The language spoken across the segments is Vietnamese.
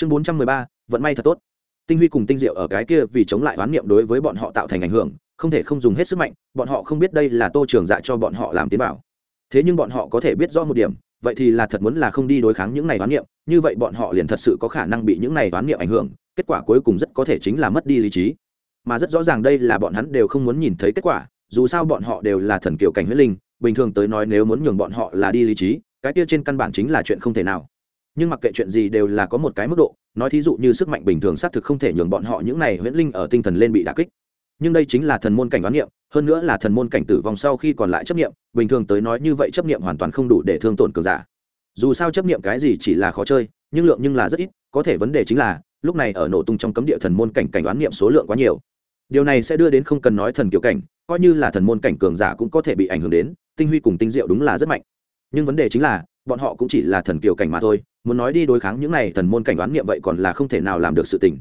chương bốn trăm mười ba, vận may thật tốt. Tinh huy cùng tinh diệu ở cái kia vì chống lại oán niệm đối với bọn họ tạo thành ảnh hưởng, không thể không dùng hết sức mạnh, bọn họ không biết đây là tô trường dạ cho bọn họ làm tiến bảo. Thế nhưng bọn họ có thể biết rõ một điểm, vậy thì là thật muốn là không đi đối kháng những này oán niệm, như vậy bọn họ liền thật sự có khả năng bị những này oán niệm ảnh hưởng, kết quả cuối cùng rất có thể chính là mất đi lý trí. Mà rất rõ ràng đây là bọn hắn đều không muốn nhìn thấy kết quả, dù sao bọn họ đều là thần kiểu cảnh huyết linh, bình thường tới nói nếu muốn nhường bọn họ là đi lý trí, cái kia trên căn bản chính là chuyện không thể nào nhưng mặc kệ chuyện gì đều là có một cái mức độ, nói thí dụ như sức mạnh bình thường xác thực không thể nhường bọn họ những này huyễn linh ở tinh thần lên bị đà kích. Nhưng đây chính là thần môn cảnh đoán niệm, hơn nữa là thần môn cảnh tử vong sau khi còn lại chấp niệm, bình thường tới nói như vậy chấp niệm hoàn toàn không đủ để thương tổn cường giả. Dù sao chấp niệm cái gì chỉ là khó chơi, nhưng lượng nhưng là rất ít, có thể vấn đề chính là, lúc này ở nổ tung trong cấm địa thần môn cảnh cảnh đoán niệm số lượng quá nhiều. Điều này sẽ đưa đến không cần nói thần kiểu cảnh, coi như là thần môn cảnh cường giả cũng có thể bị ảnh hưởng đến, tinh huy cùng tinh diệu đúng là rất mạnh. Nhưng vấn đề chính là, bọn họ cũng chỉ là thần kiểu cảnh mà thôi muốn nói đi đối kháng những này thần môn cảnh đoán niệm vậy còn là không thể nào làm được sự tình.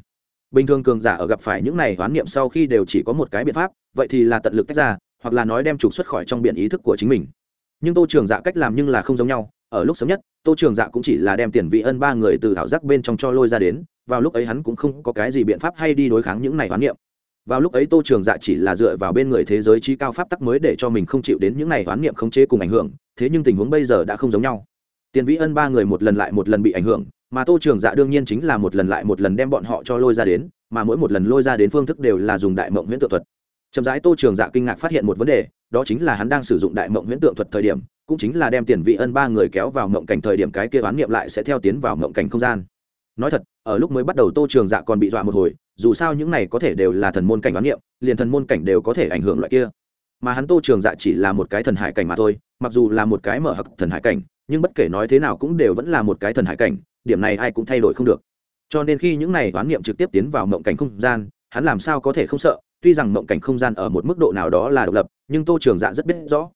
Bình thường cường giả ở gặp phải những này đoán niệm sau khi đều chỉ có một cái biện pháp, vậy thì là tận lực tách ra, hoặc là nói đem trục xuất khỏi trong biển ý thức của chính mình. Nhưng tô trường dạ cách làm nhưng là không giống nhau, ở lúc sớm nhất, tô trường dạ cũng chỉ là đem tiền vị ân ba người từ thảo giác bên trong cho lôi ra đến, vào lúc ấy hắn cũng không có cái gì biện pháp hay đi đối kháng những này đoán niệm. Vào lúc ấy tô trường dạ chỉ là dựa vào bên người thế giới trí cao pháp tắc mới để cho mình không chịu đến những này oán niệm khống chế cùng ảnh hưởng, thế nhưng tình huống bây giờ đã không giống nhau tiền vĩ ân ba người một lần lại một lần bị ảnh hưởng, mà tô trường dạ đương nhiên chính là một lần lại một lần đem bọn họ cho lôi ra đến, mà mỗi một lần lôi ra đến phương thức đều là dùng đại mộng huyễn tượng thuật. Chậm rãi tô trường dạ kinh ngạc phát hiện một vấn đề, đó chính là hắn đang sử dụng đại mộng huyễn tượng thuật thời điểm, cũng chính là đem tiền vị ân ba người kéo vào mộng cảnh thời điểm cái kia oán niệm lại sẽ theo tiến vào mộng cảnh không gian. Nói thật, ở lúc mới bắt đầu tô trường dạ còn bị dọa một hồi, dù sao những này có thể đều là thần môn cảnh oán niệm, liền thần môn cảnh đều có thể ảnh hưởng loại kia. Mà hắn tô trường dạ chỉ là một cái thần hải cảnh mà thôi, mặc dù là một cái mở hặc thần hải cảnh nhưng bất kể nói thế nào cũng đều vẫn là một cái thần hải cảnh, điểm này ai cũng thay đổi không được. Cho nên khi những này đoán niệm trực tiếp tiến vào mộng cảnh không gian, hắn làm sao có thể không sợ? Tuy rằng mộng cảnh không gian ở một mức độ nào đó là độc lập, nhưng tô trường dạ rất biết rõ.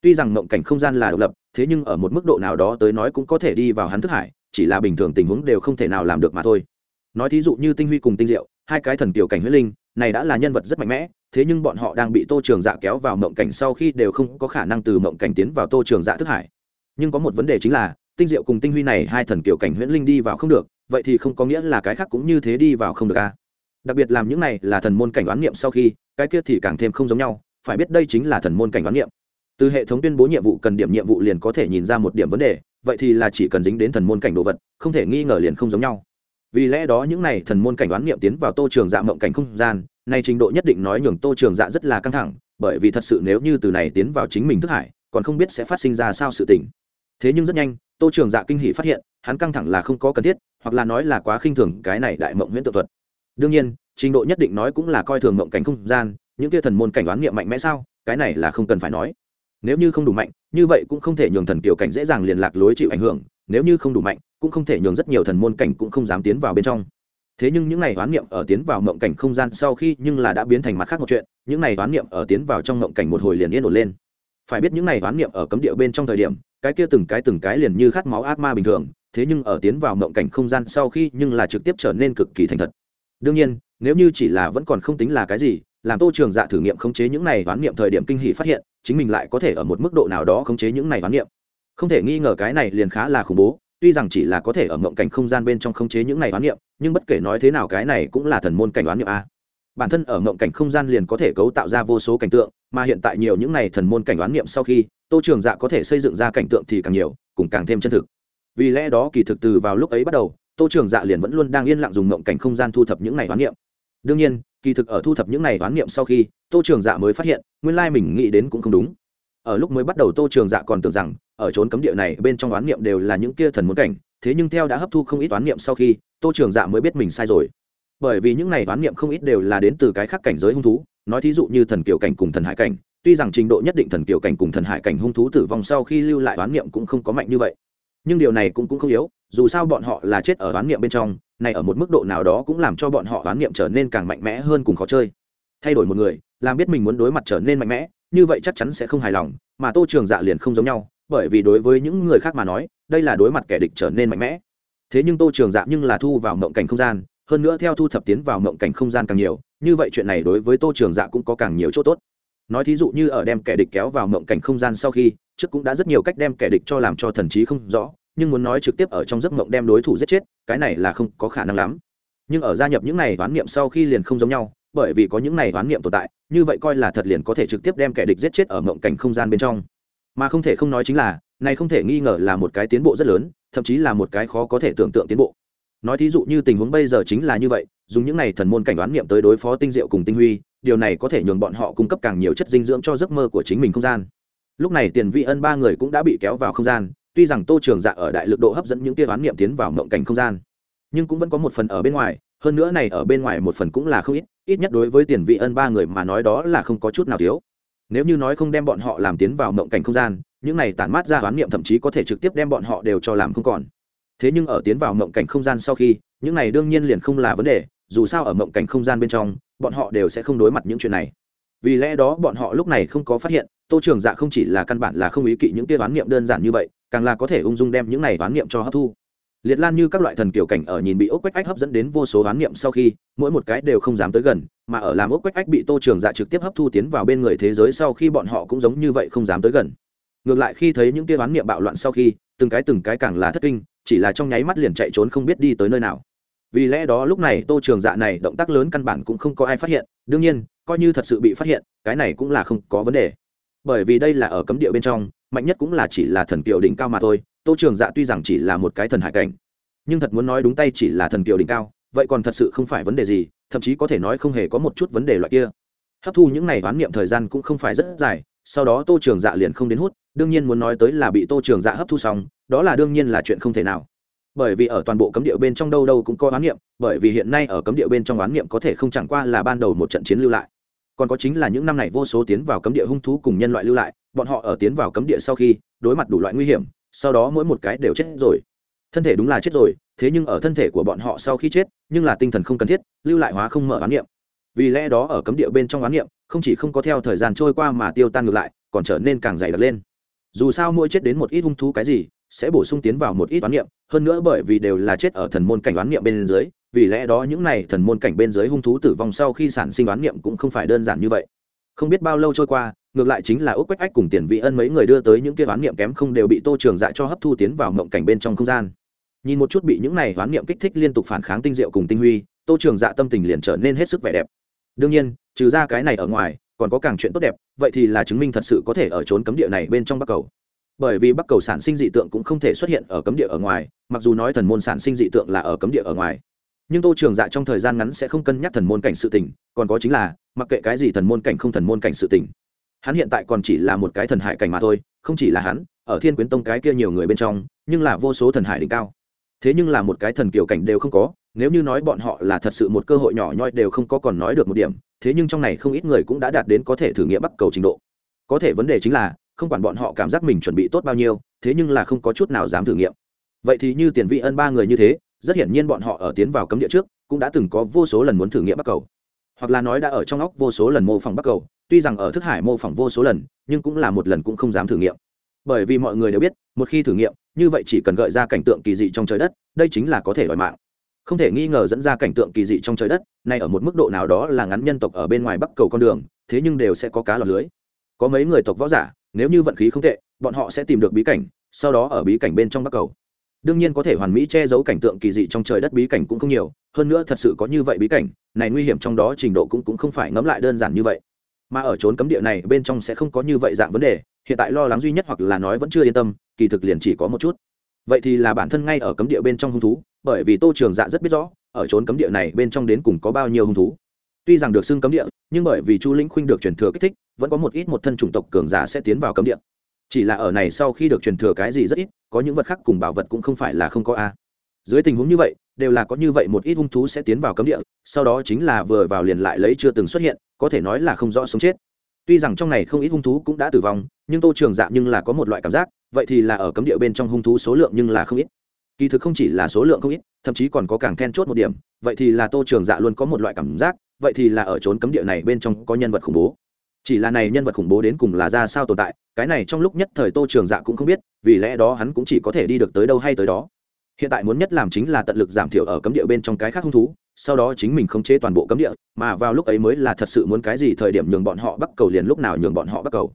Tuy rằng mộng cảnh không gian là độc lập, thế nhưng ở một mức độ nào đó tới nói cũng có thể đi vào hắn thức hải, chỉ là bình thường tình huống đều không thể nào làm được mà thôi. Nói thí dụ như tinh huy cùng tinh diệu, hai cái thần tiểu cảnh huyết linh, này đã là nhân vật rất mạnh mẽ, thế nhưng bọn họ đang bị tô trường dạ kéo vào mộng cảnh sau khi đều không có khả năng từ mộng cảnh tiến vào tô trường dạ thức hải nhưng có một vấn đề chính là, tinh diệu cùng tinh huy này hai thần kiểu cảnh huyễn linh đi vào không được, vậy thì không có nghĩa là cái khác cũng như thế đi vào không được a à? đặc biệt làm những này là thần môn cảnh đoán niệm sau khi, cái kia thì càng thêm không giống nhau, phải biết đây chính là thần môn cảnh đoán niệm. Từ hệ thống tuyên bố nhiệm vụ cần điểm nhiệm vụ liền có thể nhìn ra một điểm vấn đề, vậy thì là chỉ cần dính đến thần môn cảnh đồ vật, không thể nghi ngờ liền không giống nhau. Vì lẽ đó những này thần môn cảnh đoán niệm tiến vào tô trường dạ mộng cảnh không gian, nay trình độ nhất định nói nhường tô trường dạ rất là căng thẳng, bởi vì thật sự nếu như từ này tiến vào chính mình thức hải, còn không biết sẽ phát sinh ra sao sự tình thế nhưng rất nhanh, tô trường dạ kinh hỷ phát hiện, hắn căng thẳng là không có cần thiết, hoặc là nói là quá khinh thường cái này đại mộng huyễn tự thuật. Đương nhiên, trình độ nhất định nói cũng là coi thường mộng cảnh không gian, những kia thần môn cảnh đoán niệm mạnh mẽ sao, cái này là không cần phải nói. Nếu như không đủ mạnh, như vậy cũng không thể nhường thần tiểu cảnh dễ dàng liên lạc lối chịu ảnh hưởng, nếu như không đủ mạnh, cũng không thể nhường rất nhiều thần môn cảnh cũng không dám tiến vào bên trong. Thế nhưng những này đoán niệm ở tiến vào mộng cảnh không gian sau khi nhưng là đã biến thành mặt khác một chuyện, những này đoán niệm ở tiến vào trong mộng cảnh một hồi liền yên ổn lên. Phải biết những này đoán niệm ở cấm địa bên trong thời điểm cái kia từng cái từng cái liền như khát máu ác ma bình thường, thế nhưng ở tiến vào mộng cảnh không gian sau khi nhưng là trực tiếp trở nên cực kỳ thành thật. Đương nhiên, nếu như chỉ là vẫn còn không tính là cái gì, làm tô trường dạ thử nghiệm khống chế những này đoán niệm thời điểm kinh hỷ phát hiện, chính mình lại có thể ở một mức độ nào đó khống chế những này đoán niệm. Không thể nghi ngờ cái này liền khá là khủng bố, tuy rằng chỉ là có thể ở mộng cảnh không gian bên trong khống chế những này đoán niệm, nhưng bất kể nói thế nào cái này cũng là thần môn cảnh đoán niệm a bản thân ở ngộng cảnh không gian liền có thể cấu tạo ra vô số cảnh tượng, mà hiện tại nhiều những này thần môn cảnh đoán niệm sau khi, tô trường dạ có thể xây dựng ra cảnh tượng thì càng nhiều, cùng càng thêm chân thực. Vì lẽ đó kỳ thực từ vào lúc ấy bắt đầu, tô trường dạ liền vẫn luôn đang yên lặng dùng ngộng cảnh không gian thu thập những này đoán niệm. Đương nhiên, kỳ thực ở thu thập những này đoán niệm sau khi, tô trường dạ mới phát hiện, nguyên lai mình nghĩ đến cũng không đúng. Ở lúc mới bắt đầu tô trường dạ còn tưởng rằng, ở trốn cấm địa này bên trong đoán niệm đều là những kia thần muốn cảnh, thế nhưng theo đã hấp thu không ít đoán niệm sau khi, tô trường dạ mới biết mình sai rồi bởi vì những này đoán niệm không ít đều là đến từ cái khác cảnh giới hung thú, nói thí dụ như thần kiều cảnh cùng thần hải cảnh, tuy rằng trình độ nhất định thần kiều cảnh cùng thần hải cảnh hung thú tử vong sau khi lưu lại đoán niệm cũng không có mạnh như vậy. Nhưng điều này cũng cũng không yếu, dù sao bọn họ là chết ở đoán niệm bên trong, này ở một mức độ nào đó cũng làm cho bọn họ đoán niệm trở nên càng mạnh mẽ hơn cùng khó chơi. Thay đổi một người, làm biết mình muốn đối mặt trở nên mạnh mẽ, như vậy chắc chắn sẽ không hài lòng, mà tô trường dạ liền không giống nhau, bởi vì đối với những người khác mà nói, đây là đối mặt kẻ địch trở nên mạnh mẽ. Thế nhưng tô trường dạ nhưng là thu vào mộng cảnh không gian hơn nữa theo thu thập tiến vào mộng cảnh không gian càng nhiều, như vậy chuyện này đối với tô trường dạ cũng có càng nhiều chỗ tốt. Nói thí dụ như ở đem kẻ địch kéo vào mộng cảnh không gian sau khi, trước cũng đã rất nhiều cách đem kẻ địch cho làm cho thần trí không rõ, nhưng muốn nói trực tiếp ở trong giấc mộng đem đối thủ giết chết, cái này là không có khả năng lắm. Nhưng ở gia nhập những này đoán niệm sau khi liền không giống nhau, bởi vì có những này đoán niệm tồn tại, như vậy coi là thật liền có thể trực tiếp đem kẻ địch giết chết ở mộng cảnh không gian bên trong. Mà không thể không nói chính là, này không thể nghi ngờ là một cái tiến bộ rất lớn, thậm chí là một cái khó có thể tưởng tượng tiến bộ nói thí dụ như tình huống bây giờ chính là như vậy, dùng những này thần môn cảnh đoán niệm tới đối phó tinh diệu cùng tinh huy, điều này có thể nhường bọn họ cung cấp càng nhiều chất dinh dưỡng cho giấc mơ của chính mình không gian. Lúc này tiền vị ân ba người cũng đã bị kéo vào không gian, tuy rằng tô trường dạ ở đại lực độ hấp dẫn những tia đoán niệm tiến vào mộng cảnh không gian, nhưng cũng vẫn có một phần ở bên ngoài, hơn nữa này ở bên ngoài một phần cũng là không ít ít nhất đối với tiền vị ân ba người mà nói đó là không có chút nào thiếu. Nếu như nói không đem bọn họ làm tiến vào mộng cảnh không gian, những này tản mát ra đoán niệm thậm chí có thể trực tiếp đem bọn họ đều cho làm không còn thế nhưng ở tiến vào mộng cảnh không gian sau khi, những này đương nhiên liền không là vấn đề, dù sao ở mộng cảnh không gian bên trong, bọn họ đều sẽ không đối mặt những chuyện này. Vì lẽ đó bọn họ lúc này không có phát hiện, tô trường dạ không chỉ là căn bản là không ý kỵ những kia đoán niệm đơn giản như vậy, càng là có thể ung dung đem những này đoán niệm cho hấp thu. Liệt lan như các loại thần kiểu cảnh ở nhìn bị ốc quách ách hấp dẫn đến vô số đoán niệm sau khi, mỗi một cái đều không dám tới gần, mà ở làm ốc quách ách bị tô trường dạ trực tiếp hấp thu tiến vào bên người thế giới sau khi bọn họ cũng giống như vậy không dám tới gần. Ngược lại khi thấy những kia đoán niệm bạo loạn sau khi, từng cái từng cái càng là thất kinh chỉ là trong nháy mắt liền chạy trốn không biết đi tới nơi nào. Vì lẽ đó lúc này tô trường dạ này động tác lớn căn bản cũng không có ai phát hiện, đương nhiên, coi như thật sự bị phát hiện, cái này cũng là không có vấn đề. Bởi vì đây là ở cấm địa bên trong, mạnh nhất cũng là chỉ là thần kiều đỉnh cao mà thôi, tô trường dạ tuy rằng chỉ là một cái thần hải cảnh, nhưng thật muốn nói đúng tay chỉ là thần kiều đỉnh cao, vậy còn thật sự không phải vấn đề gì, thậm chí có thể nói không hề có một chút vấn đề loại kia. Hấp thu những này đoán niệm thời gian cũng không phải rất dài, sau đó tô trường dạ liền không đến hút, đương nhiên muốn nói tới là bị tô trường dạ hấp thu xong đó là đương nhiên là chuyện không thể nào. Bởi vì ở toàn bộ cấm địa bên trong đâu đâu cũng có oán niệm, bởi vì hiện nay ở cấm địa bên trong oán niệm có thể không chẳng qua là ban đầu một trận chiến lưu lại. Còn có chính là những năm này vô số tiến vào cấm địa hung thú cùng nhân loại lưu lại, bọn họ ở tiến vào cấm địa sau khi, đối mặt đủ loại nguy hiểm, sau đó mỗi một cái đều chết rồi. Thân thể đúng là chết rồi, thế nhưng ở thân thể của bọn họ sau khi chết, nhưng là tinh thần không cần thiết, lưu lại hóa không mở oán niệm. Vì lẽ đó ở cấm địa bên trong oán niệm, không chỉ không có theo thời gian trôi qua mà tiêu tan ngược lại, còn trở nên càng dày đặc lên. Dù sao mỗi chết đến một ít hung thú cái gì sẽ bổ sung tiến vào một ít toán niệm, hơn nữa bởi vì đều là chết ở thần môn cảnh đoán niệm bên dưới, vì lẽ đó những này thần môn cảnh bên dưới hung thú tử vong sau khi sản sinh đoán niệm cũng không phải đơn giản như vậy. Không biết bao lâu trôi qua, ngược lại chính là ốc quách ách cùng tiền vị ân mấy người đưa tới những kia đoán niệm kém không đều bị tô trường dạ cho hấp thu tiến vào mộng cảnh bên trong không gian. Nhìn một chút bị những này đoán niệm kích thích liên tục phản kháng tinh diệu cùng tinh huy, tô trường dạ tâm tình liền trở nên hết sức vẻ đẹp. Đương nhiên, trừ ra cái này ở ngoài, còn có càng chuyện tốt đẹp, vậy thì là chứng minh thật sự có thể ở trốn cấm địa này bên trong bắc cầu bởi vì bắc cầu sản sinh dị tượng cũng không thể xuất hiện ở cấm địa ở ngoài, mặc dù nói thần môn sản sinh dị tượng là ở cấm địa ở ngoài. Nhưng tô trường dạ trong thời gian ngắn sẽ không cân nhắc thần môn cảnh sự tình, còn có chính là, mặc kệ cái gì thần môn cảnh không thần môn cảnh sự tình. Hắn hiện tại còn chỉ là một cái thần hải cảnh mà thôi, không chỉ là hắn, ở thiên quyến tông cái kia nhiều người bên trong, nhưng là vô số thần hải đỉnh cao. Thế nhưng là một cái thần kiểu cảnh đều không có, nếu như nói bọn họ là thật sự một cơ hội nhỏ nhoi đều không có còn nói được một điểm, thế nhưng trong này không ít người cũng đã đạt đến có thể thử nghiệm bắt cầu trình độ. Có thể vấn đề chính là không quản bọn họ cảm giác mình chuẩn bị tốt bao nhiêu, thế nhưng là không có chút nào dám thử nghiệm. Vậy thì như tiền vị ân ba người như thế, rất hiển nhiên bọn họ ở tiến vào cấm địa trước, cũng đã từng có vô số lần muốn thử nghiệm bắc cầu. Hoặc là nói đã ở trong óc vô số lần mô phỏng bắc cầu, tuy rằng ở thức hải mô phỏng vô số lần, nhưng cũng là một lần cũng không dám thử nghiệm. Bởi vì mọi người đều biết, một khi thử nghiệm, như vậy chỉ cần gợi ra cảnh tượng kỳ dị trong trời đất, đây chính là có thể đòi mạng. Không thể nghi ngờ dẫn ra cảnh tượng kỳ dị trong trời đất, nay ở một mức độ nào đó là ngắn nhân tộc ở bên ngoài bắc cầu con đường, thế nhưng đều sẽ có cá lọt lưới. Có mấy người tộc võ giả nếu như vận khí không tệ, bọn họ sẽ tìm được bí cảnh, sau đó ở bí cảnh bên trong bắc cầu. Đương nhiên có thể hoàn mỹ che giấu cảnh tượng kỳ dị trong trời đất bí cảnh cũng không nhiều, hơn nữa thật sự có như vậy bí cảnh, này nguy hiểm trong đó trình độ cũng cũng không phải ngẫm lại đơn giản như vậy. Mà ở trốn cấm địa này bên trong sẽ không có như vậy dạng vấn đề, hiện tại lo lắng duy nhất hoặc là nói vẫn chưa yên tâm, kỳ thực liền chỉ có một chút. Vậy thì là bản thân ngay ở cấm địa bên trong hung thú, bởi vì tô trường dạ rất biết rõ, ở trốn cấm địa này bên trong đến cùng có bao nhiêu hung thú. Tuy rằng được xưng cấm địa nhưng bởi vì chu lĩnh khuynh được truyền thừa kích thích, vẫn có một ít một thân chủng tộc cường giả sẽ tiến vào cấm địa. Chỉ là ở này sau khi được truyền thừa cái gì rất ít, có những vật khác cùng bảo vật cũng không phải là không có a. Dưới tình huống như vậy, đều là có như vậy một ít hung thú sẽ tiến vào cấm địa, sau đó chính là vừa vào liền lại lấy chưa từng xuất hiện, có thể nói là không rõ sống chết. Tuy rằng trong này không ít hung thú cũng đã tử vong, nhưng tô trường dạ nhưng là có một loại cảm giác, vậy thì là ở cấm địa bên trong hung thú số lượng nhưng là không ít. Kỳ thực không chỉ là số lượng không ít, thậm chí còn có càng then chốt một điểm, vậy thì là tô trường dạ luôn có một loại cảm giác vậy thì là ở trốn cấm địa này bên trong có nhân vật khủng bố. Chỉ là này nhân vật khủng bố đến cùng là ra sao tồn tại, cái này trong lúc nhất thời tô trường dạ cũng không biết, vì lẽ đó hắn cũng chỉ có thể đi được tới đâu hay tới đó. Hiện tại muốn nhất làm chính là tận lực giảm thiểu ở cấm địa bên trong cái khác hung thú, sau đó chính mình khống chế toàn bộ cấm địa, mà vào lúc ấy mới là thật sự muốn cái gì thời điểm nhường bọn họ bắt cầu liền lúc nào nhường bọn họ bắt cầu.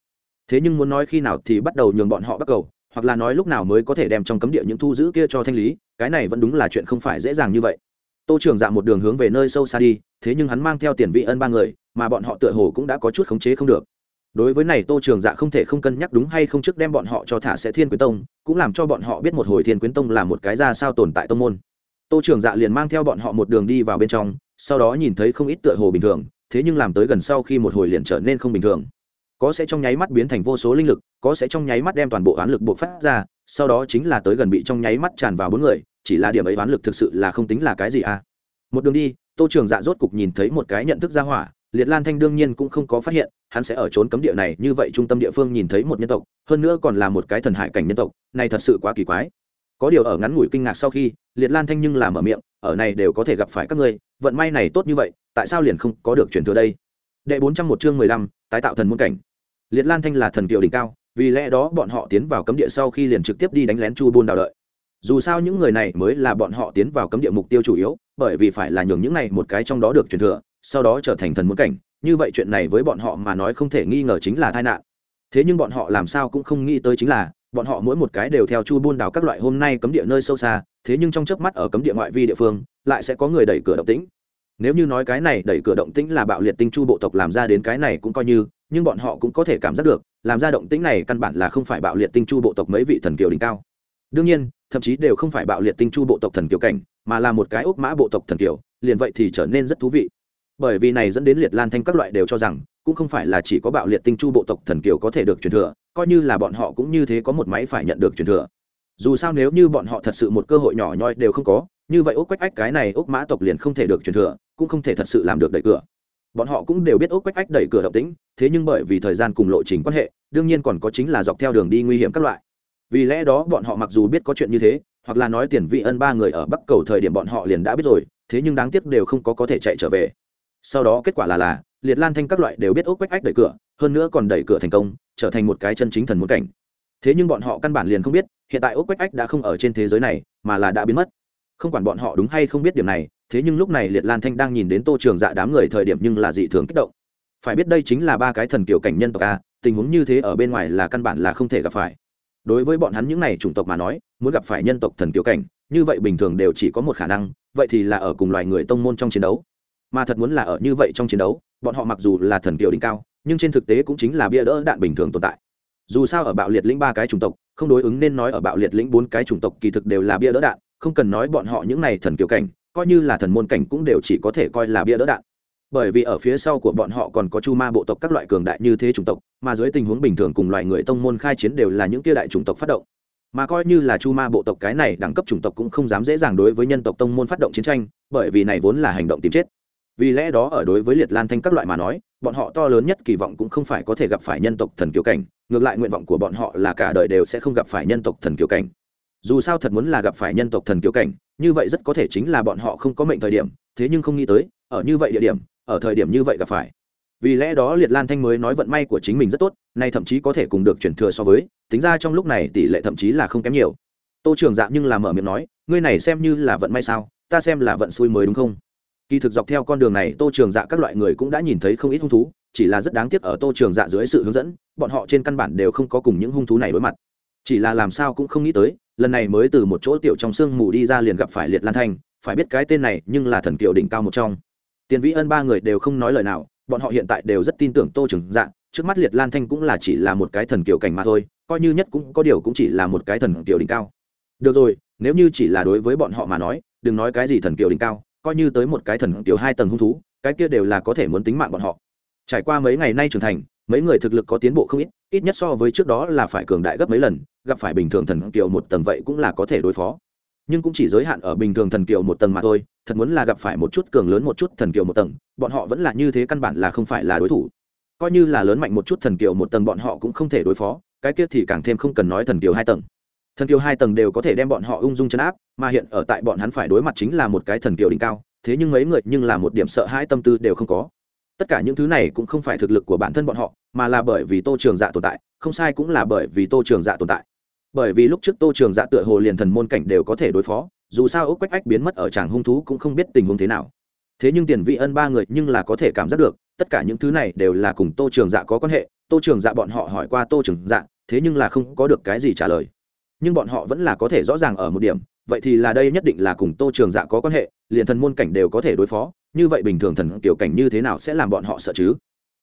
Thế nhưng muốn nói khi nào thì bắt đầu nhường bọn họ bắt cầu, hoặc là nói lúc nào mới có thể đem trong cấm địa những thu giữ kia cho thanh lý, cái này vẫn đúng là chuyện không phải dễ dàng như vậy tô trường dạ một đường hướng về nơi sâu xa đi, thế nhưng hắn mang theo tiền vị ân ba người, mà bọn họ tựa hồ cũng đã có chút khống chế không được. Đối với này tô trường dạ không thể không cân nhắc đúng hay không trước đem bọn họ cho thả sẽ thiên quyến tông, cũng làm cho bọn họ biết một hồi thiên quyến tông là một cái ra sao tồn tại tông môn. Tô trường dạ liền mang theo bọn họ một đường đi vào bên trong, sau đó nhìn thấy không ít tựa hồ bình thường, thế nhưng làm tới gần sau khi một hồi liền trở nên không bình thường. Có sẽ trong nháy mắt biến thành vô số linh lực, có sẽ trong nháy mắt đem toàn bộ Án lực buộc phát ra sau đó chính là tới gần bị trong nháy mắt tràn vào bốn người, chỉ là điểm ấy oán lực thực sự là không tính là cái gì à. Một đường đi, tô trường dạ rốt cục nhìn thấy một cái nhận thức ra hỏa, liệt lan thanh đương nhiên cũng không có phát hiện, hắn sẽ ở trốn cấm địa này, như vậy trung tâm địa phương nhìn thấy một nhân tộc, hơn nữa còn là một cái thần hải cảnh nhân tộc, này thật sự quá kỳ quái. Có điều ở ngắn ngủi kinh ngạc sau khi, liệt lan thanh nhưng làm ở miệng, ở này đều có thể gặp phải các ngươi, vận may này tốt như vậy, tại sao liền không có được chuyển thừa đây? Đệ bốn trăm một chương mười lăm, tái tạo thần môn cảnh. Liệt lan thanh là thần kiều đỉnh cao vì lẽ đó bọn họ tiến vào cấm địa sau khi liền trực tiếp đi đánh lén chu bôn đào đợi dù sao những người này mới là bọn họ tiến vào cấm địa mục tiêu chủ yếu, bởi vì phải là nhường những này một cái trong đó được truyền thừa, sau đó trở thành thần muốn cảnh. Như vậy chuyện này với bọn họ mà nói không thể nghi ngờ chính là tai nạn. Thế nhưng bọn họ làm sao cũng không nghĩ tới chính là, bọn họ mỗi một cái đều theo chu buôn đào các loại hôm nay cấm địa nơi sâu xa, thế nhưng trong chớp mắt ở cấm địa ngoại vi địa phương, lại sẽ có người đẩy cửa động tĩnh. Nếu như nói cái này đẩy cửa động tĩnh là bạo liệt tinh chu bộ tộc làm ra đến cái này cũng coi như nhưng bọn họ cũng có thể cảm giác được, làm ra động tĩnh này căn bản là không phải bạo liệt tinh chu bộ tộc mấy vị thần kiều đỉnh cao. Đương nhiên, thậm chí đều không phải bạo liệt tinh chu bộ tộc thần kiều cảnh, mà là một cái ốc mã bộ tộc thần kiều, liền vậy thì trở nên rất thú vị. Bởi vì này dẫn đến liệt lan thanh các loại đều cho rằng, cũng không phải là chỉ có bạo liệt tinh chu bộ tộc thần kiều có thể được truyền thừa, coi như là bọn họ cũng như thế có một máy phải nhận được truyền thừa. Dù sao nếu như bọn họ thật sự một cơ hội nhỏ nhoi đều không có, như vậy ốc quách ách cái này ốc mã tộc liền không thể được truyền thừa, cũng không thể thật sự làm được đẩy cửa. Bọn họ cũng đều biết ốc quách ách đẩy cửa động tĩnh thế nhưng bởi vì thời gian cùng lộ trình quan hệ, đương nhiên còn có chính là dọc theo đường đi nguy hiểm các loại. Vì lẽ đó bọn họ mặc dù biết có chuyện như thế, hoặc là nói tiền vị ân ba người ở bắc cầu thời điểm bọn họ liền đã biết rồi, thế nhưng đáng tiếc đều không có có thể chạy trở về. Sau đó kết quả là là, liệt lan thanh các loại đều biết ốc quách ách đẩy cửa, hơn nữa còn đẩy cửa thành công, trở thành một cái chân chính thần muốn cảnh. Thế nhưng bọn họ căn bản liền không biết, hiện tại ốc quách ách đã không ở trên thế giới này, mà là đã biến mất. Không quản bọn họ đúng hay không biết điểm này, thế nhưng lúc này liệt lan thanh đang nhìn đến tô trường dạ đám người thời điểm nhưng là dị thường kích động phải biết đây chính là ba cái thần kiểu cảnh nhân tộc a, tình huống như thế ở bên ngoài là căn bản là không thể gặp phải. Đối với bọn hắn những n à y chủng tộc mà nói, muốn gặp phải nhân tộc thần kiểu cảnh, như vậy bình thường đều chỉ có một khả năng, vậy thì là ở cùng loài người tông môn trong chiến đấu. Mà thật muốn là ở như vậy trong chiến đấu, bọn họ mặc dù là thần kiều đỉnh cao, nhưng trên thực tế cũng chính là bia đỡ đạn bình thường tồn tại. Dù sao ở bạo liệt lĩnh ba cái chủng tộc, không đối ứng nên nói ở bạo liệt lĩnh bốn cái chủng tộc kỳ thực đều là bia đỡ đạn, không cần nói bọn họ những này thần kiều cảnh, coi như là thần môn cảnh cũng đều chỉ có thể coi là bia đỡ đạn bởi vì ở phía sau của bọn họ còn có chu ma bộ tộc các loại cường đại như thế chủng tộc, mà dưới tình huống bình thường cùng loài người tông môn khai chiến đều là những kia đại chủng tộc phát động. Mà coi như là chu ma bộ tộc cái này đẳng cấp chủng tộc cũng không dám dễ dàng đối với nhân tộc tông môn phát động chiến tranh, bởi vì này vốn là hành động tìm chết. Vì lẽ đó ở đối với liệt lan thanh các loại mà nói, bọn họ to lớn nhất kỳ vọng cũng không phải có thể gặp phải nhân tộc thần kiều cảnh, ngược lại nguyện vọng của bọn họ là cả đời đều sẽ không gặp phải nhân tộc thần kiều cảnh. Dù sao thật muốn là gặp phải nhân tộc thần kiều cảnh, như vậy rất có thể chính là bọn họ không có mệnh thời điểm, thế nhưng không nghĩ tới, ở như vậy địa điểm ở thời điểm như vậy gặp phải. Vì lẽ đó liệt lan thanh mới nói vận may của chính mình rất tốt, nay thậm chí có thể cùng được chuyển thừa so với, tính ra trong lúc này tỷ lệ thậm chí là không kém nhiều. Tô trường dạ nhưng là mở miệng nói, ngươi này xem như là vận may sao, ta xem là vận xui mới đúng không? Kỳ thực dọc theo con đường này, tô trường dạ các loại người cũng đã nhìn thấy không ít hung thú, chỉ là rất đáng tiếc ở tô trường dạ dưới sự hướng dẫn, bọn họ trên căn bản đều không có cùng những hung thú này đối mặt. Chỉ là làm sao cũng không nghĩ tới, lần này mới từ một chỗ tiểu trong sương mù đi ra liền gặp phải liệt lan thanh, phải biết cái tên này nhưng là thần kiều đỉnh cao một trong tiền vĩ ân ba người đều không nói lời nào, bọn họ hiện tại đều rất tin tưởng tô trưởng dạ. Trước mắt liệt lan thanh cũng là chỉ là một cái thần kiều cảnh mà thôi, coi như nhất cũng có điều cũng chỉ là một cái thần kiều đỉnh cao. Được rồi, nếu như chỉ là đối với bọn họ mà nói, đừng nói cái gì thần kiều đỉnh cao, coi như tới một cái thần kiều hai tầng hung thú, cái kia đều là có thể muốn tính mạng bọn họ. Trải qua mấy ngày nay trưởng thành, mấy người thực lực có tiến bộ không ít ít nhất so với trước đó là phải cường đại gấp mấy lần, gặp phải bình thường thần kiều một tầng vậy cũng là có thể đối phó nhưng cũng chỉ giới hạn ở bình thường thần kiều một tầng mà thôi, thật muốn là gặp phải một chút cường lớn một chút thần kiều một tầng, bọn họ vẫn là như thế căn bản là không phải là đối thủ. Coi như là lớn mạnh một chút thần kiều một tầng bọn họ cũng không thể đối phó, cái kia thì càng thêm không cần nói thần kiều hai tầng. Thần kiều hai tầng đều có thể đem bọn họ ung dung chấn áp, mà hiện ở tại bọn hắn phải đối mặt chính là một cái thần kiều đỉnh cao, thế nhưng mấy người nhưng là một điểm sợ hãi tâm tư đều không có. Tất cả những thứ này cũng không phải thực lực của bản thân bọn họ, mà là bởi vì tô trường dạ tồn tại, không sai cũng là bởi vì tô trường dạ tồn tại bởi vì lúc trước tô trường dạ tựa hồ liền thần môn cảnh đều có thể đối phó, dù sao ốc quách ách biến mất ở tràng hung thú cũng không biết tình huống thế nào. Thế nhưng tiền vị ân ba người nhưng là có thể cảm giác được, tất cả những thứ này đều là cùng tô trường dạ có quan hệ, tô trường dạ bọn họ hỏi qua tô trường dạ thế nhưng là không có được cái gì trả lời. Nhưng bọn họ vẫn là có thể rõ ràng ở một điểm, vậy thì là đây nhất định là cùng tô trường dạ có quan hệ, liền thần môn cảnh đều có thể đối phó, như vậy bình thường thần kiểu cảnh như thế nào sẽ làm bọn họ sợ chứ?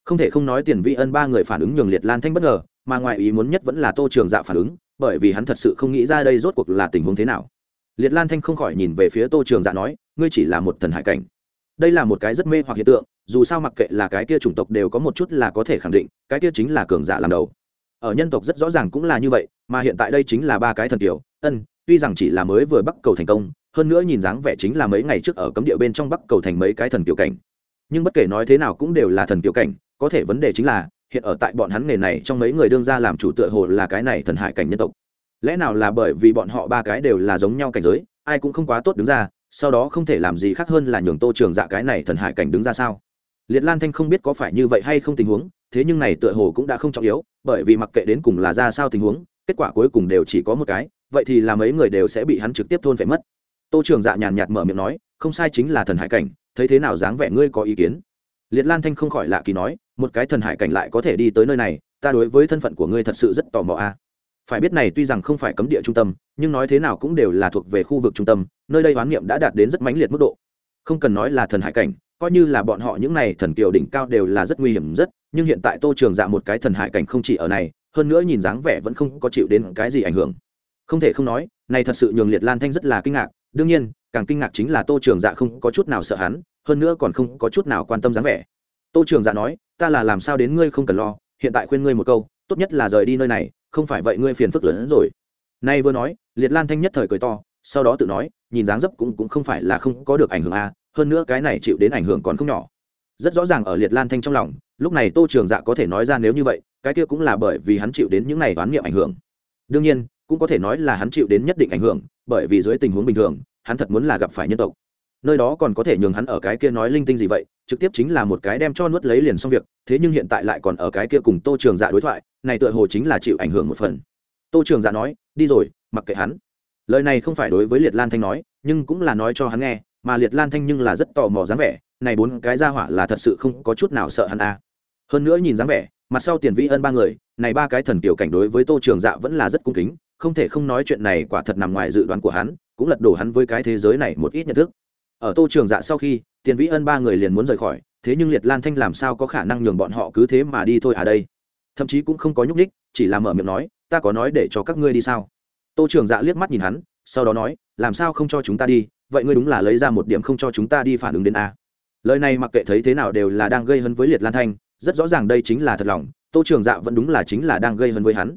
Không thể không nói tiền vị ân ba người phản ứng nhường liệt lan thanh bất ngờ, mà ngoài ý muốn nhất vẫn là tô trường dạ phản ứng bởi vì hắn thật sự không nghĩ ra đây rốt cuộc là tình huống thế nào. Liệt lan thanh không khỏi nhìn về phía tô trường dạ nói ngươi chỉ là một thần hải cảnh. Đây là một cái rất mê hoặc hiện tượng dù sao mặc kệ là cái kia chủng tộc đều có một chút là có thể khẳng định cái kia chính là cường giả làm đầu. Ở nhân tộc rất rõ ràng cũng là như vậy mà hiện tại đây chính là ba cái thần tiểu, ân tuy rằng chỉ là mới vừa bắc cầu thành công hơn nữa nhìn dáng vẻ chính là mấy ngày trước ở cấm địa bên trong bắc cầu thành mấy cái thần tiểu cảnh. Nhưng bất kể nói thế nào cũng đều là thần tiểu cảnh có thể vấn đề chính là hiện ở tại bọn hắn nghề này trong mấy người đương ra làm chủ tựa hồ là cái này thần hải cảnh nhân tộc. Lẽ nào là bởi vì bọn họ ba cái đều là giống nhau cảnh giới, ai cũng không quá tốt đứng ra, sau đó không thể làm gì khác hơn là nhường tô trường dạ cái này thần hải cảnh đứng ra sao? Liệt lan thanh không biết có phải như vậy hay không tình huống, thế nhưng này tựa hồ cũng đã không trọng yếu, bởi vì mặc kệ đến cùng là ra sao tình huống, kết quả cuối cùng đều chỉ có một cái, vậy thì là mấy người đều sẽ bị hắn trực tiếp thôn phải mất. Tô trường dạ nhàn nhạt mở miệng nói, không sai chính là thần hải cảnh, thấy thế nào dáng vẻ ngươi có ý kiến? Liệt lan thanh không khỏi lạ kỳ nói, một cái thần hải cảnh lại có thể đi tới nơi này, ta đối với thân phận của ngươi thật sự rất tò mò a. Phải biết này tuy rằng không phải cấm địa trung tâm, nhưng nói thế nào cũng đều là thuộc về khu vực trung tâm, nơi đây hoán niệm đã đạt đến rất mãnh liệt mức độ. Không cần nói là thần hải cảnh, coi như là bọn họ những này thần kiều đỉnh cao đều là rất nguy hiểm rất, nhưng hiện tại tô trường dạ một cái thần hải cảnh không chỉ ở này, hơn nữa nhìn dáng vẻ vẫn không có chịu đến cái gì ảnh hưởng. Không thể không nói, này thật sự nhường liệt lan thanh rất là kinh ngạc, đương nhiên, càng kinh ngạc chính là tô trường dạ không có chút nào sợ hắn hơn nữa còn không có chút nào quan tâm dáng vẻ. Tô trường dạ nói, ta là làm sao đến ngươi không cần lo, hiện tại khuyên ngươi một câu, tốt nhất là rời đi nơi này, không phải vậy ngươi phiền phức lớn hơn rồi. Nay vừa nói, liệt lan thanh nhất thời cười to, sau đó tự nói, nhìn dáng dấp cũng cũng không phải là không có được ảnh hưởng a, hơn nữa cái này chịu đến ảnh hưởng còn không nhỏ. Rất rõ ràng ở liệt lan thanh trong lòng, lúc này tô trường dạ có thể nói ra nếu như vậy, cái kia cũng là bởi vì hắn chịu đến những này toán niệm ảnh hưởng. Đương nhiên, cũng có thể nói là hắn chịu đến nhất định ảnh hưởng, bởi vì dưới tình huống bình thường, hắn thật muốn là gặp phải nhân tộc nơi đó còn có thể nhường hắn ở cái kia nói linh tinh gì vậy, trực tiếp chính là một cái đem cho nuốt lấy liền xong việc, thế nhưng hiện tại lại còn ở cái kia cùng tô trường dạ đối thoại, này tựa hồ chính là chịu ảnh hưởng một phần. Tô trường dạ nói, đi rồi, mặc kệ hắn. Lời này không phải đối với liệt lan thanh nói, nhưng cũng là nói cho hắn nghe, mà liệt lan thanh nhưng là rất tò mò dáng vẻ, này bốn cái ra hỏa là thật sự không có chút nào sợ hắn a hơn nữa nhìn dáng vẻ, mặt sau tiền vĩ ân ba người, này ba cái thần tiểu cảnh đối với tô trường dạ vẫn là rất cung kính, không thể không nói chuyện này quả thật nằm ngoài dự đoán của hắn, cũng lật đổ hắn với cái thế giới này một ít nhận thức ở tô trường dạ sau khi, tiền vĩ ân ba người liền muốn rời khỏi, thế nhưng liệt lan thanh làm sao có khả năng nhường bọn họ cứ thế mà đi thôi à đây? Thậm chí cũng không có nhúc ních chỉ là mở miệng nói, ta có nói để cho các ngươi đi sao? Tô trường dạ liếc mắt nhìn hắn, sau đó nói, làm sao không cho chúng ta đi? Vậy ngươi đúng là lấy ra một điểm không cho chúng ta đi phản ứng đến a. Lời này mặc kệ thấy thế nào đều là đang gây hấn với liệt lan thanh, rất rõ ràng đây chính là thật lòng, tô trường dạ vẫn đúng là chính là đang gây hấn với hắn.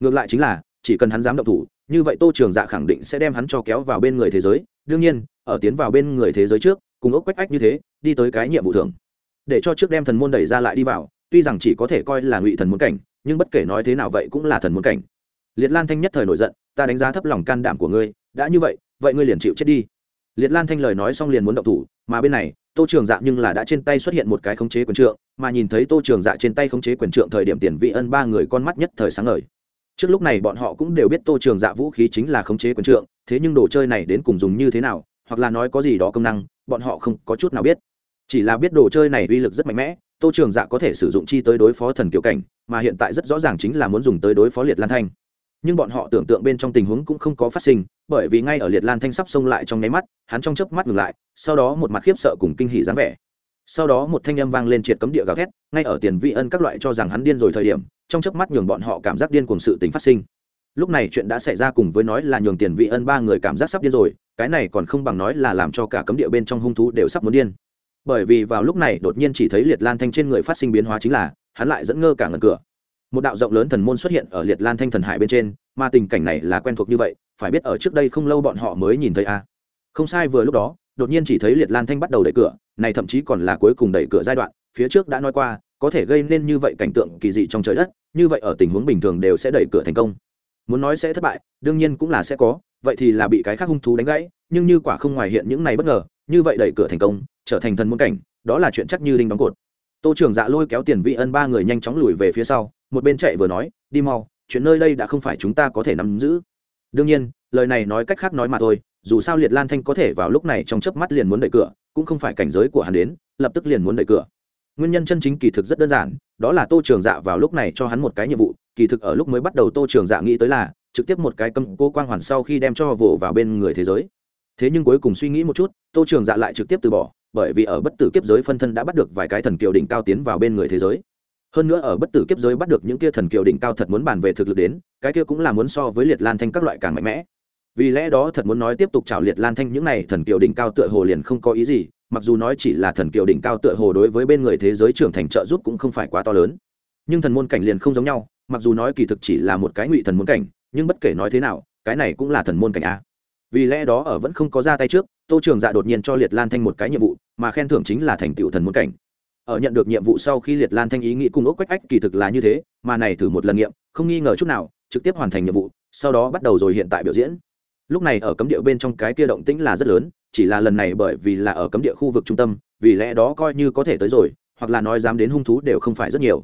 Ngược lại chính là, chỉ cần hắn dám động thủ, như vậy tô trường dạ khẳng định sẽ đem hắn cho kéo vào bên người thế giới. Đương nhiên ở tiến vào bên người thế giới trước, cùng ốc quách ách như thế, đi tới cái nhiệm vụ thường để cho trước đem thần môn đẩy ra lại đi vào, tuy rằng chỉ có thể coi là ngụy thần muốn cảnh, nhưng bất kể nói thế nào vậy cũng là thần muốn cảnh. Liệt lan thanh nhất thời nổi giận, ta đánh giá thấp lòng can đảm của ngươi, đã như vậy vậy ngươi liền chịu chết đi. Liệt lan thanh lời nói xong liền muốn động thủ, mà bên này, tô trường dạ nhưng là đã trên tay xuất hiện một cái khống chế quyền trượng, mà nhìn thấy tô trường dạ trên tay khống chế quyền trượng thời điểm tiền vị ân ba người con mắt nhất thời sáng ngời. Trước lúc này bọn họ cũng đều biết tô trường dạ vũ khí chính là khống chế quyền trượng, thế nhưng đồ chơi này đến cùng dùng như thế nào hoặc là nói có gì đó công năng, bọn họ không có chút nào biết. Chỉ là biết đồ chơi này uy lực rất mạnh mẽ, tô trường dạ có thể sử dụng chi tới đối phó thần kiểu cảnh, mà hiện tại rất rõ ràng chính là muốn dùng tới đối phó liệt lan thanh. Nhưng bọn họ tưởng tượng bên trong tình huống cũng không có phát sinh, bởi vì ngay ở liệt lan thanh sắp xông lại trong nháy mắt, hắn trong chớp mắt ngừng lại, sau đó một mặt khiếp sợ cùng kinh hỉ dáng vẻ. Sau đó một thanh âm vang lên triệt cấm địa gào thét, ngay ở tiền vị ân các loại cho rằng hắn điên rồi thời điểm, trong chớp mắt nhường bọn họ cảm giác điên cùng sự tính phát sinh. Lúc này chuyện đã xảy ra cùng với nói là nhường tiền vị ân ba người cảm giác sắp điên rồi cái này còn không bằng nói là làm cho cả cấm địa bên trong hung thú đều sắp muốn điên. Bởi vì vào lúc này đột nhiên chỉ thấy liệt lan thanh trên người phát sinh biến hóa chính là, hắn lại dẫn ngơ cả ngần cửa. Một đạo rộng lớn thần môn xuất hiện ở liệt lan thanh thần hải bên trên, mà tình cảnh này là quen thuộc như vậy, phải biết ở trước đây không lâu bọn họ mới nhìn thấy a. Không sai, vừa lúc đó, đột nhiên chỉ thấy liệt lan thanh bắt đầu đẩy cửa, này thậm chí còn là cuối cùng đẩy cửa giai đoạn, phía trước đã nói qua, có thể gây nên như vậy cảnh tượng kỳ dị trong trời đất, như vậy ở tình huống bình thường đều sẽ đẩy cửa thành công. Muốn nói sẽ thất bại, đương nhiên cũng là sẽ có vậy thì là bị cái khác hung thú đánh gãy, nhưng như quả không ngoài hiện những này bất ngờ, như vậy đẩy cửa thành công, trở thành thần môn cảnh, đó là chuyện chắc như đinh đóng cột. Tô trường dạ lôi kéo tiền vị ân ba người nhanh chóng lùi về phía sau, một bên chạy vừa nói, đi mau, chuyện nơi đây đã không phải chúng ta có thể nắm giữ. Đương nhiên, lời này nói cách khác nói mà thôi, dù sao liệt lan thanh có thể vào lúc này trong chớp mắt liền muốn đẩy cửa, cũng không phải cảnh giới của hắn đến, lập tức liền muốn đẩy cửa. Nguyên nhân chân chính kỳ thực rất đơn giản, đó là tô trường dạ vào lúc này cho hắn một cái nhiệm vụ, kỳ thực ở lúc mới bắt đầu tô trường dạ nghĩ tới là trực tiếp một cái cầm cô quang hoàn sau khi đem cho vỗ vào bên người thế giới. Thế nhưng cuối cùng suy nghĩ một chút, tô trường dạ lại trực tiếp từ bỏ, bởi vì ở bất tử kiếp giới phân thân đã bắt được vài cái thần kiều đỉnh cao tiến vào bên người thế giới. Hơn nữa ở bất tử kiếp giới bắt được những kia thần kiều đỉnh cao thật muốn bàn về thực lực đến, cái kia cũng là muốn so với liệt lan thanh các loại càng mạnh mẽ. Vì lẽ đó thật muốn nói tiếp tục trào liệt lan thanh những này thần kiều đỉnh cao tựa hồ liền không có ý gì, mặc dù nói chỉ là thần kiều đỉnh cao tựa hồ đối với bên người thế giới trưởng thành trợ giúp cũng không phải quá to lớn. Nhưng thần môn cảnh liền không giống nhau, mặc dù nói kỳ thực chỉ là một cái ngụy thần môn cảnh nhưng bất kể nói thế nào, cái này cũng là thần môn cảnh a. Vì lẽ đó ở vẫn không có ra tay trước, tô trường dạ đột nhiên cho liệt lan thanh một cái nhiệm vụ, mà khen thưởng chính là thành tựu thần môn cảnh. Ở nhận được nhiệm vụ sau khi liệt lan thanh ý nghĩ cùng ốc quách ách kỳ thực là như thế, mà này thử một lần nghiệm, không nghi ngờ chút nào, trực tiếp hoàn thành nhiệm vụ, sau đó bắt đầu rồi hiện tại biểu diễn. Lúc này ở cấm địa bên trong cái kia động tĩnh là rất lớn, chỉ là lần này bởi vì là ở cấm địa khu vực trung tâm, vì lẽ đó coi như có thể tới rồi, hoặc là nói dám đến hung thú đều không phải rất nhiều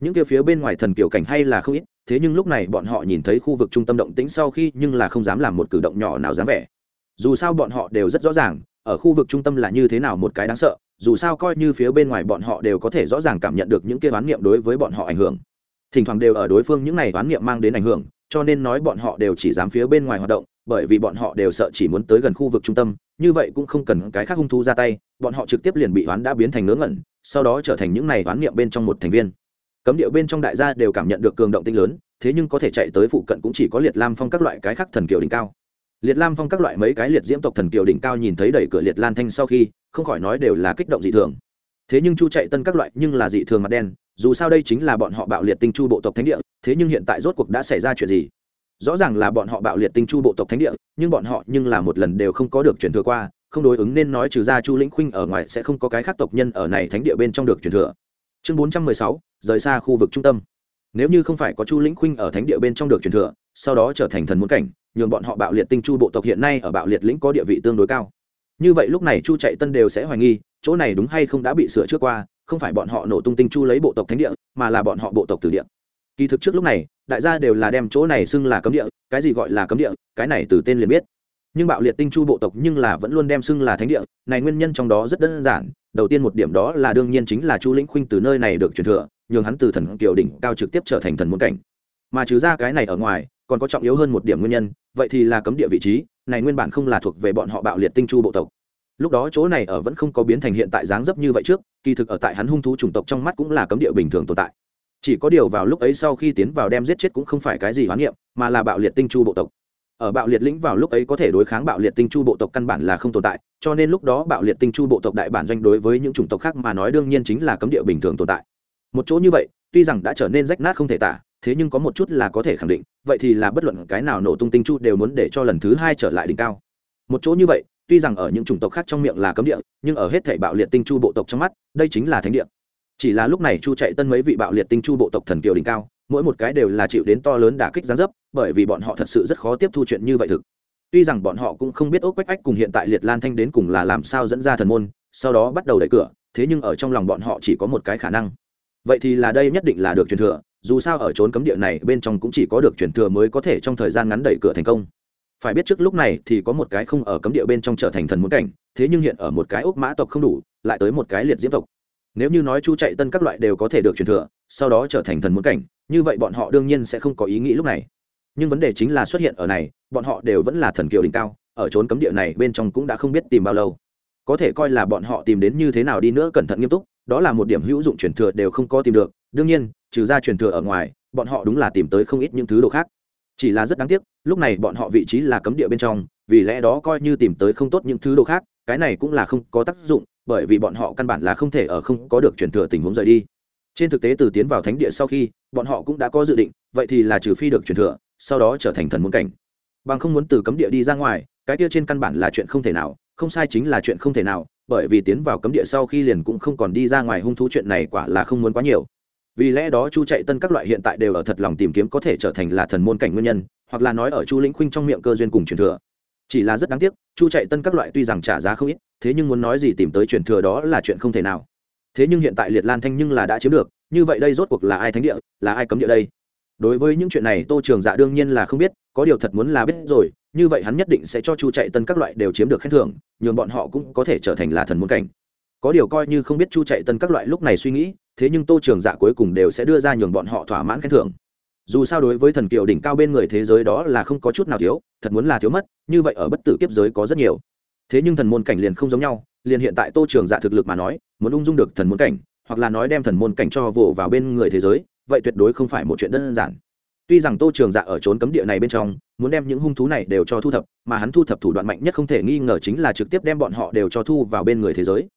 những kia phía bên ngoài thần kiểu cảnh hay là không ít, thế nhưng lúc này bọn họ nhìn thấy khu vực trung tâm động tĩnh sau khi nhưng là không dám làm một cử động nhỏ nào dám vẻ. Dù sao bọn họ đều rất rõ ràng, ở khu vực trung tâm là như thế nào một cái đáng sợ, dù sao coi như phía bên ngoài bọn họ đều có thể rõ ràng cảm nhận được những kia oán niệm đối với bọn họ ảnh hưởng. Thỉnh thoảng đều ở đối phương những này oán niệm mang đến ảnh hưởng, cho nên nói bọn họ đều chỉ dám phía bên ngoài hoạt động, bởi vì bọn họ đều sợ chỉ muốn tới gần khu vực trung tâm, như vậy cũng không cần cái khác hung thú ra tay, bọn họ trực tiếp liền bị oán đã biến thành ngớ ngẩn, sau đó trở thành những này oán niệm bên trong một thành viên cấm điệu bên trong đại gia đều cảm nhận được cường động tinh lớn, thế nhưng có thể chạy tới phụ cận cũng chỉ có liệt lam phong các loại cái khác thần kiều đỉnh cao. Liệt lam phong các loại mấy cái liệt diễm tộc thần kiều đỉnh cao nhìn thấy đẩy cửa liệt lan thanh sau khi, không khỏi nói đều là kích động dị thường. Thế nhưng chu chạy tân các loại nhưng là dị thường mặt đen, dù sao đây chính là bọn họ bạo liệt tinh chu bộ tộc thánh địa, thế nhưng hiện tại rốt cuộc đã xảy ra chuyện gì? Rõ ràng là bọn họ bạo liệt tinh chu bộ tộc thánh địa, nhưng bọn họ nhưng là một lần đều không có được truyền thừa qua, không đối ứng nên nói trừ ra chu lĩnh khuynh ở ngoài sẽ không có cái khác tộc nhân ở này thánh địa bên trong được truyền thừa chương bốn trăm mười sáu, rời xa khu vực trung tâm. Nếu như không phải có chu lĩnh khuynh ở thánh địa bên trong được truyền thừa, sau đó trở thành thần muốn cảnh, nhường bọn họ bạo liệt tinh chu bộ tộc hiện nay ở bạo liệt lĩnh có địa vị tương đối cao. Như vậy lúc này chu chạy tân đều sẽ hoài nghi, chỗ này đúng hay không đã bị sửa trước qua, không phải bọn họ nổ tung tinh chu lấy bộ tộc thánh địa, mà là bọn họ bộ tộc từ địa. Kỳ thực trước lúc này, đại gia đều là đem chỗ này xưng là cấm địa, cái gì gọi là cấm địa, cái này từ tên liền biết nhưng bạo liệt tinh chu bộ tộc nhưng là vẫn luôn đem xưng là thánh địa, này nguyên nhân trong đó rất đơn giản, đầu tiên một điểm đó là đương nhiên chính là chu lĩnh khuynh từ nơi này được truyền thừa, nhường hắn từ thần kiều đỉnh cao trực tiếp trở thành thần muốn cảnh. Mà trừ ra cái này ở ngoài, còn có trọng yếu hơn một điểm nguyên nhân, vậy thì là cấm địa vị trí, này nguyên bản không là thuộc về bọn họ bạo liệt tinh chu bộ tộc. Lúc đó chỗ này ở vẫn không có biến thành hiện tại dáng dấp như vậy trước, kỳ thực ở tại hắn hung thú chủng tộc trong mắt cũng là cấm địa bình thường tồn tại. Chỉ có điều vào lúc ấy sau khi tiến vào đem giết chết cũng không phải cái gì hoán niệm, mà là bạo liệt tinh chu bộ tộc ở bạo liệt lĩnh vào lúc ấy có thể đối kháng bạo liệt tinh chu bộ tộc căn bản là không tồn tại, cho nên lúc đó bạo liệt tinh chu bộ tộc đại bản doanh đối với những chủng tộc khác mà nói đương nhiên chính là cấm địa bình thường tồn tại. Một chỗ như vậy, tuy rằng đã trở nên rách nát không thể tả, thế nhưng có một chút là có thể khẳng định, vậy thì là bất luận cái nào nổ tung tinh chu đều muốn để cho lần thứ hai trở lại đỉnh cao. Một chỗ như vậy, tuy rằng ở những chủng tộc khác trong miệng là cấm địa, nhưng ở hết thể bạo liệt tinh chu bộ tộc trong mắt, đây chính là thánh địa. Chỉ là lúc này chu chạy tân mấy vị bạo liệt tinh chu bộ tộc thần kiều đỉnh cao, mỗi một cái đều là chịu đến to lớn đả kích gián dấp bởi vì bọn họ thật sự rất khó tiếp thu chuyện như vậy thực. Tuy rằng bọn họ cũng không biết ốc quách ách cùng hiện tại liệt lan thanh đến cùng là làm sao dẫn ra thần môn, sau đó bắt đầu đẩy cửa, thế nhưng ở trong lòng bọn họ chỉ có một cái khả năng. Vậy thì là đây nhất định là được truyền thừa, dù sao ở trốn cấm địa này bên trong cũng chỉ có được truyền thừa mới có thể trong thời gian ngắn đẩy cửa thành công. Phải biết trước lúc này thì có một cái không ở cấm địa bên trong trở thành thần muốn cảnh, thế nhưng hiện ở một cái ốc mã tộc không đủ, lại tới một cái liệt diễm tộc. Nếu như nói chu chạy tân các loại đều có thể được truyền thừa, sau đó trở thành thần muốn cảnh, như vậy bọn họ đương nhiên sẽ không có ý nghĩ lúc này nhưng vấn đề chính là xuất hiện ở này, bọn họ đều vẫn là thần kiều đỉnh cao, ở trốn cấm địa này bên trong cũng đã không biết tìm bao lâu. Có thể coi là bọn họ tìm đến như thế nào đi nữa cẩn thận nghiêm túc, đó là một điểm hữu dụng truyền thừa đều không có tìm được, đương nhiên, trừ ra truyền thừa ở ngoài, bọn họ đúng là tìm tới không ít những thứ đồ khác. Chỉ là rất đáng tiếc, lúc này bọn họ vị trí là cấm địa bên trong, vì lẽ đó coi như tìm tới không tốt những thứ đồ khác, cái này cũng là không có tác dụng, bởi vì bọn họ căn bản là không thể ở không có được truyền thừa tình huống rời đi. Trên thực tế từ tiến vào thánh địa sau khi, bọn họ cũng đã có dự định, vậy thì là trừ phi được truyền thừa sau đó trở thành thần muốn cảnh. Bằng không muốn từ cấm địa đi ra ngoài, cái kia trên căn bản là chuyện không thể nào, không sai chính là chuyện không thể nào, bởi vì tiến vào cấm địa sau khi liền cũng không còn đi ra ngoài hung thú chuyện này quả là không muốn quá nhiều. Vì lẽ đó chu chạy tân các loại hiện tại đều ở thật lòng tìm kiếm có thể trở thành là thần môn cảnh nguyên nhân, hoặc là nói ở chu lĩnh khuynh trong miệng cơ duyên cùng truyền thừa. Chỉ là rất đáng tiếc, chu chạy tân các loại tuy rằng trả giá không ít, thế nhưng muốn nói gì tìm tới truyền thừa đó là chuyện không thể nào. Thế nhưng hiện tại liệt lan thanh nhưng là đã chiếm được, như vậy đây rốt cuộc là ai thánh địa, là ai cấm địa đây? Đối với những chuyện này tô trường dạ đương nhiên là không biết, có điều thật muốn là biết rồi, như vậy hắn nhất định sẽ cho chu chạy tân các loại đều chiếm được khen thưởng, nhường bọn họ cũng có thể trở thành là thần muốn cảnh. Có điều coi như không biết chu chạy tân các loại lúc này suy nghĩ, thế nhưng tô trường dạ cuối cùng đều sẽ đưa ra nhường bọn họ thỏa mãn khen thưởng. Dù sao đối với thần kiều đỉnh cao bên người thế giới đó là không có chút nào thiếu, thật muốn là thiếu mất, như vậy ở bất tử kiếp giới có rất nhiều. Thế nhưng thần môn cảnh liền không giống nhau, liền hiện tại tô trường dạ thực lực mà nói, muốn ung dung được thần môn cảnh, hoặc là nói đem thần môn cảnh cho vồ vào bên người thế giới vậy tuyệt đối không phải một chuyện đơn giản. Tuy rằng tô trường dạ ở trốn cấm địa này bên trong, muốn đem những hung thú này đều cho thu thập, mà hắn thu thập thủ đoạn mạnh nhất không thể nghi ngờ chính là trực tiếp đem bọn họ đều cho thu vào bên người thế giới.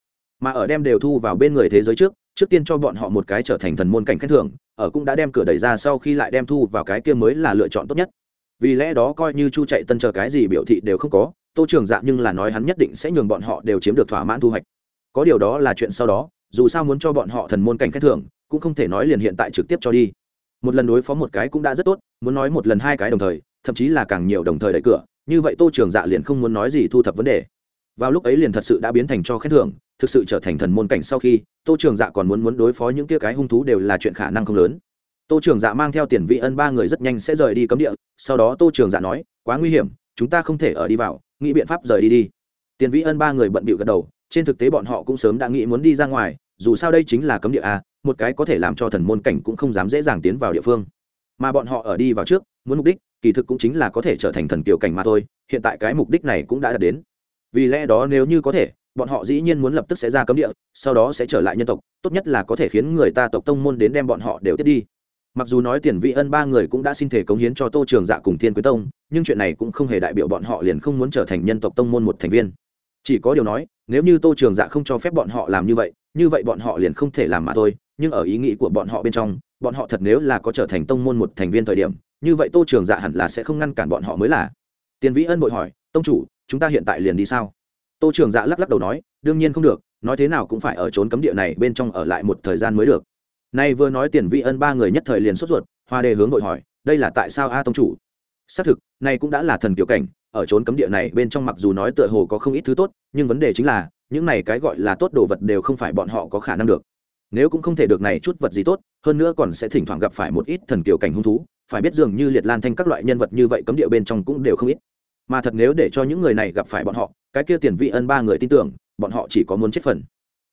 Mà ở đem đều thu vào bên người thế giới trước trước tiên cho bọn họ một cái trở thành thần môn cảnh khen thưởng, ở cũng đã đem cửa đẩy ra sau khi lại đem thu vào cái kia mới là lựa chọn tốt nhất. Vì lẽ đó coi như chu chạy tân chờ cái gì biểu thị đều không có, tô trường dạ nhưng là nói hắn nhất định sẽ nhường bọn họ đều chiếm được thỏa mãn thu hoạch. Có điều đó là chuyện sau đó, dù sao muốn cho bọn họ thần môn cảnh khen thưởng cũng không thể nói liền hiện tại trực tiếp cho đi. Một lần đối phó một cái cũng đã rất tốt, muốn nói một lần hai cái đồng thời, thậm chí là càng nhiều đồng thời đẩy cửa, như vậy tô trường dạ liền không muốn nói gì thu thập vấn đề. Vào lúc ấy liền thật sự đã biến thành cho khen thưởng, thực sự trở thành thần môn cảnh sau khi, tô trường dạ còn muốn muốn đối phó những kia cái hung thú đều là chuyện khả năng không lớn. Tô trường dạ mang theo tiền vị ân ba người rất nhanh sẽ rời đi cấm địa, sau đó tô trường dạ nói, quá nguy hiểm, chúng ta không thể ở đi vào, nghĩ biện pháp rời đi đi. Tiền vĩ ân ba người bận bịu gật đầu, trên thực tế bọn họ cũng sớm đã nghĩ muốn đi ra ngoài dù sao đây chính là cấm địa a, một cái có thể làm cho thần môn cảnh cũng không dám dễ dàng tiến vào địa phương. Mà bọn họ ở đi vào trước, muốn mục đích, kỳ thực cũng chính là có thể trở thành thần kiều cảnh mà thôi, hiện tại cái mục đích này cũng đã đạt đến. Vì lẽ đó nếu như có thể, bọn họ dĩ nhiên muốn lập tức sẽ ra cấm địa, sau đó sẽ trở lại nhân tộc, tốt nhất là có thể khiến người ta tộc tông môn đến đem bọn họ đều tiếp đi. Mặc dù nói tiền vị ân ba người cũng đã xin thể cống hiến cho tô trường dạ cùng thiên quý tông, nhưng chuyện này cũng không hề đại biểu bọn họ liền không muốn trở thành nhân tộc tông môn một thành viên. Chỉ có điều nói, nếu như tô trường dạ không cho phép bọn họ làm như vậy như vậy bọn họ liền không thể làm mà thôi, nhưng ở ý nghĩ của bọn họ bên trong, bọn họ thật nếu là có trở thành tông môn một thành viên thời điểm, như vậy tô trường dạ hẳn là sẽ không ngăn cản bọn họ mới là. Tiền vĩ ân bội hỏi, tông chủ, chúng ta hiện tại liền đi sao? Tô trường dạ lắc lắc đầu nói, đương nhiên không được, nói thế nào cũng phải ở trốn cấm địa này bên trong ở lại một thời gian mới được. Nay vừa nói tiền vĩ ân ba người nhất thời liền sốt ruột, hoa đề hướng bội hỏi, đây là tại sao a, tông chủ? Xác thực, này cũng đã là thần kiểu cảnh ở trốn cấm địa này bên trong mặc dù nói tựa hồ có không ít thứ tốt, nhưng vấn đề chính là, những này cái gọi là tốt đồ vật đều không phải bọn họ có khả năng được. Nếu cũng không thể được này chút vật gì tốt, hơn nữa còn sẽ thỉnh thoảng gặp phải một ít thần kiều cảnh hung thú, phải biết dường như liệt lan thanh các loại nhân vật như vậy cấm địa bên trong cũng đều không ít. Mà thật nếu để cho những người này gặp phải bọn họ, cái kia tiền vị ân ba người tin tưởng, bọn họ chỉ có muốn chết phần.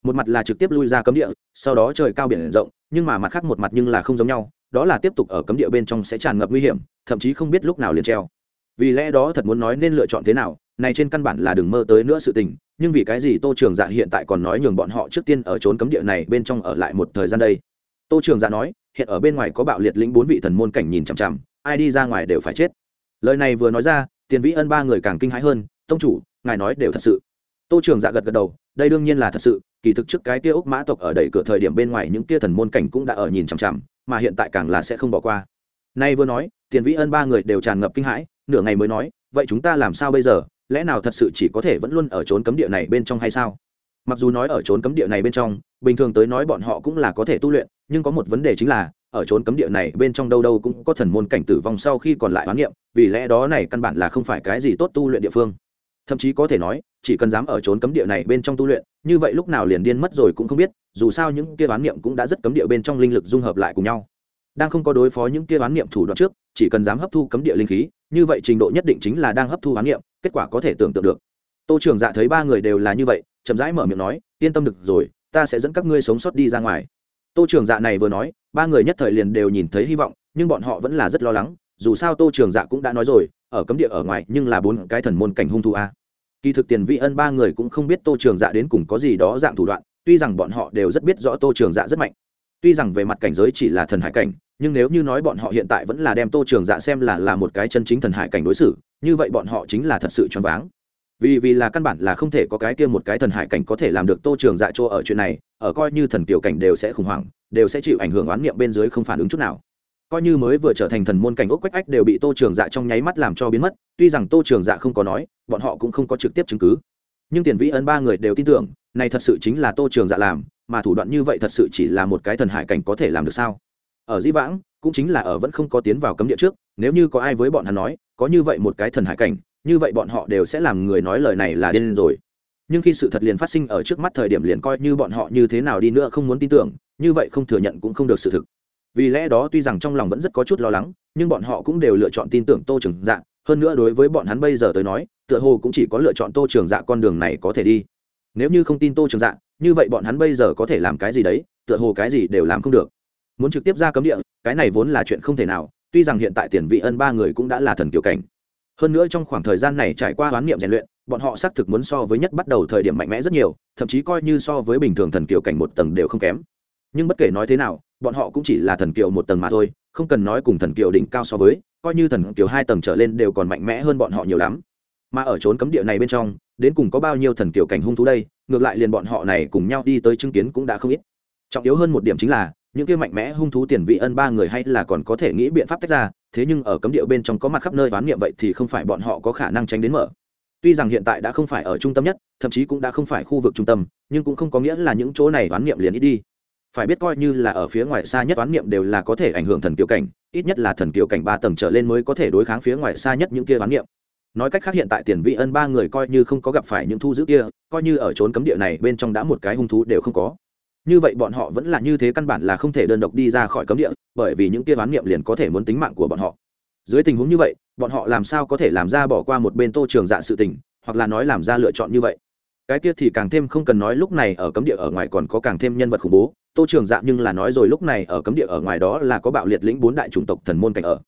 Một mặt là trực tiếp lui ra cấm địa, sau đó trời cao biển rộng, nhưng mà mặt khác một mặt nhưng là không giống nhau, đó là tiếp tục ở cấm địa bên trong sẽ tràn ngập nguy hiểm, thậm chí không biết lúc nào liền treo vì lẽ đó thật muốn nói nên lựa chọn thế nào, này trên căn bản là đừng mơ tới nữa sự tình, nhưng vì cái gì tô trường dạ hiện tại còn nói nhường bọn họ trước tiên ở trốn cấm địa này bên trong ở lại một thời gian đây? Tô trường dạ nói, hiện ở bên ngoài có bạo liệt lĩnh bốn vị thần môn cảnh nhìn chằm chằm, ai đi ra ngoài đều phải chết. Lời này vừa nói ra, tiền vĩ ân ba người càng kinh hãi hơn, tông chủ, ngài nói đều thật sự. Tô trường dạ gật gật đầu, đây đương nhiên là thật sự, kỳ thực trước cái kia ốc mã tộc ở đẩy cửa thời điểm bên ngoài những kia thần môn cảnh cũng đã ở nhìn chằm chằm, mà hiện tại càng là sẽ không bỏ qua. Nay vừa nói, tiền vĩ ân ba người đều tràn ngập kinh hãi nửa ngày mới nói, vậy chúng ta làm sao bây giờ? Lẽ nào thật sự chỉ có thể vẫn luôn ở trốn cấm địa này bên trong hay sao? Mặc dù nói ở trốn cấm địa này bên trong, bình thường tới nói bọn họ cũng là có thể tu luyện, nhưng có một vấn đề chính là, ở trốn cấm địa này bên trong đâu đâu cũng có thần môn cảnh tử vong sau khi còn lại hoán niệm, vì lẽ đó này căn bản là không phải cái gì tốt tu luyện địa phương. Thậm chí có thể nói, chỉ cần dám ở trốn cấm địa này bên trong tu luyện, như vậy lúc nào liền điên mất rồi cũng không biết, dù sao những kia oán niệm cũng đã rất cấm địa bên trong linh lực dung hợp lại cùng nhau. Đang không có đối phó những kia oán niệm thủ đoạn trước chỉ cần dám hấp thu cấm địa linh khí, như vậy trình độ nhất định chính là đang hấp thu hoán niệm, kết quả có thể tưởng tượng được. Tô trường dạ thấy ba người đều là như vậy, chậm rãi mở miệng nói, yên tâm được rồi, ta sẽ dẫn các ngươi sống sót đi ra ngoài. Tô trường dạ này vừa nói, ba người nhất thời liền đều nhìn thấy hy vọng, nhưng bọn họ vẫn là rất lo lắng, dù sao tô trường dạ cũng đã nói rồi, ở cấm địa ở ngoài nhưng là bốn cái thần môn cảnh hung thủ a. Kỳ thực tiền vị ân ba người cũng không biết tô trường dạ đến cùng có gì đó dạng thủ đoạn, tuy rằng bọn họ đều rất biết rõ tô trường dạ rất mạnh. Tuy rằng về mặt cảnh giới chỉ là thần hải cảnh nhưng nếu như nói bọn họ hiện tại vẫn là đem tô trường dạ xem là là một cái chân chính thần hải cảnh đối xử, như vậy bọn họ chính là thật sự choáng váng. Vì vì là căn bản là không thể có cái kia một cái thần hải cảnh có thể làm được tô trường dạ chỗ ở chuyện này, ở coi như thần tiểu cảnh đều sẽ khủng hoảng, đều sẽ chịu ảnh hưởng oán niệm bên dưới không phản ứng chút nào. Coi như mới vừa trở thành thần môn cảnh ốc quách ách đều bị tô trường dạ trong nháy mắt làm cho biến mất, tuy rằng tô trường dạ không có nói, bọn họ cũng không có trực tiếp chứng cứ. Nhưng tiền vĩ ấn ba người đều tin tưởng, này thật sự chính là tô trường dạ làm, mà thủ đoạn như vậy thật sự chỉ là một cái thần hải cảnh có thể làm được sao? Ở di vãng, cũng chính là ở vẫn không có tiến vào cấm địa trước, nếu như có ai với bọn hắn nói, có như vậy một cái thần hải cảnh, như vậy bọn họ đều sẽ làm người nói lời này là điên rồi. Nhưng khi sự thật liền phát sinh ở trước mắt thời điểm liền coi như bọn họ như thế nào đi nữa không muốn tin tưởng, như vậy không thừa nhận cũng không được sự thực. Vì lẽ đó tuy rằng trong lòng vẫn rất có chút lo lắng, nhưng bọn họ cũng đều lựa chọn tin tưởng tô trường dạ hơn nữa đối với bọn hắn bây giờ tới nói, tựa hồ cũng chỉ có lựa chọn tô trường dạ con đường này có thể đi. Nếu như không tin tô trường dạ như vậy bọn hắn bây giờ có thể làm cái gì đấy, tựa hồ cái gì đều làm không được muốn trực tiếp ra cấm địa, cái này vốn là chuyện không thể nào, tuy rằng hiện tại tiền vị ân ba người cũng đã là thần kiều cảnh. Hơn nữa trong khoảng thời gian này trải qua hoán niệm rèn luyện, bọn họ xác thực muốn so với nhất bắt đầu thời điểm mạnh mẽ rất nhiều, thậm chí coi như so với bình thường thần kiều cảnh một tầng đều không kém. Nhưng bất kể nói thế nào, bọn họ cũng chỉ là thần kiều một tầng mà thôi, không cần nói cùng thần kiều đỉnh cao so với, coi như thần kiều hai tầng trở lên đều còn mạnh mẽ hơn bọn họ nhiều lắm. Mà ở trốn cấm địa này bên trong, đến cùng có bao nhiêu thần kiều cảnh hung thú đây, ngược lại liền bọn họ này cùng nhau đi tới chứng kiến cũng đã không ít. Trọng yếu hơn một điểm chính là những kia mạnh mẽ hung thú tiền vị ân ba người hay là còn có thể nghĩ biện pháp tách ra, thế nhưng ở cấm địa bên trong có mặt khắp nơi bán niệm vậy thì không phải bọn họ có khả năng tránh đến mở. Tuy rằng hiện tại đã không phải ở trung tâm nhất, thậm chí cũng đã không phải khu vực trung tâm, nhưng cũng không có nghĩa là những chỗ này bán niệm liền ít đi. Phải biết coi như là ở phía ngoài xa nhất bán niệm đều là có thể ảnh hưởng thần kiều cảnh, ít nhất là thần kiều cảnh ba tầng trở lên mới có thể đối kháng phía ngoài xa nhất những kia bán niệm. Nói cách khác hiện tại tiền vị ân ba người coi như không có gặp phải những thu giữ kia, coi như ở trốn cấm địa này bên trong đã một cái hung thú đều không có như vậy bọn họ vẫn là như thế căn bản là không thể đơn độc đi ra khỏi cấm địa, bởi vì những kia oán niệm liền có thể muốn tính mạng của bọn họ. Dưới tình huống như vậy, bọn họ làm sao có thể làm ra bỏ qua một bên tô trường dạ sự tình, hoặc là nói làm ra lựa chọn như vậy? Cái kia thì càng thêm không cần nói lúc này ở cấm địa ở ngoài còn có càng thêm nhân vật khủng bố. Tô trường dạ nhưng là nói rồi lúc này ở cấm địa ở ngoài đó là có bạo liệt lĩnh bốn đại chủng tộc thần môn cảnh ở.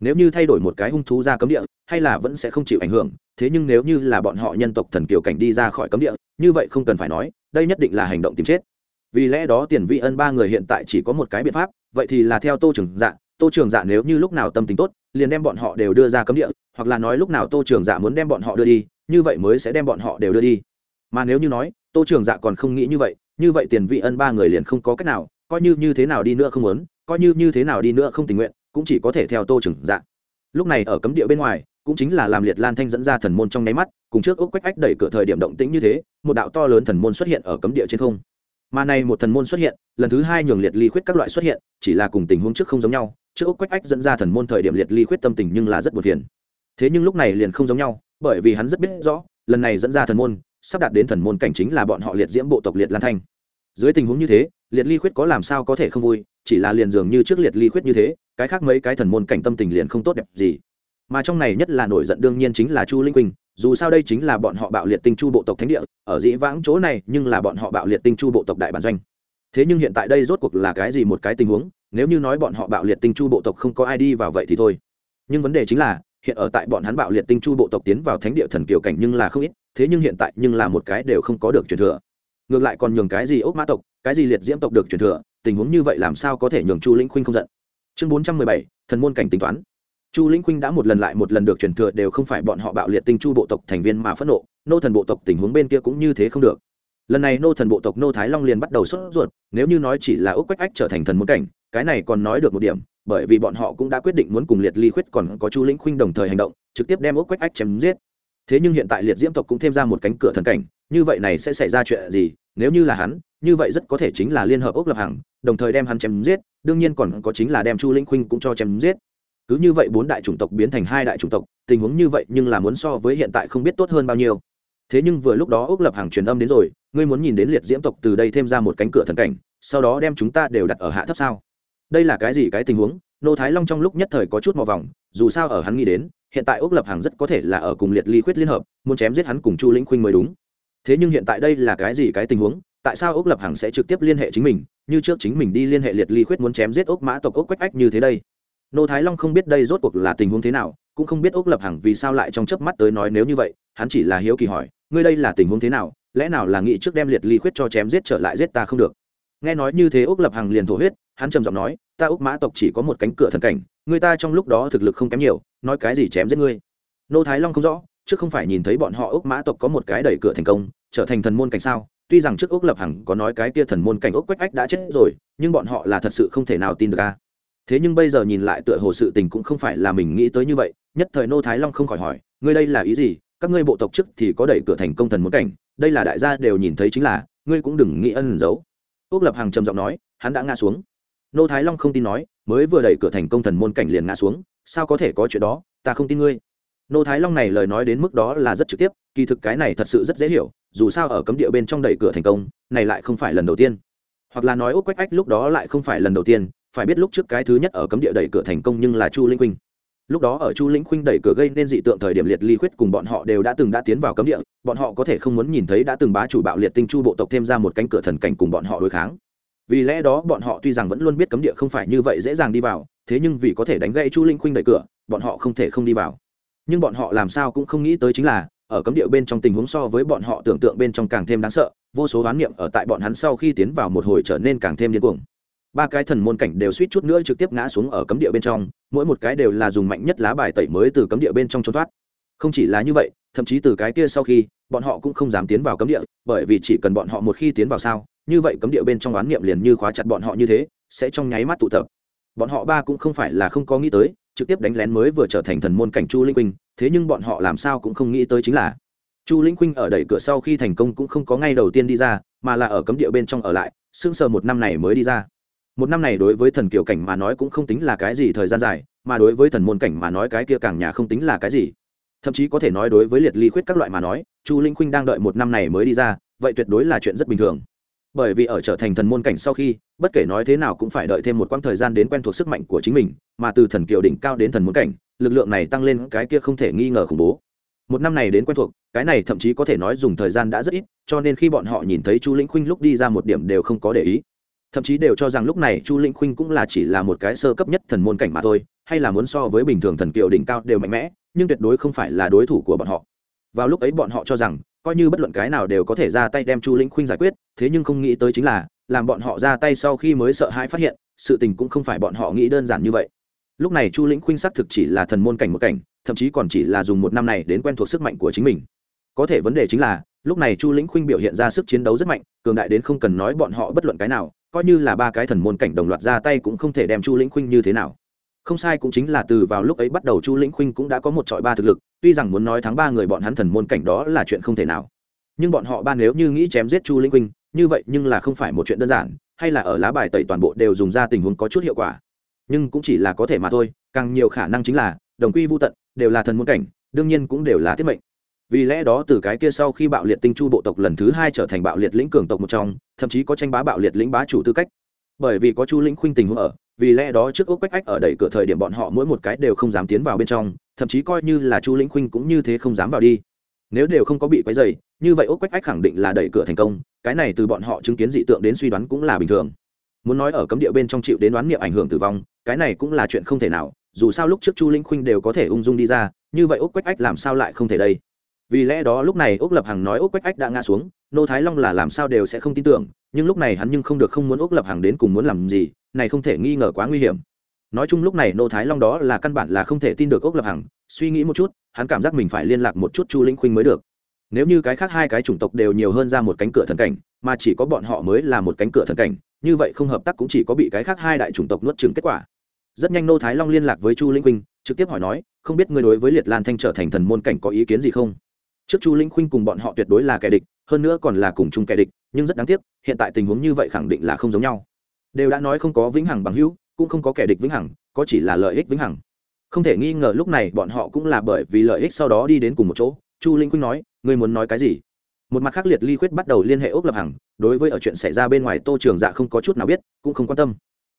Nếu như thay đổi một cái hung thú ra cấm địa, hay là vẫn sẽ không chịu ảnh hưởng, thế nhưng nếu như là bọn họ nhân tộc thần kiều cảnh đi ra khỏi cấm địa, như vậy không cần phải nói, đây nhất định là hành động tìm chết vì lẽ đó tiền vị ân ba người hiện tại chỉ có một cái biện pháp, vậy thì là theo tô trường dạ. Tô trường dạ nếu như lúc nào tâm tính tốt, liền đem bọn họ đều đưa ra cấm địa, hoặc là nói lúc nào tô trường dạ muốn đem bọn họ đưa đi, như vậy mới sẽ đem bọn họ đều đưa đi. Mà nếu như nói, tô trường dạ còn không nghĩ như vậy như vậy tiền vị ân ba người liền không có cách nào, coi như như thế nào đi nữa không muốn, coi như như thế nào đi nữa không tình nguyện, cũng chỉ có thể theo tô trường dạ. Lúc này ở cấm địa bên ngoài, cũng chính là làm liệt lan thanh dẫn ra thần môn trong nháy mắt, cùng trước ốc quách ách đẩy cửa thời điểm động tĩnh như thế, một đạo to lớn thần môn xuất hiện ở cấm địa trên không mà này một thần môn xuất hiện, lần thứ hai nhường liệt ly khuyết các loại xuất hiện, chỉ là cùng tình huống trước không giống nhau, trước ốc quách ách dẫn ra thần môn thời điểm liệt ly khuyết tâm tình nhưng là rất buồn phiền. Thế nhưng lúc này liền không giống nhau, bởi vì hắn rất biết rõ, lần này dẫn ra thần môn, sắp đạt đến thần môn cảnh chính là bọn họ liệt diễm bộ tộc liệt lan thanh. Dưới tình huống như thế, liệt ly khuyết có làm sao có thể không vui, chỉ là liền dường như trước liệt ly khuyết như thế, cái khác mấy cái thần môn cảnh tâm tình liền không tốt đẹp gì. Mà trong này nhất là nổi giận đương nhiên chính là chu linh quỳnh dù sao đây chính là bọn họ bạo liệt tinh chu bộ tộc thánh địa, ở dĩ vãng chỗ này nhưng là bọn họ bạo liệt tinh chu bộ tộc đại bản doanh. Thế nhưng hiện tại đây rốt cuộc là cái gì một cái tình huống, nếu như nói bọn họ bạo liệt tinh chu bộ tộc không có ai đi vào vậy thì thôi. Nhưng vấn đề chính là, hiện ở tại bọn hắn bạo liệt tinh chu bộ tộc tiến vào thánh địa thần kiều cảnh nhưng là không ít, thế nhưng hiện tại nhưng là một cái đều không có được truyền thừa. Ngược lại còn nhường cái gì ốc mã tộc, cái gì liệt diễm tộc được truyền thừa, tình huống như vậy làm sao có thể nhường chu lĩnh khuynh không giận? Chương bốn trăm mười bảy, thần môn cảnh tính toán chu lĩnh khuynh đã một lần lại một lần được truyền thừa đều không phải bọn họ bạo liệt tinh chu bộ tộc thành viên mà phẫn nộ, nô thần bộ tộc tình huống bên kia cũng như thế không được. Lần này nô thần bộ tộc nô thái long liền bắt đầu sốt ruột, nếu như nói chỉ là ốc quách ách trở thành thần muốn cảnh, cái này còn nói được một điểm, bởi vì bọn họ cũng đã quyết định muốn cùng liệt ly khuyết còn có chu lĩnh khuynh đồng thời hành động, trực tiếp đem ốc quách ách chém giết. Thế nhưng hiện tại liệt diễm tộc cũng thêm ra một cánh cửa thần cảnh, như vậy này sẽ xảy ra chuyện gì? Nếu như là hắn, như vậy rất có thể chính là liên hợp ốc lập hằng, đồng thời đem hắn chém giết, đương nhiên còn có chính là đem chu lĩnh khuynh cũng cho chém giết cứ như vậy bốn đại chủng tộc biến thành hai đại chủng tộc, tình huống như vậy nhưng là muốn so với hiện tại không biết tốt hơn bao nhiêu. Thế nhưng vừa lúc đó ốc lập hàng truyền âm đến rồi, ngươi muốn nhìn đến liệt diễm tộc từ đây thêm ra một cánh cửa thần cảnh, sau đó đem chúng ta đều đặt ở hạ thấp sao? Đây là cái gì cái tình huống? Nô thái long trong lúc nhất thời có chút mò vòng, dù sao ở hắn nghĩ đến, hiện tại ốc lập hàng rất có thể là ở cùng liệt ly khuyết liên hợp, muốn chém giết hắn cùng chu lĩnh khuynh mới đúng. Thế nhưng hiện tại đây là cái gì cái tình huống? Tại sao ốc lập hàng sẽ trực tiếp liên hệ chính mình, như trước chính mình đi liên hệ liệt ly khuyết muốn chém giết ốc mã tộc ốc quách ách như thế đây? Nô thái long không biết đây rốt cuộc là tình huống thế nào, cũng không biết ốc lập hằng vì sao lại trong chớp mắt tới nói nếu như vậy, hắn chỉ là hiếu kỳ hỏi, ngươi đây là tình huống thế nào? Lẽ nào là nghĩ trước đem liệt ly khuyết cho chém giết trở lại giết ta không được? Nghe nói như thế ốc lập hằng liền thổ huyết, hắn trầm giọng nói, ta ốc mã tộc chỉ có một cánh cửa thần cảnh, người ta trong lúc đó thực lực không kém nhiều, nói cái gì chém giết ngươi? Nô thái long không rõ trước không phải nhìn thấy bọn họ ốc mã tộc có một cái đẩy cửa thành công, trở thành thần môn cảnh sao? Tuy rằng trước ốc lập hằng có nói cái kia thần môn cảnh ốc quách ách đã chết rồi, nhưng bọn họ là thật sự không thể nào tin được a thế nhưng bây giờ nhìn lại tựa hồ sự tình cũng không phải là mình nghĩ tới như vậy, nhất thời nô thái long không khỏi hỏi, ngươi đây là ý gì? Các ngươi bộ tộc chức thì có đẩy cửa thành công thần muốn cảnh, đây là đại gia đều nhìn thấy chính là, ngươi cũng đừng nghĩ ân giấu. Ốc lập hàng trầm giọng nói, hắn đã ngã xuống. Nô thái long không tin nói, mới vừa đẩy cửa thành công thần môn cảnh liền ngã xuống, sao có thể có chuyện đó? Ta không tin ngươi. Nô thái long này lời nói đến mức đó là rất trực tiếp, kỳ thực cái này thật sự rất dễ hiểu, dù sao ở cấm địa bên trong đẩy cửa thành công, này lại không phải lần đầu tiên. Hoặc là nói ốc quách ách lúc đó lại không phải lần đầu tiên phải biết lúc trước cái thứ nhất ở cấm địa đẩy cửa thành công nhưng là chu linh khuynh. Lúc đó ở chu Linh khuynh đẩy cửa gây nên dị tượng thời điểm liệt ly khuyết cùng bọn họ đều đã từng đã tiến vào cấm địa, bọn họ có thể không muốn nhìn thấy đã từng bá chủ bạo liệt tinh chu bộ tộc thêm ra một cánh cửa thần cảnh cùng bọn họ đối kháng. Vì lẽ đó bọn họ tuy rằng vẫn luôn biết cấm địa không phải như vậy dễ dàng đi vào, thế nhưng vì có thể đánh gãy chu linh khuynh đẩy cửa, bọn họ không thể không đi vào. Nhưng bọn họ làm sao cũng không nghĩ tới chính là, ở cấm địa bên trong tình huống so với bọn họ tưởng tượng bên trong càng thêm đáng sợ, vô số đoán niệm ở tại bọn hắn sau khi tiến vào một hồi trở nên càng thêm điên cuồng ba cái thần môn cảnh đều suýt chút nữa trực tiếp ngã xuống ở cấm địa bên trong, mỗi một cái đều là dùng mạnh nhất lá bài tẩy mới từ cấm địa bên trong trốn thoát. Không chỉ là như vậy, thậm chí từ cái kia sau khi, bọn họ cũng không dám tiến vào cấm địa, bởi vì chỉ cần bọn họ một khi tiến vào sao, như vậy cấm địa bên trong oán niệm liền như khóa chặt bọn họ như thế, sẽ trong nháy mắt tụ tập. Bọn họ ba cũng không phải là không có nghĩ tới, trực tiếp đánh lén mới vừa trở thành thần môn cảnh chu linh quỳnh, thế nhưng bọn họ làm sao cũng không nghĩ tới chính là chu linh quỳnh ở đẩy cửa sau khi thành công cũng không có ngay đầu tiên đi ra, mà là ở cấm địa bên trong ở lại sương sờ một năm này mới đi ra một năm này đối với thần kiều cảnh mà nói cũng không tính là cái gì thời gian dài, mà đối với thần môn cảnh mà nói cái kia càng nhà không tính là cái gì. Thậm chí có thể nói đối với liệt ly khuyết các loại mà nói, chu linh khuynh đang đợi một năm này mới đi ra, vậy tuyệt đối là chuyện rất bình thường. Bởi vì ở trở thành thần môn cảnh sau khi, bất kể nói thế nào cũng phải đợi thêm một quãng thời gian đến quen thuộc sức mạnh của chính mình, mà từ thần kiều đỉnh cao đến thần môn cảnh, lực lượng này tăng lên cái kia không thể nghi ngờ khủng bố. Một năm này đến quen thuộc, cái này thậm chí có thể nói dùng thời gian đã rất ít, cho nên khi bọn họ nhìn thấy chu lĩnh khuynh lúc đi ra một điểm đều không có để ý thậm chí đều cho rằng lúc này chu lĩnh khuynh cũng là chỉ là một cái sơ cấp nhất thần môn cảnh mà thôi, hay là muốn so với bình thường thần kiều đỉnh cao đều mạnh mẽ, nhưng tuyệt đối không phải là đối thủ của bọn họ. Vào lúc ấy bọn họ cho rằng, coi như bất luận cái nào đều có thể ra tay đem chu lĩnh khuynh giải quyết, thế nhưng không nghĩ tới chính là, làm bọn họ ra tay sau khi mới sợ hãi phát hiện, sự tình cũng không phải bọn họ nghĩ đơn giản như vậy. Lúc này chu lĩnh khuynh xác thực chỉ là thần môn cảnh một cảnh, thậm chí còn chỉ là dùng một năm này đến quen thuộc sức mạnh của chính mình. Có thể vấn đề chính là, lúc này chu lĩnh khuynh biểu hiện ra sức chiến đấu rất mạnh, cường đại đến không cần nói bọn họ bất luận cái nào coi như là ba cái thần môn cảnh đồng loạt ra tay cũng không thể đem chu lĩnh khuynh như thế nào. Không sai cũng chính là từ vào lúc ấy bắt đầu chu lĩnh khuynh cũng đã có một trọi ba thực lực, tuy rằng muốn nói thắng ba người bọn hắn thần môn cảnh đó là chuyện không thể nào. Nhưng bọn họ ba nếu như nghĩ chém giết chu lĩnh khuynh, như vậy nhưng là không phải một chuyện đơn giản, hay là ở lá bài tẩy toàn bộ đều dùng ra tình huống có chút hiệu quả. Nhưng cũng chỉ là có thể mà thôi, càng nhiều khả năng chính là, đồng quy vô tận, đều là thần môn cảnh, đương nhiên cũng đều là tiết mệnh vì lẽ đó từ cái kia sau khi bạo liệt tinh chu bộ tộc lần thứ hai trở thành bạo liệt lĩnh cường tộc một trong, thậm chí có tranh bá bạo liệt lĩnh bá chủ tư cách. Bởi vì có chu lĩnh khuynh tình huống ở, vì lẽ đó trước ốc quách ách ở đẩy cửa thời điểm bọn họ mỗi một cái đều không dám tiến vào bên trong, thậm chí coi như là chu lĩnh khuynh cũng như thế không dám vào đi. Nếu đều không có bị quấy dày như vậy ốc quách ách khẳng định là đẩy cửa thành công, cái này từ bọn họ chứng kiến dị tượng đến suy đoán cũng là bình thường. Muốn nói ở cấm địa bên trong chịu đến đoán niệm ảnh hưởng tử vong, cái này cũng là chuyện không thể nào, dù sao lúc trước chu lĩnh khuynh đều có thể ung dung đi ra, như vậy ốc quách ách làm sao lại không thể đây? Vì lẽ đó lúc này ốc lập hằng nói ốc quách ách đã ngã xuống, nô thái long là làm sao đều sẽ không tin tưởng, nhưng lúc này hắn nhưng không được không muốn ốc lập hằng đến cùng muốn làm gì, này không thể nghi ngờ quá nguy hiểm. Nói chung lúc này nô thái long đó là căn bản là không thể tin được ốc lập hằng, suy nghĩ một chút, hắn cảm giác mình phải liên lạc một chút chu linh khuynh mới được. Nếu như cái khác hai cái chủng tộc đều nhiều hơn ra một cánh cửa thần cảnh, mà chỉ có bọn họ mới là một cánh cửa thần cảnh, như vậy không hợp tác cũng chỉ có bị cái khác hai đại chủng tộc nuốt chừng kết quả. Rất nhanh nô thái long liên lạc với chu linh khuynh, trực tiếp hỏi nói, không biết ngươi đối với liệt lan thanh trở thành thần môn cảnh có ý kiến gì không? Trước chu linh khuynh cùng bọn họ tuyệt đối là kẻ địch, hơn nữa còn là cùng chung kẻ địch, nhưng rất đáng tiếc, hiện tại tình huống như vậy khẳng định là không giống nhau. Đều đã nói không có vĩnh hằng bằng hữu, cũng không có kẻ địch vĩnh hằng, có chỉ là lợi ích vĩnh hằng. Không thể nghi ngờ lúc này bọn họ cũng là bởi vì lợi ích sau đó đi đến cùng một chỗ, chu linh khuynh nói, ngươi muốn nói cái gì? Một mặt khác liệt ly khuyết bắt đầu liên hệ ốc lập hằng, đối với ở chuyện xảy ra bên ngoài tô trường dạ không có chút nào biết, cũng không quan tâm.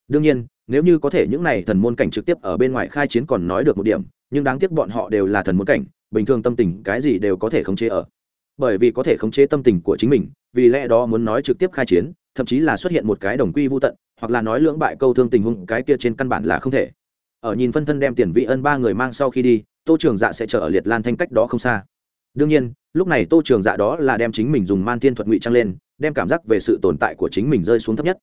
Đương nhiên, nếu như có thể những này thần môn cảnh trực tiếp ở bên ngoài khai chiến còn nói được một điểm nhưng đáng tiếc bọn họ đều là thần muốn cảnh, bình thường tâm tình cái gì đều có thể khống chế ở. Bởi vì có thể khống chế tâm tình của chính mình, vì lẽ đó muốn nói trực tiếp khai chiến, thậm chí là xuất hiện một cái đồng quy vô tận, hoặc là nói lưỡng bại câu thương tình huống, cái kia trên căn bản là không thể. Ở nhìn phân thân đem tiền vị ân ba người mang sau khi đi, tô trường dạ sẽ trở ở liệt lan thanh cách đó không xa. Đương nhiên, lúc này tô trường dạ đó là đem chính mình dùng man thiên thuật ngụy trang lên, đem cảm giác về sự tồn tại của chính mình rơi xuống thấp nhất.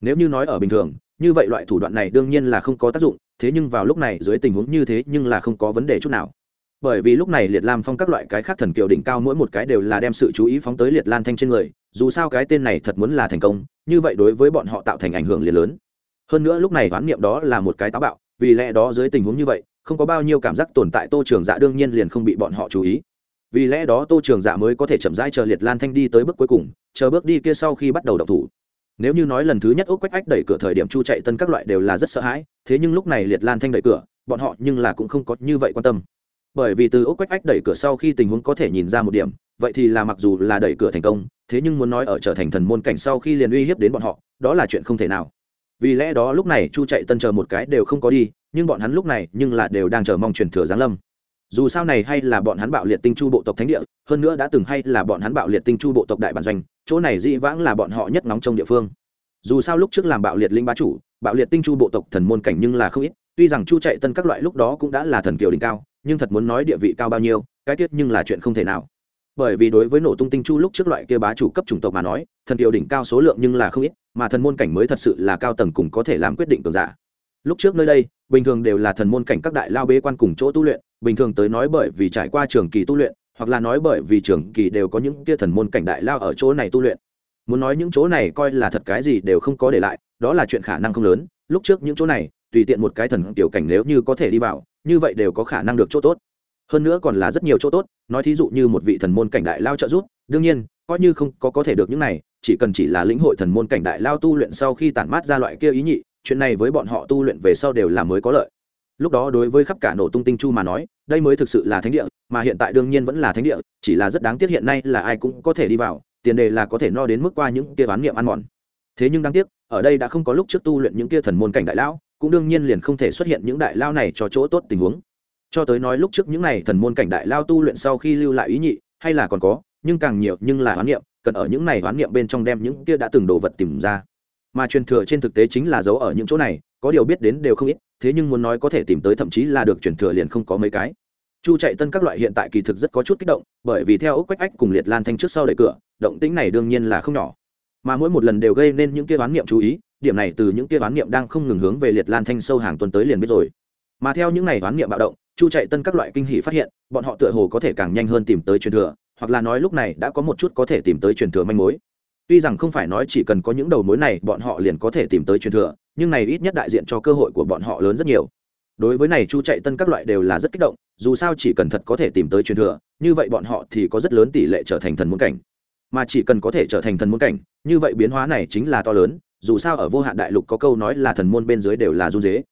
Nếu như nói ở bình thường, như vậy loại thủ đoạn này đương nhiên là không có tác dụng thế nhưng vào lúc này dưới tình huống như thế nhưng là không có vấn đề chút nào. Bởi vì lúc này liệt lam phong các loại cái khác thần kiều đỉnh cao mỗi một cái đều là đem sự chú ý phóng tới liệt lan thanh trên người, dù sao cái tên này thật muốn là thành công, như vậy đối với bọn họ tạo thành ảnh hưởng liền lớn. Hơn nữa lúc này đoán niệm đó là một cái táo bạo, vì lẽ đó dưới tình huống như vậy, không có bao nhiêu cảm giác tồn tại tô trường dạ đương nhiên liền không bị bọn họ chú ý. Vì lẽ đó tô trường dạ mới có thể chậm rãi chờ liệt lan thanh đi tới bước cuối cùng, chờ bước đi kia sau khi bắt đầu đọc thủ nếu như nói lần thứ nhất ốc quách ách đẩy cửa thời điểm chu chạy tân các loại đều là rất sợ hãi, thế nhưng lúc này liệt lan thanh đẩy cửa, bọn họ nhưng là cũng không có như vậy quan tâm. Bởi vì từ ốc quách ách đẩy cửa sau khi tình huống có thể nhìn ra một điểm, vậy thì là mặc dù là đẩy cửa thành công, thế nhưng muốn nói ở trở thành thần môn cảnh sau khi liền uy hiếp đến bọn họ, đó là chuyện không thể nào. Vì lẽ đó lúc này chu chạy tân chờ một cái đều không có đi, nhưng bọn hắn lúc này nhưng là đều đang chờ mong truyền thừa giáng lâm dù sao này hay là bọn hắn bạo liệt tinh chu bộ tộc thánh địa, hơn nữa đã từng hay là bọn hắn bạo liệt tinh chu bộ tộc đại bản doanh, chỗ này dĩ vãng là bọn họ nhất nóng trong địa phương. Dù sao lúc trước làm bạo liệt linh bá chủ, bạo liệt tinh chu bộ tộc thần môn cảnh nhưng là không ít, tuy rằng chu chạy tân các loại lúc đó cũng đã là thần kiều đỉnh cao, nhưng thật muốn nói địa vị cao bao nhiêu, cái tiết nhưng là chuyện không thể nào. Bởi vì đối với nổ tung tinh chu lúc trước loại kia bá chủ cấp chủng tộc mà nói, thần kiều đỉnh cao số lượng nhưng là không ít, mà thần môn cảnh mới thật sự là cao tầng cùng có thể làm quyết định cường giả. Lúc trước nơi đây, bình thường đều là thần môn cảnh các đại lao bế quan cùng chỗ tu luyện bình thường tới nói bởi vì trải qua trường kỳ tu luyện, hoặc là nói bởi vì trường kỳ đều có những kia thần môn cảnh đại lao ở chỗ này tu luyện. Muốn nói những chỗ này coi là thật cái gì đều không có để lại, đó là chuyện khả năng không lớn, lúc trước những chỗ này, tùy tiện một cái thần tiểu cảnh nếu như có thể đi vào, như vậy đều có khả năng được chỗ tốt. Hơn nữa còn là rất nhiều chỗ tốt, nói thí dụ như một vị thần môn cảnh đại lao trợ giúp, đương nhiên, coi như không có có thể được những này, chỉ cần chỉ là lĩnh hội thần môn cảnh đại lao tu luyện sau khi tản mát ra loại kia ý nhị, chuyện này với bọn họ tu luyện về sau đều là mới có lợi lúc đó đối với khắp cả nổ tung tinh chu mà nói, đây mới thực sự là thánh địa, mà hiện tại đương nhiên vẫn là thánh địa, chỉ là rất đáng tiếc hiện nay là ai cũng có thể đi vào, tiền đề là có thể no đến mức qua những kia bán niệm ăn mòn. Thế nhưng đáng tiếc, ở đây đã không có lúc trước tu luyện những kia thần môn cảnh đại lão, cũng đương nhiên liền không thể xuất hiện những đại lao này cho chỗ tốt tình huống. Cho tới nói lúc trước những này thần môn cảnh đại lao tu luyện sau khi lưu lại ý nhị, hay là còn có, nhưng càng nhiều, nhưng là hoán niệm, cần ở những này hoán niệm bên trong đem những kia đã từng đồ vật tìm ra. Mà truyền thừa trên thực tế chính là giấu ở những chỗ này, có điều biết đến đều không ít thế nhưng muốn nói có thể tìm tới thậm chí là được truyền thừa liền không có mấy cái. Chu chạy tân các loại hiện tại kỳ thực rất có chút kích động, bởi vì theo ốc quách ách cùng liệt lan thanh trước sau đẩy cửa, động tĩnh này đương nhiên là không nhỏ. Mà mỗi một lần đều gây nên những kia oán niệm chú ý, điểm này từ những kia oán niệm đang không ngừng hướng về liệt lan thanh sâu hàng tuần tới liền biết rồi. Mà theo những này oán niệm bạo động, chu chạy tân các loại kinh hỷ phát hiện, bọn họ tựa hồ có thể càng nhanh hơn tìm tới truyền thừa, hoặc là nói lúc này đã có một chút có thể tìm tới truyền thừa manh mối. Tuy rằng không phải nói chỉ cần có những đầu mối này, bọn họ liền có thể tìm tới truyền thừa nhưng này ít nhất đại diện cho cơ hội của bọn họ lớn rất nhiều. Đối với này chu chạy tân các loại đều là rất kích động, dù sao chỉ cần thật có thể tìm tới truyền thừa, như vậy bọn họ thì có rất lớn tỷ lệ trở thành thần môn cảnh. Mà chỉ cần có thể trở thành thần môn cảnh, như vậy biến hóa này chính là to lớn, dù sao ở vô hạn đại lục có câu nói là thần môn bên dưới đều là run dế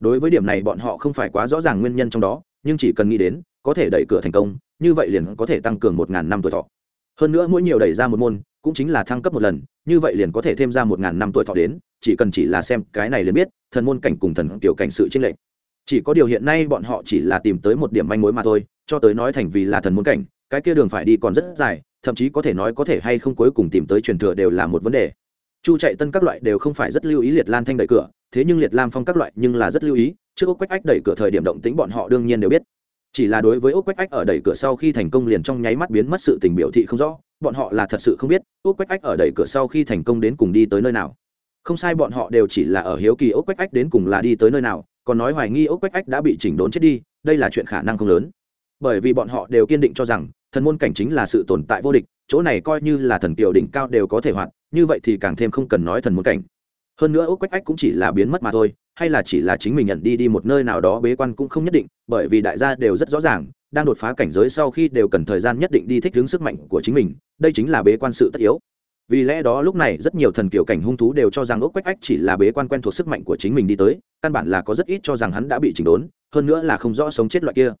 đối với điểm này bọn họ không phải quá rõ ràng nguyên nhân trong đó, nhưng chỉ cần nghĩ đến, có thể đẩy cửa thành công, như vậy liền có thể tăng cường một ngàn năm tuổi thọ. Hơn nữa mỗi nhiều đẩy ra một môn, cũng chính là thăng cấp một lần, như vậy liền có thể thêm ra một ngàn năm tuổi thọ đến chỉ cần chỉ là xem cái này liền biết, thần môn cảnh cùng thần tiểu cảnh sự tranh lệch. Chỉ có điều hiện nay bọn họ chỉ là tìm tới một điểm manh mối mà thôi, cho tới nói thành vì là thần môn cảnh, cái kia đường phải đi còn rất dài, thậm chí có thể nói có thể hay không cuối cùng tìm tới truyền thừa đều là một vấn đề. Chu chạy tân các loại đều không phải rất lưu ý liệt lan thanh đẩy cửa, thế nhưng liệt lam phong các loại nhưng là rất lưu ý, trước ốc quách ách đẩy cửa thời điểm động tính bọn họ đương nhiên đều biết. Chỉ là đối với ốc quách ách ở đẩy cửa sau khi thành công liền trong nháy mắt biến mất sự tình biểu thị không rõ, bọn họ là thật sự không biết ốc quách ách ở đẩy cửa sau khi thành công đến cùng đi tới nơi nào không sai, bọn họ đều chỉ là ở hiếu kỳ ốc quách ách đến cùng là đi tới nơi nào, còn nói hoài nghi ốc quách ách đã bị chỉnh đốn chết đi, đây là chuyện khả năng không lớn. Bởi vì bọn họ đều kiên định cho rằng, thần môn cảnh chính là sự tồn tại vô địch, chỗ này coi như là thần kiều đỉnh cao đều có thể hoạt, như vậy thì càng thêm không cần nói thần môn cảnh. Hơn nữa ốc quách ách cũng chỉ là biến mất mà thôi, hay là chỉ là chính mình nhận đi đi một nơi nào đó bế quan cũng không nhất định, bởi vì đại gia đều rất rõ ràng, đang đột phá cảnh giới sau khi đều cần thời gian nhất định đi thích ứng sức mạnh của chính mình, đây chính là bế quan sự tất yếu vì lẽ đó lúc này rất nhiều thần kiểu cảnh hung thú đều cho rằng ốc quách ách chỉ là bế quan quen thuộc sức mạnh của chính mình đi tới, căn bản là có rất ít cho rằng hắn đã bị chỉnh đốn, hơn nữa là không rõ sống chết loại kia.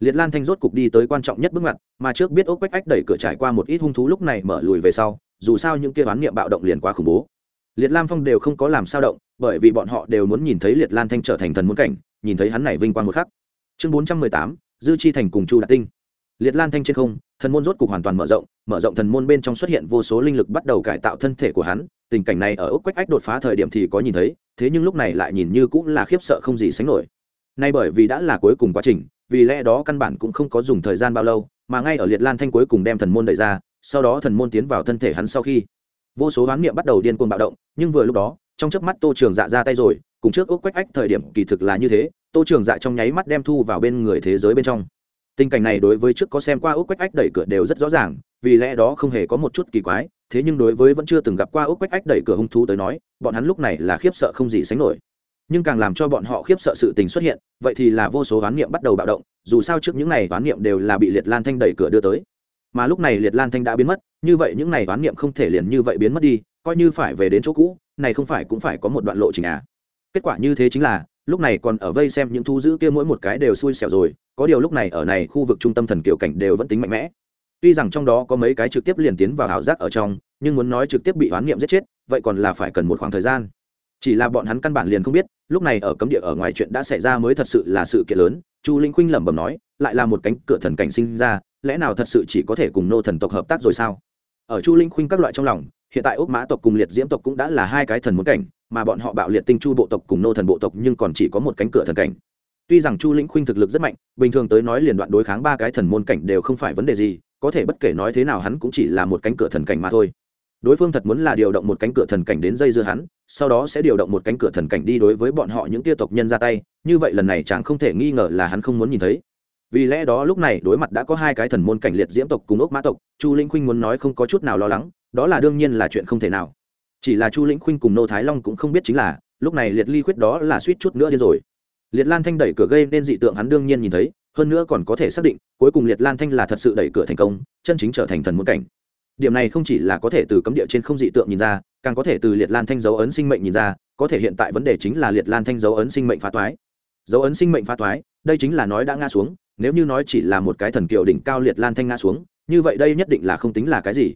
Liệt lan thanh rốt cục đi tới quan trọng nhất bước ngoặt, mà trước biết ốc quách ách đẩy cửa trải qua một ít hung thú lúc này mở lùi về sau, dù sao những kia oán niệm bạo động liền quá khủng bố. Liệt lam phong đều không có làm sao động, bởi vì bọn họ đều muốn nhìn thấy liệt lan thanh trở thành thần muốn cảnh, nhìn thấy hắn này vinh quang một khắc. Chương bốn trăm mười tám, dư chi thành cùng chu đạt tinh liệt lan thanh trên không, thần môn rốt cục hoàn toàn mở rộng mở rộng thần môn bên trong xuất hiện vô số linh lực bắt đầu cải tạo thân thể của hắn. Tình cảnh này ở ốc quách ách đột phá thời điểm thì có nhìn thấy, thế nhưng lúc này lại nhìn như cũng là khiếp sợ không gì sánh nổi. Nay bởi vì đã là cuối cùng quá trình, vì lẽ đó căn bản cũng không có dùng thời gian bao lâu, mà ngay ở liệt lan thanh cuối cùng đem thần môn đẩy ra, sau đó thần môn tiến vào thân thể hắn sau khi. Vô số hoán niệm bắt đầu điên cuồng bạo động, nhưng vừa lúc đó, trong chớp mắt tô trường dạ ra tay rồi, cùng trước ốc quách ách thời điểm kỳ thực là như thế, tô trường dạ trong nháy mắt đem thu vào bên người thế giới bên trong tình cảnh này đối với trước có xem qua ốc quách ách đẩy cửa đều rất rõ ràng, vì lẽ đó không hề có một chút kỳ quái, thế nhưng đối với vẫn chưa từng gặp qua ốc quách ách đẩy cửa hung thú tới nói, bọn hắn lúc này là khiếp sợ không gì sánh nổi. Nhưng càng làm cho bọn họ khiếp sợ sự tình xuất hiện, vậy thì là vô số oán niệm bắt đầu bạo động, dù sao trước những này oán niệm đều là bị liệt lan thanh đẩy cửa đưa tới. Mà lúc này liệt lan thanh đã biến mất, như vậy những này oán niệm không thể liền như vậy biến mất đi, coi như phải về đến chỗ cũ, này không phải cũng phải có một đoạn lộ trình à. Kết quả như thế chính là, lúc này còn ở vây xem những thu giữ kia mỗi một cái đều xui xẻo rồi có điều lúc này ở này khu vực trung tâm thần kiểu cảnh đều vẫn tính mạnh mẽ. Tuy rằng trong đó có mấy cái trực tiếp liền tiến vào ảo giác ở trong, nhưng muốn nói trực tiếp bị oán niệm giết chết, vậy còn là phải cần một khoảng thời gian. Chỉ là bọn hắn căn bản liền không biết, lúc này ở cấm địa ở ngoài chuyện đã xảy ra mới thật sự là sự kiện lớn, chu linh khuynh lẩm bẩm nói, lại là một cánh cửa thần cảnh sinh ra, lẽ nào thật sự chỉ có thể cùng nô thần tộc hợp tác rồi sao? Ở chu linh khuynh các loại trong lòng, hiện tại ốc mã tộc cùng liệt diễm tộc cũng đã là hai cái thần muốn cảnh, mà bọn họ bạo liệt tinh chu bộ tộc cùng nô thần bộ tộc nhưng còn chỉ có một cánh cửa thần cảnh tuy rằng chu linh khuynh thực lực rất mạnh, bình thường tới nói liền đoạn đối kháng ba cái thần môn cảnh đều không phải vấn đề gì, có thể bất kể nói thế nào hắn cũng chỉ là một cánh cửa thần cảnh mà thôi. Đối phương thật muốn là điều động một cánh cửa thần cảnh đến dây dưa hắn, sau đó sẽ điều động một cánh cửa thần cảnh đi đối với bọn họ những tia tộc nhân ra tay, như vậy lần này chẳng không thể nghi ngờ là hắn không muốn nhìn thấy. Vì lẽ đó lúc này đối mặt đã có hai cái thần môn cảnh liệt diễm tộc cùng ốc mã tộc, chu linh khuynh muốn nói không có chút nào lo lắng, đó là đương nhiên là chuyện không thể nào. Chỉ là chu linh khuynh cùng nô thái long cũng không biết chính là, lúc này liệt ly khuyết đó là suýt chút nữa đi rồi liệt lan thanh đẩy cửa gây nên dị tượng hắn đương nhiên nhìn thấy, hơn nữa còn có thể xác định, cuối cùng liệt lan thanh là thật sự đẩy cửa thành công, chân chính trở thành thần môn cảnh. Điểm này không chỉ là có thể từ cấm địa trên không dị tượng nhìn ra, càng có thể từ liệt lan thanh dấu ấn sinh mệnh nhìn ra, có thể hiện tại vấn đề chính là liệt lan thanh dấu ấn sinh mệnh phá toái. Dấu ấn sinh mệnh phá toái, đây chính là nói đã ngã xuống, nếu như nói chỉ là một cái thần kiều đỉnh cao liệt lan thanh ngã xuống, như vậy đây nhất định là không tính là cái gì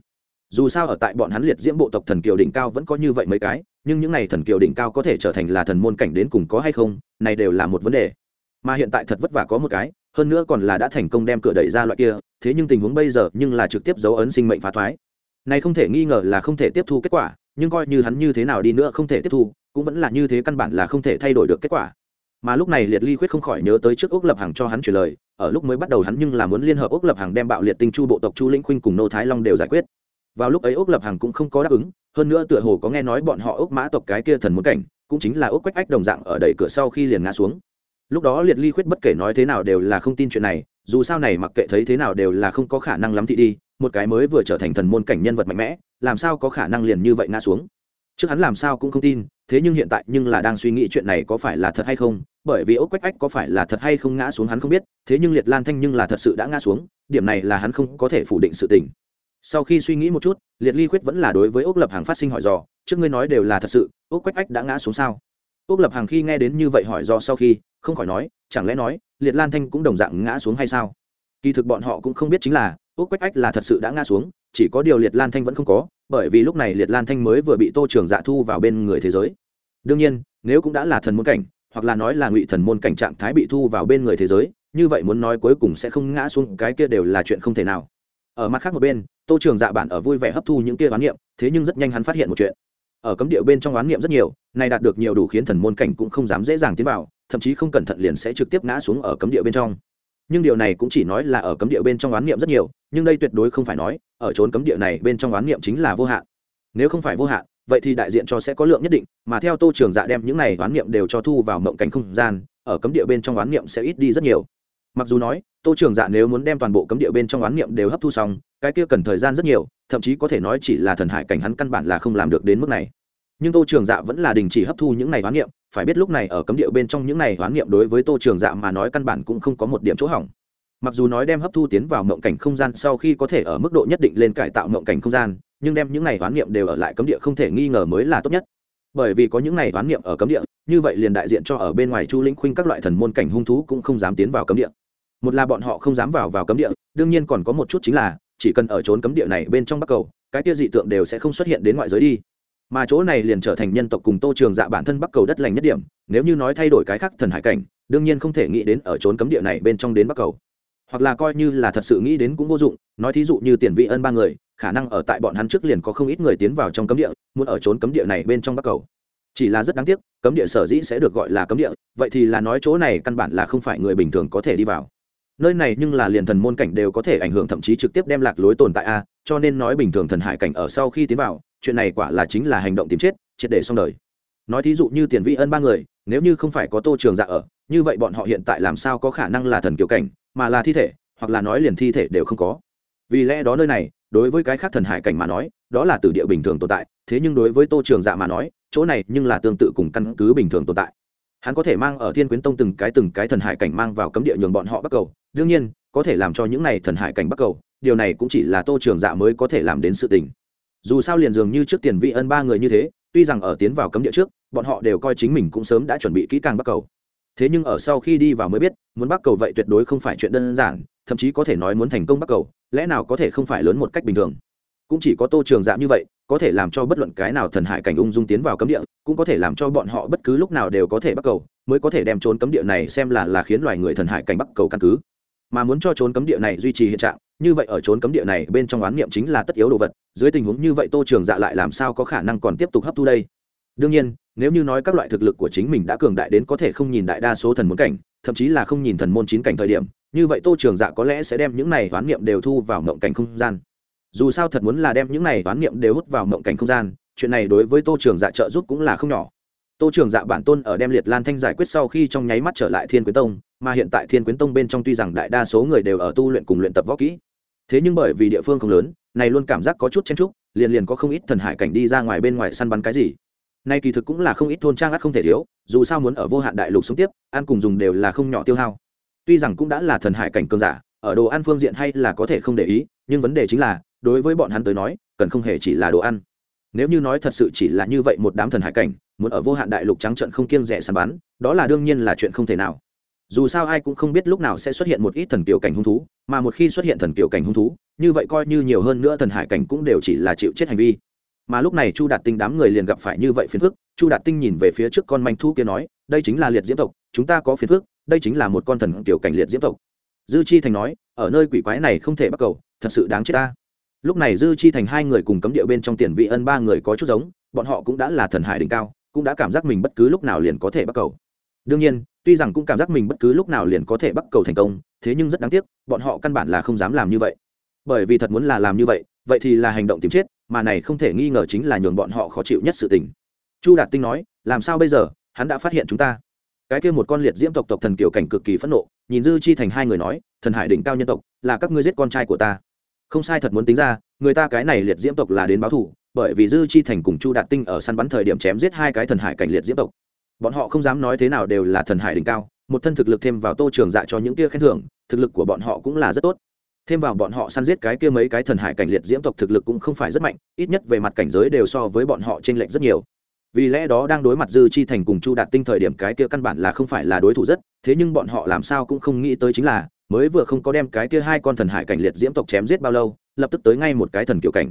dù sao ở tại bọn hắn liệt diễm bộ tộc thần kiều đỉnh cao vẫn có như vậy mấy cái, nhưng những n à y thần kiều đỉnh cao có thể trở thành là thần môn cảnh đến cùng có hay không, này đều là một vấn đề. Mà hiện tại thật vất vả có một cái, hơn nữa còn là đã thành công đem cửa đẩy ra loại kia, thế nhưng tình huống bây giờ nhưng là trực tiếp dấu ấn sinh mệnh phá thoái. Này không thể nghi ngờ là không thể tiếp thu kết quả, nhưng coi như hắn như thế nào đi nữa không thể tiếp thu, cũng vẫn là như thế căn bản là không thể thay đổi được kết quả. Mà lúc này liệt ly khuyết không khỏi nhớ tới trước ốc lập hàng cho hắn truyền lời, ở lúc mới bắt đầu hắn nhưng là muốn liên hợp ốc lập hàng đem bạo liệt tinh chu bộ tộc chu linh khuynh cùng nô thái long đều giải quyết vào lúc ấy ốc lập hàng cũng không có đáp ứng, hơn nữa tựa hồ có nghe nói bọn họ ốc mã tộc cái kia thần muốn cảnh, cũng chính là ốc quách ách đồng dạng ở đẩy cửa sau khi liền ngã xuống. Lúc đó liệt ly khuyết bất kể nói thế nào đều là không tin chuyện này, dù sao này mặc kệ thấy thế nào đều là không có khả năng lắm thị đi, một cái mới vừa trở thành thần môn cảnh nhân vật mạnh mẽ, làm sao có khả năng liền như vậy ngã xuống? Trước hắn làm sao cũng không tin, thế nhưng hiện tại nhưng là đang suy nghĩ chuyện này có phải là thật hay không, bởi vì ốc quách ách có phải là thật hay không ngã xuống hắn không biết, thế nhưng liệt lan thanh nhưng là thật sự đã ngã xuống, điểm này là hắn không có thể phủ định sự tình sau khi suy nghĩ một chút, liệt ly khuyết vẫn là đối với ốc lập hàng phát sinh hỏi dò, trước ngươi nói đều là thật sự ốc quách ách đã ngã xuống sao? Ốc lập hàng khi nghe đến như vậy hỏi do sau khi, không khỏi nói, chẳng lẽ nói, liệt lan thanh cũng đồng dạng ngã xuống hay sao? Kỳ thực bọn họ cũng không biết chính là ốc quách ách là thật sự đã ngã xuống, chỉ có điều liệt lan thanh vẫn không có, bởi vì lúc này liệt lan thanh mới vừa bị tô trường dạ thu vào bên người thế giới. Đương nhiên, nếu cũng đã là thần môn cảnh, hoặc là nói là ngụy thần môn cảnh trạng thái bị thu vào bên người thế giới, như vậy muốn nói cuối cùng sẽ không ngã xuống, cái kia đều là chuyện không thể nào. Ở mặt khác một bên tô trường dạ bản ở vui vẻ hấp thu những kia oán niệm, thế nhưng rất nhanh hắn phát hiện một chuyện. Ở cấm địa bên trong oán niệm rất nhiều này đạt được nhiều đủ khiến thần môn cảnh cũng không dám dễ dàng tiến vào, thậm chí không cẩn thận liền sẽ trực tiếp ngã xuống ở cấm địa bên trong. Nhưng điều này cũng chỉ nói là ở cấm địa bên trong oán niệm rất nhiều, nhưng đây tuyệt đối không phải nói, ở trốn cấm địa này bên trong oán niệm chính là vô hạn. Nếu không phải vô hạn, vậy thì đại diện cho sẽ có lượng nhất định, mà theo tô trường dạ đem những này oán niệm đều cho thu vào mộng cảnh không gian, ở cấm địa bên trong oán niệm sẽ ít đi rất nhiều mặc dù nói, tô trường dạ nếu muốn đem toàn bộ cấm địa bên trong oán niệm đều hấp thu xong, cái kia cần thời gian rất nhiều, thậm chí có thể nói chỉ là thần hải cảnh hắn căn bản là không làm được đến mức này. Nhưng tô trường dạ vẫn là đình chỉ hấp thu những này oán niệm, phải biết lúc này ở cấm địa bên trong những này oán niệm đối với tô trường dạ mà nói căn bản cũng không có một điểm chỗ hỏng. Mặc dù nói đem hấp thu tiến vào mộng cảnh không gian sau khi có thể ở mức độ nhất định lên cải tạo mộng cảnh không gian, nhưng đem những này oán niệm đều ở lại cấm địa không thể nghi ngờ mới là tốt nhất. Bởi vì có những này oán niệm ở cấm địa, như vậy liền đại diện cho ở bên ngoài chu lĩnh khuynh các loại thần môn cảnh hung thú cũng không dám tiến vào cấm địa một là bọn họ không dám vào vào cấm địa, đương nhiên còn có một chút chính là, chỉ cần ở trốn cấm địa này bên trong bắc cầu, cái kia dị tượng đều sẽ không xuất hiện đến ngoại giới đi. Mà chỗ này liền trở thành nhân tộc cùng tô trường dạ bản thân bắc cầu đất lành nhất điểm, nếu như nói thay đổi cái khác thần hải cảnh, đương nhiên không thể nghĩ đến ở trốn cấm địa này bên trong đến bắc cầu. Hoặc là coi như là thật sự nghĩ đến cũng vô dụng, nói thí dụ như tiền vị ân ba người, khả năng ở tại bọn hắn trước liền có không ít người tiến vào trong cấm địa, muốn ở trốn cấm địa này bên trong bắc cầu. Chỉ là rất đáng tiếc, cấm địa sở dĩ sẽ được gọi là cấm địa, vậy thì là nói chỗ này căn bản là không phải người bình thường có thể đi vào nơi này nhưng là liền thần môn cảnh đều có thể ảnh hưởng thậm chí trực tiếp đem lạc lối tồn tại a, cho nên nói bình thường thần hải cảnh ở sau khi tiến vào, chuyện này quả là chính là hành động tìm chết, triệt để xong đời. Nói thí dụ như tiền vị ân ba người, nếu như không phải có tô trường dạ ở, như vậy bọn họ hiện tại làm sao có khả năng là thần kiểu cảnh, mà là thi thể, hoặc là nói liền thi thể đều không có. Vì lẽ đó nơi này, đối với cái khác thần hải cảnh mà nói, đó là từ địa bình thường tồn tại, thế nhưng đối với tô trường dạ mà nói, chỗ này nhưng là tương tự cùng căn cứ bình thường tồn tại hắn có thể mang ở thiên quyến tông từng cái từng cái thần hải cảnh mang vào cấm địa nhường bọn họ bắt cầu. Đương nhiên, có thể làm cho những này thần hải cảnh bắt cầu, điều này cũng chỉ là tô trường dạ mới có thể làm đến sự tình. Dù sao liền dường như trước tiền vị ân ba người như thế, tuy rằng ở tiến vào cấm địa trước, bọn họ đều coi chính mình cũng sớm đã chuẩn bị kỹ càng bắt cầu. Thế nhưng ở sau khi đi vào mới biết, muốn bắt cầu vậy tuyệt đối không phải chuyện đơn giản, thậm chí có thể nói muốn thành công bắt cầu, lẽ nào có thể không phải lớn một cách bình thường? Cũng chỉ có tô trường dạ như vậy, có thể làm cho bất luận cái nào thần hải cảnh ung dung tiến vào cấm địa, cũng có thể làm cho bọn họ bất cứ lúc nào đều có thể bắt cầu, mới có thể đem trốn cấm địa này xem là là khiến loài người thần hải cảnh bắt cầu căn cứ. Mà muốn cho trốn cấm địa này duy trì hiện trạng, như vậy ở trốn cấm địa này bên trong oán niệm chính là tất yếu đồ vật, dưới tình huống như vậy tô trường dạ lại làm sao có khả năng còn tiếp tục hấp thu đây? Đương nhiên, nếu như nói các loại thực lực của chính mình đã cường đại đến có thể không nhìn đại đa số thần muốn cảnh, thậm chí là không nhìn thần môn chín cảnh thời điểm, như vậy tô trường dạ có lẽ sẽ đem những này oán niệm đều thu vào mộng cảnh không gian dù sao thật muốn là đem những này toán niệm đều hút vào mộng cảnh không gian, chuyện này đối với tô trường dạ trợ giúp cũng là không nhỏ. Tô trường dạ bản tôn ở đem liệt lan thanh giải quyết sau khi trong nháy mắt trở lại thiên quyến tông, mà hiện tại thiên quyến tông bên trong tuy rằng đại đa số người đều ở tu luyện cùng luyện tập võ kỹ, thế nhưng bởi vì địa phương không lớn, này luôn cảm giác có chút chen trúc liền liền có không ít thần hải cảnh đi ra ngoài bên ngoài săn bắn cái gì. Nay kỳ thực cũng là không ít thôn trang ắt không thể thiếu, dù sao muốn ở vô hạn đại lục sống tiếp, ăn cùng dùng đều là không nhỏ tiêu hao. Tuy rằng cũng đã là thần hải cảnh cường giả, ở đồ ăn phương diện hay là có thể không để ý, nhưng vấn đề chính là đối với bọn hắn tới nói, cần không hề chỉ là đồ ăn. Nếu như nói thật sự chỉ là như vậy một đám thần hải cảnh, muốn ở vô hạn đại lục trắng trận không kiêng rẻ săn bắn, đó là đương nhiên là chuyện không thể nào. Dù sao ai cũng không biết lúc nào sẽ xuất hiện một ít thần kiều cảnh hung thú, mà một khi xuất hiện thần kiều cảnh hung thú, như vậy coi như nhiều hơn nữa thần hải cảnh cũng đều chỉ là chịu chết hành vi. Mà lúc này chu đạt tinh đám người liền gặp phải như vậy phiền phức, chu đạt tinh nhìn về phía trước con manh thu kia nói, đây chính là liệt diễm tộc, chúng ta có phiền phức, đây chính là một con thần kiều cảnh liệt diễm tộc. Dư chi thành nói, ở nơi quỷ quái này không thể bắt cầu, thật sự đáng chết ta lúc này dư chi thành hai người cùng cấm địa bên trong tiền vị ân ba người có chút giống, bọn họ cũng đã là thần hải đỉnh cao, cũng đã cảm giác mình bất cứ lúc nào liền có thể bắt cầu. Đương nhiên, tuy rằng cũng cảm giác mình bất cứ lúc nào liền có thể bắt cầu thành công, thế nhưng rất đáng tiếc, bọn họ căn bản là không dám làm như vậy. Bởi vì thật muốn là làm như vậy vậy thì là hành động tìm chết, mà này không thể nghi ngờ chính là nhường bọn họ khó chịu nhất sự tình. Chu đạt tinh nói, làm sao bây giờ? Hắn đã phát hiện chúng ta. Cái kia một con liệt diễm tộc tộc thần kiều cảnh cực kỳ phẫn nộ, nhìn dư chi thành hai người nói, thần hải đỉnh cao nhân tộc, là các ngươi giết con trai của ta không sai thật muốn tính ra, người ta cái này liệt diễm tộc là đến báo thù, bởi vì dư chi thành cùng chu đạt tinh ở săn bắn thời điểm chém giết hai cái thần hải cảnh liệt diễm tộc. Bọn họ không dám nói thế nào đều là thần hải đỉnh cao, một thân thực lực thêm vào tô trường dạ cho những kia khen thưởng, thực lực của bọn họ cũng là rất tốt. Thêm vào bọn họ săn giết cái kia mấy cái thần hải cảnh liệt diễm tộc thực lực cũng không phải rất mạnh, ít nhất về mặt cảnh giới đều so với bọn họ t r ê n lệch rất nhiều. Vì lẽ đó đang đối mặt dư chi thành cùng chu đạt tinh thời điểm cái kia căn bản là không phải là đối thủ rất, thế nhưng bọn họ làm sao cũng không nghĩ tới chính là mới vừa không có đem cái kia hai con thần hải cảnh liệt diễm tộc chém giết bao lâu, lập tức tới ngay một cái thần kiểu cảnh.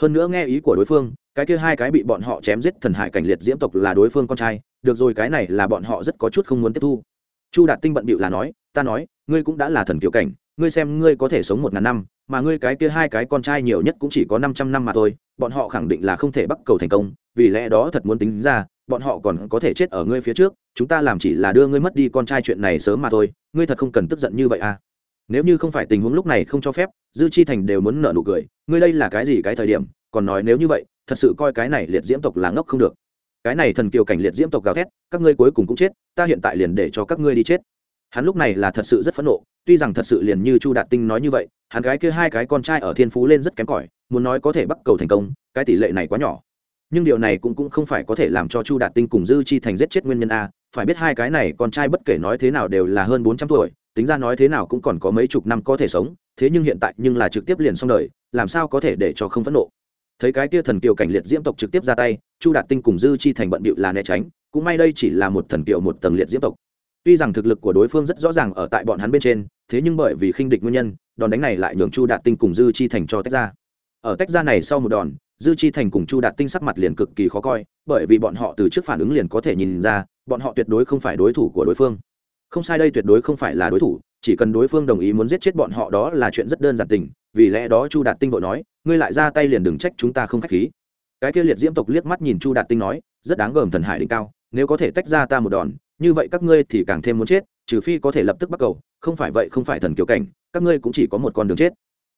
Hơn nữa nghe ý của đối phương, cái kia hai cái bị bọn họ chém giết thần hải cảnh liệt diễm tộc là đối phương con trai, được rồi cái này là bọn họ rất có chút không muốn tiếp thu. Chu đạt tinh bận bịu là nói, ta nói, ngươi cũng đã là thần kiểu cảnh, ngươi xem ngươi có thể sống một ngàn năm, mà ngươi cái kia hai cái con trai nhiều nhất cũng chỉ có năm trăm năm mà thôi, bọn họ khẳng định là không thể bắt cầu thành công, vì lẽ đó thật muốn tính ra bọn họ còn có thể chết ở ngươi phía trước, chúng ta làm chỉ là đưa ngươi mất đi con trai chuyện này sớm mà thôi, ngươi thật không cần tức giận như vậy à. Nếu như không phải tình huống lúc này không cho phép, dư chi thành đều muốn nợ nụ cười, ngươi đây là cái gì cái thời điểm, còn nói nếu như vậy, thật sự coi cái này liệt diễm tộc là ngốc không được. Cái này thần kiều cảnh liệt diễm tộc gào thét, các ngươi cuối cùng cũng chết, ta hiện tại liền để cho các ngươi đi chết. Hắn lúc này là thật sự rất phẫn nộ, tuy rằng thật sự liền như chu đạt tinh nói như vậy, hắn gái kia hai cái con trai ở thiên phú lên rất kém cỏi, muốn nói có thể bắt cầu thành công, cái tỷ lệ này quá nhỏ nhưng điều này cũng cũng không phải có thể làm cho chu đạt tinh cùng dư chi thành giết chết nguyên nhân a. Phải biết hai cái này, con trai bất kể nói thế nào đều là hơn bốn trăm tuổi, tính ra nói thế nào cũng còn có mấy chục năm có thể sống, thế nhưng hiện tại nhưng là trực tiếp liền xong đời, làm sao có thể để cho không phẫn nộ. Thấy cái kia thần kiều cảnh liệt diễm tộc trực tiếp ra tay, chu đạt tinh cùng dư chi thành bận bịu là né tránh, cũng may đây chỉ là một thần kiều một tầng liệt diễm tộc. Tuy rằng thực lực của đối phương rất rõ ràng ở tại bọn hắn bên trên, thế nhưng bởi vì khinh địch nguyên nhân, đòn đánh này lại nhường chu đạt tinh cùng dư chi thành cho tách ra. Ở tách ra này sau một đòn dư chi thành cùng chu đạt tinh sắc mặt liền cực kỳ khó coi, bởi vì bọn họ từ trước phản ứng liền có thể nhìn ra, bọn họ tuyệt đối không phải đối thủ của đối phương. Không sai đây tuyệt đối không phải là đối thủ, chỉ cần đối phương đồng ý muốn giết chết bọn họ đó là chuyện rất đơn giản tình, vì lẽ đó chu đạt tinh vội nói, ngươi lại ra tay liền đừng trách chúng ta không k h á c h khí. Cái kia liệt diễm tộc liếc mắt nhìn chu đạt tinh nói, rất đáng gờm thần hải đỉnh cao, nếu có thể tách ra ta một đòn, như vậy các ngươi thì càng thêm muốn chết, trừ phi có thể lập tức bắt cầu, không phải vậy không phải thần kiểu cảnh, các ngươi cũng chỉ có một con đường chết.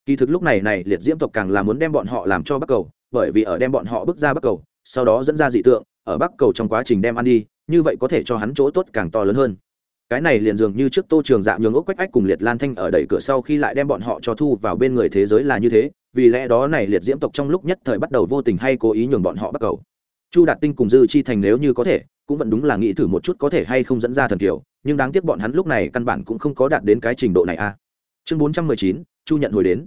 Kỳ thực lúc này này liệt diễm tộc càng là muốn đem bọn họ làm cho bắt cầu bởi vì ở đem bọn họ bước ra Bắc cầu, sau đó dẫn ra dị tượng, ở bắc cầu trong quá trình đem ăn đi, như vậy có thể cho hắn chỗ tốt càng to lớn hơn. Cái này liền dường như trước tô trường dạ nhường ốc quách ách cùng liệt lan thanh ở đẩy cửa sau khi lại đem bọn họ cho thu vào bên người thế giới là như thế, vì lẽ đó này liệt diễm tộc trong lúc nhất thời bắt đầu vô tình hay cố ý nhường bọn họ bắt cầu. Chu đạt tinh cùng dư chi thành nếu như có thể, cũng vẫn đúng là nghĩ thử một chút có thể hay không dẫn ra thần kiều nhưng đáng tiếc bọn hắn lúc này căn bản cũng không có đạt đến cái trình độ này a chương bốn trăm mười chín, chu nhận hồi đến.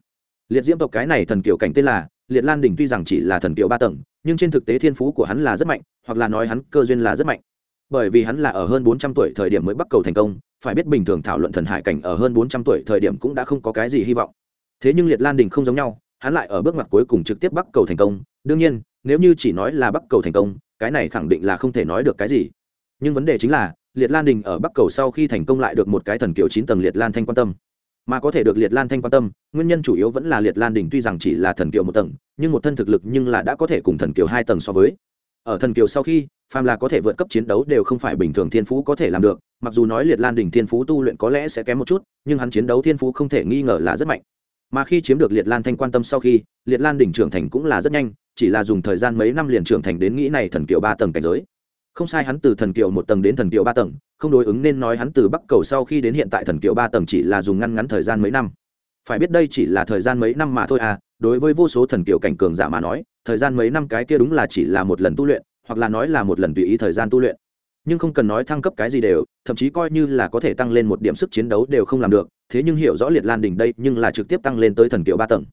Liệt diễm tộc cái này thần kiều cảnh tên là liệt lan đình tuy rằng chỉ là thần kiều ba tầng, nhưng trên thực tế thiên phú của hắn là rất mạnh, hoặc là nói hắn cơ duyên là rất mạnh. Bởi vì hắn là ở hơn bốn trăm tuổi thời điểm mới bắt cầu thành công, phải biết bình thường thảo luận thần hải cảnh ở hơn bốn trăm tuổi thời điểm cũng đã không có cái gì hy vọng. Thế nhưng liệt lan đình không giống nhau, hắn lại ở bước ngoặt cuối cùng trực tiếp bắt cầu thành công. Đương nhiên, nếu như chỉ nói là bắt cầu thành công, cái này khẳng định là không thể nói được cái gì. Nhưng vấn đề chính là, liệt lan đình ở bắc cầu sau khi thành công lại được một cái thần kiểu chín tầng liệt lan thanh quan tâm mà có thể được liệt lan thanh quan tâm, nguyên nhân chủ yếu vẫn là liệt lan đình tuy rằng chỉ là thần kiều một tầng, nhưng một thân thực lực nhưng là đã có thể cùng thần kiều hai tầng so với. Ở thần kiều sau khi, phàm là có thể vượt cấp chiến đấu đều không phải bình thường thiên phú có thể làm được, mặc dù nói liệt lan đình thiên phú tu luyện có lẽ sẽ kém một chút, nhưng hắn chiến đấu thiên phú không thể nghi ngờ là rất mạnh. Mà khi chiếm được liệt lan thanh quan tâm sau khi, liệt lan đình trưởng thành cũng là rất nhanh, chỉ là dùng thời gian mấy năm liền trưởng thành đến nghĩ này thần kiều ba tầng cảnh giới không sai hắn từ thần kiều một tầng đến thần kiều ba tầng, không đối ứng nên nói hắn từ bắc cầu sau khi đến hiện tại thần kiều ba tầng chỉ là dùng ngăn ngắn thời gian mấy năm. Phải biết đây chỉ là thời gian mấy năm mà thôi à đối với vô số thần kiều cảnh cường giả mà nói, thời gian mấy năm cái kia đúng là chỉ là một lần tu luyện, hoặc là nói là một lần tùy ý thời gian tu luyện. Nhưng không cần nói thăng cấp cái gì đều, thậm chí coi như là có thể tăng lên một điểm sức chiến đấu đều không làm được, thế nhưng hiểu rõ liệt lan đỉnh đây nhưng là trực tiếp tăng lên tới thần kiều ba tầng.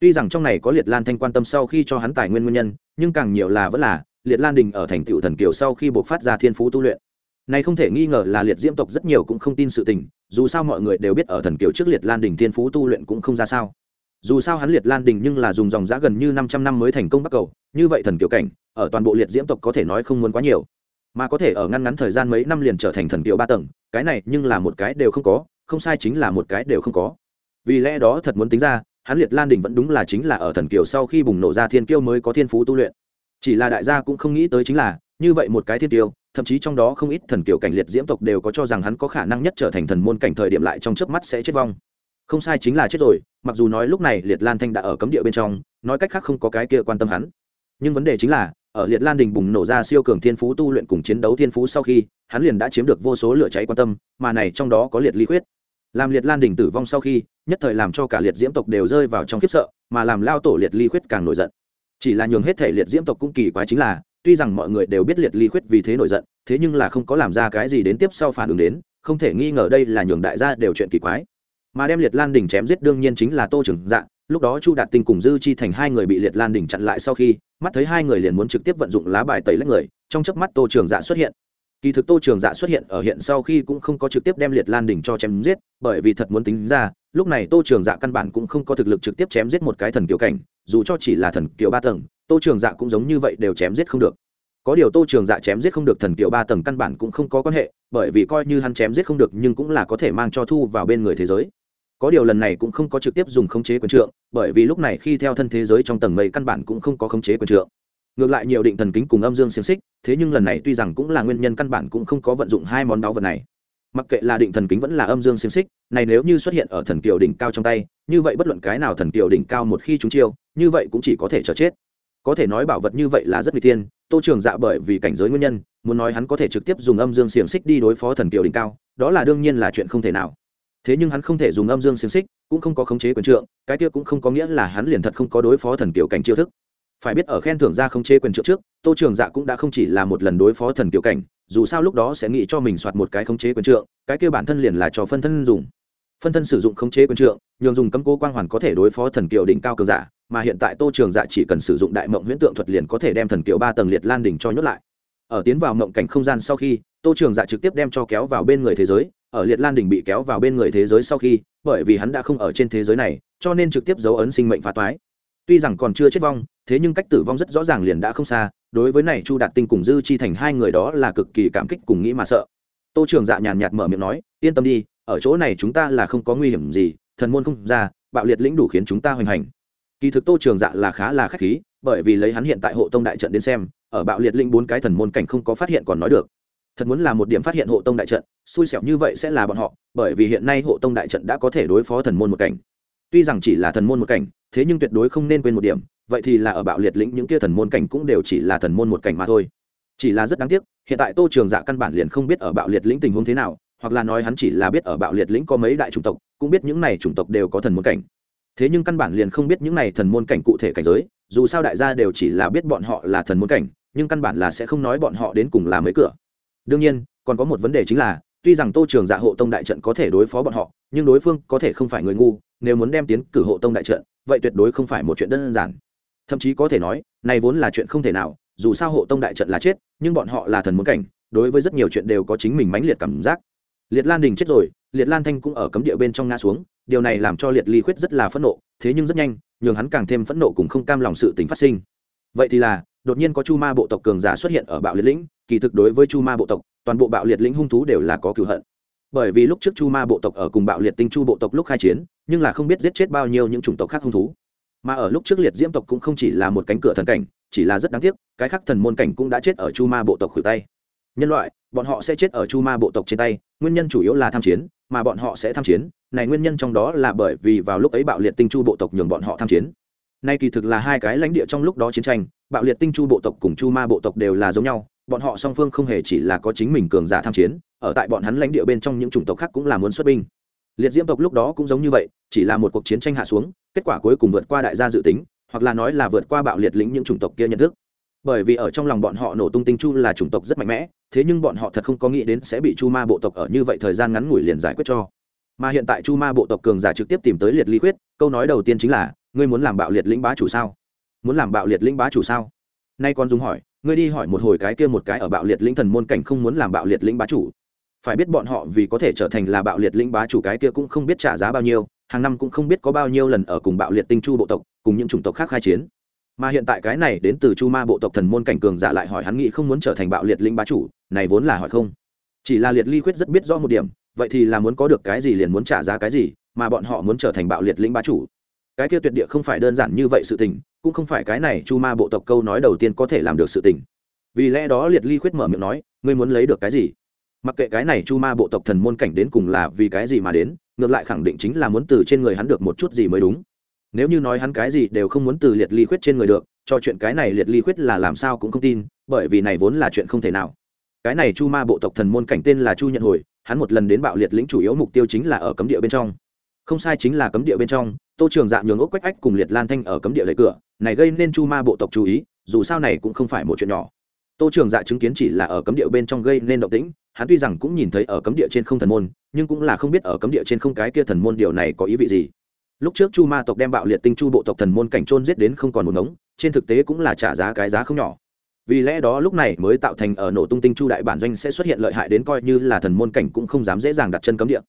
Tuy rằng trong này có liệt lan thanh quan tâm sau khi cho hắn tài nguyên nguyên nhân, nhưng càng nhiều là vẫn là liệt lan đình ở thành tựu thần kiều sau khi buộc phát ra thiên phú tu luyện. Này không thể nghi ngờ là liệt diễm tộc rất nhiều cũng không tin sự tình, dù sao mọi người đều biết ở thần kiều trước liệt lan đình thiên phú tu luyện cũng không ra sao. Dù sao hắn liệt lan đình nhưng là dùng dòng giã gần như năm trăm năm mới thành công bắt cầu, như vậy thần kiều cảnh, ở toàn bộ liệt diễm tộc có thể nói không muốn quá nhiều. Mà có thể ở ngăn ngắn thời gian mấy năm liền trở thành thần kiều ba tầng, cái này nhưng là một cái đều không có, không sai chính là một cái đều không có. Vì lẽ đó thật muốn tính ra, hắn liệt lan đình vẫn đúng là chính là ở thần kiều sau khi bùng nổ ra thiên kiêu mới có thiên phú tu luyện chỉ là đại gia cũng không nghĩ tới chính là, như vậy một cái thiên tiêu, thậm chí trong đó không ít thần kiểu cảnh liệt diễm tộc đều có cho rằng hắn có khả năng nhất trở thành thần môn cảnh thời điểm lại trong chớp mắt sẽ chết vong. Không sai chính là chết rồi, mặc dù nói lúc này liệt lan thanh đã ở cấm địa bên trong, nói cách khác không có cái kia quan tâm hắn. Nhưng vấn đề chính là, ở liệt lan đình bùng nổ ra siêu cường thiên phú tu luyện cùng chiến đấu thiên phú sau khi, hắn liền đã chiếm được vô số lửa cháy quan tâm, mà này trong đó có liệt ly khuyết. Làm liệt lan đình tử vong sau khi, nhất thời làm cho cả liệt diễm tộc đều rơi vào trong khiếp sợ, mà làm lao tổ liệt ly khuyết càng nổi giận chỉ là nhường hết thể liệt diễm tộc cũng kỳ quái chính là, tuy rằng mọi người đều biết liệt ly khuyết vì thế nổi giận, thế nhưng là không có làm ra cái gì đến tiếp sau phản ứng đến, không thể nghi ngờ đây là nhường đại gia đều chuyện kỳ quái. Mà đem liệt lan đình chém giết đương nhiên chính là tô trưởng dạ lúc đó chu đạt tinh cùng dư chi thành hai người bị liệt lan đình chặn lại sau khi, mắt thấy hai người liền muốn trực tiếp vận dụng lá bài tẩy lấy người, trong chớp mắt tô trường dạ xuất hiện. Kỳ thực tô trường dạ xuất hiện ở hiện sau khi cũng không có trực tiếp đem liệt lan đình cho chém giết, bởi vì thật muốn tính ra, lúc này tô trường dạ căn bản cũng không có thực lực trực tiếp chém giết một cái thần kiều cảnh dù cho chỉ là thần kiều ba tầng, tô trường dạ cũng giống như vậy đều chém giết không được. Có điều tô trường dạ chém giết không được thần kiều ba tầng căn bản cũng không có quan hệ, bởi vì coi như hắn chém giết không được nhưng cũng là có thể mang cho thu vào bên người thế giới. Có điều lần này cũng không có trực tiếp dùng khống chế quyền trượng, bởi vì lúc này khi theo thân thế giới trong tầng mây căn bản cũng không có khống chế quyền trượng. Ngược lại nhiều định thần kính cùng âm dương xiềng xích, thế nhưng lần này tuy rằng cũng là nguyên nhân căn bản cũng không có vận dụng hai món báu vật này. Mặc kệ là định thần kính vẫn là âm dương xiềng xích, này nếu như xuất hiện ở thần kiều đỉnh cao trong tay như vậy bất luận cái nào thần kiều đỉnh cao một khi chúng chiêu, như vậy cũng chỉ có thể chờ chết. Có thể nói bảo vật như vậy là rất nguy tiên tô trường dạ bởi vì cảnh giới nguyên nhân, muốn nói hắn có thể trực tiếp dùng âm dương xiềng xích đi đối phó thần kiều đỉnh cao, đó là đương nhiên là chuyện không thể nào. Thế nhưng hắn không thể dùng âm dương xiềng xích, cũng không có khống chế quyền trượng, cái kia cũng không có nghĩa là hắn liền thật không có đối phó thần kiều cảnh chiêu thức. Phải biết ở khen thưởng ra khống chế quyền trượng trước, tô trường dạ cũng đã không chỉ là một lần đối phó thần kiều cảnh, dù sao lúc đó sẽ nghĩ cho mình soạt một cái khống chế quyền trượng, cái kia bản thân liền là cho phân thân dùng phân thân sử dụng khống chế quyền trượng, nhường dùng cấm cố quang hoàn có thể đối phó thần kiều đỉnh cao cường giả, mà hiện tại tô trường dạ chỉ cần sử dụng đại mộng huyễn tượng thuật liền có thể đem thần kiều ba tầng liệt lan đỉnh cho nhốt lại. Ở tiến vào mộng cảnh không gian sau khi, tô trường dạ trực tiếp đem cho kéo vào bên người thế giới, ở liệt lan đỉnh bị kéo vào bên người thế giới sau khi, bởi vì hắn đã không ở trên thế giới này, cho nên trực tiếp dấu ấn sinh mệnh phá toái. Tuy rằng còn chưa chết vong, thế nhưng cách tử vong rất rõ ràng liền đã không xa, đối với này chu đạt tinh cùng dư chi thành hai người đó là cực kỳ cảm kích cùng nghĩ mà sợ. Tô trường dạ nhàn nhạt mở miệng nói, yên tâm đi ở chỗ này chúng ta là không có nguy hiểm gì, thần môn không ra, bạo liệt lĩnh đủ khiến chúng ta hoành hành. Kỳ thực tô trường dạ là khá là k h á c h khí, bởi vì lấy hắn hiện tại hộ tông đại trận đến xem, ở bạo liệt lĩnh bốn cái thần môn cảnh không có phát hiện còn nói được. Thật muốn là một điểm phát hiện hộ tông đại trận, xui xẻo như vậy sẽ là bọn họ, bởi vì hiện nay hộ tông đại trận đã có thể đối phó thần môn một cảnh. Tuy rằng chỉ là thần môn một cảnh, thế nhưng tuyệt đối không nên quên một điểm, vậy thì là ở bạo liệt lĩnh những kia thần môn cảnh cũng đều chỉ là thần môn một cảnh mà thôi. Chỉ là rất đáng tiếc, hiện tại tô trường dạ căn bản liền không biết ở bạo liệt lĩnh tình huống thế nào hoặc là nói hắn chỉ là biết ở bạo liệt lĩnh có mấy đại chủng tộc, cũng biết những này chủng tộc đều có thần môn cảnh. Thế nhưng căn bản liền không biết những này thần môn cảnh cụ thể cảnh giới, dù sao đại gia đều chỉ là biết bọn họ là thần môn cảnh, nhưng căn bản là sẽ không nói bọn họ đến cùng là mấy cửa. Đương nhiên, còn có một vấn đề chính là, tuy rằng tô trường dạ hộ tông đại trận có thể đối phó bọn họ, nhưng đối phương có thể không phải người ngu, nếu muốn đem tiến cử hộ tông đại trận, vậy tuyệt đối không phải một chuyện đơn giản. Thậm chí có thể nói, này vốn là chuyện không thể nào, dù sao hộ tông đại trận là chết, nhưng bọn họ là thần muốn cảnh, đối với rất nhiều chuyện đều có chính mình mãnh liệt cảm giác liệt lan đình chết rồi, liệt lan thanh cũng ở cấm địa bên trong ngã xuống, điều này làm cho liệt ly khuyết rất là phẫn nộ, thế nhưng rất nhanh, nhường hắn càng thêm phẫn nộ cùng không cam lòng sự tình phát sinh. Vậy thì là, đột nhiên có chu ma bộ tộc cường giả xuất hiện ở bạo liệt lĩnh, kỳ thực đối với chu ma bộ tộc, toàn bộ bạo liệt lĩnh hung thú đều là có cựu hận. Bởi vì lúc trước chu ma bộ tộc ở cùng bạo liệt tinh chu bộ tộc lúc khai chiến, nhưng là không biết giết chết bao nhiêu những chủng tộc khác hung thú. Mà ở lúc trước liệt diễm tộc cũng không chỉ là một cánh cửa thần cảnh, chỉ là rất đáng tiếc, cái khác thần môn cảnh cũng đã chết ở chu ma bộ tộc khử tay. Nhân loại bọn họ sẽ chết ở chu ma bộ tộc trên tay, nguyên nhân chủ yếu là tham chiến, mà bọn họ sẽ tham chiến. Này nguyên nhân trong đó là bởi vì vào lúc ấy bạo liệt tinh chu bộ tộc nhường bọn họ tham chiến. Nay kỳ thực là hai cái lãnh địa trong lúc đó chiến tranh, bạo liệt tinh chu bộ tộc cùng chu ma bộ tộc đều là giống nhau. Bọn họ song phương không hề chỉ là có chính mình cường giả tham chiến, ở tại bọn hắn lãnh địa bên trong những chủng tộc khác cũng là muốn xuất binh. Liệt diễm tộc lúc đó cũng giống như vậy, chỉ là một cuộc chiến tranh hạ xuống, kết quả cuối cùng vượt qua đại gia dự tính, hoặc là nói là vượt qua bạo liệt lĩnh những chủng tộc kia nhận thức bởi vì ở trong lòng bọn họ nổ tung tinh chu là chủng tộc rất mạnh mẽ, thế nhưng bọn họ thật không có nghĩ đến sẽ bị chu ma bộ tộc ở như vậy thời gian ngắn ngủi liền giải quyết cho. Mà hiện tại chu ma bộ tộc cường giả trực tiếp tìm tới liệt ly khuyết, câu nói đầu tiên chính là, ngươi muốn làm bạo liệt lĩnh bá chủ sao? Muốn làm bạo liệt lĩnh bá chủ sao? Nay con dùng hỏi, ngươi đi hỏi một hồi cái kia một cái ở bạo liệt lĩnh thần môn cảnh không muốn làm bạo liệt lĩnh bá chủ. Phải biết bọn họ vì có thể trở thành là bạo liệt lĩnh bá chủ cái kia cũng không biết trả giá bao nhiêu, hàng năm cũng không biết có bao nhiêu lần ở cùng bạo liệt tinh chu bộ tộc, cùng những chủng tộc khác khai chiến mà hiện tại cái này đến từ chu ma bộ tộc thần môn cảnh cường giả lại hỏi hắn nghĩ không muốn trở thành bạo liệt linh bá chủ, này vốn là hỏi không. Chỉ là liệt ly khuyết rất biết rõ một điểm, vậy thì là muốn có được cái gì liền muốn trả giá cái gì, mà bọn họ muốn trở thành bạo liệt linh bá chủ. Cái kia tuyệt địa không phải đơn giản như vậy sự tình, cũng không phải cái này chu ma bộ tộc câu nói đầu tiên có thể làm được sự tình. Vì lẽ đó liệt ly khuyết mở miệng nói, ngươi muốn lấy được cái gì? Mặc kệ cái này chu ma bộ tộc thần môn cảnh đến cùng là vì cái gì mà đến, ngược lại khẳng định chính là muốn từ trên người hắn được một chút gì mới đúng nếu như nói hắn cái gì đều không muốn từ liệt ly khuyết trên người được, cho chuyện cái này liệt ly khuyết là làm sao cũng không tin, bởi vì này vốn là chuyện không thể nào. Cái này chu ma bộ tộc thần môn cảnh tên là chu nhận hồi, hắn một lần đến bạo liệt lĩnh chủ yếu mục tiêu chính là ở cấm địa bên trong. Không sai chính là cấm địa bên trong, tô trường dạ nhường ốc quách ách cùng liệt lan thanh ở cấm địa lấy cửa, này gây nên chu ma bộ tộc chú ý, dù sao này cũng không phải một chuyện nhỏ. Tô trường dạ chứng kiến chỉ là ở cấm địa bên trong gây nên động tĩnh, hắn tuy rằng cũng nhìn thấy ở cấm địa trên không thần môn, nhưng cũng là không biết ở cấm địa trên không cái kia thần môn điều này có ý vị gì lúc trước chu ma tộc đem bạo liệt tinh chu bộ tộc thần môn cảnh trôn giết đến không còn một ngống, trên thực tế cũng là trả giá cái giá không nhỏ. Vì lẽ đó lúc này mới tạo thành ở nổ tung tinh chu đại bản doanh sẽ xuất hiện lợi hại đến coi như là thần môn cảnh cũng không dám dễ dàng đặt chân cấm địa.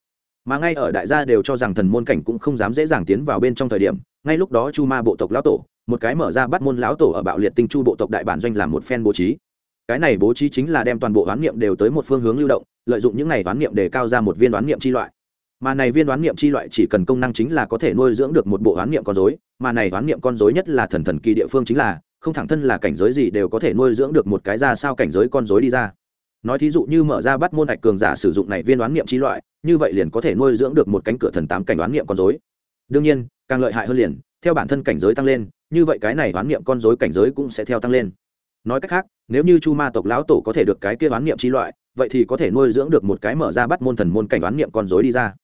Mà ngay ở đại gia đều cho rằng thần môn cảnh cũng không dám dễ dàng tiến vào bên trong thời điểm, ngay lúc đó chu ma bộ tộc lão tổ, một cái mở ra bắt môn lão tổ ở bạo liệt tinh chu bộ tộc đại bản doanh làm một phen bố trí. Cái này bố trí chính là đem toàn bộ oán niệm đều tới một phương hướng lưu động, lợi dụng những này oán niệm để cao ra một viên oán niệm chi loại mà này viên đoán niệm chi loại chỉ cần công năng chính là có thể nuôi dưỡng được một bộ đoán niệm con dối mà này đoán niệm con dối nhất là thần thần kỳ địa phương chính là, không thẳng thân là cảnh giới gì đều có thể nuôi dưỡng được một cái ra sao cảnh giới con dối đi ra. Nói thí dụ như mở ra bắt môn hạch cường giả sử dụng này viên đoán niệm chi loại, như vậy liền có thể nuôi dưỡng được một cánh cửa thần tám cảnh đoán niệm con dối đương nhiên, càng lợi hại hơn liền, theo bản thân cảnh giới tăng lên, như vậy cái này đoán niệm con dối cảnh giới cũng sẽ theo tăng lên. Nói cách khác, nếu như chu ma tộc lão tổ có thể được cái kia đoán niệm chi loại, vậy thì có thể nuôi dưỡng được một cái mở ra bắt môn thần môn cảnh đoán niệm con dối đi ra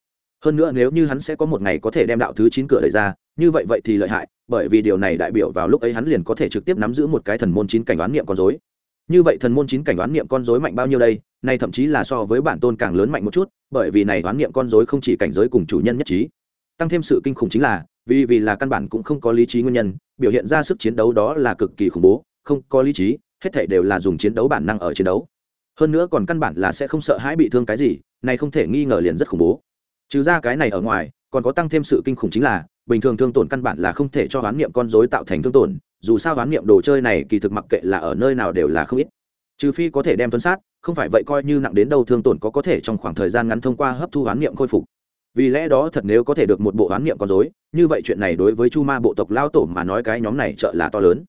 hơn nữa nếu như hắn sẽ có một ngày có thể đem đạo thứ chín cửa đẩy ra, như vậy vậy thì lợi hại, bởi vì điều này đại biểu vào lúc ấy hắn liền có thể trực tiếp nắm giữ một cái thần môn chín cảnh đoán niệm con dối như vậy thần môn chín cảnh đoán niệm con dối mạnh bao nhiêu đây? Nay thậm chí là so với bản tôn càng lớn mạnh một chút, bởi vì này đoán niệm con dối không chỉ cảnh giới cùng chủ nhân nhất trí. Tăng thêm sự kinh khủng chính là, vì vì là căn bản cũng không có lý trí nguyên nhân, biểu hiện ra sức chiến đấu đó là cực kỳ khủng bố, không có lý trí, hết thể đều là dùng chiến đấu bản năng ở chiến đấu. Hơn nữa còn căn bản là sẽ không sợ hãi bị thương cái gì, này không thể nghi ngờ liền rất khủng bố trừ ra cái này ở ngoài, còn có tăng thêm sự kinh khủng chính là, bình thường thương tổn căn bản là không thể cho hoán niệm con dối tạo thành thương tổn, dù sao hoán niệm đồ chơi này kỳ thực mặc kệ là ở nơi nào đều là không ít. Trừ phi có thể đem tuấn sát, không phải vậy coi như nặng đến đâu thương tổn có có thể trong khoảng thời gian ngắn thông qua hấp thu hoán niệm khôi phục. Vì lẽ đó thật nếu có thể được một bộ hoán niệm con dối như vậy chuyện này đối với chu ma bộ tộc lao tổ mà nói cái nhóm này trợ là to lớn.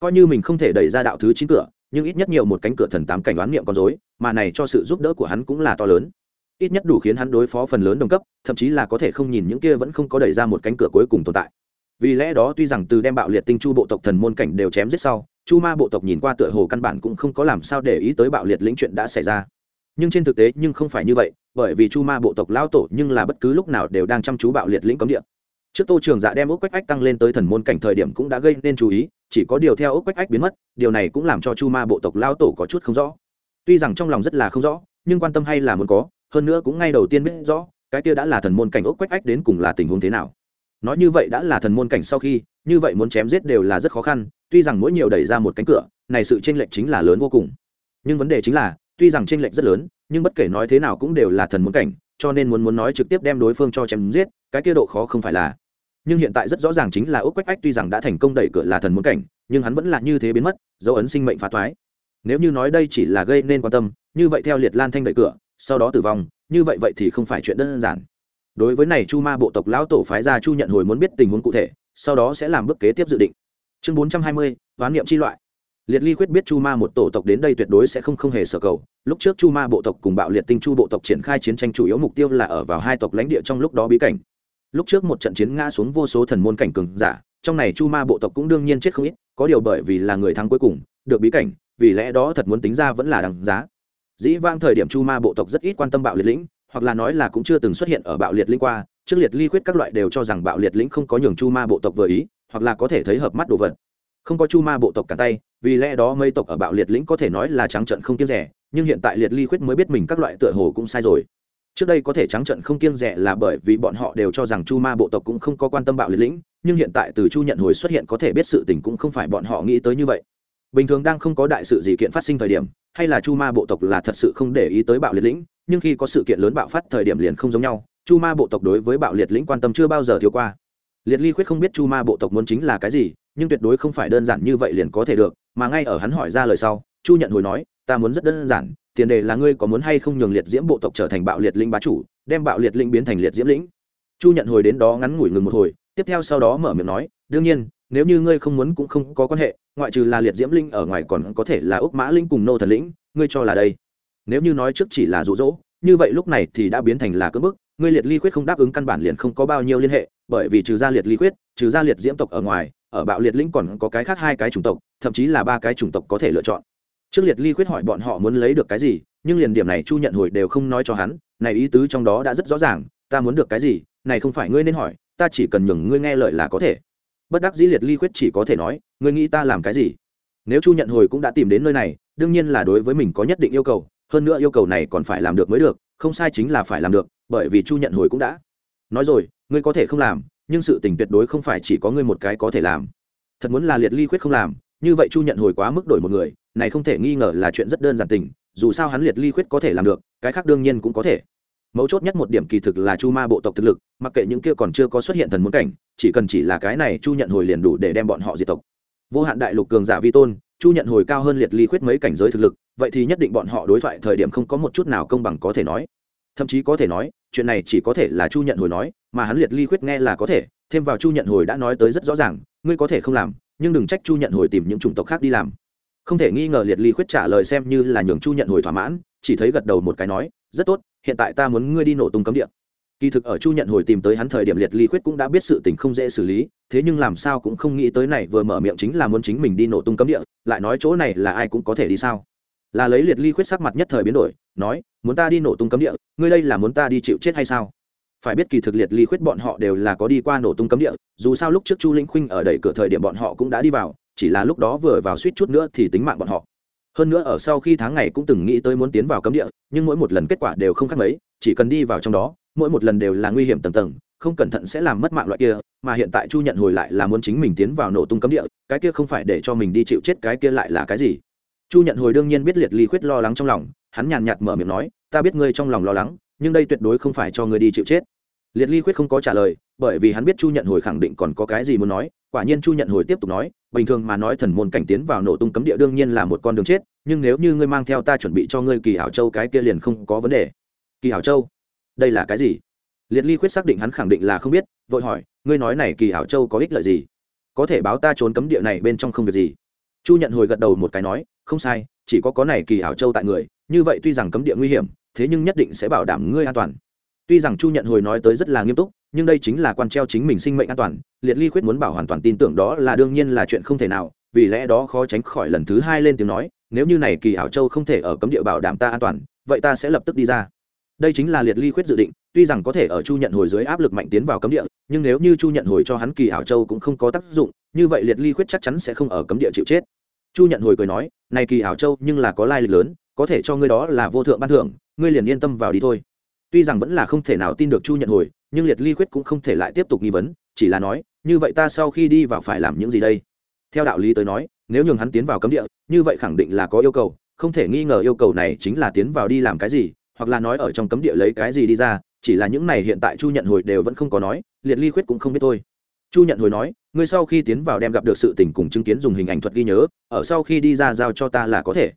Coi như mình không thể đẩy ra đạo thứ chín cửa, nhưng ít nhất nhiều một cánh cửa thần tám cảnh oán niệm con dối mà này cho sự giúp đỡ của hắn cũng là to lớn ít nhất đủ khiến hắn đối phó phần lớn đồng cấp, thậm chí là có thể không nhìn những kia vẫn không có đẩy ra một cánh cửa cuối cùng tồn tại. Vì lẽ đó tuy rằng từ đem bạo liệt tinh chu bộ tộc thần môn cảnh đều chém giết sau, chu ma bộ tộc nhìn qua tựa hồ căn bản cũng không có làm sao để ý tới bạo liệt lĩnh chuyện đã xảy ra. Nhưng trên thực tế nhưng không phải như vậy, bởi vì chu ma bộ tộc lao tổ nhưng là bất cứ lúc nào đều đang chăm chú bạo liệt lĩnh cấm địa. Trước tô trường dạ đem ốc quách ách tăng lên tới thần môn cảnh thời điểm cũng đã gây nên chú ý, chỉ có điều theo ốc quách ách biến mất, điều này cũng làm cho chu ma bộ tộc lao tổ có chút không rõ. Tuy rằng trong lòng rất là không rõ, nhưng quan tâm hay là muốn có hơn nữa cũng ngay đầu tiên biết rõ, cái kia đã là thần môn cảnh ốc quách ách đến cùng là tình huống thế nào. Nói như vậy đã là thần môn cảnh sau khi, như vậy muốn chém giết đều là rất khó khăn, tuy rằng mỗi nhiều đẩy ra một cánh cửa, này sự tranh lệch chính là lớn vô cùng. Nhưng vấn đề chính là, tuy rằng tranh lệch rất lớn, nhưng bất kể nói thế nào cũng đều là thần môn cảnh, cho nên muốn muốn nói trực tiếp đem đối phương cho chém giết, cái kia độ khó không phải là. Nhưng hiện tại rất rõ ràng chính là ốc quách ách tuy rằng đã thành công đẩy cửa là thần muốn cảnh, nhưng hắn vẫn là như thế biến mất, dấu ấn sinh mệnh phá thoái. Nếu như nói đây chỉ là gây nên quan tâm, như vậy theo liệt lan thanh đẩy cửa sau đó tử vong, như vậy vậy thì không phải chuyện đơn giản. Đối với này chu ma bộ tộc lão tổ phái ra chu nhận hồi muốn biết tình huống cụ thể, sau đó sẽ làm bước kế tiếp dự định. Chương bốn trăm hai mươi, hoán niệm chi loại. Liệt ly quyết biết chu ma một tổ tộc đến đây tuyệt đối sẽ không không hề sở cầu. Lúc trước chu ma bộ tộc cùng bạo liệt tinh chu bộ tộc triển khai chiến tranh chủ yếu mục tiêu là ở vào hai tộc lãnh địa trong lúc đó bí cảnh. Lúc trước một trận chiến ngã xuống vô số thần môn cảnh cường giả, trong này chu ma bộ tộc cũng đương nhiên chết không ít, có điều bởi vì là người thắng cuối cùng, được bí cảnh, vì lẽ đó thật muốn tính ra vẫn là đằng giá dĩ vang thời điểm chu ma bộ tộc rất ít quan tâm bạo liệt lĩnh, hoặc là nói là cũng chưa từng xuất hiện ở bạo liệt lĩnh qua, trước liệt ly quyết các loại đều cho rằng bạo liệt lĩnh không có nhường chu ma bộ tộc vừa ý, hoặc là có thể thấy hợp mắt đồ vật. Không có chu ma bộ tộc cả tay, vì lẽ đó mây tộc ở bạo liệt lĩnh có thể nói là trắng trận không kiêng rẻ, nhưng hiện tại liệt ly khuyết mới biết mình các loại tựa hồ cũng sai rồi. Trước đây có thể trắng trận không kiêng rẻ là bởi vì bọn họ đều cho rằng chu ma bộ tộc cũng không có quan tâm bạo liệt lĩnh, nhưng hiện tại từ chu nhận hồi xuất hiện có thể biết sự tình cũng không phải bọn họ nghĩ tới như vậy. Bình thường đang không có đại sự gì kiện phát sinh thời điểm hay là chu ma bộ tộc là thật sự không để ý tới bạo liệt lĩnh, nhưng khi có sự kiện lớn bạo phát thời điểm liền không giống nhau, chu ma bộ tộc đối với bạo liệt lĩnh quan tâm chưa bao giờ thiếu qua. Liệt ly khuyết không biết chu ma bộ tộc muốn chính là cái gì, nhưng tuyệt đối không phải đơn giản như vậy liền có thể được, mà ngay ở hắn hỏi ra lời sau, chu nhận hồi nói, ta muốn rất đơn giản, tiền đề là ngươi có muốn hay không nhường liệt diễm bộ tộc trở thành bạo liệt linh bá chủ, đem bạo liệt linh biến thành liệt diễm lĩnh. Chu nhận hồi đến đó ngắn ngủi ngừng một hồi, tiếp theo sau đó mở miệng nói, đương nhiên nếu như ngươi không muốn cũng không có quan hệ ngoại trừ là liệt diễm linh ở ngoài còn có thể là úc mã linh cùng nô thần lĩnh ngươi cho là đây. Nếu như nói trước chỉ là rụ rỗ như vậy lúc này thì đã biến thành là cưỡng bức ngươi liệt ly quyết không đáp ứng căn bản liền không có bao nhiêu liên hệ bởi vì trừ ra liệt ly quyết, trừ ra liệt diễm tộc ở ngoài ở bạo liệt lĩnh còn có cái khác hai cái chủng tộc thậm chí là ba cái chủng tộc có thể lựa chọn. Trước liệt ly quyết hỏi bọn họ muốn lấy được cái gì nhưng liền điểm này chu nhận hồi đều không nói cho hắn này ý tứ trong đó đã rất rõ ràng ta muốn được cái gì này không phải ngươi nên hỏi ta chỉ cần nhường ngươi nghe lời là có thể bất đắc dĩ liệt ly khuyết chỉ có thể nói, ngươi nghĩ ta làm cái gì? Nếu chu nhận hồi cũng đã tìm đến nơi này, đương nhiên là đối với mình có nhất định yêu cầu, hơn nữa yêu cầu này còn phải làm được mới được, không sai chính là phải làm được, bởi vì chu nhận hồi cũng đã nói rồi, ngươi có thể không làm, nhưng sự tình tuyệt đối không phải chỉ có ngươi một cái có thể làm. Thật muốn là liệt ly khuyết không làm, như vậy chu nhận hồi quá mức đổi một người, này không thể nghi ngờ là chuyện rất đơn giản tình, dù sao hắn liệt ly khuyết có thể làm được, cái khác đương nhiên cũng có thể. Mấu chốt nhất một điểm kỳ thực là chu ma bộ tộc thực lực, mặc kệ những kia còn chưa có xuất hiện thần muốn cảnh chỉ cần chỉ là cái này chu nhận hồi liền đủ để đem bọn họ diệt tộc. Vô hạn đại lục cường giả vi tôn, chu nhận hồi cao hơn liệt ly khuyết mấy cảnh giới thực lực, vậy thì nhất định bọn họ đối thoại thời điểm không có một chút nào công bằng có thể nói. Thậm chí có thể nói, chuyện này chỉ có thể là chu nhận hồi nói, mà hắn liệt ly khuyết nghe là có thể, thêm vào chu nhận hồi đã nói tới rất rõ ràng, ngươi có thể không làm, nhưng đừng trách chu nhận hồi tìm những chủng tộc khác đi làm. Không thể nghi ngờ liệt ly khuyết trả lời xem như là nhường chu nhận hồi thỏa mãn, chỉ thấy gật đầu một cái nói, rất tốt, hiện tại ta muốn ngươi đi nổ tung cấm địa kỳ thực ở chu nhận hồi tìm tới hắn thời điểm liệt ly khuyết cũng đã biết sự tình không dễ xử lý, thế nhưng làm sao cũng không nghĩ tới này vừa mở miệng chính là muốn chính mình đi nổ tung cấm địa, lại nói chỗ này là ai cũng có thể đi sao? Là lấy liệt ly khuyết sắc mặt nhất thời biến đổi, nói, muốn ta đi nổ tung cấm địa, ngươi đây là muốn ta đi chịu chết hay sao? Phải biết kỳ thực liệt ly khuyết bọn họ đều là có đi qua nổ tung cấm địa, dù sao lúc trước chu linh khuynh ở đẩy cửa thời điểm bọn họ cũng đã đi vào, chỉ là lúc đó vừa vào suýt chút nữa thì tính mạng bọn họ. Hơn nữa ở sau khi tháng ngày cũng từng nghĩ tới muốn tiến vào cấm địa, nhưng mỗi một lần kết quả đều không khác mấy, chỉ cần đi vào trong đó mỗi một lần đều là nguy hiểm tầng tầng, không cẩn thận sẽ làm mất mạng loại kia, mà hiện tại chu nhận hồi lại là muốn chính mình tiến vào nổ tung cấm địa, cái kia không phải để cho mình đi chịu chết cái kia lại là cái gì? Chu nhận hồi đương nhiên biết liệt ly khuyết lo lắng trong lòng, hắn nhàn nhạt mở miệng nói, ta biết ngươi trong lòng lo lắng, nhưng đây tuyệt đối không phải cho ngươi đi chịu chết. Liệt ly khuyết không có trả lời, bởi vì hắn biết chu nhận hồi khẳng định còn có cái gì muốn nói, quả nhiên chu nhận hồi tiếp tục nói, bình thường mà nói thần môn cảnh tiến vào nổ tung cấm địa đương nhiên là một con đường chết, nhưng nếu như ngươi mang theo ta chuẩn bị cho ngươi kỳ hảo châu cái kia liền không có vấn đề. Kỳ hảo châu? Đây là cái gì? Liệt ly khuyết xác định hắn khẳng định là không biết, vội hỏi, ngươi nói này kỳ hảo châu có ích lợi gì? Có thể báo ta trốn cấm địa này bên trong không việc gì. Chu nhận hồi gật đầu một cái nói, không sai, chỉ có có này kỳ hảo châu tại người, như vậy tuy rằng cấm địa nguy hiểm, thế nhưng nhất định sẽ bảo đảm ngươi an toàn. Tuy rằng chu nhận hồi nói tới rất là nghiêm túc, nhưng đây chính là quan treo chính mình sinh mệnh an toàn, liệt ly khuyết muốn bảo hoàn toàn tin tưởng đó là đương nhiên là chuyện không thể nào, vì lẽ đó khó tránh khỏi lần thứ hai lên tiếng nói, nếu như này kỳ hảo châu không thể ở cấm địa bảo đảm ta an toàn, vậy ta sẽ lập tức đi ra đây chính là liệt ly khuyết dự định, tuy rằng có thể ở chu nhận hồi dưới áp lực mạnh tiến vào cấm địa, nhưng nếu như chu nhận hồi cho hắn kỳ hảo châu cũng không có tác dụng, như vậy liệt ly khuyết chắc chắn sẽ không ở cấm địa chịu chết. Chu nhận hồi cười nói, này kỳ hảo châu nhưng là có lai lịch lớn, có thể cho ngươi đó là vô thượng ban thưởng, ngươi liền yên tâm vào đi thôi. Tuy rằng vẫn là không thể nào tin được chu nhận hồi, nhưng liệt ly khuyết cũng không thể lại tiếp tục nghi vấn, chỉ là nói, như vậy ta sau khi đi vào phải làm những gì đây? Theo đạo lý tới nói, nếu nhường hắn tiến vào cấm địa, như vậy khẳng định là có yêu cầu, không thể nghi ngờ yêu cầu này chính là tiến vào đi làm cái gì hoặc là nói ở trong cấm địa lấy cái gì đi ra, chỉ là những này hiện tại chu nhận hồi đều vẫn không có nói, liệt ly khuyết cũng không biết thôi. Chu nhận hồi nói, ngươi sau khi tiến vào đem gặp được sự tình cùng chứng kiến dùng hình ảnh thuật ghi nhớ, ở sau khi đi ra giao cho ta là có thể.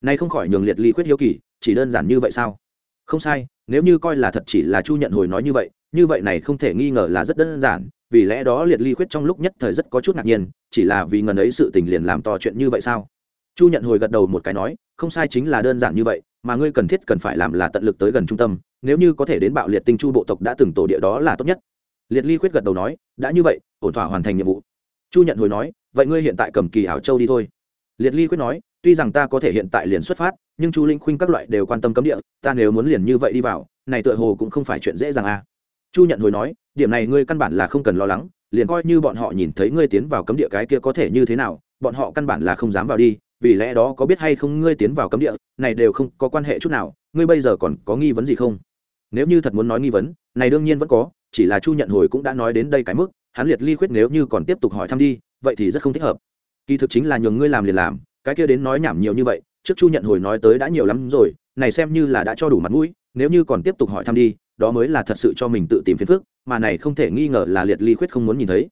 Nay không khỏi nhường liệt ly khuyết hiếu kỳ, chỉ đơn giản như vậy sao? Không sai, nếu như coi là thật chỉ là chu nhận hồi nói như vậy như vậy này không thể nghi ngờ là rất đơn giản, vì lẽ đó liệt ly khuyết trong lúc nhất thời rất có chút ngạc nhiên, chỉ là vì ngần ấy sự tình liền làm to chuyện như vậy sao? Chu nhận hồi gật đầu một cái nói, không sai chính là đơn giản như vậy, mà ngươi cần thiết cần phải làm là tận lực tới gần trung tâm, nếu như có thể đến bạo liệt tinh chu bộ tộc đã từng tổ địa đó là tốt nhất. Liệt ly khuyết gật đầu nói, đã như vậy, ổn thỏa hoàn thành nhiệm vụ. Chu nhận hồi nói, vậy ngươi hiện tại cầm kỳ ảo châu đi thôi. Liệt ly khuyết nói, tuy rằng ta có thể hiện tại liền xuất phát, nhưng chu linh khuynh các loại đều quan tâm cấm địa, ta nếu muốn liền như vậy đi vào, này tựa hồ cũng không phải chuyện dễ dàng à. Chu nhận hồi nói, điểm này ngươi căn bản là không cần lo lắng, liền coi như bọn họ nhìn thấy ngươi tiến vào cấm địa cái kia có thể như thế nào, bọn họ căn bản là không dám vào đi vì lẽ đó có biết hay không ngươi tiến vào cấm địa, này đều không có quan hệ chút nào, ngươi bây giờ còn có nghi vấn gì không? Nếu như thật muốn nói nghi vấn, này đương nhiên vẫn có, chỉ là chu nhận hồi cũng đã nói đến đây cái mức, hắn liệt ly khuyết nếu như còn tiếp tục hỏi thăm đi, vậy thì rất không thích hợp. Kỳ thực chính là nhường ngươi làm liền làm, cái kia đến nói nhảm nhiều như vậy, trước chu nhận hồi nói tới đã nhiều lắm rồi, này xem như là đã cho đủ mặt mũi, nếu như còn tiếp tục hỏi thăm đi, đó mới là thật sự cho mình tự tìm phiền phức, mà này không thể nghi ngờ là liệt ly khuyết không muốn nhìn thấy.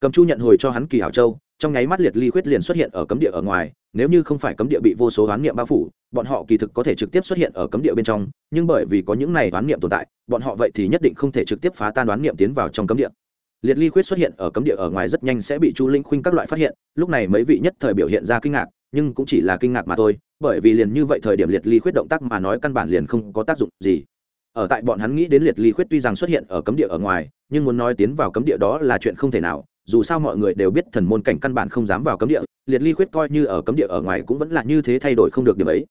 Cầm chu nhận hồi cho hắn kỳ hảo châu, trong nháy mắt liệt ly khuyết liền xuất hiện ở cấm địa ở ngoài nếu như không phải cấm địa bị vô số oán niệm bao phủ, bọn họ kỳ thực có thể trực tiếp xuất hiện ở cấm địa bên trong, nhưng bởi vì có những này oán niệm tồn tại, bọn họ vậy thì nhất định không thể trực tiếp phá tan oán niệm tiến vào trong cấm địa. Liệt ly khuyết xuất hiện ở cấm địa ở ngoài rất nhanh sẽ bị chu linh khuynh các loại phát hiện, lúc này mấy vị nhất thời biểu hiện ra kinh ngạc, nhưng cũng chỉ là kinh ngạc mà thôi, bởi vì liền như vậy thời điểm liệt ly khuyết động tác mà nói căn bản liền không có tác dụng gì. Ở tại bọn hắn nghĩ đến liệt ly khuyết tuy rằng xuất hiện ở cấm địa ở ngoài, nhưng muốn nói tiến vào cấm địa đó là chuyện không thể nào dù sao mọi người đều biết thần môn cảnh căn bản không dám vào cấm địa, liệt ly khuyết coi như ở cấm địa ở ngoài cũng vẫn là như thế thay đổi không được điểm ấy.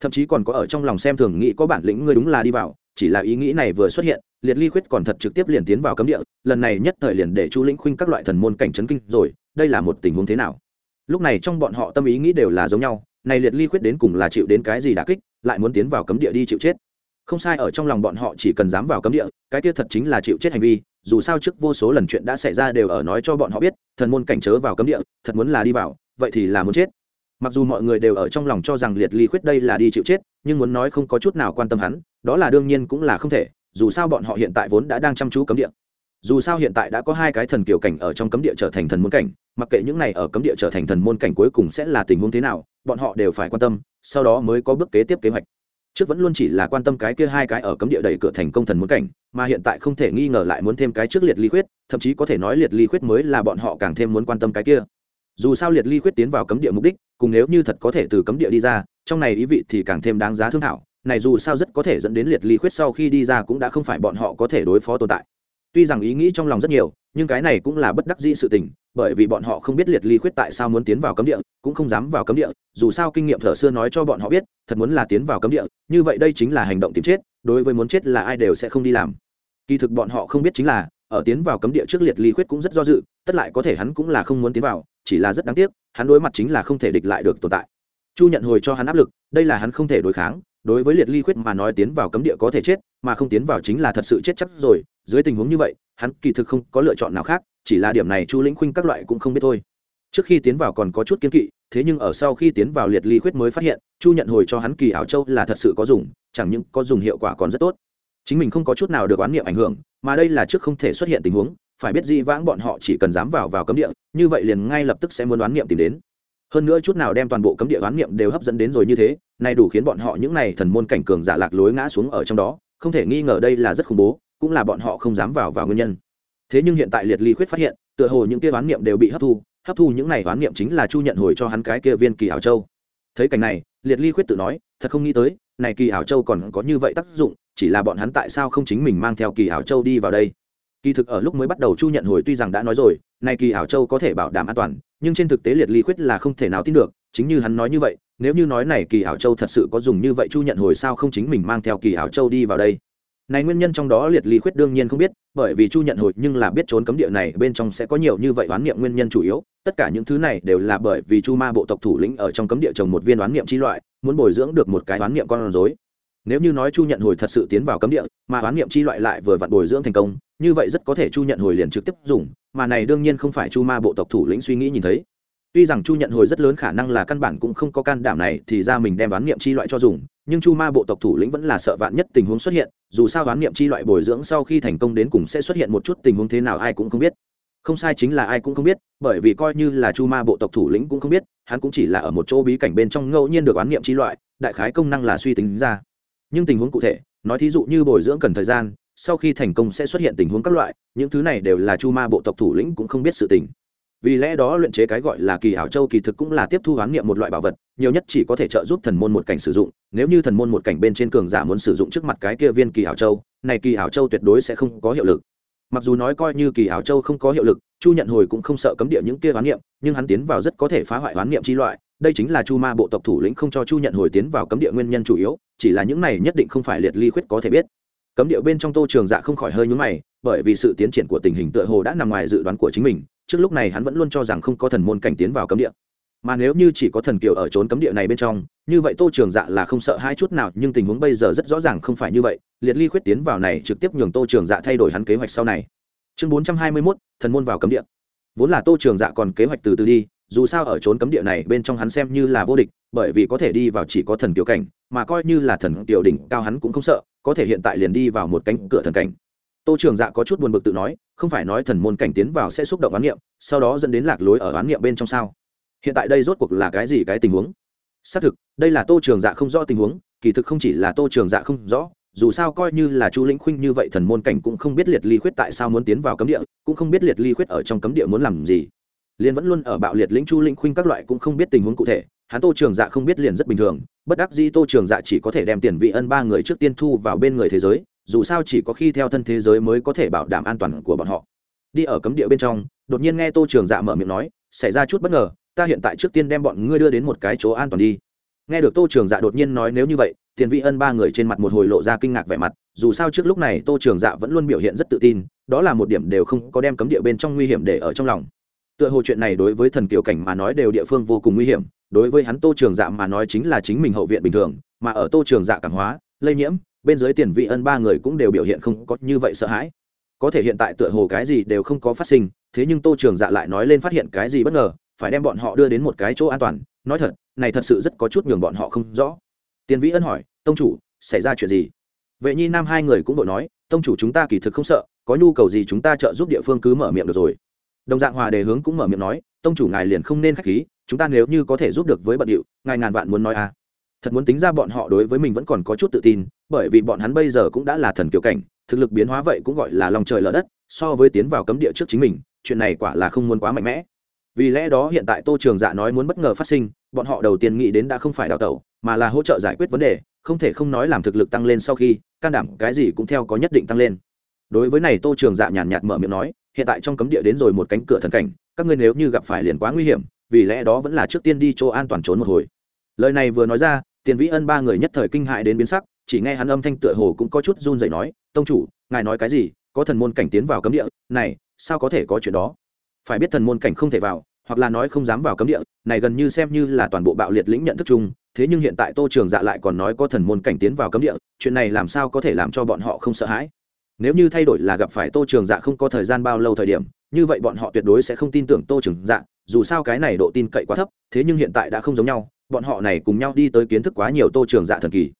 Thậm chí còn có ở trong lòng xem thường nghĩ có bản lĩnh ngươi đúng là đi vào, chỉ là ý nghĩ này vừa xuất hiện, liệt ly khuyết còn thật trực tiếp liền tiến vào cấm địa, lần này nhất thời liền để chu lĩnh khuynh các loại thần môn cảnh chấn kinh rồi, đây là một tình huống thế nào? Lúc này trong bọn họ tâm ý nghĩ đều là giống nhau, này liệt ly khuyết đến cùng là chịu đến cái gì đã kích, lại muốn tiến vào cấm địa đi chịu chết không sai, ở trong lòng bọn họ chỉ cần dám vào cấm địa, cái kia thật chính là chịu chết hành vi, dù sao trước vô số lần chuyện đã xảy ra đều ở nói cho bọn họ biết, thần môn cảnh chớ vào cấm địa, thật muốn là đi vào, vậy thì là muốn chết. Mặc dù mọi người đều ở trong lòng cho rằng liệt ly khuyết đây là đi chịu chết, nhưng muốn nói không có chút nào quan tâm hắn, đó là đương nhiên cũng là không thể, dù sao bọn họ hiện tại vốn đã đang chăm chú cấm địa. Dù sao hiện tại đã có hai cái thần kiểu cảnh ở trong cấm địa trở thành thần môn cảnh, mặc kệ những này ở cấm địa trở thành thần môn cảnh cuối cùng sẽ là tình huống thế nào, bọn họ đều phải quan tâm, sau đó mới có bước kế tiếp kế hoạch trước vẫn luôn chỉ là quan tâm cái kia hai cái ở cấm địa đẩy cửa thành công thần muốn cảnh, mà hiện tại không thể nghi ngờ lại muốn thêm cái trước liệt ly khuyết, thậm chí có thể nói liệt ly khuyết mới là bọn họ càng thêm muốn quan tâm cái kia. Dù sao liệt ly khuyết tiến vào cấm địa mục đích, cùng nếu như thật có thể từ cấm địa đi ra, trong này ý vị thì càng thêm đáng giá thương thảo, này dù sao rất có thể dẫn đến liệt ly khuyết sau khi đi ra cũng đã không phải bọn họ có thể đối phó tồn tại. Tuy rằng ý nghĩ trong lòng rất nhiều nhưng cái này cũng là bất đắc dĩ sự tình, bởi vì bọn họ không biết liệt ly khuyết tại sao muốn tiến vào cấm địa, cũng không dám vào cấm địa, dù sao kinh nghiệm thở xưa nói cho bọn họ biết, thật muốn là tiến vào cấm địa, như vậy đây chính là hành động tìm chết, đối với muốn chết là ai đều sẽ không đi làm. Kỳ thực bọn họ không biết chính là, ở tiến vào cấm địa trước liệt ly khuyết cũng rất do dự, tất lại có thể hắn cũng là không muốn tiến vào, chỉ là rất đáng tiếc, hắn đối mặt chính là không thể địch lại được tồn tại. Chu nhận hồi cho hắn áp lực, đây là hắn không thể đối kháng, đối với liệt ly khuyết mà nói tiến vào cấm địa có thể chết, mà không tiến vào chính là thật sự chết chắc rồi dưới tình huống như vậy, hắn kỳ thực không có lựa chọn nào khác, chỉ là điểm này chu lĩnh khuynh các loại cũng không biết thôi. Trước khi tiến vào còn có chút kiến kỵ, thế nhưng ở sau khi tiến vào liệt ly khuyết mới phát hiện, chu nhận hồi cho hắn kỳ ảo châu là thật sự có dùng, chẳng những có dùng hiệu quả còn rất tốt. Chính mình không có chút nào được oán niệm ảnh hưởng, mà đây là trước không thể xuất hiện tình huống, phải biết di vãng bọn họ chỉ cần dám vào vào cấm địa, như vậy liền ngay lập tức sẽ muốn đoán niệm tìm đến. Hơn nữa chút nào đem toàn bộ cấm địa đoán niệm đều hấp dẫn đến rồi như thế này đủ khiến bọn họ những này thần môn cảnh cường giả lạc lối ngã xuống ở trong đó, không thể nghi ngờ đây là rất khủng bố cũng là bọn họ không dám vào vào nguyên nhân. Thế nhưng hiện tại liệt ly khuyết phát hiện, tựa hồ những kia oán niệm đều bị hấp thu hấp thu những này oán niệm chính là chu nhận hồi cho hắn cái kia viên kỳ ảo châu. Thấy cảnh này, liệt ly khuyết tự nói, thật không nghĩ tới, này kỳ ảo châu còn có như vậy tác dụng, chỉ là bọn hắn tại sao không chính mình mang theo kỳ ảo châu đi vào đây? Kỳ thực ở lúc mới bắt đầu chu nhận hồi tuy rằng đã nói rồi, này kỳ ảo châu có thể bảo đảm an toàn, nhưng trên thực tế liệt ly khuyết là không thể nào tin được, chính như hắn nói như vậy, nếu như nói này kỳ ảo châu thật sự có dùng như vậy chu nhận hồi sao không chính mình mang theo kỳ ảo châu đi vào đây? Này nguyên nhân trong đó liệt ly khuyết đương nhiên không biết, bởi vì chu nhận hồi nhưng là biết trốn cấm địa này bên trong sẽ có nhiều như vậy oán niệm nguyên nhân chủ yếu. Tất cả những thứ này đều là bởi vì chu ma bộ tộc thủ lĩnh ở trong cấm địa trồng một viên oán niệm chi loại, muốn bồi dưỡng được một cái oán niệm con rối. Nếu như nói chu nhận hồi thật sự tiến vào cấm địa, mà oán niệm chi loại lại vừa vặn bồi dưỡng thành công, như vậy rất có thể chu nhận hồi liền trực tiếp dùng, mà này đương nhiên không phải chu ma bộ tộc thủ lĩnh suy nghĩ nhìn thấy tuy rằng chu nhận hồi rất lớn khả năng là căn bản cũng không có can đảm này thì ra mình đem đoán niệm chi loại cho dùng, nhưng chu ma bộ tộc thủ lĩnh vẫn là sợ vạn nhất tình huống xuất hiện, dù sao đoán niệm chi loại bồi dưỡng sau khi thành công đến cùng sẽ xuất hiện một chút tình huống thế nào ai cũng không biết. Không sai chính là ai cũng không biết, bởi vì coi như là chu ma bộ tộc thủ lĩnh cũng không biết, hắn cũng chỉ là ở một chỗ bí cảnh bên trong ngẫu nhiên được oán niệm chi loại, đại khái công năng là suy tính ra. Nhưng tình huống cụ thể, nói thí dụ như bồi dưỡng cần thời gian, sau khi thành công sẽ xuất hiện tình huống các loại, những thứ này đều là chu ma bộ tộc thủ lĩnh cũng không biết sự tình vì lẽ đó luyện chế cái gọi là kỳ ảo châu kỳ thực cũng là tiếp thu hoán niệm một loại bảo vật, nhiều nhất chỉ có thể trợ giúp thần môn một cảnh sử dụng, nếu như thần môn một cảnh bên trên cường giả muốn sử dụng trước mặt cái kia viên kỳ ảo châu, này kỳ ảo châu tuyệt đối sẽ không có hiệu lực. Mặc dù nói coi như kỳ ảo châu không có hiệu lực, chu nhận hồi cũng không sợ cấm địa những kia hoán niệm, nhưng hắn tiến vào rất có thể phá hoại hoán niệm chi loại, đây chính là chu ma bộ tộc thủ lĩnh không cho chu nhận hồi tiến vào cấm địa nguyên nhân chủ yếu, chỉ là những này nhất định không phải liệt ly khuyết có thể biết. Cấm địa bên trong tô trường dạ không khỏi hơi nhúng mày, bởi vì sự tiến triển của tình hình tựa hồ đã nằm ngoài dự đoán của chính mình trước lúc này hắn vẫn luôn cho rằng không có thần môn cảnh tiến vào cấm địa. Mà nếu như chỉ có thần kiều ở trốn cấm địa này bên trong, như vậy tô trường dạ là không sợ hai chút nào, nhưng tình huống bây giờ rất rõ ràng không phải như vậy. Liệt ly khuyết tiến vào này trực tiếp nhường tô trường dạ thay đổi hắn kế hoạch sau này. Chương bốn trăm hai mươi mốt, thần môn vào cấm địa. Vốn là tô trường dạ còn kế hoạch từ từ đi, dù sao ở trốn cấm địa này bên trong hắn xem như là vô địch, bởi vì có thể đi vào chỉ có thần kiều cảnh, mà coi như là thần kiều đỉnh cao hắn cũng không sợ, có thể hiện tại liền đi vào một cánh cửa thần cảnh. Tô trường dạ có chút buồn bực tự nói không phải nói thần môn cảnh tiến vào sẽ xúc động oán niệm, sau đó dẫn đến lạc lối ở oán niệm bên trong sao? Hiện tại đây rốt cuộc là cái gì cái tình huống? Xác thực, đây là tô trường dạ không rõ tình huống, kỳ thực không chỉ là tô trường dạ không rõ, dù sao coi như là chu lĩnh khuynh như vậy thần môn cảnh cũng không biết liệt ly khuyết tại sao muốn tiến vào cấm địa, cũng không biết liệt ly khuyết ở trong cấm địa muốn làm gì. Liền vẫn luôn ở bạo liệt lĩnh chu lĩnh khuynh các loại cũng không biết tình huống cụ thể, hắn tô trường dạ không biết liền rất bình thường, bất đắc dĩ tô trường dạ chỉ có thể đem tiền vị ân ba người trước tiên thu vào bên người thế giới dù sao chỉ có khi theo thân thế giới mới có thể bảo đảm an toàn của bọn họ. Đi ở cấm địa bên trong, đột nhiên nghe tô trường dạ mở miệng nói, xảy ra chút bất ngờ, ta hiện tại trước tiên đem bọn ngươi đưa đến một cái chỗ an toàn đi. Nghe được tô trường dạ đột nhiên nói nếu như vậy, tiền vị ân ba người trên mặt một hồi lộ ra kinh ngạc vẻ mặt, dù sao trước lúc này tô trường dạ vẫn luôn biểu hiện rất tự tin, đó là một điểm đều không có đem cấm địa bên trong nguy hiểm để ở trong lòng. Tựa hồ chuyện này đối với thần kiều cảnh mà nói đều địa phương vô cùng nguy hiểm, đối với hắn tô trường dạ mà nói chính là chính mình hậu viện bình thường, mà ở tô trường dạ cảm hóa, lây nhiễm bên dưới tiền vị ân ba người cũng đều biểu hiện không có như vậy sợ hãi. Có thể hiện tại tựa hồ cái gì đều không có phát sinh, thế nhưng tô trường dạ lại nói lên phát hiện cái gì bất ngờ, phải đem bọn họ đưa đến một cái chỗ an toàn. Nói thật, này thật sự rất có chút nhường bọn họ không rõ. Tiền vĩ ân hỏi, tông chủ, xảy ra chuyện gì? Vệ nhi nam hai người cũng vội nói, tông chủ chúng ta kỳ thực không sợ, có nhu cầu gì chúng ta trợ giúp địa phương cứ mở miệng được rồi. Đồng dạng hòa đề hướng cũng mở miệng nói, tông chủ ngài liền không nên k h á c h khí, chúng ta nếu như có thể giúp được với bận điệu, ngài ngàn vạn muốn nói à. Thật muốn tính ra bọn họ đối với mình vẫn còn có chút tự tin bởi vì bọn hắn bây giờ cũng đã là thần kiểu cảnh, thực lực biến hóa vậy cũng gọi là lòng trời lở đất, so với tiến vào cấm địa trước chính mình, chuyện này quả là không muốn quá mạnh mẽ. Vì lẽ đó hiện tại tô trường dạ nói muốn bất ngờ phát sinh, bọn họ đầu tiên nghĩ đến đã không phải đào tẩu, mà là hỗ trợ giải quyết vấn đề, không thể không nói làm thực lực tăng lên sau khi, can đảm cái gì cũng theo có nhất định tăng lên. Đối với này tô trường dạ nhàn nhạt mở miệng nói, hiện tại trong cấm địa đến rồi một cánh cửa thần cảnh, các ngươi nếu như gặp phải liền quá nguy hiểm, vì lẽ đó vẫn là trước tiên đi chỗ an toàn trốn một hồi. Lời này vừa nói ra, tiền vĩ ân ba người nhất thời kinh hại đến biến sắc chỉ nghe hắn âm thanh tựa hồ cũng có chút run rẩy nói, tông chủ, ngài nói cái gì? Có thần môn cảnh tiến vào cấm địa, này, sao có thể có chuyện đó? Phải biết thần môn cảnh không thể vào, hoặc là nói không dám vào cấm địa, này gần như xem như là toàn bộ bạo liệt lĩnh nhận thức chung, thế nhưng hiện tại tô trường dạ lại còn nói có thần môn cảnh tiến vào cấm địa, chuyện này làm sao có thể làm cho bọn họ không sợ hãi? Nếu như thay đổi là gặp phải tô trường dạ không có thời gian bao lâu thời điểm, như vậy bọn họ tuyệt đối sẽ không tin tưởng tô trường dạ dù sao cái này độ tin cậy quá thấp, thế nhưng hiện tại đã không giống nhau, bọn họ này cùng nhau đi tới kiến thức quá nhiều tô trường dạ thần kỳ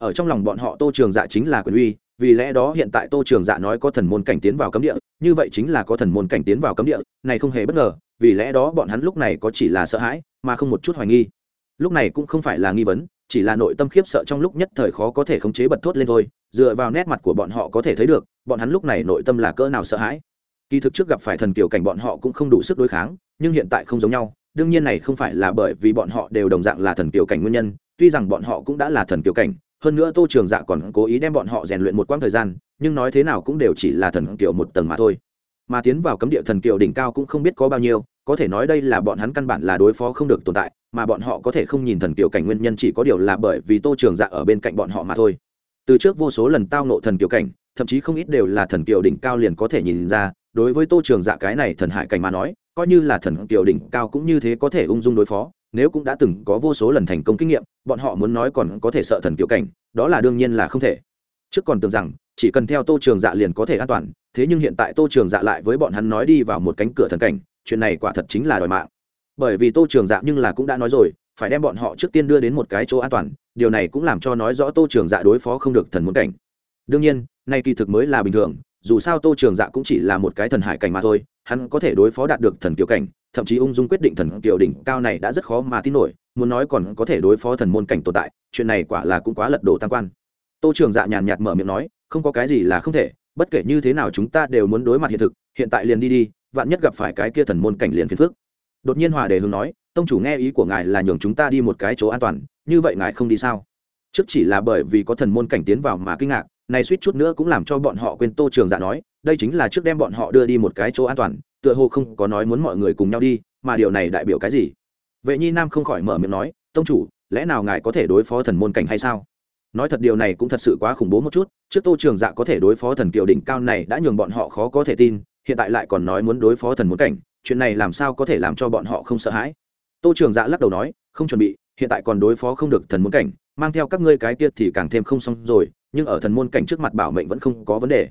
ở trong lòng bọn họ tô trường dạ chính là quyền uy, vì lẽ đó hiện tại tô trường dạ nói có thần môn cảnh tiến vào cấm địa, như vậy chính là có thần môn cảnh tiến vào cấm địa, này không hề bất ngờ, vì lẽ đó bọn hắn lúc này có chỉ là sợ hãi, mà không một chút hoài nghi. Lúc này cũng không phải là nghi vấn, chỉ là nội tâm khiếp sợ trong lúc nhất thời khó có thể khống chế bật thốt lên thôi, dựa vào nét mặt của bọn họ có thể thấy được, bọn hắn lúc này nội tâm là cỡ nào sợ hãi. Kỳ thực trước gặp phải thần kiểu cảnh bọn họ cũng không đủ sức đối kháng, nhưng hiện tại không giống nhau, đương nhiên này không phải là bởi vì bọn họ đều đồng dạng là thần kiểu cảnh nguyên nhân, tuy rằng bọn họ cũng đã là thần kiểu cảnh hơn nữa tô trường dạ còn cố ý đem bọn họ rèn luyện một quãng thời gian, nhưng nói thế nào cũng đều chỉ là thần kiểu một tầng mà thôi. Mà tiến vào cấm địa thần kiểu đỉnh cao cũng không biết có bao nhiêu, có thể nói đây là bọn hắn căn bản là đối phó không được tồn tại, mà bọn họ có thể không nhìn thần kiểu cảnh nguyên nhân chỉ có điều là bởi vì tô trường dạ ở bên cạnh bọn họ mà thôi. Từ trước vô số lần tao nộ thần kiểu cảnh, thậm chí không ít đều là thần kiểu đỉnh cao liền có thể nhìn ra, đối với tô trường dạ cái này thần hải cảnh mà nói, coi như là thần kiểu đỉnh cao cũng như thế có thể ung dung đối phó nếu cũng đã từng có vô số lần thành công kinh nghiệm, bọn họ muốn nói còn có thể sợ thần kiểu cảnh, đó là đương nhiên là không thể. Trước còn tưởng rằng, chỉ cần theo tô trường dạ liền có thể an toàn, thế nhưng hiện tại tô trường dạ lại với bọn hắn nói đi vào một cánh cửa thần cảnh, chuyện này quả thật chính là đòi mạng. Bởi vì tô trường dạ nhưng là cũng đã nói rồi, phải đem bọn họ trước tiên đưa đến một cái chỗ an toàn, điều này cũng làm cho nói rõ tô trường dạ đối phó không được thần muốn cảnh. Đương nhiên, nay kỳ thực mới là bình thường, dù sao tô trường dạ cũng chỉ là một cái thần hải cảnh mà thôi, hắn có thể đối phó đạt được thần tiểu cảnh thậm chí ung dung quyết định thần kiều đỉnh cao này đã rất khó mà tin nổi, muốn nói còn có thể đối phó thần môn cảnh tồn tại, chuyện này quả là cũng quá lật đổ tam quan. Tô trường dạ nhàn nhạt mở miệng nói, không có cái gì là không thể, bất kể như thế nào chúng ta đều muốn đối mặt hiện thực, hiện tại liền đi đi, vạn nhất gặp phải cái kia thần môn cảnh liền phiền phước đột nhiên hòa đề hướng nói, tông chủ nghe ý của ngài là nhường chúng ta đi một cái chỗ an toàn, như vậy ngài không đi sao? Trước chỉ là bởi vì có thần môn cảnh tiến vào mà kinh ngạc, này suýt chút nữa cũng làm cho bọn họ quên tô trường dạ nói, đây chính là trước đem bọn họ đưa đi một cái chỗ an toàn tựa hồ không có nói muốn mọi người cùng nhau đi, mà điều này đại biểu cái gì? Vệ nhi nam không khỏi mở miệng nói, tông chủ, lẽ nào ngài có thể đối phó thần môn cảnh hay sao? Nói thật điều này cũng thật sự quá khủng bố một chút, trước tô trường dạ có thể đối phó thần kiều đỉnh cao này đã nhường bọn họ khó có thể tin, hiện tại lại còn nói muốn đối phó thần môn cảnh, chuyện này làm sao có thể làm cho bọn họ không sợ hãi? Tô trường dạ lắc đầu nói, không chuẩn bị, hiện tại còn đối phó không được thần môn cảnh, mang theo các ngươi cái kia thì càng thêm không xong rồi, nhưng ở thần môn cảnh trước mặt bảo mệnh vẫn không có vấn đề.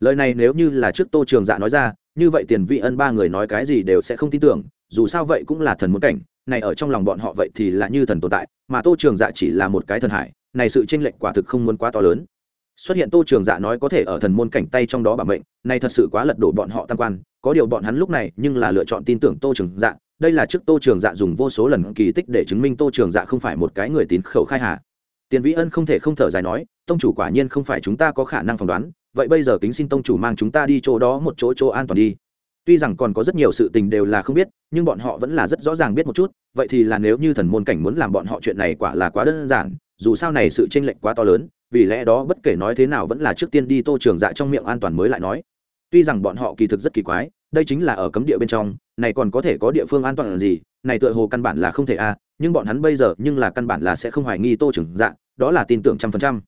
Lời này nếu như là trước tô trường dạ nói ra như vậy tiền vị ân ba người nói cái gì đều sẽ không tin tưởng, dù sao vậy cũng là thần muốn cảnh, này ở trong lòng bọn họ vậy thì là như thần tồn tại, mà tô trường dạ chỉ là một cái thần hải, này sự tranh lệch quả thực không muốn quá to lớn. Xuất hiện tô trường dạ nói có thể ở thần môn cảnh tay trong đó bảo mệnh, này thật sự quá lật đổ bọn họ tam quan, có điều bọn hắn lúc này nhưng là lựa chọn tin tưởng tô trường dạ đây là trước tô trường dạ dùng vô số lần kỳ tích để chứng minh tô trường dạ không phải một cái người tín khẩu khai hà. Tiền vĩ ân không thể không thở dài nói, tông chủ quả nhiên không phải chúng ta có khả năng phỏng đoán vậy bây giờ kính xin tông chủ mang chúng ta đi chỗ đó một chỗ chỗ an toàn đi. Tuy rằng còn có rất nhiều sự tình đều là không biết, nhưng bọn họ vẫn là rất rõ ràng biết một chút, vậy thì là nếu như thần môn cảnh muốn làm bọn họ chuyện này quả là quá đơn giản, dù sao này sự tranh lệch quá to lớn, vì lẽ đó bất kể nói thế nào vẫn là trước tiên đi tô trường dạ trong miệng an toàn mới lại nói. Tuy rằng bọn họ kỳ thực rất kỳ quái, đây chính là ở cấm địa bên trong, này còn có thể có địa phương an toàn là gì, này tựa hồ căn bản là không thể a, nhưng bọn hắn bây giờ nhưng là căn bản là sẽ không hoài nghi tô trường dạ đó là tin tưởng trăm phần trăm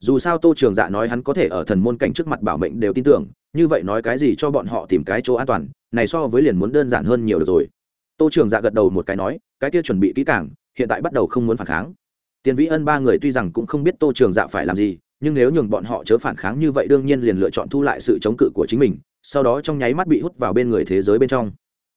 dù sao tô trường dạ nói hắn có thể ở thần môn cảnh trước mặt bảo mệnh đều tin tưởng, như vậy nói cái gì cho bọn họ tìm cái chỗ an toàn, này so với liền muốn đơn giản hơn nhiều được rồi. Tô trường dạ gật đầu một cái nói, cái kia chuẩn bị kỹ càng, hiện tại bắt đầu không muốn phản kháng. Tiền vĩ ân ba người tuy rằng cũng không biết tô trường dạ phải làm gì, nhưng nếu nhường bọn họ chớ phản kháng như vậy đương nhiên liền lựa chọn thu lại sự chống cự của chính mình, sau đó trong nháy mắt bị hút vào bên người thế giới bên trong.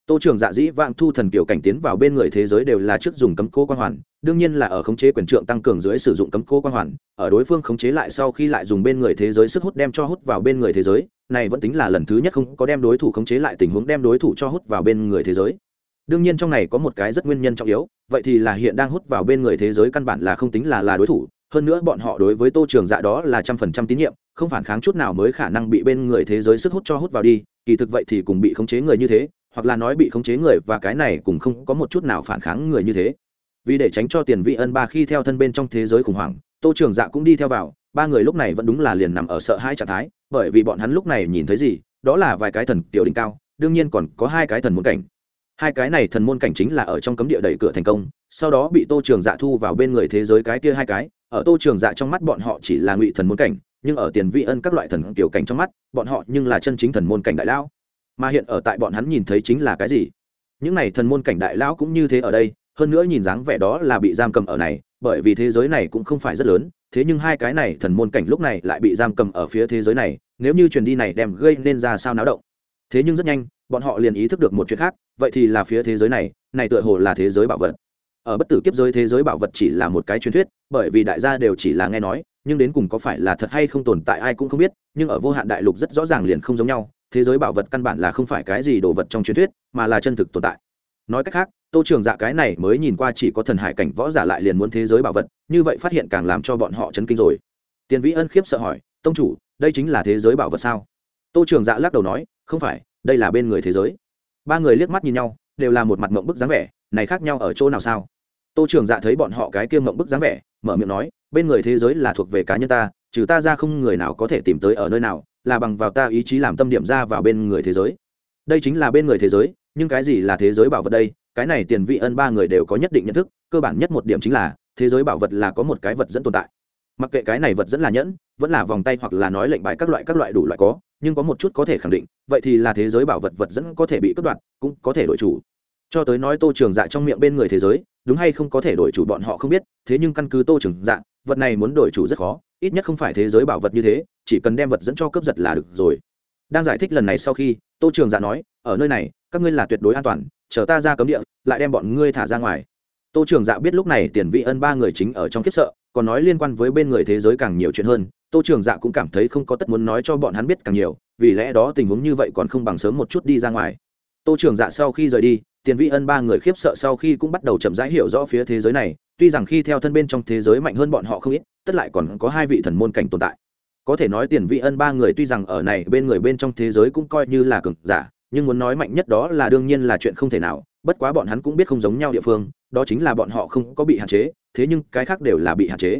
Tô trường dạ dĩ vãng thu thần kiểu cảnh tiến vào bên người thế giới đều là trước dùng cấm cố quan hoàn đương nhiên là ở khống chế quyền trượng tăng cường dưới sử dụng cấm cố quan hoàn, ở đối phương khống chế lại sau khi lại dùng bên người thế giới sức hút đem cho hút vào bên người thế giới, này vẫn tính là lần thứ nhất không có đem đối thủ khống chế lại tình huống đem đối thủ cho hút vào bên người thế giới. Đương nhiên trong này có một cái rất nguyên nhân trọng yếu, vậy thì là hiện đang hút vào bên người thế giới căn bản là không tính là là đối thủ, hơn nữa bọn họ đối với tô trường dạ đó là trăm phần trăm tín nhiệm, không phản kháng chút nào mới khả năng bị bên người thế giới sức hút cho hút vào đi, kỳ thực vậy thì cùng bị khống chế người như thế, hoặc là nói bị khống chế người và cái này cùng không có một chút nào phản kháng người như thế vì để tránh cho tiền vị ân ba khi theo thân bên trong thế giới khủng hoảng, tô trường dạ cũng đi theo vào, ba người lúc này vẫn đúng là liền nằm ở sợ hai trạng thái, bởi vì bọn hắn lúc này nhìn thấy gì, đó là vài cái thần tiểu đỉnh cao, đương nhiên còn có hai cái thần môn cảnh. Hai cái này thần môn cảnh chính là ở trong cấm địa đẩy cửa thành công, sau đó bị tô trường dạ thu vào bên người thế giới cái kia hai cái, ở tô trường dạ trong mắt bọn họ chỉ là ngụy thần môn cảnh, nhưng ở tiền vị ân các loại thần tiểu cảnh trong mắt, bọn họ nhưng là chân chính thần môn cảnh đại lão. Mà hiện ở tại bọn hắn nhìn thấy chính là cái gì? Những này thần môn cảnh đại lão cũng như thế ở đây hơn nữa nhìn dáng vẻ đó là bị giam cầm ở này, bởi vì thế giới này cũng không phải rất lớn, thế nhưng hai cái này thần môn cảnh lúc này lại bị giam cầm ở phía thế giới này, nếu như truyền đi này đem gây nên ra sao náo động. Thế nhưng rất nhanh, bọn họ liền ý thức được một chuyện khác, vậy thì là phía thế giới này này tựa hồ là thế giới bảo vật. Ở bất tử kiếp giới thế giới bảo vật chỉ là một cái truyền thuyết, bởi vì đại gia đều chỉ là nghe nói, nhưng đến cùng có phải là thật hay không tồn tại ai cũng không biết, nhưng ở vô hạn đại lục rất rõ ràng liền không giống nhau, thế giới bảo vật căn bản là không phải cái gì đồ vật trong truyền thuyết, mà là chân thực tồn tại. Nói cách khác tô trường dạ cái này mới nhìn qua chỉ có thần hải cảnh võ giả lại liền muốn thế giới bảo vật, như vậy phát hiện càng làm cho bọn họ chấn kinh rồi. Tiền vĩ ân khiếp sợ hỏi, tông chủ, đây chính là thế giới bảo vật sao? Tô trường dạ lắc đầu nói, không phải, đây là bên người thế giới. Ba người liếc mắt nhìn nhau, đều là một mặt mộng bức dáng vẻ, này khác nhau ở chỗ nào sao? Tô trường dạ thấy bọn họ cái kia mộng bức dáng vẻ, mở miệng nói, bên người thế giới là thuộc về cá nhân ta, trừ ta ra không người nào có thể tìm tới ở nơi nào, là bằng vào ta ý chí làm tâm điểm ra vào bên người thế giới. Đây chính là bên người thế giới, nhưng cái gì là thế giới bảo vật đây? Cái này tiền vị ân ba người đều có nhất định nhận thức, cơ bản nhất một điểm chính là, thế giới bảo vật là có một cái vật dẫn tồn tại. Mặc kệ cái này vật dẫn là nhẫn, vẫn là vòng tay hoặc là nói lệnh bài các loại các loại đủ loại có, nhưng có một chút có thể khẳng định, vậy thì là thế giới bảo vật vật dẫn có thể bị cướp đoạt, cũng có thể đổi chủ. Cho tới nói tô trường dạ trong miệng bên người thế giới, đúng hay không có thể đổi chủ bọn họ không biết, thế nhưng căn cứ tô trường dạ vật này muốn đổi chủ rất khó, ít nhất không phải thế giới bảo vật như thế, chỉ cần đem vật dẫn cho cướp giật là được rồi. Đang giải thích lần này sau khi, tô trường dạ nói, ở nơi này, các ngươi là tuyệt đối an toàn chờ ta ra cấm địa, lại đem bọn ngươi thả ra ngoài. Tô trường dạ biết lúc này tiền vị ân ba người chính ở trong kiếp sợ, còn nói liên quan với bên người thế giới càng nhiều chuyện hơn, tô trường dạ cũng cảm thấy không có tất muốn nói cho bọn hắn biết càng nhiều, vì lẽ đó tình huống như vậy còn không bằng sớm một chút đi ra ngoài. Tô trường dạ sau khi rời đi, tiền Vị ân ba người khiếp sợ sau khi cũng bắt đầu chậm rãi hiểu rõ phía thế giới này, tuy rằng khi theo thân bên trong thế giới mạnh hơn bọn họ không ít, tất lại còn có hai vị thần môn cảnh tồn tại. Có thể nói tiền Vị ân ba người tuy rằng ở này bên người bên trong thế giới cũng coi như là cường giả nhưng muốn nói mạnh nhất đó là đương nhiên là chuyện không thể nào, bất quá bọn hắn cũng biết không giống nhau địa phương, đó chính là bọn họ không có bị hạn chế, thế nhưng cái khác đều là bị hạn chế.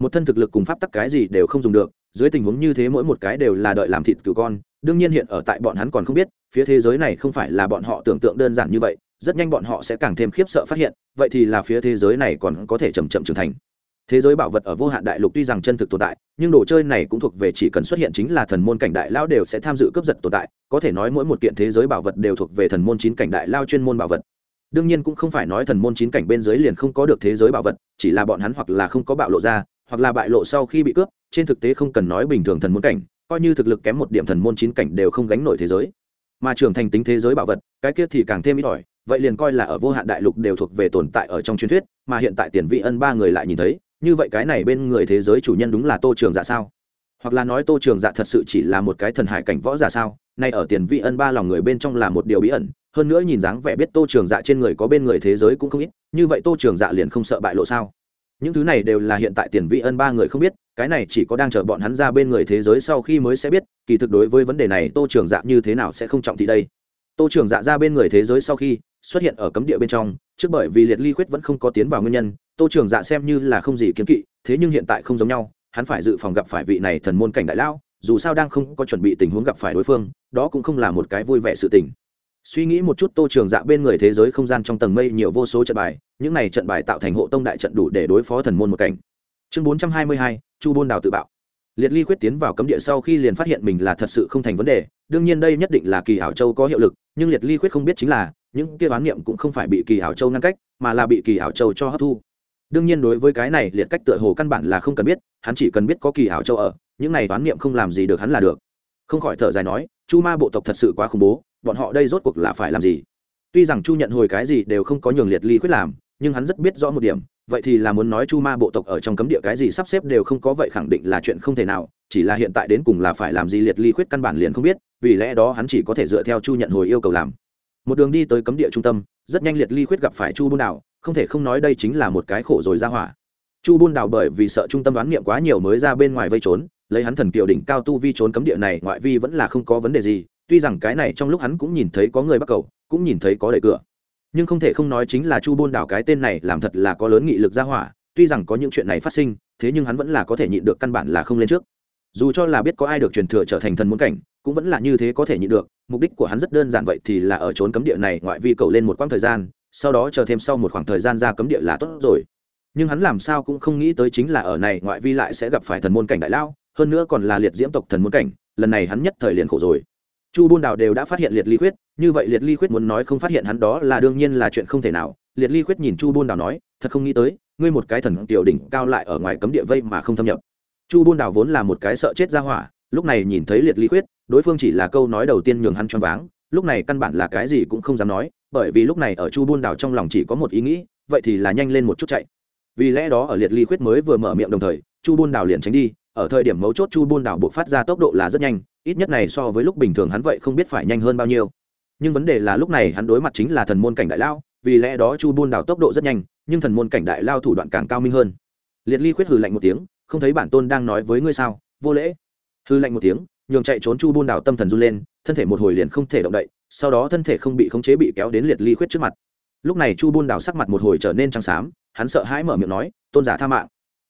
Một thân thực lực cùng pháp tắc cái gì đều không dùng được, dưới tình huống như thế mỗi một cái đều là đợi làm thịt cừu con, đương nhiên hiện ở tại bọn hắn còn không biết, phía thế giới này không phải là bọn họ tưởng tượng đơn giản như vậy, rất nhanh bọn họ sẽ càng thêm khiếp sợ phát hiện, vậy thì là phía thế giới này còn có thể chầm chậm trưởng thành thế giới bảo vật ở vô hạn đại lục tuy rằng chân thực tồn tại, nhưng đồ chơi này cũng thuộc về chỉ cần xuất hiện chính là thần môn cảnh đại lao đều sẽ tham dự cướp giật tồn tại, có thể nói mỗi một kiện thế giới bảo vật đều thuộc về thần môn chín cảnh đại lao chuyên môn bảo vật. Đương nhiên cũng không phải nói thần môn chín cảnh bên dưới liền không có được thế giới bảo vật, chỉ là bọn hắn hoặc là không có bạo lộ ra, hoặc là bại lộ sau khi bị cướp, trên thực tế không cần nói bình thường thần môn cảnh, coi như thực lực kém một điểm thần môn chín cảnh đều không gánh nổi thế giới. Mà trưởng thành tính thế giới bảo vật, cái kia thì càng thêm ít ỏi, vậy liền coi là ở vô hạn đại lục đều thuộc về tồn tại ở trong truyền thuyết, mà hiện tại tiền vị ân ba người lại nhìn thấy như vậy cái này bên người thế giới chủ nhân đúng là tô trường dạ sao? Hoặc là nói tô trường dạ thật sự chỉ là một cái thần hải cảnh võ giả sao? Nay ở tiền vị ân ba lòng người bên trong là một điều bí ẩn, hơn nữa nhìn dáng vẻ biết tô trường dạ trên người có bên người thế giới cũng không ít, như vậy tô trường dạ liền không sợ bại lộ sao? Những thứ này đều là hiện tại tiền vị ân ba người không biết, cái này chỉ có đang chờ bọn hắn ra bên người thế giới sau khi mới sẽ biết, kỳ thực đối với vấn đề này tô trường dạ như thế nào sẽ không trọng thị đây. Tô trường dạ ra bên người thế giới sau khi xuất hiện ở cấm địa bên trong, trước bởi vì liệt ly khuyết vẫn không có tiến vào nguyên nhân tô trường dạ xem như là không gì kiến kỵ, thế nhưng hiện tại không giống nhau, hắn phải dự phòng gặp phải vị này thần môn cảnh đại lão, dù sao đang không có chuẩn bị tình huống gặp phải đối phương, đó cũng không là một cái vui vẻ sự tình. Suy nghĩ một chút, tô trường dạ bên người thế giới không gian trong tầng mây nhiều vô số trận bài, những này trận bài tạo thành hộ tông đại trận đủ để đối phó thần môn một cảnh. Chương bốn trăm hai mươi hai, chu bôn đào tự bạo. Liệt ly quyết tiến vào cấm địa sau khi liền phát hiện mình là thật sự không thành vấn đề, đương nhiên đây nhất định là kỳ hảo châu có hiệu lực, nhưng liệt ly quyết không biết chính là, những kia quán niệm cũng không phải bị kỳ hảo châu ngăn cách, mà là bị kỳ hảo châu cho hấp thu đương nhiên đối với cái này liệt cách tựa hồ căn bản là không cần biết, hắn chỉ cần biết có kỳ hảo châu ở, những này toán niệm không làm gì được hắn là được. Không khỏi thở dài nói, chu ma bộ tộc thật sự quá khủng bố, bọn họ đây rốt cuộc là phải làm gì? Tuy rằng chu nhận hồi cái gì đều không có nhường liệt ly quyết làm, nhưng hắn rất biết rõ một điểm, vậy thì là muốn nói chu ma bộ tộc ở trong cấm địa cái gì sắp xếp đều không có vậy khẳng định là chuyện không thể nào, chỉ là hiện tại đến cùng là phải làm gì liệt ly khuyết căn bản liền không biết, vì lẽ đó hắn chỉ có thể dựa theo chu nhận hồi yêu cầu làm một đường đi tới cấm địa trung tâm, rất nhanh liệt ly khuyết gặp phải chu buôn đảo không thể không nói đây chính là một cái khổ rồi ra hỏa. Chu buôn đảo bởi vì sợ trung tâm đoán niệm quá nhiều mới ra bên ngoài vây trốn, lấy hắn thần kiều đỉnh cao tu vi trốn cấm địa này ngoại vi vẫn là không có vấn đề gì, tuy rằng cái này trong lúc hắn cũng nhìn thấy có người bắt cầu, cũng nhìn thấy có đẩy cửa. Nhưng không thể không nói chính là chu buôn đảo cái tên này làm thật là có lớn nghị lực ra hỏa, tuy rằng có những chuyện này phát sinh, thế nhưng hắn vẫn là có thể nhịn được căn bản là không lên trước. Dù cho là biết có ai được truyền thừa trở thành thần muốn cảnh, cũng vẫn là như thế có thể nhịn được mục đích của hắn rất đơn giản vậy thì là ở trốn cấm địa này ngoại vi cầu lên một quãng thời gian, sau đó chờ thêm sau một khoảng thời gian ra cấm địa là tốt rồi. Nhưng hắn làm sao cũng không nghĩ tới chính là ở này ngoại vi lại sẽ gặp phải thần môn cảnh đại lao hơn nữa còn là liệt diễm tộc thần môn cảnh, lần này hắn nhất thời liền khổ rồi. Chu buôn đào đều đã phát hiện liệt ly khuyết, như vậy liệt ly khuyết muốn nói không phát hiện hắn đó là đương nhiên là chuyện không thể nào. Liệt ly khuyết nhìn chu buôn đào nói, thật không nghĩ tới, ngươi một cái thần tiểu đỉnh cao lại ở ngoài cấm địa vây mà không thâm nhập. Chu buôn đào vốn là một cái sợ chết ra hỏa, lúc này nhìn thấy liệt ly khuyết đối phương chỉ là câu nói đầu tiên nhường hắn choáng váng, lúc này căn bản là cái gì cũng không dám nói, bởi vì lúc này ở chu buôn Đảo trong lòng chỉ có một ý nghĩ, vậy thì là nhanh lên một chút chạy. Vì lẽ đó ở liệt ly khuyết mới vừa mở miệng đồng thời, chu buôn Đảo liền tránh đi, ở thời điểm mấu chốt chu buôn Đảo buộc phát ra tốc độ là rất nhanh, ít nhất này so với lúc bình thường hắn vậy không biết phải nhanh hơn bao nhiêu. Nhưng vấn đề là lúc này hắn đối mặt chính là thần môn cảnh đại lao, vì lẽ đó chu buôn Đảo tốc độ rất nhanh, nhưng thần môn cảnh đại lao thủ đoạn càng cao minh hơn. Liệt ly khuyết hừ lạnh một tiếng, không thấy bản tôn đang nói với ngươi sao? Vô lễ. Hừ lạnh một tiếng nhường chạy trốn chu buôn Đảo tâm thần run lên, thân thể một hồi liền không thể động đậy, sau đó thân thể không bị khống chế bị kéo đến liệt ly khuyết trước mặt. Lúc này chu buôn Đảo sắc mặt một hồi trở nên trắng xám, hắn sợ hãi mở miệng nói, tôn giả tha mạng.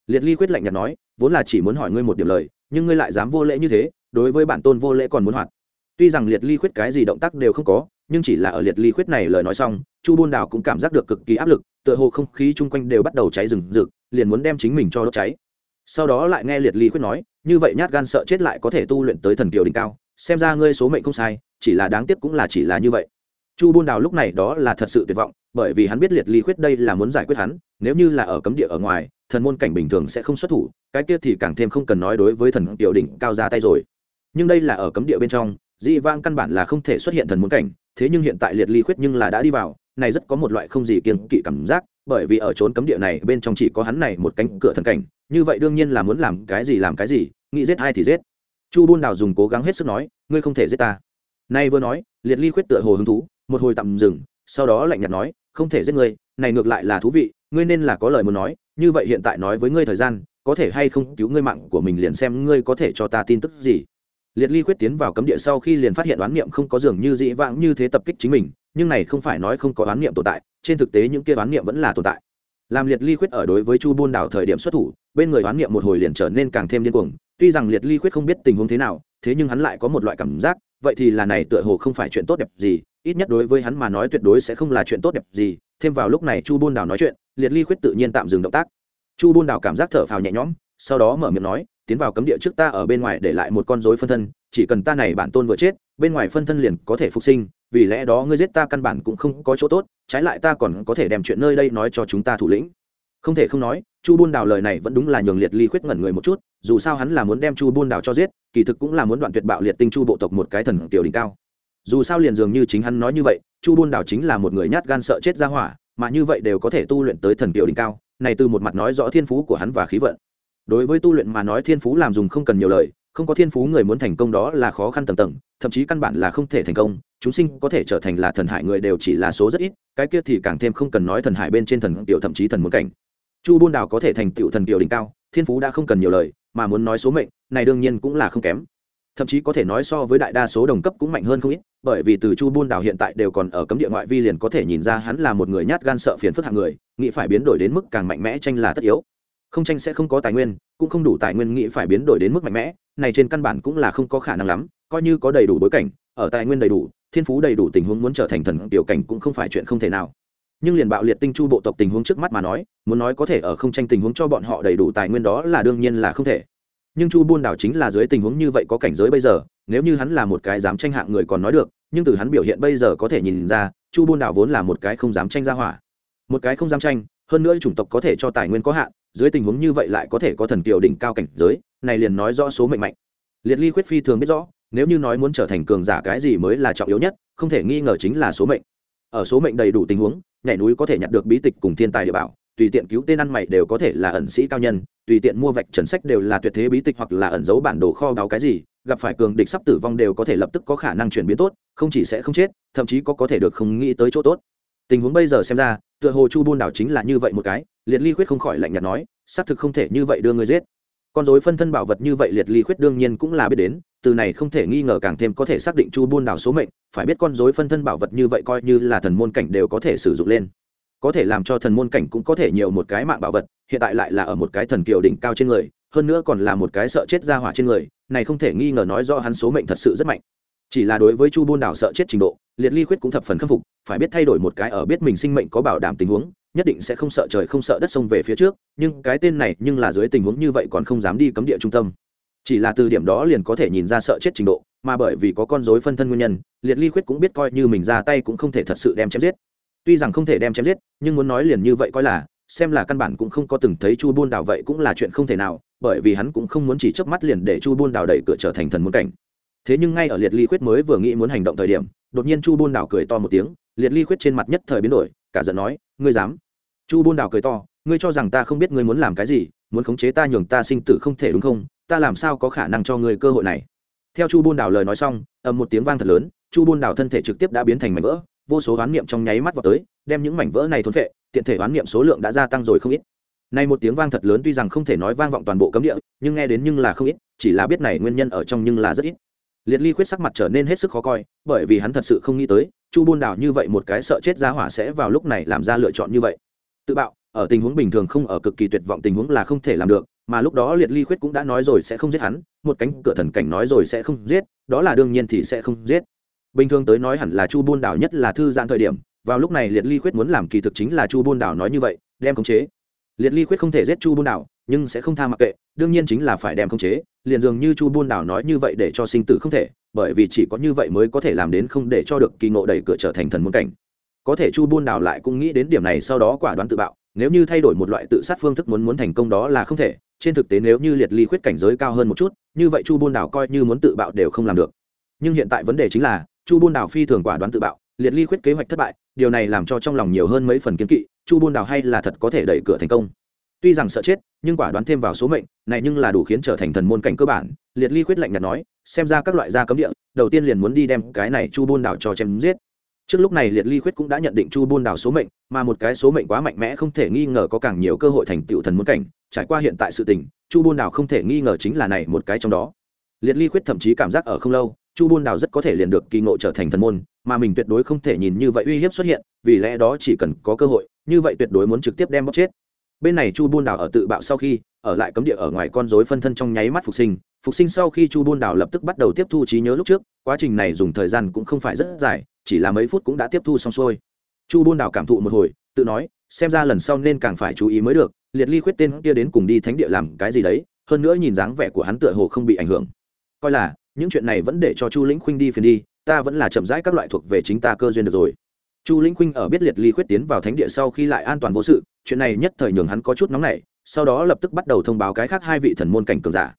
Liệt ly khuyết lạnh nhạt nói, vốn là chỉ muốn hỏi ngươi một điểm lời, nhưng ngươi lại dám vô lễ như thế, đối với bản tôn vô lễ còn muốn hoạt. Tuy rằng liệt ly khuyết cái gì động tác đều không có, nhưng chỉ là ở liệt ly khuyết này lời nói xong, chu buôn Đảo cũng cảm giác được cực kỳ áp lực, tựa hồ không khí chung quanh đều bắt đầu cháy rừng rực, liền muốn đem chính mình cho đốt cháy sau đó lại nghe liệt ly khuyết nói, như vậy nhát gan sợ chết lại có thể tu luyện tới thần kiều đỉnh cao, xem ra ngươi số mệnh không sai, chỉ là đáng tiếc cũng là chỉ là như vậy. Chu buôn đào lúc này đó là thật sự tuyệt vọng, bởi vì hắn biết liệt ly khuyết đây là muốn giải quyết hắn, nếu như là ở cấm địa ở ngoài, thần môn cảnh bình thường sẽ không xuất thủ, cái kia thì càng thêm không cần nói đối với thần tiểu đỉnh cao ra tay rồi. Nhưng đây là ở cấm địa bên trong, dị vang căn bản là không thể xuất hiện thần môn cảnh, thế nhưng hiện tại liệt ly khuyết nhưng là đã đi vào này rất có một loại không gì kiêng kỵ cảm giác, bởi vì ở trốn cấm địa này, bên trong chỉ có hắn này một cánh cửa thần cảnh. Như vậy đương nhiên là muốn làm cái gì làm cái gì, nghĩ giết ai thì giết. Chu buôn đào dùng cố gắng hết sức nói, ngươi không thể giết ta. Nay vừa nói, liệt ly khuyết tựa hồ hứng thú, một hồi tạm dừng, sau đó lạnh nhạt nói, không thể giết ngươi, này ngược lại là thú vị, ngươi nên là có lời muốn nói, như vậy hiện tại nói với ngươi thời gian, có thể hay không cứu ngươi mạng của mình liền xem ngươi có thể cho ta tin tức gì liệt ly khuyết tiến vào cấm địa sau khi liền phát hiện oán niệm không có dường như dĩ vãng như thế tập kích chính mình, nhưng này không phải nói không có oán niệm tồn tại, trên thực tế những kia oán niệm vẫn là tồn tại. Làm liệt ly khuyết ở đối với chu buôn đảo thời điểm xuất thủ, bên người oán niệm một hồi liền trở nên càng thêm điên cuồng, tuy rằng liệt ly khuyết không biết tình huống thế nào, thế nhưng hắn lại có một loại cảm giác, vậy thì là này tựa hồ không phải chuyện tốt đẹp gì, ít nhất đối với hắn mà nói tuyệt đối sẽ không là chuyện tốt đẹp gì. Thêm vào lúc này chu buôn đảo nói chuyện, liệt ly khuyết tự nhiên tạm dừng động tác. Chu buôn đảo cảm giác thở phào nhẹ nhõm, sau đó mở miệng nói tiến vào cấm địa trước ta ở bên ngoài để lại một con rối phân thân, chỉ cần ta này bản tôn vừa chết, bên ngoài phân thân liền có thể phục sinh, vì lẽ đó ngươi giết ta căn bản cũng không có chỗ tốt, trái lại ta còn có thể đem chuyện nơi đây nói cho chúng ta thủ lĩnh. Không thể không nói, chu buôn đào lời này vẫn đúng là nhường liệt ly khuyết ngẩn người một chút, dù sao hắn là muốn đem chu buôn đào cho giết, kỳ thực cũng là muốn đoạn tuyệt bạo liệt tinh chu bộ tộc một cái thần tiểu đỉnh cao. Dù sao liền dường như chính hắn nói như vậy, chu buôn đào chính là một người nhát gan sợ chết ra hỏa, mà như vậy đều có thể tu luyện tới thần tiểu đỉnh cao, này từ một mặt nói rõ thiên phú của hắn và khí vận đối với tu luyện mà nói thiên phú làm dùng không cần nhiều lời, không có thiên phú người muốn thành công đó là khó khăn tầng tầng, thậm chí căn bản là không thể thành công. Chúng sinh có thể trở thành là thần hải người đều chỉ là số rất ít, cái kia thì càng thêm không cần nói thần hải bên trên thần tiểu thậm chí thần muốn cảnh. Chu buôn đào có thể thành tựu thần tiểu đỉnh cao, thiên phú đã không cần nhiều lời, mà muốn nói số mệnh, này đương nhiên cũng là không kém. Thậm chí có thể nói so với đại đa số đồng cấp cũng mạnh hơn không ít, bởi vì từ chu buôn đào hiện tại đều còn ở cấm địa ngoại vi liền có thể nhìn ra hắn là một người nhát gan sợ phiền phức hạng người, nghĩ phải biến đổi đến mức càng mạnh mẽ tranh là tất yếu không tranh sẽ không có tài nguyên, cũng không đủ tài nguyên nghĩ phải biến đổi đến mức mạnh mẽ, này trên căn bản cũng là không có khả năng lắm, coi như có đầy đủ bối cảnh, ở tài nguyên đầy đủ, thiên phú đầy đủ tình huống muốn trở thành thần tiểu cảnh cũng không phải chuyện không thể nào. Nhưng liền bạo liệt tinh chu bộ tộc tình huống trước mắt mà nói, muốn nói có thể ở không tranh tình huống cho bọn họ đầy đủ tài nguyên đó là đương nhiên là không thể. Nhưng chu buôn đảo chính là dưới tình huống như vậy có cảnh giới bây giờ, nếu như hắn là một cái dám tranh hạng người còn nói được, nhưng từ hắn biểu hiện bây giờ có thể nhìn ra, chu buôn đảo vốn là một cái không dám tranh ra hỏa. Một cái không dám tranh, hơn nữa chủng tộc có thể cho tài nguyên có hạn dưới tình huống như vậy lại có thể có thần kiều đỉnh cao cảnh giới, này liền nói rõ số mệnh mạnh. Liệt ly khuyết phi thường biết rõ, nếu như nói muốn trở thành cường giả cái gì mới là trọng yếu nhất, không thể nghi ngờ chính là số mệnh. Ở số mệnh đầy đủ tình huống, nhảy núi có thể nhặt được bí tịch cùng thiên tài địa bảo, tùy tiện cứu tên ăn mày đều có thể là ẩn sĩ cao nhân, tùy tiện mua vạch trần sách đều là tuyệt thế bí tịch hoặc là ẩn giấu bản đồ kho báu cái gì, gặp phải cường địch sắp tử vong đều có thể lập tức có khả năng chuyển biến tốt, không chỉ sẽ không chết, thậm chí có có thể được không nghĩ tới chỗ tốt. Tình huống bây giờ xem ra tựa hồ chu buôn đảo chính là như vậy một cái, liệt ly khuyết không khỏi lạnh nhạt nói, xác thực không thể như vậy đưa người giết. Con dối phân thân bảo vật như vậy liệt ly khuyết đương nhiên cũng là biết đến, từ này không thể nghi ngờ càng thêm có thể xác định chu buôn đảo số mệnh, phải biết con dối phân thân bảo vật như vậy coi như là thần môn cảnh đều có thể sử dụng lên. Có thể làm cho thần môn cảnh cũng có thể nhiều một cái mạng bảo vật, hiện tại lại là ở một cái thần kiều đỉnh cao trên người, hơn nữa còn là một cái sợ chết ra hỏa trên người, này không thể nghi ngờ nói do hắn số mệnh thật sự rất mạnh chỉ là đối với chu buôn đảo sợ chết trình độ, liệt ly khuyết cũng thập phần khâm phục, phải biết thay đổi một cái ở biết mình sinh mệnh có bảo đảm tình huống, nhất định sẽ không sợ trời không sợ đất sông về phía trước, nhưng cái tên này nhưng là dưới tình huống như vậy còn không dám đi cấm địa trung tâm. Chỉ là từ điểm đó liền có thể nhìn ra sợ chết trình độ, mà bởi vì có con dối phân thân nguyên nhân, liệt ly khuyết cũng biết coi như mình ra tay cũng không thể thật sự đem chém giết. Tuy rằng không thể đem chém giết, nhưng muốn nói liền như vậy coi là, xem là căn bản cũng không có từng thấy chu buôn đảo vậy cũng là chuyện không thể nào, bởi vì hắn cũng không muốn chỉ chớp mắt liền để chu buôn đảo đẩy cửa trở thành thần muốn cảnh thế nhưng ngay ở liệt ly khuyết mới vừa nghĩ muốn hành động thời điểm, đột nhiên chu buôn đảo cười to một tiếng, liệt ly khuyết trên mặt nhất thời biến đổi, cả giận nói, ngươi dám? Chu buôn đảo cười to, ngươi cho rằng ta không biết ngươi muốn làm cái gì, muốn khống chế ta nhường ta sinh tử không thể đúng không? Ta làm sao có khả năng cho ngươi cơ hội này? Theo chu buôn đảo lời nói xong, ầm một tiếng vang thật lớn, chu buôn đảo thân thể trực tiếp đã biến thành mảnh vỡ, vô số oán niệm trong nháy mắt vào tới, đem những mảnh vỡ này thốn vệ tiện thể oán niệm số lượng đã gia tăng rồi không ít. Nay một tiếng vang thật lớn tuy rằng không thể nói vang vọng toàn bộ cấm địa, nhưng nghe đến nhưng là không ít, chỉ là biết này nguyên nhân ở trong nhưng là rất ít liệt ly khuyết sắc mặt trở nên hết sức khó coi, bởi vì hắn thật sự không nghĩ tới, chu buôn đảo như vậy một cái sợ chết ra hỏa sẽ vào lúc này làm ra lựa chọn như vậy. Tự bạo, ở tình huống bình thường không, ở cực kỳ tuyệt vọng tình huống là không thể làm được, mà lúc đó liệt ly khuyết cũng đã nói rồi sẽ không giết hắn, một cánh cửa thần cảnh nói rồi sẽ không giết, đó là đương nhiên thì sẽ không giết. Bình thường tới nói hẳn là chu buôn đảo nhất là thư giãn thời điểm, vào lúc này liệt ly khuyết muốn làm kỳ thực chính là chu buôn đảo nói như vậy, đem khống chế liệt ly khuyết không thể giết chu buôn đảo, nhưng sẽ không tha mặc kệ, đương nhiên chính là phải đem khống chế, liền dường như chu buôn đảo nói như vậy để cho sinh tử không thể, bởi vì chỉ có như vậy mới có thể làm đến không để cho được kỳ ngộ đẩy cửa trở thành thần môn cảnh. Có thể chu buôn đảo lại cũng nghĩ đến điểm này sau đó quả đoán tự bạo, nếu như thay đổi một loại tự sát phương thức muốn muốn thành công đó là không thể, trên thực tế nếu như liệt ly khuyết cảnh giới cao hơn một chút, như vậy chu buôn đảo coi như muốn tự bạo đều không làm được. Nhưng hiện tại vấn đề chính là, chu buôn đảo phi thường quả đoán tự bạo liệt ly khuyết kế hoạch thất bại, điều này làm cho trong lòng nhiều hơn mấy phần kiến kỵ, chu buôn đảo hay là thật có thể đẩy cửa thành công. Tuy rằng sợ chết, nhưng quả đoán thêm vào số mệnh, này nhưng là đủ khiến trở thành thần môn cảnh cơ bản, liệt ly khuyết lạnh nhạt nói, xem ra các loại gia cấm địa, đầu tiên liền muốn đi đem cái này chu buôn đảo cho chém giết. Trước lúc này liệt ly khuyết cũng đã nhận định chu buôn đảo số mệnh, mà một cái số mệnh quá mạnh mẽ không thể nghi ngờ có càng nhiều cơ hội thành tựu thần Môn cảnh, trải qua hiện tại sự tình, chu buôn đảo không thể nghi ngờ chính là này một cái trong đó. Liệt ly khuyết thậm chí cảm giác ở không lâu chu buôn Đào rất có thể liền được kỳ ngộ trở thành thần môn, mà mình tuyệt đối không thể nhìn như vậy uy hiếp xuất hiện, vì lẽ đó chỉ cần có cơ hội, như vậy tuyệt đối muốn trực tiếp đem bóc chết. Bên này chu buôn Đào ở tự bạo sau khi, ở lại cấm địa ở ngoài con rối phân thân trong nháy mắt phục sinh. Phục sinh sau khi chu buôn Đào lập tức bắt đầu tiếp thu trí nhớ lúc trước, quá trình này dùng thời gian cũng không phải rất dài, chỉ là mấy phút cũng đã tiếp thu xong xuôi. Chu buôn Đào cảm thụ một hồi, tự nói, xem ra lần sau nên càng phải chú ý mới được, liệt ly khuyết tên kia đến cùng đi thánh địa làm cái gì đấy, hơn nữa nhìn dáng vẻ của hắn tựa hồ không bị ảnh hưởng. Coi là những chuyện này vẫn để cho chu lĩnh khuynh đi phiền đi, ta vẫn là chậm rãi các loại thuộc về chính ta cơ duyên được rồi. Chu lĩnh khuynh ở biết liệt ly khuyết tiến vào thánh địa sau khi lại an toàn vô sự, chuyện này nhất thời nhường hắn có chút nóng nảy, sau đó lập tức bắt đầu thông báo cái khác hai vị thần môn cảnh cường giả.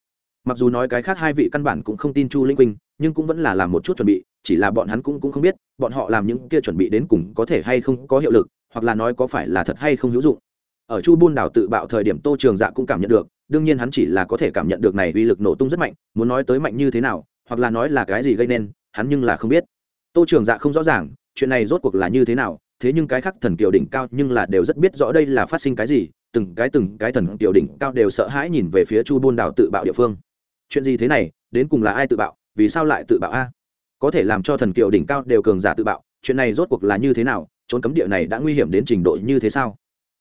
Mặc dù nói cái khác hai vị căn bản cũng không tin chu lĩnh khuynh, nhưng cũng vẫn là làm một chút chuẩn bị, chỉ là bọn hắn cũng cũng không biết, bọn họ làm những kia chuẩn bị đến cùng có thể hay không có hiệu lực, hoặc là nói có phải là thật hay không hữu dụng. Ở chu buôn đảo tự bạo thời điểm tô trường dạ cũng cảm nhận được đương nhiên hắn chỉ là có thể cảm nhận được này uy lực nổ tung rất mạnh, muốn nói tới mạnh như thế nào, hoặc là nói là cái gì gây nên, hắn nhưng là không biết. Tô trường dạ không rõ ràng, chuyện này rốt cuộc là như thế nào, thế nhưng cái khác thần kiều đỉnh cao nhưng là đều rất biết rõ đây là phát sinh cái gì, từng cái từng cái thần kiều đỉnh cao đều sợ hãi nhìn về phía chu buôn đảo tự bạo địa phương. Chuyện gì thế này, đến cùng là ai tự bạo, vì sao lại tự bạo a? Có thể làm cho thần kiều đỉnh cao đều cường giả tự bạo, chuyện này rốt cuộc là như thế nào, trốn cấm địa này đã nguy hiểm đến trình độ như thế sao?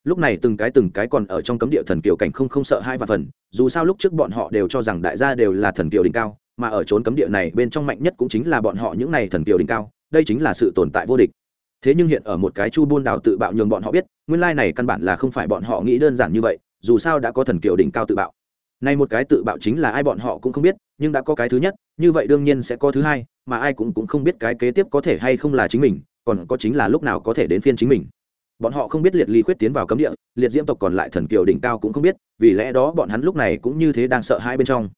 Lúc này từng cái từng cái còn ở trong cấm địa thần kiều cảnh không không sợ hai và phần, dù sao lúc trước bọn họ đều cho rằng đại gia đều là thần kiều đỉnh cao, mà ở trốn cấm địa này bên trong mạnh nhất cũng chính là bọn họ những này thần kiều đỉnh cao, đây chính là sự tồn tại vô địch. Thế nhưng hiện ở một cái chu buôn đảo tự bạo nhường bọn họ biết, nguyên lai này căn bản là không phải bọn họ nghĩ đơn giản như vậy, dù sao đã có thần kiều đỉnh cao tự bạo. Nay một cái tự bạo chính là ai bọn họ cũng không biết, nhưng đã có cái thứ nhất, như vậy đương nhiên sẽ có thứ hai, mà ai cũng cũng không biết cái kế tiếp có thể hay không là chính mình, còn có chính là lúc nào có thể đến phiên chính mình bọn họ không biết liệt ly khuyết tiến vào cấm địa, liệt diễm tộc còn lại thần kiều đỉnh cao cũng không biết, vì lẽ đó bọn hắn lúc này cũng như thế đang sợ hai bên trong.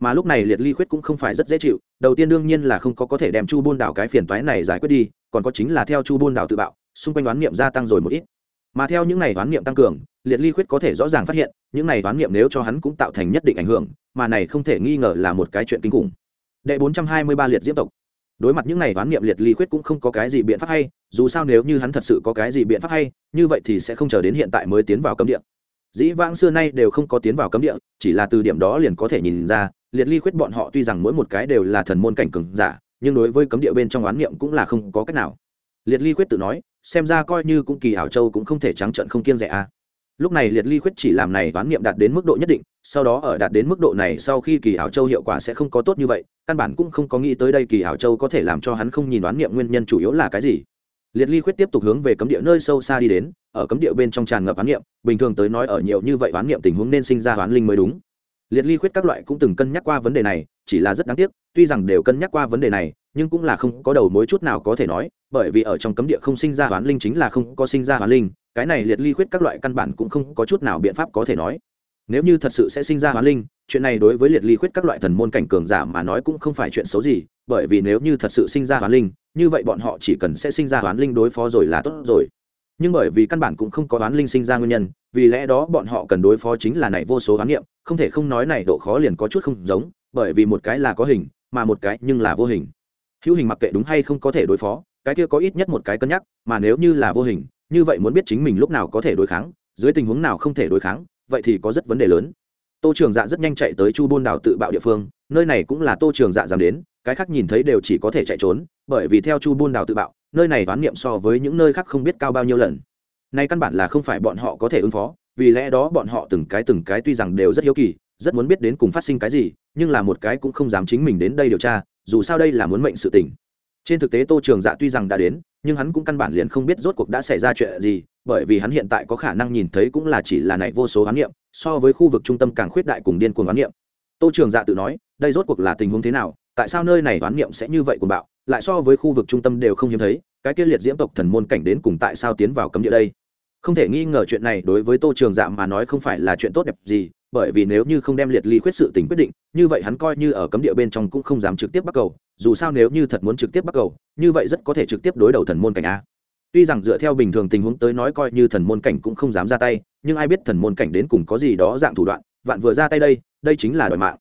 Mà lúc này liệt ly khuyết cũng không phải rất dễ chịu, đầu tiên đương nhiên là không có có thể đem chu buôn đảo cái phiền toái này giải quyết đi, còn có chính là theo chu buôn đảo tự bạo, xung quanh đoán niệm gia tăng rồi một ít. Mà theo những này đoán niệm tăng cường, liệt ly khuyết có thể rõ ràng phát hiện, những này đoán niệm nếu cho hắn cũng tạo thành nhất định ảnh hưởng, mà này không thể nghi ngờ là một cái chuyện kinh khủng. Đệ bốn trăm hai mươi ba liệt diễm tộc đối mặt những này oán niệm liệt ly khuyết cũng không có cái gì biện pháp hay, dù sao nếu như hắn thật sự có cái gì biện pháp hay, như vậy thì sẽ không chờ đến hiện tại mới tiến vào cấm địa. Dĩ vãng xưa nay đều không có tiến vào cấm địa, chỉ là từ điểm đó liền có thể nhìn ra, liệt ly khuyết bọn họ tuy rằng mỗi một cái đều là thần môn cảnh cường giả, nhưng đối với cấm địa bên trong oán niệm cũng là không có cách nào. Liệt ly khuyết tự nói, xem ra coi như cũng kỳ hảo châu cũng không thể trắng trận không kiên rẻ a lúc này liệt ly khuyết chỉ làm này toán niệm đạt đến mức độ nhất định, sau đó ở đạt đến mức độ này sau khi kỳ hảo châu hiệu quả sẽ không có tốt như vậy, căn bản cũng không có nghĩ tới đây kỳ hảo châu có thể làm cho hắn không nhìn đoán niệm nguyên nhân chủ yếu là cái gì. Liệt ly khuyết tiếp tục hướng về cấm địa nơi sâu xa đi đến, ở cấm địa bên trong tràn ngập oán niệm bình thường tới nói ở nhiều như vậy oán niệm tình huống nên sinh ra oán linh mới đúng. Liệt ly khuyết các loại cũng từng cân nhắc qua vấn đề này, chỉ là rất đáng tiếc, tuy rằng đều cân nhắc qua vấn đề này, nhưng cũng là không có đầu mối chút nào có thể nói, bởi vì ở trong cấm địa không sinh ra hoán linh chính là không có sinh ra hoán linh cái này liệt ly khuyết các loại căn bản cũng không có chút nào biện pháp có thể nói. Nếu như thật sự sẽ sinh ra hoán linh, chuyện này đối với liệt ly khuyết các loại thần môn cảnh cường giả mà nói cũng không phải chuyện xấu gì, bởi vì nếu như thật sự sinh ra hoán linh, như vậy bọn họ chỉ cần sẽ sinh ra hoán linh đối phó rồi là tốt rồi. Nhưng bởi vì căn bản cũng không có hoán linh sinh ra nguyên nhân, vì lẽ đó bọn họ cần đối phó chính là này vô số hoán niệm, không thể không nói này độ khó liền có chút không giống, bởi vì một cái là có hình, mà một cái nhưng là vô hình. Hữu hình mặc kệ đúng hay không có thể đối phó, cái kia có ít nhất một cái cân nhắc, mà nếu như là vô hình như vậy muốn biết chính mình lúc nào có thể đối kháng, dưới tình huống nào không thể đối kháng, vậy thì có rất vấn đề lớn. Tô trường dạ rất nhanh chạy tới chu bôn đảo tự bạo địa phương, nơi này cũng là tô trường dạ dám đến, cái khác nhìn thấy đều chỉ có thể chạy trốn, bởi vì theo chu bôn đảo tự bạo, nơi này đoán niệm so với những nơi khác không biết cao bao nhiêu lần. Nay căn bản là không phải bọn họ có thể ứng phó, vì lẽ đó bọn họ từng cái từng cái tuy rằng đều rất hiếu kỳ, rất muốn biết đến cùng phát sinh cái gì, nhưng là một cái cũng không dám chính mình đến đây điều tra, dù sao đây là muốn mệnh sự tình trên thực tế tô trường dạ tuy rằng đã đến, nhưng hắn cũng căn bản liền không biết rốt cuộc đã xảy ra chuyện gì, bởi vì hắn hiện tại có khả năng nhìn thấy cũng là chỉ là này vô số hoán niệm, so với khu vực trung tâm càng khuyết đại cùng điên cuồng hoán niệm. Tô trường dạ tự nói, đây rốt cuộc là tình huống thế nào, tại sao nơi này hoán niệm sẽ như vậy của bạo, lại so với khu vực trung tâm đều không hiếm thấy, cái kia liệt diễm tộc thần môn cảnh đến cùng tại sao tiến vào cấm địa đây? Không thể nghi ngờ chuyện này đối với tô trường dạ mà nói không phải là chuyện tốt đẹp gì, bởi vì nếu như không đem liệt ly khuyết sự tình quyết định, như vậy hắn coi như ở cấm địa bên trong cũng không dám trực tiếp bắt cầu dù sao nếu như thật muốn trực tiếp bắt cầu, như vậy rất có thể trực tiếp đối đầu thần môn cảnh a. Tuy rằng dựa theo bình thường tình huống tới nói coi như thần môn cảnh cũng không dám ra tay, nhưng ai biết thần môn cảnh đến cùng có gì đó dạng thủ đoạn, vạn vừa ra tay đây đây chính là đòi mạng.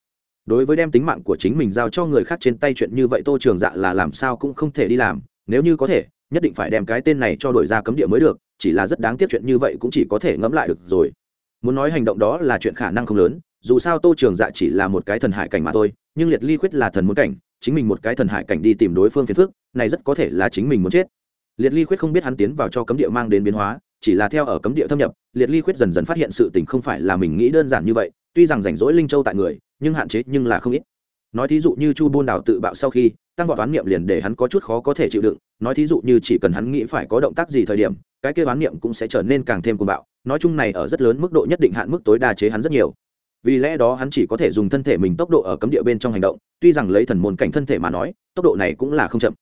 Đối với đem tính mạng của chính mình giao cho người khác trên tay chuyện như vậy tô trường dạ là làm sao cũng không thể đi làm, nếu như có thể, nhất định phải đem cái tên này cho đổi ra cấm địa mới được, chỉ là rất đáng tiếc chuyện như vậy cũng chỉ có thể ngẫm lại được rồi. Muốn nói hành động đó là chuyện khả năng không lớn, dù sao tô trường dạ chỉ là một cái thần hải cảnh mà thôi, nhưng liệt ly khuyết là thần muốn cảnh chính mình một cái thần hải cảnh đi tìm đối phương phiền phức, này rất có thể là chính mình muốn chết. Liệt ly khuyết không biết hắn tiến vào cho cấm địa mang đến biến hóa, chỉ là theo ở cấm địa thâm nhập, liệt ly khuyết dần dần phát hiện sự tình không phải là mình nghĩ đơn giản như vậy, tuy rằng rảnh rỗi linh châu tại người, nhưng hạn chế nhưng là không ít. Nói thí dụ như chu buôn đảo tự bạo sau khi, tăng vọt toán niệm liền để hắn có chút khó có thể chịu đựng, nói thí dụ như chỉ cần hắn nghĩ phải có động tác gì thời điểm, cái kia toán niệm cũng sẽ trở nên càng thêm cuồng bạo, nói chung này ở rất lớn mức độ nhất định hạn mức tối đa chế hắn rất nhiều vì lẽ đó hắn chỉ có thể dùng thân thể mình tốc độ ở cấm địa bên trong hành động, tuy rằng lấy thần môn cảnh thân thể mà nói, tốc độ này cũng là không chậm.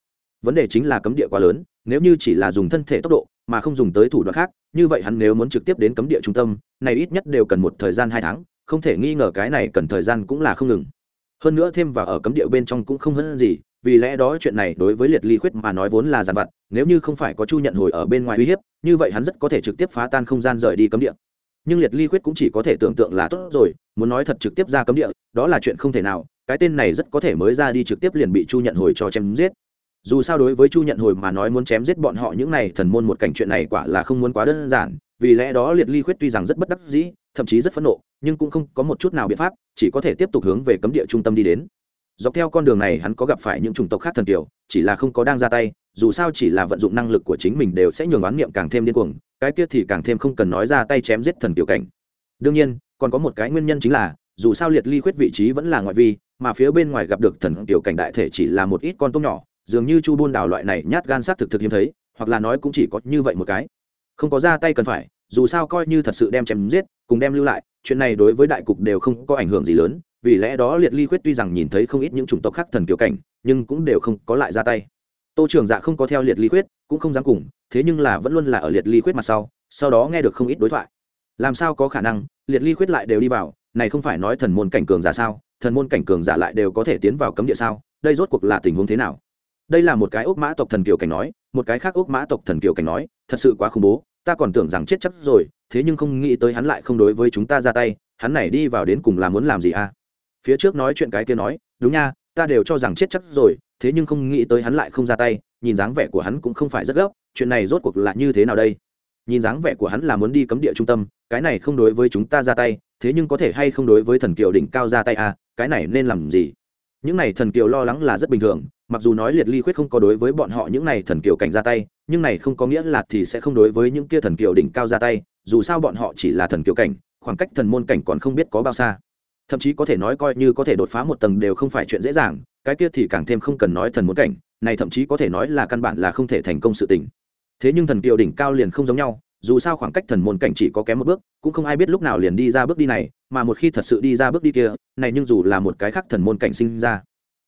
Vấn đề chính là cấm địa quá lớn, nếu như chỉ là dùng thân thể tốc độ mà không dùng tới thủ đoạn khác, như vậy hắn nếu muốn trực tiếp đến cấm địa trung tâm, này ít nhất đều cần một thời gian hai tháng, không thể nghi ngờ cái này cần thời gian cũng là không ngừng. Hơn nữa thêm vào ở cấm địa bên trong cũng không hơn gì, vì lẽ đó chuyện này đối với liệt ly khuyết mà nói vốn là giàn vặt, nếu như không phải có chu nhận hồi ở bên ngoài uy hiếp, như vậy hắn rất có thể trực tiếp phá tan không gian rời đi cấm địa nhưng liệt ly khuyết cũng chỉ có thể tưởng tượng là tốt rồi, muốn nói thật trực tiếp ra cấm địa, đó là chuyện không thể nào, cái tên này rất có thể mới ra đi trực tiếp liền bị chu nhận hồi cho chém giết. Dù sao đối với chu nhận hồi mà nói muốn chém giết bọn họ những này thần môn một cảnh chuyện này quả là không muốn quá đơn giản, vì lẽ đó liệt ly khuyết tuy rằng rất bất đắc dĩ, thậm chí rất phẫn nộ, nhưng cũng không có một chút nào biện pháp, chỉ có thể tiếp tục hướng về cấm địa trung tâm đi đến. Dọc theo con đường này hắn có gặp phải những chủng tộc khác thần kiều chỉ là không có đang ra tay dù sao chỉ là vận dụng năng lực của chính mình đều sẽ nhường oán niệm càng thêm điên cuồng, cái kia thì càng thêm không cần nói ra tay chém giết thần tiểu cảnh. Đương nhiên, còn có một cái nguyên nhân chính là, dù sao liệt ly khuyết vị trí vẫn là ngoại vi, mà phía bên ngoài gặp được thần tiểu cảnh đại thể chỉ là một ít con tôm nhỏ, dường như chu buôn đảo loại này nhát gan sát thực thực hiếm thấy, hoặc là nói cũng chỉ có như vậy một cái. Không có ra tay cần phải, dù sao coi như thật sự đem chém giết, cùng đem lưu lại, chuyện này đối với đại cục đều không có ảnh hưởng gì lớn, vì lẽ đó liệt ly khuyết tuy rằng nhìn thấy không ít những chủng tộc khác thần kiểu cảnh, nhưng cũng đều không có lại ra tay tô trường dạ không có theo liệt ly khuyết, cũng không dám cùng, thế nhưng là vẫn luôn là ở liệt ly khuyết mặt sau sau đó nghe được không ít đối thoại. Làm sao có khả năng, liệt ly khuyết lại đều đi vào, này không phải nói thần môn cảnh cường giả sao, thần môn cảnh cường giả lại đều có thể tiến vào cấm địa sao, đây rốt cuộc là tình huống thế nào? Đây là một cái ốc mã tộc thần kiều cảnh nói, một cái khác ốc mã tộc thần kiều cảnh nói, thật sự quá khủng bố, ta còn tưởng rằng chết chắc rồi, thế nhưng không nghĩ tới hắn lại không đối với chúng ta ra tay, hắn này đi vào đến cùng là muốn làm gì à? Phía trước nói chuyện cái kia nói, đúng nha, ta đều cho rằng chết chắc rồi thế nhưng không nghĩ tới hắn lại không ra tay, nhìn dáng vẻ của hắn cũng không phải rất gấp, chuyện này rốt cuộc là như thế nào đây? Nhìn dáng vẻ của hắn là muốn đi cấm địa trung tâm, cái này không đối với chúng ta ra tay, thế nhưng có thể hay không đối với thần kiều đỉnh cao ra tay à cái này nên làm gì? Những này thần kiều lo lắng là rất bình thường, mặc dù nói liệt ly khuyết không có đối với bọn họ những này thần kiều cảnh ra tay, nhưng này không có nghĩa là thì sẽ không đối với những kia thần kiều đỉnh cao ra tay, dù sao bọn họ chỉ là thần kiều cảnh, khoảng cách thần môn cảnh còn không biết có bao xa thậm chí có thể nói coi như có thể đột phá một tầng đều không phải chuyện dễ dàng, cái kia thì càng thêm không cần nói thần muốn cảnh, này thậm chí có thể nói là căn bản là không thể thành công sự tình. Thế nhưng thần kiều đỉnh cao liền không giống nhau, dù sao khoảng cách thần môn cảnh chỉ có kém một bước, cũng không ai biết lúc nào liền đi ra bước đi này, mà một khi thật sự đi ra bước đi kia, này nhưng dù là một cái khác thần môn cảnh sinh ra,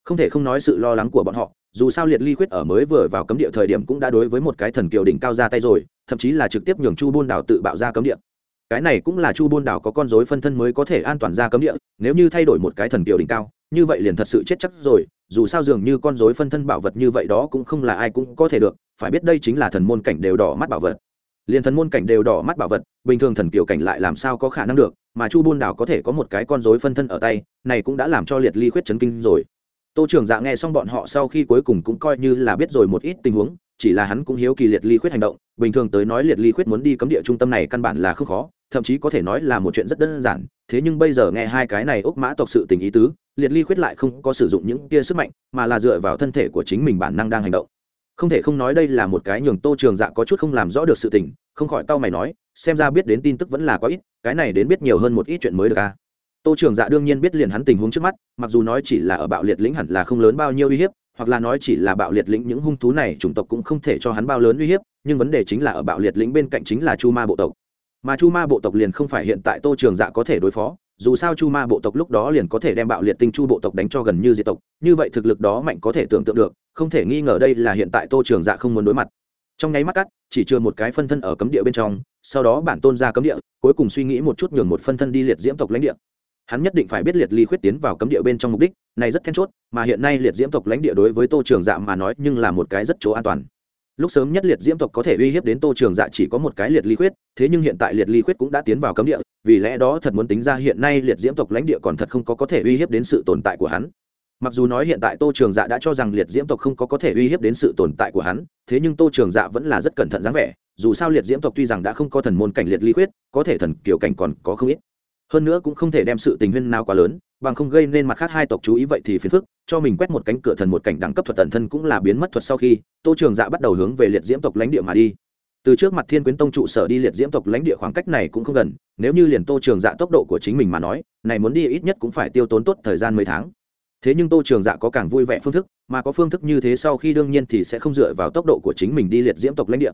không thể không nói sự lo lắng của bọn họ, dù sao liệt ly quyết ở mới vừa vào cấm địa thời điểm cũng đã đối với một cái thần kiều đỉnh cao ra tay rồi, thậm chí là trực tiếp nhường chu buôn đảo tự bạo ra cấm địa cái này cũng là chu buôn đảo có con dối phân thân mới có thể an toàn ra cấm địa, nếu như thay đổi một cái thần kiều đỉnh cao, như vậy liền thật sự chết chắc rồi, dù sao dường như con dối phân thân bảo vật như vậy đó cũng không là ai cũng có thể được, phải biết đây chính là thần môn cảnh đều đỏ mắt bảo vật. Liền thần môn cảnh đều đỏ mắt bảo vật, bình thường thần kiều cảnh lại làm sao có khả năng được, mà chu buôn đảo có thể có một cái con dối phân thân ở tay, này cũng đã làm cho liệt ly khuyết chấn kinh rồi. Tô trưởng dạ nghe xong bọn họ sau khi cuối cùng cũng coi như là biết rồi một ít tình huống chỉ là hắn cũng hiếu kỳ liệt ly khuyết hành động, bình thường tới nói liệt ly khuyết muốn đi cấm địa trung tâm này căn bản là không khó, thậm chí có thể nói là một chuyện rất đơn giản, thế nhưng bây giờ nghe hai cái này ốc mã tộc sự tình ý tứ, liệt ly khuyết lại không có sử dụng những tia sức mạnh, mà là dựa vào thân thể của chính mình bản năng đang hành động không thể không nói đây là một cái nhường tô trường dạ có chút không làm rõ được sự tình, không khỏi tao mày nói, xem ra biết đến tin tức vẫn là quá ít, cái này đến biết nhiều hơn một ít chuyện mới được à? tô trường dạ đương nhiên biết liền hắn tình huống trước mắt, mặc dù nói chỉ là ở bạo liệt lĩnh hẳn là không lớn bao nhiêu uy hiếp hoặc là nói chỉ là bạo liệt lĩnh những hung thú này, chủng tộc cũng không thể cho hắn bao lớn uy hiếp, nhưng vấn đề chính là ở bạo liệt lĩnh bên cạnh chính là chu ma bộ tộc. Mà chu ma bộ tộc liền không phải hiện tại tô trường dạ có thể đối phó, dù sao chu ma bộ tộc lúc đó liền có thể đem bạo liệt tinh chu bộ tộc đánh cho gần như diệt tộc, như vậy thực lực đó mạnh có thể tưởng tượng được, không thể nghi ngờ đây là hiện tại tô trường dạ không muốn đối mặt. Trong nháy mắt cắt, chỉ chưa một cái phân thân ở cấm địa bên trong, sau đó bản tôn ra cấm địa, cuối cùng suy nghĩ một chút nhường một phân thân đi liệt diễm tộc lãnh địa hắn nhất định phải biết liệt ly khuyết tiến vào cấm địa bên trong mục đích, này rất then chốt, mà hiện nay liệt diễm tộc lãnh địa đối với tô trường dạ mà nói nhưng là một cái rất chỗ an toàn. Lúc sớm nhất liệt diễm tộc có thể uy hiếp đến tô trường dạ chỉ có một cái liệt ly khuyết, thế nhưng hiện tại liệt ly khuyết cũng đã tiến vào cấm địa, vì lẽ đó thật muốn tính ra hiện nay liệt diễm tộc lãnh địa còn thật không có có thể uy hiếp đến sự tồn tại của hắn. Mặc dù nói hiện tại tô trường dạ đã cho rằng liệt diễm tộc không có có thể uy hiếp đến sự tồn tại của hắn, thế nhưng tô trường dạ vẫn là rất cẩn thận dáng vẻ, dù sao liệt diễm tộc tuy rằng đã không có thần môn cảnh liệt ly khuyết, có thể thần kiểu cảnh còn có không ít hơn nữa cũng không thể đem sự tình huyên nào quá lớn, bằng không gây nên mặt khác hai tộc chú ý vậy thì phiền phức, cho mình quét một cánh cửa thần một cảnh đẳng cấp thuật tần thân cũng là biến mất thuật sau khi, tô trường dạ bắt đầu hướng về liệt diễm tộc lãnh địa mà đi. Từ trước mặt thiên quyến tông trụ sở đi liệt diễm tộc lãnh địa khoảng cách này cũng không gần, nếu như liền tô trường dạ tốc độ của chính mình mà nói, này muốn đi ít nhất cũng phải tiêu tốn tốt thời gian mấy tháng. Thế nhưng tô trường dạ có càng vui vẻ phương thức, mà có phương thức như thế sau khi đương nhiên thì sẽ không dựa vào tốc độ của chính mình đi liệt diễm tộc lãnh địa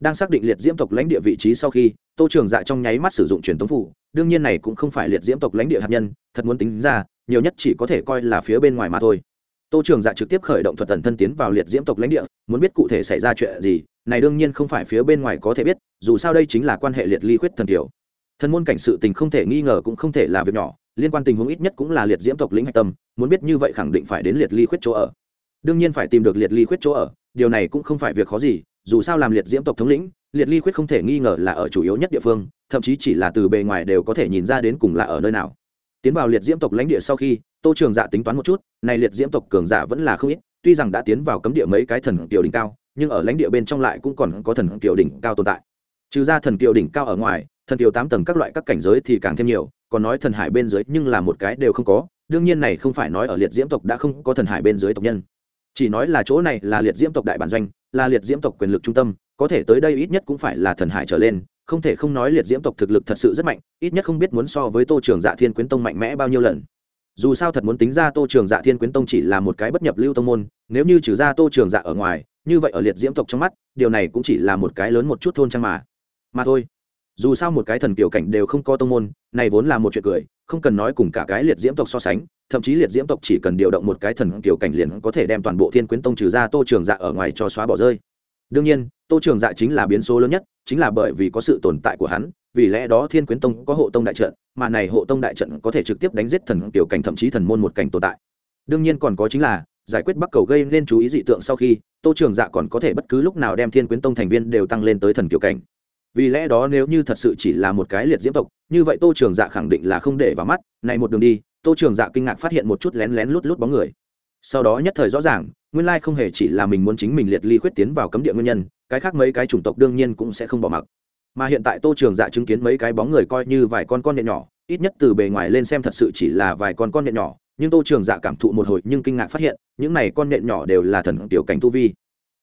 đang xác định liệt diễm tộc lãnh địa vị trí sau khi, tô trường dạ trong nháy mắt sử dụng truyền thống phủ. Đương nhiên này cũng không phải liệt diễm tộc lãnh địa hạt nhân, thật muốn tính ra, nhiều nhất chỉ có thể coi là phía bên ngoài mà thôi. Tô trường dạ trực tiếp khởi động thuật tần thân tiến vào liệt diễm tộc lãnh địa, muốn biết cụ thể xảy ra chuyện gì, này đương nhiên không phải phía bên ngoài có thể biết, dù sao đây chính là quan hệ liệt ly khuyết thần kiểu thần môn cảnh sự tình không thể nghi ngờ cũng không thể là việc nhỏ, liên quan tình huống ít nhất cũng là liệt diễm tộc lĩnh hạch tâm, muốn biết như vậy khẳng định phải đến liệt ly khuyết chỗ ở. Đương nhiên phải tìm được liệt ly khuyết chỗ ở, điều này cũng không phải việc khó gì dù sao làm liệt diễm tộc thống lĩnh, liệt ly khuyết không thể nghi ngờ là ở chủ yếu nhất địa phương, thậm chí chỉ là từ bề ngoài đều có thể nhìn ra đến cùng là ở nơi nào. Tiến vào liệt diễm tộc lãnh địa sau khi, tô trường dạ tính toán một chút, này liệt diễm tộc cường giả vẫn là không ít, tuy rằng đã tiến vào cấm địa mấy cái thần kiều đỉnh cao, nhưng ở lãnh địa bên trong lại cũng còn có thần kiều đỉnh cao tồn tại. Trừ ra thần kiều đỉnh cao ở ngoài, thần kiều tám tầng các loại các cảnh giới thì càng thêm nhiều, còn nói thần hải bên dưới nhưng là một cái đều không có, đương nhiên này không phải nói ở liệt diễm tộc đã không có thần hải bên dưới tộc nhân. Chỉ nói là chỗ này là liệt diễm tộc đại bản doanh là liệt diễm tộc quyền lực trung tâm, có thể tới đây ít nhất cũng phải là thần hải trở lên, không thể không nói liệt diễm tộc thực lực thật sự rất mạnh, ít nhất không biết muốn so với tô trường dạ thiên quyến tông mạnh mẽ bao nhiêu lần. Dù sao thật muốn tính ra tô trường dạ thiên quyến tông chỉ là một cái bất nhập lưu tông môn, nếu như trừ ra tô trường dạ ở ngoài, như vậy ở liệt diễm tộc trong mắt, điều này cũng chỉ là một cái lớn một chút thôn trang mà. Mà thôi, dù sao một cái thần kiểu cảnh đều không có tông môn, này vốn là một chuyện cười không cần nói cùng cả cái liệt diễm tộc so sánh, thậm chí liệt diễm tộc chỉ cần điều động một cái thần kiểu cảnh liền có thể đem toàn bộ thiên quyến tông trừ ra tô trường dạ ở ngoài cho xóa bỏ rơi. Đương nhiên, tô trường dạ chính là biến số lớn nhất, chính là bởi vì có sự tồn tại của hắn, vì lẽ đó thiên quyến tông có hộ tông đại trận, mà này hộ tông đại trận có thể trực tiếp đánh giết thần kiểu cảnh thậm chí thần môn một cảnh tồn tại. Đương nhiên còn có chính là, giải quyết bắc cầu gây nên chú ý dị tượng sau khi, tô trường dạ còn có thể bất cứ lúc nào đem thiên quyến tông thành viên đều tăng lên tới thần kiểu cảnh. Vì lẽ đó nếu như thật sự chỉ là một cái liệt diễm tộc như vậy tô trường dạ khẳng định là không để vào mắt. Này một đường đi, tô trường dạ kinh ngạc phát hiện một chút lén lén lút lút bóng người. Sau đó nhất thời rõ ràng, nguyên lai không hề chỉ là mình muốn chính mình liệt ly khuyết tiến vào cấm địa nguyên nhân, cái khác mấy cái chủng tộc đương nhiên cũng sẽ không bỏ mặc. Mà hiện tại tô trường dạ chứng kiến mấy cái bóng người coi như vài con con nhện nhỏ, ít nhất từ bề ngoài lên xem thật sự chỉ là vài con con nhện nhỏ, nhưng tô trường dạ cảm thụ một hồi nhưng kinh ngạc phát hiện, những này con nhện nhỏ đều là thần tiểu cảnh tu vi.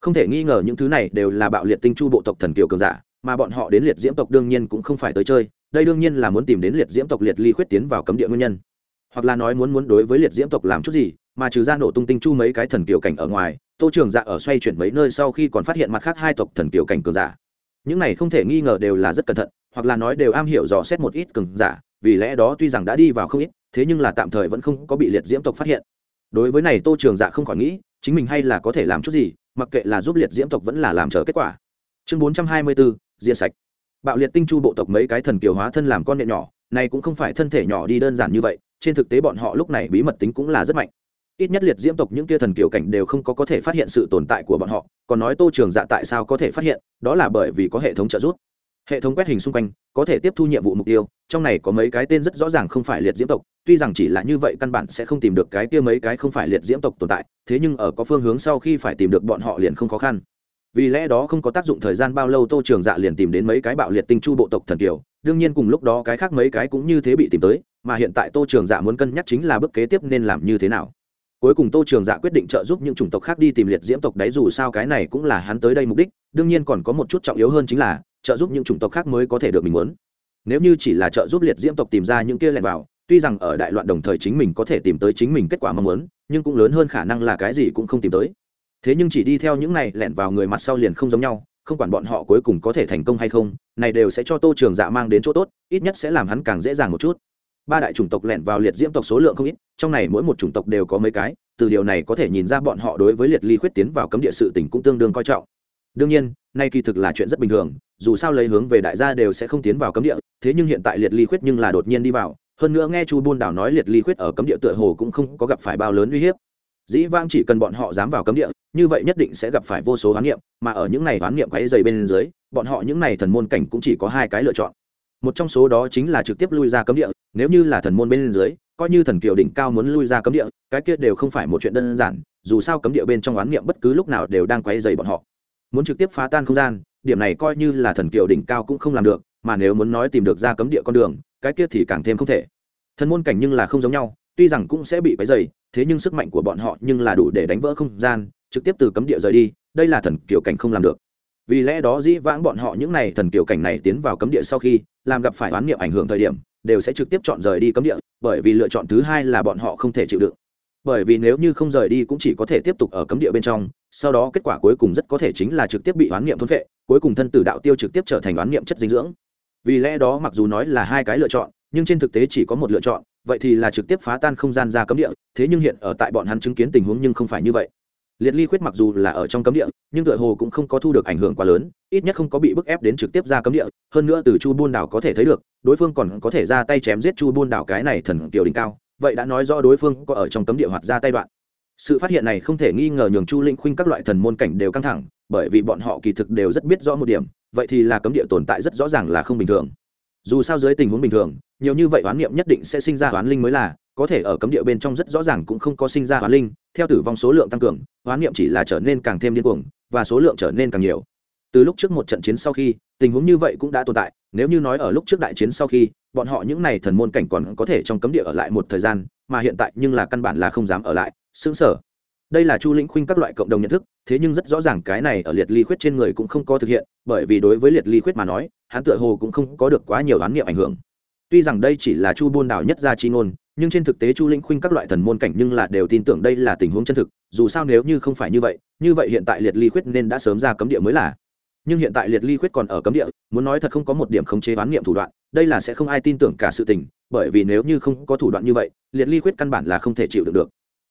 Không thể nghi ngờ những thứ này đều là bạo liệt tinh chu bộ tộc thần kiều cường giả, mà bọn họ đến liệt diễm tộc đương nhiên cũng không phải tới chơi đây đương nhiên là muốn tìm đến liệt diễm tộc liệt ly khuyết tiến vào cấm địa nguyên nhân. Hoặc là nói muốn muốn đối với liệt diễm tộc làm chút gì, mà trừ ra nổ tung tinh chu mấy cái thần kiều cảnh ở ngoài, tô trường dạ ở xoay chuyển mấy nơi sau khi còn phát hiện mặt khác hai tộc thần kiều cảnh cường giả. Những này không thể nghi ngờ đều là rất cẩn thận, hoặc là nói đều am hiểu dò xét một ít cường giả, vì lẽ đó tuy rằng đã đi vào không ít, thế nhưng là tạm thời vẫn không có bị liệt diễm tộc phát hiện. Đối với này tô trường dạ không khỏi nghĩ, chính mình hay là có thể làm chút gì, mặc kệ là giúp liệt diễm tộc vẫn là làm chờ kết quả. Chương bốn trăm hai mươi bốn diện sạch bạo liệt tinh chu bộ tộc mấy cái thần kiều hóa thân làm con nhện nhỏ này cũng không phải thân thể nhỏ đi đơn giản như vậy, trên thực tế bọn họ lúc này bí mật tính cũng là rất mạnh. Ít nhất liệt diễm tộc những kia thần kiều cảnh đều không có có thể phát hiện sự tồn tại của bọn họ, còn nói tô trường dạ tại sao có thể phát hiện, đó là bởi vì có hệ thống trợ giúp. Hệ thống quét hình xung quanh, có thể tiếp thu nhiệm vụ mục tiêu, trong này có mấy cái tên rất rõ ràng không phải liệt diễm tộc, tuy rằng chỉ là như vậy căn bản sẽ không tìm được cái kia mấy cái không phải liệt diễm tộc tồn tại, thế nhưng ở có phương hướng sau khi phải tìm được bọn họ liền không khó khăn vì lẽ đó không có tác dụng thời gian bao lâu tô trường dạ liền tìm đến mấy cái bạo liệt tinh chu bộ tộc thần kiều. đương nhiên cùng lúc đó cái khác mấy cái cũng như thế bị tìm tới, mà hiện tại tô trường dạ muốn cân nhắc chính là bước kế tiếp nên làm như thế nào. cuối cùng tô trường dạ quyết định trợ giúp những chủng tộc khác đi tìm liệt diễm tộc đấy, dù sao cái này cũng là hắn tới đây mục đích, đương nhiên còn có một chút trọng yếu hơn chính là trợ giúp những chủng tộc khác mới có thể được mình muốn. nếu như chỉ là trợ giúp liệt diễm tộc tìm ra những kia lẻn vào, tuy rằng ở đại loạn đồng thời chính mình có thể tìm tới chính mình kết quả mong muốn, nhưng cũng lớn hơn khả năng là cái gì cũng không tìm tới thế nhưng chỉ đi theo những này lẻn vào người mặt sau liền không giống nhau, không quản bọn họ cuối cùng có thể thành công hay không, này đều sẽ cho tô trường dạ mang đến chỗ tốt, ít nhất sẽ làm hắn càng dễ dàng một chút. Ba đại chủng tộc lẻn vào liệt diễm tộc số lượng không ít, trong này mỗi một chủng tộc đều có mấy cái, từ điều này có thể nhìn ra bọn họ đối với liệt ly khuyết tiến vào cấm địa sự tỉnh cũng tương đương coi trọng. Đương nhiên, nay kỳ thực là chuyện rất bình thường, dù sao lấy hướng về đại gia đều sẽ không tiến vào cấm địa, thế nhưng hiện tại liệt ly khuyết nhưng là đột nhiên đi vào, hơn nữa nghe chu buôn đảo nói liệt ly khuyết ở cấm địa tựa hồ cũng không có gặp phải bao lớn uy hiếp dĩ vãng chỉ cần bọn họ dám vào cấm địa, như vậy nhất định sẽ gặp phải vô số hoán niệm, mà ở những này hoán niệm quáy dày bên dưới, bọn họ những này thần môn cảnh cũng chỉ có hai cái lựa chọn. Một trong số đó chính là trực tiếp lui ra cấm địa, nếu như là thần môn bên dưới, coi như thần kiều đỉnh cao muốn lui ra cấm địa, cái kia đều không phải một chuyện đơn giản, dù sao cấm địa bên trong oán niệm bất cứ lúc nào đều đang quay dày bọn họ. Muốn trực tiếp phá tan không gian, điểm này coi như là thần kiều đỉnh cao cũng không làm được, mà nếu muốn nói tìm được ra cấm địa con đường, cái kia thì càng thêm không thể. Thần môn cảnh nhưng là không giống nhau tuy rằng cũng sẽ bị cái dày thế nhưng sức mạnh của bọn họ nhưng là đủ để đánh vỡ không gian, trực tiếp từ cấm địa rời đi, đây là thần kiều cảnh không làm được. Vì lẽ đó dĩ vãng bọn họ những n à y thần kiều cảnh này tiến vào cấm địa sau khi, làm gặp phải oán niệm ảnh hưởng thời điểm, đều sẽ trực tiếp chọn rời đi cấm địa, bởi vì lựa chọn thứ hai là bọn họ không thể chịu đựng. Bởi vì nếu như không rời đi cũng chỉ có thể tiếp tục ở cấm địa bên trong, sau đó kết quả cuối cùng rất có thể chính là trực tiếp bị oán niệm thôn vệ cuối cùng thân tử đạo tiêu trực tiếp trở thành oán niệm chất dinh dưỡng. Vì lẽ đó mặc dù nói là hai cái lựa chọn nhưng trên thực tế chỉ có một lựa chọn, vậy thì là trực tiếp phá tan không gian ra cấm địa, thế nhưng hiện ở tại bọn hắn chứng kiến tình huống nhưng không phải như vậy. Liệt ly khuyết mặc dù là ở trong cấm địa, nhưng tựa hồ cũng không có thu được ảnh hưởng quá lớn, ít nhất không có bị bức ép đến trực tiếp ra cấm địa, hơn nữa từ chu buôn đảo có thể thấy được, đối phương còn có thể ra tay chém giết chu buôn đảo cái này thần tiểu đỉnh cao, vậy đã nói rõ đối phương có ở trong cấm địa hoặc ra tay đoạn. Sự phát hiện này không thể nghi ngờ nhường chu linh khuynh các loại thần môn cảnh đều căng thẳng, bởi vì bọn họ kỳ thực đều rất biết rõ một điểm, vậy thì là cấm địa tồn tại rất rõ ràng là không bình thường dù sao dưới tình huống bình thường, nhiều như vậy oán niệm nhất định sẽ sinh ra oán linh mới là, có thể ở cấm địa bên trong rất rõ ràng cũng không có sinh ra oán linh, theo tử vong số lượng tăng cường, oán niệm chỉ là trở nên càng thêm điên cuồng, và số lượng trở nên càng nhiều. Từ lúc trước một trận chiến sau khi, tình huống như vậy cũng đã tồn tại, nếu như nói ở lúc trước đại chiến sau khi, bọn họ những n à y thần môn cảnh còn có thể trong cấm địa ở lại một thời gian, mà hiện tại nhưng là căn bản là không dám ở lại xứng sở đây là chu lĩnh khuynh các loại cộng đồng nhận thức, thế nhưng rất rõ ràng cái này ở liệt ly khuyết trên người cũng không có thực hiện, bởi vì đối với liệt ly khuyết mà nói, hắn tựa hồ cũng không có được quá nhiều oán niệm ảnh hưởng. Tuy rằng đây chỉ là chu buôn đảo nhất gia chi ngôn, nhưng trên thực tế chu Lĩnh khuynh các loại thần môn cảnh nhưng là đều tin tưởng đây là tình huống chân thực, dù sao nếu như không phải như vậy như vậy hiện tại liệt ly khuyết nên đã sớm ra cấm địa mới là. Nhưng hiện tại liệt ly khuyết còn ở cấm địa, muốn nói thật không có một điểm khống chế oán niệm thủ đoạn, đây là sẽ không ai tin tưởng cả sự tình, bởi vì nếu như không có thủ đoạn như vậy, liệt ly khuyết căn bản là không thể chịu được được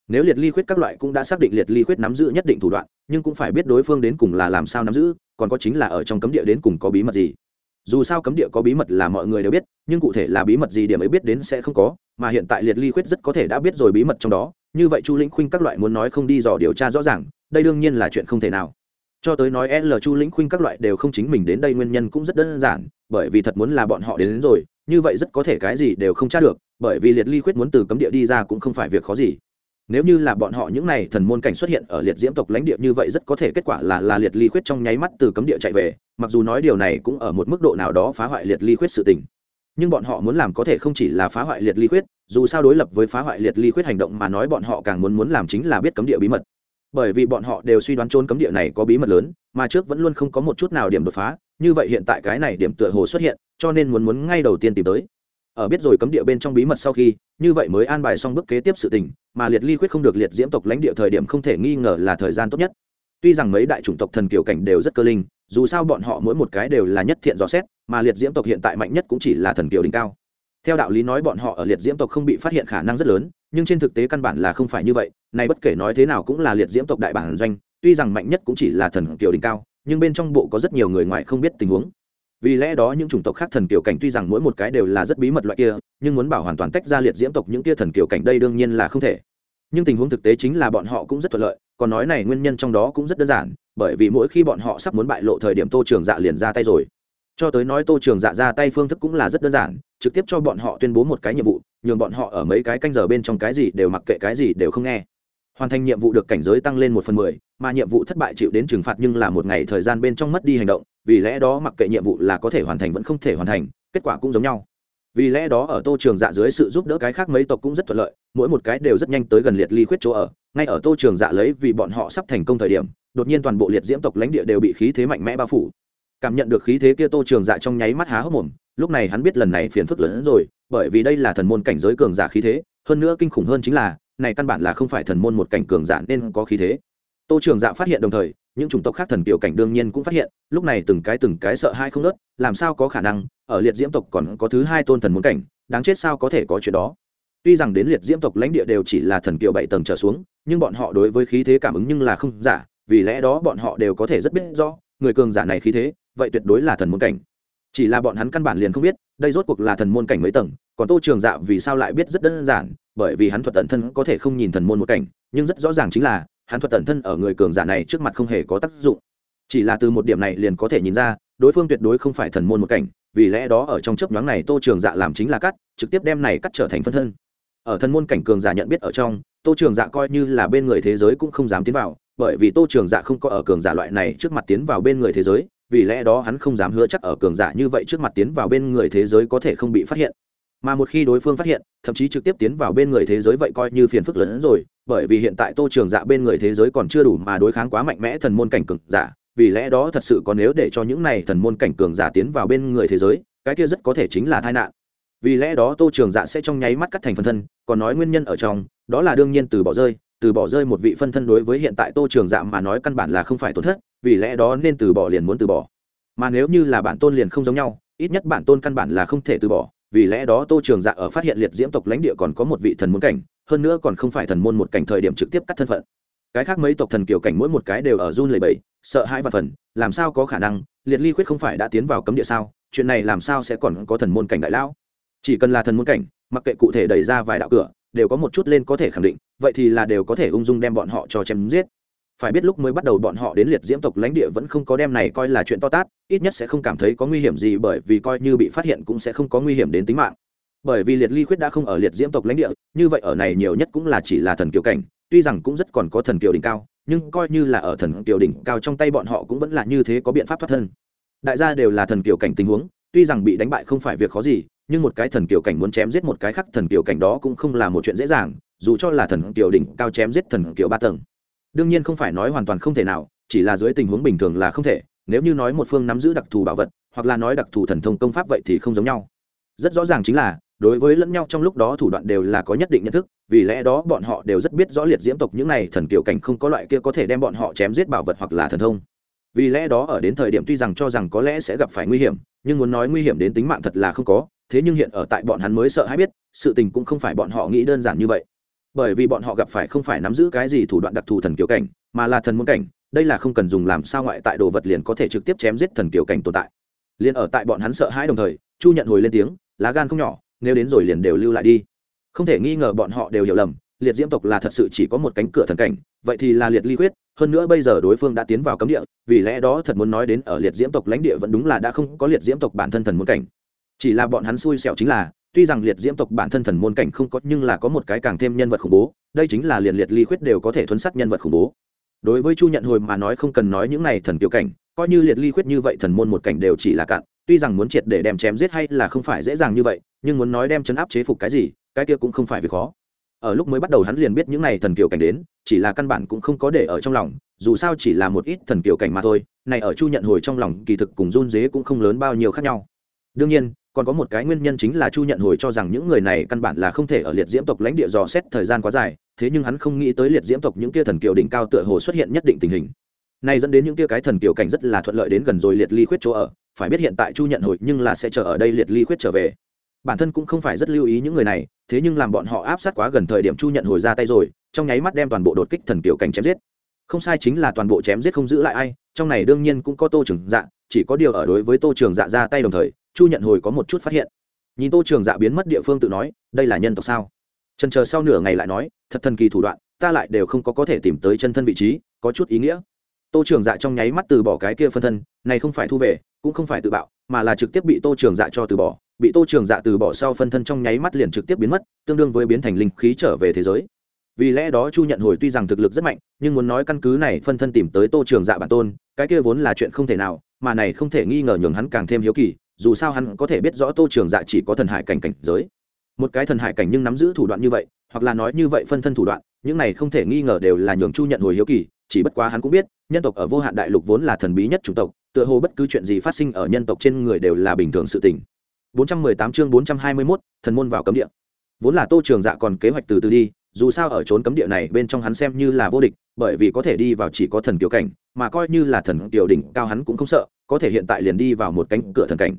nếu liệt ly khuyết các loại cũng đã xác định liệt ly khuyết nắm giữ nhất định thủ đoạn nhưng cũng phải biết đối phương đến cùng là làm sao nắm giữ còn có chính là ở trong cấm địa đến cùng có bí mật gì. Dù sao cấm địa có bí mật là mọi người đều biết nhưng cụ thể là bí mật gì điểm ấy biết đến sẽ không có mà hiện tại liệt ly khuyết rất có thể đã biết rồi bí mật trong đó như vậy chu lĩnh khuynh các loại muốn nói không đi dò điều tra rõ ràng đây đương nhiên là chuyện không thể nào. Cho tới nói l chu lĩnh khuynh các loại đều không chính mình đến đây nguyên nhân cũng rất đơn giản bởi vì thật muốn là bọn họ đến, đến rồi như vậy rất có thể cái gì đều không tra được bởi vì liệt ly khuyết muốn từ cấm địa đi ra cũng không phải việc khó gì nếu như là bọn họ những này thần môn cảnh xuất hiện ở liệt diễm tộc lãnh địa như vậy rất có thể kết quả là là liệt ly khuyết trong nháy mắt từ cấm địa chạy về, mặc dù nói điều này cũng ở một mức độ nào đó phá hoại liệt ly khuyết sự tình. Nhưng bọn họ muốn làm có thể không chỉ là phá hoại liệt ly khuyết, dù sao đối lập với phá hoại liệt ly khuyết hành động mà nói bọn họ càng muốn muốn làm chính là biết cấm địa bí mật. Bởi vì bọn họ đều suy đoán trôn cấm địa này có bí mật lớn, mà trước vẫn luôn không có một chút nào điểm đột phá, như vậy hiện tại cái này điểm tựa hồ xuất hiện, cho nên muốn muốn ngay đầu tiên tìm tới ở biết rồi cấm địa bên trong bí mật sau khi, như vậy mới an bài xong bước kế tiếp sự tình, mà liệt ly khuyết không được liệt diễm tộc lãnh địa thời điểm không thể nghi ngờ là thời gian tốt nhất. Tuy rằng mấy đại chủng tộc thần kiều cảnh đều rất cơ linh, dù sao bọn họ mỗi một cái đều là nhất thiện dò xét, mà liệt diễm tộc hiện tại mạnh nhất cũng chỉ là thần kiều đỉnh cao. Theo đạo lý nói bọn họ ở liệt diễm tộc không bị phát hiện khả năng rất lớn, nhưng trên thực tế căn bản là không phải như vậy, này bất kể nói thế nào cũng là liệt diễm tộc đại bản doanh, tuy rằng mạnh nhất cũng chỉ là thần kiều đỉnh cao, nhưng bên trong bộ có rất nhiều người ngoài không biết tình huống vì lẽ đó những chủng tộc khác thần kiều cảnh tuy rằng mỗi một cái đều là rất bí mật loại kia, nhưng muốn bảo hoàn toàn tách ra liệt diễm tộc những kia thần kiều cảnh đây đương nhiên là không thể. Nhưng tình huống thực tế chính là bọn họ cũng rất thuận lợi, còn nói này nguyên nhân trong đó cũng rất đơn giản, bởi vì mỗi khi bọn họ sắp muốn bại lộ thời điểm tô trường dạ liền ra tay rồi. Cho tới nói tô trường dạ ra tay phương thức cũng là rất đơn giản, trực tiếp cho bọn họ tuyên bố một cái nhiệm vụ, nhường bọn họ ở mấy cái canh giờ bên trong cái gì đều mặc kệ cái gì đều không nghe. Hoàn thành nhiệm vụ được cảnh giới tăng lên một phần mười mà nhiệm vụ thất bại chịu đến trừng phạt nhưng là một ngày thời gian bên trong mất đi hành động, vì lẽ đó mặc kệ nhiệm vụ là có thể hoàn thành vẫn không thể hoàn thành, kết quả cũng giống nhau. Vì lẽ đó ở tô trường dạ dưới sự giúp đỡ cái khác mấy tộc cũng rất thuận lợi, mỗi một cái đều rất nhanh tới gần liệt ly khuyết chỗ ở. Ngay ở tô trường dạ lấy vì bọn họ sắp thành công thời điểm, đột nhiên toàn bộ liệt diễm tộc lãnh địa đều bị khí thế mạnh mẽ bao phủ. Cảm nhận được khí thế kia tô trường dạ trong nháy mắt há hốc mồm, lúc này hắn biết lần này phiền phức lớn hơn rồi, bởi vì đây là thần môn cảnh giới cường giả khí thế, hơn nữa kinh khủng hơn chính là, này căn bản là không phải thần môn một cảnh cường giả nên có khí thế tô trường dạ phát hiện đồng thời, những chủng tộc khác thần kiểu cảnh đương nhiên cũng phát hiện, lúc này từng cái từng cái sợ hai không nớt làm sao có khả năng, ở liệt diễm tộc còn có thứ hai tôn thần muốn cảnh, đáng chết sao có thể có chuyện đó. Tuy rằng đến liệt diễm tộc lãnh địa đều chỉ là thần kiểu bảy tầng trở xuống, nhưng bọn họ đối với khí thế cảm ứng nhưng là không giả, vì lẽ đó bọn họ đều có thể rất biết rõ, người cường giả này khí thế, vậy tuyệt đối là thần muốn cảnh. Chỉ là bọn hắn căn bản liền không biết, đây rốt cuộc là thần môn cảnh mấy tầng, còn tô trường dạ vì sao lại biết rất đơn giản, bởi vì hắn thuật tận thân có thể không nhìn thần môn một cảnh, nhưng rất rõ ràng chính là hắn thuật tẩn thân ở người cường giả này trước mặt không hề có tác dụng. Chỉ là từ một điểm này liền có thể nhìn ra, đối phương tuyệt đối không phải thần môn một cảnh, vì lẽ đó ở trong chấp nhoáng này tô trường dạ làm chính là cắt, trực tiếp đem này cắt trở thành phân thân. Ở thần môn cảnh cường giả nhận biết ở trong, tô trường dạ coi như là bên người thế giới cũng không dám tiến vào, bởi vì tô trường dạ không có ở cường giả loại này trước mặt tiến vào bên người thế giới, vì lẽ đó hắn không dám hứa chắc ở cường giả như vậy trước mặt tiến vào bên người thế giới có thể không bị phát hiện mà một khi đối phương phát hiện, thậm chí trực tiếp tiến vào bên người thế giới vậy coi như phiền phức lớn hơn rồi, bởi vì hiện tại tô trường dạ bên người thế giới còn chưa đủ mà đối kháng quá mạnh mẽ thần môn cảnh cường giả, vì lẽ đó thật sự có nếu để cho những này thần môn cảnh cường giả tiến vào bên người thế giới, cái kia rất có thể chính là tai nạn. Vì lẽ đó tô trường dạ sẽ trong nháy mắt cắt thành phân thân, còn nói nguyên nhân ở trong, đó là đương nhiên từ bỏ rơi, từ bỏ rơi một vị phân thân đối với hiện tại tô trường dạ mà nói căn bản là không phải tổn thất, vì lẽ đó nên từ bỏ liền muốn từ bỏ. Mà nếu như là bản tôn liền không giống nhau, ít nhất bản tôn căn bản là không thể từ bỏ vì lẽ đó tô trường dạ ở phát hiện liệt diễm tộc lãnh địa còn có một vị thần môn cảnh, hơn nữa còn không phải thần môn một cảnh thời điểm trực tiếp cắt thân phận. Cái khác mấy tộc thần kiểu cảnh mỗi một cái đều ở run lầy bẫy sợ hãi và phần, làm sao có khả năng, liệt ly khuyết không phải đã tiến vào cấm địa sao, chuyện này làm sao sẽ còn có thần môn cảnh đại lão? Chỉ cần là thần môn cảnh, mặc kệ cụ thể đẩy ra vài đạo cửa, đều có một chút lên có thể khẳng định, vậy thì là đều có thể ung dung đem bọn họ cho chém giết phải biết lúc mới bắt đầu bọn họ đến liệt diễm tộc lãnh địa vẫn không có đem này coi là chuyện to tát, ít nhất sẽ không cảm thấy có nguy hiểm gì bởi vì coi như bị phát hiện cũng sẽ không có nguy hiểm đến tính mạng. Bởi vì liệt ly khuyết đã không ở liệt diễm tộc lãnh địa, như vậy ở này nhiều nhất cũng là chỉ là thần kiều cảnh, tuy rằng cũng rất còn có thần kiều đỉnh cao, nhưng coi như là ở thần kiều đỉnh cao trong tay bọn họ cũng vẫn là như thế có biện pháp thoát thân. Đại gia đều là thần kiều cảnh tình huống, tuy rằng bị đánh bại không phải việc khó gì, nhưng một cái thần kiều cảnh muốn chém giết một cái khác thần kiều cảnh đó cũng không là một chuyện dễ dàng, dù cho là thần kiều đỉnh cao chém giết thần kiều ba tầng đương nhiên không phải nói hoàn toàn không thể nào, chỉ là dưới tình huống bình thường là không thể, nếu như nói một phương nắm giữ đặc thù bảo vật, hoặc là nói đặc thù thần thông công pháp vậy thì không giống nhau. Rất rõ ràng chính là, đối với lẫn nhau trong lúc đó thủ đoạn đều là có nhất định nhận thức, vì lẽ đó bọn họ đều rất biết rõ liệt diễm tộc những này thần kiều cảnh không có loại kia có thể đem bọn họ chém giết bảo vật hoặc là thần thông. Vì lẽ đó ở đến thời điểm tuy rằng cho rằng có lẽ sẽ gặp phải nguy hiểm, nhưng muốn nói nguy hiểm đến tính mạng thật là không có, thế nhưng hiện ở tại bọn hắn mới sợ hay biết, sự tình cũng không phải bọn họ nghĩ đơn giản như vậy bởi vì bọn họ gặp phải không phải nắm giữ cái gì thủ đoạn đặc thù thần kiều cảnh, mà là thần muốn cảnh, đây là không cần dùng làm sao ngoại tại đồ vật liền có thể trực tiếp chém giết thần kiều cảnh tồn tại. Liền ở tại bọn hắn sợ hãi đồng thời, chu nhận hồi lên tiếng, lá gan không nhỏ, nếu đến rồi liền đều lưu lại đi. Không thể nghi ngờ bọn họ đều hiểu lầm, liệt diễm tộc là thật sự chỉ có một cánh cửa thần cảnh, vậy thì là liệt ly quyết hơn nữa bây giờ đối phương đã tiến vào cấm địa, vì lẽ đó thật muốn nói đến ở liệt diễm tộc lãnh địa vẫn đúng là đã không có liệt diễm tộc bản thân thần muốn cảnh. Chỉ là bọn hắn xui xẻo chính là tuy rằng liệt diễm tộc bản thân thần môn cảnh không có, nhưng là có một cái càng thêm nhân vật khủng bố. Đây chính là liền liệt ly khuyết đều có thể thuấn sát nhân vật khủng bố. Đối với chu nhận hồi mà nói không cần nói những này thần kiều cảnh, coi như liệt ly khuyết như vậy thần môn một cảnh đều chỉ là cạn. Tuy rằng muốn triệt để đem chém giết hay là không phải dễ dàng như vậy, nhưng muốn nói đem chấn áp chế phục cái gì, cái kia cũng không phải việc khó. Ở lúc mới bắt đầu hắn liền biết những này thần kiều cảnh đến, chỉ là căn bản cũng không có để ở trong lòng, dù sao chỉ là một ít thần kiều cảnh mà thôi. Này ở chu nhận hồi trong lòng kỳ thực cùng run dế cũng không lớn bao nhiêu khác nhau. Đương nhiên còn có một cái nguyên nhân chính là chu nhận hồi cho rằng những người này căn bản là không thể ở liệt diễm tộc lãnh địa dò xét thời gian quá dài, thế nhưng hắn không nghĩ tới liệt diễm tộc những kia thần kiều đỉnh cao tựa hồ xuất hiện nhất định tình hình. Này dẫn đến những kia cái thần kiều cảnh rất là thuận lợi đến gần rồi liệt ly khuyết chỗ ở, phải biết hiện tại chu nhận hồi nhưng là sẽ chờ ở đây liệt ly khuyết trở về. Bản thân cũng không phải rất lưu ý những người này, thế nhưng làm bọn họ áp sát quá gần thời điểm chu nhận hồi ra tay rồi, trong nháy mắt đem toàn bộ đột kích thần kiều cảnh chém giết. Không sai chính là toàn bộ chém giết không giữ lại ai, trong này đương nhiên cũng có tô trường dạ chỉ có điều ở đối với tô trường dạ ra tay đồng thời chu nhận hồi có một chút phát hiện. Nhìn tô trường dạ biến mất địa phương tự nói, đây là nhân tộc sao? Trần chờ sau nửa ngày lại nói, thật thần kỳ thủ đoạn, ta lại đều không có có thể tìm tới chân thân vị trí, có chút ý nghĩa. Tô trường dạ trong nháy mắt từ bỏ cái kia phân thân, này không phải thu về, cũng không phải tự bạo, mà là trực tiếp bị tô trường dạ cho từ bỏ. Bị tô trường dạ từ bỏ sau phân thân trong nháy mắt liền trực tiếp biến mất, tương đương với biến thành linh khí trở về thế giới. Vì lẽ đó chu nhận hồi tuy rằng thực lực rất mạnh, nhưng muốn nói căn cứ này phân thân tìm tới tô trường dạ bản tôn, cái kia vốn là chuyện không thể nào, mà này không thể nghi ngờ nhường hắn càng thêm hiếu kỳ dù sao hắn có thể biết rõ tô trường dạ chỉ có thần hải cảnh cảnh giới. Một cái thần hải cảnh nhưng nắm giữ thủ đoạn như vậy hoặc là nói như vậy phân thân thủ đoạn những này không thể nghi ngờ đều là nhường chu nhận hồi hiếu kỳ chỉ bất quá hắn cũng biết nhân tộc ở vô hạn đại lục vốn là thần bí nhất chủng tộc tựa hồ bất cứ chuyện gì phát sinh ở nhân tộc trên người đều là bình thường sự tình. 418 chương 421, thần môn vào cấm địa. Vốn là tô trường dạ còn kế hoạch từ từ đi dù sao ở trốn cấm địa này bên trong hắn xem như là vô địch, bởi vì có thể đi vào chỉ có thần kiểu cảnh, mà coi như là thần kiểu đỉnh cao hắn cũng không sợ, có thể hiện tại liền đi vào một cánh cửa thần cảnh.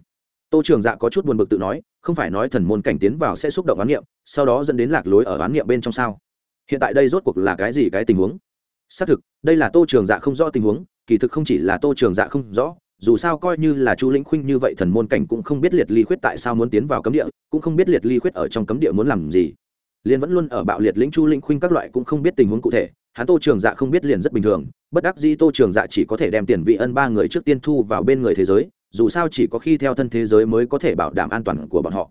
Tô trường dạ có chút buồn bực tự nói, không phải nói thần môn cảnh tiến vào sẽ xúc động oán niệm, sau đó dẫn đến lạc lối ở oán niệm bên trong sao? Hiện tại đây rốt cuộc là cái gì cái tình huống? Xác thực, đây là tô trường dạ không rõ tình huống, kỳ thực không chỉ là tô trường dạ không rõ, dù sao coi như là chu lĩnh khuynh như vậy thần môn cảnh cũng không biết liệt ly khuyết tại sao muốn tiến vào cấm địa, cũng không biết liệt ly khuyết ở trong cấm địa muốn làm gì liền vẫn luôn ở bạo liệt lĩnh chu linh khuynh các loại cũng không biết tình huống cụ thể, hắn tô trường dạ không biết liền rất bình thường, bất đắc dĩ tô trường dạ chỉ có thể đem tiền vị ân ba người trước tiên thu vào bên người thế giới, dù sao chỉ có khi theo thân thế giới mới có thể bảo đảm an toàn của bọn họ.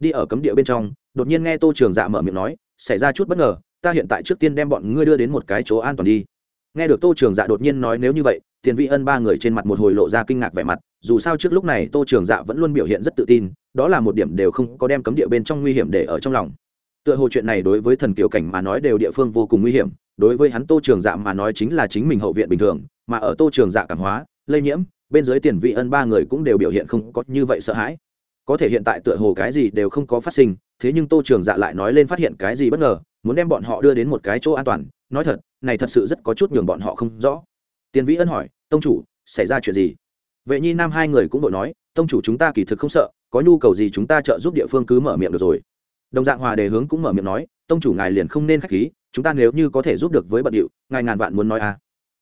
Đi ở cấm địa bên trong, đột nhiên nghe tô trường dạ mở miệng nói, xảy ra chút bất ngờ, ta hiện tại trước tiên đem bọn ngươi đưa đến một cái chỗ an toàn đi. Nghe được tô trường dạ đột nhiên nói nếu như vậy, tiền vị ân ba người trên mặt một hồi lộ ra kinh ngạc vẻ mặt, dù sao trước lúc này tô trường dạ vẫn luôn biểu hiện rất tự tin, đó là một điểm đều không có đem cấm địa bên trong nguy hiểm để ở trong lòng tựa hồ chuyện này đối với thần kiều cảnh mà nói đều địa phương vô cùng nguy hiểm, đối với hắn tô trường dạ mà nói chính là chính mình hậu viện bình thường, mà ở tô trường dạ cảm hóa, lây nhiễm, bên dưới tiền vị ân ba người cũng đều biểu hiện không có như vậy sợ hãi. Có thể hiện tại tựa hồ cái gì đều không có phát sinh, thế nhưng tô trường dạ lại nói lên phát hiện cái gì bất ngờ, muốn đem bọn họ đưa đến một cái chỗ an toàn, nói thật, này thật sự rất có chút nhường bọn họ không rõ. Tiền vĩ ân hỏi, tông chủ, xảy ra chuyện gì? Vệ nhi nam hai người cũng vội nói, tông chủ chúng ta kỳ thực không sợ, có nhu cầu gì chúng ta trợ giúp địa phương cứ mở miệng được rồi đồng dạng hòa đề hướng cũng mở miệng nói, tông chủ ngài liền không nên k h á c h khí, chúng ta nếu như có thể giúp được với bận điệu, ngài ngàn vạn muốn nói à.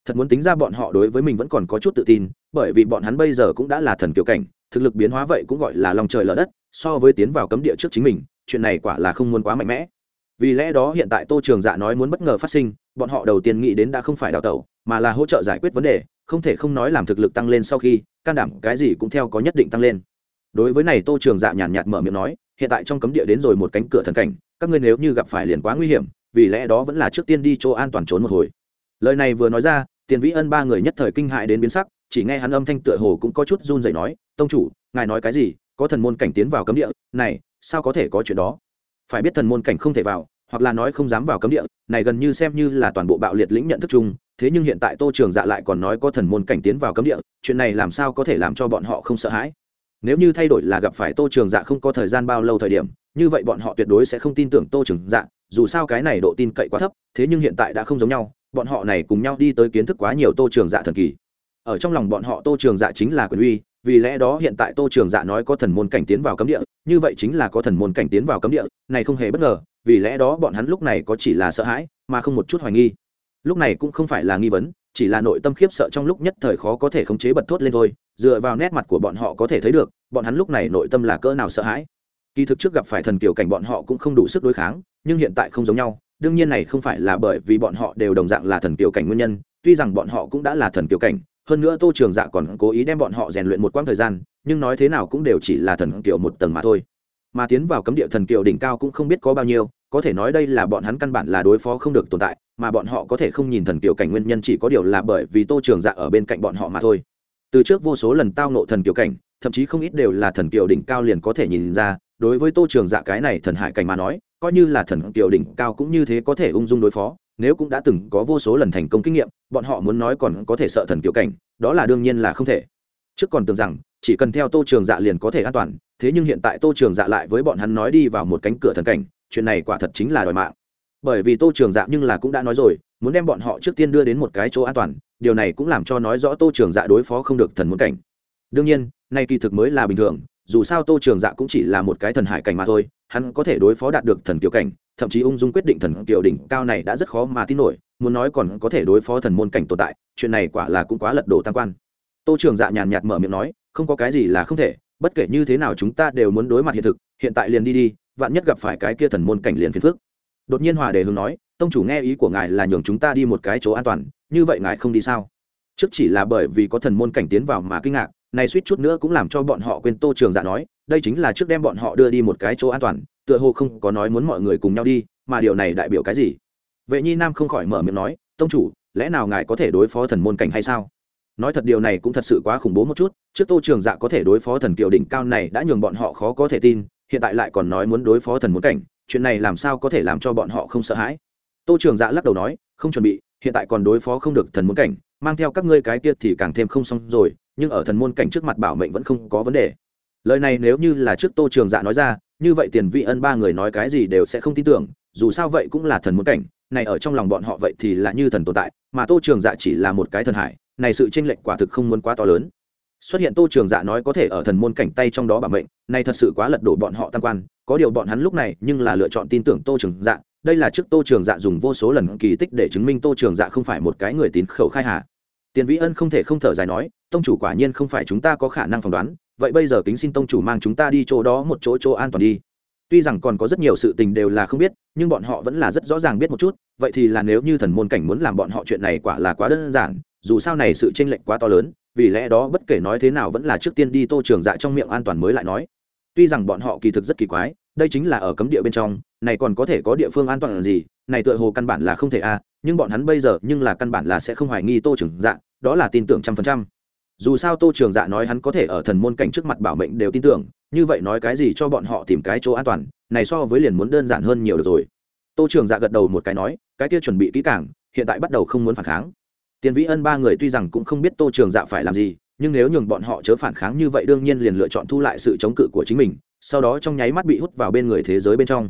Thật muốn tính ra bọn họ đối với mình vẫn còn có chút tự tin, bởi vì bọn hắn bây giờ cũng đã là thần kiểu cảnh, thực lực biến hóa vậy cũng gọi là lòng trời lở đất, so với tiến vào cấm địa trước chính mình, chuyện này quả là không muốn quá mạnh mẽ. Vì lẽ đó hiện tại tô trường dạ nói muốn bất ngờ phát sinh, bọn họ đầu tiên nghĩ đến đã không phải đào tẩu, mà là hỗ trợ giải quyết vấn đề, không thể không nói làm thực lực tăng lên sau khi, can đảm cái gì cũng theo có nhất định tăng lên. Đối với này tô trường dạ nhàn nhạt mở miệng nói hiện tại trong cấm địa đến rồi một cánh cửa thần cảnh, các ngươi nếu như gặp phải liền quá nguy hiểm, vì lẽ đó vẫn là trước tiên đi chỗ an toàn trốn một hồi. Lời này vừa nói ra, tiền vĩ ân ba người nhất thời kinh hại đến biến sắc, chỉ nghe hắn âm thanh tựa hồ cũng có chút run dậy nói, tông chủ, ngài nói cái gì? Có thần môn cảnh tiến vào cấm địa, này, sao có thể có chuyện đó? Phải biết thần môn cảnh không thể vào, hoặc là nói không dám vào cấm địa, này gần như xem như là toàn bộ bạo liệt lĩnh nhận thức chung, thế nhưng hiện tại tô trường dạ lại còn nói có thần môn cảnh tiến vào cấm địa, chuyện này làm sao có thể làm cho bọn họ không sợ hãi? Nếu như thay đổi là gặp phải tô trường dạ không có thời gian bao lâu thời điểm, như vậy bọn họ tuyệt đối sẽ không tin tưởng tô trường dạ dù sao cái này độ tin cậy quá thấp, thế nhưng hiện tại đã không giống nhau, bọn họ này cùng nhau đi tới kiến thức quá nhiều tô trường dạ thần kỳ. Ở trong lòng bọn họ tô trường dạ chính là quyền uy, vì lẽ đó hiện tại tô trường dạ nói có thần môn cảnh tiến vào cấm địa, như vậy chính là có thần môn cảnh tiến vào cấm địa, này không hề bất ngờ, vì lẽ đó bọn hắn lúc này có chỉ là sợ hãi, mà không một chút hoài nghi. Lúc này cũng không phải là nghi vấn chỉ là nội tâm khiếp sợ trong lúc nhất thời khó có thể khống chế bật thốt lên thôi, dựa vào nét mặt của bọn họ có thể thấy được, bọn hắn lúc này nội tâm là cỡ nào sợ hãi. Kỳ thực trước gặp phải thần kiều cảnh bọn họ cũng không đủ sức đối kháng, nhưng hiện tại không giống nhau, đương nhiên này không phải là bởi vì bọn họ đều đồng dạng là thần kiều cảnh nguyên nhân, tuy rằng bọn họ cũng đã là thần kiều cảnh, hơn nữa tô trường dạ còn cố ý đem bọn họ rèn luyện một quãng thời gian, nhưng nói thế nào cũng đều chỉ là thần kiều một tầng mà thôi. Mà tiến vào cấm địa thần kiều đỉnh cao cũng không biết có bao nhiêu có thể nói đây là bọn hắn căn bản là đối phó không được tồn tại, mà bọn họ có thể không nhìn thần kiều cảnh nguyên nhân chỉ có điều là bởi vì tô trường dạ ở bên cạnh bọn họ mà thôi. Từ trước vô số lần tao nộ thần kiều cảnh, thậm chí không ít đều là thần kiều đỉnh cao liền có thể nhìn ra, đối với tô trường dạ cái này thần hải cảnh mà nói, coi như là thần kiều đỉnh cao cũng như thế có thể ung dung đối phó, nếu cũng đã từng có vô số lần thành công kinh nghiệm, bọn họ muốn nói còn có thể sợ thần kiều cảnh, đó là đương nhiên là không thể. Trước còn tưởng rằng, chỉ cần theo tô trường dạ liền có thể an toàn, thế nhưng hiện tại tô trường dạ lại với bọn hắn nói đi vào một cánh cửa thần cảnh chuyện này quả thật chính là đòi mạng. Bởi vì tô trường dạ nhưng là cũng đã nói rồi, muốn đem bọn họ trước tiên đưa đến một cái chỗ an toàn, điều này cũng làm cho nói rõ tô trường dạ đối phó không được thần muốn cảnh. Đương nhiên, nay kỳ thực mới là bình thường, dù sao tô trường dạ cũng chỉ là một cái thần hải cảnh mà thôi, hắn có thể đối phó đạt được thần kiểu cảnh, thậm chí ung dung quyết định thần kiểu đỉnh cao này đã rất khó mà tin nổi, muốn nói còn có thể đối phó thần môn cảnh tồn tại, chuyện này quả là cũng quá lật đổ tam quan. Tô trường dạ nhàn nhạt mở miệng nói, không có cái gì là không thể, bất kể như thế nào chúng ta đều muốn đối mặt hiện thực, hiện tại liền đi đi vạn nhất gặp phải cái kia thần môn cảnh liền phiền phức, đột nhiên hòa đề hướng nói tông chủ nghe ý của ngài là nhường chúng ta đi một cái chỗ an toàn như vậy ngài không đi sao? Trước chỉ là bởi vì có thần môn cảnh tiến vào mà kinh ngạc này suýt chút nữa cũng làm cho bọn họ quên tô trường dạ nói đây chính là trước đem bọn họ đưa đi một cái chỗ an toàn tựa hồ không có nói muốn mọi người cùng nhau đi mà điều này đại biểu cái gì? Vệ nhi nam không khỏi mở miệng nói tông chủ lẽ nào ngài có thể đối phó thần môn cảnh hay sao? Nói thật điều này cũng thật sự quá khủng bố một chút trước tô trường dạ có thể đối phó thần kiều đỉnh cao này đã nhường bọn họ khó có thể tin hiện tại lại còn nói muốn đối phó thần muốn cảnh, chuyện này làm sao có thể làm cho bọn họ không sợ hãi? Tô trường dạ lắc đầu nói, không chuẩn bị, hiện tại còn đối phó không được thần muốn cảnh, mang theo các ngươi cái kia thì càng thêm không xong rồi, nhưng ở thần môn cảnh trước mặt bảo mệnh vẫn không có vấn đề. Lời này nếu như là trước tô trường dạ nói ra, như vậy tiền vị ân ba người nói cái gì đều sẽ không tin tưởng, dù sao vậy cũng là thần muốn cảnh, này ở trong lòng bọn họ vậy thì là như thần tồn tại, mà tô trường dạ chỉ là một cái thần hải, này sự tranh lệch quả thực không muốn quá to lớn xuất hiện tô trường dạ nói có thể ở thần môn cảnh tay trong đó bảo mệnh, nay thật sự quá lật đổ bọn họ tam quan, có điều bọn hắn lúc này nhưng là lựa chọn tin tưởng tô trường dạ đây là trước tô trường dạ dùng vô số lần kỳ tích để chứng minh tô trường dạ không phải một cái người tín khẩu khai hà tiền vĩ ân không thể không thở dài nói, tông chủ quả nhiên không phải chúng ta có khả năng phỏng đoán, vậy bây giờ kính xin tông chủ mang chúng ta đi chỗ đó một chỗ chỗ an toàn đi. Tuy rằng còn có rất nhiều sự tình đều là không biết, nhưng bọn họ vẫn là rất rõ ràng biết một chút, vậy thì là nếu như thần môn cảnh muốn làm bọn họ chuyện này quả là quá đơn giản dù sao này sự chênh lệch quá to lớn, vì lẽ đó bất kể nói thế nào vẫn là trước tiên đi tô trường dạ trong miệng an toàn mới lại nói. Tuy rằng bọn họ kỳ thực rất kỳ quái, đây chính là ở cấm địa bên trong, này còn có thể có địa phương an toàn là gì, này tựa hồ căn bản là không thể a, nhưng bọn hắn bây giờ nhưng là căn bản là sẽ không hoài nghi tô trường dạ đó là tin tưởng trăm phần trăm. Dù sao tô trường dạ nói hắn có thể ở thần môn cảnh trước mặt bảo mệnh đều tin tưởng, như vậy nói cái gì cho bọn họ tìm cái chỗ an toàn, này so với liền muốn đơn giản hơn nhiều được rồi. Tô trường dạ gật đầu một cái nói, cái kia chuẩn bị kỹ càng, hiện tại bắt đầu không muốn phản kháng tiền vĩ ân ba người tuy rằng cũng không biết tô trường dạ phải làm gì, nhưng nếu nhường bọn họ chớ phản kháng như vậy đương nhiên liền lựa chọn thu lại sự chống cự của chính mình, sau đó trong nháy mắt bị hút vào bên người thế giới bên trong.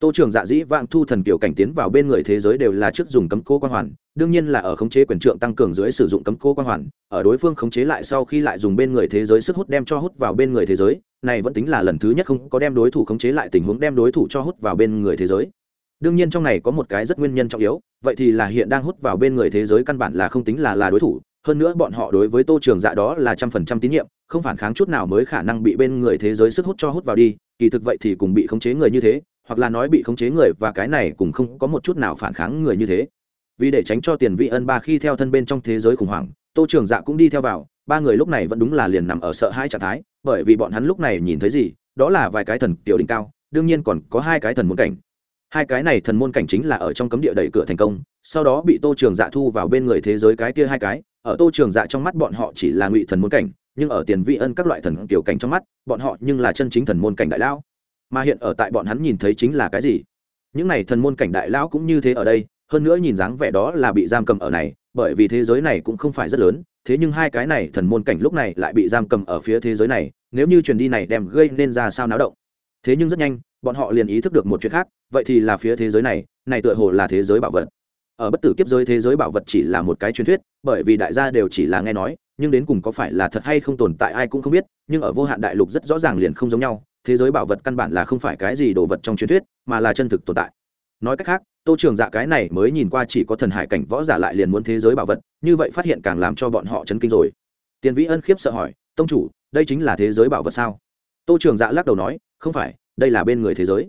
Tô trường dạ dĩ vãng thu thần kiểu cảnh tiến vào bên người thế giới đều là trước dùng cấm cố quan hoàn, đương nhiên là ở khống chế quyền trượng tăng cường dưới sử dụng cấm cố quan hoàn, ở đối phương khống chế lại sau khi lại dùng bên người thế giới sức hút đem cho hút vào bên người thế giới, này vẫn tính là lần thứ nhất không có đem đối thủ khống chế lại tình huống đem đối thủ cho hút vào bên người thế giới đương nhiên trong này có một cái rất nguyên nhân trọng yếu, vậy thì là hiện đang hút vào bên người thế giới căn bản là không tính là là đối thủ. Hơn nữa bọn họ đối với tô trường dạ đó là trăm phần trăm tín nhiệm, không phản kháng chút nào mới khả năng bị bên người thế giới sức hút cho hút vào đi. Kỳ thực vậy thì cùng bị khống chế người như thế, hoặc là nói bị khống chế người và cái này cũng không có một chút nào phản kháng người như thế. Vì để tránh cho tiền vị ân ba khi theo thân bên trong thế giới khủng hoảng, tô trường dạ cũng đi theo vào. Ba người lúc này vẫn đúng là liền nằm ở sợ hai trạng thái, bởi vì bọn hắn lúc này nhìn thấy gì, đó là vài cái thần tiểu đỉnh cao, đương nhiên còn có hai cái thần muốn cảnh hai cái này thần môn cảnh chính là ở trong cấm địa đẩy cửa thành công, sau đó bị tô trường dạ thu vào bên người thế giới cái kia hai cái. Ở tô trường dạ trong mắt bọn họ chỉ là ngụy thần môn cảnh, nhưng ở tiền vị ân các loại thần tiểu cảnh trong mắt, bọn họ nhưng là chân chính thần môn cảnh đại lão. Mà hiện ở tại bọn hắn nhìn thấy chính là cái gì? Những này thần môn cảnh đại lão cũng như thế ở đây, hơn nữa nhìn dáng vẻ đó là bị giam cầm ở này, bởi vì thế giới này cũng không phải rất lớn, thế nhưng hai cái này thần môn cảnh lúc này lại bị giam cầm ở phía thế giới này, nếu như truyền đi này đem gây nên ra sao náo động. Thế nhưng rất nhanh bọn họ liền ý thức được một chuyện khác, vậy thì là phía thế giới này này tựa hồ là thế giới bảo vật. Ở bất tử kiếp giới thế giới bảo vật chỉ là một cái truyền thuyết, bởi vì đại gia đều chỉ là nghe nói, nhưng đến cùng có phải là thật hay không tồn tại ai cũng không biết, nhưng ở vô hạn đại lục rất rõ ràng liền không giống nhau, thế giới bảo vật căn bản là không phải cái gì đồ vật trong truyền thuyết, mà là chân thực tồn tại. Nói cách khác, tô trường dạ cái này mới nhìn qua chỉ có thần hải cảnh võ giả lại liền muốn thế giới bảo vật, như vậy phát hiện càng làm cho bọn họ chấn kinh rồi. Tiền vĩ ân khiếp sợ hỏi, tông chủ, đây chính là thế giới bảo vật sao? Tô trường dạ lắc đầu nói, không phải đây là bên người thế giới.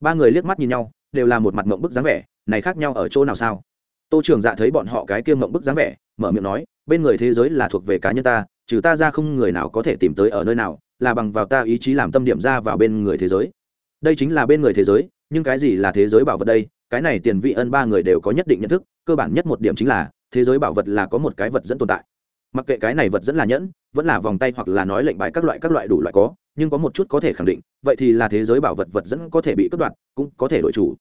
Ba người liếc mắt nhìn nhau, đều là một mặt mộng bức dáng vẻ, này khác nhau ở chỗ nào sao? Tô trường dạ thấy bọn họ cái kia mộng bức dáng vẻ, mở miệng nói, bên người thế giới là thuộc về cá nhân ta, trừ ta ra không người nào có thể tìm tới ở nơi nào, là bằng vào ta ý chí làm tâm điểm ra vào bên người thế giới. Đây chính là bên người thế giới, nhưng cái gì là thế giới bảo vật đây? Cái này tiền vị ân ba người đều có nhất định nhận thức, cơ bản nhất một điểm chính là, thế giới bảo vật là có một cái vật dẫn tồn tại. Mặc kệ cái này vật dẫn là nhẫn, vẫn là vòng tay hoặc là nói lệnh bài các loại các loại đủ loại có nhưng có một chút có thể khẳng định, vậy thì là thế giới bảo vật vật dẫn có thể bị cướp đoạt, cũng có thể đổi chủ.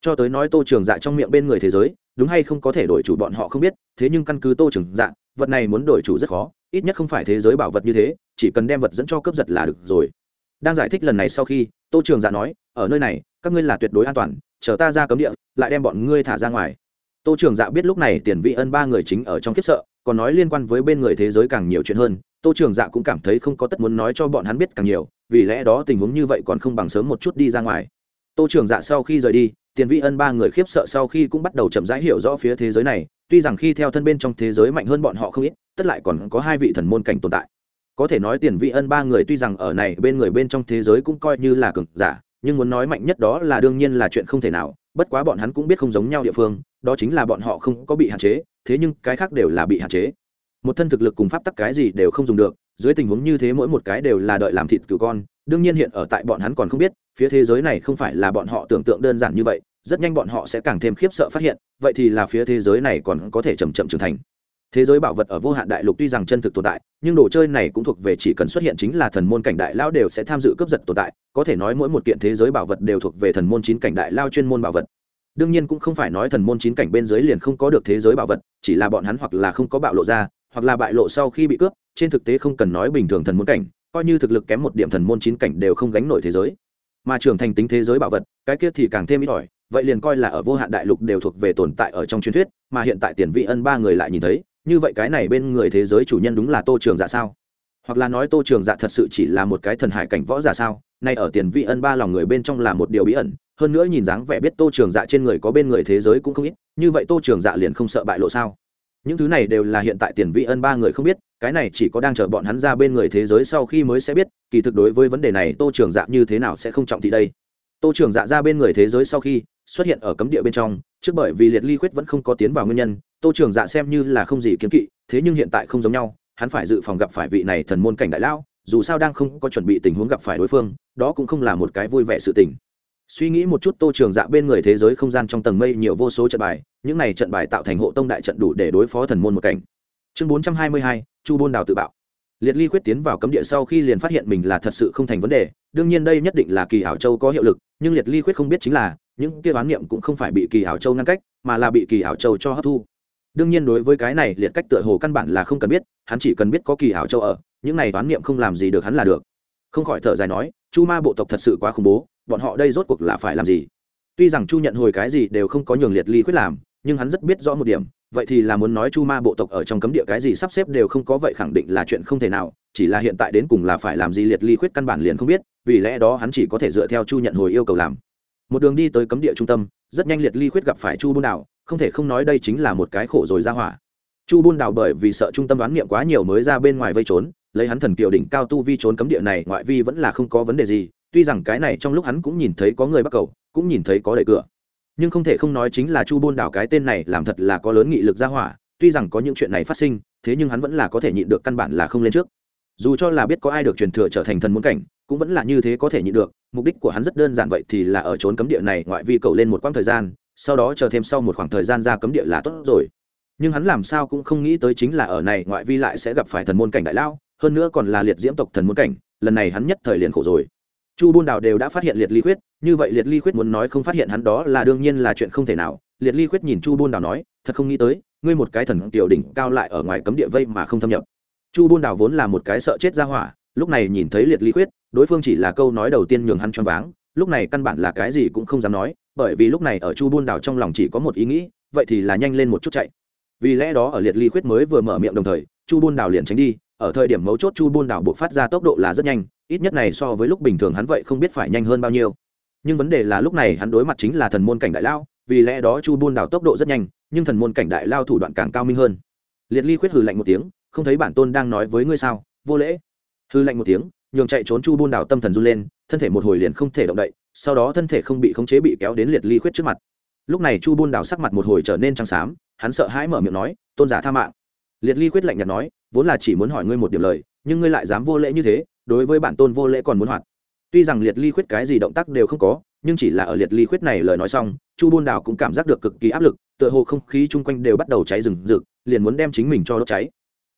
Cho tới nói tô trường dạ trong miệng bên người thế giới, đúng hay không có thể đổi chủ bọn họ không biết, thế nhưng căn cứ tô trường dạ vật này muốn đổi chủ rất khó, ít nhất không phải thế giới bảo vật như thế, chỉ cần đem vật dẫn cho cướp giật là được rồi. Đang giải thích lần này sau khi, tô trường dạ nói, ở nơi này, các ngươi là tuyệt đối an toàn, chờ ta ra cấm địa, lại đem bọn ngươi thả ra ngoài. Tô trường dạ biết lúc này tiền vị ân ba người chính ở trong kiếp sợ, còn nói liên quan với bên người thế giới càng nhiều chuyện hơn tô trường dạ cũng cảm thấy không có tất muốn nói cho bọn hắn biết càng nhiều, vì lẽ đó tình huống như vậy còn không bằng sớm một chút đi ra ngoài. Tô trường dạ sau khi rời đi, tiền vị ân ba người khiếp sợ sau khi cũng bắt đầu chậm rãi hiểu rõ phía thế giới này, tuy rằng khi theo thân bên trong thế giới mạnh hơn bọn họ không ít, tất lại còn có hai vị thần môn cảnh tồn tại. Có thể nói tiền vị ân ba người tuy rằng ở này bên người bên trong thế giới cũng coi như là cực giả, nhưng muốn nói mạnh nhất đó là đương nhiên là chuyện không thể nào, bất quá bọn hắn cũng biết không giống nhau địa phương, đó chính là bọn họ không có bị hạn chế, thế nhưng cái khác đều là bị hạn chế một thân thực lực cùng pháp tắc cái gì đều không dùng được, dưới tình huống như thế mỗi một cái đều là đợi làm thịt cừu con, đương nhiên hiện ở tại bọn hắn còn không biết, phía thế giới này không phải là bọn họ tưởng tượng đơn giản như vậy, rất nhanh bọn họ sẽ càng thêm khiếp sợ phát hiện, vậy thì là phía thế giới này còn có thể chầm chậm trưởng thành. Thế giới bảo vật ở vô hạn đại lục tuy rằng chân thực tồn tại, nhưng đồ chơi này cũng thuộc về chỉ cần xuất hiện chính là thần môn cảnh đại lao đều sẽ tham dự cướp giật tồn tại, có thể nói mỗi một kiện thế giới bảo vật đều thuộc về thần môn chín cảnh đại lao chuyên môn bảo vật. Đương nhiên cũng không phải nói thần môn chín cảnh bên dưới liền không có được thế giới bảo vật, chỉ là bọn hắn hoặc là không có bạo lộ ra hoặc là bại lộ sau khi bị cướp, trên thực tế không cần nói bình thường thần môn cảnh, coi như thực lực kém một điểm thần môn chín cảnh đều không gánh nổi thế giới. Mà trưởng thành tính thế giới bảo vật, cái kia thì càng thêm ít ỏi, vậy liền coi là ở vô hạn đại lục đều thuộc về tồn tại ở trong truyền thuyết, mà hiện tại tiền vị ân ba người lại nhìn thấy, như vậy cái này bên người thế giới chủ nhân đúng là tô trường dạ sao? Hoặc là nói tô trường dạ thật sự chỉ là một cái thần hải cảnh võ giả sao? Nay ở tiền vị ân ba lòng người bên trong là một điều bí ẩn, hơn nữa nhìn dáng vẻ biết tô trường dạ trên người có bên người thế giới cũng không ít, như vậy tô trường dạ liền không sợ bại lộ sao? Những thứ này đều là hiện tại tiền vị ân ba người không biết, cái này chỉ có đang chờ bọn hắn ra bên người thế giới sau khi mới sẽ biết, kỳ thực đối với vấn đề này tô trường dạ như thế nào sẽ không trọng thị đây. Tô trường dạ ra bên người thế giới sau khi xuất hiện ở cấm địa bên trong, trước bởi vì liệt ly khuyết vẫn không có tiến vào nguyên nhân, tô trường dạ xem như là không gì kiến kỵ, thế nhưng hiện tại không giống nhau, hắn phải dự phòng gặp phải vị này thần môn cảnh đại lão, dù sao đang không có chuẩn bị tình huống gặp phải đối phương, đó cũng không là một cái vui vẻ sự tình suy nghĩ một chút tô trường dạ bên người thế giới không gian trong tầng mây nhiều vô số trận bài, những này trận bài tạo thành hộ tông đại trận đủ để đối phó thần môn một cảnh. Chương bốn trăm hai mươi hai, chu bôn đào tự bạo. Liệt ly quyết tiến vào cấm địa sau khi liền phát hiện mình là thật sự không thành vấn đề, đương nhiên đây nhất định là kỳ hảo châu có hiệu lực, nhưng liệt ly quyết không biết chính là, những kia bán niệm cũng không phải bị kỳ hảo châu ngăn cách, mà là bị kỳ hảo châu cho hấp thu. Đương nhiên đối với cái này liệt cách tựa hồ căn bản là không cần biết, hắn chỉ cần biết có kỳ hảo châu ở, những này bán niệm không làm gì được hắn là được. Không khỏi thở dài nói, chu ma bộ tộc thật sự quá khủng bố bọn họ đây rốt cuộc là phải làm gì? Tuy rằng chu nhận hồi cái gì đều không có nhường liệt ly quyết làm, nhưng hắn rất biết rõ một điểm, vậy thì là muốn nói chu ma bộ tộc ở trong cấm địa cái gì sắp xếp đều không có vậy khẳng định là chuyện không thể nào, chỉ là hiện tại đến cùng là phải làm gì liệt ly khuyết căn bản liền không biết, vì lẽ đó hắn chỉ có thể dựa theo chu nhận hồi yêu cầu làm. Một đường đi tới cấm địa trung tâm, rất nhanh liệt ly khuyết gặp phải chu buôn đảo không thể không nói đây chính là một cái khổ rồi ra hỏa. Chu buôn đảo bởi vì sợ trung tâm đoán niệm quá nhiều mới ra bên ngoài vây trốn, lấy hắn thần kiều đỉnh cao tu vi trốn cấm địa này ngoại vi vẫn là không có vấn đề gì tuy rằng cái này trong lúc hắn cũng nhìn thấy có người bắt cầu, cũng nhìn thấy có đẩy cửa. Nhưng không thể không nói chính là chu buôn đảo cái tên này làm thật là có lớn nghị lực ra hỏa, tuy rằng có những chuyện này phát sinh, thế nhưng hắn vẫn là có thể nhịn được căn bản là không lên trước. Dù cho là biết có ai được truyền thừa trở thành thần muốn cảnh, cũng vẫn là như thế có thể nhịn được, mục đích của hắn rất đơn giản vậy thì là ở trốn cấm địa này ngoại vi cầu lên một quãng thời gian, sau đó chờ thêm sau một khoảng thời gian ra cấm địa là tốt rồi. Nhưng hắn làm sao cũng không nghĩ tới chính là ở này ngoại vi lại sẽ gặp phải thần môn cảnh đại lao, hơn nữa còn là liệt diễm tộc thần môn cảnh, lần này hắn nhất thời liền khổ rồi chu buôn đào đều đã phát hiện liệt ly khuyết, như vậy liệt ly khuyết muốn nói không phát hiện hắn đó là đương nhiên là chuyện không thể nào. Liệt ly khuyết nhìn chu buôn đào nói, thật không nghĩ tới, ngươi một cái thần tiểu đỉnh cao lại ở ngoài cấm địa vây mà không thâm nhập. Chu buôn đào vốn là một cái sợ chết ra hỏa, lúc này nhìn thấy liệt ly khuyết, đối phương chỉ là câu nói đầu tiên nhường hắn choáng váng, lúc này căn bản là cái gì cũng không dám nói, bởi vì lúc này ở chu buôn đào trong lòng chỉ có một ý nghĩ, vậy thì là nhanh lên một chút chạy. Vì lẽ đó ở liệt ly khuyết mới vừa mở miệng đồng thời, chu buôn đào liền tránh đi, ở thời điểm mấu chốt chu buôn đảo buộc phát ra tốc độ là rất nhanh ít nhất này so với lúc bình thường hắn vậy không biết phải nhanh hơn bao nhiêu. Nhưng vấn đề là lúc này hắn đối mặt chính là thần môn cảnh đại lao, vì lẽ đó chu buôn đảo tốc độ rất nhanh, nhưng thần môn cảnh đại lao thủ đoạn càng cao minh hơn. Liệt ly khuyết hừ lạnh một tiếng, không thấy bản tôn đang nói với ngươi sao? Vô lễ. Hư lạnh một tiếng, nhường chạy trốn chu buôn đảo tâm thần run lên, thân thể một hồi liền không thể động đậy, sau đó thân thể không bị khống chế bị kéo đến liệt ly khuyết trước mặt. Lúc này chu buôn đảo sắc mặt một hồi trở nên trắng xám, hắn sợ hãi mở miệng nói, tôn giả tha mạng. Liệt ly khuyết lạnh nhạt nói, vốn là chỉ muốn hỏi ngươi một điểm lời, nhưng ngươi lại dám vô lễ như thế đối với bản tôn vô lễ còn muốn hoạt. Tuy rằng liệt ly khuyết cái gì động tác đều không có, nhưng chỉ là ở liệt ly khuyết này lời nói xong, chu buôn đào cũng cảm giác được cực kỳ áp lực, tựa hồ không khí chung quanh đều bắt đầu cháy rừng rực, liền muốn đem chính mình cho đốt cháy.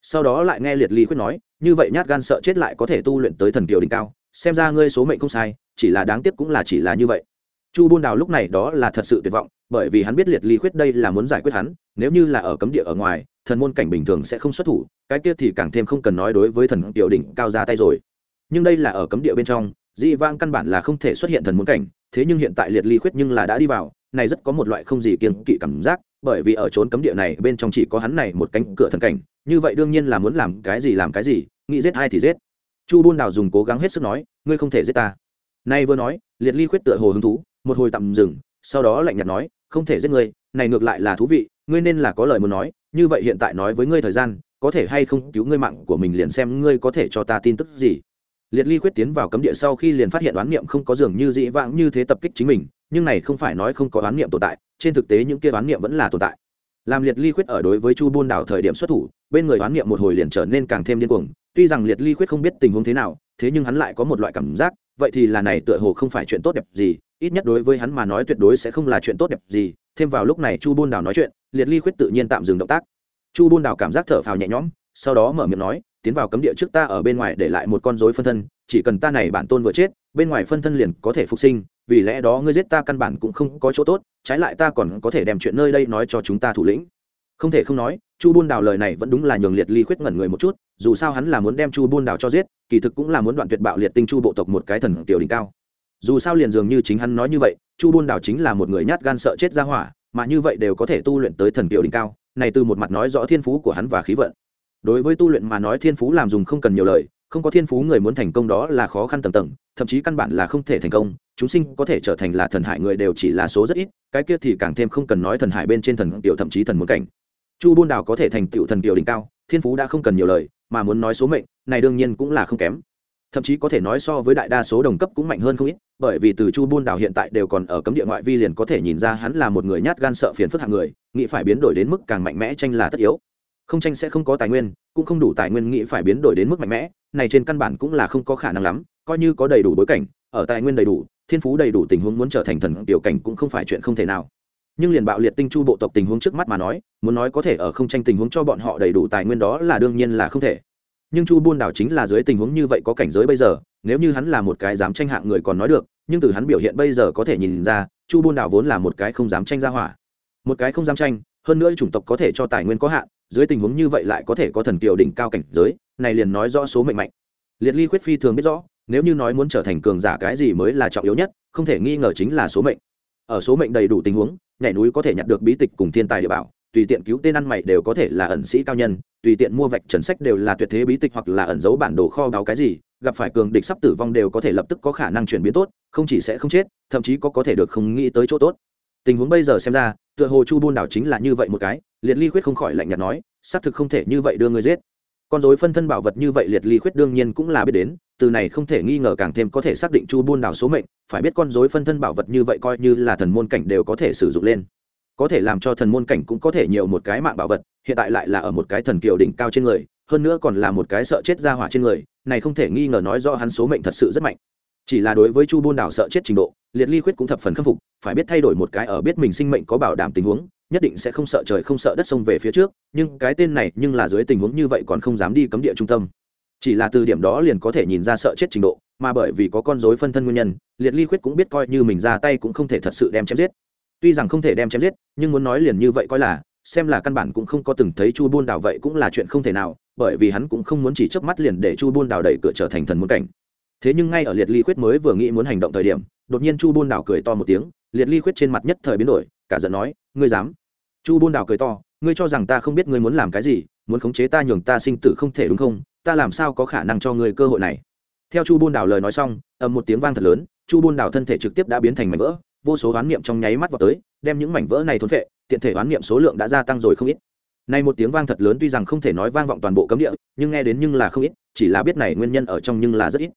Sau đó lại nghe liệt ly khuyết nói, như vậy nhát gan sợ chết lại có thể tu luyện tới thần kiều đỉnh cao, xem ra ngươi số mệnh không sai, chỉ là đáng tiếc cũng là chỉ là như vậy. Chu buôn đào lúc này đó là thật sự tuyệt vọng, bởi vì hắn biết liệt ly khuyết đây là muốn giải quyết hắn, nếu như là ở cấm địa ở ngoài, thần môn cảnh bình thường sẽ không xuất thủ, cái kia thì càng thêm không cần nói đối với thần kiều đỉnh cao ra tay rồi nhưng đây là ở cấm địa bên trong dị vang căn bản là không thể xuất hiện thần muốn cảnh, thế nhưng hiện tại liệt ly khuyết nhưng là đã đi vào, này rất có một loại không gì kiêng kỵ cảm giác, bởi vì ở trốn cấm địa này, bên trong chỉ có hắn này một cánh cửa thần cảnh, như vậy đương nhiên là muốn làm cái gì làm cái gì, nghĩ giết ai thì giết. Chu buôn đào dùng cố gắng hết sức nói, ngươi không thể giết ta. Nay vừa nói, liệt ly khuyết tựa hồ hứng thú, một hồi tạm dừng, sau đó lạnh nhạt nói, không thể giết ngươi, này ngược lại là thú vị, ngươi nên là có lời muốn nói, như vậy hiện tại nói với ngươi thời gian, có thể hay không cứu ngươi mạng của mình liền xem ngươi có thể cho ta tin tức gì liệt ly khuyết tiến vào cấm địa sau khi liền phát hiện đoán niệm không có dường như dĩ vãng như thế tập kích chính mình, nhưng này không phải nói không có đoán niệm tồn tại, trên thực tế những kia đoán niệm vẫn là tồn tại. Làm liệt ly khuyết ở đối với chu buôn đảo thời điểm xuất thủ, bên người đoán niệm một hồi liền trở nên càng thêm điên cuồng, tuy rằng liệt ly khuyết không biết tình huống thế nào, thế nhưng hắn lại có một loại cảm giác, vậy thì là này tựa hồ không phải chuyện tốt đẹp gì, ít nhất đối với hắn mà nói tuyệt đối sẽ không là chuyện tốt đẹp gì. Thêm vào lúc này chu buôn đảo nói chuyện, liệt ly khuyết tự nhiên tạm dừng động tác. Chu buôn đảo cảm giác thở phào nhẹ nhõm, sau đó mở miệng nói tiến vào cấm địa trước ta ở bên ngoài để lại một con rối phân thân, chỉ cần ta này bản tôn vừa chết, bên ngoài phân thân liền có thể phục sinh, vì lẽ đó ngươi giết ta căn bản cũng không có chỗ tốt, trái lại ta còn có thể đem chuyện nơi đây nói cho chúng ta thủ lĩnh. Không thể không nói, chu buôn đào lời này vẫn đúng là nhường liệt ly khuyết ngẩn người một chút, dù sao hắn là muốn đem chu buôn đào cho giết, kỳ thực cũng là muốn đoạn tuyệt bạo liệt tinh chu bộ tộc một cái thần tiểu đỉnh cao. Dù sao liền dường như chính hắn nói như vậy, chu buôn đào chính là một người nhát gan sợ chết ra hỏa, mà như vậy đều có thể tu luyện tới thần tiểu đỉnh cao, này từ một mặt nói rõ thiên phú của hắn và khí vận đối với tu luyện mà nói thiên phú làm dùng không cần nhiều lời, không có thiên phú người muốn thành công đó là khó khăn tầng tầng, thậm chí căn bản là không thể thành công. Chúng sinh có thể trở thành là thần hải người đều chỉ là số rất ít, cái kia thì càng thêm không cần nói thần hải bên trên thần tiểu thậm chí thần muốn cảnh. Chu buôn đào có thể thành tựu thần tiểu đỉnh cao, thiên phú đã không cần nhiều lời, mà muốn nói số mệnh, này đương nhiên cũng là không kém. Thậm chí có thể nói so với đại đa số đồng cấp cũng mạnh hơn không ít, bởi vì từ chu buôn đảo hiện tại đều còn ở cấm địa ngoại vi liền có thể nhìn ra hắn là một người nhát gan sợ phiền phức hạng người, nghĩ phải biến đổi đến mức càng mạnh mẽ tranh là tất yếu không tranh sẽ không có tài nguyên, cũng không đủ tài nguyên nghĩ phải biến đổi đến mức mạnh mẽ, này trên căn bản cũng là không có khả năng lắm, coi như có đầy đủ bối cảnh, ở tài nguyên đầy đủ, thiên phú đầy đủ tình huống muốn trở thành thần tiểu cảnh cũng không phải chuyện không thể nào. Nhưng liền bạo liệt tinh chu bộ tộc tình huống trước mắt mà nói, muốn nói có thể ở không tranh tình huống cho bọn họ đầy đủ tài nguyên đó là đương nhiên là không thể. Nhưng chu buôn đảo chính là dưới tình huống như vậy có cảnh giới bây giờ, nếu như hắn là một cái dám tranh hạng người còn nói được, nhưng từ hắn biểu hiện bây giờ có thể nhìn ra, chu buôn đảo vốn là một cái không dám tranh ra hỏa. Một cái không dám tranh, hơn nữa chủng tộc có thể cho tài nguyên có hạn dưới tình huống như vậy lại có thể có thần kiều đỉnh cao cảnh giới, này liền nói rõ số mệnh mạnh. Liệt ly khuyết phi thường biết rõ, nếu như nói muốn trở thành cường giả cái gì mới là trọng yếu nhất, không thể nghi ngờ chính là số mệnh. Ở số mệnh đầy đủ tình huống, nhảy núi có thể nhặt được bí tịch cùng thiên tài địa bảo, tùy tiện cứu tên ăn mày đều có thể là ẩn sĩ cao nhân, tùy tiện mua vạch trần sách đều là tuyệt thế bí tịch hoặc là ẩn giấu bản đồ kho báo cái gì, gặp phải cường địch sắp tử vong đều có thể lập tức có khả năng chuyển biến tốt, không chỉ sẽ không chết, thậm chí có có thể được không nghĩ tới chỗ tốt. Tình huống bây giờ xem ra, tựa hồ chu buôn đảo chính là như vậy một cái liệt ly khuyết không khỏi lạnh nhạt nói, xác thực không thể như vậy đưa người giết. Con dối phân thân bảo vật như vậy liệt ly khuyết đương nhiên cũng là biết đến, từ này không thể nghi ngờ càng thêm có thể xác định chu buôn đảo số mệnh, phải biết con dối phân thân bảo vật như vậy coi như là thần môn cảnh đều có thể sử dụng lên. Có thể làm cho thần môn cảnh cũng có thể nhiều một cái mạng bảo vật, hiện tại lại là ở một cái thần kiều đỉnh cao trên người, hơn nữa còn là một cái sợ chết ra hỏa trên người, này không thể nghi ngờ nói do hắn số mệnh thật sự rất mạnh. Chỉ là đối với chu buôn đảo sợ chết trình độ, liệt ly khuyết cũng thập phần khâm phục, phải biết thay đổi một cái ở biết mình sinh mệnh có bảo đảm tình huống nhất định sẽ không sợ trời không sợ đất sông về phía trước, nhưng cái tên này nhưng là dưới tình huống như vậy còn không dám đi cấm địa trung tâm. Chỉ là từ điểm đó liền có thể nhìn ra sợ chết trình độ, mà bởi vì có con dối phân thân nguyên nhân, liệt ly khuyết cũng biết coi như mình ra tay cũng không thể thật sự đem chém giết. Tuy rằng không thể đem chém giết, nhưng muốn nói liền như vậy coi là, xem là căn bản cũng không có từng thấy chu buôn đảo vậy cũng là chuyện không thể nào, bởi vì hắn cũng không muốn chỉ chớp mắt liền để chu buôn đảo đẩy cửa trở thành thần muốn cảnh. Thế nhưng ngay ở liệt ly khuyết mới vừa nghĩ muốn hành động thời điểm, đột nhiên chu buôn đảo cười to một tiếng, liệt ly khuyết trên mặt nhất thời biến đổi, cả giận nói, ngươi dám? Chu buôn đảo cười to, ngươi cho rằng ta không biết ngươi muốn làm cái gì, muốn khống chế ta nhường ta sinh tử không thể đúng không? Ta làm sao có khả năng cho ngươi cơ hội này? Theo chu buôn đảo lời nói xong, ầm một tiếng vang thật lớn, chu buôn đảo thân thể trực tiếp đã biến thành mảnh vỡ, vô số oán niệm trong nháy mắt vào tới, đem những mảnh vỡ này thốn phệ, tiện thể oán niệm số lượng đã gia tăng rồi không ít. Nay một tiếng vang thật lớn tuy rằng không thể nói vang vọng toàn bộ cấm địa, nhưng nghe đến nhưng là không ít, chỉ là biết này nguyên nhân ở trong nhưng là rất ít.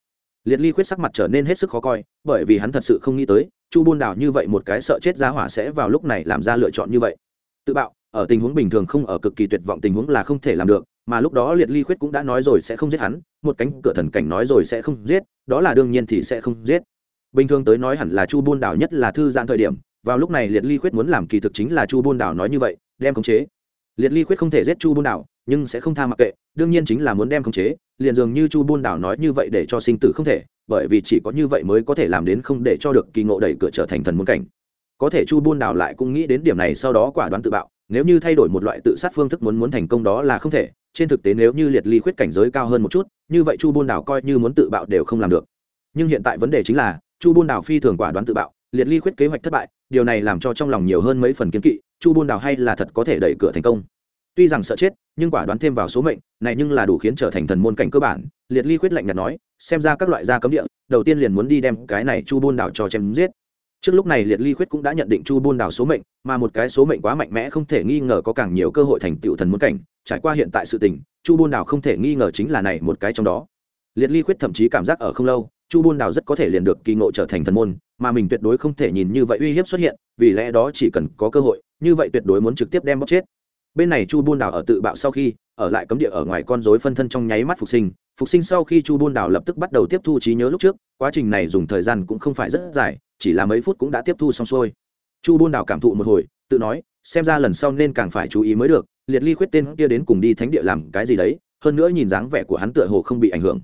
Liệt ly khuyết sắc mặt trở nên hết sức khó coi, bởi vì hắn thật sự không nghĩ tới, chu buôn đảo như vậy một cái sợ chết ra hỏa sẽ vào lúc này làm ra lựa chọn như vậy tự bạo, ở tình huống bình thường không, ở cực kỳ tuyệt vọng tình huống là không thể làm được, mà lúc đó liệt ly khuyết cũng đã nói rồi sẽ không giết hắn, một cánh cửa thần cảnh nói rồi sẽ không giết, đó là đương nhiên thì sẽ không giết. Bình thường tới nói hẳn là chu buôn đảo nhất là thư giãn thời điểm, vào lúc này liệt ly khuyết muốn làm kỳ thực chính là chu buôn đảo nói như vậy, đem khống chế. Liệt ly khuyết không thể giết chu buôn đảo, nhưng sẽ không tha mặc kệ, đương nhiên chính là muốn đem khống chế, liền dường như chu buôn đảo nói như vậy để cho sinh tử không thể, bởi vì chỉ có như vậy mới có thể làm đến không để cho được kỳ ngộ đẩy cửa trở thành thần môn cảnh có thể chu buôn đảo lại cũng nghĩ đến điểm này sau đó quả đoán tự bạo, nếu như thay đổi một loại tự sát phương thức muốn muốn thành công đó là không thể, trên thực tế nếu như liệt ly khuyết cảnh giới cao hơn một chút, như vậy chu buôn đảo coi như muốn tự bạo đều không làm được. Nhưng hiện tại vấn đề chính là, chu buôn đảo phi thường quả đoán tự bạo, liệt ly khuyết kế hoạch thất bại, điều này làm cho trong lòng nhiều hơn mấy phần kiến kỵ, chu buôn đảo hay là thật có thể đẩy cửa thành công. Tuy rằng sợ chết, nhưng quả đoán thêm vào số mệnh, này nhưng là đủ khiến trở thành thần môn cảnh cơ bản, liệt ly khuyết lạnh nhạt nói, xem ra các loại gia cấm địa, đầu tiên liền muốn đi đem cái này chu buôn đảo cho chém giết trước lúc này liệt ly khuyết cũng đã nhận định chu buôn đảo số mệnh, mà một cái số mệnh quá mạnh mẽ không thể nghi ngờ có càng nhiều cơ hội thành tựu thần muốn cảnh. Trải qua hiện tại sự tình, chu buôn đảo không thể nghi ngờ chính là này một cái trong đó. Liệt ly khuyết thậm chí cảm giác ở không lâu, chu buôn đảo rất có thể liền được kỳ ngộ trở thành thần môn, mà mình tuyệt đối không thể nhìn như vậy uy hiếp xuất hiện, vì lẽ đó chỉ cần có cơ hội, như vậy tuyệt đối muốn trực tiếp đem bóc chết. Bên này chu buôn đảo ở tự bạo sau khi, ở lại cấm địa ở ngoài con dối phân thân trong nháy mắt phục sinh phục sinh sau khi chu buôn Đảo lập tức bắt đầu tiếp thu trí nhớ lúc trước, quá trình này dùng thời gian cũng không phải rất dài, chỉ là mấy phút cũng đã tiếp thu xong xuôi. Chu buôn Đảo cảm thụ một hồi, tự nói, xem ra lần sau nên càng phải chú ý mới được, liệt ly khuyết tên kia đến cùng đi thánh địa làm cái gì đấy, hơn nữa nhìn dáng vẻ của hắn tựa hồ không bị ảnh hưởng.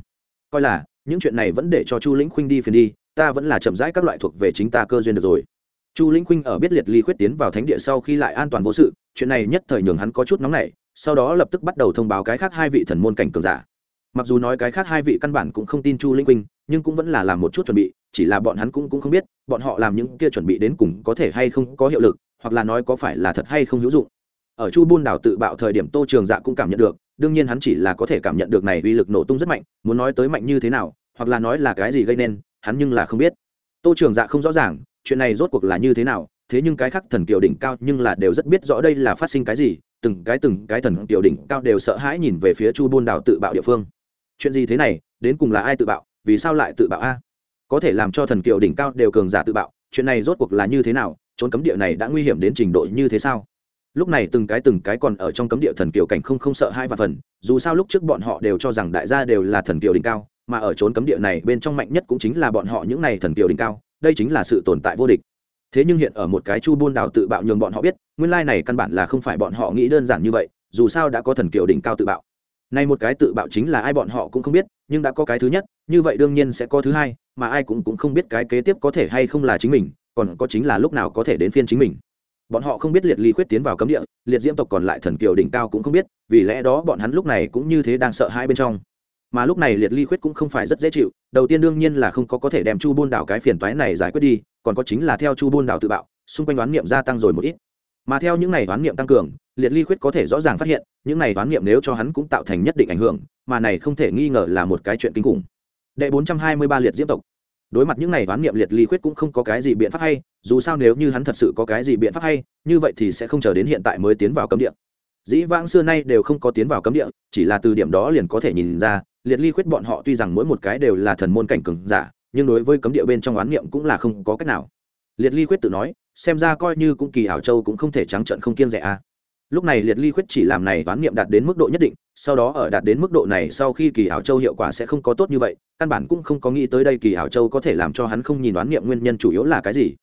Coi là, những chuyện này vẫn để cho chu lĩnh khuynh đi phiền đi, ta vẫn là chậm rãi các loại thuộc về chính ta cơ duyên được rồi. Chu lĩnh khuynh ở biết liệt ly khuyết tiến vào thánh địa sau khi lại an toàn vô sự, chuyện này nhất thời nhường hắn có chút nóng nảy, sau đó lập tức bắt đầu thông báo cái khác hai vị thần môn cảnh cường giả mặc dù nói cái khác hai vị căn bản cũng không tin chu linh Quỳnh nhưng cũng vẫn là làm một chút chuẩn bị chỉ là bọn hắn cũng, cũng không biết bọn họ làm những kia chuẩn bị đến cùng có thể hay không có hiệu lực hoặc là nói có phải là thật hay không hữu dụng. Ở chu buôn đảo tự bạo thời điểm tô trường dạ cũng cảm nhận được đương nhiên hắn chỉ là có thể cảm nhận được này uy lực nổ tung rất mạnh muốn nói tới mạnh như thế nào hoặc là nói là cái gì gây nên hắn nhưng là không biết. Tô trường dạ không rõ ràng chuyện này rốt cuộc là như thế nào thế nhưng cái khác thần kiều đỉnh cao nhưng là đều rất biết rõ đây là phát sinh cái gì từng cái từng cái thần tiểu đỉnh cao đều sợ hãi nhìn về phía chu buôn đảo tự bạo địa phương chuyện gì thế này, đến cùng là ai tự bạo, vì sao lại tự bạo a? Có thể làm cho thần kiều đỉnh cao đều cường giả tự bạo, chuyện này rốt cuộc là như thế nào, trốn cấm địa này đã nguy hiểm đến trình độ như thế sao? Lúc này từng cái từng cái còn ở trong cấm địa thần kiều cảnh không không sợ hai và phần, dù sao lúc trước bọn họ đều cho rằng đại gia đều là thần kiều đỉnh cao, mà ở trốn cấm địa này bên trong mạnh nhất cũng chính là bọn họ những này thần kiều đỉnh cao, đây chính là sự tồn tại vô địch. Thế nhưng hiện ở một cái chu buôn đảo tự bạo nhường bọn họ biết, nguyên lai này căn bản là không phải bọn họ nghĩ đơn giản như vậy, dù sao đã có thần kiều đỉnh cao tự bạo nay một cái tự bạo chính là ai bọn họ cũng không biết, nhưng đã có cái thứ nhất, như vậy đương nhiên sẽ có thứ hai, mà ai cũng cũng không biết cái kế tiếp có thể hay không là chính mình, còn có chính là lúc nào có thể đến phiên chính mình. Bọn họ không biết liệt ly khuyết tiến vào cấm địa, liệt diễm tộc còn lại thần kiều đỉnh cao cũng không biết, vì lẽ đó bọn hắn lúc này cũng như thế đang sợ hai bên trong. Mà lúc này liệt ly khuyết cũng không phải rất dễ chịu, đầu tiên đương nhiên là không có có thể đem chu buôn đảo cái phiền toái này giải quyết đi, còn có chính là theo chu buôn đảo tự bạo, xung quanh đoán niệm gia tăng rồi một ít. Mà theo những này đoán niệm tăng cường liệt ly khuyết có thể rõ ràng phát hiện, những này đoán niệm nếu cho hắn cũng tạo thành nhất định ảnh hưởng, mà này không thể nghi ngờ là một cái chuyện kinh khủng. Đệ bốn trăm hai mươi ba liệt diễm tộc. Đối mặt những này đoán niệm liệt ly khuyết cũng không có cái gì biện pháp hay, dù sao nếu như hắn thật sự có cái gì biện pháp hay, như vậy thì sẽ không chờ đến hiện tại mới tiến vào cấm địa. Dĩ vãng xưa nay đều không có tiến vào cấm địa, chỉ là từ điểm đó liền có thể nhìn ra, liệt ly khuyết bọn họ tuy rằng mỗi một cái đều là thần môn cảnh cường giả, nhưng đối với cấm địa bên trong oán niệm cũng là không có cách nào. Liệt ly khuyết tự nói, xem ra coi như cũng kỳ ảo châu cũng không thể trắng trận không kiên rẻ a à lúc này liệt ly khuyết chỉ làm này toán niệm đạt đến mức độ nhất định, sau đó ở đạt đến mức độ này sau khi kỳ ảo châu hiệu quả sẽ không có tốt như vậy, căn bản cũng không có nghĩ tới đây kỳ ảo châu có thể làm cho hắn không nhìn đoán niệm nguyên nhân chủ yếu là cái gì.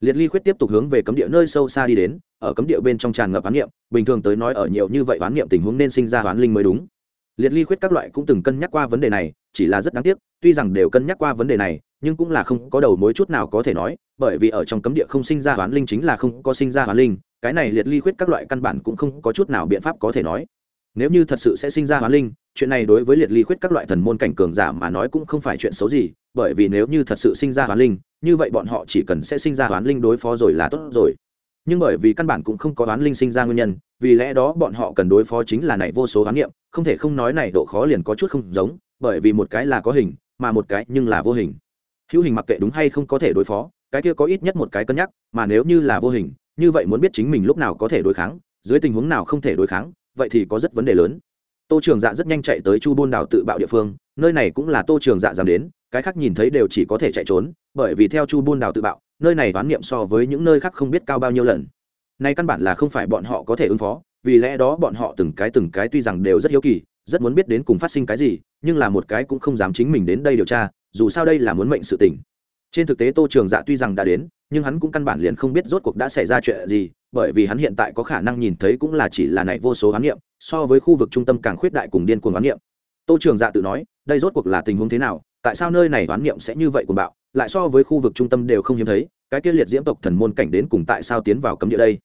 Liệt ly khuyết tiếp tục hướng về cấm địa nơi sâu xa đi đến, ở cấm địa bên trong tràn ngập oán niệm, bình thường tới nói ở nhiều như vậy oán niệm tình huống nên sinh ra oán linh mới đúng. Liệt ly khuyết các loại cũng từng cân nhắc qua vấn đề này, chỉ là rất đáng tiếc, tuy rằng đều cân nhắc qua vấn đề này, nhưng cũng là không có đầu mối chút nào có thể nói, bởi vì ở trong cấm địa không sinh ra hoán linh chính là không có sinh ra hoán linh cái này liệt ly khuyết các loại căn bản cũng không có chút nào biện pháp có thể nói. Nếu như thật sự sẽ sinh ra hoán linh, chuyện này đối với liệt ly khuyết các loại thần môn cảnh cường giả mà nói cũng không phải chuyện xấu gì, bởi vì nếu như thật sự sinh ra hoán linh, như vậy bọn họ chỉ cần sẽ sinh ra hoán linh đối phó rồi là tốt rồi. Nhưng bởi vì căn bản cũng không có hoán linh sinh ra nguyên nhân, vì lẽ đó bọn họ cần đối phó chính là này vô số hoán niệm không thể không nói này độ khó liền có chút không giống, bởi vì một cái là có hình, mà một cái nhưng là vô hình. Hữu hình mặc kệ đúng hay không có thể đối phó, cái kia có ít nhất một cái cân nhắc, mà nếu như là vô hình như vậy muốn biết chính mình lúc nào có thể đối kháng, dưới tình huống nào không thể đối kháng, vậy thì có rất vấn đề lớn. Tô trường dạ rất nhanh chạy tới chu bôn đảo tự bạo địa phương, nơi này cũng là tô trường dạ dám đến, cái khác nhìn thấy đều chỉ có thể chạy trốn, bởi vì theo chu bôn đảo tự bạo, nơi này đoán niệm so với những nơi khác không biết cao bao nhiêu lần. Nay căn bản là không phải bọn họ có thể ứng phó, vì lẽ đó bọn họ từng cái từng cái tuy rằng đều rất hiếu kỳ, rất muốn biết đến cùng phát sinh cái gì, nhưng là một cái cũng không dám chính mình đến đây điều tra, dù sao đây là muốn mệnh sự tình. Trên thực tế tô trường dạ tuy rằng đã đến nhưng hắn cũng căn bản liền không biết rốt cuộc đã xảy ra chuyện gì, bởi vì hắn hiện tại có khả năng nhìn thấy cũng là chỉ là này vô số hoán nghiệm so với khu vực trung tâm càng khuyết đại cùng điên cuồng hoán nghiệm tô trường dạ tự nói, đây rốt cuộc là tình huống thế nào, tại sao nơi này đoán niệm sẽ như vậy cuồng bạo, lại so với khu vực trung tâm đều không hiếm thấy, cái kia liệt diễm tộc thần môn cảnh đến cùng tại sao tiến vào cấm địa đây?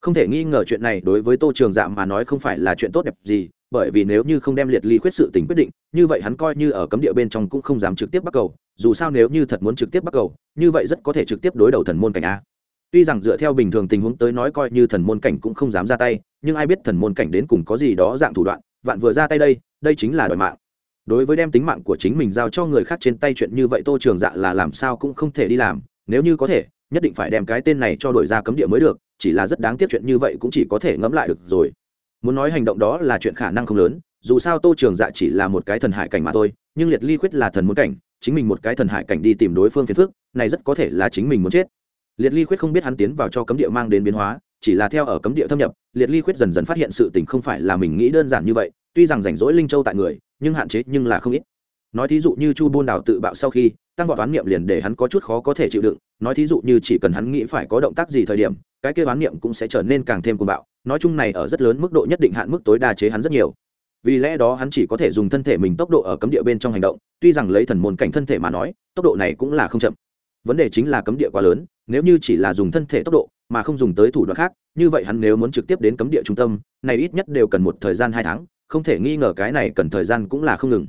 Không thể nghi ngờ chuyện này đối với tô trường dạ mà nói không phải là chuyện tốt đẹp gì, bởi vì nếu như không đem liệt ly khuyết sự tình quyết định, như vậy hắn coi như ở cấm địa bên trong cũng không dám trực tiếp bắt cầu dù sao nếu như thật muốn trực tiếp bắt cầu, như vậy rất có thể trực tiếp đối đầu thần môn cảnh a. Tuy rằng dựa theo bình thường tình huống tới nói coi như thần môn cảnh cũng không dám ra tay, nhưng ai biết thần môn cảnh đến cùng có gì đó dạng thủ đoạn, vạn vừa ra tay đây đây chính là đòi mạng. Đối với đem tính mạng của chính mình giao cho người khác trên tay chuyện như vậy tô trường dạ là làm sao cũng không thể đi làm, nếu như có thể, nhất định phải đem cái tên này cho đổi ra cấm địa mới được, chỉ là rất đáng tiếc chuyện như vậy cũng chỉ có thể ngẫm lại được rồi. Muốn nói hành động đó là chuyện khả năng không lớn, dù sao tô trường dạ chỉ là một cái thần hải cảnh mà thôi, nhưng liệt ly khuyết là thần muốn cảnh chính mình một cái thần hải cảnh đi tìm đối phương phiền phức, này rất có thể là chính mình muốn chết. Liệt ly khuyết không biết hắn tiến vào cho cấm địa mang đến biến hóa, chỉ là theo ở cấm địa thâm nhập, liệt ly khuyết dần dần phát hiện sự tình không phải là mình nghĩ đơn giản như vậy, tuy rằng rảnh rỗi linh châu tại người, nhưng hạn chế nhưng là không ít. Nói thí dụ như chu buôn đào tự bạo sau khi, tăng vào toán niệm liền để hắn có chút khó có thể chịu đựng, nói thí dụ như chỉ cần hắn nghĩ phải có động tác gì thời điểm, cái kia toán niệm cũng sẽ trở nên càng thêm cuồng bạo, nói chung này ở rất lớn mức độ nhất định hạn mức tối đa chế hắn rất nhiều. Vì lẽ đó hắn chỉ có thể dùng thân thể mình tốc độ ở cấm địa bên trong hành động tuy rằng lấy thần môn cảnh thân thể mà nói, tốc độ này cũng là không chậm. Vấn đề chính là cấm địa quá lớn, nếu như chỉ là dùng thân thể tốc độ, mà không dùng tới thủ đoạn khác, như vậy hắn nếu muốn trực tiếp đến cấm địa trung tâm, này ít nhất đều cần một thời gian hai tháng, không thể nghi ngờ cái này cần thời gian cũng là không ngừng.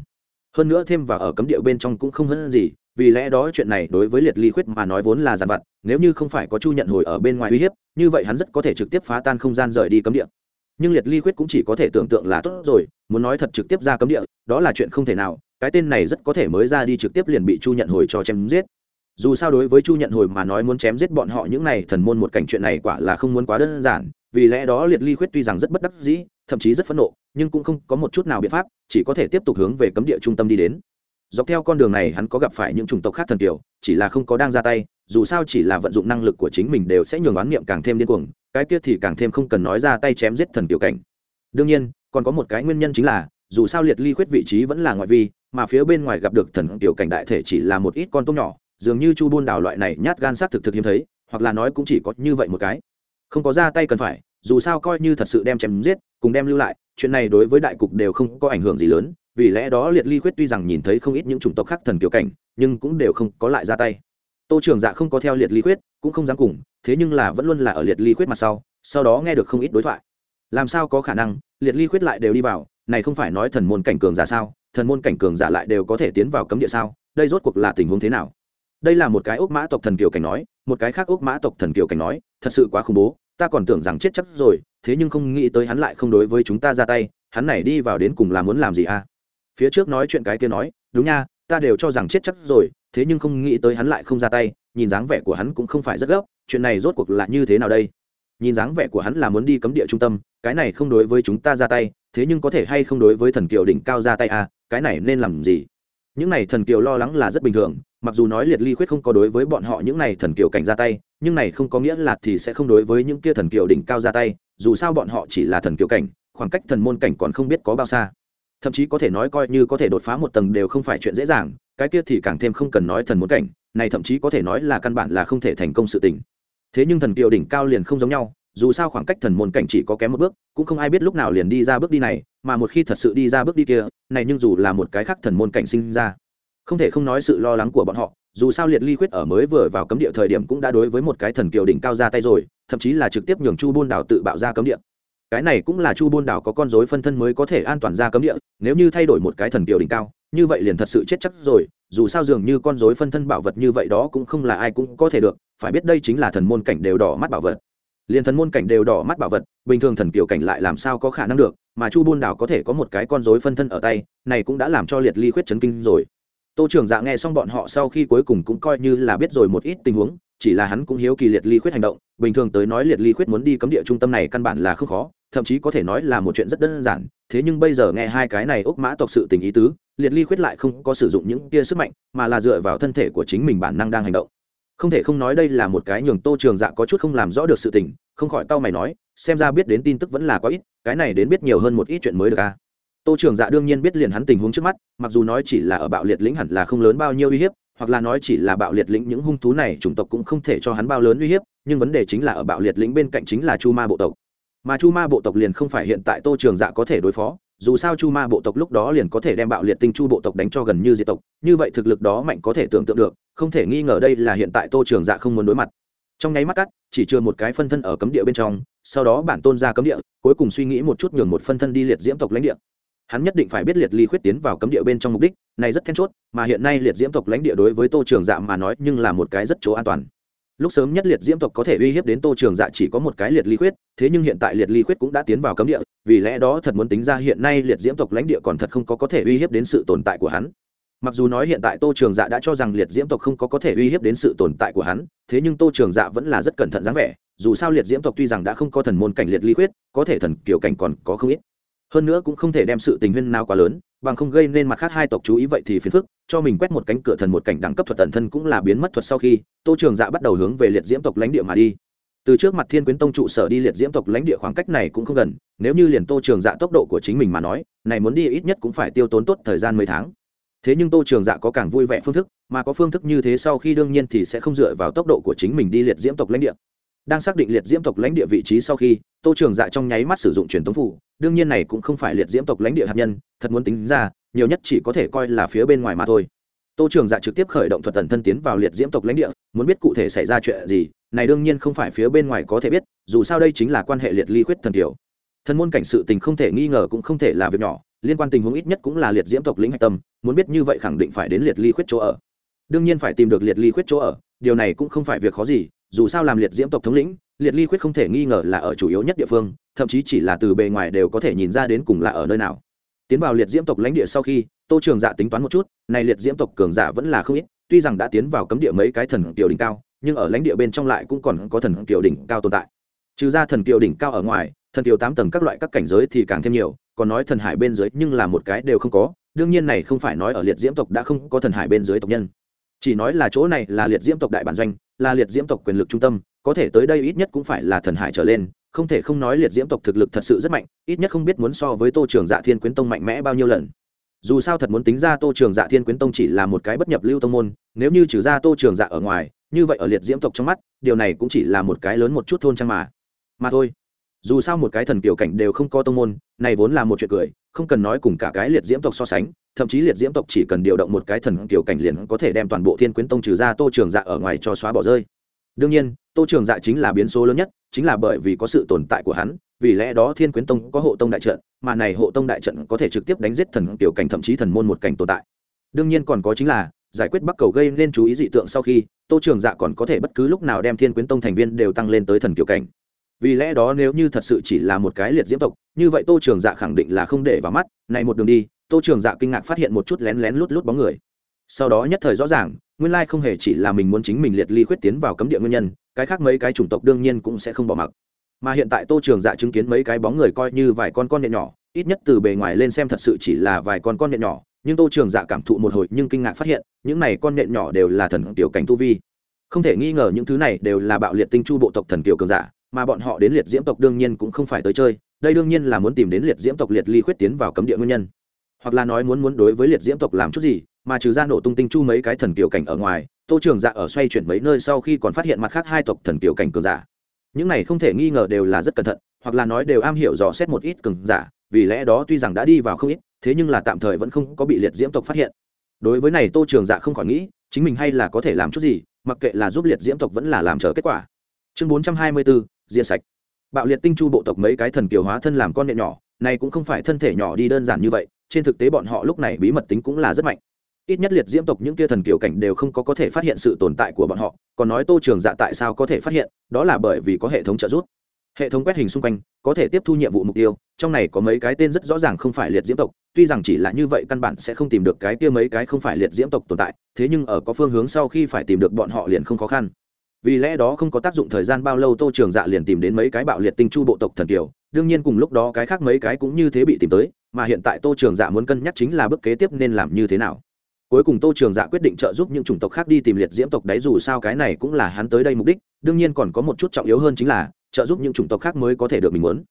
Hơn nữa thêm vào ở cấm địa bên trong cũng không hơn gì, vì lẽ đó chuyện này đối với liệt ly khuyết mà nói vốn là giàn vặt, nếu như không phải có chu nhận hồi ở bên ngoài uy hiếp, như vậy hắn rất có thể trực tiếp phá tan không gian rời đi cấm địa. Nhưng liệt ly khuyết cũng chỉ có thể tưởng tượng là tốt rồi, muốn nói thật trực tiếp ra cấm địa, đó là chuyện không thể nào cái tên này rất có thể mới ra đi trực tiếp liền bị chu nhận hồi cho chém giết. Dù sao đối với chu nhận hồi mà nói muốn chém giết bọn họ những này thần môn một cảnh chuyện này quả là không muốn quá đơn giản, vì lẽ đó liệt ly khuyết tuy rằng rất bất đắc dĩ, thậm chí rất phẫn nộ, nhưng cũng không có một chút nào biện pháp, chỉ có thể tiếp tục hướng về cấm địa trung tâm đi đến. Dọc theo con đường này hắn có gặp phải những chủng tộc khác thần kiểu, chỉ là không có đang ra tay, dù sao chỉ là vận dụng năng lực của chính mình đều sẽ nhường oán niệm càng thêm điên cuồng, cái kia thì càng thêm không cần nói ra tay chém giết thần kiểu cảnh. Đương nhiên, còn có một cái nguyên nhân chính là, dù sao liệt ly khuyết vị trí vẫn là ngoại vi mà phía bên ngoài gặp được thần tiểu cảnh đại thể chỉ là một ít con tôm nhỏ, dường như chu buôn đào loại này nhát gan sát thực thực hiếm thấy, hoặc là nói cũng chỉ có như vậy một cái. Không có ra tay cần phải, dù sao coi như thật sự đem chém giết, cùng đem lưu lại, chuyện này đối với đại cục đều không có ảnh hưởng gì lớn, vì lẽ đó liệt ly khuyết tuy rằng nhìn thấy không ít những chủng tộc khác thần kiều cảnh, nhưng cũng đều không có lại ra tay. Tô trường dạ không có theo liệt ly khuyết, cũng không dám cùng, thế nhưng là vẫn luôn là ở liệt ly khuyết mặt sau sau đó nghe được không ít đối thoại. Làm sao có khả năng, liệt ly khuyết lại đều đi vào, này không phải nói thần môn cảnh cường giả sao thần môn cảnh cường giả lại đều có thể tiến vào cấm địa sao? Đây rốt cuộc là tình huống thế nào? Đây là một cái ốc mã tộc thần kiều cảnh nói, một cái khác ốc mã tộc thần kiều cảnh nói, thật sự quá khủng bố, ta còn tưởng rằng chết chắc rồi, thế nhưng không nghĩ tới hắn lại không đối với chúng ta ra tay, hắn này đi vào đến cùng là muốn làm gì à? Phía trước nói chuyện cái kia nói, đúng nha, ta đều cho rằng chết chắc rồi, thế nhưng không nghĩ tới hắn lại không ra tay, nhìn dáng vẻ của hắn cũng không phải rất gấp, chuyện này rốt cuộc là như thế nào đây? Nhìn dáng vẻ của hắn là muốn đi cấm địa trung tâm, cái này không đối với chúng ta ra tay thế nhưng có thể hay không đối với thần kiều đỉnh cao ra tay à cái này nên làm gì? Những này thần kiều lo lắng là rất bình thường, mặc dù nói liệt ly khuyết không có đối với bọn họ những này thần kiều cảnh ra tay, nhưng này không có nghĩa là thì sẽ không đối với những kia thần kiều đỉnh cao ra tay, dù sao bọn họ chỉ là thần kiều cảnh, khoảng cách thần môn cảnh còn không biết có bao xa. Thậm chí có thể nói coi như có thể đột phá một tầng đều không phải chuyện dễ dàng, cái kia thì càng thêm không cần nói thần môn cảnh, này thậm chí có thể nói là căn bản là không thể thành công sự tình. Thế nhưng thần kiều đỉnh cao liền không giống nhau dù sao khoảng cách thần môn cảnh chỉ có kém một bước, cũng không ai biết lúc nào liền đi ra bước đi này, mà một khi thật sự đi ra bước đi kia, này nhưng dù là một cái khác thần môn cảnh sinh ra, không thể không nói sự lo lắng của bọn họ, dù sao liệt ly khuyết ở mới vừa vào cấm địa thời điểm cũng đã đối với một cái thần kiều đỉnh cao ra tay rồi, thậm chí là trực tiếp nhường chu buôn đảo tự bạo ra cấm địa. Cái này cũng là chu buôn đảo có con dối phân thân mới có thể an toàn ra cấm địa, nếu như thay đổi một cái thần kiều đỉnh cao, như vậy liền thật sự chết chắc rồi, dù sao dường như con dối phân thân bảo vật như vậy đó cũng không là ai cũng có thể được, phải biết đây chính là thần môn cảnh đều đỏ mắt bảo vật liền thần môn cảnh đều đỏ mắt bảo vật, bình thường thần kiều cảnh lại làm sao có khả năng được, mà chu buôn đảo có thể có một cái con dối phân thân ở tay, này cũng đã làm cho liệt ly khuyết chấn kinh rồi. Tô trưởng dạ nghe xong bọn họ sau khi cuối cùng cũng coi như là biết rồi một ít tình huống, chỉ là hắn cũng hiếu kỳ liệt ly khuyết hành động, bình thường tới nói liệt ly khuyết muốn đi cấm địa trung tâm này căn bản là không khó, thậm chí có thể nói là một chuyện rất đơn giản, thế nhưng bây giờ nghe hai cái này ốc mã tộc sự tình ý tứ, liệt ly khuyết lại không có sử dụng những tia sức mạnh, mà là dựa vào thân thể của chính mình bản năng đang hành động không thể không nói đây là một cái nhường tô trường dạ có chút không làm rõ được sự tình, không khỏi tao mày nói, xem ra biết đến tin tức vẫn là quá ít, cái này đến biết nhiều hơn một ít chuyện mới được à. Tô trường dạ đương nhiên biết liền hắn tình huống trước mắt, mặc dù nói chỉ là ở bạo liệt lĩnh hẳn là không lớn bao nhiêu uy hiếp, hoặc là nói chỉ là bạo liệt lĩnh những hung thú này chủng tộc cũng không thể cho hắn bao lớn uy hiếp, nhưng vấn đề chính là ở bạo liệt lĩnh bên cạnh chính là chu ma bộ tộc. Mà chu ma bộ tộc liền không phải hiện tại tô trường dạ có thể đối phó dù sao chu ma bộ tộc lúc đó liền có thể đem bạo liệt tinh chu bộ tộc đánh cho gần như diệt tộc, như vậy thực lực đó mạnh có thể tưởng tượng được, không thể nghi ngờ đây là hiện tại tô trường dạ không muốn đối mặt. Trong nháy mắt cắt, chỉ chưa một cái phân thân ở cấm địa bên trong, sau đó bản tôn ra cấm địa, cuối cùng suy nghĩ một chút nhường một phân thân đi liệt diễm tộc lãnh địa. Hắn nhất định phải biết liệt ly khuyết tiến vào cấm địa bên trong mục đích, này rất then chốt, mà hiện nay liệt diễm tộc lãnh địa đối với tô trường dạ mà nói nhưng là một cái rất chỗ an toàn lúc sớm nhất liệt diễm tộc có thể uy hiếp đến tô trường dạ chỉ có một cái liệt ly khuyết, thế nhưng hiện tại liệt ly khuyết cũng đã tiến vào cấm địa, vì lẽ đó thật muốn tính ra hiện nay liệt diễm tộc lãnh địa còn thật không có có thể uy hiếp đến sự tồn tại của hắn. Mặc dù nói hiện tại tô trường dạ đã cho rằng liệt diễm tộc không có có thể uy hiếp đến sự tồn tại của hắn, thế nhưng tô trường dạ vẫn là rất cẩn thận dáng vẻ, dù sao liệt diễm tộc tuy rằng đã không có thần môn cảnh liệt ly khuyết, có thể thần kiểu cảnh còn có không ít. Hơn nữa cũng không thể đem sự tình huyên nào quá lớn bằng không gây nên mặt khác hai tộc chú ý vậy thì phiền phức, cho mình quét một cánh cửa thần một cảnh đẳng cấp thuật tần thân cũng là biến mất thuật sau khi, tô trường dạ bắt đầu hướng về liệt diễm tộc lãnh địa mà đi. Từ trước mặt thiên quyến tông trụ sở đi liệt diễm tộc lãnh địa khoảng cách này cũng không gần, nếu như liền tô trường dạ tốc độ của chính mình mà nói, này muốn đi ít nhất cũng phải tiêu tốn tốt thời gian mấy tháng. Thế nhưng tô trường dạ có càng vui vẻ phương thức, mà có phương thức như thế sau khi đương nhiên thì sẽ không dựa vào tốc độ của chính mình đi liệt diễm tộc lãnh địa đang xác định liệt diễm tộc lãnh địa vị trí sau khi, tô trường dạ trong nháy mắt sử dụng truyền tống phủ, đương nhiên này cũng không phải liệt diễm tộc lãnh địa hạt nhân, thật muốn tính ra, nhiều nhất chỉ có thể coi là phía bên ngoài mà thôi. Tô trường dạ trực tiếp khởi động thuật tần thân tiến vào liệt diễm tộc lãnh địa, muốn biết cụ thể xảy ra chuyện gì, này đương nhiên không phải phía bên ngoài có thể biết, dù sao đây chính là quan hệ liệt ly khuyết thần kiểu thân môn cảnh sự tình không thể nghi ngờ cũng không thể là việc nhỏ, liên quan tình huống ít nhất cũng là liệt diễm tộc lĩnh hạch tâm, muốn biết như vậy khẳng định phải đến liệt ly khuyết chỗ ở. Đương nhiên phải tìm được liệt ly khuyết chỗ ở, điều này cũng không phải việc khó gì dù sao làm liệt diễm tộc thống lĩnh, liệt ly khuyết không thể nghi ngờ là ở chủ yếu nhất địa phương, thậm chí chỉ là từ bề ngoài đều có thể nhìn ra đến cùng là ở nơi nào. Tiến vào liệt diễm tộc lãnh địa sau khi, tô trường dạ tính toán một chút, này liệt diễm tộc cường giả vẫn là không ít, tuy rằng đã tiến vào cấm địa mấy cái thần tiểu đỉnh cao, nhưng ở lãnh địa bên trong lại cũng còn có thần tiểu đỉnh cao tồn tại. Trừ ra thần kiều đỉnh cao ở ngoài, thần kiều tám tầng các loại các cảnh giới thì càng thêm nhiều, còn nói thần hải bên dưới nhưng là một cái đều không có, đương nhiên này không phải nói ở liệt diễm tộc đã không có thần hải bên dưới tộc nhân. Chỉ nói là chỗ này là liệt diễm tộc đại bản doanh là liệt diễm tộc quyền lực trung tâm, có thể tới đây ít nhất cũng phải là thần hải trở lên, không thể không nói liệt diễm tộc thực lực thật sự rất mạnh, ít nhất không biết muốn so với tô trường dạ thiên quyến tông mạnh mẽ bao nhiêu lần. Dù sao thật muốn tính ra tô trường dạ thiên quyến tông chỉ là một cái bất nhập lưu tông môn, nếu như trừ ra tô trường dạ ở ngoài, như vậy ở liệt diễm tộc trong mắt, điều này cũng chỉ là một cái lớn một chút thôn trang mà. Mà thôi. Dù sao một cái thần kiểu cảnh đều không có tông môn, này vốn là một chuyện cười không cần nói cùng cả cái liệt diễm tộc so sánh, thậm chí liệt diễm tộc chỉ cần điều động một cái thần kiểu cảnh liền có thể đem toàn bộ thiên quyến tông trừ ra tô trường dạ ở ngoài cho xóa bỏ rơi. Đương nhiên, tô trường dạ chính là biến số lớn nhất, chính là bởi vì có sự tồn tại của hắn, vì lẽ đó thiên quyến tông có hộ tông đại trận, mà này hộ tông đại trận có thể trực tiếp đánh giết thần kiểu cảnh thậm chí thần môn một cảnh tồn tại. Đương nhiên còn có chính là, giải quyết bắc cầu gây nên chú ý dị tượng sau khi, tô trường dạ còn có thể bất cứ lúc nào đem thiên quyến tông thành viên đều tăng lên tới thần kiểu cảnh vì lẽ đó nếu như thật sự chỉ là một cái liệt diễm tộc, như vậy tô trường dạ khẳng định là không để vào mắt. Này một đường đi, tô trường dạ kinh ngạc phát hiện một chút lén lén lút lút bóng người. Sau đó nhất thời rõ ràng, nguyên lai không hề chỉ là mình muốn chính mình liệt ly khuyết tiến vào cấm địa nguyên nhân, cái khác mấy cái chủng tộc đương nhiên cũng sẽ không bỏ mặc. Mà hiện tại tô trường dạ chứng kiến mấy cái bóng người coi như vài con con nhện nhỏ, ít nhất từ bề ngoài lên xem thật sự chỉ là vài con con nhện nhỏ, nhưng tô trường dạ cảm thụ một hồi nhưng kinh ngạc phát hiện, những này con nhện nhỏ đều là thần tiểu cảnh tu vi. Không thể nghi ngờ những thứ này đều là bạo liệt tinh chu bộ tộc thần tiểu cường giả mà bọn họ đến liệt diễm tộc đương nhiên cũng không phải tới chơi, đây đương nhiên là muốn tìm đến liệt diễm tộc liệt ly khuyết tiến vào cấm địa nguyên nhân. Hoặc là nói muốn muốn đối với liệt diễm tộc làm chút gì, mà trừ ra nổ tung tinh chu mấy cái thần kiều cảnh ở ngoài, tô trường dạ ở xoay chuyển mấy nơi sau khi còn phát hiện mặt khác hai tộc thần kiều cảnh cường giả. Những này không thể nghi ngờ đều là rất cẩn thận, hoặc là nói đều am hiểu dò xét một ít cường giả, vì lẽ đó tuy rằng đã đi vào không ít, thế nhưng là tạm thời vẫn không có bị liệt diễm tộc phát hiện. Đối với này tô trường dạ không khỏi nghĩ, chính mình hay là có thể làm chút gì, mặc kệ là giúp liệt diễm tộc vẫn là làm chờ kết quả chương bốn trăm hai mươi bốn, diệt sạch. Bạo liệt tinh chu bộ tộc mấy cái thần kiều hóa thân làm con nhện nhỏ, này cũng không phải thân thể nhỏ đi đơn giản như vậy, trên thực tế bọn họ lúc này bí mật tính cũng là rất mạnh. Ít nhất liệt diễm tộc những kia thần kiều cảnh đều không có có thể phát hiện sự tồn tại của bọn họ, còn nói tô trường dạ tại sao có thể phát hiện, đó là bởi vì có hệ thống trợ giúp. Hệ thống quét hình xung quanh, có thể tiếp thu nhiệm vụ mục tiêu, trong này có mấy cái tên rất rõ ràng không phải liệt diễm tộc, tuy rằng chỉ là như vậy căn bản sẽ không tìm được cái kia mấy cái không phải liệt diễm tộc tồn tại, thế nhưng ở có phương hướng sau khi phải tìm được bọn họ liền không khó khăn vì lẽ đó không có tác dụng thời gian bao lâu tô trường dạ liền tìm đến mấy cái bạo liệt tinh chu bộ tộc thần kiều đương nhiên cùng lúc đó cái khác mấy cái cũng như thế bị tìm tới mà hiện tại tô trường dạ muốn cân nhắc chính là bước kế tiếp nên làm như thế nào cuối cùng tô trường dạ quyết định trợ giúp những chủng tộc khác đi tìm liệt diễm tộc đấy dù sao cái này cũng là hắn tới đây mục đích đương nhiên còn có một chút trọng yếu hơn chính là trợ giúp những chủng tộc khác mới có thể được mình muốn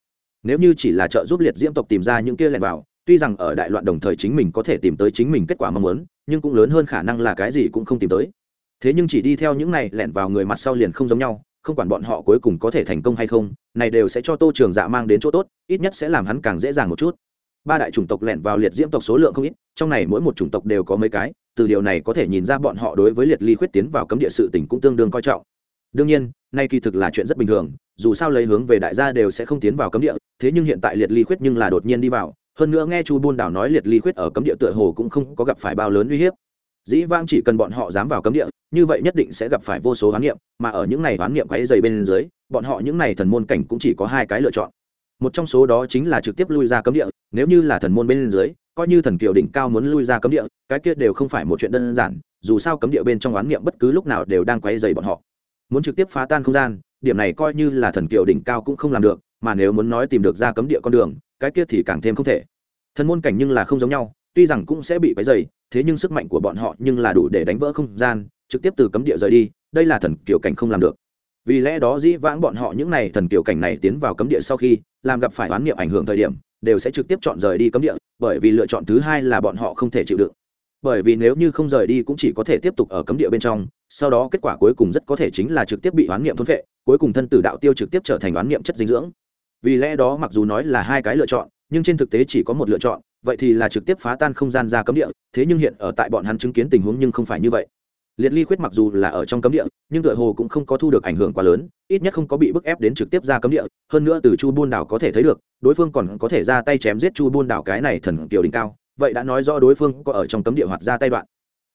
nếu như chỉ là trợ giúp liệt diễm tộc tìm ra những kia lẻn vào tuy rằng ở đại loạn đồng thời chính mình có thể tìm tới chính mình kết quả mong muốn nhưng cũng lớn hơn khả năng là cái gì cũng không tìm tới thế nhưng chỉ đi theo những này lẻn vào người mặt sau liền không giống nhau, không quản bọn họ cuối cùng có thể thành công hay không, này đều sẽ cho tô trường dạ mang đến chỗ tốt, ít nhất sẽ làm hắn càng dễ dàng một chút. Ba đại chủng tộc lẻn vào liệt diễm tộc số lượng không ít, trong này mỗi một chủng tộc đều có mấy cái, từ điều này có thể nhìn ra bọn họ đối với liệt ly khuyết tiến vào cấm địa sự tỉnh cũng tương đương coi trọng. Đương nhiên, nay kỳ thực là chuyện rất bình thường, dù sao lấy hướng về đại gia đều sẽ không tiến vào cấm địa, thế nhưng hiện tại liệt ly khuyết nhưng là đột nhiên đi vào, hơn nữa nghe chu buôn đảo nói liệt ly khuyết ở cấm địa tựa hồ cũng không có gặp phải bao lớn uy hiếp dĩ vang chỉ cần bọn họ dám vào cấm địa, như vậy nhất định sẽ gặp phải vô số hoán niệm, mà ở những này hoán niệm quáy dày bên dưới, bọn họ những này thần môn cảnh cũng chỉ có hai cái lựa chọn. Một trong số đó chính là trực tiếp lui ra cấm địa, nếu như là thần môn bên dưới, coi như thần kiều đỉnh cao muốn lui ra cấm địa, cái kia đều không phải một chuyện đơn giản, dù sao cấm địa bên trong oán niệm bất cứ lúc nào đều đang quấy dày bọn họ. Muốn trực tiếp phá tan không gian, điểm này coi như là thần kiều đỉnh cao cũng không làm được, mà nếu muốn nói tìm được ra cấm địa con đường, cái kia thì càng thêm không thể. Thần môn cảnh nhưng là không giống nhau tuy rằng cũng sẽ bị quấy dày thế nhưng sức mạnh của bọn họ nhưng là đủ để đánh vỡ không gian, trực tiếp từ cấm địa rời đi, đây là thần kiều cảnh không làm được. Vì lẽ đó dĩ vãng bọn họ những n à y thần kiều cảnh này tiến vào cấm địa sau khi, làm gặp phải oán niệm ảnh hưởng thời điểm, đều sẽ trực tiếp chọn rời đi cấm địa, bởi vì lựa chọn thứ hai là bọn họ không thể chịu đựng. Bởi vì nếu như không rời đi cũng chỉ có thể tiếp tục ở cấm địa bên trong, sau đó kết quả cuối cùng rất có thể chính là trực tiếp bị oán niệm thôn vệ cuối cùng thân tử đạo tiêu trực tiếp trở thành oán niệm chất dinh dưỡng. Vì lẽ đó mặc dù nói là hai cái lựa chọn, nhưng trên thực tế chỉ có một lựa chọn vậy thì là trực tiếp phá tan không gian ra cấm địa, thế nhưng hiện ở tại bọn hắn chứng kiến tình huống nhưng không phải như vậy. Liệt ly khuyết mặc dù là ở trong cấm địa, nhưng tựa hồ cũng không có thu được ảnh hưởng quá lớn, ít nhất không có bị bức ép đến trực tiếp ra cấm địa, hơn nữa từ chu buôn đảo có thể thấy được, đối phương còn có thể ra tay chém giết chu buôn đảo cái này thần kiều đỉnh cao, vậy đã nói rõ đối phương có ở trong cấm địa hoặc ra tay đoạn.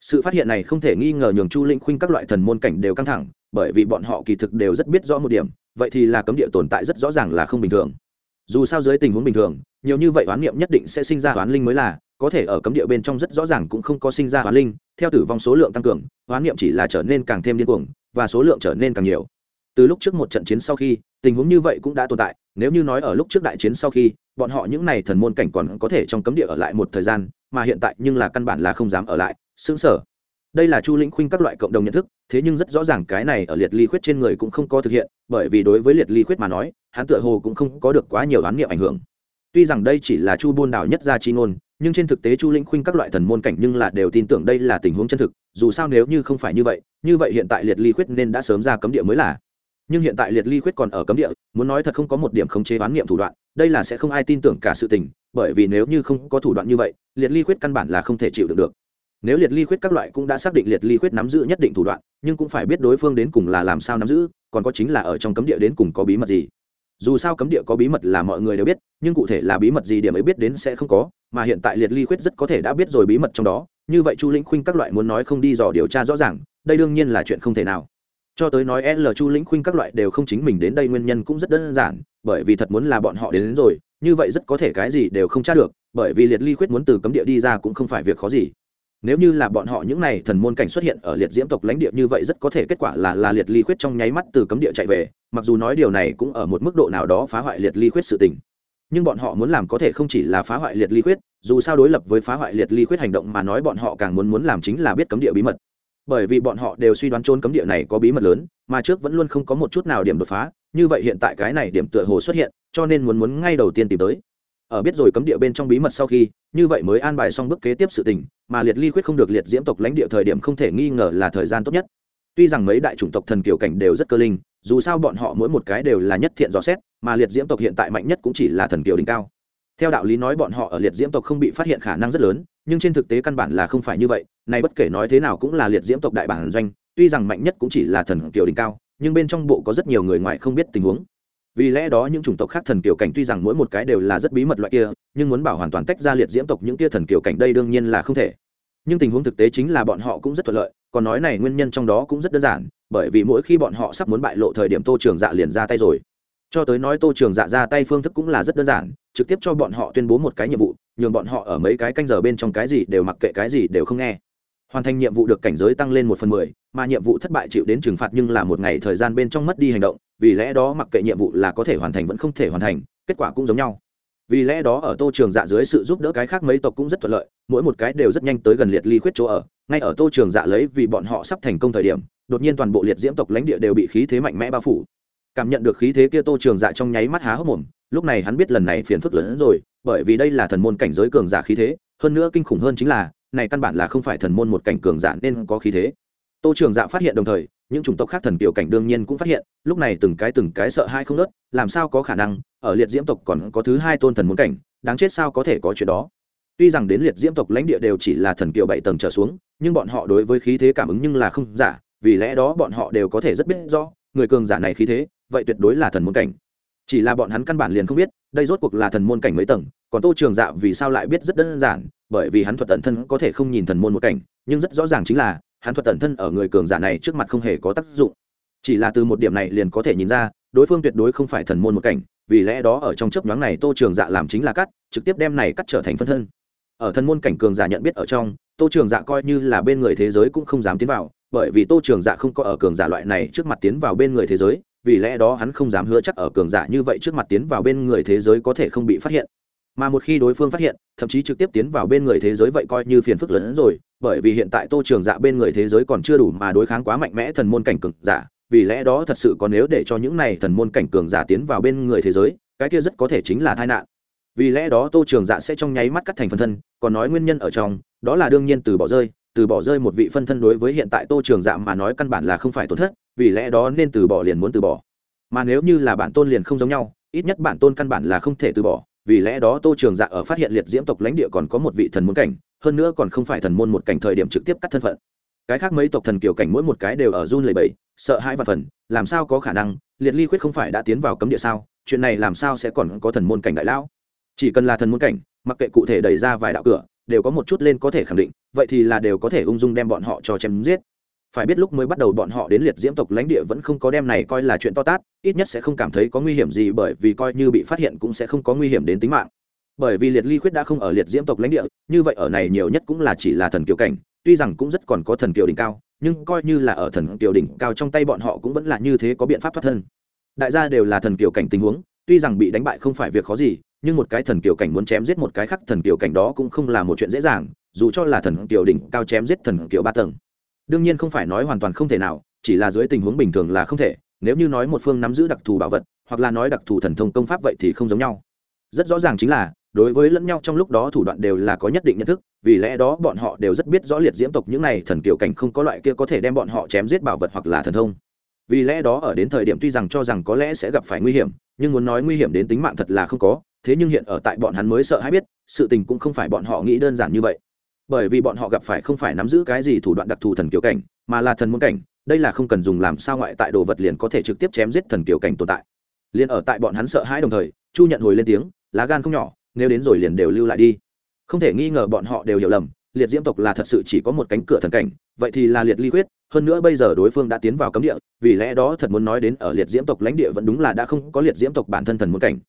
Sự phát hiện này không thể nghi ngờ nhường chu linh khuynh các loại thần môn cảnh đều căng thẳng, bởi vì bọn họ kỳ thực đều rất biết rõ một điểm, vậy thì là cấm địa tồn tại rất rõ ràng là không bình thường. Dù sao dưới tình huống bình thường nhiều như vậy oán niệm nhất định sẽ sinh ra oán linh mới là, có thể ở cấm địa bên trong rất rõ ràng cũng không có sinh ra oán linh, theo tử vong số lượng tăng cường, oán niệm chỉ là trở nên càng thêm điên cuồng, và số lượng trở nên càng nhiều. Từ lúc trước một trận chiến sau khi, tình huống như vậy cũng đã tồn tại, nếu như nói ở lúc trước đại chiến sau khi, bọn họ những n à y thần môn cảnh còn có thể trong cấm địa ở lại một thời gian, mà hiện tại nhưng là căn bản là không dám ở lại xứng sở đây là chu lĩnh khuynh các loại cộng đồng nhận thức, thế nhưng rất rõ ràng cái này ở liệt ly khuyết trên người cũng không có thực hiện, bởi vì đối với liệt ly khuyết mà nói, hắn tựa hồ cũng không có được quá nhiều oán niệm ảnh hưởng tuy rằng đây chỉ là chu buôn đảo nhất gia chi ngôn, nhưng trên thực tế chu lĩnh khuynh các loại thần môn cảnh nhưng là đều tin tưởng đây là tình huống chân thực, dù sao nếu như không phải như vậy như vậy hiện tại liệt ly khuyết nên đã sớm ra cấm địa mới là. Nhưng hiện tại liệt ly khuyết còn ở cấm địa, muốn nói thật không có một điểm khống chế bán niệm thủ đoạn, đây là sẽ không ai tin tưởng cả sự tình, bởi vì nếu như không có thủ đoạn như vậy, liệt ly khuyết căn bản là không thể chịu được được. Nếu liệt ly khuyết các loại cũng đã xác định liệt ly khuyết nắm giữ nhất định thủ đoạn, nhưng cũng phải biết đối phương đến cùng là làm sao nắm giữ, còn có chính là ở trong cấm địa đến cùng có bí mật gì dù sao cấm địa có bí mật là mọi người đều biết nhưng cụ thể là bí mật gì điểm ấy biết đến sẽ không có mà hiện tại liệt ly khuyết rất có thể đã biết rồi bí mật trong đó. Như vậy chu lĩnh khuynh các loại muốn nói không đi dò điều tra rõ ràng đây đương nhiên là chuyện không thể nào. Cho tới nói l chu lĩnh khuynh các loại đều không chính mình đến đây nguyên nhân cũng rất đơn giản bởi vì thật muốn là bọn họ đến, đến rồi như vậy rất có thể cái gì đều không tra được bởi vì liệt ly khuyết muốn từ cấm địa đi ra cũng không phải việc khó gì nếu như là bọn họ những này thần môn cảnh xuất hiện ở liệt diễm tộc lãnh địa như vậy rất có thể kết quả là là liệt ly khuyết trong nháy mắt từ cấm địa chạy về, mặc dù nói điều này cũng ở một mức độ nào đó phá hoại liệt ly khuyết sự tình. Nhưng bọn họ muốn làm có thể không chỉ là phá hoại liệt ly khuyết, dù sao đối lập với phá hoại liệt ly khuyết hành động mà nói bọn họ càng muốn muốn làm chính là biết cấm địa bí mật. Bởi vì bọn họ đều suy đoán trôn cấm địa này có bí mật lớn, mà trước vẫn luôn không có một chút nào điểm đột phá, như vậy hiện tại cái này điểm tựa hồ xuất hiện, cho nên muốn muốn ngay đầu tiên tìm tới. Ở biết rồi cấm địa bên trong bí mật sau khi, như vậy mới an bài xong bước kế tiếp sự tình mà liệt ly quyết không được liệt diễm tộc lãnh địa thời điểm không thể nghi ngờ là thời gian tốt nhất. Tuy rằng mấy đại chủng tộc thần kiều cảnh đều rất cơ linh, dù sao bọn họ mỗi một cái đều là nhất thiện dò xét, mà liệt diễm tộc hiện tại mạnh nhất cũng chỉ là thần kiều đỉnh cao. Theo đạo lý nói bọn họ ở liệt diễm tộc không bị phát hiện khả năng rất lớn, nhưng trên thực tế căn bản là không phải như vậy, này bất kể nói thế nào cũng là liệt diễm tộc đại bản doanh, tuy rằng mạnh nhất cũng chỉ là thần kiều đỉnh cao, nhưng bên trong bộ có rất nhiều người ngoài không biết tình huống vì lẽ đó những chủng tộc khác thần kiều cảnh tuy rằng mỗi một cái đều là rất bí mật loại kia, nhưng muốn bảo hoàn toàn tách ra liệt diễm tộc những kia thần kiều cảnh đây đương nhiên là không thể. Nhưng tình huống thực tế chính là bọn họ cũng rất thuận lợi, còn nói này nguyên nhân trong đó cũng rất đơn giản, bởi vì mỗi khi bọn họ sắp muốn bại lộ thời điểm tô trường dạ liền ra tay rồi. Cho tới nói tô trường dạ ra tay phương thức cũng là rất đơn giản, trực tiếp cho bọn họ tuyên bố một cái nhiệm vụ, nhường bọn họ ở mấy cái canh giờ bên trong cái gì đều mặc kệ cái gì đều không nghe hoàn thành nhiệm vụ được cảnh giới tăng lên một phần mười, mà nhiệm vụ thất bại chịu đến trừng phạt nhưng là một ngày thời gian bên trong mất đi hành động, vì lẽ đó mặc kệ nhiệm vụ là có thể hoàn thành vẫn không thể hoàn thành, kết quả cũng giống nhau. Vì lẽ đó ở tô trường dạ dưới sự giúp đỡ cái khác mấy tộc cũng rất thuận lợi, mỗi một cái đều rất nhanh tới gần liệt ly khuyết chỗ ở. Ngay ở tô trường dạ lấy vì bọn họ sắp thành công thời điểm, đột nhiên toàn bộ liệt diễm tộc lãnh địa đều bị khí thế mạnh mẽ bao phủ. Cảm nhận được khí thế kia tô trường dạ trong nháy mắt há hốc mồm, lúc này hắn biết lần này phiền phức lớn hơn rồi, bởi vì đây là thần môn cảnh giới cường giả khí thế, hơn nữa kinh khủng hơn chính là này căn bản là không phải thần môn một cảnh cường giả nên có khí thế. Tô trường dạ phát hiện đồng thời, những chủng tộc khác thần tiểu cảnh đương nhiên cũng phát hiện, lúc này từng cái từng cái sợ hai không nớt làm sao có khả năng, ở liệt diễm tộc còn có thứ hai tôn thần môn cảnh, đáng chết sao có thể có chuyện đó. Tuy rằng đến liệt diễm tộc lãnh địa đều chỉ là thần kiều bảy tầng trở xuống, nhưng bọn họ đối với khí thế cảm ứng nhưng là không giả, vì lẽ đó bọn họ đều có thể rất biết rõ, người cường giả này khí thế, vậy tuyệt đối là thần môn cảnh. Chỉ là bọn hắn căn bản liền không biết, đây rốt cuộc là thần môn cảnh mấy tầng, còn tô trường dạ vì sao lại biết rất đơn giản bởi vì hắn thuật tận thân có thể không nhìn thần môn một cảnh, nhưng rất rõ ràng chính là, hắn thuật tận thân ở người cường giả này trước mặt không hề có tác dụng. Chỉ là từ một điểm này liền có thể nhìn ra, đối phương tuyệt đối không phải thần môn một cảnh, vì lẽ đó ở trong chấp nhoáng này tô trường dạ làm chính là cắt, trực tiếp đem này cắt trở thành phân thân. Ở thần môn cảnh cường giả nhận biết ở trong, tô trường dạ coi như là bên người thế giới cũng không dám tiến vào, bởi vì tô trường dạ không có ở cường giả loại này trước mặt tiến vào bên người thế giới, vì lẽ đó hắn không dám hứa chắc ở cường giả như vậy trước mặt tiến vào bên người thế giới có thể không bị phát hiện mà một khi đối phương phát hiện, thậm chí trực tiếp tiến vào bên người thế giới vậy coi như phiền phức lớn hơn rồi, bởi vì hiện tại tô trường dạ bên người thế giới còn chưa đủ mà đối kháng quá mạnh mẽ thần môn cảnh cường giả, vì lẽ đó thật sự có nếu để cho những này thần môn cảnh cường giả tiến vào bên người thế giới, cái kia rất có thể chính là tai nạn. Vì lẽ đó tô trường dạ sẽ trong nháy mắt cắt thành phân thân, còn nói nguyên nhân ở trong, đó là đương nhiên từ bỏ rơi, từ bỏ rơi một vị phân thân đối với hiện tại tô trường dạ mà nói căn bản là không phải tổn thất, vì lẽ đó nên từ bỏ liền muốn từ bỏ. Mà nếu như là bản tôn liền không giống nhau, ít nhất bản tôn căn bản là không thể từ bỏ vì lẽ đó tô trường dạ ở phát hiện liệt diễm tộc lãnh địa còn có một vị thần môn cảnh, hơn nữa còn không phải thần môn một cảnh thời điểm trực tiếp cắt thân phận. Cái khác mấy tộc thần kiểu cảnh mỗi một cái đều ở run lầy bẫy sợ hãi và phần, làm sao có khả năng, liệt ly khuyết không phải đã tiến vào cấm địa sao, chuyện này làm sao sẽ còn có thần môn cảnh đại lão? Chỉ cần là thần môn cảnh, mặc kệ cụ thể đẩy ra vài đạo cửa, đều có một chút lên có thể khẳng định, vậy thì là đều có thể ung dung đem bọn họ cho chém giết phải biết lúc mới bắt đầu bọn họ đến liệt diễm tộc lãnh địa vẫn không có đem này coi là chuyện to tát, ít nhất sẽ không cảm thấy có nguy hiểm gì bởi vì coi như bị phát hiện cũng sẽ không có nguy hiểm đến tính mạng. Bởi vì liệt ly khuyết đã không ở liệt diễm tộc lãnh địa, như vậy ở này nhiều nhất cũng là chỉ là thần kiều cảnh, tuy rằng cũng rất còn có thần kiều đỉnh cao, nhưng coi như là ở thần kiều đỉnh cao trong tay bọn họ cũng vẫn là như thế có biện pháp thoát thân. Đại gia đều là thần kiều cảnh tình huống, tuy rằng bị đánh bại không phải việc khó gì, nhưng một cái thần kiều cảnh muốn chém giết một cái khác thần kiều cảnh đó cũng không là một chuyện dễ dàng, dù cho là thần kiều đỉnh cao chém giết thần kiều ba tầng đương nhiên không phải nói hoàn toàn không thể nào, chỉ là dưới tình huống bình thường là không thể, nếu như nói một phương nắm giữ đặc thù bảo vật, hoặc là nói đặc thù thần thông công pháp vậy thì không giống nhau. Rất rõ ràng chính là, đối với lẫn nhau trong lúc đó thủ đoạn đều là có nhất định nhận thức, vì lẽ đó bọn họ đều rất biết rõ liệt diễm tộc những này thần kiều cảnh không có loại kia có thể đem bọn họ chém giết bảo vật hoặc là thần thông. Vì lẽ đó ở đến thời điểm tuy rằng cho rằng có lẽ sẽ gặp phải nguy hiểm, nhưng muốn nói nguy hiểm đến tính mạng thật là không có, thế nhưng hiện ở tại bọn hắn mới sợ hay biết, sự tình cũng không phải bọn họ nghĩ đơn giản như vậy bởi vì bọn họ gặp phải không phải nắm giữ cái gì thủ đoạn đặc thù thần kiều cảnh, mà là thần muốn cảnh, đây là không cần dùng làm sao ngoại tại đồ vật liền có thể trực tiếp chém giết thần kiều cảnh tồn tại. Liền ở tại bọn hắn sợ hãi đồng thời, chu nhận hồi lên tiếng, lá gan không nhỏ, nếu đến rồi liền đều lưu lại đi. Không thể nghi ngờ bọn họ đều hiểu lầm, liệt diễm tộc là thật sự chỉ có một cánh cửa thần cảnh, vậy thì là liệt ly quyết hơn nữa bây giờ đối phương đã tiến vào cấm địa, vì lẽ đó thật muốn nói đến ở liệt diễm tộc lãnh địa vẫn đúng là đã không có liệt diễm tộc bản thân thần muốn cảnh.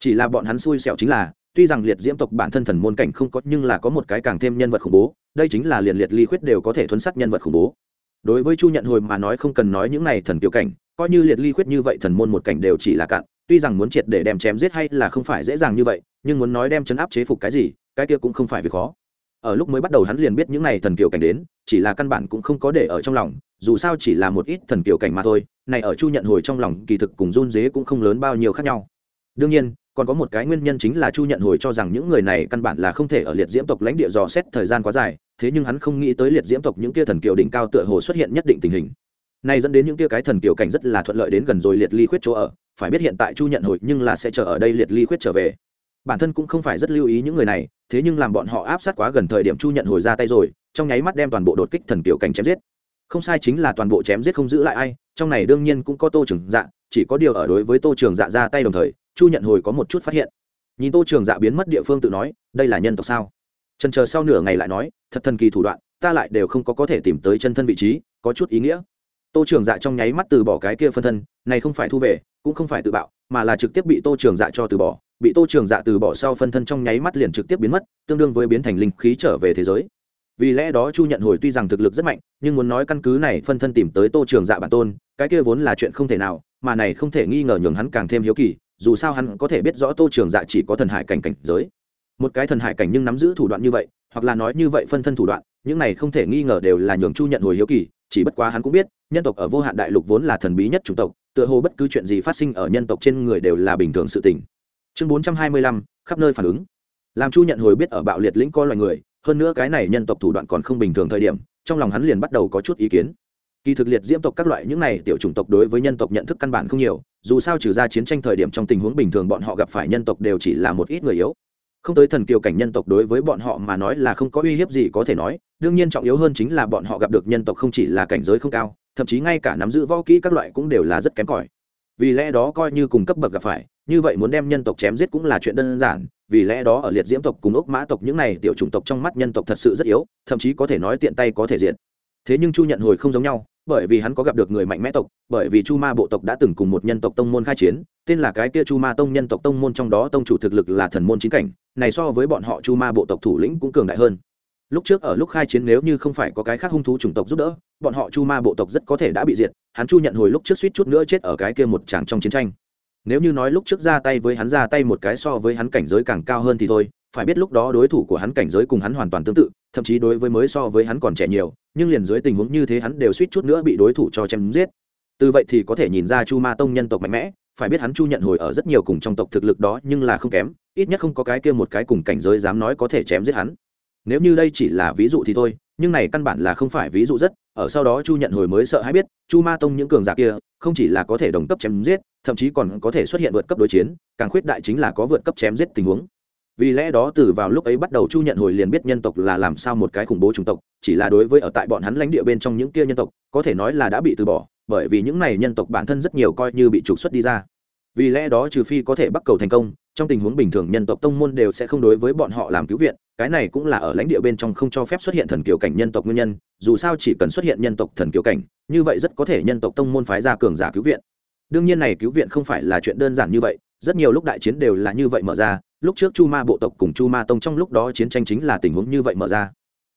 Chỉ là bọn hắn xui xẻo chính là tuy rằng liệt diễm tộc bản thân thần môn cảnh không có, nhưng là có một cái càng thêm nhân vật khủng bố, đây chính là liền liệt ly khuyết đều có thể thuấn sát nhân vật khủng bố. Đối với chu nhận hồi mà nói không cần nói những này thần kiều cảnh, coi như liệt ly khuyết như vậy thần môn một cảnh đều chỉ là cạn, tuy rằng muốn triệt để đem chém giết hay là không phải dễ dàng như vậy, nhưng muốn nói đem chấn áp chế phục cái gì, cái kia cũng không phải việc khó. Ở lúc mới bắt đầu hắn liền biết những này thần kiều cảnh đến, chỉ là căn bản cũng không có để ở trong lòng, dù sao chỉ là một ít thần kiều cảnh mà thôi, này ở chu nhận hồi trong lòng kỳ thực cùng run dế cũng không lớn bao nhiêu khác nhau. Đương nhiên còn có một cái nguyên nhân chính là chu nhận hồi cho rằng những người này căn bản là không thể ở liệt diễm tộc lãnh địa dò xét thời gian quá dài, thế nhưng hắn không nghĩ tới liệt diễm tộc những kia thần kiều đỉnh cao tựa hồ xuất hiện nhất định tình hình. Này dẫn đến những kia cái thần kiều cảnh rất là thuận lợi đến gần rồi liệt ly khuyết chỗ ở, phải biết hiện tại chu nhận hồi nhưng là sẽ chờ ở đây liệt ly khuyết trở về. Bản thân cũng không phải rất lưu ý những người này, thế nhưng làm bọn họ áp sát quá gần thời điểm chu nhận hồi ra tay rồi, trong nháy mắt đem toàn bộ đột kích thần kiều cảnh chém giết. Không sai chính là toàn bộ chém giết không giữ lại ai, trong này đương nhiên cũng có tô trường dạ chỉ có điều ở đối với tô trường dạ ra tay đồng thời chu nhận hồi có một chút phát hiện. Nhìn tô trường dạ biến mất địa phương tự nói, đây là nhân tộc sao? Trần chờ sau nửa ngày lại nói, thật thần kỳ thủ đoạn, ta lại đều không có có thể tìm tới chân thân vị trí, có chút ý nghĩa. Tô trường dạ trong nháy mắt từ bỏ cái kia phân thân, này không phải thu về, cũng không phải tự bạo, mà là trực tiếp bị tô trường dạ cho từ bỏ. Bị tô trường dạ từ bỏ sau phân thân trong nháy mắt liền trực tiếp biến mất, tương đương với biến thành linh khí trở về thế giới. Vì lẽ đó chu nhận hồi tuy rằng thực lực rất mạnh, nhưng muốn nói căn cứ này phân thân tìm tới tô trường dạ bản tôn, cái kia vốn là chuyện không thể nào, mà này không thể nghi ngờ nhường hắn càng thêm hiếu kỳ dù sao hắn có thể biết rõ tô trường dạ chỉ có thần hải cảnh cảnh giới. Một cái thần hải cảnh nhưng nắm giữ thủ đoạn như vậy, hoặc là nói như vậy phân thân thủ đoạn, những này không thể nghi ngờ đều là nhường chu nhận hồi hiếu kỳ, chỉ bất quá hắn cũng biết, nhân tộc ở vô hạn đại lục vốn là thần bí nhất chủng tộc, tựa hồ bất cứ chuyện gì phát sinh ở nhân tộc trên người đều là bình thường sự tình. Chương bốn trăm hai mươi lăm, khắp nơi phản ứng. Làm chu nhận hồi biết ở bạo liệt lĩnh coi loài người, hơn nữa cái này nhân tộc thủ đoạn còn không bình thường thời điểm, trong lòng hắn liền bắt đầu có chút ý kiến kỳ thực liệt diễm tộc các loại những này tiểu chủng tộc đối với nhân tộc nhận thức căn bản không nhiều, dù sao trừ ra chiến tranh thời điểm trong tình huống bình thường bọn họ gặp phải nhân tộc đều chỉ là một ít người yếu. Không tới thần kiều cảnh nhân tộc đối với bọn họ mà nói là không có uy hiếp gì có thể nói, đương nhiên trọng yếu hơn chính là bọn họ gặp được nhân tộc không chỉ là cảnh giới không cao, thậm chí ngay cả nắm giữ võ kỹ các loại cũng đều là rất kém cỏi. Vì lẽ đó coi như cùng cấp bậc gặp phải, như vậy muốn đem nhân tộc chém giết cũng là chuyện đơn giản, vì lẽ đó ở liệt diễm tộc cùng ốc mã tộc những này tiểu chủng tộc trong mắt nhân tộc thật sự rất yếu, thậm chí có thể nói tiện tay có thể diện thế nhưng chu nhận hồi không giống nhau bởi vì hắn có gặp được người mạnh mẽ tộc, bởi vì chu ma bộ tộc đã từng cùng một nhân tộc tông môn khai chiến, tên là cái kia chu ma tông nhân tộc tông môn trong đó tông chủ thực lực là thần môn chính cảnh, này so với bọn họ chu ma bộ tộc thủ lĩnh cũng cường đại hơn. Lúc trước ở lúc khai chiến nếu như không phải có cái khác hung thú chủng tộc giúp đỡ, bọn họ chu ma bộ tộc rất có thể đã bị diệt, hắn chu nhận hồi lúc trước suýt chút nữa chết ở cái kia một tràng trong chiến tranh. Nếu như nói lúc trước ra tay với hắn ra tay một cái so với hắn cảnh giới càng cao hơn thì thôi phải biết lúc đó đối thủ của hắn cảnh giới cùng hắn hoàn toàn tương tự, thậm chí đối với mới so với hắn còn trẻ nhiều, nhưng liền dưới tình huống như thế hắn đều suýt chút nữa bị đối thủ cho chém giết. Từ vậy thì có thể nhìn ra chu ma tông nhân tộc mạnh mẽ, phải biết hắn chu nhận hồi ở rất nhiều cùng trong tộc thực lực đó nhưng là không kém, ít nhất không có cái kia một cái cùng cảnh giới dám nói có thể chém giết hắn. Nếu như đây chỉ là ví dụ thì thôi, nhưng này căn bản là không phải ví dụ rất, ở sau đó chu nhận hồi mới sợ hãi biết, chu ma tông những cường giả kia không chỉ là có thể đồng cấp chém giết, thậm chí còn có thể xuất hiện vượt cấp đối chiến, càng khuyết đại chính là có vượt cấp chém giết tình huống vì lẽ đó từ vào lúc ấy bắt đầu chu nhận hồi liền biết nhân tộc là làm sao một cái khủng bố chủng tộc, chỉ là đối với ở tại bọn hắn lãnh địa bên trong những kia nhân tộc, có thể nói là đã bị từ bỏ, bởi vì những này nhân tộc bản thân rất nhiều coi như bị trục xuất đi ra. Vì lẽ đó trừ phi có thể bắt cầu thành công, trong tình huống bình thường nhân tộc tông môn đều sẽ không đối với bọn họ làm cứu viện, cái này cũng là ở lãnh địa bên trong không cho phép xuất hiện thần kiều cảnh nhân tộc nguyên nhân, dù sao chỉ cần xuất hiện nhân tộc thần kiều cảnh, như vậy rất có thể nhân tộc tông môn phái ra cường giả cứu viện. Đương nhiên này cứu viện không phải là chuyện đơn giản như vậy, rất nhiều lúc đại chiến đều là như vậy mở ra lúc trước chu ma bộ tộc cùng chu ma tông trong lúc đó chiến tranh chính là tình huống như vậy mở ra.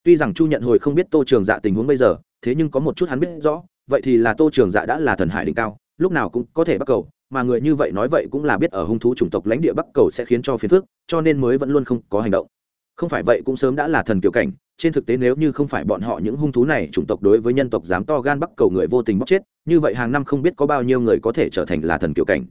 Tuy rằng chu nhận hồi không biết tô trường dạ tình huống bây giờ, thế nhưng có một chút hắn biết rõ, vậy thì là tô trường dạ đã là thần hải đỉnh cao, lúc nào cũng có thể bắt cầu, mà người như vậy nói vậy cũng là biết ở hung thú chủng tộc lãnh địa bắc cầu sẽ khiến cho phiền phức, cho nên mới vẫn luôn không có hành động. Không phải vậy cũng sớm đã là thần kiểu cảnh, trên thực tế nếu như không phải bọn họ những hung thú này chủng tộc đối với nhân tộc dám to gan bắc cầu người vô tình bóc chết, như vậy hàng năm không biết có bao nhiêu người có thể trở thành là thần kiểu cảnh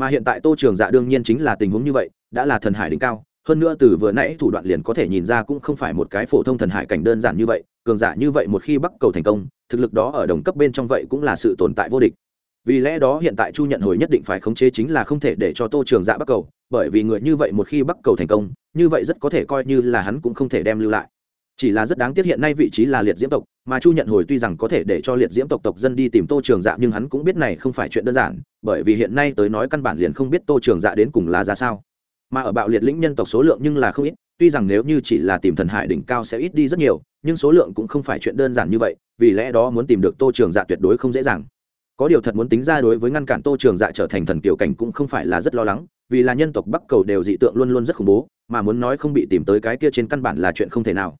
mà hiện tại tô trường dạ đương nhiên chính là tình huống như vậy, đã là thần hải đỉnh cao, hơn nữa từ vừa nãy thủ đoạn liền có thể nhìn ra cũng không phải một cái phổ thông thần hải cảnh đơn giản như vậy, cường giả như vậy một khi bắc cầu thành công, thực lực đó ở đồng cấp bên trong vậy cũng là sự tồn tại vô địch. Vì lẽ đó hiện tại chu nhận hồi nhất định phải khống chế chính là không thể để cho tô trường dạ bắc cầu, bởi vì người như vậy một khi bắc cầu thành công, như vậy rất có thể coi như là hắn cũng không thể đem lưu lại chỉ là rất đáng tiếc hiện nay vị trí là liệt diễm tộc, mà chu nhận hồi tuy rằng có thể để cho liệt diễm tộc tộc dân đi tìm tô trường dạ nhưng hắn cũng biết này không phải chuyện đơn giản, bởi vì hiện nay tới nói căn bản liền không biết tô trường dạ đến cùng là ra sao. Mà ở bạo liệt lĩnh nhân tộc số lượng nhưng là không ít, tuy rằng nếu như chỉ là tìm thần hải đỉnh cao sẽ ít đi rất nhiều, nhưng số lượng cũng không phải chuyện đơn giản như vậy, vì lẽ đó muốn tìm được tô trường dạ tuyệt đối không dễ dàng. Có điều thật muốn tính ra đối với ngăn cản tô trường dạ trở thành thần kiểu cảnh cũng không phải là rất lo lắng, vì là nhân tộc bắc cầu đều dị tượng luôn luôn rất khủng bố, mà muốn nói không bị tìm tới cái kia trên căn bản là chuyện không thể nào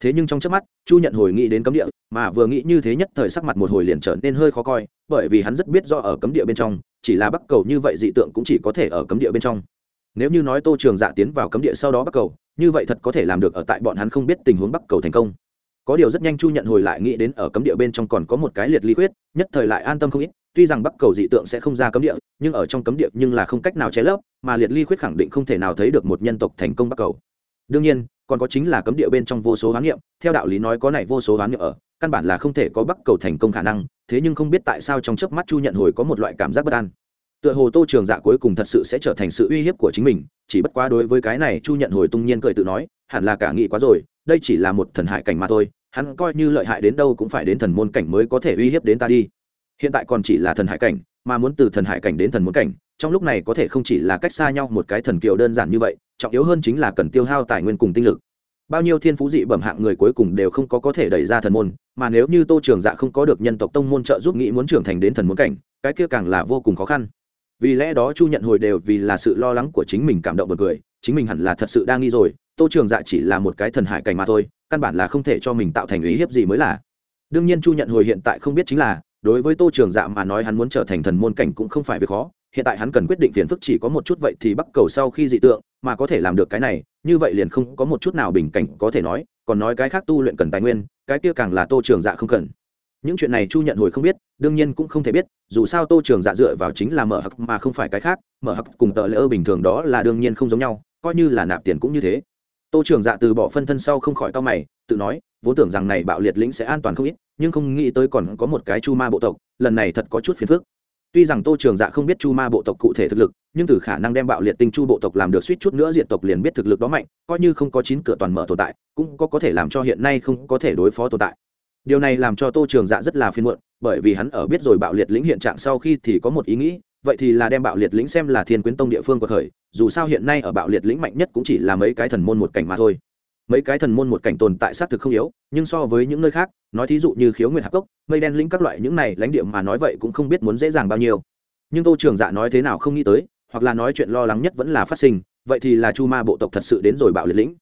thế nhưng trong trước mắt, chu nhận hồi nghĩ đến cấm địa, mà vừa nghĩ như thế nhất thời sắc mặt một hồi liền trở nên hơi khó coi, bởi vì hắn rất biết do ở cấm địa bên trong, chỉ là bắc cầu như vậy dị tượng cũng chỉ có thể ở cấm địa bên trong. Nếu như nói tô trường dạ tiến vào cấm địa sau đó bắc cầu, như vậy thật có thể làm được ở tại bọn hắn không biết tình huống bắc cầu thành công. Có điều rất nhanh chu nhận hồi lại nghĩ đến ở cấm địa bên trong còn có một cái liệt ly khuyết, nhất thời lại an tâm không ít, tuy rằng bắc cầu dị tượng sẽ không ra cấm địa, nhưng ở trong cấm địa nhưng là không cách nào che lấp, mà liệt ly khuyết khẳng định không thể nào thấy được một nhân tộc thành công bắc cầu. Đương nhiên còn có chính là cấm địa bên trong vô số hoán niệm, theo đạo lý nói có này vô số hoán niệm ở, căn bản là không thể có bắc cầu thành công khả năng, thế nhưng không biết tại sao trong chớp mắt chu nhận hồi có một loại cảm giác bất an. Tựa hồ tô trường dạ cuối cùng thật sự sẽ trở thành sự uy hiếp của chính mình, chỉ bất quá đối với cái này chu nhận hồi tung nhiên cười tự nói, hẳn là cả nghị quá rồi, đây chỉ là một thần hại cảnh mà thôi, hắn coi như lợi hại đến đâu cũng phải đến thần môn cảnh mới có thể uy hiếp đến ta đi. Hiện tại còn chỉ là thần hải cảnh, mà muốn từ thần hải cảnh đến thần môn cảnh, trong lúc này có thể không chỉ là cách xa nhau một cái thần kiều đơn giản như vậy trọng yếu hơn chính là cần tiêu hao tài nguyên cùng tinh lực. Bao nhiêu thiên phú dị bẩm hạng người cuối cùng đều không có có thể đẩy ra thần môn, mà nếu như tô trường dạ không có được nhân tộc tông môn trợ giúp nghĩ muốn trưởng thành đến thần môn cảnh, cái kia càng là vô cùng khó khăn. Vì lẽ đó chu nhận hồi đều vì là sự lo lắng của chính mình cảm động một cười, chính mình hẳn là thật sự đang nghi rồi, tô trường dạ chỉ là một cái thần hải cảnh mà thôi, căn bản là không thể cho mình tạo thành ý hiếp gì mới là. Đương nhiên chu nhận hồi hiện tại không biết chính là, đối với tô trường dạ mà nói hắn muốn trở thành thần môn cảnh cũng không phải việc khó hiện tại hắn cần quyết định phiền phức chỉ có một chút vậy thì bắt cầu sau khi dị tượng, mà có thể làm được cái này, như vậy liền không có một chút nào bình cảnh có thể nói, còn nói cái khác tu luyện cần tài nguyên, cái kia càng là tô trường dạ không cần. Những chuyện này chu nhận hồi không biết, đương nhiên cũng không thể biết, dù sao tô trường dạ dựa vào chính là mở hắc mà không phải cái khác, mở hắc cùng tờ lễ ơ bình thường đó là đương nhiên không giống nhau, coi như là nạp tiền cũng như thế. Tô trường dạ từ bỏ phân thân sau không khỏi to mày, tự nói, vốn tưởng rằng này bạo liệt lĩnh sẽ an toàn không ít, nhưng không nghĩ tới còn có một cái chu ma bộ tộc, lần này thật có chút phiền phức tuy rằng tô trường dạ không biết chu ma bộ tộc cụ thể thực lực, nhưng từ khả năng đem bạo liệt tinh chu bộ tộc làm được suýt chút nữa diện tộc liền biết thực lực đó mạnh, coi như không có chín cửa toàn mở tồn tại, cũng có có thể làm cho hiện nay không có thể đối phó tồn tại. Điều này làm cho tô trường dạ rất là phiên muộn, bởi vì hắn ở biết rồi bạo liệt lĩnh hiện trạng sau khi thì có một ý nghĩ, vậy thì là đem bạo liệt lĩnh xem là thiên quyến tông địa phương của thời, dù sao hiện nay ở bạo liệt lĩnh mạnh nhất cũng chỉ là mấy cái thần môn một cảnh mà thôi mấy cái thần môn một cảnh tồn tại xác thực không yếu, nhưng so với những nơi khác, nói thí dụ như khiếu nguyệt hạc cốc, mây đen lĩnh các loại những này lãnh địa mà nói vậy cũng không biết muốn dễ dàng bao nhiêu. Nhưng tô trường dạ nói thế nào không nghĩ tới, hoặc là nói chuyện lo lắng nhất vẫn là phát sinh, vậy thì là chu ma bộ tộc thật sự đến rồi bạo liệt lĩnh.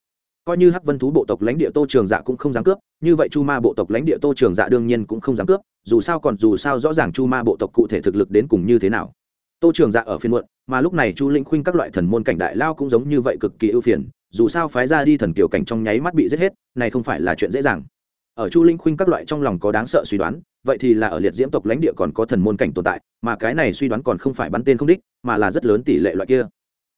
Coi như hắc vân thú bộ tộc lãnh địa tô trường dạ cũng không dám cướp, như vậy chu ma bộ tộc lãnh địa tô trường dạ đương nhiên cũng không dám cướp, dù sao còn dù sao rõ ràng chu ma bộ tộc cụ thể thực lực đến cùng như thế nào. Tô trường dạ ở phiên muộn, mà lúc này chu linh khuynh các loại thần môn cảnh đại lao cũng giống như vậy cực kỳ ưu phiền dù sao phái ra đi thần kiểu cảnh trong nháy mắt bị giết hết, này không phải là chuyện dễ dàng. Ở chu linh khuynh các loại trong lòng có đáng sợ suy đoán, vậy thì là ở liệt diễm tộc lãnh địa còn có thần môn cảnh tồn tại, mà cái này suy đoán còn không phải bắn tên không đích, mà là rất lớn tỷ lệ loại kia.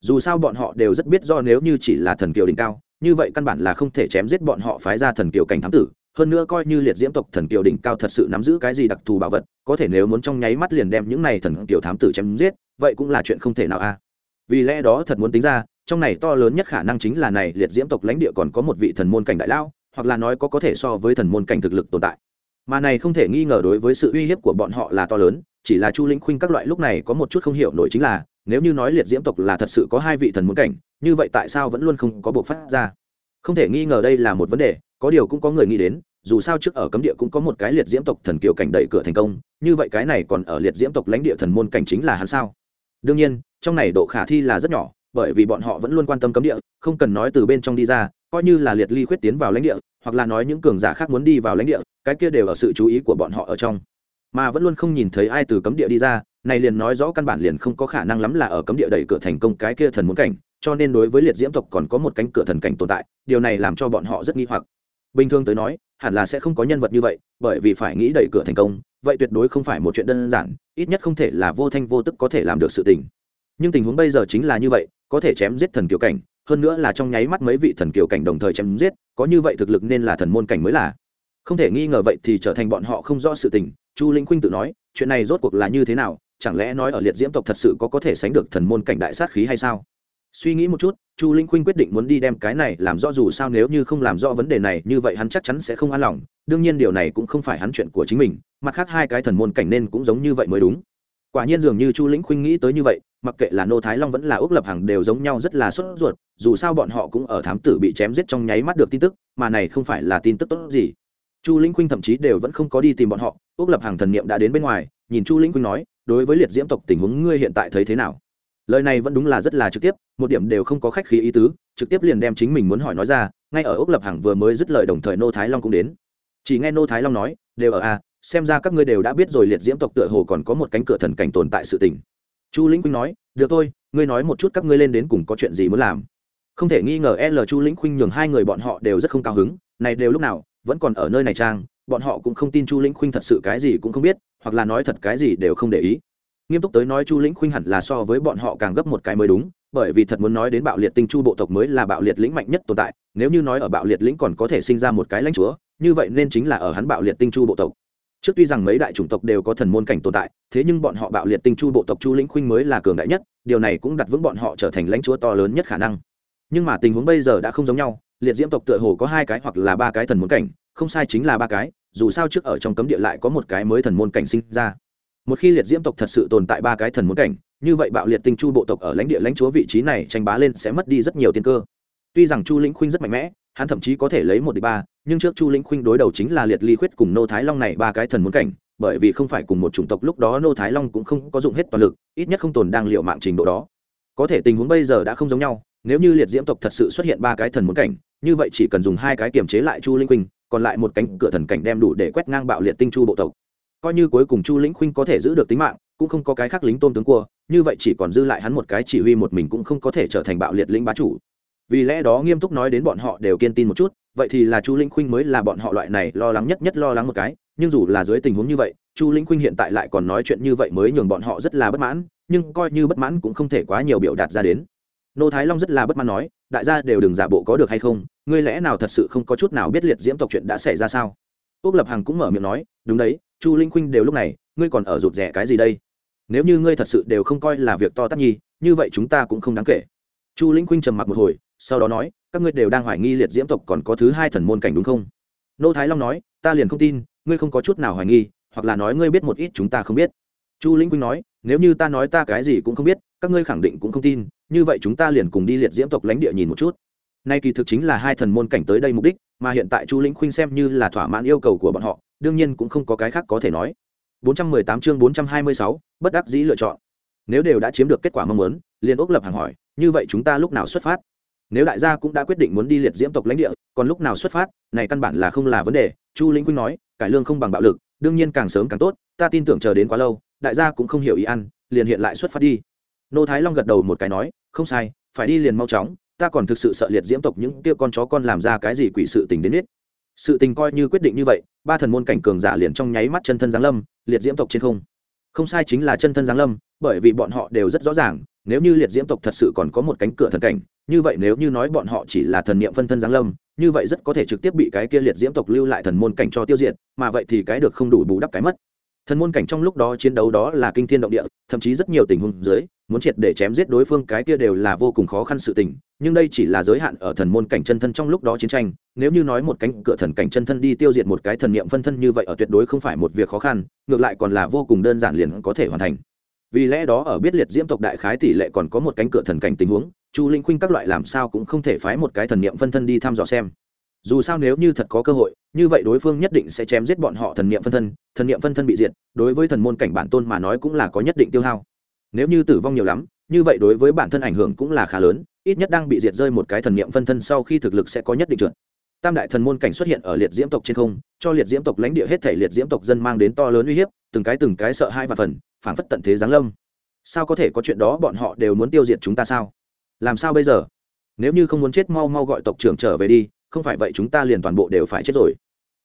Dù sao bọn họ đều rất biết do nếu như chỉ là thần kiều đỉnh cao, như vậy căn bản là không thể chém giết bọn họ phái ra thần kiều cảnh thám tử. Hơn nữa coi như liệt diễm tộc thần kiều đỉnh cao thật sự nắm giữ cái gì đặc thù bảo vật, có thể nếu muốn trong nháy mắt liền đem những này thần kiều thám tử chém giết, vậy cũng là chuyện không thể nào a. Vì lẽ đó thật muốn tính ra trong này to lớn nhất khả năng chính là này liệt diễm tộc lãnh địa còn có một vị thần môn cảnh đại lao hoặc là nói có có thể so với thần môn cảnh thực lực tồn tại. Mà này không thể nghi ngờ đối với sự uy hiếp của bọn họ là to lớn, chỉ là chu linh khuynh các loại lúc này có một chút không hiểu nổi chính là, nếu như nói liệt diễm tộc là thật sự có hai vị thần môn cảnh, như vậy tại sao vẫn luôn không có buộc phát ra? Không thể nghi ngờ đây là một vấn đề, có điều cũng có người nghĩ đến, dù sao trước ở cấm địa cũng có một cái liệt diễm tộc thần kiều cảnh đẩy cửa thành công, như vậy cái này còn ở liệt diễm tộc lãnh địa thần môn cảnh chính là hắn sao? Đương nhiên, trong này độ khả thi là rất nhỏ bởi vì bọn họ vẫn luôn quan tâm cấm địa, không cần nói từ bên trong đi ra, coi như là liệt ly khuyết tiến vào lãnh địa, hoặc là nói những cường giả khác muốn đi vào lãnh địa, cái kia đều ở sự chú ý của bọn họ ở trong. Mà vẫn luôn không nhìn thấy ai từ cấm địa đi ra, này liền nói rõ căn bản liền không có khả năng lắm là ở cấm địa đẩy cửa thành công cái kia thần muốn cảnh, cho nên đối với liệt diễm tộc còn có một cánh cửa thần cảnh tồn tại, điều này làm cho bọn họ rất nghi hoặc. Bình thường tới nói, hẳn là sẽ không có nhân vật như vậy, bởi vì phải nghĩ đẩy cửa thành công, vậy tuyệt đối không phải một chuyện đơn giản, ít nhất không thể là vô thanh vô tức có thể làm được sự tình. Nhưng tình huống bây giờ chính là như vậy có thể chém giết thần kiều cảnh, hơn nữa là trong nháy mắt mấy vị thần kiều cảnh đồng thời chém giết, có như vậy thực lực nên là thần môn cảnh mới là. Không thể nghi ngờ vậy thì trở thành bọn họ không rõ sự tình, chu linh khuynh tự nói, chuyện này rốt cuộc là như thế nào, chẳng lẽ nói ở liệt diễm tộc thật sự có có thể sánh được thần môn cảnh đại sát khí hay sao? Suy nghĩ một chút, chu linh khuynh quyết định muốn đi đem cái này làm rõ dù sao nếu như không làm rõ vấn đề này, như vậy hắn chắc chắn sẽ không an lòng, đương nhiên điều này cũng không phải hắn chuyện của chính mình, mặt khác hai cái thần môn cảnh nên cũng giống như vậy mới đúng. Quả nhiên dường như chu lĩnh khuynh nghĩ tới như vậy mặc kệ là nô thái long vẫn là ước lập hằng đều giống nhau rất là sốt ruột dù sao bọn họ cũng ở thám tử bị chém giết trong nháy mắt được tin tức mà này không phải là tin tức tốt gì. Chu lĩnh khuynh thậm chí đều vẫn không có đi tìm bọn họ ước lập hằng thần niệm đã đến bên ngoài nhìn chu lĩnh khuynh nói đối với liệt diễm tộc tình huống ngươi hiện tại thấy thế nào? Lời này vẫn đúng là rất là trực tiếp một điểm đều không có khách khí ý tứ trực tiếp liền đem chính mình muốn hỏi nói ra ngay ở ốc lập hằng vừa mới dứt lời đồng thời nô thái long cũng đến. Chỉ nghe nô thái long nói đều ở a à, xem ra các ngươi đều đã biết rồi liệt diễm tộc tựa hồ còn có một cánh cửa thần cảnh tồn tại sự tình chu lĩnh khuynh nói, được thôi, ngươi nói một chút các ngươi lên đến cùng có chuyện gì muốn làm. Không thể nghi ngờ l chu lĩnh khuynh nhường hai người bọn họ đều rất không cao hứng, này đều lúc nào, vẫn còn ở nơi này trang, bọn họ cũng không tin chu lĩnh khuynh thật sự cái gì cũng không biết, hoặc là nói thật cái gì đều không để ý. Nghiêm túc tới nói chu lĩnh khuynh hẳn là so với bọn họ càng gấp một cái mới đúng, bởi vì thật muốn nói đến bạo liệt tinh chu bộ tộc mới là bạo liệt lĩnh mạnh nhất tồn tại, nếu như nói ở bạo liệt lĩnh còn có thể sinh ra một cái lãnh chúa, như vậy nên chính là ở hắn bạo liệt tinh chu bộ tộc trước tuy rằng mấy đại chủng tộc đều có thần môn cảnh tồn tại, thế nhưng bọn họ bạo liệt tinh chu bộ tộc chu lĩnh khuynh mới là cường đại nhất, điều này cũng đặt vững bọn họ trở thành lãnh chúa to lớn nhất khả năng. Nhưng mà tình huống bây giờ đã không giống nhau, liệt diễm tộc tựa hồ có hai cái hoặc là ba cái thần môn cảnh, không sai chính là ba cái, dù sao trước ở trong cấm địa lại có một cái mới thần môn cảnh sinh ra. Một khi liệt diễm tộc thật sự tồn tại ba cái thần môn cảnh, như vậy bạo liệt tinh chu bộ tộc ở lãnh địa lãnh chúa vị trí này tranh bá lên sẽ mất đi rất nhiều tiên cơ. Tuy rằng chu lĩnh khuynh rất mạnh mẽ hắn thậm chí có thể lấy một đi ba, nhưng trước chu lĩnh khuynh đối đầu chính là liệt ly khuyết cùng nô thái long này ba cái thần muốn cảnh, bởi vì không phải cùng một chủng tộc lúc đó nô thái long cũng không có dụng hết toàn lực, ít nhất không tồn đang liệu mạng trình độ đó. Có thể tình huống bây giờ đã không giống nhau, nếu như liệt diễm tộc thật sự xuất hiện ba cái thần muốn cảnh, như vậy chỉ cần dùng hai cái kiềm chế lại chu linh khuynh, còn lại một cánh cửa thần cảnh đem đủ để quét ngang bạo liệt tinh chu bộ tộc. Coi như cuối cùng chu lĩnh khuynh có thể giữ được tính mạng, cũng không có cái khác lính tôn tướng cua, như vậy chỉ còn dư lại hắn một cái chỉ huy một mình cũng không có thể trở thành bạo liệt lĩnh bá chủ vì lẽ đó nghiêm túc nói đến bọn họ đều kiên tin một chút, vậy thì là chu linh khuynh mới là bọn họ loại này lo lắng nhất nhất lo lắng một cái, nhưng dù là dưới tình huống như vậy, chu linh khuynh hiện tại lại còn nói chuyện như vậy mới nhường bọn họ rất là bất mãn, nhưng coi như bất mãn cũng không thể quá nhiều biểu đạt ra đến. Nô thái long rất là bất mãn nói, đại gia đều đừng giả bộ có được hay không, ngươi lẽ nào thật sự không có chút nào biết liệt diễm tộc chuyện đã xảy ra sao? Ốc lập hằng cũng mở miệng nói, đúng đấy, chu linh khuynh đều lúc này, ngươi còn ở rụt rẻ cái gì đây? Nếu như ngươi thật sự đều không coi là việc to tát nhi, như vậy chúng ta cũng không đáng kể. Chu linh khuynh trầm mặc một hồi sau đó nói các ngươi đều đang hoài nghi liệt diễm tộc còn có thứ hai thần môn cảnh đúng không? Nô thái long nói ta liền không tin ngươi không có chút nào hoài nghi hoặc là nói ngươi biết một ít chúng ta không biết. Chu linh quynh nói nếu như ta nói ta cái gì cũng không biết các ngươi khẳng định cũng không tin như vậy chúng ta liền cùng đi liệt diễm tộc lãnh địa nhìn một chút. Nay kỳ thực chính là hai thần môn cảnh tới đây mục đích mà hiện tại chu lĩnh khuynh xem như là thỏa mãn yêu cầu của bọn họ đương nhiên cũng không có cái khác có thể nói. 418 chương 426, bất đắc dĩ lựa chọn. Nếu đều đã chiếm được kết quả mong muốn liền ốc lập hàng hỏi như vậy chúng ta lúc nào xuất phát? Nếu đại gia cũng đã quyết định muốn đi liệt diễm tộc lãnh địa, còn lúc nào xuất phát, này căn bản là không là vấn đề. Chu lĩnh quynh nói, cải lương không bằng bạo lực, đương nhiên càng sớm càng tốt, ta tin tưởng chờ đến quá lâu, đại gia cũng không hiểu ý ăn, liền hiện lại xuất phát đi. Nô thái long gật đầu một cái nói, không sai, phải đi liền mau chóng, ta còn thực sự sợ liệt diễm tộc những kia con chó con làm ra cái gì quỷ sự tình đến nết. Sự tình coi như quyết định như vậy, ba thần môn cảnh cường giả liền trong nháy mắt chân thân giáng lâm, liệt diễm tộc trên không. Không sai chính là chân thân giáng lâm, bởi vì bọn họ đều rất rõ ràng nếu như liệt diễm tộc thật sự còn có một cánh cửa thần cảnh, như vậy nếu như nói bọn họ chỉ là thần niệm phân thân giáng lâm, như vậy rất có thể trực tiếp bị cái kia liệt diễm tộc lưu lại thần môn cảnh cho tiêu diệt, mà vậy thì cái được không đủ bù đắp cái mất. Thần môn cảnh trong lúc đó chiến đấu đó là kinh thiên động địa, thậm chí rất nhiều tình huống dưới, muốn triệt để chém giết đối phương cái kia đều là vô cùng khó khăn sự tình, nhưng đây chỉ là giới hạn ở thần môn cảnh chân thân trong lúc đó chiến tranh, nếu như nói một cánh cửa thần cảnh chân thân đi tiêu diệt một cái thần niệm phân thân như vậy ở tuyệt đối không phải một việc khó khăn, ngược lại còn là vô cùng đơn giản liền có thể hoàn thành vì lẽ đó ở biết liệt diễm tộc đại khái tỷ lệ còn có một cánh cửa thần cảnh tình huống, chu linh khuynh các loại làm sao cũng không thể phái một cái thần niệm phân thân đi thăm dò xem. Dù sao nếu như thật có cơ hội, như vậy đối phương nhất định sẽ chém giết bọn họ thần niệm phân thân, thần niệm phân thân bị diệt, đối với thần môn cảnh bản tôn mà nói cũng là có nhất định tiêu hao. Nếu như tử vong nhiều lắm, như vậy đối với bản thân ảnh hưởng cũng là khá lớn, ít nhất đang bị diệt rơi một cái thần niệm phân thân sau khi thực lực sẽ có nhất định trượt. Tam đại thần môn cảnh xuất hiện ở liệt diễm tộc trên không, cho liệt diễm tộc lãnh địa hết thể liệt diễm tộc dân mang đến to lớn uy hiếp từng cái từng cái sợ hai và phần phản phất tận thế giáng lâm. Sao có thể có chuyện đó bọn họ đều muốn tiêu diệt chúng ta sao? Làm sao bây giờ? Nếu như không muốn chết mau mau gọi tộc trưởng trở về đi, không phải vậy chúng ta liền toàn bộ đều phải chết rồi.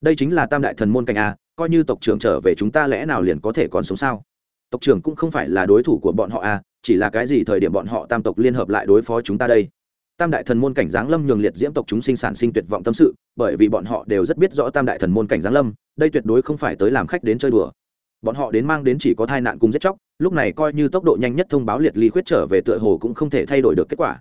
Đây chính là tam đại thần môn cảnh a, coi như tộc trưởng trở về chúng ta lẽ nào liền có thể còn sống sao? Tộc trưởng cũng không phải là đối thủ của bọn họ a, chỉ là cái gì thời điểm bọn họ tam tộc liên hợp lại đối phó chúng ta đây? Tam đại thần môn cảnh giáng lâm nhường liệt diễm tộc chúng sinh sản sinh tuyệt vọng tâm sự, bởi vì bọn họ đều rất biết rõ tam đại thần môn cảnh giáng lâm, đây tuyệt đối không phải tới làm khách đến chơi đùa bọn họ đến mang đến chỉ có tai nạn cùng giết chóc, lúc này coi như tốc độ nhanh nhất thông báo liệt ly khuyết trở về tựa hồ cũng không thể thay đổi được kết quả.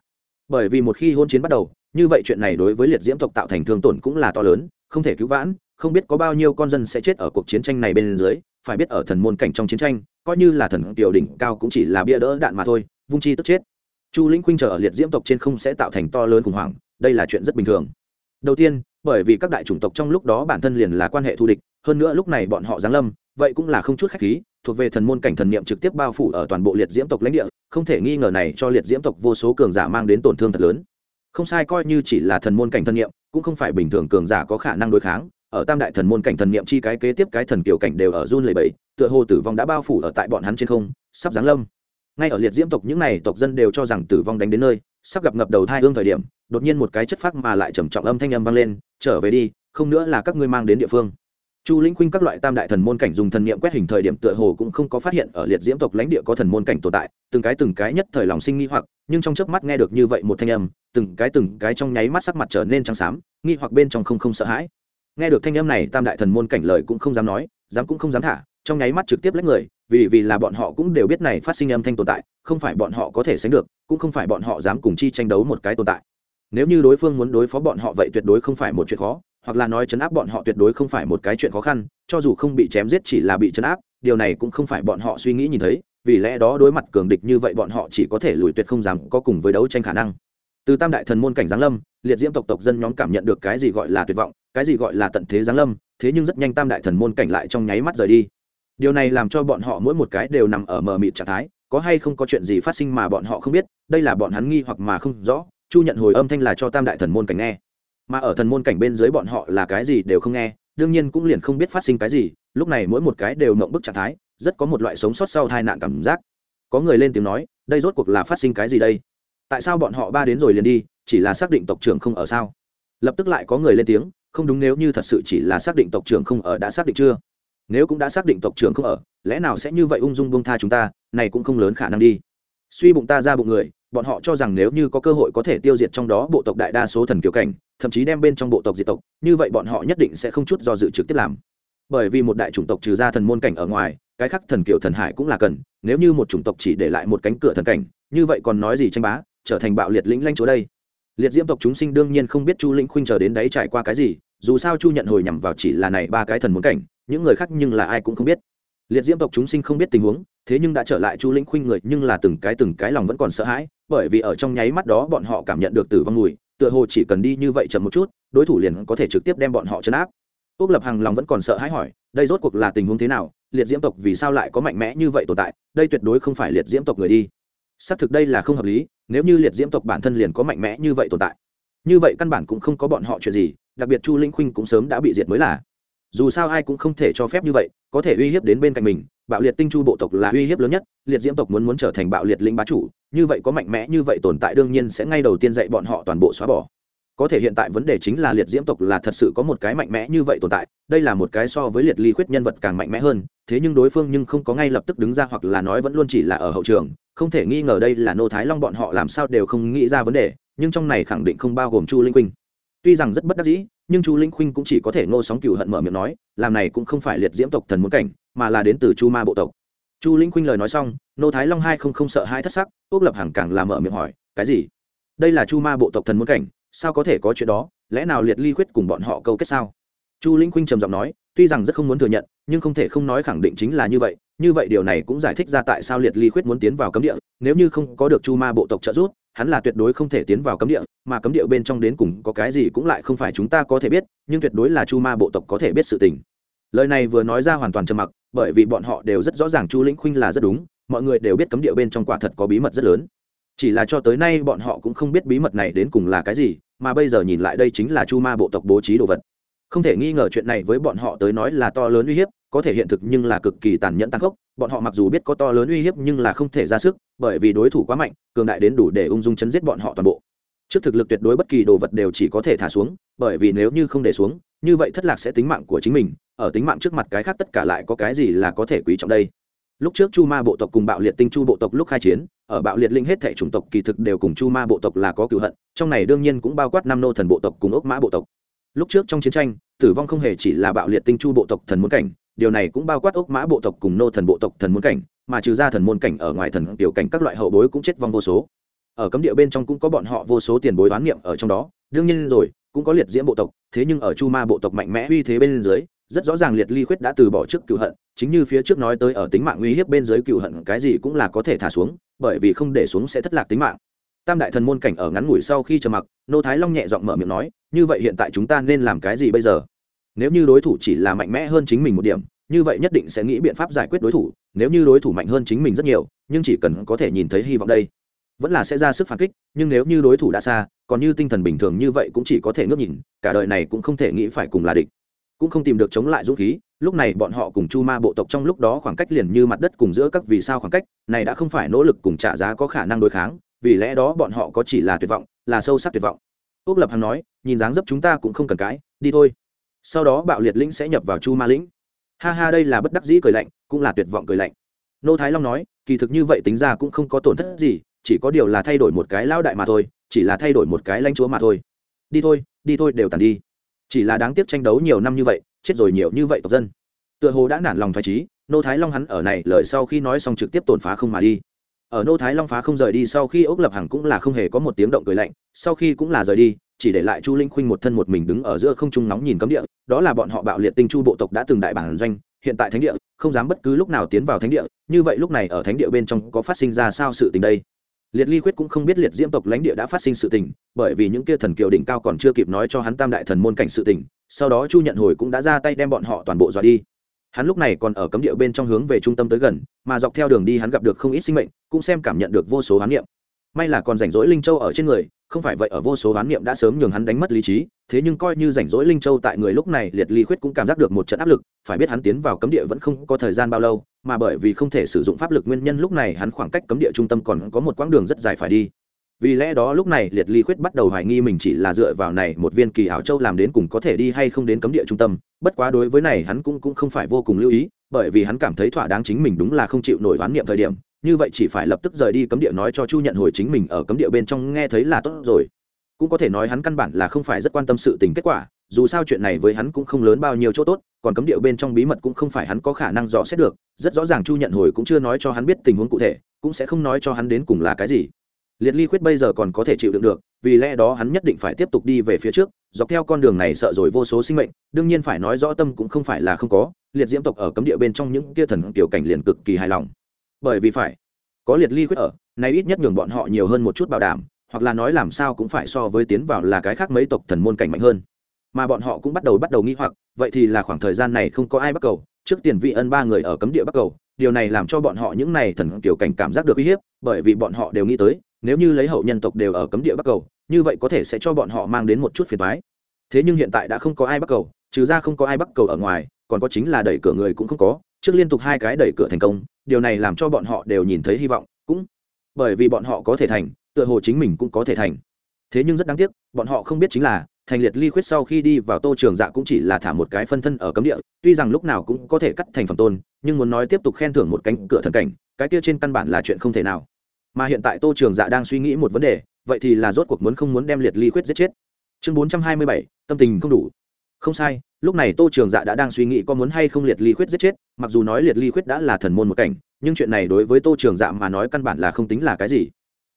Bởi vì một khi hôn chiến bắt đầu, như vậy chuyện này đối với liệt diễm tộc tạo thành thương tổn cũng là to lớn, không thể cứu vãn, không biết có bao nhiêu con dân sẽ chết ở cuộc chiến tranh này bên dưới, phải biết ở thần môn cảnh trong chiến tranh, coi như là thần tiểu đỉnh cao cũng chỉ là bia đỡ đạn mà thôi, vung chi tức chết. Chu lĩnh khuynh trở ở liệt diễm tộc trên không sẽ tạo thành to lớn khủng hoảng, đây là chuyện rất bình thường. Đầu tiên, bởi vì các đại chủng tộc trong lúc đó bản thân liền là quan hệ thù địch, hơn nữa lúc này bọn họ giáng lâm vậy cũng là không chút khách khí, thuộc về thần môn cảnh thần niệm trực tiếp bao phủ ở toàn bộ liệt diễm tộc lãnh địa, không thể nghi ngờ này cho liệt diễm tộc vô số cường giả mang đến tổn thương thật lớn. Không sai coi như chỉ là thần môn cảnh thần niệm, cũng không phải bình thường cường giả có khả năng đối kháng, ở tam đại thần môn cảnh thần niệm chi cái kế tiếp cái thần kiểu cảnh đều ở run lầy bẫy tựa hồ tử vong đã bao phủ ở tại bọn hắn trên không, sắp giáng lâm. Ngay ở liệt diễm tộc những này tộc dân đều cho rằng tử vong đánh đến nơi, sắp gặp ngập đầu thai hương thời điểm, đột nhiên một cái chất phác mà lại trầm trọng âm thanh âm vang lên, trở về đi, không nữa là các ngươi mang đến địa phương chu lĩnh khuynh các loại tam đại thần môn cảnh dùng thần niệm quét hình thời điểm tựa hồ cũng không có phát hiện ở liệt diễm tộc lãnh địa có thần môn cảnh tồn tại, từng cái từng cái nhất thời lòng sinh nghi hoặc, nhưng trong chớp mắt nghe được như vậy một thanh âm, từng cái từng cái trong nháy mắt sắc mặt trở nên trắng xám, nghi hoặc bên trong không không sợ hãi. Nghe được thanh âm này, tam đại thần môn cảnh lời cũng không dám nói, dám cũng không dám thả, trong nháy mắt trực tiếp lấy người, vì vì là bọn họ cũng đều biết này phát sinh âm thanh tồn tại, không phải bọn họ có thể sánh được, cũng không phải bọn họ dám cùng chi tranh đấu một cái tồn tại nếu như đối phương muốn đối phó bọn họ vậy tuyệt đối không phải một chuyện khó, hoặc là nói chấn áp bọn họ tuyệt đối không phải một cái chuyện khó khăn, cho dù không bị chém giết chỉ là bị chấn áp, điều này cũng không phải bọn họ suy nghĩ nhìn thấy, vì lẽ đó đối mặt cường địch như vậy bọn họ chỉ có thể lùi tuyệt không dám có cùng với đấu tranh khả năng. Từ tam đại thần môn cảnh giáng lâm, liệt diễm tộc tộc dân nhóm cảm nhận được cái gì gọi là tuyệt vọng, cái gì gọi là tận thế giáng lâm, thế nhưng rất nhanh tam đại thần môn cảnh lại trong nháy mắt rời đi. Điều này làm cho bọn họ mỗi một cái đều nằm ở mờ mịt trạng thái, có hay không có chuyện gì phát sinh mà bọn họ không biết, đây là bọn hắn nghi hoặc mà không rõ chu nhận hồi âm thanh là cho tam đại thần môn cảnh nghe. Mà ở thần môn cảnh bên dưới bọn họ là cái gì đều không nghe, đương nhiên cũng liền không biết phát sinh cái gì, lúc này mỗi một cái đều mộng bức trạng thái, rất có một loại sống sót sau tai nạn cảm giác. Có người lên tiếng nói, đây rốt cuộc là phát sinh cái gì đây? Tại sao bọn họ ba đến rồi liền đi, chỉ là xác định tộc trưởng không ở sao? Lập tức lại có người lên tiếng, không đúng nếu như thật sự chỉ là xác định tộc trưởng không ở đã xác định chưa? Nếu cũng đã xác định tộc trưởng không ở, lẽ nào sẽ như vậy ung dung bông tha chúng ta, này cũng không lớn khả năng đi. Suy bụng ta ra bụng người bọn họ cho rằng nếu như có cơ hội có thể tiêu diệt trong đó bộ tộc đại đa số thần kiều cảnh, thậm chí đem bên trong bộ tộc diệt tộc, như vậy bọn họ nhất định sẽ không chút do dự trực tiếp làm. Bởi vì một đại chủng tộc trừ ra thần môn cảnh ở ngoài, cái khác thần kiều thần hải cũng là cần, nếu như một chủng tộc chỉ để lại một cánh cửa thần cảnh, như vậy còn nói gì tranh bá, trở thành bạo liệt lĩnh lanh chúa đây? Liệt diễm tộc chúng sinh đương nhiên không biết chu lĩnh khuynh chờ đến đấy trải qua cái gì, dù sao chu nhận hồi nhằm vào chỉ là này ba cái thần môn cảnh, những người khác nhưng là ai cũng không biết. Liệt diễm tộc chúng sinh không biết tình huống thế nhưng đã trở lại chu lĩnh khuynh người, nhưng là từng cái từng cái lòng vẫn còn sợ hãi, bởi vì ở trong nháy mắt đó bọn họ cảm nhận được tử vong mùi, tựa hồ chỉ cần đi như vậy chậm một chút, đối thủ liền có thể trực tiếp đem bọn họ chấn áp. Quốc lập hằng lòng vẫn còn sợ hãi hỏi, đây rốt cuộc là tình huống thế nào, liệt diễm tộc vì sao lại có mạnh mẽ như vậy tồn tại, đây tuyệt đối không phải liệt diễm tộc người đi. Xác thực đây là không hợp lý, nếu như liệt diễm tộc bản thân liền có mạnh mẽ như vậy tồn tại. Như vậy căn bản cũng không có bọn họ chuyện gì, đặc biệt chu linh khuynh cũng sớm đã bị diệt mới là. Dù sao ai cũng không thể cho phép như vậy, có thể uy hiếp đến bên cạnh mình bạo liệt tinh chu bộ tộc là uy hiếp lớn nhất, liệt diễm tộc muốn muốn trở thành bạo liệt linh bá chủ, như vậy có mạnh mẽ như vậy tồn tại đương nhiên sẽ ngay đầu tiên dạy bọn họ toàn bộ xóa bỏ. Có thể hiện tại vấn đề chính là liệt diễm tộc là thật sự có một cái mạnh mẽ như vậy tồn tại, đây là một cái so với liệt ly khuyết nhân vật càng mạnh mẽ hơn, thế nhưng đối phương nhưng không có ngay lập tức đứng ra hoặc là nói vẫn luôn chỉ là ở hậu trường, không thể nghi ngờ đây là nô thái long bọn họ làm sao đều không nghĩ ra vấn đề, nhưng trong này khẳng định không bao gồm chu linh quỳnh tuy rằng rất bất đắc dĩ, nhưng chu linh khuynh cũng chỉ có thể ngô sóng cựu hận mở miệng nói, làm này cũng không phải liệt diễm tộc thần muốn cảnh, mà là đến từ chu ma bộ tộc. Chu linh khuynh lời nói xong, nô thái long hai không không sợ hai thất sắc ốc lập hàng càng làm mở miệng hỏi, cái gì? Đây là chu ma bộ tộc thần muốn cảnh, sao có thể có chuyện đó? Lẽ nào liệt ly khuyết cùng bọn họ câu kết sao? Chu linh khuynh trầm giọng nói, tuy rằng rất không muốn thừa nhận, nhưng không thể không nói khẳng định chính là như vậy như vậy điều này cũng giải thích ra tại sao liệt ly khuyết muốn tiến vào cấm địa, nếu như không có được chu ma bộ tộc trợ giúp hắn là tuyệt đối không thể tiến vào cấm địa, mà cấm địa bên trong đến cùng có cái gì cũng lại không phải chúng ta có thể biết, nhưng tuyệt đối là chu ma bộ tộc có thể biết sự tình. Lời này vừa nói ra hoàn toàn trầm mặc, bởi vì bọn họ đều rất rõ ràng chu lĩnh khuynh là rất đúng, mọi người đều biết cấm địa bên trong quả thật có bí mật rất lớn. Chỉ là cho tới nay bọn họ cũng không biết bí mật này đến cùng là cái gì, mà bây giờ nhìn lại đây chính là chu ma bộ tộc bố trí đồ vật không thể nghi ngờ chuyện này với bọn họ tới nói là to lớn uy hiếp, có thể hiện thực nhưng là cực kỳ tàn nhẫn tăng khốc. Bọn họ mặc dù biết có to lớn uy hiếp nhưng là không thể ra sức, bởi vì đối thủ quá mạnh, cường đại đến đủ để ung dung chấn giết bọn họ toàn bộ. Trước thực lực tuyệt đối bất kỳ đồ vật đều chỉ có thể thả xuống, bởi vì nếu như không để xuống, như vậy thất lạc sẽ tính mạng của chính mình, ở tính mạng trước mặt cái khác tất cả lại có cái gì là có thể quý trọng đây? Lúc trước chu ma bộ tộc cùng bạo liệt tinh chu bộ tộc lúc khai chiến, ở bạo liệt linh hết thể chủng tộc kỳ thực đều cùng chu ma bộ tộc là có cựu hận, trong này đương nhiên cũng bao quát năm nô thần bộ tộc cùng ốc mã bộ tộc lúc trước trong chiến tranh, tử vong không hề chỉ là bạo liệt tinh chu bộ tộc thần muốn cảnh, điều này cũng bao quát ốc mã bộ tộc cùng nô thần bộ tộc thần muốn cảnh, mà trừ ra thần môn cảnh ở ngoài thần tiểu cảnh các loại hậu bối cũng chết vong vô số. Ở cấm địa bên trong cũng có bọn họ vô số tiền bối đoán niệm ở trong đó, đương nhiên rồi, cũng có liệt diễm bộ tộc, thế nhưng ở chu ma bộ tộc mạnh mẽ uy thế bên dưới, rất rõ ràng liệt ly khuyết đã từ bỏ trước cựu hận, chính như phía trước nói tới ở tính mạng uy hiếp bên dưới cựu hận, cái gì cũng là có thể thả xuống, bởi vì không để xuống sẽ thất lạc tính mạng tam đại thần môn cảnh ở ngắn ngủi sau khi trầm mặc, nô thái long nhẹ giọng mở miệng nói, như vậy hiện tại chúng ta nên làm cái gì bây giờ? Nếu như đối thủ chỉ là mạnh mẽ hơn chính mình một điểm, như vậy nhất định sẽ nghĩ biện pháp giải quyết đối thủ. Nếu như đối thủ mạnh hơn chính mình rất nhiều, nhưng chỉ cần có thể nhìn thấy hy vọng đây, vẫn là sẽ ra sức phản kích. Nhưng nếu như đối thủ đã xa, còn như tinh thần bình thường như vậy cũng chỉ có thể ngước nhìn, cả đời này cũng không thể nghĩ phải cùng là địch, cũng không tìm được chống lại dũng khí. Lúc này bọn họ cùng chu ma bộ tộc trong lúc đó khoảng cách liền như mặt đất cùng giữa các vì sao khoảng cách, này đã không phải nỗ lực cùng trả giá có khả năng đối kháng vì lẽ đó bọn họ có chỉ là tuyệt vọng, là sâu sắc tuyệt vọng. Úc lập hằng nói, nhìn dáng dấp chúng ta cũng không cần cái đi thôi. Sau đó bạo liệt lĩnh sẽ nhập vào chu ma lĩnh. Ha ha, đây là bất đắc dĩ cười lạnh, cũng là tuyệt vọng cười lạnh. Nô thái long nói, kỳ thực như vậy tính ra cũng không có tổn thất gì, chỉ có điều là thay đổi một cái lao đại mà thôi, chỉ là thay đổi một cái lãnh chúa mà thôi. Đi thôi đi thôi đều tàn đi. Chỉ là đáng tiếc tranh đấu nhiều năm như vậy, chết rồi nhiều như vậy tộc dân. Tựa hồ đã nản lòng thoải trí nô thái long hắn ở này lời sau khi nói xong trực tiếp tổn phá không mà đi ở nô thái long phá không rời đi sau khi ốc lập hằng cũng là không hề có một tiếng động cười lạnh, sau khi cũng là rời đi, chỉ để lại chu linh khuynh một thân một mình đứng ở giữa không trung nóng nhìn cấm địa, đó là bọn họ bạo liệt tinh chu bộ tộc đã từng đại bản doanh, hiện tại thánh địa, không dám bất cứ lúc nào tiến vào thánh địa, như vậy lúc này ở thánh địa bên trong có phát sinh ra sao sự tình đây? Liệt ly quyết cũng không biết liệt diễm tộc lãnh địa đã phát sinh sự tình, bởi vì những kia thần kiều đỉnh cao còn chưa kịp nói cho hắn tam đại thần môn cảnh sự tình, sau đó chu nhận hồi cũng đã ra tay đem bọn họ toàn bộ dọa đi hắn lúc này còn ở cấm địa bên trong hướng về trung tâm tới gần, mà dọc theo đường đi hắn gặp được không ít sinh mệnh, cũng xem cảm nhận được vô số hán niệm. May là còn rảnh rỗi linh châu ở trên người, không phải vậy ở vô số hán niệm đã sớm nhường hắn đánh mất lý trí, thế nhưng coi như rảnh rỗi linh châu tại người lúc này liệt ly khuyết cũng cảm giác được một trận áp lực, phải biết hắn tiến vào cấm địa vẫn không có thời gian bao lâu, mà bởi vì không thể sử dụng pháp lực nguyên nhân lúc này hắn khoảng cách cấm địa trung tâm còn có một quãng đường rất dài phải đi vì lẽ đó lúc này liệt ly khuyết bắt đầu hoài nghi mình chỉ là dựa vào này một viên kỳ ảo châu làm đến cùng có thể đi hay không đến cấm địa trung tâm. Bất quá đối với này hắn cũng cũng không phải vô cùng lưu ý, bởi vì hắn cảm thấy thỏa đáng chính mình đúng là không chịu nổi oán niệm thời điểm, như vậy chỉ phải lập tức rời đi cấm địa nói cho chu nhận hồi chính mình ở cấm địa bên trong nghe thấy là tốt rồi. Cũng có thể nói hắn căn bản là không phải rất quan tâm sự tình kết quả, dù sao chuyện này với hắn cũng không lớn bao nhiêu chỗ tốt, còn cấm địa bên trong bí mật cũng không phải hắn có khả năng dò xét được, rất rõ ràng chu nhận hồi cũng chưa nói cho hắn biết tình huống cụ thể, cũng sẽ không nói cho hắn đến cùng là cái gì liệt ly khuyết bây giờ còn có thể chịu đựng được, vì lẽ đó hắn nhất định phải tiếp tục đi về phía trước, dọc theo con đường này sợ rồi vô số sinh mệnh, đương nhiên phải nói rõ tâm cũng không phải là không có, liệt diễm tộc ở cấm địa bên trong những kia thần tiểu cảnh liền cực kỳ hài lòng. Bởi vì phải, có liệt ly khuyết ở, nay ít nhất nhường bọn họ nhiều hơn một chút bảo đảm, hoặc là nói làm sao cũng phải so với tiến vào là cái khác mấy tộc thần môn cảnh mạnh hơn. Mà bọn họ cũng bắt đầu bắt đầu nghĩ hoặc, vậy thì là khoảng thời gian này không có ai bắt cầu, trước tiền vị ân ba người ở cấm địa bắt cầu, điều này làm cho bọn họ những này thần tiểu cảnh cảm giác được uy hiếp, bởi vì bọn họ đều nghĩ tới nếu như lấy hậu nhân tộc đều ở cấm địa bắc cầu, như vậy có thể sẽ cho bọn họ mang đến một chút phiền thoái thế nhưng hiện tại đã không có ai bắc cầu, trừ ra không có ai bắc cầu ở ngoài, còn có chính là đẩy cửa người cũng không có. Trước liên tục hai cái đẩy cửa thành công, điều này làm cho bọn họ đều nhìn thấy hy vọng. Cũng bởi vì bọn họ có thể thành, tựa hồ chính mình cũng có thể thành. Thế nhưng rất đáng tiếc, bọn họ không biết chính là, thành liệt ly khuyết sau khi đi vào tô trường dạ cũng chỉ là thả một cái phân thân ở cấm địa, tuy rằng lúc nào cũng có thể cắt thành phẩm tôn, nhưng muốn nói tiếp tục khen thưởng một cánh cửa thần cảnh, cái kia trên căn bản là chuyện không thể nào mà hiện tại tô trường dạ đang suy nghĩ một vấn đề, vậy thì là rốt cuộc muốn không muốn đem liệt ly khuyết giết chết. Chương bốn trăm hai mươi bảy, tâm tình không đủ. Không sai, lúc này tô trường dạ đã đang suy nghĩ có muốn hay không liệt ly khuyết giết chết, mặc dù nói liệt ly khuyết đã là thần môn một cảnh, nhưng chuyện này đối với tô trường dạ mà nói căn bản là không tính là cái gì.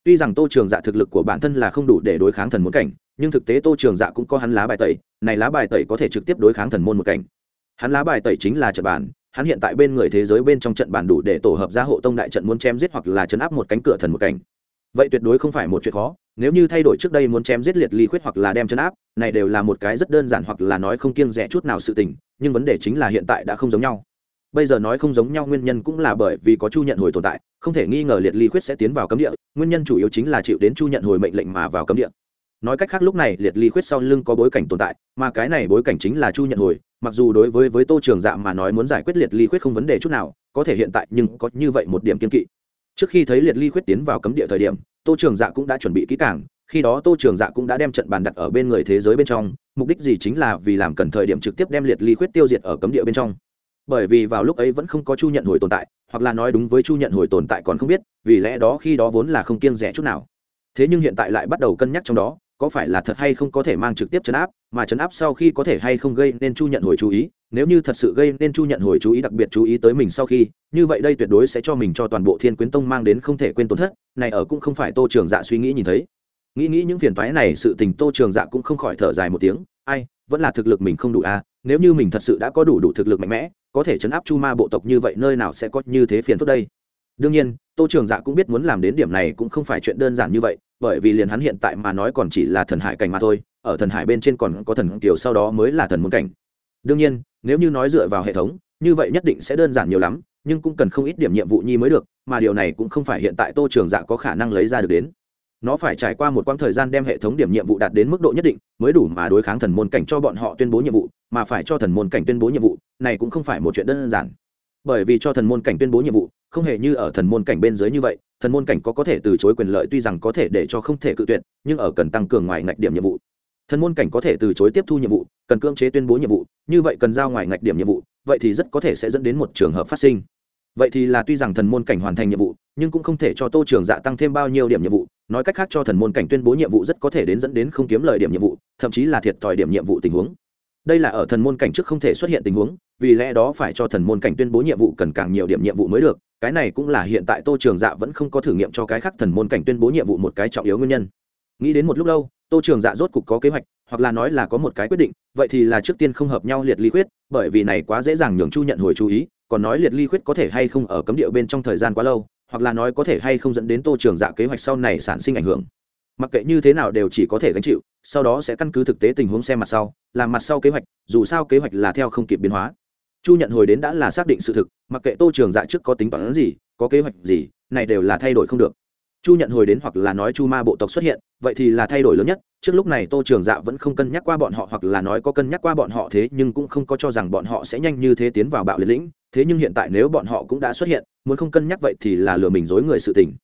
Tuy rằng tô trường dạ thực lực của bản thân là không đủ để đối kháng thần môn cảnh, nhưng thực tế tô trường dạ cũng có hắn lá bài tẩy, này lá bài tẩy có thể trực tiếp đối kháng thần môn một cảnh. Hắn lá bài tẩy chính là trận bản hắn hiện tại bên người thế giới bên trong trận bản đủ để tổ hợp ra hộ tông đại trận muốn chém giết hoặc là chấn áp một cánh cửa thần một cảnh. Vậy tuyệt đối không phải một chuyện khó, nếu như thay đổi trước đây muốn chém giết liệt ly khuyết hoặc là đem chấn áp, này đều là một cái rất đơn giản hoặc là nói không kiêng rẻ chút nào sự tình, nhưng vấn đề chính là hiện tại đã không giống nhau. Bây giờ nói không giống nhau nguyên nhân cũng là bởi vì có chu nhận hồi tồn tại, không thể nghi ngờ liệt ly khuyết sẽ tiến vào cấm địa, nguyên nhân chủ yếu chính là chịu đến chu nhận hồi mệnh lệnh mà vào cấm địa. Nói cách khác lúc này liệt ly khuyết sau lưng có bối cảnh tồn tại, mà cái này bối cảnh chính là chu nhận hồi mặc dù đối với với tô trường dạ mà nói muốn giải quyết liệt ly khuyết không vấn đề chút nào, có thể hiện tại nhưng có như vậy một điểm kiên kỵ. Trước khi thấy liệt ly khuyết tiến vào cấm địa thời điểm, tô trường dạ cũng đã chuẩn bị kỹ càng, khi đó tô trường dạ cũng đã đem trận bàn đặt ở bên người thế giới bên trong, mục đích gì chính là vì làm cần thời điểm trực tiếp đem liệt ly khuyết tiêu diệt ở cấm địa bên trong. Bởi vì vào lúc ấy vẫn không có chu nhận hồi tồn tại, hoặc là nói đúng với chu nhận hồi tồn tại còn không biết, vì lẽ đó khi đó vốn là không kiêng rẻ chút nào. Thế nhưng hiện tại lại bắt đầu cân nhắc trong đó, có phải là thật hay không có thể mang trực tiếp chấn áp mà chấn áp sau khi có thể hay không gây nên chu nhận hồi chú ý, nếu như thật sự gây nên chu nhận hồi chú ý đặc biệt chú ý tới mình sau khi, như vậy đây tuyệt đối sẽ cho mình cho toàn bộ thiên quyến tông mang đến không thể quên tổn thất, này ở cũng không phải tô trường dạ suy nghĩ nhìn thấy. Nghĩ nghĩ những phiền toái này, sự tình tô trường dạ cũng không khỏi thở dài một tiếng, ai, vẫn là thực lực mình không đủ à nếu như mình thật sự đã có đủ đủ thực lực mạnh mẽ, có thể chấn áp chu ma bộ tộc như vậy nơi nào sẽ có như thế phiền phức đây? Đương nhiên, tô trường dạ cũng biết muốn làm đến điểm này cũng không phải chuyện đơn giản như vậy, bởi vì liền hắn hiện tại mà nói còn chỉ là thần hải cảnh mà thôi ở thần hải bên trên còn có thần kiều sau đó mới là thần môn cảnh. Đương nhiên, nếu như nói dựa vào hệ thống, như vậy nhất định sẽ đơn giản nhiều lắm, nhưng cũng cần không ít điểm nhiệm vụ nhi mới được, mà điều này cũng không phải hiện tại tô trường dạ có khả năng lấy ra được đến. Nó phải trải qua một quãng thời gian đem hệ thống điểm nhiệm vụ đạt đến mức độ nhất định, mới đủ mà đối kháng thần môn cảnh cho bọn họ tuyên bố nhiệm vụ, mà phải cho thần môn cảnh tuyên bố nhiệm vụ, này cũng không phải một chuyện đơn giản. Bởi vì cho thần môn cảnh tuyên bố nhiệm vụ, không hề như ở thần môn cảnh bên dưới như vậy, thần môn cảnh có có thể từ chối quyền lợi tuy rằng có thể để cho không thể cự tuyệt, nhưng ở cần tăng cường ngoài ngạch điểm nhiệm vụ thần môn cảnh có thể từ chối tiếp thu nhiệm vụ, cần cưỡng chế tuyên bố nhiệm vụ, như vậy cần giao ngoài ngạch điểm nhiệm vụ, vậy thì rất có thể sẽ dẫn đến một trường hợp phát sinh. Vậy thì là tuy rằng thần môn cảnh hoàn thành nhiệm vụ, nhưng cũng không thể cho tô trường dạ tăng thêm bao nhiêu điểm nhiệm vụ, nói cách khác cho thần môn cảnh tuyên bố nhiệm vụ rất có thể đến dẫn đến không kiếm lời điểm nhiệm vụ, thậm chí là thiệt thòi điểm nhiệm vụ tình huống. Đây là ở thần môn cảnh trước không thể xuất hiện tình huống, vì lẽ đó phải cho thần môn cảnh tuyên bố nhiệm vụ cần càng nhiều điểm nhiệm vụ mới được, cái này cũng là hiện tại tô trường dạ vẫn không có thử nghiệm cho cái khác thần môn cảnh tuyên bố nhiệm vụ một cái trọng yếu nguyên nhân. Nghĩ đến một lúc lâu tô trường dạ rốt cục có kế hoạch, hoặc là nói là có một cái quyết định, vậy thì là trước tiên không hợp nhau liệt ly khuyết, bởi vì này quá dễ dàng nhường chu nhận hồi chú ý, còn nói liệt ly khuyết có thể hay không ở cấm điệu bên trong thời gian quá lâu, hoặc là nói có thể hay không dẫn đến tô trường dạ kế hoạch sau này sản sinh ảnh hưởng. Mặc kệ như thế nào đều chỉ có thể gánh chịu, sau đó sẽ căn cứ thực tế tình huống xem mặt sau, làm mặt sau kế hoạch, dù sao kế hoạch là theo không kịp biến hóa. Chu nhận hồi đến đã là xác định sự thực, mặc kệ tô trường dạ trước có tính toán gì, có kế hoạch gì, này đều là thay đổi không được chu nhận hồi đến hoặc là nói chu ma bộ tộc xuất hiện, vậy thì là thay đổi lớn nhất. Trước lúc này tô trường dạ vẫn không cân nhắc qua bọn họ hoặc là nói có cân nhắc qua bọn họ thế, nhưng cũng không có cho rằng bọn họ sẽ nhanh như thế tiến vào bạo liệt lĩnh. Thế nhưng hiện tại nếu bọn họ cũng đã xuất hiện, muốn không cân nhắc vậy thì là lừa mình dối người sự tình.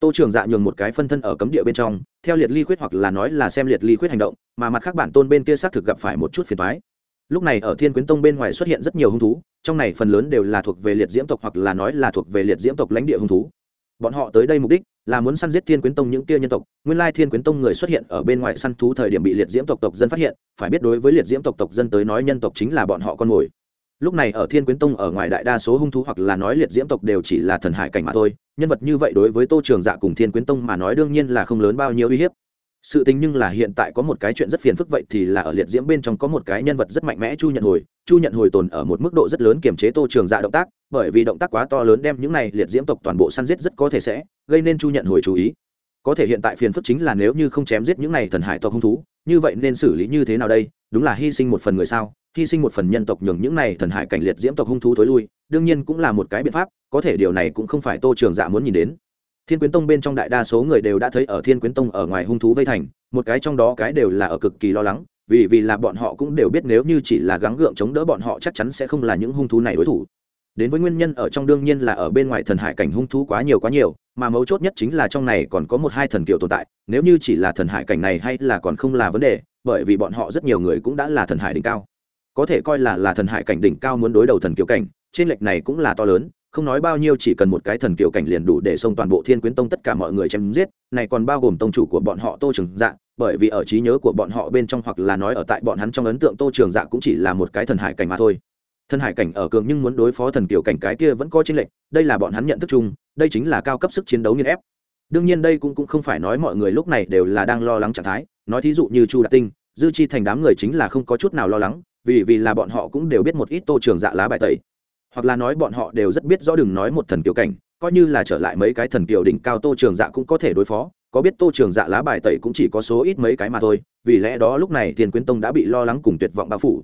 Tô trường dạ nhường một cái phân thân ở cấm địa bên trong, theo liệt ly khuyết hoặc là nói là xem liệt ly khuyết hành động, mà mặt khác bản tôn bên kia xác thực gặp phải một chút phiền thoái lúc này ở thiên quyến tông bên ngoài xuất hiện rất nhiều hung thú, trong này phần lớn đều là thuộc về liệt diễm tộc hoặc là nói là thuộc về liệt diễm tộc lãnh địa hung thú bọn họ tới đây mục đích là muốn săn giết thiên quyến tông những kia nhân tộc. Nguyên lai thiên quyến tông người xuất hiện ở bên ngoài săn thú thời điểm bị liệt diễm tộc tộc dân phát hiện, phải biết đối với liệt diễm tộc tộc dân tới nói nhân tộc chính là bọn họ con mồi. Lúc này ở thiên quyến tông ở ngoài đại đa số hung thú hoặc là nói liệt diễm tộc đều chỉ là thần hải cảnh mà thôi. Nhân vật như vậy đối với tô trường dạ cùng thiên quyến tông mà nói đương nhiên là không lớn bao nhiêu uy hiếp sự tình nhưng là hiện tại có một cái chuyện rất phiền phức vậy thì là ở liệt diễm bên trong có một cái nhân vật rất mạnh mẽ chu nhận hồi. Chu nhận hồi tồn ở một mức độ rất lớn kiềm chế tô trường dạ động tác, bởi vì động tác quá to lớn đem những này liệt diễm tộc toàn bộ săn giết rất có thể sẽ gây nên chu nhận hồi chú ý. Có thể hiện tại phiền phức chính là nếu như không chém giết những này thần hải tộc hung thú, như vậy nên xử lý như thế nào đây? Đúng là hy sinh một phần người sao? Hy sinh một phần nhân tộc nhường những này thần hải cảnh liệt diễm tộc hung thú thối lui, đương nhiên cũng là một cái biện pháp, có thể điều này cũng không phải tô trường dạ muốn nhìn đến thiên quyến tông bên trong đại đa số người đều đã thấy ở thiên quyến tông ở ngoài hung thú vây thành, một cái trong đó cái đều là ở cực kỳ lo lắng, vì vì là bọn họ cũng đều biết nếu như chỉ là gắng gượng chống đỡ bọn họ chắc chắn sẽ không là những hung thú này đối thủ. Đến với nguyên nhân ở trong đương nhiên là ở bên ngoài thần hải cảnh hung thú quá nhiều quá nhiều, mà mấu chốt nhất chính là trong này còn có một hai thần kiều tồn tại, nếu như chỉ là thần hải cảnh này hay là còn không là vấn đề, bởi vì bọn họ rất nhiều người cũng đã là thần hải đỉnh cao. Có thể coi là là thần hải cảnh đỉnh cao muốn đối đầu thần kiều cảnh, trên lệch này cũng là to lớn không nói bao nhiêu, chỉ cần một cái thần kiều cảnh liền đủ để xông toàn bộ thiên quyến tông tất cả mọi người chém giết. Này còn bao gồm tông chủ của bọn họ tô trường dạ bởi vì ở trí nhớ của bọn họ bên trong hoặc là nói ở tại bọn hắn trong ấn tượng tô trường dạ cũng chỉ là một cái thần hải cảnh mà thôi. Thần hải cảnh ở cường nhưng muốn đối phó thần kiều cảnh cái kia vẫn có chênh lệch, đây là bọn hắn nhận thức chung, đây chính là cao cấp sức chiến đấu nghiên ép. Đương nhiên đây cũng cũng không phải nói mọi người lúc này đều là đang lo lắng trạng thái, nói thí dụ như chu đạt tinh, dư chi thành đám người chính là không có chút nào lo lắng, vì vì là bọn họ cũng đều biết một ít tô trường dạ lá bài tẩy hoặc là nói bọn họ đều rất biết rõ đừng nói một thần kiều cảnh, coi như là trở lại mấy cái thần kiều đỉnh cao tô trường dạ cũng có thể đối phó, có biết tô trường dạ lá bài tẩy cũng chỉ có số ít mấy cái mà thôi, vì lẽ đó lúc này thiên quyến tông đã bị lo lắng cùng tuyệt vọng bao phủ.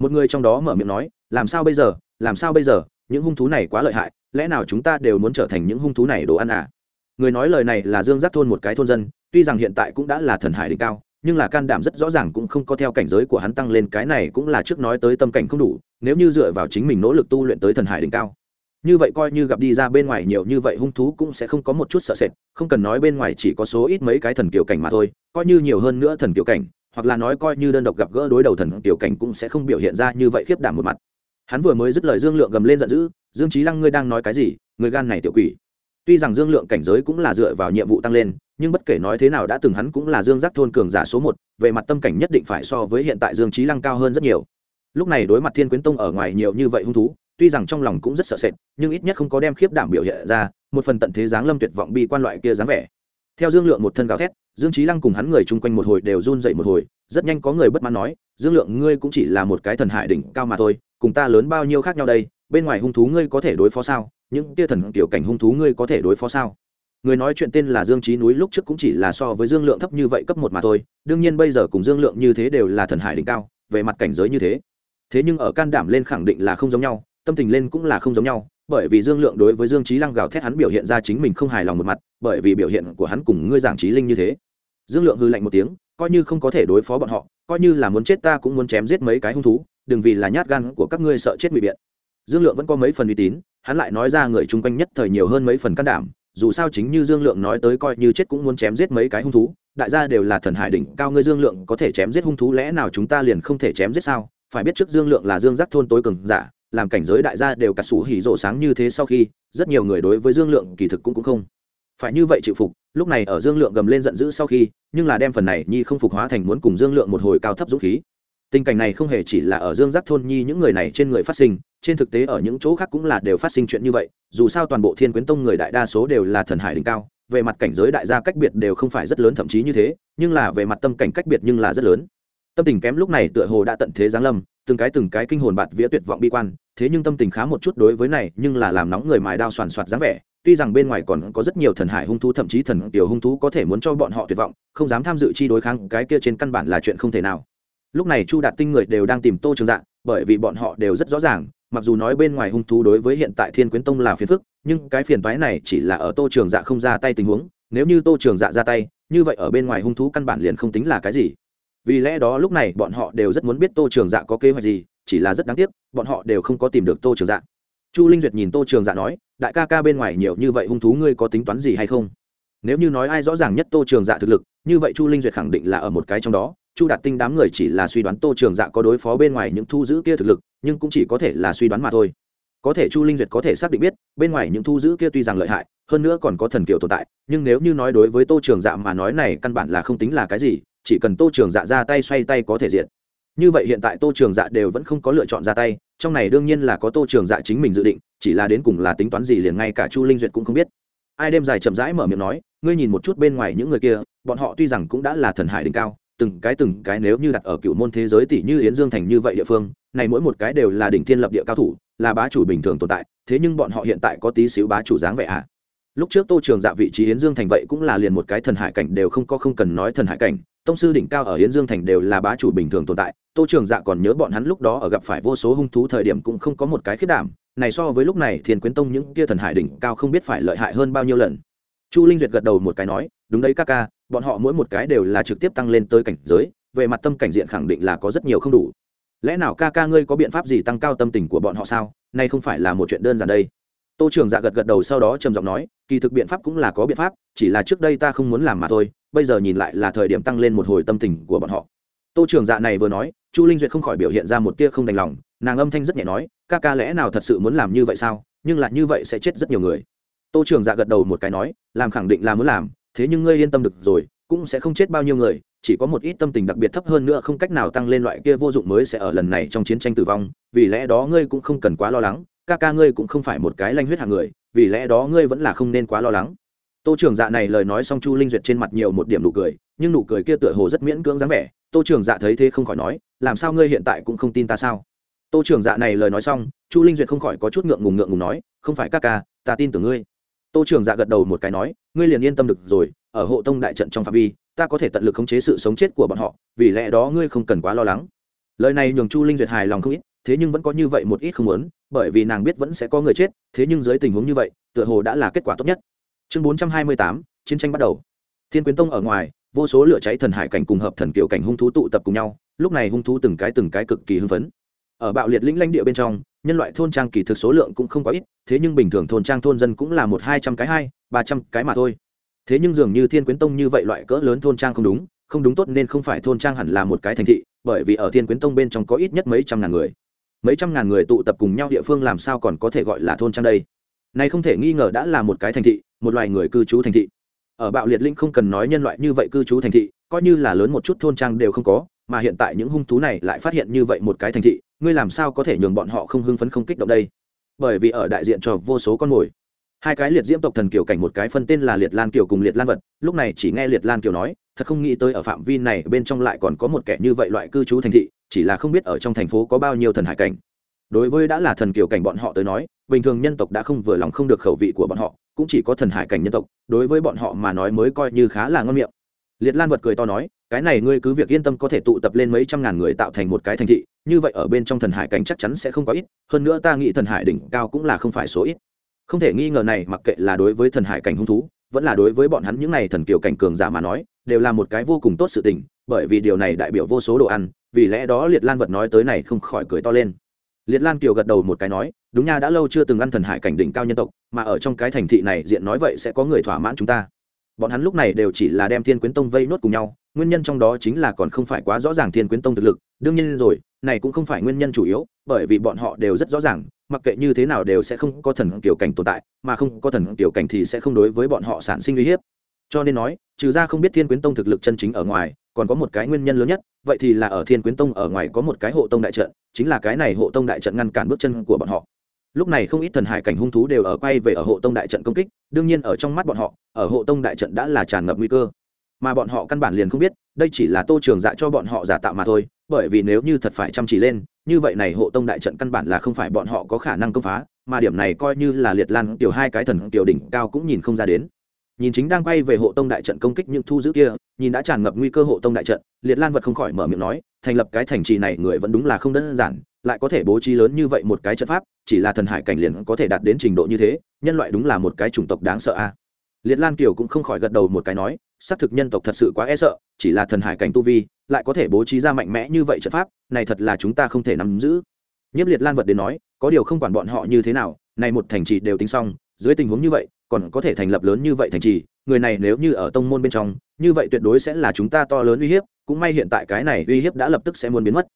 Một người trong đó mở miệng nói, làm sao bây giờ? Làm sao bây giờ? Những hung thú này quá lợi hại, lẽ nào chúng ta đều muốn trở thành những hung thú này đồ ăn à? Người nói lời này là dương giác thôn một cái thôn dân, tuy rằng hiện tại cũng đã là thần hải đỉnh cao nhưng là can đảm rất rõ ràng cũng không có theo cảnh giới của hắn tăng lên, cái này cũng là trước nói tới tâm cảnh không đủ, nếu như dựa vào chính mình nỗ lực tu luyện tới thần hải đỉnh cao. Như vậy coi như gặp đi ra bên ngoài nhiều như vậy hung thú cũng sẽ không có một chút sợ sệt, không cần nói bên ngoài chỉ có số ít mấy cái thần kiều cảnh mà thôi, coi như nhiều hơn nữa thần kiều cảnh, hoặc là nói coi như đơn độc gặp gỡ đối đầu thần kiều cảnh cũng sẽ không biểu hiện ra như vậy khiếp đảm một mặt. Hắn vừa mới dứt lời dương lượng gầm lên giận dữ, dương trí lăng ngươi đang nói cái gì? Người gan này tiểu quỷ. Tuy rằng dương lượng cảnh giới cũng là dựa vào nhiệm vụ tăng lên nhưng bất kể nói thế nào đã từng hắn cũng là dương giác thôn cường giả số một, về mặt tâm cảnh nhất định phải so với hiện tại dương trí lăng cao hơn rất nhiều. Lúc này đối mặt thiên quyến tông ở ngoài nhiều như vậy hung thú, tuy rằng trong lòng cũng rất sợ sệt, nhưng ít nhất không có đem khiếp đảm biểu hiện ra, một phần tận thế giáng lâm tuyệt vọng bi quan loại kia dáng vẻ. Theo dương lượng một thân gào thét, dương trí lăng cùng hắn người chung quanh một hồi đều run dậy một hồi, rất nhanh có người bất mãn nói, dương lượng, ngươi cũng chỉ là một cái thần hải đỉnh cao mà thôi, cùng ta lớn bao nhiêu khác nhau đây, bên ngoài hung thú ngươi có thể đối phó sao? Những tia thần kiểu cảnh hung thú ngươi có thể đối phó sao? Người nói chuyện tên là dương trí núi lúc trước cũng chỉ là so với dương lượng thấp như vậy cấp một mà thôi, đương nhiên bây giờ cùng dương lượng như thế đều là thần hải đỉnh cao, về mặt cảnh giới như thế. Thế nhưng ở can đảm lên khẳng định là không giống nhau, tâm tình lên cũng là không giống nhau, bởi vì dương lượng đối với dương trí lăng gào thét hắn biểu hiện ra chính mình không hài lòng một mặt, bởi vì biểu hiện của hắn cùng ngươi giảng trí linh như thế. Dương lượng hư lạnh một tiếng, coi như không có thể đối phó bọn họ, coi như là muốn chết ta cũng muốn chém giết mấy cái hung thú, đừng vì là nhát gan của các ngươi sợ chết bị biện. Dương lượng vẫn có mấy phần uy tín, hắn lại nói ra người chung quanh nhất thời nhiều hơn mấy phần can đảm dù sao chính như dương lượng nói tới coi như chết cũng muốn chém giết mấy cái hung thú, đại gia đều là thần hải đỉnh, cao ngươi dương lượng có thể chém giết hung thú lẽ nào chúng ta liền không thể chém giết sao? Phải biết trước dương lượng là dương giác thôn tối cường giả, làm cảnh giới đại gia đều cắt sủ hỉ rộ sáng như thế sau khi, rất nhiều người đối với dương lượng kỳ thực cũng cũng không phải như vậy chịu phục. Lúc này ở dương lượng gầm lên giận dữ sau khi, nhưng là đem phần này nhi không phục hóa thành muốn cùng dương lượng một hồi cao thấp dũng khí. Tình cảnh này không hề chỉ là ở dương giác thôn nhi những người này trên người phát sinh trên thực tế ở những chỗ khác cũng là đều phát sinh chuyện như vậy, dù sao toàn bộ thiên quyến tông người đại đa số đều là thần hải đỉnh cao, về mặt cảnh giới đại gia cách biệt đều không phải rất lớn, thậm chí như thế, nhưng là về mặt tâm cảnh cách biệt nhưng là rất lớn. Tâm tình kém lúc này tựa hồ đã tận thế giáng lâm, từng cái từng cái kinh hồn bạt vía tuyệt vọng bi quan, thế nhưng tâm tình khá một chút đối với này, nhưng là làm nóng người mài đao soàn soạt dáng vẻ, tuy rằng bên ngoài còn có rất nhiều thần hải hung thú, thậm chí thần tiểu hung thú có thể muốn cho bọn họ tuyệt vọng, không dám tham dự chi đối kháng, cái kia trên căn bản là chuyện không thể nào. Lúc này chu đạt tinh người đều đang tìm tô trường dạ bởi vì bọn họ đều rất rõ ràng mặc dù nói bên ngoài hung thú đối với hiện tại thiên quyến tông là phiền phức, nhưng cái phiền toái này chỉ là ở tô trường dạ không ra tay tình huống, nếu như tô trường dạ ra tay, như vậy ở bên ngoài hung thú căn bản liền không tính là cái gì. Vì lẽ đó lúc này bọn họ đều rất muốn biết tô trường dạ có kế hoạch gì, chỉ là rất đáng tiếc, bọn họ đều không có tìm được tô trường dạ. Chu linh duyệt nhìn tô trường dạ nói, đại ca ca bên ngoài nhiều như vậy hung thú ngươi có tính toán gì hay không? Nếu như nói ai rõ ràng nhất tô trường dạ thực lực, như vậy chu linh duyệt khẳng định là ở một cái trong đó. Chu đạt tinh đám người chỉ là suy đoán tô trường dạ có đối phó bên ngoài những thu giữ kia thực lực, nhưng cũng chỉ có thể là suy đoán mà thôi. Có thể chu linh duyệt có thể xác định biết, bên ngoài những thu giữ kia tuy rằng lợi hại, hơn nữa còn có thần kiểu tồn tại, nhưng nếu như nói đối với tô trường dạ mà nói này căn bản là không tính là cái gì, chỉ cần tô trường dạ ra tay xoay tay có thể diện như vậy hiện tại tô trường dạ đều vẫn không có lựa chọn ra tay, trong này đương nhiên là có tô trường dạ chính mình dự định, chỉ là đến cùng là tính toán gì liền ngay cả chu linh duyệt cũng không biết. Ai đêm dài chậm rãi mở miệng nói ngươi nhìn một chút bên ngoài những người kia, bọn họ tuy rằng cũng đã là thần hải đỉnh cao, từng cái từng cái nếu như đặt ở cựu môn thế giới tỷ như yến dương thành như vậy địa phương, này mỗi một cái đều là đỉnh thiên lập địa cao thủ, là bá chủ bình thường tồn tại, thế nhưng bọn họ hiện tại có tí xíu bá chủ dáng vẻ ạ à. lúc trước tô trường dạ vị trí yến dương thành vậy cũng là liền một cái thần hải cảnh đều không có không cần nói thần hải cảnh, tông sư đỉnh cao ở yến dương thành đều là bá chủ bình thường tồn tại, tô trường dạ còn nhớ bọn hắn lúc đó ở gặp phải vô số hung thú thời điểm cũng không có một cái khiết đảm, này so với lúc này thiên quyến tông những kia thần hải đỉnh cao không biết phải lợi hại hơn bao nhiêu lần chu linh duyệt gật đầu một cái nói, đúng đấy ca ca, bọn họ mỗi một cái đều là trực tiếp tăng lên tới cảnh giới, về mặt tâm cảnh diện khẳng định là có rất nhiều không đủ. Lẽ nào ca ca ngươi có biện pháp gì tăng cao tâm tình của bọn họ sao? Nay không phải là một chuyện đơn giản đây. Tô trường dạ gật gật đầu sau đó trầm giọng nói, kỳ thực biện pháp cũng là có biện pháp, chỉ là trước đây ta không muốn làm mà thôi, bây giờ nhìn lại là thời điểm tăng lên một hồi tâm tình của bọn họ. Tô trường dạ này vừa nói, chu linh duyệt không khỏi biểu hiện ra một tia không đành lòng, nàng âm thanh rất nhẹ nói, ca ca lẽ nào thật sự muốn làm như vậy sao? Nhưng lại như vậy sẽ chết rất nhiều người tô trường dạ gật đầu một cái nói, làm khẳng định là muốn làm, thế nhưng ngươi yên tâm được rồi, cũng sẽ không chết bao nhiêu người, chỉ có một ít tâm tình đặc biệt thấp hơn nữa không cách nào tăng lên loại kia vô dụng mới sẽ ở lần này trong chiến tranh tử vong, vì lẽ đó ngươi cũng không cần quá lo lắng, ca ca ngươi cũng không phải một cái lanh huyết hạng người, vì lẽ đó ngươi vẫn là không nên quá lo lắng. Tô trường dạ này lời nói xong chu linh duyệt trên mặt nhiều một điểm nụ cười, nhưng nụ cười kia tựa hồ rất miễn cưỡng dáng vẻ, tô trường dạ thấy thế không khỏi nói, làm sao ngươi hiện tại cũng không tin ta sao? Tô trường dạ này lời nói xong, chu linh duyệt không khỏi có chút ngượng ngùng ngượng ngùng nói, không phải ca ca, ta tin tưởng ngươi tô trường dạ gật đầu một cái nói, ngươi liền yên tâm được rồi, ở hộ tông đại trận trong phạm vi, ta có thể tận lực khống chế sự sống chết của bọn họ, vì lẽ đó ngươi không cần quá lo lắng. Lời này nhường chu linh duyệt hài lòng không ít, thế nhưng vẫn có như vậy một ít không muốn, bởi vì nàng biết vẫn sẽ có người chết, thế nhưng dưới tình huống như vậy, tựa hồ đã là kết quả tốt nhất. Chương bốn trăm hai mươi tám, chiến tranh bắt đầu. Thiên quyến tông ở ngoài, vô số lửa cháy thần hải cảnh cùng hợp thần kiểu cảnh hung thú tụ tập cùng nhau, lúc này hung thú từng cái từng cái cực kỳ hưng phấn. Ở bạo liệt lĩnh lãnh địa bên trong nhân loại thôn trang kỳ thực số lượng cũng không quá ít, thế nhưng bình thường thôn trang thôn dân cũng là một hai trăm cái hai, ba trăm cái mà thôi. Thế nhưng dường như thiên quyến tông như vậy loại cỡ lớn thôn trang không đúng không đúng tốt nên không phải thôn trang hẳn là một cái thành thị, bởi vì ở thiên quyến tông bên trong có ít nhất mấy trăm ngàn người. Mấy trăm ngàn người tụ tập cùng nhau địa phương làm sao còn có thể gọi là thôn trang đây? Này không thể nghi ngờ đã là một cái thành thị, một loài người cư trú thành thị. Ở bạo liệt linh không cần nói nhân loại như vậy cư trú thành thị, coi như là lớn một chút thôn trang đều không có mà hiện tại những hung thú này lại phát hiện như vậy một cái thành thị, ngươi làm sao có thể nhường bọn họ không hưng phấn không kích động đây? Bởi vì ở đại diện cho vô số con mồi. Hai cái liệt diễm tộc thần kiều cảnh một cái phân tên là liệt lan kiều cùng liệt lan vật, lúc này chỉ nghe liệt lan kiều nói, thật không nghĩ tới ở phạm vi này bên trong lại còn có một kẻ như vậy loại cư trú thành thị, chỉ là không biết ở trong thành phố có bao nhiêu thần hải cảnh. Đối với đã là thần kiều cảnh bọn họ tới nói, bình thường nhân tộc đã không vừa lòng không được khẩu vị của bọn họ, cũng chỉ có thần hải cảnh nhân tộc, đối với bọn họ mà nói mới coi như khá là ngon miệng liệt lan vật cười to nói, cái này ngươi cứ việc yên tâm có thể tụ tập lên mấy trăm ngàn người tạo thành một cái thành thị, như vậy ở bên trong thần hải cảnh chắc chắn sẽ không có ít, hơn nữa ta nghĩ thần hải đỉnh cao cũng là không phải số ít. Không thể nghi ngờ này, mặc kệ là đối với thần hải cảnh hung thú, vẫn là đối với bọn hắn những này thần kiều cảnh cường giả mà nói, đều là một cái vô cùng tốt sự tình, bởi vì điều này đại biểu vô số đồ ăn, vì lẽ đó liệt lan vật nói tới này không khỏi cười to lên. Liệt lan kiều gật đầu một cái nói, đúng nha, đã lâu chưa từng ăn thần hải cảnh đỉnh cao nhân tộc, mà ở trong cái thành thị này, diện nói vậy sẽ có người thỏa mãn chúng ta bọn hắn lúc này đều chỉ là đem thiên quyến tông vây nốt cùng nhau, nguyên nhân trong đó chính là còn không phải quá rõ ràng thiên quyến tông thực lực. Đương nhiên rồi, này cũng không phải nguyên nhân chủ yếu, bởi vì bọn họ đều rất rõ ràng, mặc kệ như thế nào đều sẽ không có thần kiểu cảnh tồn tại, mà không có thần kiểu cảnh thì sẽ không đối với bọn họ sản sinh uy hiếp. Cho nên nói, trừ ra không biết thiên quyến tông thực lực chân chính ở ngoài, còn có một cái nguyên nhân lớn nhất, vậy thì là ở thiên quyến tông ở ngoài có một cái hộ tông đại trận, chính là cái này hộ tông đại trận ngăn cản bước chân của bọn họ lúc này không ít thần hải cảnh hung thú đều ở quay về ở hộ tông đại trận công kích, đương nhiên ở trong mắt bọn họ, ở hộ tông đại trận đã là tràn ngập nguy cơ. Mà bọn họ căn bản liền không biết, đây chỉ là tô trường dạ cho bọn họ giả tạo mà thôi, bởi vì nếu như thật phải chăm chỉ lên, như vậy này hộ tông đại trận căn bản là không phải bọn họ có khả năng công phá, mà điểm này coi như là liệt lan tiểu hai cái thần tiểu đỉnh cao cũng nhìn không ra đến. Nhìn chính đang quay về hộ tông đại trận công kích những thu giữ kia, nhìn đã tràn ngập nguy cơ hộ tông đại trận, liệt lan vật không khỏi mở miệng nói thành lập cái thành trì này người vẫn đúng là không đơn giản, lại có thể bố trí lớn như vậy một cái trận pháp, chỉ là thần hải cảnh liền có thể đạt đến trình độ như thế, nhân loại đúng là một cái chủng tộc đáng sợ a. Liệt lan kiều cũng không khỏi gật đầu một cái nói, xác thực nhân tộc thật sự quá e sợ, chỉ là thần hải cảnh tu vi, lại có thể bố trí ra mạnh mẽ như vậy trận pháp, này thật là chúng ta không thể nắm giữ. Nhiếp liệt lan vật đến nói, có điều không quản bọn họ như thế nào, này một thành trì đều tính xong, dưới tình huống như vậy, còn có thể thành lập lớn như vậy thành trì, người này nếu như ở tông môn bên trong như vậy tuyệt đối sẽ là chúng ta to lớn uy hiếp, cũng may hiện tại cái này uy hiếp đã lập tức sẽ muốn biến mất.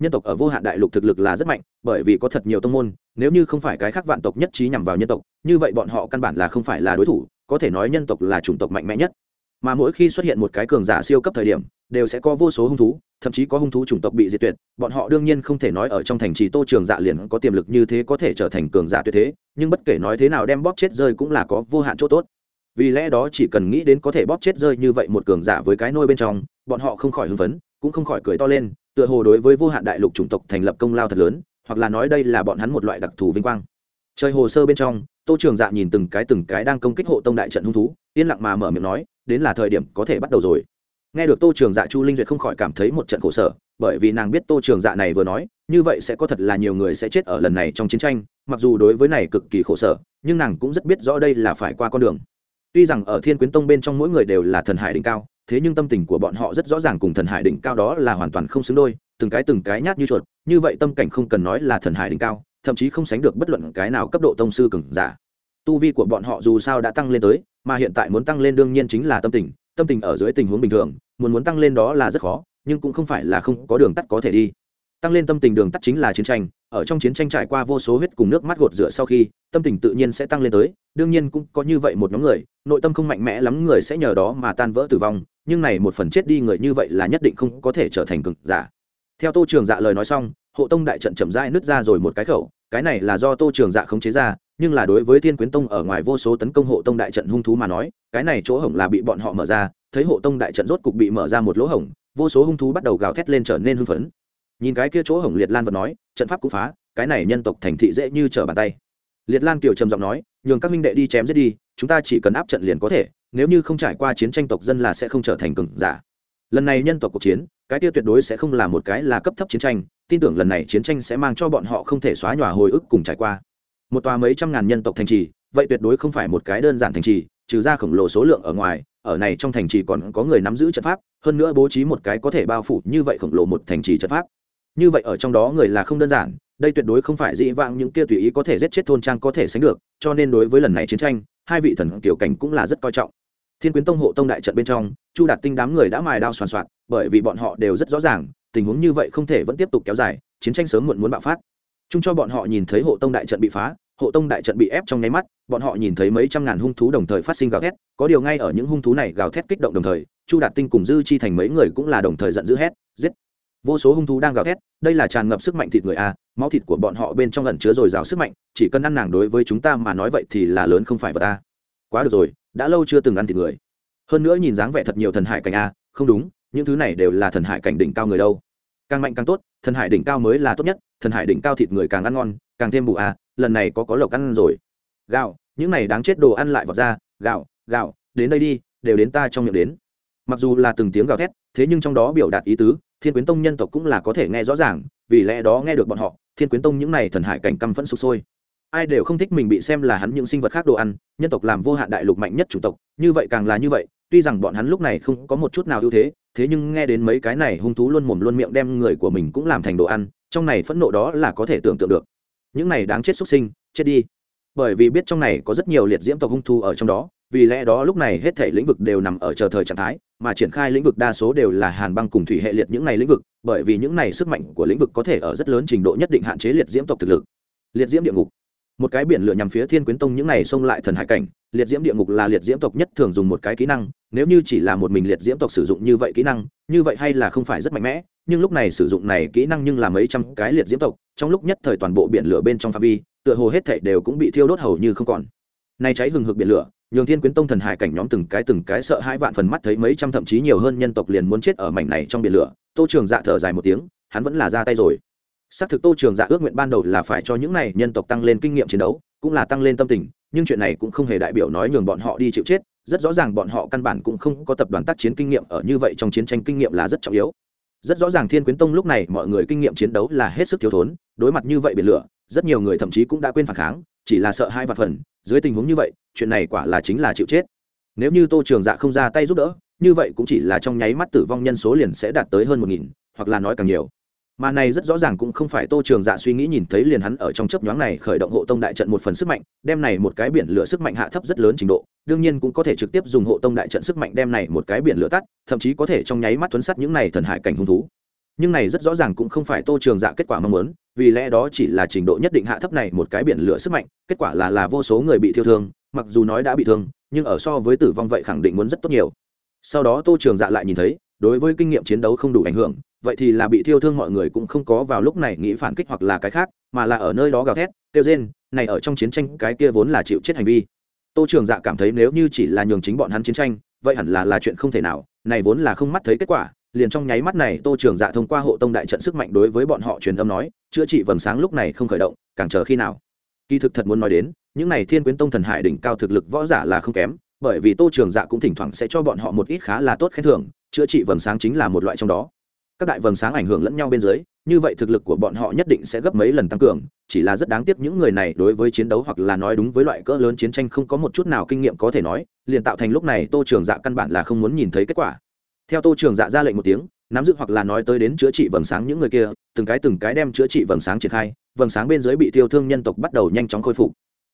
Nhân tộc ở vô hạn đại lục thực lực là rất mạnh, bởi vì có thật nhiều tông môn, nếu như không phải cái khác vạn tộc nhất trí nhằm vào nhân tộc, như vậy bọn họ căn bản là không phải là đối thủ, có thể nói nhân tộc là chủng tộc mạnh mẽ nhất. Mà mỗi khi xuất hiện một cái cường giả siêu cấp thời điểm, đều sẽ có vô số hung thú, thậm chí có hung thú chủng tộc bị diệt tuyệt, bọn họ đương nhiên không thể nói ở trong thành trì tô trường dạ liền có tiềm lực như thế có thể trở thành cường giả tuyệt thế, nhưng bất kể nói thế nào đem bóp chết rơi cũng là có vô hạn chỗ tốt vì lẽ đó chỉ cần nghĩ đến có thể bóp chết rơi như vậy một cường giả với cái nôi bên trong, bọn họ không khỏi hưng phấn, cũng không khỏi cười to lên, tựa hồ đối với vô hạn đại lục chủng tộc thành lập công lao thật lớn, hoặc là nói đây là bọn hắn một loại đặc thù vinh quang. Trời hồ sơ bên trong, tô trường dạ nhìn từng cái từng cái đang công kích hộ tông đại trận hung thú, yên lặng mà mở miệng nói, đến là thời điểm có thể bắt đầu rồi. Nghe được tô trường dạ chu linh duyệt không khỏi cảm thấy một trận khổ sở, bởi vì nàng biết tô trường dạ này vừa nói, như vậy sẽ có thật là nhiều người sẽ chết ở lần này trong chiến tranh, mặc dù đối với này cực kỳ khổ sở, nhưng nàng cũng rất biết rõ đây là phải qua con đường tuy rằng ở thiên quyến tông bên trong mỗi người đều là thần hải đỉnh cao, thế nhưng tâm tình của bọn họ rất rõ ràng cùng thần hải đỉnh cao đó là hoàn toàn không xứng đôi, từng cái từng cái nhát như chuột, như vậy tâm cảnh không cần nói là thần hải đỉnh cao, thậm chí không sánh được bất luận cái nào cấp độ tông sư cường giả. Tu vi của bọn họ dù sao đã tăng lên tới, mà hiện tại muốn tăng lên đương nhiên chính là tâm tình tâm tình ở dưới tình huống bình thường, muốn muốn tăng lên đó là rất khó, nhưng cũng không phải là không có đường tắt có thể đi. Tăng lên tâm tình đường tắt chính là chiến tranh ở trong chiến tranh trải qua vô số huyết cùng nước mắt gột rửa sau khi, tâm tình tự nhiên sẽ tăng lên tới, đương nhiên cũng có như vậy một nhóm người, nội tâm không mạnh mẽ lắm người sẽ nhờ đó mà tan vỡ tử vong, nhưng này một phần chết đi người như vậy là nhất định không có thể trở thành cực giả. Theo tô trường dạ lời nói xong, hộ tông đại trận chậm rãi nứt ra rồi một cái khẩu, cái này là do tô trường dạ khống chế ra, nhưng là đối với thiên quyến tông ở ngoài vô số tấn công hộ tông đại trận hung thú mà nói, cái này chỗ hổng là bị bọn họ mở ra, thấy hộ tông đại trận rốt cục bị mở ra một lỗ hổng, vô số hung thú bắt đầu gào thét lên trở nên hưng phấn nhìn cái kia chỗ hổng liệt lan vật nói, trận pháp cũng phá, cái này nhân tộc thành thị dễ như trở bàn tay. Liệt lan kiều trầm giọng nói, nhường các minh đệ đi chém giết đi, chúng ta chỉ cần áp trận liền có thể, nếu như không trải qua chiến tranh tộc dân là sẽ không trở thành cường giả. Lần này nhân tộc cuộc chiến, cái kia tuyệt đối sẽ không là một cái là cấp thấp chiến tranh, tin tưởng lần này chiến tranh sẽ mang cho bọn họ không thể xóa nhòa hồi ức cùng trải qua. Một tòa mấy trăm ngàn nhân tộc thành trì, vậy tuyệt đối không phải một cái đơn giản thành trì, trừ ra khổng lồ số lượng ở ngoài, ở này trong thành trì còn có người nắm giữ trận pháp, hơn nữa bố trí một cái có thể bao phủ như vậy khổng lồ một thành trì trận pháp như vậy ở trong đó người là không đơn giản, đây tuyệt đối không phải dĩ vãng những kia tùy ý có thể giết chết thôn trang có thể sánh được, cho nên đối với lần này chiến tranh, hai vị thần tiểu cảnh cũng là rất coi trọng. Thiên quyến tông hộ tông đại trận bên trong, chu đạt tinh đám người đã mài đao soàn soạt bởi vì bọn họ đều rất rõ ràng, tình huống như vậy không thể vẫn tiếp tục kéo dài, chiến tranh sớm muộn muốn bạo phát. Chung cho bọn họ nhìn thấy hộ tông đại trận bị phá, hộ tông đại trận bị ép trong nháy mắt, bọn họ nhìn thấy mấy trăm ngàn hung thú đồng thời phát sinh gào thét, có điều ngay ở những hung thú này gào thét kích động đồng thời, chu đạt tinh cùng dư chi thành mấy người cũng là đồng thời giận dữ hét, giết vô số hung thú đang gào thét, đây là tràn ngập sức mạnh thịt người a, máu thịt của bọn họ bên trong ẩn chứa dồi dào sức mạnh, chỉ cần ăn nàng đối với chúng ta mà nói vậy thì là lớn không phải vật ta quá được rồi, đã lâu chưa từng ăn thịt người. Hơn nữa nhìn dáng vẻ thật nhiều thần hải cảnh a, không đúng, những thứ này đều là thần hải cảnh đỉnh cao người đâu. Càng mạnh càng tốt, thần hải đỉnh cao mới là tốt nhất, thần hải đỉnh cao thịt người càng ăn ngon, càng thêm bù a, lần này có có lộc ăn rồi. Gạo, những này đáng chết đồ ăn lại vọt ra, gạo gạo, đến đây đi, đều đến ta trong miệng đến. Mặc dù là từng tiếng gào thét, thế nhưng trong đó biểu đạt ý tứ thiên quyến tông nhân tộc cũng là có thể nghe rõ ràng, vì lẽ đó nghe được bọn họ, thiên quyến tông những này thần hải cảnh căm phẫn sụp sôi. Ai đều không thích mình bị xem là hắn những sinh vật khác đồ ăn, nhân tộc làm vô hạn đại lục mạnh nhất chủ tộc, như vậy càng là như vậy, tuy rằng bọn hắn lúc này không có một chút nào ưu thế thế nhưng nghe đến mấy cái này hung thú luôn mồm luôn miệng đem người của mình cũng làm thành đồ ăn, trong này phẫn nộ đó là có thể tưởng tượng được. Những này đáng chết xuất sinh, chết đi. Bởi vì biết trong này có rất nhiều liệt diễm tộc hung thú ở trong đó vì lẽ đó lúc này hết thể lĩnh vực đều nằm ở chờ thời trạng thái, mà triển khai lĩnh vực đa số đều là hàn băng cùng thủy hệ liệt những này lĩnh vực, bởi vì những này sức mạnh của lĩnh vực có thể ở rất lớn trình độ nhất định hạn chế liệt diễm tộc thực lực. Liệt diễm địa ngục. Một cái biển lửa nhằm phía thiên quyến tông những này xông lại thần hải cảnh, liệt diễm địa ngục là liệt diễm tộc nhất thường dùng một cái kỹ năng, nếu như chỉ là một mình liệt diễm tộc sử dụng như vậy kỹ năng, như vậy hay là không phải rất mạnh mẽ, nhưng lúc này sử dụng này kỹ năng nhưng là mấy trăm cái liệt diễm tộc, trong lúc nhất thời toàn bộ biển lửa bên trong phạm vi, tựa hồ hết thảy đều cũng bị thiêu đốt hầu như không còn nay cháy hừng hực biển lửa, nhường thiên quyến tông thần hải cảnh nhóm từng cái từng cái sợ hãi vạn phần mắt thấy mấy trăm thậm chí nhiều hơn nhân tộc liền muốn chết ở mảnh này trong biển lửa. Tô trường dạ thở dài một tiếng, hắn vẫn là ra tay rồi. Xác thực tô trường dạ ước nguyện ban đầu là phải cho những này nhân tộc tăng lên kinh nghiệm chiến đấu, cũng là tăng lên tâm tình, nhưng chuyện này cũng không hề đại biểu nói nhường bọn họ đi chịu chết. Rất rõ ràng bọn họ căn bản cũng không có tập đoàn tác chiến kinh nghiệm, ở như vậy trong chiến tranh kinh nghiệm là rất trọng yếu. Rất rõ ràng thiên quyến tông lúc này mọi người kinh nghiệm chiến đấu là hết sức thiếu thốn, đối mặt như vậy biển lửa, rất nhiều người thậm chí cũng đã quên phản kháng chỉ là sợ hai vạn phần, dưới tình huống như vậy, chuyện này quả là chính là chịu chết. Nếu như tô trường dạ không ra tay giúp đỡ, như vậy cũng chỉ là trong nháy mắt tử vong nhân số liền sẽ đạt tới hơn một nghìn, hoặc là nói càng nhiều. Mà này rất rõ ràng cũng không phải tô trường dạ suy nghĩ nhìn thấy liền hắn ở trong chấp nhoáng này khởi động hộ tông đại trận một phần sức mạnh, đem này một cái biển lửa sức mạnh hạ thấp rất lớn trình độ, đương nhiên cũng có thể trực tiếp dùng hộ tông đại trận sức mạnh đem này một cái biển lửa tắt, thậm chí có thể trong nháy mắt tuấn sắt những này thần hải cảnh hung thú nhưng này rất rõ ràng cũng không phải tô trường dạ kết quả mong muốn, vì lẽ đó chỉ là trình độ nhất định hạ thấp này một cái biển lửa sức mạnh, kết quả là là vô số người bị thiêu thương, mặc dù nói đã bị thương, nhưng ở so với tử vong vậy khẳng định muốn rất tốt nhiều. Sau đó tô trường dạ lại nhìn thấy, đối với kinh nghiệm chiến đấu không đủ ảnh hưởng, vậy thì là bị thiêu thương mọi người cũng không có vào lúc này nghĩ phản kích hoặc là cái khác, mà là ở nơi đó gào thét, kêu rên, này ở trong chiến tranh cái kia vốn là chịu chết hành vi. Tô trường dạ cảm thấy nếu như chỉ là nhường chính bọn hắn chiến tranh, vậy hẳn là là chuyện không thể nào, này vốn là không mắt thấy kết quả liền trong nháy mắt này tô trường dạ thông qua hộ tông đại trận sức mạnh đối với bọn họ truyền âm nói, chữa trị vầng sáng lúc này không khởi động, càng chờ khi nào? Kỳ thực thật muốn nói đến, những này thiên quyến tông thần hải đỉnh cao thực lực võ giả là không kém, bởi vì tô trường dạ cũng thỉnh thoảng sẽ cho bọn họ một ít khá là tốt khen thưởng, chữa trị vầng sáng chính là một loại trong đó. Các đại vầng sáng ảnh hưởng lẫn nhau bên dưới, như vậy thực lực của bọn họ nhất định sẽ gấp mấy lần tăng cường, chỉ là rất đáng tiếc những người này đối với chiến đấu hoặc là nói đúng với loại cỡ lớn chiến tranh không có một chút nào kinh nghiệm có thể nói, liền tạo thành lúc này tô trường dạ căn bản là không muốn nhìn thấy kết quả theo tô trường dạ ra lệnh một tiếng, nắm giữ hoặc là nói tới đến chữa trị vầng sáng những người kia, từng cái từng cái đem chữa trị vầng sáng triển khai, vầng sáng bên dưới bị tiêu thương nhân tộc bắt đầu nhanh chóng khôi phục.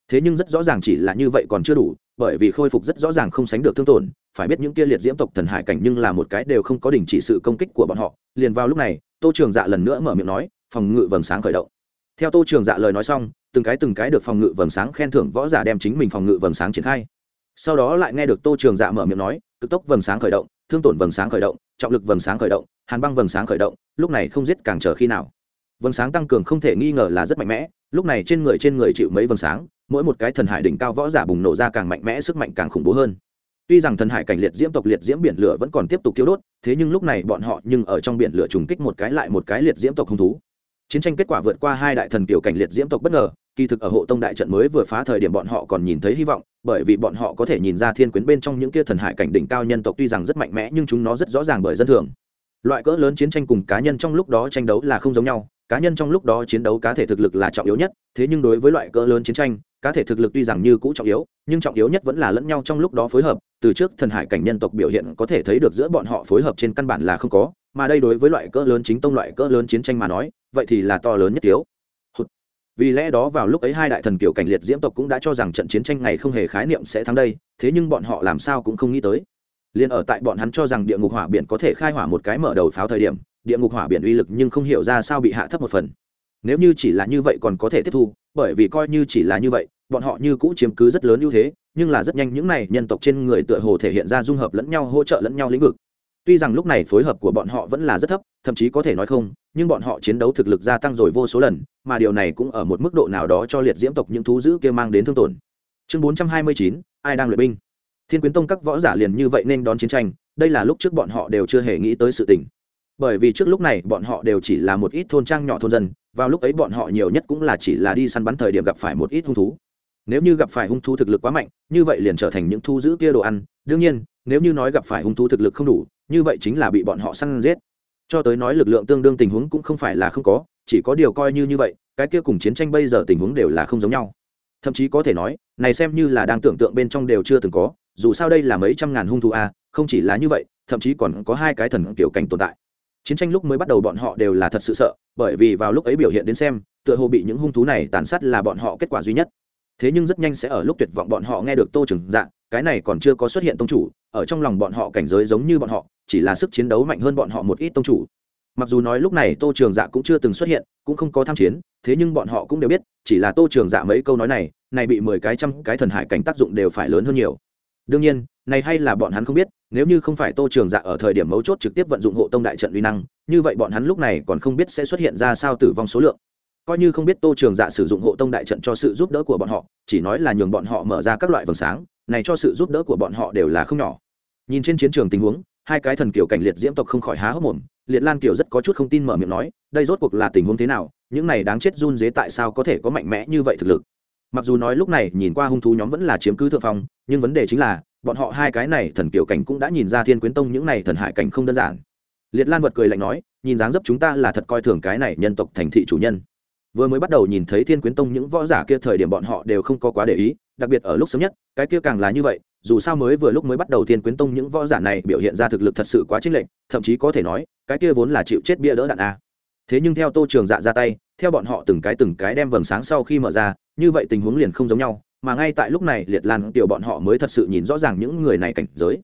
Thế nhưng rất rõ ràng chỉ là như vậy còn chưa đủ, bởi vì khôi phục rất rõ ràng không sánh được thương tổn, phải biết những kia liệt diễm tộc thần hải cảnh nhưng là một cái đều không có đình chỉ sự công kích của bọn họ. Liền vào lúc này, tô trường dạ lần nữa mở miệng nói, phòng ngự vầng sáng khởi động. Theo tô trường dạ lời nói xong, từng cái từng cái được phòng ngự vầng sáng khen thưởng võ giả đem chính mình phòng ngự vầng sáng triển khai. Sau đó lại nghe được tô trường dạ mở miệng nói, cực tốc vầng sáng khởi động thương tổn vầng sáng khởi động, trọng lực vầng sáng khởi động, hàn băng vầng sáng khởi động, lúc này không giết càng chờ khi nào. Vầng sáng tăng cường không thể nghi ngờ là rất mạnh mẽ, lúc này trên người trên người chịu mấy vầng sáng, mỗi một cái thần hải đỉnh cao võ giả bùng nổ ra càng mạnh mẽ, sức mạnh càng khủng bố hơn. Tuy rằng thần hải cảnh liệt diễm tộc liệt diễm biển lửa vẫn còn tiếp tục thiêu đốt, thế nhưng lúc này bọn họ nhưng ở trong biển lửa trùng kích một cái lại một cái liệt diễm tộc hung thú. Chiến tranh kết quả vượt qua hai đại thần tiểu cảnh liệt diễm tộc bất ngờ, kỳ thực ở hộ tông đại trận mới vừa phá thời điểm bọn họ còn nhìn thấy hy vọng bởi vì bọn họ có thể nhìn ra thiên quyến bên trong những kia thần hải cảnh đỉnh cao nhân tộc tuy rằng rất mạnh mẽ nhưng chúng nó rất rõ ràng bởi dân thường. Loại cỡ lớn chiến tranh cùng cá nhân trong lúc đó tranh đấu là không giống nhau, cá nhân trong lúc đó chiến đấu cá thể thực lực là trọng yếu nhất, thế nhưng đối với loại cỡ lớn chiến tranh, cá thể thực lực tuy rằng như cũ trọng yếu, nhưng trọng yếu nhất vẫn là lẫn nhau trong lúc đó phối hợp, từ trước thần hải cảnh nhân tộc biểu hiện có thể thấy được giữa bọn họ phối hợp trên căn bản là không có, mà đây đối với loại cỡ lớn chính tông loại cỡ lớn chiến tranh mà nói, vậy thì là to lớn nhất thiếu vì lẽ đó vào lúc ấy hai đại thần kiểu cảnh liệt diễm tộc cũng đã cho rằng trận chiến tranh này không hề khái niệm sẽ thắng đây, thế nhưng bọn họ làm sao cũng không nghĩ tới. Liền ở tại bọn hắn cho rằng địa ngục hỏa biển có thể khai hỏa một cái mở đầu pháo thời điểm, địa ngục hỏa biển uy lực nhưng không hiểu ra sao bị hạ thấp một phần. Nếu như chỉ là như vậy còn có thể tiếp thu, bởi vì coi như chỉ là như vậy, bọn họ như cũ chiếm cứ rất lớn ưu thế, nhưng là rất nhanh những này nhân tộc trên người tựa hồ thể hiện ra dung hợp lẫn nhau, hỗ trợ lẫn nhau lĩnh vực tuy rằng lúc này phối hợp của bọn họ vẫn là rất thấp, thậm chí có thể nói không, nhưng bọn họ chiến đấu thực lực gia tăng rồi vô số lần, mà điều này cũng ở một mức độ nào đó cho liệt diễm tộc những thú dữ kia mang đến thương tổn. Chương bốn trăm hai mươi chín, ai đang luyện binh? Thiên quyến tông các võ giả liền như vậy nên đón chiến tranh, đây là lúc trước bọn họ đều chưa hề nghĩ tới sự tình. Bởi vì trước lúc này bọn họ đều chỉ là một ít thôn trang nhỏ thôn dân, vào lúc ấy bọn họ nhiều nhất cũng là chỉ là đi săn bắn thời điểm gặp phải một ít hung thú. Nếu như gặp phải hung thú thực lực quá mạnh, như vậy liền trở thành những thú dữ kia đồ ăn. Đương nhiên nếu như nói gặp phải hung thú thực lực không đủ, như vậy chính là bị bọn họ săn giết. Cho tới nói lực lượng tương đương tình huống cũng không phải là không có, chỉ có điều coi như như vậy, cái kia cùng chiến tranh bây giờ tình huống đều là không giống nhau. Thậm chí có thể nói, này xem như là đang tưởng tượng bên trong đều chưa từng có, dù sao đây là mấy trăm ngàn hung thú a, không chỉ là như vậy, thậm chí còn có hai cái thần kiểu cảnh tồn tại. Chiến tranh lúc mới bắt đầu bọn họ đều là thật sự sợ, bởi vì vào lúc ấy biểu hiện đến xem, tựa hồ bị những hung thú này tàn sát là bọn họ kết quả duy nhất. Thế nhưng rất nhanh sẽ ở lúc tuyệt vọng bọn họ nghe được tô trừng dạng cái này còn chưa có xuất hiện tông chủ ở trong lòng bọn họ cảnh giới giống như bọn họ, chỉ là sức chiến đấu mạnh hơn bọn họ một ít tông chủ. Mặc dù nói lúc này tô trường dạ cũng chưa từng xuất hiện, cũng không có tham chiến, thế nhưng bọn họ cũng đều biết, chỉ là tô trường dạ mấy câu nói này này bị mười cái trăm cái thần hải cảnh tác dụng đều phải lớn hơn nhiều. Đương nhiên, này hay là bọn hắn không biết, nếu như không phải tô trường dạ ở thời điểm mấu chốt trực tiếp vận dụng hộ tông đại trận uy năng, như vậy bọn hắn lúc này còn không biết sẽ xuất hiện ra sao tử vong số lượng. Coi như không biết tô trường dạ sử dụng hộ tông đại trận cho sự giúp đỡ của bọn họ, chỉ nói là nhường bọn họ mở ra các loại vầng sáng này cho sự giúp đỡ của bọn họ đều là không nhỏ. Nhìn trên chiến trường tình huống, hai cái thần kiểu cảnh liệt diễm tộc không khỏi há hốc mồm, liệt lan kiều rất có chút không tin mở miệng nói, đây rốt cuộc là tình huống thế nào, những này đáng chết run dế tại sao có thể có mạnh mẽ như vậy thực lực? Mặc dù nói lúc này nhìn qua hung thú nhóm vẫn là chiếm cứ thượng phong, nhưng vấn đề chính là, bọn họ hai cái này thần kiểu cảnh cũng đã nhìn ra thiên quyến tông những này thần hải cảnh không đơn giản. Liệt lan vật cười lạnh nói, nhìn dáng dấp chúng ta là thật coi thường cái này nhân tộc thành thị chủ nhân. Vừa mới bắt đầu nhìn thấy thiên quyến tông những võ giả kia thời điểm bọn họ đều không có quá để ý đặc biệt ở lúc sớm nhất, cái kia càng là như vậy, dù sao mới vừa lúc mới bắt đầu thiên quyến tông những võ giả này biểu hiện ra thực lực thật sự quá chênh lệch, thậm chí có thể nói, cái kia vốn là chịu chết bia đỡ đạn a. Thế nhưng theo tô trường dạ ra tay, theo bọn họ từng cái từng cái đem vầng sáng sau khi mở ra, như vậy tình huống liền không giống nhau, mà ngay tại lúc này liệt lan tiểu bọn họ mới thật sự nhìn rõ ràng những người này cảnh giới.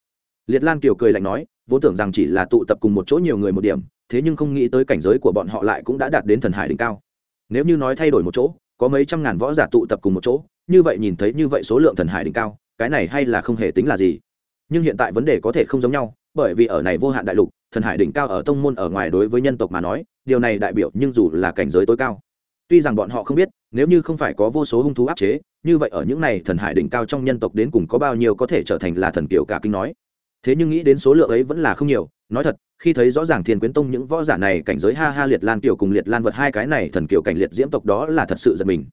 Liệt lan tiểu cười lạnh nói, vốn tưởng rằng chỉ là tụ tập cùng một chỗ nhiều người một điểm, thế nhưng không nghĩ tới cảnh giới của bọn họ lại cũng đã đạt đến thần hải đỉnh cao. Nếu như nói thay đổi một chỗ, có mấy trăm ngàn võ giả tụ tập cùng một chỗ như vậy nhìn thấy như vậy số lượng thần hải đỉnh cao, cái này hay là không hề tính là gì. Nhưng hiện tại vấn đề có thể không giống nhau, bởi vì ở này vô hạn đại lục, thần hải đỉnh cao ở tông môn ở ngoài đối với nhân tộc mà nói, điều này đại biểu nhưng dù là cảnh giới tối cao. Tuy rằng bọn họ không biết, nếu như không phải có vô số hung thú áp chế, như vậy ở những này thần hải đỉnh cao trong nhân tộc đến cùng có bao nhiêu có thể trở thành là thần kiểu cả kinh nói. Thế nhưng nghĩ đến số lượng ấy vẫn là không nhiều, nói thật, khi thấy rõ ràng thiên quyến tông những võ giả này cảnh giới ha ha liệt lan tiểu cùng liệt lan vật hai cái này thần kiểu cảnh liệt diễm tộc đó là thật sự giật mình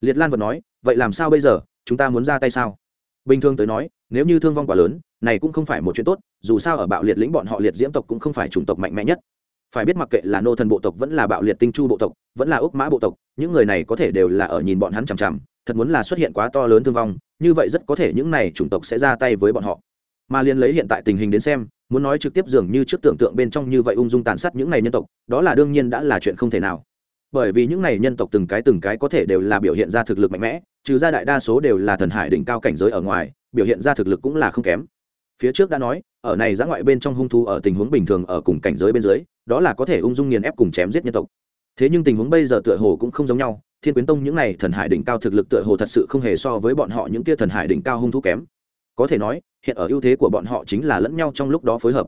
liệt lan vật nói, vậy làm sao bây giờ? Chúng ta muốn ra tay sao? Bình thường tới nói, nếu như thương vong quá lớn, này cũng không phải một chuyện tốt, dù sao ở bạo liệt lĩnh bọn họ liệt diễm tộc cũng không phải chủng tộc mạnh mẽ nhất. Phải biết mặc kệ là nô thần bộ tộc vẫn là bạo liệt tinh chu bộ tộc, vẫn là úc mã bộ tộc, những người này có thể đều là ở nhìn bọn hắn chằm chằm, thật muốn là xuất hiện quá to lớn thương vong, như vậy rất có thể những này chủng tộc sẽ ra tay với bọn họ. Mà liên lấy hiện tại tình hình đến xem, muốn nói trực tiếp dường như trước tưởng tượng bên trong như vậy ung dung tàn sát những này nhân tộc, đó là đương nhiên đã là chuyện không thể nào bởi vì những này nhân tộc từng cái từng cái có thể đều là biểu hiện ra thực lực mạnh mẽ, trừ ra đại đa số đều là thần hải đỉnh cao cảnh giới ở ngoài, biểu hiện ra thực lực cũng là không kém. Phía trước đã nói, ở này giã ngoại bên trong hung thu ở tình huống bình thường ở cùng cảnh giới bên dưới, đó là có thể ung dung nghiền ép cùng chém giết nhân tộc. Thế nhưng tình huống bây giờ tựa hồ cũng không giống nhau, thiên quyến tông những này thần hải đỉnh cao thực lực tựa hồ thật sự không hề so với bọn họ những kia thần hải đỉnh cao hung thú kém. Có thể nói, hiện ở ưu thế của bọn họ chính là lẫn nhau trong lúc đó phối hợp.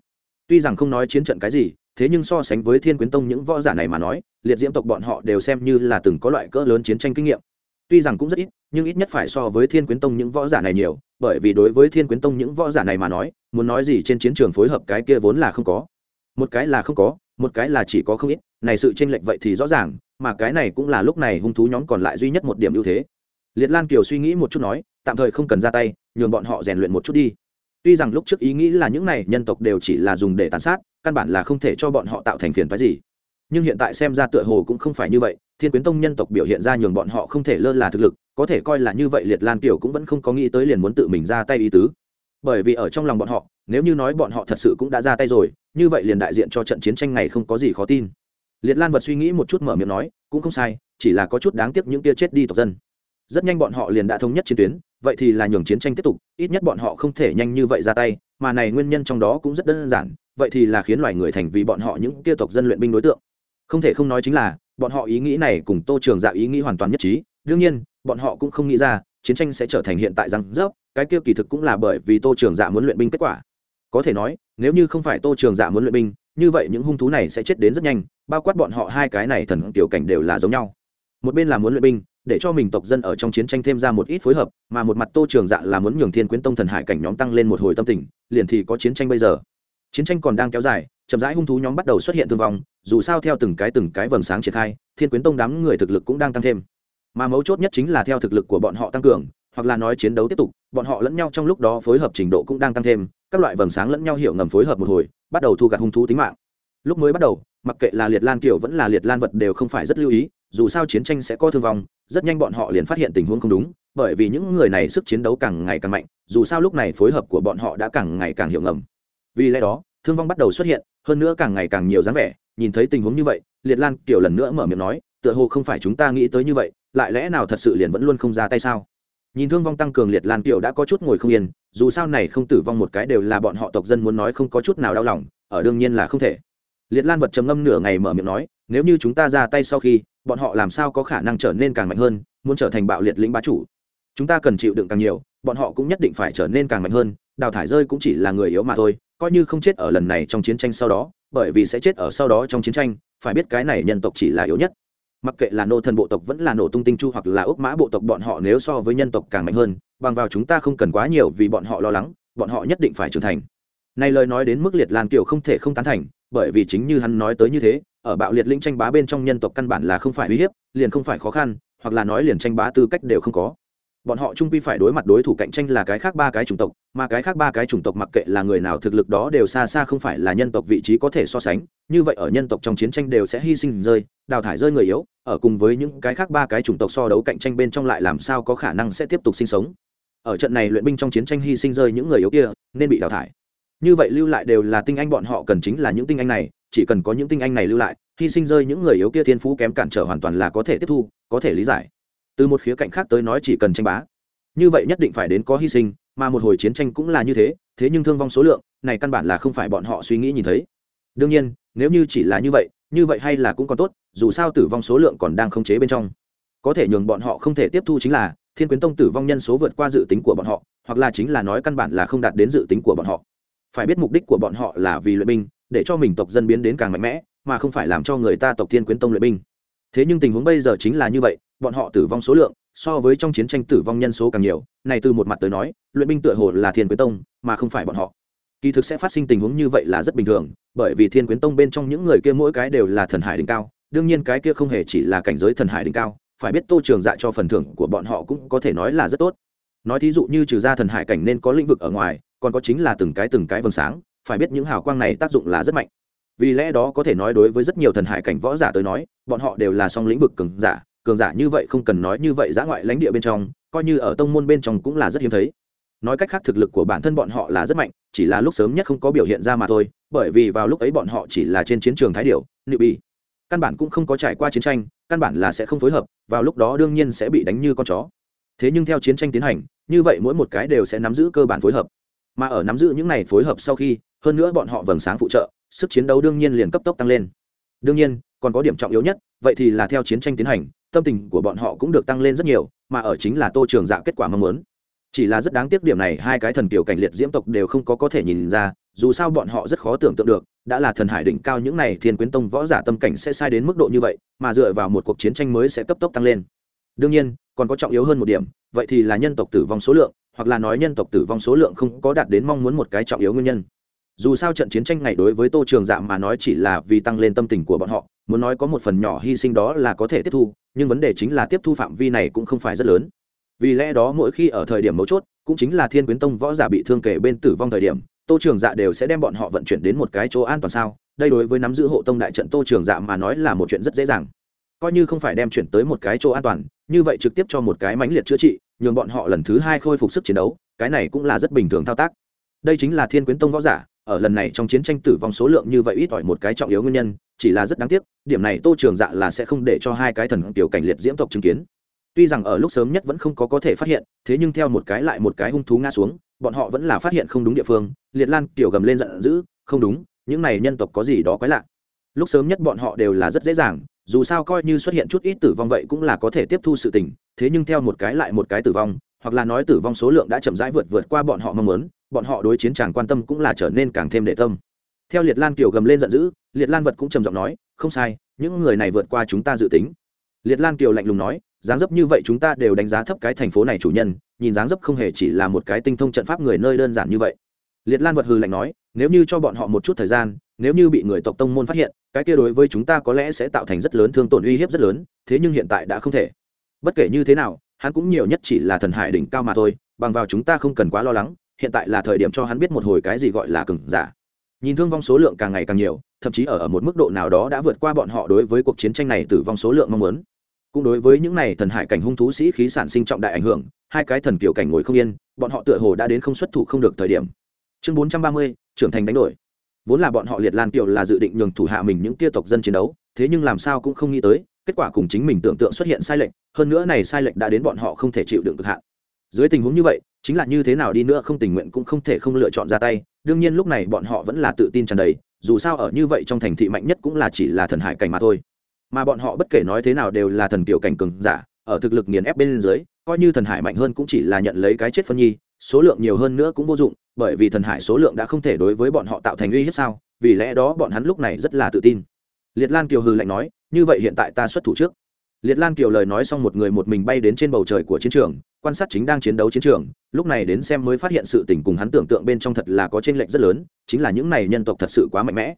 Tuy rằng không nói chiến trận cái gì thế nhưng so sánh với thiên quyến tông những võ giả này mà nói, liệt diễm tộc bọn họ đều xem như là từng có loại cỡ lớn chiến tranh kinh nghiệm. Tuy rằng cũng rất ít, nhưng ít nhất phải so với thiên quyến tông những võ giả này nhiều, bởi vì đối với thiên quyến tông những võ giả này mà nói, muốn nói gì trên chiến trường phối hợp cái kia vốn là không có. Một cái là không có, một cái là chỉ có không ít, này sự tranh lệch vậy thì rõ ràng, mà cái này cũng là lúc này hung thú nhóm còn lại duy nhất một điểm ưu thế. Liệt lan kiều suy nghĩ một chút nói, tạm thời không cần ra tay, nhường bọn họ rèn luyện một chút đi. Tuy rằng lúc trước ý nghĩ là những này nhân tộc đều chỉ là dùng để tàn sát căn bản là không thể cho bọn họ tạo thành phiền phái gì. Nhưng hiện tại xem ra tựa hồ cũng không phải như vậy, thiên quyến tông nhân tộc biểu hiện ra nhường bọn họ không thể lơ là thực lực, có thể coi là như vậy liệt lan kiều cũng vẫn không có nghĩ tới liền muốn tự mình ra tay ý tứ. Bởi vì ở trong lòng bọn họ, nếu như nói bọn họ thật sự cũng đã ra tay rồi, như vậy liền đại diện cho trận chiến tranh này không có gì khó tin. Liệt lan vật suy nghĩ một chút mở miệng nói, cũng không sai, chỉ là có chút đáng tiếc những tia chết đi tộc dân. Rất nhanh bọn họ liền đã thống nhất chiến tuyến, vậy thì là nhường chiến tranh tiếp tục, ít nhất bọn họ không thể nhanh như vậy ra tay mà này nguyên nhân trong đó cũng rất đơn giản, vậy thì là khiến loài người thành vì bọn họ những kia tộc dân luyện binh đối tượng. Không thể không nói chính là, bọn họ ý nghĩ này cùng tô trường dạ ý nghĩ hoàn toàn nhất trí. Đương nhiên, bọn họ cũng không nghĩ ra, chiến tranh sẽ trở thành hiện tại răng rớp, cái kia kỳ thực cũng là bởi vì tô trường dạ muốn luyện binh kết quả. Có thể nói, nếu như không phải tô trường dạ muốn luyện binh, như vậy những hung thú này sẽ chết đến rất nhanh, bao quát bọn họ hai cái này thần tiểu cảnh đều là giống nhau. Một bên là muốn luyện binh để cho mình tộc dân ở trong chiến tranh thêm ra một ít phối hợp, mà một mặt tô trường dạ là muốn nhường thiên quyến tông thần hải cảnh nhóm tăng lên một hồi tâm tình, liền thì có chiến tranh bây giờ. Chiến tranh còn đang kéo dài, chậm rãi hung thú nhóm bắt đầu xuất hiện thương vong, dù sao theo từng cái từng cái vầng sáng triển khai, thiên quyến tông đám người thực lực cũng đang tăng thêm. Mà mấu chốt nhất chính là theo thực lực của bọn họ tăng cường, hoặc là nói chiến đấu tiếp tục, bọn họ lẫn nhau trong lúc đó phối hợp trình độ cũng đang tăng thêm, các loại vầng sáng lẫn nhau hiểu ngầm phối hợp một hồi, bắt đầu thu gặt hung thú tính mạng. Lúc mới bắt đầu, mặc kệ là liệt lan kiểu vẫn là liệt lan vật đều không phải rất lưu ý dù sao chiến tranh sẽ có thương vong, rất nhanh bọn họ liền phát hiện tình huống không đúng, bởi vì những người này sức chiến đấu càng ngày càng mạnh, dù sao lúc này phối hợp của bọn họ đã càng ngày càng hiệu ngầm. Vì lẽ đó, thương vong bắt đầu xuất hiện, hơn nữa càng ngày càng nhiều dáng vẻ, nhìn thấy tình huống như vậy, liệt lan kiểu lần nữa mở miệng nói, tựa hồ không phải chúng ta nghĩ tới như vậy, lại lẽ nào thật sự liền vẫn luôn không ra tay sao? Nhìn thương vong tăng cường liệt lan kiểu đã có chút ngồi không yên, dù sao này không tử vong một cái đều là bọn họ tộc dân muốn nói không có chút nào đau lòng, ở đương nhiên là không thể. Liệt lan vật trầm ngâm nửa ngày mở miệng nói, nếu như chúng ta ra tay sau khi bọn họ làm sao có khả năng trở nên càng mạnh hơn, muốn trở thành bạo liệt lĩnh bá chủ? Chúng ta cần chịu đựng càng nhiều, bọn họ cũng nhất định phải trở nên càng mạnh hơn, đào thải rơi cũng chỉ là người yếu mà thôi, coi như không chết ở lần này trong chiến tranh sau đó, bởi vì sẽ chết ở sau đó trong chiến tranh, phải biết cái này nhân tộc chỉ là yếu nhất. Mặc kệ là nô thần bộ tộc vẫn là nổ tung tinh chu hoặc là ốc mã bộ tộc, bọn họ nếu so với nhân tộc càng mạnh hơn, bằng vào chúng ta không cần quá nhiều vì bọn họ lo lắng, bọn họ nhất định phải trưởng thành. Này lời nói đến mức liệt lan kiều không thể không tán thành, bởi vì chính như hắn nói tới như thế ở bạo liệt lĩnh tranh bá bên trong nhân tộc căn bản là không phải uy hiếp, liền không phải khó khăn, hoặc là nói liền tranh bá tư cách đều không có. Bọn họ trung quy phải đối mặt đối thủ cạnh tranh là cái khác ba cái chủng tộc, mà cái khác ba cái chủng tộc mặc kệ là người nào thực lực đó đều xa xa không phải là nhân tộc vị trí có thể so sánh, như vậy ở nhân tộc trong chiến tranh đều sẽ hy sinh rơi, đào thải rơi người yếu, ở cùng với những cái khác ba cái chủng tộc so đấu cạnh tranh bên trong lại làm sao có khả năng sẽ tiếp tục sinh sống. Ở trận này luyện binh trong chiến tranh hy sinh rơi những người yếu kia, nên bị đào thải. Như vậy lưu lại đều là tinh anh bọn họ cần chính là những tinh anh này chỉ cần có những tinh anh này lưu lại, hy sinh rơi những người yếu kia thiên phú kém cản trở hoàn toàn là có thể tiếp thu, có thể lý giải. Từ một khía cạnh khác tới nói chỉ cần tranh bá. Như vậy nhất định phải đến có hy sinh, mà một hồi chiến tranh cũng là như thế thế nhưng thương vong số lượng, này căn bản là không phải bọn họ suy nghĩ nhìn thấy. Đương nhiên, nếu như chỉ là như vậy như vậy hay là cũng còn tốt, dù sao tử vong số lượng còn đang khống chế bên trong. Có thể nhường bọn họ không thể tiếp thu chính là, thiên quyến tông tử vong nhân số vượt qua dự tính của bọn họ, hoặc là chính là nói căn bản là không đạt đến dự tính của bọn họ. Phải biết mục đích của bọn họ là vì luyện binh để cho mình tộc dân biến đến càng mạnh mẽ, mà không phải làm cho người ta tộc thiên quyến tông luyện binh. Thế nhưng tình huống bây giờ chính là như vậy, bọn họ tử vong số lượng so với trong chiến tranh tử vong nhân số càng nhiều, này từ một mặt tới nói, luyện binh tựa hồ là thiên quyến tông, mà không phải bọn họ. Kỳ thực sẽ phát sinh tình huống như vậy là rất bình thường, bởi vì thiên quyến tông bên trong những người kia mỗi cái đều là thần hải đỉnh cao, đương nhiên cái kia không hề chỉ là cảnh giới thần hải đỉnh cao, phải biết tô trường dạ cho phần thưởng của bọn họ cũng có thể nói là rất tốt. Nói thí dụ như trừ ra thần hải cảnh nên có lĩnh vực ở ngoài, còn có chính là từng cái từng cái vầng sáng phải biết những hào quang này tác dụng là rất mạnh. Vì lẽ đó có thể nói đối với rất nhiều thần hải cảnh võ giả tới nói, bọn họ đều là song lĩnh vực cường giả cường giả như vậy không cần nói như vậy giã ngoại lãnh địa bên trong, coi như ở tông môn bên trong cũng là rất hiếm thấy. Nói cách khác thực lực của bản thân bọn họ là rất mạnh, chỉ là lúc sớm nhất không có biểu hiện ra mà thôi, bởi vì vào lúc ấy bọn họ chỉ là trên chiến trường thái điệu nữ bi căn bản cũng không có trải qua chiến tranh, căn bản là sẽ không phối hợp, vào lúc đó đương nhiên sẽ bị đánh như con chó. Thế nhưng theo chiến tranh tiến hành, như vậy mỗi một cái đều sẽ nắm giữ cơ bản phối hợp. Mà ở nắm giữ những này phối hợp sau khi hơn nữa bọn họ vầng sáng phụ trợ, sức chiến đấu đương nhiên liền cấp tốc tăng lên. Đương nhiên, còn có điểm trọng yếu nhất, vậy thì là theo chiến tranh tiến hành, tâm tình của bọn họ cũng được tăng lên rất nhiều, mà ở chính là tô trường dạ kết quả mong muốn. Chỉ là rất đáng tiếc điểm này, hai cái thần kiểu cảnh liệt diễm tộc đều không có có thể nhìn ra, dù sao bọn họ rất khó tưởng tượng được, đã là thần hải đỉnh cao những này thiên quyến tông võ giả tâm cảnh sẽ sai đến mức độ như vậy, mà dựa vào một cuộc chiến tranh mới sẽ cấp tốc tăng lên. Đương nhiên, còn có trọng yếu hơn một điểm, vậy thì là nhân tộc tử vong số lượng, hoặc là nói nhân tộc tử vong số lượng không có đạt đến mong muốn một cái trọng yếu nguyên nhân dù sao trận chiến tranh này đối với tô trường dạ mà nói chỉ là vì tăng lên tâm tình của bọn họ, muốn nói có một phần nhỏ hy sinh đó là có thể tiếp thu, nhưng vấn đề chính là tiếp thu phạm vi này cũng không phải rất lớn. Vì lẽ đó mỗi khi ở thời điểm mấu chốt, cũng chính là thiên quyến tông võ giả bị thương kể bên tử vong thời điểm, tô trường dạ đều sẽ đem bọn họ vận chuyển đến một cái chỗ an toàn sao? Đây đối với nắm giữ hộ tông đại trận tô trường dạ mà nói là một chuyện rất dễ dàng. Coi như không phải đem chuyển tới một cái chỗ an toàn, như vậy trực tiếp cho một cái mãnh liệt chữa trị, nhường bọn họ lần thứ hai khôi phục sức chiến đấu, cái này cũng là rất bình thường thao tác. Đây chính là thiên quyến tông võ giả ở lần này trong chiến tranh tử vong số lượng như vậy ít ỏi một cái trọng yếu nguyên nhân, chỉ là rất đáng tiếc, điểm này tô trường dạ là sẽ không để cho hai cái thần tiểu cảnh liệt diễm tộc chứng kiến. Tuy rằng ở lúc sớm nhất vẫn không có có thể phát hiện, thế nhưng theo một cái lại một cái hung thú ngã xuống, bọn họ vẫn là phát hiện không đúng địa phương, liệt lan tiểu gầm lên giận dữ, không đúng, những này nhân tộc có gì đó quái lạ. Lúc sớm nhất bọn họ đều là rất dễ dàng, dù sao coi như xuất hiện chút ít tử vong vậy cũng là có thể tiếp thu sự tình, thế nhưng theo một cái lại một cái tử vong, hoặc là nói tử vong số lượng đã chậm rãi vượt vượt qua bọn họ mong muốn bọn họ đối chiến chàng quan tâm cũng là trở nên càng thêm đệ tâm. Theo liệt lan kiều gầm lên giận dữ, liệt lan vật cũng trầm giọng nói, không sai, những người này vượt qua chúng ta dự tính. Liệt lan kiều lạnh lùng nói, dáng dấp như vậy chúng ta đều đánh giá thấp cái thành phố này chủ nhân, nhìn dáng dấp không hề chỉ là một cái tinh thông trận pháp người nơi đơn giản như vậy. Liệt lan vật hừ lạnh nói, nếu như cho bọn họ một chút thời gian, nếu như bị người tộc tông môn phát hiện, cái kia đối với chúng ta có lẽ sẽ tạo thành rất lớn thương tổn uy hiếp rất lớn, thế nhưng hiện tại đã không thể. Bất kể như thế nào, hắn cũng nhiều nhất chỉ là thần hải đỉnh cao mà thôi, bằng vào chúng ta không cần quá lo lắng hiện tại là thời điểm cho hắn biết một hồi cái gì gọi là cừng giả. Nhìn thương vong số lượng càng ngày càng nhiều, thậm chí ở ở một mức độ nào đó đã vượt qua bọn họ đối với cuộc chiến tranh này tử vong số lượng mong muốn. Cũng đối với những này thần hải cảnh hung thú sĩ khí sản sinh trọng đại ảnh hưởng, hai cái thần kiểu cảnh ngồi không yên, bọn họ tựa hồ đã đến không xuất thủ không được thời điểm. Chương bốn trăm ba mươi, trưởng thành đánh đổi. Vốn là bọn họ liệt lan kiều là dự định nhường thủ hạ mình những tia tộc dân chiến đấu, thế nhưng làm sao cũng không nghĩ tới, kết quả cùng chính mình tưởng tượng xuất hiện sai lệch, hơn nữa này sai lệch đã đến bọn họ không thể chịu đựng cực hạn. Dưới tình huống như vậy chính là như thế nào đi nữa không tình nguyện cũng không thể không lựa chọn ra tay, đương nhiên lúc này bọn họ vẫn là tự tin tràn đầy, dù sao ở như vậy trong thành thị mạnh nhất cũng là chỉ là thần hải cảnh mà thôi. Mà bọn họ bất kể nói thế nào đều là thần kiểu cảnh cường giả, ở thực lực nghiền ép bên dưới, coi như thần hải mạnh hơn cũng chỉ là nhận lấy cái chết phân nhi, số lượng nhiều hơn nữa cũng vô dụng, bởi vì thần hải số lượng đã không thể đối với bọn họ tạo thành uy hiếp sao, vì lẽ đó bọn hắn lúc này rất là tự tin. Liệt lan kiều hừ lạnh nói, như vậy hiện tại ta xuất thủ trước liệt lan kiều lời nói xong một người một mình bay đến trên bầu trời của chiến trường, quan sát chính đang chiến đấu chiến trường, lúc này đến xem mới phát hiện sự tình cùng hắn tưởng tượng bên trong thật là có tranh lệch rất lớn, chính là những này nhân tộc thật sự quá mạnh mẽ.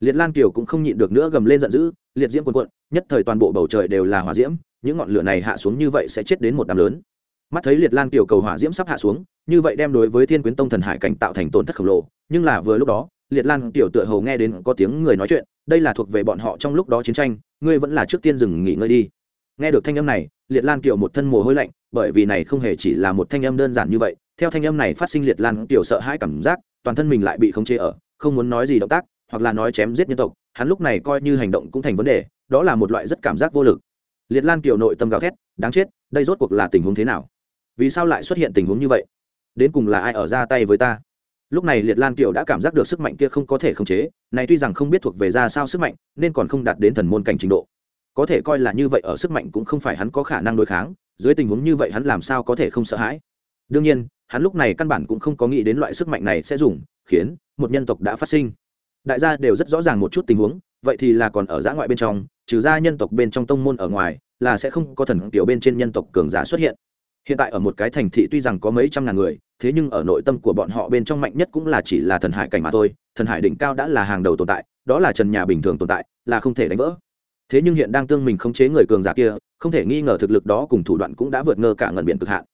Liệt lan kiều cũng không nhịn được nữa gầm lên giận dữ, liệt diễm quần quận nhất thời toàn bộ bầu trời đều là hỏa diễm, những ngọn lửa này hạ xuống như vậy sẽ chết đến một đám lớn. Mắt thấy liệt lan kiều cầu hỏa diễm sắp hạ xuống, như vậy đem đối với thiên quyến tông thần hải cảnh tạo thành tổn thất khổng lồ, nhưng là vừa lúc đó, liệt lan kiều tựa hầu nghe đến có tiếng người nói chuyện, đây là thuộc về bọn họ trong lúc đó chiến tranh, ngươi vẫn là trước tiên dừng nghỉ ngơi đi nghe được thanh âm này, liệt lan kiều một thân mồ hôi lạnh, bởi vì này không hề chỉ là một thanh âm đơn giản như vậy. Theo thanh âm này phát sinh, liệt lan kiều sợ hãi cảm giác, toàn thân mình lại bị khống chế ở, không muốn nói gì động tác, hoặc là nói chém giết nhân tộc. Hắn lúc này coi như hành động cũng thành vấn đề, đó là một loại rất cảm giác vô lực. Liệt lan kiều nội tâm gào thét, đáng chết, đây rốt cuộc là tình huống thế nào? Vì sao lại xuất hiện tình huống như vậy? Đến cùng là ai ở ra tay với ta? Lúc này liệt lan kiều đã cảm giác được sức mạnh kia không có thể khống chế, này tuy rằng không biết thuộc về ra sao sức mạnh, nên còn không đạt đến thần môn cảnh trình độ có thể coi là như vậy ở sức mạnh cũng không phải hắn có khả năng đối kháng, dưới tình huống như vậy hắn làm sao có thể không sợ hãi. Đương nhiên, hắn lúc này căn bản cũng không có nghĩ đến loại sức mạnh này sẽ dùng, khiến một nhân tộc đã phát sinh. Đại gia đều rất rõ ràng một chút tình huống, vậy thì là còn ở giã ngoại bên trong, trừ ra nhân tộc bên trong tông môn ở ngoài, là sẽ không có thần tiểu bên trên nhân tộc cường giả xuất hiện. Hiện tại ở một cái thành thị tuy rằng có mấy trăm ngàn người, thế nhưng ở nội tâm của bọn họ bên trong mạnh nhất cũng là chỉ là thần hải cảnh mà thôi, thần hải đỉnh cao đã là hàng đầu tồn tại, đó là trần nhà bình thường tồn tại, là không thể đánh vỡ thế nhưng hiện đang tương mình khống chế người cường giả kia, không thể nghi ngờ thực lực đó cùng thủ đoạn cũng đã vượt ngơ cả ngần biển cực hạn.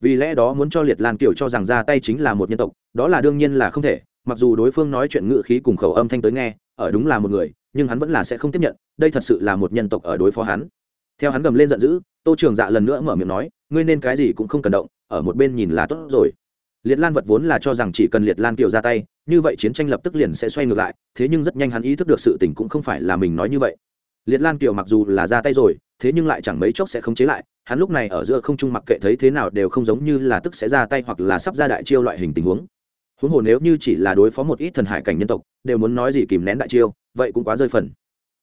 Vì lẽ đó muốn cho liệt lan kiều cho rằng ra tay chính là một nhân tộc, đó là đương nhiên là không thể, mặc dù đối phương nói chuyện ngự khí cùng khẩu âm thanh tới nghe, ở đúng là một người, nhưng hắn vẫn là sẽ không tiếp nhận, đây thật sự là một nhân tộc ở đối phó hắn. Theo hắn gầm lên giận dữ, tô trường dạ lần nữa mở miệng nói, ngươi nên cái gì cũng không cần động, ở một bên nhìn là tốt rồi. Liệt lan vật vốn là cho rằng chỉ cần liệt lan kiều ra tay, như vậy chiến tranh lập tức liền sẽ xoay ngược lại, thế nhưng rất nhanh hắn ý thức được sự tình cũng không phải là mình nói như vậy liệt lan kiều mặc dù là ra tay rồi, thế nhưng lại chẳng mấy chốc sẽ không chế lại. Hắn lúc này ở giữa không trung mặc kệ thấy thế nào đều không giống như là tức sẽ ra tay hoặc là sắp ra đại chiêu loại hình tình huống. Huống hồ nếu như chỉ là đối phó một ít thần hải cảnh nhân tộc, đều muốn nói gì kìm nén đại chiêu, vậy cũng quá rơi phần.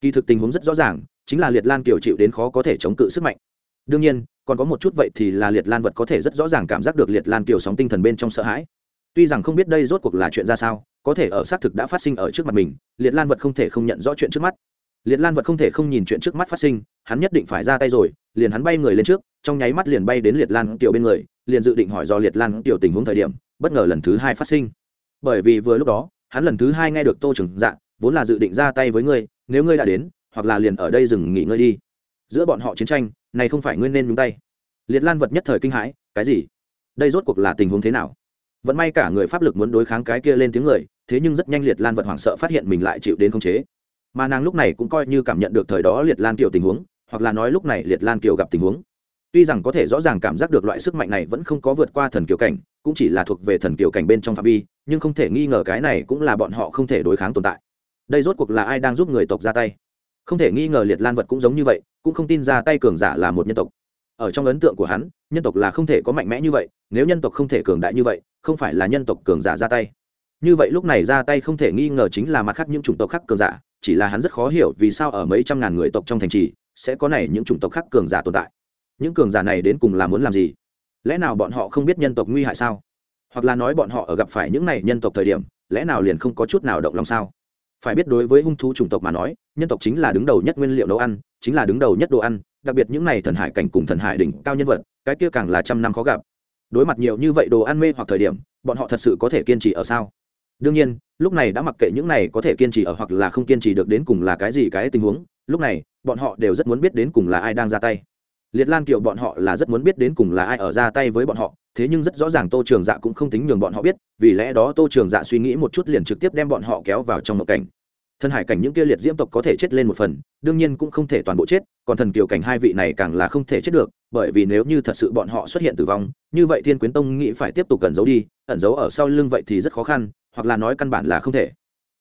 Kỳ thực tình huống rất rõ ràng, chính là liệt lan kiều chịu đến khó có thể chống cự sức mạnh. Đương nhiên, còn có một chút vậy thì là liệt lan vật có thể rất rõ ràng cảm giác được liệt lan kiều sóng tinh thần bên trong sợ hãi. Tuy rằng không biết đây rốt cuộc là chuyện ra sao, có thể ở xác thực đã phát sinh ở trước mặt mình, liệt lan vật không thể không nhận rõ chuyện trước mắt liệt lan vật không thể không nhìn chuyện trước mắt phát sinh, hắn nhất định phải ra tay rồi, liền hắn bay người lên trước, trong nháy mắt liền bay đến liệt lan Tiểu bên người, liền dự định hỏi do liệt lan Tiểu tình huống thời điểm, bất ngờ lần thứ hai phát sinh. Bởi vì vừa lúc đó, hắn lần thứ hai nghe được tô trừng dạ vốn là dự định ra tay với ngươi, nếu ngươi đã đến, hoặc là liền ở đây dừng nghỉ ngơi đi. Giữa bọn họ chiến tranh, này không phải ngươi nên nhúng tay. Liệt lan vật nhất thời kinh hãi, cái gì? Đây rốt cuộc là tình huống thế nào? Vẫn may cả người pháp lực muốn đối kháng cái kia lên tiếng người, thế nhưng rất nhanh liệt lan vật hoảng sợ phát hiện mình lại chịu đến khống chế mà nàng lúc này cũng coi như cảm nhận được thời đó liệt lan kiều tình huống, hoặc là nói lúc này liệt lan kiều gặp tình huống. Tuy rằng có thể rõ ràng cảm giác được loại sức mạnh này vẫn không có vượt qua thần kiều cảnh, cũng chỉ là thuộc về thần kiều cảnh bên trong phạm vi, nhưng không thể nghi ngờ cái này cũng là bọn họ không thể đối kháng tồn tại. Đây rốt cuộc là ai đang giúp người tộc ra tay? Không thể nghi ngờ liệt lan vật cũng giống như vậy, cũng không tin ra tay cường giả là một nhân tộc. Ở trong ấn tượng của hắn, nhân tộc là không thể có mạnh mẽ như vậy, nếu nhân tộc không thể cường đại như vậy, không phải là nhân tộc cường giả ra tay. Như vậy lúc này ra tay không thể nghi ngờ chính là mặt khác những chủng tộc khác cường giả chỉ là hắn rất khó hiểu vì sao ở mấy trăm ngàn người tộc trong thành trì sẽ có này những chủng tộc khác cường giả tồn tại. Những cường giả này đến cùng là muốn làm gì? Lẽ nào bọn họ không biết nhân tộc nguy hại sao? Hoặc là nói bọn họ ở gặp phải những này nhân tộc thời điểm, lẽ nào liền không có chút nào động lòng sao? Phải biết đối với hung thú chủng tộc mà nói, nhân tộc chính là đứng đầu nhất nguyên liệu nấu ăn, chính là đứng đầu nhất đồ ăn, đặc biệt những này thần hải cảnh cùng thần hải đỉnh cao nhân vật, cái kia càng là trăm năm khó gặp. Đối mặt nhiều như vậy đồ ăn mê hoặc thời điểm, bọn họ thật sự có thể kiên trì ở sao? Đương nhiên, lúc này đã mặc kệ những này có thể kiên trì ở hoặc là không kiên trì được đến cùng là cái gì cái tình huống, lúc này, bọn họ đều rất muốn biết đến cùng là ai đang ra tay. Liệt lan kiều bọn họ là rất muốn biết đến cùng là ai ở ra tay với bọn họ, thế nhưng rất rõ ràng tô trường dạ cũng không tính nhường bọn họ biết, vì lẽ đó tô trường dạ suy nghĩ một chút liền trực tiếp đem bọn họ kéo vào trong một cảnh. Thân hải cảnh những kia liệt diễm tộc có thể chết lên một phần, đương nhiên cũng không thể toàn bộ chết, còn thần kiều cảnh hai vị này càng là không thể chết được, bởi vì nếu như thật sự bọn họ xuất hiện tử vong, như vậy thiên quyến tông nghĩ phải tiếp tục cẩn giấu đi, ẩn giấu ở sau lưng vậy thì rất khó khăn hoặc là nói căn bản là không thể.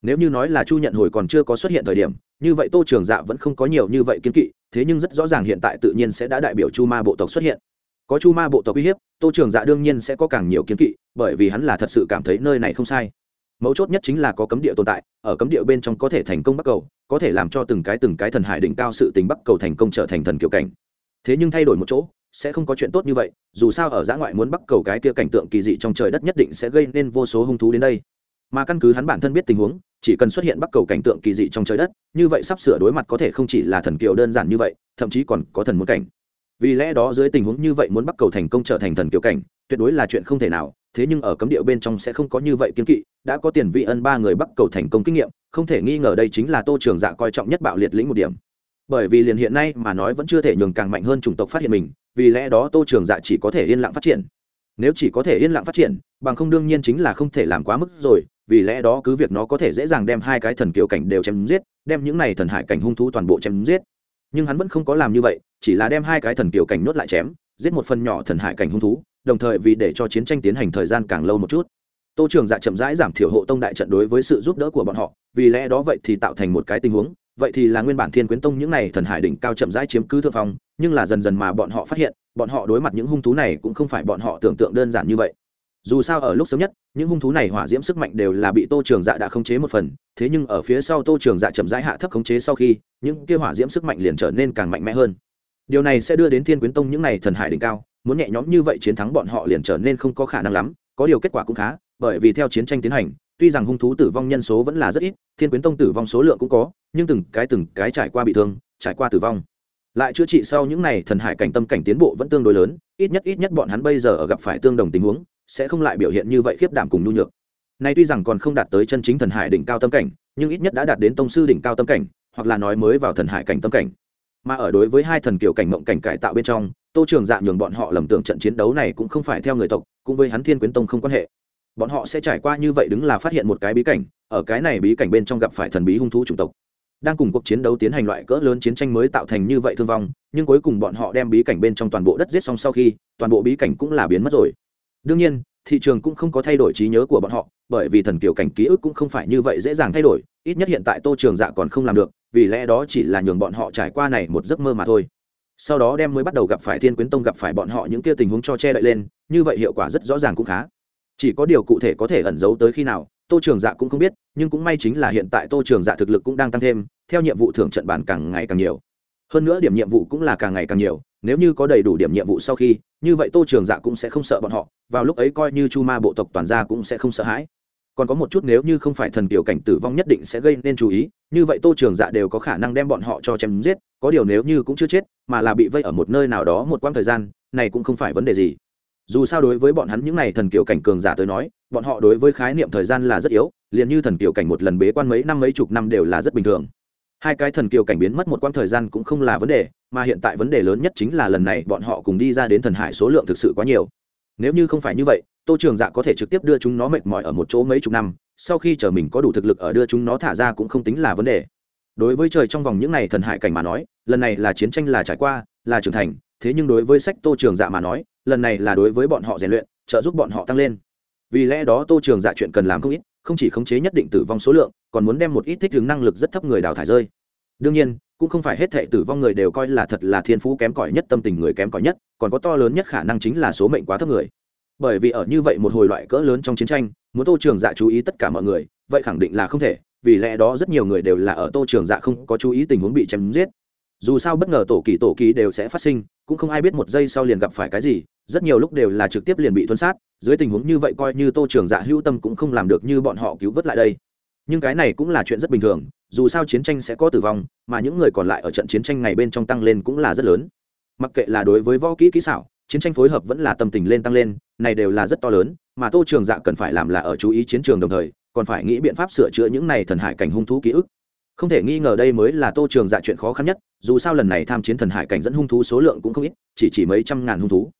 Nếu như nói là chu nhận hồi còn chưa có xuất hiện thời điểm, như vậy tô trường dạ vẫn không có nhiều như vậy kiên kỵ, thế nhưng rất rõ ràng hiện tại tự nhiên sẽ đã đại biểu chu ma bộ tộc xuất hiện. Có chu ma bộ tộc uy hiếp, tô trường dạ đương nhiên sẽ có càng nhiều kiến kỵ, bởi vì hắn là thật sự cảm thấy nơi này không sai. Mấu chốt nhất chính là có cấm địa tồn tại, ở cấm địa bên trong có thể thành công bắc cầu, có thể làm cho từng cái từng cái thần hải đỉnh cao sự tình bắc cầu thành công trở thành thần kiểu cảnh. Thế nhưng thay đổi một chỗ, sẽ không có chuyện tốt như vậy, dù sao ở giã ngoại muốn bắc cầu cái kia cảnh tượng kỳ dị trong trời đất nhất định sẽ gây nên vô số hung thú đến đây mà căn cứ hắn bản thân biết tình huống, chỉ cần xuất hiện bắc cầu cảnh tượng kỳ dị trong trời đất, như vậy sắp sửa đối mặt có thể không chỉ là thần kiều đơn giản như vậy, thậm chí còn có thần muốn cảnh. Vì lẽ đó dưới tình huống như vậy muốn bắc cầu thành công trở thành thần kiều cảnh, tuyệt đối là chuyện không thể nào, thế nhưng ở cấm địa bên trong sẽ không có như vậy kiên kỵ, đã có tiền vị ân ba người bắc cầu thành công kinh nghiệm, không thể nghi ngờ đây chính là tô trường dạ coi trọng nhất bạo liệt lĩnh một điểm. Bởi vì liền hiện nay mà nói vẫn chưa thể nhường càng mạnh hơn chủng tộc phát hiện mình, vì lẽ đó tô trường dạ chỉ có thể yên lặng phát triển. Nếu chỉ có thể yên lặng phát triển, bằng không đương nhiên chính là không thể làm quá mức rồi vì lẽ đó cứ việc nó có thể dễ dàng đem hai cái thần kiều cảnh đều chém giết, đem những này thần hải cảnh hung thú toàn bộ chém giết. Nhưng hắn vẫn không có làm như vậy, chỉ là đem hai cái thần kiều cảnh nuốt lại chém, giết một phần nhỏ thần hải cảnh hung thú, đồng thời vì để cho chiến tranh tiến hành thời gian càng lâu một chút. Tô trường dạ chậm rãi giảm thiểu hộ tông đại trận đối với sự giúp đỡ của bọn họ, vì lẽ đó vậy thì tạo thành một cái tình huống, vậy thì là nguyên bản thiên quyến tông những này thần hải đỉnh cao chậm rãi chiếm cứ thượng phong, nhưng là dần dần mà bọn họ phát hiện, bọn họ đối mặt những hung thú này cũng không phải bọn họ tưởng tượng đơn giản như vậy dù sao ở lúc sớm nhất, những hung thú này hỏa diễm sức mạnh đều là bị tô trường dạ đã khống chế một phần, thế nhưng ở phía sau tô trường dạ chậm rãi hạ thấp khống chế sau khi, những kia hỏa diễm sức mạnh liền trở nên càng mạnh mẽ hơn. Điều này sẽ đưa đến thiên quyến tông những này thần hải đỉnh cao, muốn nhẹ nhõm như vậy chiến thắng bọn họ liền trở nên không có khả năng lắm, có điều kết quả cũng khá, bởi vì theo chiến tranh tiến hành, tuy rằng hung thú tử vong nhân số vẫn là rất ít, thiên quyến tông tử vong số lượng cũng có, nhưng từng cái từng cái trải qua bị thương, trải qua tử vong. Lại chữa trị sau những này thần hải cảnh tâm cảnh tiến bộ vẫn tương đối lớn, ít nhất ít nhất bọn hắn bây giờ ở gặp phải tương đồng tình huống sẽ không lại biểu hiện như vậy khiếp đảm cùng nhu nhược. Nay tuy rằng còn không đạt tới chân chính thần hải đỉnh cao tâm cảnh, nhưng ít nhất đã đạt đến tông sư đỉnh cao tâm cảnh, hoặc là nói mới vào thần hải cảnh tâm cảnh. Mà ở đối với hai thần kiểu cảnh mộng cảnh cải tạo bên trong, tô trường dạ nhường bọn họ lầm tưởng trận chiến đấu này cũng không phải theo người tộc, cũng với hắn thiên quyến tông không quan hệ. Bọn họ sẽ trải qua như vậy đứng là phát hiện một cái bí cảnh, ở cái này bí cảnh bên trong gặp phải thần bí hung thú chủng tộc. Đang cùng cuộc chiến đấu tiến hành loại cỡ lớn chiến tranh mới tạo thành như vậy thương vong, nhưng cuối cùng bọn họ đem bí cảnh bên trong toàn bộ đất giết xong sau khi, toàn bộ bí cảnh cũng là biến mất rồi đương nhiên, thị trường cũng không có thay đổi trí nhớ của bọn họ, bởi vì thần kiểu cảnh ký ức cũng không phải như vậy dễ dàng thay đổi, ít nhất hiện tại tô trường dạ còn không làm được, vì lẽ đó chỉ là nhường bọn họ trải qua này một giấc mơ mà thôi. Sau đó đem mới bắt đầu gặp phải thiên quyến tông gặp phải bọn họ những kia tình huống cho che đậy lên, như vậy hiệu quả rất rõ ràng cũng khá. Chỉ có điều cụ thể có thể ẩn giấu tới khi nào, tô trường dạ cũng không biết, nhưng cũng may chính là hiện tại tô trường dạ thực lực cũng đang tăng thêm, theo nhiệm vụ thưởng trận bàn càng ngày càng nhiều. Hơn nữa điểm nhiệm vụ cũng là càng ngày càng nhiều, nếu như có đầy đủ điểm nhiệm vụ sau khi như vậy tô trường dạ cũng sẽ không sợ bọn họ, vào lúc ấy coi như chu ma bộ tộc toàn gia cũng sẽ không sợ hãi. Còn có một chút nếu như không phải thần kiểu cảnh tử vong nhất định sẽ gây nên chú ý, như vậy tô trường dạ đều có khả năng đem bọn họ cho chém giết, có điều nếu như cũng chưa chết, mà là bị vây ở một nơi nào đó một quãng thời gian, này cũng không phải vấn đề gì. Dù sao đối với bọn hắn những n à y thần kiểu cảnh cường giả tới nói, bọn họ đối với khái niệm thời gian là rất yếu, liền như thần kiểu cảnh một lần bế quan mấy năm mấy chục năm đều là rất bình thường hai cái thần kiều cảnh biến mất một quãng thời gian cũng không là vấn đề, mà hiện tại vấn đề lớn nhất chính là lần này bọn họ cùng đi ra đến thần hải số lượng thực sự quá nhiều. Nếu như không phải như vậy, tô trường dạ có thể trực tiếp đưa chúng nó mệt mỏi ở một chỗ mấy chục năm, sau khi chờ mình có đủ thực lực ở đưa chúng nó thả ra cũng không tính là vấn đề. Đối với trời trong vòng những ngày thần hải cảnh mà nói, lần này là chiến tranh là trải qua, là trưởng thành, thế nhưng đối với sách tô trường dạ mà nói, lần này là đối với bọn họ rèn luyện, trợ giúp bọn họ tăng lên. Vì lẽ đó tô trường dạ chuyện cần làm không ít không chỉ khống chế nhất định tử vong số lượng, còn muốn đem một ít thích ứng năng lực rất thấp người đào thải rơi. Đương nhiên, cũng không phải hết thệ tử vong người đều coi là thật là thiên phú kém cỏi nhất, tâm tình người kém cỏi nhất, còn có to lớn nhất khả năng chính là số mệnh quá thấp người. Bởi vì ở như vậy một hồi loại cỡ lớn trong chiến tranh, muốn tô trường dạ chú ý tất cả mọi người, vậy khẳng định là không thể, vì lẽ đó rất nhiều người đều là ở tô trường dạ không có chú ý tình huống bị chém giết. Dù sao bất ngờ tổ kỳ tổ kỳ đều sẽ phát sinh, cũng không ai biết một giây sau liền gặp phải cái gì rất nhiều lúc đều là trực tiếp liền bị thuấn sát, dưới tình huống như vậy coi như tô trường dạ hữu tâm cũng không làm được như bọn họ cứu vớt lại đây. Nhưng cái này cũng là chuyện rất bình thường, dù sao chiến tranh sẽ có tử vong, mà những người còn lại ở trận chiến tranh ngày bên trong tăng lên cũng là rất lớn. Mặc kệ là đối với võ kỹ kỹ xảo, chiến tranh phối hợp vẫn là tâm tình lên tăng lên, này đều là rất to lớn, mà tô trường dạ cần phải làm là ở chú ý chiến trường đồng thời, còn phải nghĩ biện pháp sửa chữa những này thần hải cảnh hung thú ký ức. Không thể nghi ngờ đây mới là tô trường dạ chuyện khó khăn nhất, dù sao lần này tham chiến thần hải cảnh dẫn hung thú số lượng cũng không ít, chỉ chỉ mấy trăm ngàn hung thú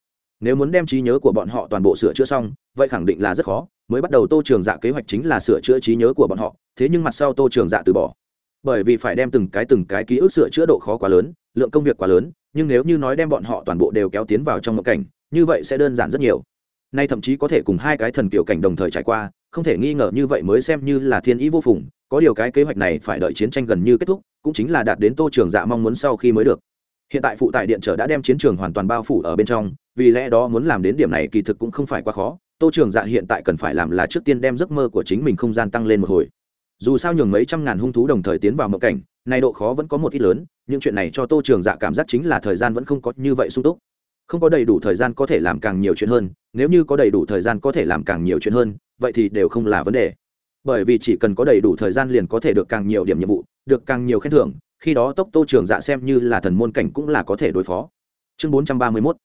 nếu muốn đem trí nhớ của bọn họ toàn bộ sửa chữa xong, vậy khẳng định là rất khó, mới bắt đầu tô trường dạ kế hoạch chính là sửa chữa trí nhớ của bọn họ, thế nhưng mặt sau tô trường dạ từ bỏ. Bởi vì phải đem từng cái từng cái ký ức sửa chữa độ khó quá lớn, lượng công việc quá lớn, nhưng nếu như nói đem bọn họ toàn bộ đều kéo tiến vào trong một cảnh, như vậy sẽ đơn giản rất nhiều. Nay thậm chí có thể cùng hai cái thần kiểu cảnh đồng thời trải qua, không thể nghi ngờ như vậy mới xem như là thiên ý vô phùng, có điều cái kế hoạch này phải đợi chiến tranh gần như kết thúc, cũng chính là đạt đến tô trường dạ mong muốn sau khi mới được. Hiện tại phụ tải điện trở đã đem chiến trường hoàn toàn bao phủ ở bên trong vì lẽ đó muốn làm đến điểm này kỳ thực cũng không phải quá khó, tô trường dạ hiện tại cần phải làm là trước tiên đem giấc mơ của chính mình không gian tăng lên một hồi. Dù sao nhường mấy trăm ngàn hung thú đồng thời tiến vào mộng cảnh, này độ khó vẫn có một ít lớn nhưng chuyện này cho tô trường dạ cảm giác chính là thời gian vẫn không có như vậy sung túc. Không có đầy đủ thời gian có thể làm càng nhiều chuyện hơn, nếu như có đầy đủ thời gian có thể làm càng nhiều chuyện hơn, vậy thì đều không là vấn đề. Bởi vì chỉ cần có đầy đủ thời gian liền có thể được càng nhiều điểm nhiệm vụ, được càng nhiều khen thưởng, khi đó tốc tô trường dạ xem như là thần môn cảnh cũng là có thể đối phó. Chương bốn trăm ba mươi mốt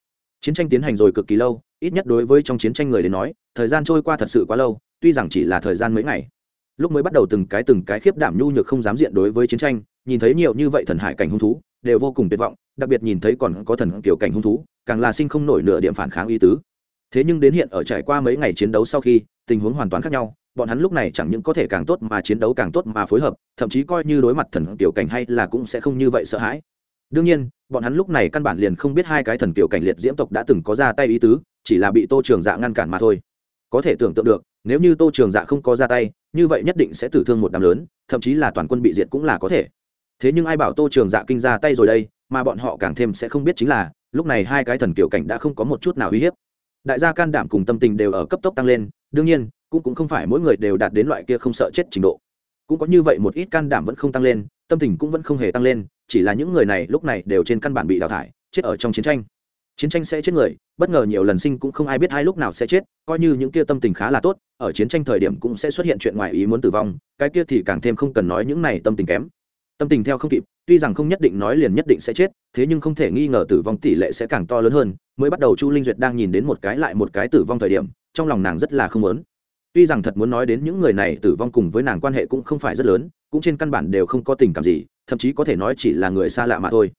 chiến tranh tiến hành rồi cực kỳ lâu, ít nhất đối với trong chiến tranh người đến nói, thời gian trôi qua thật sự quá lâu, tuy rằng chỉ là thời gian mấy ngày. Lúc mới bắt đầu từng cái từng cái khiếp đảm nhu nhược không dám diện đối với chiến tranh, nhìn thấy nhiều như vậy thần hải cảnh hung thú, đều vô cùng tuyệt vọng, đặc biệt nhìn thấy còn có thần kiểu cảnh hung thú, càng là sinh không nổi nửa điểm phản kháng y tứ. Thế nhưng đến hiện ở trải qua mấy ngày chiến đấu sau khi, tình huống hoàn toàn khác nhau, bọn hắn lúc này chẳng những có thể càng tốt mà chiến đấu càng tốt mà phối hợp, thậm chí coi như đối mặt thần kiểu cảnh hay là cũng sẽ không như vậy sợ hãi. Đương nhiên bọn hắn lúc này căn bản liền không biết hai cái thần kiểu cảnh liệt diễm tộc đã từng có ra tay ý tứ, chỉ là bị tô trường dạ ngăn cản mà thôi. Có thể tưởng tượng được, nếu như tô trường dạ không có ra tay, như vậy nhất định sẽ tử thương một đám lớn, thậm chí là toàn quân bị diệt cũng là có thể. Thế nhưng ai bảo tô trường dạ kinh ra tay rồi đây, mà bọn họ càng thêm sẽ không biết chính là, lúc này hai cái thần kiểu cảnh đã không có một chút nào uy hiếp. Đại gia can đảm cùng tâm tình đều ở cấp tốc tăng lên, đương nhiên, cũng cũng không phải mỗi người đều đạt đến loại kia không sợ chết trình độ. Cũng có như vậy một ít can đảm vẫn không tăng lên, tâm tình cũng vẫn không hề tăng lên chỉ là những người này lúc này đều trên căn bản bị đào thải, chết ở trong chiến tranh. Chiến tranh sẽ chết người, bất ngờ nhiều lần sinh cũng không ai biết hai lúc nào sẽ chết, coi như những kia tâm tình khá là tốt, ở chiến tranh thời điểm cũng sẽ xuất hiện chuyện ngoài ý muốn tử vong, cái kia thì càng thêm không cần nói những này tâm tình kém. Tâm tình theo không kịp, tuy rằng không nhất định nói liền nhất định sẽ chết, thế nhưng không thể nghi ngờ tử vong tỷ lệ sẽ càng to lớn hơn, mới bắt đầu chu linh duyệt đang nhìn đến một cái lại một cái tử vong thời điểm, trong lòng nàng rất là không muốn. Tuy rằng thật muốn nói đến những người này tử vong cùng với nàng quan hệ cũng không phải rất lớn, cũng trên căn bản đều không có tình cảm gì thậm chí có thể nói chỉ là người xa lạ mà thôi.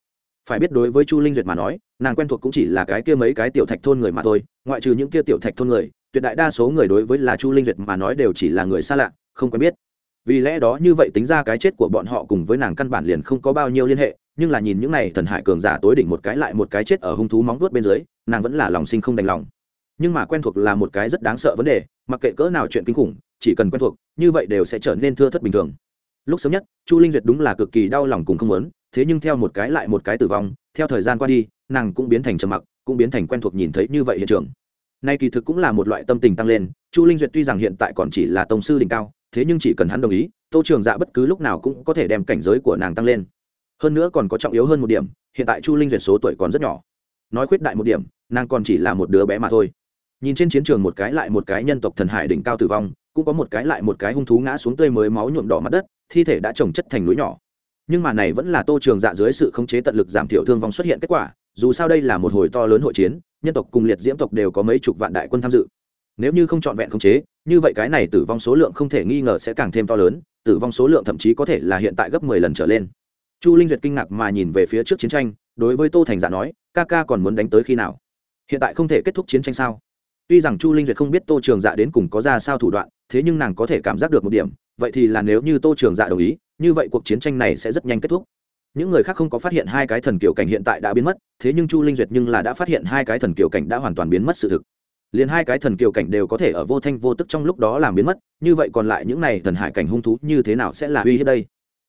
Phải biết đối với chu linh duyệt mà nói, nàng quen thuộc cũng chỉ là cái kia mấy cái tiểu thạch thôn người mà thôi, ngoại trừ những kia tiểu thạch thôn người, tuyệt đại đa số người đối với là chu linh duyệt mà nói đều chỉ là người xa lạ, không quen biết. Vì lẽ đó như vậy tính ra cái chết của bọn họ cùng với nàng căn bản liền không có bao nhiêu liên hệ, nhưng là nhìn những này thần hải cường giả tối đỉnh một cái lại một cái chết ở hung thú móng vuốt bên dưới, nàng vẫn là lòng sinh không đành lòng. Nhưng mà quen thuộc là một cái rất đáng sợ vấn đề, mặc kệ cỡ nào chuyện kinh khủng, chỉ cần quen thuộc, như vậy đều sẽ trở nên thưa thất bình thường lúc sớm nhất, chu linh duyệt đúng là cực kỳ đau lòng cùng không muốn, thế nhưng theo một cái lại một cái tử vong, theo thời gian qua đi, nàng cũng biến thành trầm mặc, cũng biến thành quen thuộc nhìn thấy như vậy hiện trường. Nay kỳ thực cũng là một loại tâm tình tăng lên, chu linh duyệt tuy rằng hiện tại còn chỉ là tổng sư đỉnh cao, thế nhưng chỉ cần hắn đồng ý, tô trường dạ bất cứ lúc nào cũng có thể đem cảnh giới của nàng tăng lên. Hơn nữa còn có trọng yếu hơn một điểm, hiện tại chu linh duyệt số tuổi còn rất nhỏ. Nói khuyết đại một điểm, nàng còn chỉ là một đứa bé mà thôi. Nhìn trên chiến trường một cái lại một cái nhân tộc thần hải đỉnh cao tử vong, cũng có một cái lại một cái hung thú ngã xuống tươi mới máu nhuộm đỏ mặt đất thi thể đã trồng chất thành núi nhỏ. Nhưng mà này vẫn là tô trường dạ dưới sự khống chế tận lực giảm thiểu thương vong xuất hiện kết quả, dù sao đây là một hồi to lớn hội chiến, nhân tộc cùng liệt diễm tộc đều có mấy chục vạn đại quân tham dự. Nếu như không trọn vẹn khống chế, như vậy cái này tử vong số lượng không thể nghi ngờ sẽ càng thêm to lớn, tử vong số lượng thậm chí có thể là hiện tại gấp mười lần trở lên. Chu linh duyệt kinh ngạc mà nhìn về phía trước chiến tranh, đối với tô thành dạ nói, ca ca còn muốn đánh tới khi nào? Hiện tại không thể kết thúc chiến tranh sao? Tuy rằng chu linh duyệt không biết tô trường dạ đến cùng có ra sao thủ đoạn thế nhưng nàng có thể cảm giác được một điểm, vậy thì là nếu như tô trường dạ đồng ý, như vậy cuộc chiến tranh này sẽ rất nhanh kết thúc. Những người khác không có phát hiện hai cái thần kiểu cảnh hiện tại đã biến mất, thế nhưng chu linh duyệt nhưng là đã phát hiện hai cái thần kiểu cảnh đã hoàn toàn biến mất sự thực. Liền hai cái thần kiều cảnh đều có thể ở vô thanh vô tức trong lúc đó làm biến mất, như vậy còn lại những này thần hải cảnh hung thú như thế nào sẽ là uy hiếp đây?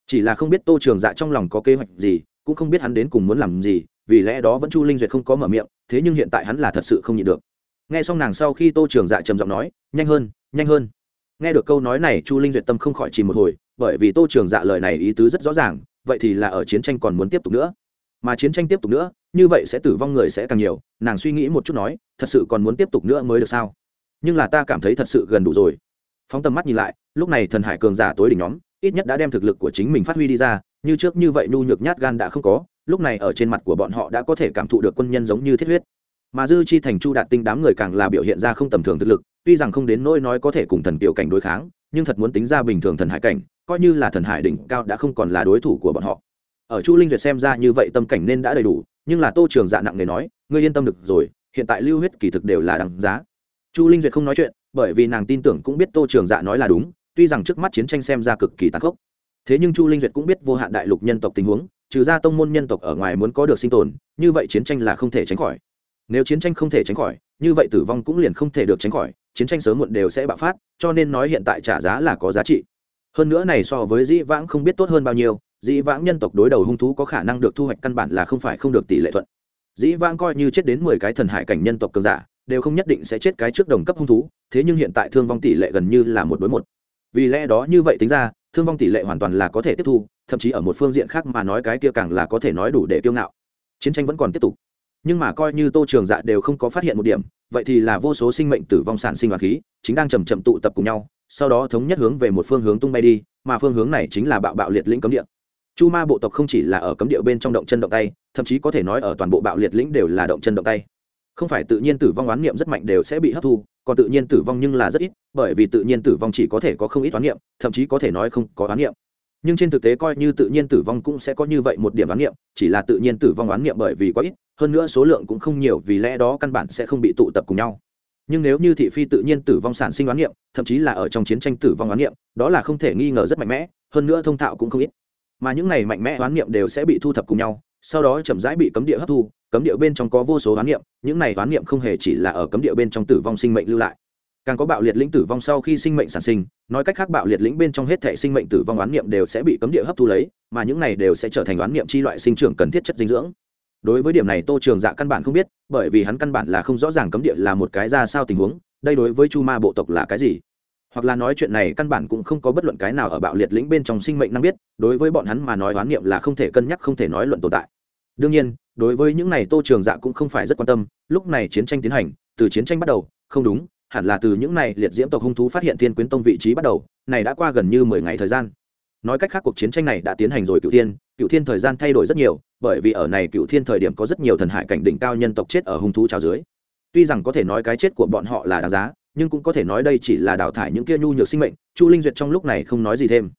Chỉ là không biết tô trường dạ trong lòng có kế hoạch gì, cũng không biết hắn đến cùng muốn làm gì, vì lẽ đó vẫn chu linh duyệt không có mở miệng, thế nhưng hiện tại hắn là thật sự không nhịn được. Nghe xong nàng sau khi tô trường dạ trầm giọng nói, nhanh hơn nhanh hơn nghe được câu nói này, chu linh duyệt tâm không khỏi chỉ một hồi, bởi vì tô trường dạ lời này ý tứ rất rõ ràng, vậy thì là ở chiến tranh còn muốn tiếp tục nữa. Mà chiến tranh tiếp tục nữa, như vậy sẽ tử vong người sẽ càng nhiều, nàng suy nghĩ một chút nói, thật sự còn muốn tiếp tục nữa mới được sao? Nhưng là ta cảm thấy thật sự gần đủ rồi. Phóng tầm mắt nhìn lại, lúc này thần hải cường giả tối đỉnh nhóm, ít nhất đã đem thực lực của chính mình phát huy đi ra, như trước như vậy nhu nhược nhát gan đã không có, lúc này ở trên mặt của bọn họ đã có thể cảm thụ được quân nhân giống như thiết huyết. Mà dư chi thành chu đạt tinh đám người càng là biểu hiện ra không tầm thường thực lực tuy rằng không đến nỗi nói có thể cùng thần tiểu cảnh đối kháng, nhưng thật muốn tính ra bình thường thần hải cảnh, coi như là thần hải đỉnh cao đã không còn là đối thủ của bọn họ. Ở chu linh duyệt xem ra như vậy tâm cảnh nên đã đầy đủ, nhưng là tô trường dạ nặng nề nói, ngươi yên tâm được rồi, hiện tại lưu huyết kỳ thực đều là đằng giá. Chu linh duyệt không nói chuyện, bởi vì nàng tin tưởng cũng biết tô trường dạ nói là đúng, tuy rằng trước mắt chiến tranh xem ra cực kỳ tàn khốc. Thế nhưng chu linh duyệt cũng biết vô hạn đại lục nhân tộc tình huống, trừ ra tông môn nhân tộc ở ngoài muốn có được sinh tồn, như vậy chiến tranh là không thể tránh khỏi nếu chiến tranh không thể tránh khỏi, như vậy tử vong cũng liền không thể được tránh khỏi, chiến tranh sớm muộn đều sẽ bạo phát, cho nên nói hiện tại trả giá là có giá trị. Hơn nữa này so với dĩ vãng không biết tốt hơn bao nhiêu, dĩ vãng nhân tộc đối đầu hung thú có khả năng được thu hoạch căn bản là không phải không được tỷ lệ thuận. Dĩ vãng coi như chết đến mười cái thần hải cảnh nhân tộc cường giả, đều không nhất định sẽ chết cái trước đồng cấp hung thú, thế nhưng hiện tại thương vong tỷ lệ gần như là một đối một. Vì lẽ đó như vậy tính ra, thương vong tỷ lệ hoàn toàn là có thể tiếp thu, thậm chí ở một phương diện khác mà nói cái kia càng là có thể nói đủ để kiêu ngạo. Chiến tranh vẫn còn tiếp tục nhưng mà coi như tô trường dạ đều không có phát hiện một điểm, vậy thì là vô số sinh mệnh tử vong sản sinh hoạt khí, chính đang chầm chậm tụ tập cùng nhau, sau đó thống nhất hướng về một phương hướng tung bay đi, mà phương hướng này chính là bạo bạo liệt lĩnh cấm địa. Chu ma bộ tộc không chỉ là ở cấm địa bên trong động chân động tay, thậm chí có thể nói ở toàn bộ bạo liệt lĩnh đều là động chân động tay. Không phải tự nhiên tử vong oán niệm rất mạnh đều sẽ bị hấp thu, còn tự nhiên tử vong nhưng là rất ít, bởi vì tự nhiên tử vong chỉ có thể có không ít oán niệm, thậm chí có thể nói không có oán niệm nhưng trên thực tế coi như tự nhiên tử vong cũng sẽ có như vậy một điểm oán niệm, chỉ là tự nhiên tử vong oán niệm bởi vì quá ít, hơn nữa số lượng cũng không nhiều vì lẽ đó căn bản sẽ không bị tụ tập cùng nhau. Nhưng nếu như thị phi tự nhiên tử vong sản sinh oán niệm, thậm chí là ở trong chiến tranh tử vong oán niệm, đó là không thể nghi ngờ rất mạnh mẽ, hơn nữa thông thạo cũng không ít. Mà những này mạnh mẽ oán niệm đều sẽ bị thu thập cùng nhau, sau đó chậm rãi bị cấm địa hấp thu, cấm địa bên trong có vô số oán niệm, những này oán niệm không hề chỉ là ở cấm địa bên trong tử vong sinh mệnh lưu lại càng có bạo liệt lĩnh tử vong sau khi sinh mệnh sản sinh, nói cách khác bạo liệt lĩnh bên trong hết thể sinh mệnh tử vong oán niệm đều sẽ bị cấm địa hấp thu lấy, mà những này đều sẽ trở thành oán niệm chi loại sinh trưởng cần thiết chất dinh dưỡng. Đối với điểm này tô trường dạ căn bản không biết, bởi vì hắn căn bản là không rõ ràng cấm địa là một cái ra sao tình huống, đây đối với chu ma bộ tộc là cái gì. Hoặc là nói chuyện này căn bản cũng không có bất luận cái nào ở bạo liệt lĩnh bên trong sinh mệnh năng biết, đối với bọn hắn mà nói oán niệm là không thể cân nhắc, không thể nói luận tồn tại. Đương nhiên, đối với những này tô trường dạ cũng không phải rất quan tâm, lúc này chiến tranh tiến hành, từ chiến tranh bắt đầu, không đúng hẳn là từ những này liệt diễm tộc hung thú phát hiện thiên quyến tông vị trí bắt đầu, này đã qua gần như mười ngày thời gian. Nói cách khác, cuộc chiến tranh này đã tiến hành rồi cựu thiên. Cựu thiên thời gian thay đổi rất nhiều, bởi vì ở này cựu thiên thời điểm có rất nhiều thần hải cảnh đỉnh cao nhân tộc chết ở hung thú trào dưới. Tuy rằng có thể nói cái chết của bọn họ là đáng giá, nhưng cũng có thể nói đây chỉ là đào thải những kia nhu nhược sinh mệnh, chu linh duyệt trong lúc này không nói gì thêm.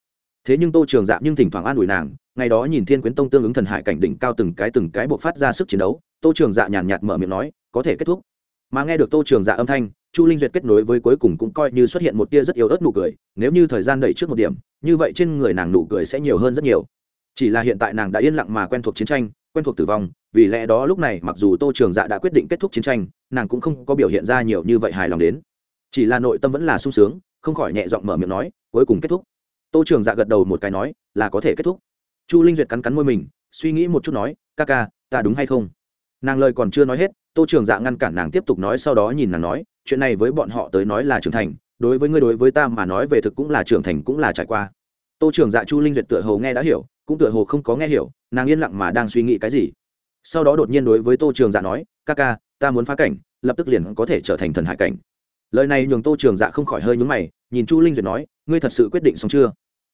Thế nhưng tô trường dạ nhưng thỉnh thoảng an ủi nàng, ngày đó nhìn thiên quyến tông tương ứng thần hải cảnh đỉnh cao từng cái từng cái buộc phát ra sức chiến đấu, tô trường dạ nhàn nhạt mở miệng nói, có thể kết thúc. Mà nghe được tô trường dạ âm thanh chu linh duyệt kết nối với cuối cùng cũng coi như xuất hiện một tia rất yếu ớt nụ cười, nếu như thời gian đẩy trước một điểm, như vậy trên người nàng nụ cười sẽ nhiều hơn rất nhiều. Chỉ là hiện tại nàng đã yên lặng mà quen thuộc chiến tranh, quen thuộc tử vong, vì lẽ đó lúc này mặc dù tô trường dạ đã quyết định kết thúc chiến tranh, nàng cũng không có biểu hiện ra nhiều như vậy hài lòng đến. Chỉ là nội tâm vẫn là sung sướng, không khỏi nhẹ giọng mở miệng nói, cuối cùng kết thúc. Tô trường dạ gật đầu một cái nói, là có thể kết thúc. Chu linh duyệt cắn cắn môi mình, suy nghĩ một chút nói, ca ca, ta đúng hay không? Nàng lời còn chưa nói hết, tô trường dạ ngăn cản nàng tiếp tục nói, sau đó nhìn nàng nói chuyện này với bọn họ tới nói là trưởng thành, đối với ngươi đối với ta mà nói về thực cũng là trưởng thành cũng là trải qua. Tô trường dạ chu linh duyệt tựa hồ nghe đã hiểu, cũng tựa hồ không có nghe hiểu, nàng yên lặng mà đang suy nghĩ cái gì. Sau đó đột nhiên đối với tô trường dạ nói, ca ca, ta muốn phá cảnh, lập tức liền có thể trở thành thần hải cảnh. Lời này nhường tô trường dạ không khỏi hơi nhúng mày, nhìn chu linh duyệt nói, ngươi thật sự quyết định xong chưa?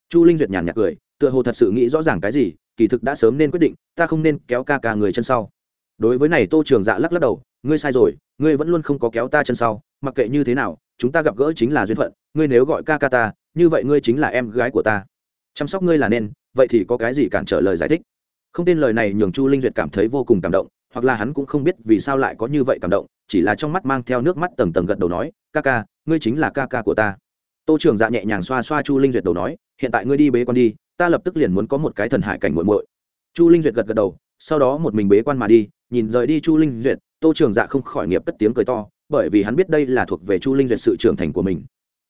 Chu linh duyệt nhàn nhạt cười, tựa hồ thật sự nghĩ rõ ràng cái gì, kỳ thực đã sớm nên quyết định, ta không nên kéo ca ca người chân sau. Đối với này tô trường dạ lắc lắc đầu ngươi sai rồi, ngươi vẫn luôn không có kéo ta chân sau, mặc kệ như thế nào, chúng ta gặp gỡ chính là duyên phận, ngươi nếu gọi ca ca ta, như vậy ngươi chính là em gái của ta. Chăm sóc ngươi là nên, vậy thì có cái gì cản trở lời giải thích? Không tên lời này nhường chu linh duyệt cảm thấy vô cùng cảm động, hoặc là hắn cũng không biết vì sao lại có như vậy cảm động, chỉ là trong mắt mang theo nước mắt tầng tầng gật đầu nói, ca ca, ngươi chính là ca ca của ta. Tô trường dạ nhẹ nhàng xoa xoa chu linh duyệt đầu nói, hiện tại ngươi đi bế quan đi, ta lập tức liền muốn có một cái thần hải cảnh muội muội. Chu linh duyệt gật gật đầu, sau đó một mình bế quan mà đi, nhìn rời đi chu linh duyệt tô trường dạ không khỏi nghiệp cất tiếng cười to, bởi vì hắn biết đây là thuộc về chu linh duyệt sự trưởng thành của mình.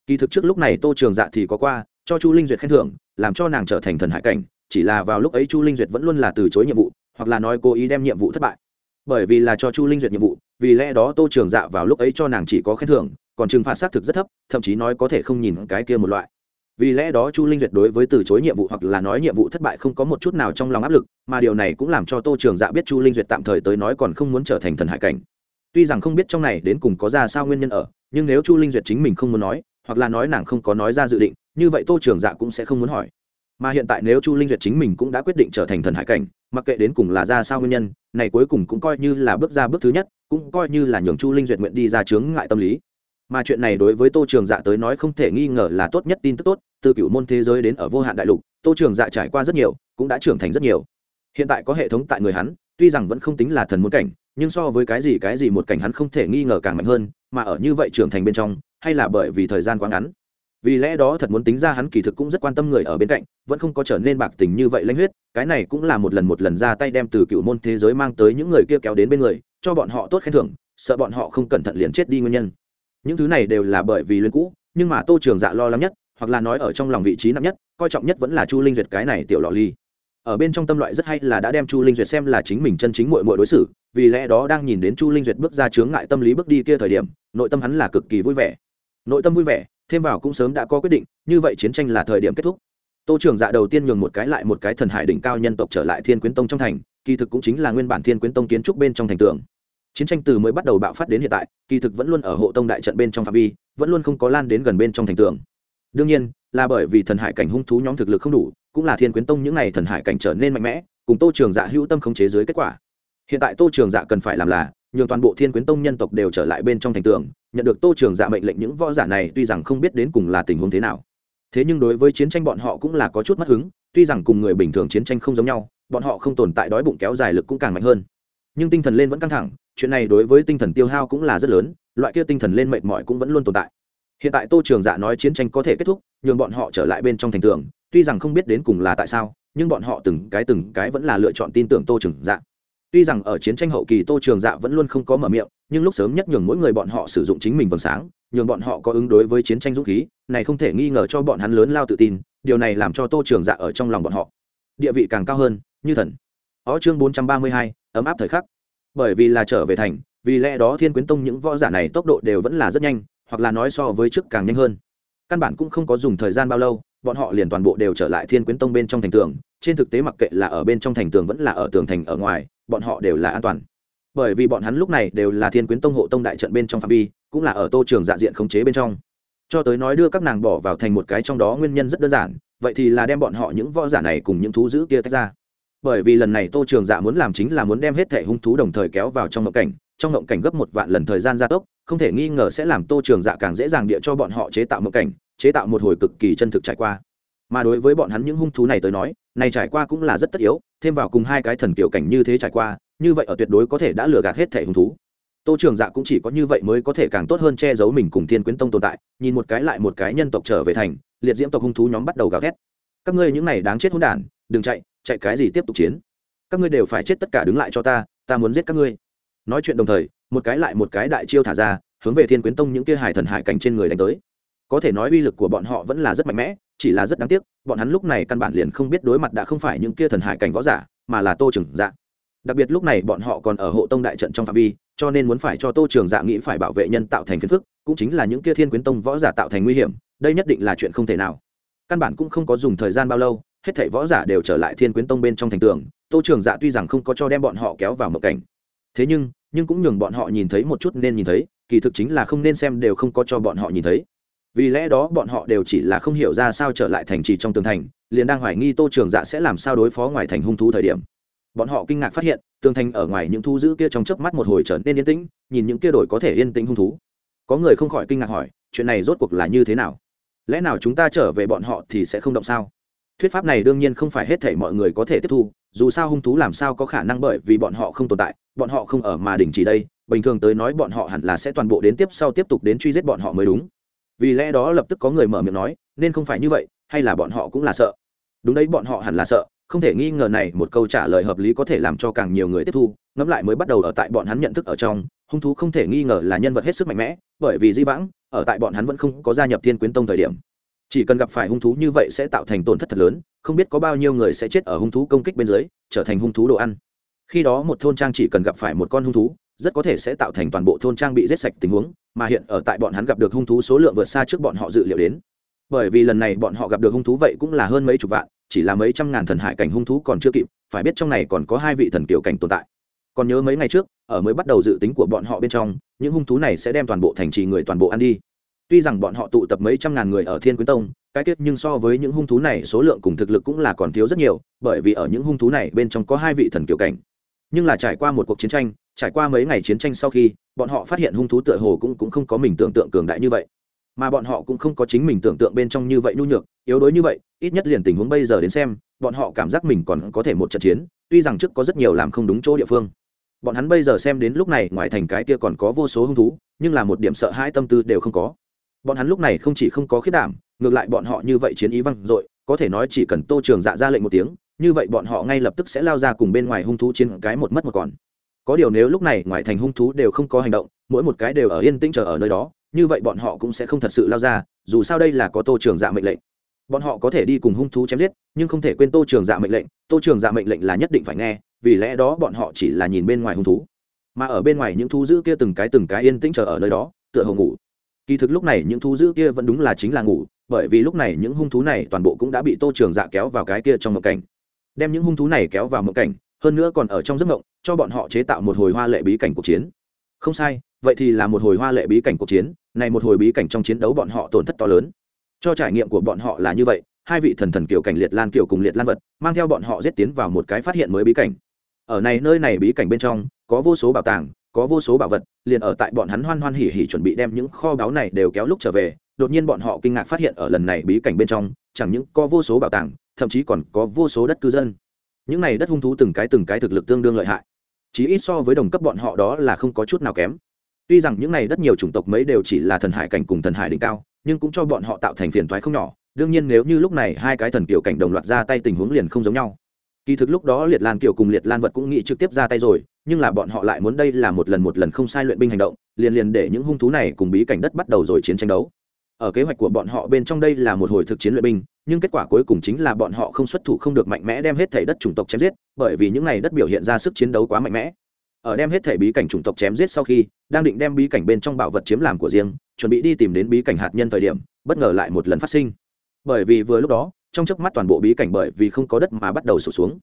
Kỳ thực trước lúc này tô trường dạ thì có qua, cho chu linh duyệt khen thưởng, làm cho nàng trở thành thần hải cảnh, chỉ là vào lúc ấy chu linh duyệt vẫn luôn là từ chối nhiệm vụ, hoặc là nói cố ý đem nhiệm vụ thất bại. Bởi vì là cho chu linh duyệt nhiệm vụ, vì lẽ đó tô trường dạ vào lúc ấy cho nàng chỉ có khen thưởng, còn trừng phạt xác thực rất thấp, thậm chí nói có thể không nhìn cái kia một loại vì lẽ đó chu linh duyệt đối với từ chối nhiệm vụ hoặc là nói nhiệm vụ thất bại không có một chút nào trong lòng áp lực, mà điều này cũng làm cho tô trường dạ biết chu linh duyệt tạm thời tới nói còn không muốn trở thành thần hải cảnh. Tuy rằng không biết trong này đến cùng có ra sao nguyên nhân ở, nhưng nếu chu linh duyệt chính mình không muốn nói, hoặc là nói nàng không có nói ra dự định, như vậy tô trường dạ cũng sẽ không muốn hỏi. Mà hiện tại nếu chu linh duyệt chính mình cũng đã quyết định trở thành thần hải cảnh, mặc kệ đến cùng là ra sao nguyên nhân, này cuối cùng cũng coi như là bước ra bước thứ nhất, cũng coi như là nhường chu linh duyệt nguyện đi ra chướng ngại tâm lý mà chuyện này đối với tô trường dạ tới nói không thể nghi ngờ là tốt nhất tin tức tốt, từ cựu môn thế giới đến ở vô hạn đại lục, tô trường dạ trải qua rất nhiều, cũng đã trưởng thành rất nhiều. Hiện tại có hệ thống tại người hắn, tuy rằng vẫn không tính là thần môn cảnh, nhưng so với cái gì cái gì một cảnh hắn không thể nghi ngờ càng mạnh hơn, mà ở như vậy trưởng thành bên trong, hay là bởi vì thời gian quá ngắn. Vì lẽ đó thật muốn tính ra hắn kỳ thực cũng rất quan tâm người ở bên cạnh, vẫn không có trở nên bạc tình như vậy lãnh huyết, cái này cũng là một lần một lần ra tay đem từ cựu môn thế giới mang tới những người kia kéo đến bên người, cho bọn họ tốt khen thưởng, sợ bọn họ không cẩn thận liền chết đi nguyên nhân những thứ này đều là bởi vì luyện cũ, nhưng mà tô trường dạ lo lắng nhất, hoặc là nói ở trong lòng vị trí nặng nhất, coi trọng nhất vẫn là chu linh duyệt cái này tiểu lò ly. Ở bên trong tâm loại rất hay là đã đem chu linh duyệt xem là chính mình chân chính mội mội đối xử, vì lẽ đó đang nhìn đến chu linh duyệt bước ra chướng ngại tâm lý bước đi kia thời điểm, nội tâm hắn là cực kỳ vui vẻ. Nội tâm vui vẻ, thêm vào cũng sớm đã có quyết định, như vậy chiến tranh là thời điểm kết thúc. Tô trường dạ đầu tiên nhường một cái lại một cái thần hải đỉnh cao nhân tộc trở lại thiên quyến tông trong thành, kỳ thực cũng chính là nguyên bản thiên quyến tông kiến trúc bên trong thành tường chiến tranh từ mới bắt đầu bạo phát đến hiện tại, kỳ thực vẫn luôn ở hộ tông đại trận bên trong phạm vi, vẫn luôn không có lan đến gần bên trong thành tường. Đương nhiên, là bởi vì thần hải cảnh hung thú nhóm thực lực không đủ, cũng là thiên quyến tông những n à y thần hải cảnh trở nên mạnh mẽ, cùng tô trường dạ hữu tâm khống chế dưới kết quả. Hiện tại tô trường dạ cần phải làm là, nhường toàn bộ thiên quyến tông nhân tộc đều trở lại bên trong thành tường, nhận được tô trường dạ mệnh lệnh những võ giả này tuy rằng không biết đến cùng là tình huống thế nào. Thế nhưng đối với chiến tranh bọn họ cũng là có chút mất hứng, tuy rằng cùng người bình thường chiến tranh không giống nhau, bọn họ không tồn tại đói bụng kéo dài lực cũng càng mạnh hơn. Nhưng tinh thần lên vẫn căng thẳng chuyện này đối với tinh thần tiêu hao cũng là rất lớn, loại kia tinh thần lên mệt mỏi cũng vẫn luôn tồn tại. Hiện tại tô trường dạ nói chiến tranh có thể kết thúc, nhường bọn họ trở lại bên trong thành tường, tuy rằng không biết đến cùng là tại sao, nhưng bọn họ từng cái từng cái vẫn là lựa chọn tin tưởng tô trường dạ. Tuy rằng ở chiến tranh hậu kỳ tô trường dạ vẫn luôn không có mở miệng, nhưng lúc sớm nhất nhường mỗi người bọn họ sử dụng chính mình vầng sáng, nhường bọn họ có ứng đối với chiến tranh dũng khí, này không thể nghi ngờ cho bọn hắn lớn lao tự tin, điều này làm cho tô trường dạ ở trong lòng bọn họ. Địa vị càng cao hơn, như thần. Ó chương bốn trăm ba mươi hai, ấm áp thời khắc bởi vì là trở về thành, vì lẽ đó thiên quyến tông những võ giả này tốc độ đều vẫn là rất nhanh, hoặc là nói so với trước càng nhanh hơn. Căn bản cũng không có dùng thời gian bao lâu, bọn họ liền toàn bộ đều trở lại thiên quyến tông bên trong thành tường. Trên thực tế mặc kệ là ở bên trong thành tường vẫn là ở tường thành ở ngoài, bọn họ đều là an toàn. Bởi vì bọn hắn lúc này đều là thiên quyến tông hộ tông đại trận bên trong phạm vi, cũng là ở tô trường dạ diện khống chế bên trong. Cho tới nói đưa các nàng bỏ vào thành một cái trong đó nguyên nhân rất đơn giản, vậy thì là đem bọn họ những võ giả này cùng những thú dữ kia tách ra bởi vì lần này tô trường dạ muốn làm chính là muốn đem hết thể hung thú đồng thời kéo vào trong mộng cảnh, trong mộng cảnh gấp một vạn lần thời gian gia tốc, không thể nghi ngờ sẽ làm tô trường dạ càng dễ dàng địa cho bọn họ chế tạo mộng cảnh, chế tạo một hồi cực kỳ chân thực trải qua. Mà đối với bọn hắn những hung thú này tới nói, này trải qua cũng là rất tất yếu, thêm vào cùng hai cái thần kiểu cảnh như thế trải qua, như vậy ở tuyệt đối có thể đã lừa gạt hết thể hung thú. Tô trường dạ cũng chỉ có như vậy mới có thể càng tốt hơn che giấu mình cùng thiên quyến tông tồn tại, nhìn một cái lại một cái nhân tộc trở về thành, liệt diễm tộc hung thú nhóm bắt đầu gào thét. Các ngươi những này đáng chết hỗn đản, đừng chạy chạy cái gì tiếp tục chiến? Các ngươi đều phải chết tất cả đứng lại cho ta ta muốn giết các ngươi. Nói chuyện đồng thời, một cái lại một cái đại chiêu thả ra, hướng về thiên quyến tông những kia hải thần hải cảnh trên người đánh tới. Có thể nói uy lực của bọn họ vẫn là rất mạnh mẽ, chỉ là rất đáng tiếc, bọn hắn lúc này căn bản liền không biết đối mặt đã không phải những kia thần hải cảnh võ giả, mà là tô trường dạ. Đặc biệt lúc này bọn họ còn ở hộ tông đại trận trong phạm vi, cho nên muốn phải cho tô trường dạ nghĩ phải bảo vệ nhân tạo thành phiền phức, cũng chính là những kia thiên quyến tông võ giả tạo thành nguy hiểm, đây nhất định là chuyện không thể nào. Căn bản cũng không có dùng thời gian bao lâu hết thảy võ giả đều trở lại thiên quyến tông bên trong thành tường, tô trường dạ tuy rằng không có cho đem bọn họ kéo vào một cảnh. Thế nhưng nhưng cũng nhường bọn họ nhìn thấy một chút nên nhìn thấy, kỳ thực chính là không nên xem đều không có cho bọn họ nhìn thấy. Vì lẽ đó bọn họ đều chỉ là không hiểu ra sao trở lại thành trì trong tường thành, liền đang hoài nghi tô trường dạ sẽ làm sao đối phó ngoài thành hung thú thời điểm. Bọn họ kinh ngạc phát hiện, tường thành ở ngoài những thu giữ kia trong chớp mắt một hồi trở nên yên tĩnh, nhìn những kia đổi có thể yên tĩnh hung thú. Có người không khỏi kinh ngạc hỏi, chuyện này rốt cuộc là như thế nào? Lẽ nào chúng ta trở về bọn họ thì sẽ không động sao? Thuyết pháp này đương nhiên không phải hết thể mọi người có thể tiếp thu, dù sao hung thú làm sao có khả năng bởi vì bọn họ không tồn tại, bọn họ không ở mà đình chỉ đây, bình thường tới nói bọn họ hẳn là sẽ toàn bộ đến tiếp sau tiếp tục đến truy giết bọn họ mới đúng. Vì lẽ đó lập tức có người mở miệng nói, nên không phải như vậy, hay là bọn họ cũng là sợ? Đúng đấy, bọn họ hẳn là sợ, không thể nghi ngờ này một câu trả lời hợp lý có thể làm cho càng nhiều người tiếp thu, ngẫm lại mới bắt đầu ở tại bọn hắn nhận thức ở trong, hung thú không thể nghi ngờ là nhân vật hết sức mạnh mẽ, bởi vì di vãng, ở tại bọn hắn vẫn không có gia nhập thiên quyến tông thời điểm chỉ cần gặp phải hung thú như vậy sẽ tạo thành tổn thất thật lớn, không biết có bao nhiêu người sẽ chết ở hung thú công kích bên dưới, trở thành hung thú đồ ăn. Khi đó một thôn trang chỉ cần gặp phải một con hung thú, rất có thể sẽ tạo thành toàn bộ thôn trang bị giết sạch tình huống, mà hiện ở tại bọn hắn gặp được hung thú số lượng vượt xa trước bọn họ dự liệu đến. Bởi vì lần này bọn họ gặp được hung thú vậy cũng là hơn mấy chục vạn, chỉ là mấy trăm ngàn thần hải cảnh hung thú còn chưa kịp, phải biết trong này còn có hai vị thần kiểu cảnh tồn tại. Còn nhớ mấy ngày trước, ở mới bắt đầu dự tính của bọn họ bên trong, những hung thú này sẽ đem toàn bộ thành trì người toàn bộ ăn đi tuy rằng bọn họ tụ tập mấy trăm ngàn người ở thiên quyến tông cái kết nhưng so với những hung thú này số lượng cùng thực lực cũng là còn thiếu rất nhiều bởi vì ở những hung thú này bên trong có hai vị thần kiểu cảnh. Nhưng là trải qua một cuộc chiến tranh trải qua mấy ngày chiến tranh sau khi bọn họ phát hiện hung thú tựa hồ cũng, cũng không có mình tưởng tượng cường đại như vậy. Mà bọn họ cũng không có chính mình tưởng tượng bên trong như vậy nhu nhược yếu đuối như vậy ít nhất liền tình huống bây giờ đến xem bọn họ cảm giác mình còn có thể một trận chiến tuy rằng trước có rất nhiều làm không đúng chỗ địa phương. Bọn hắn bây giờ xem đến lúc này ngoài thành cái kia còn có vô số hung thú nhưng là một điểm sợ hãi tâm tư đều không có bọn hắn lúc này không chỉ không có khiết đảm, ngược lại bọn họ như vậy chiến ý văng dội, có thể nói chỉ cần tô trường dạ ra lệnh một tiếng, như vậy bọn họ ngay lập tức sẽ lao ra cùng bên ngoài hung thú chiến cái một mất một còn. Có điều nếu lúc này ngoài thành hung thú đều không có hành động, mỗi một cái đều ở yên tĩnh chờ ở nơi đó, như vậy bọn họ cũng sẽ không thật sự lao ra, dù sao đây là có tô trường dạ mệnh lệnh. Bọn họ có thể đi cùng hung thú chém giết, nhưng không thể quên tô trường dạ mệnh lệnh, tô trường dạ mệnh lệnh là nhất định phải nghe, vì lẽ đó bọn họ chỉ là nhìn bên ngoài hung thú. Mà ở bên ngoài những thú dữ kia từng cái từng cái yên tĩnh chờ ở nơi đó, tựa hồ ngủ kỳ thực lúc này những thú dữ kia vẫn đúng là chính là ngủ, bởi vì lúc này những hung thú này toàn bộ cũng đã bị tô trường dạ kéo vào cái kia trong mộng cảnh. Đem những hung thú này kéo vào mộng cảnh, hơn nữa còn ở trong giấc mộng, cho bọn họ chế tạo một hồi hoa lệ bí cảnh cuộc chiến. Không sai, vậy thì là một hồi hoa lệ bí cảnh cuộc chiến, này một hồi bí cảnh trong chiến đấu bọn họ tổn thất to lớn. Cho trải nghiệm của bọn họ là như vậy, hai vị thần thần kiểu cảnh liệt lan kiểu cùng liệt lan vật, mang theo bọn họ giết tiến vào một cái phát hiện mới bí cảnh. Ở này, nơi này bí cảnh bên trong, có vô số bảo tàng có vô số bảo vật, liền ở tại bọn hắn hoan hoan hỉ hỉ chuẩn bị đem những kho báu này đều kéo lúc trở về, đột nhiên bọn họ kinh ngạc phát hiện ở lần này bí cảnh bên trong, chẳng những có vô số bảo tàng, thậm chí còn có vô số đất cư dân. Những này đất hung thú từng cái từng cái thực lực tương đương lợi hại. Chỉ ít so với đồng cấp bọn họ đó là không có chút nào kém. Tuy rằng những này đất nhiều chủng tộc mấy đều chỉ là thần hải cảnh cùng thần hải đỉnh cao, nhưng cũng cho bọn họ tạo thành phiền toái không nhỏ. Đương nhiên nếu như lúc này hai cái thần kiểu cảnh đồng loạt ra tay tình huống liền không giống nhau kỳ thực lúc đó liệt lan kiều cùng liệt lan vật cũng nghĩ trực tiếp ra tay rồi, nhưng là bọn họ lại muốn đây là một lần một lần không sai luyện binh hành động, liền liền để những hung thú này cùng bí cảnh đất bắt đầu rồi chiến tranh đấu. Ở kế hoạch của bọn họ bên trong đây là một hồi thực chiến luyện binh, nhưng kết quả cuối cùng chính là bọn họ không xuất thủ không được mạnh mẽ đem hết thể đất chủng tộc chém giết, bởi vì những này đất biểu hiện ra sức chiến đấu quá mạnh mẽ. Ở đem hết thể bí cảnh chủng tộc chém giết sau khi, đang định đem bí cảnh bên trong bảo vật chiếm làm của riêng, chuẩn bị đi tìm đến bí cảnh hạt nhân thời điểm, bất ngờ lại một lần phát sinh. Bởi vì vừa lúc đó trong chớp mắt toàn bộ bí cảnh bởi vì không có đất mà bắt đầu sụp xuống.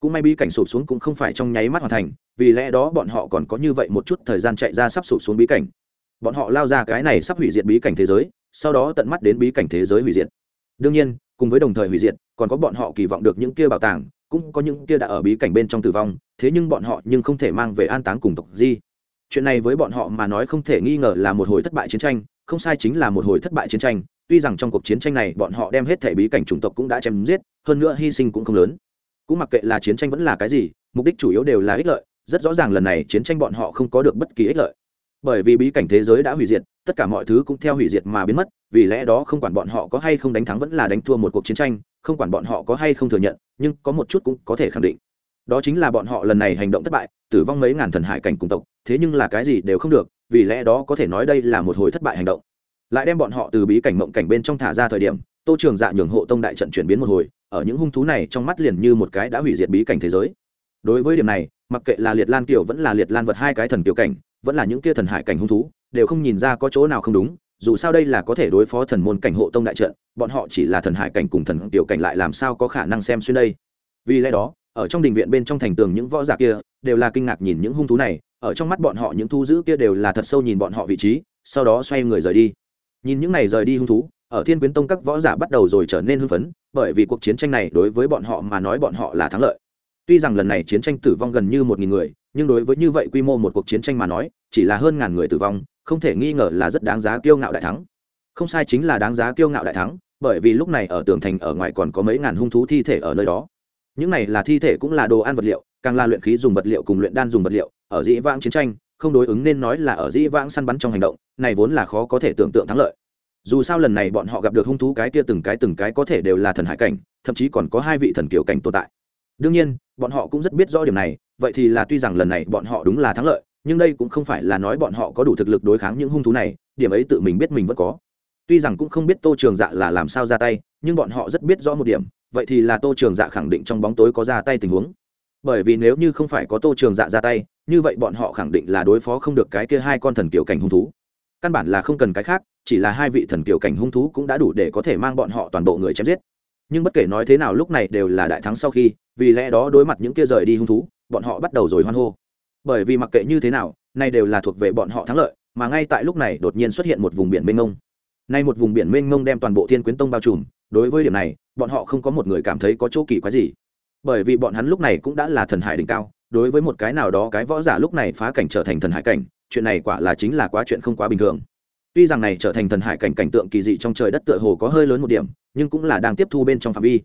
Cũng may bí cảnh sụp xuống cũng không phải trong nháy mắt hoàn thành, vì lẽ đó bọn họ còn có như vậy một chút thời gian chạy ra sắp sụp xuống bí cảnh. Bọn họ lao ra cái này sắp hủy diệt bí cảnh thế giới, sau đó tận mắt đến bí cảnh thế giới hủy diệt. Đương nhiên, cùng với đồng thời hủy diệt, còn có bọn họ kỳ vọng được những kia bảo tàng, cũng có những kia đã ở bí cảnh bên trong tử vong, thế nhưng bọn họ nhưng không thể mang về an táng cùng tộc di. Chuyện này với bọn họ mà nói không thể nghi ngờ là một hồi thất bại chiến tranh, không sai chính là một hồi thất bại chiến tranh tuy rằng trong cuộc chiến tranh này bọn họ đem hết thể bí cảnh chủng tộc cũng đã chém giết, hơn nữa hy sinh cũng không lớn. Cũng mặc kệ là chiến tranh vẫn là cái gì, mục đích chủ yếu đều là ích lợi. Rất rõ ràng lần này chiến tranh bọn họ không có được bất kỳ ích lợi. Bởi vì bí cảnh thế giới đã hủy diệt, tất cả mọi thứ cũng theo hủy diệt mà biến mất, vì lẽ đó không quản bọn họ có hay không đánh thắng vẫn là đánh thua một cuộc chiến tranh, không quản bọn họ có hay không thừa nhận, nhưng có một chút cũng có thể khẳng định. Đó chính là bọn họ lần này hành động thất bại, tử vong mấy ngàn thần hải cảnh cùng tộc, thế nhưng là cái gì đều không được, vì lẽ đó có thể nói đây là một hồi thất bại hành động lại đem bọn họ từ bí cảnh mộng cảnh bên trong thả ra thời điểm, tô trường dạ nhường hộ tông đại trận chuyển biến một hồi, ở những hung thú này trong mắt liền như một cái đã hủy diệt bí cảnh thế giới. Đối với điểm này, mặc kệ là liệt lan kiểu vẫn là liệt lan vật hai cái thần kiểu cảnh, vẫn là những kia thần hải cảnh hung thú, đều không nhìn ra có chỗ nào không đúng, dù sao đây là có thể đối phó thần môn cảnh hộ tông đại trận, bọn họ chỉ là thần hải cảnh cùng thần tiểu cảnh lại làm sao có khả năng xem xuyên đây. Vì lẽ đó, ở trong đình viện bên trong thành tường những võ giả kia đều là kinh ngạc nhìn những hung thú này, ở trong mắt bọn họ những thu giữ kia đều là thật sâu nhìn bọn họ vị trí, sau đó xoay người rời đi nhìn những này rời đi hung thú, ở thiên quyến tông các võ giả bắt đầu rồi trở nên hưng phấn, bởi vì cuộc chiến tranh này đối với bọn họ mà nói bọn họ là thắng lợi. Tuy rằng lần này chiến tranh tử vong gần như một nghìn người, nhưng đối với như vậy quy mô một cuộc chiến tranh mà nói, chỉ là hơn ngàn người tử vong, không thể nghi ngờ là rất đáng giá kiêu ngạo đại thắng. Không sai chính là đáng giá kiêu ngạo đại thắng, bởi vì lúc này ở tường thành ở ngoài còn có mấy ngàn hung thú thi thể ở nơi đó. Những này là thi thể cũng là đồ ăn vật liệu, càng là luyện khí dùng vật liệu cùng luyện đan dùng vật liệu, ở dĩ vãng chiến tranh không đối ứng nên nói là ở dĩ vãng săn bắn trong hành động, này vốn là khó có thể tưởng tượng thắng lợi. Dù sao lần này bọn họ gặp được hung thú cái kia từng cái từng cái có thể đều là thần hải cảnh, thậm chí còn có hai vị thần kiểu cảnh tồn tại. Đương nhiên, bọn họ cũng rất biết rõ điểm này, vậy thì là tuy rằng lần này bọn họ đúng là thắng lợi, nhưng đây cũng không phải là nói bọn họ có đủ thực lực đối kháng những hung thú này, điểm ấy tự mình biết mình vẫn có. Tuy rằng cũng không biết tô trường dạ là làm sao ra tay, nhưng bọn họ rất biết rõ một điểm, vậy thì là tô trường dạ khẳng định trong bóng tối có ra tay tình huống. Bởi vì nếu như không phải có tô trường dạ ra tay như vậy bọn họ khẳng định là đối phó không được cái kia hai con thần kiểu cảnh hung thú. Căn bản là không cần cái khác, chỉ là hai vị thần kiểu cảnh hung thú cũng đã đủ để có thể mang bọn họ toàn bộ người chém giết. Nhưng bất kể nói thế nào lúc này đều là đại thắng sau khi, vì lẽ đó đối mặt những kia rời đi hung thú, bọn họ bắt đầu rồi hoan hô. Bởi vì mặc kệ như thế nào, nay đều là thuộc về bọn họ thắng lợi, mà ngay tại lúc này đột nhiên xuất hiện một vùng biển mênh mông. Nay một vùng biển mênh mông đem toàn bộ thiên quyến tông bao trùm, đối với điểm này, bọn họ không có một người cảm thấy có chỗ kỳ quái gì. Bởi vì bọn hắn lúc này cũng đã là thần hải đỉnh cao đối với một cái nào đó cái võ giả lúc này phá cảnh trở thành thần hải cảnh, chuyện này quả là chính là quá chuyện không quá bình thường. Tuy rằng này trở thành thần hải cảnh cảnh tượng kỳ dị trong trời đất tựa hồ có hơi lớn một điểm, nhưng cũng là đang tiếp thu bên trong phạm vi.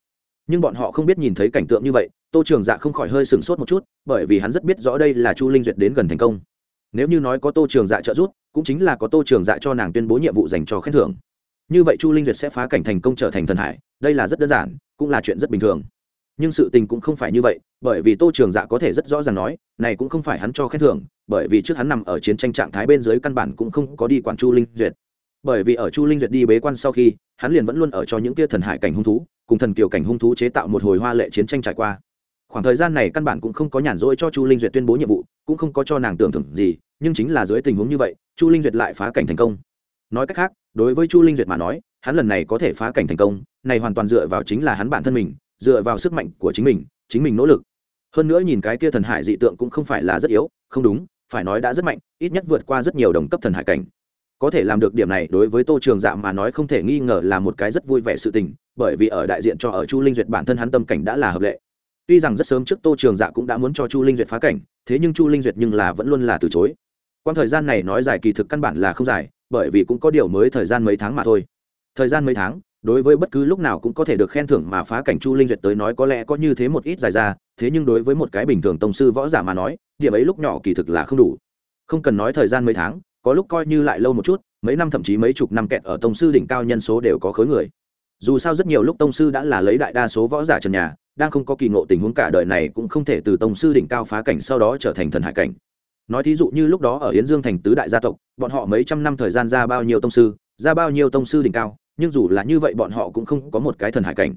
Nhưng bọn họ không biết nhìn thấy cảnh tượng như vậy, tô trường dạ không khỏi hơi sửng sốt một chút, bởi vì hắn rất biết rõ đây là chu linh duyệt đến gần thành công. Nếu như nói có tô trường dạ trợ giúp, cũng chính là có tô trường dạ cho nàng tuyên bố nhiệm vụ dành cho khen thưởng. Như vậy chu linh duyệt sẽ phá cảnh thành công trở thành thần hải, đây là rất đơn giản, cũng là chuyện rất bình thường nhưng sự tình cũng không phải như vậy, bởi vì tô trường dạ có thể rất rõ ràng nói, này cũng không phải hắn cho khen thưởng, bởi vì trước hắn nằm ở chiến tranh trạng thái bên dưới căn bản cũng không có đi quản chu linh duyệt. Bởi vì ở chu linh duyệt đi bế quan sau khi, hắn liền vẫn luôn ở cho những tia thần hải cảnh hung thú, cùng thần kiều cảnh hung thú chế tạo một hồi hoa lệ chiến tranh trải qua. Khoảng thời gian này căn bản cũng không có nhàn rỗi cho chu linh duyệt tuyên bố nhiệm vụ, cũng không có cho nàng tưởng thưởng gì, nhưng chính là dưới tình huống như vậy, chu linh duyệt lại phá cảnh thành công. Nói cách khác, đối với chu linh duyệt mà nói, hắn lần này có thể phá cảnh thành công, này hoàn toàn dựa vào chính là hắn bản thân mình dựa vào sức mạnh của chính mình chính mình nỗ lực. Hơn nữa nhìn cái kia thần hải dị tượng cũng không phải là rất yếu, không đúng, phải nói đã rất mạnh, ít nhất vượt qua rất nhiều đồng cấp thần hải cảnh. Có thể làm được điểm này đối với tô trường dạ mà nói không thể nghi ngờ là một cái rất vui vẻ sự tình, bởi vì ở đại diện cho ở chu linh duyệt bản thân hắn tâm cảnh đã là hợp lệ. Tuy rằng rất sớm trước tô trường dạ cũng đã muốn cho chu linh duyệt phá cảnh, thế nhưng chu linh duyệt nhưng là vẫn luôn là từ chối. Quan thời gian này nói dài kỳ thực căn bản là không dài, bởi vì cũng có điều mới thời gian mấy tháng mà thôi. Thời gian mấy tháng đối với bất cứ lúc nào cũng có thể được khen thưởng mà phá cảnh chu linh duyệt tới nói có lẽ có như thế một ít dài ra, thế nhưng đối với một cái bình thường tông sư võ giả mà nói, điểm ấy lúc nhỏ kỳ thực là không đủ. Không cần nói thời gian mấy tháng, có lúc coi như lại lâu một chút, mấy năm thậm chí mấy chục năm kẹt ở tông sư đỉnh cao nhân số đều có khối người. Dù sao rất nhiều lúc tông sư đã là lấy đại đa số võ giả trần nhà, đang không có kỳ ngộ tình huống cả đời này cũng không thể từ tông sư đỉnh cao phá cảnh sau đó trở thành thần hải cảnh. Nói thí dụ như lúc đó ở yến dương thành tứ đại gia tộc, bọn họ mấy trăm năm thời gian ra bao nhiêu tông sư, ra bao nhiêu tông sư đỉnh cao nhưng dù là như vậy bọn họ cũng không có một cái thần hải cảnh.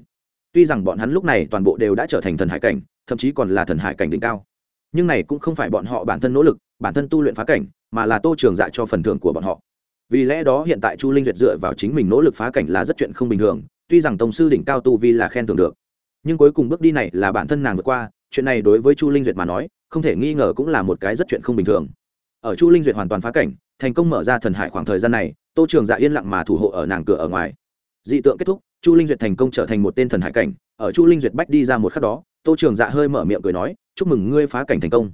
Tuy rằng bọn hắn lúc này toàn bộ đều đã trở thành thần hải cảnh, thậm chí còn là thần hải cảnh đỉnh cao. Nhưng này cũng không phải bọn họ bản thân nỗ lực, bản thân tu luyện phá cảnh, mà là tô trường dạ cho phần thưởng của bọn họ. Vì lẽ đó hiện tại chu linh duyệt dựa vào chính mình nỗ lực phá cảnh là rất chuyện không bình thường, tuy rằng tổng sư đỉnh cao tu vi là khen thưởng được. Nhưng cuối cùng bước đi này là bản thân nàng vượt qua, chuyện này đối với chu linh duyệt mà nói, không thể nghi ngờ cũng là một cái rất chuyện không bình thường. Ở chu linh duyệt hoàn toàn phá cảnh thành công mở ra thần hải khoảng thời gian này, tô trường dạ yên lặng mà thủ hộ ở nàng cửa ở ngoài. Dị tượng kết thúc, chu linh duyệt thành công trở thành một tên thần hải cảnh. Ở chu linh duyệt bách đi ra một khắc đó, tô trường dạ hơi mở miệng cười nói, chúc mừng ngươi phá cảnh thành công.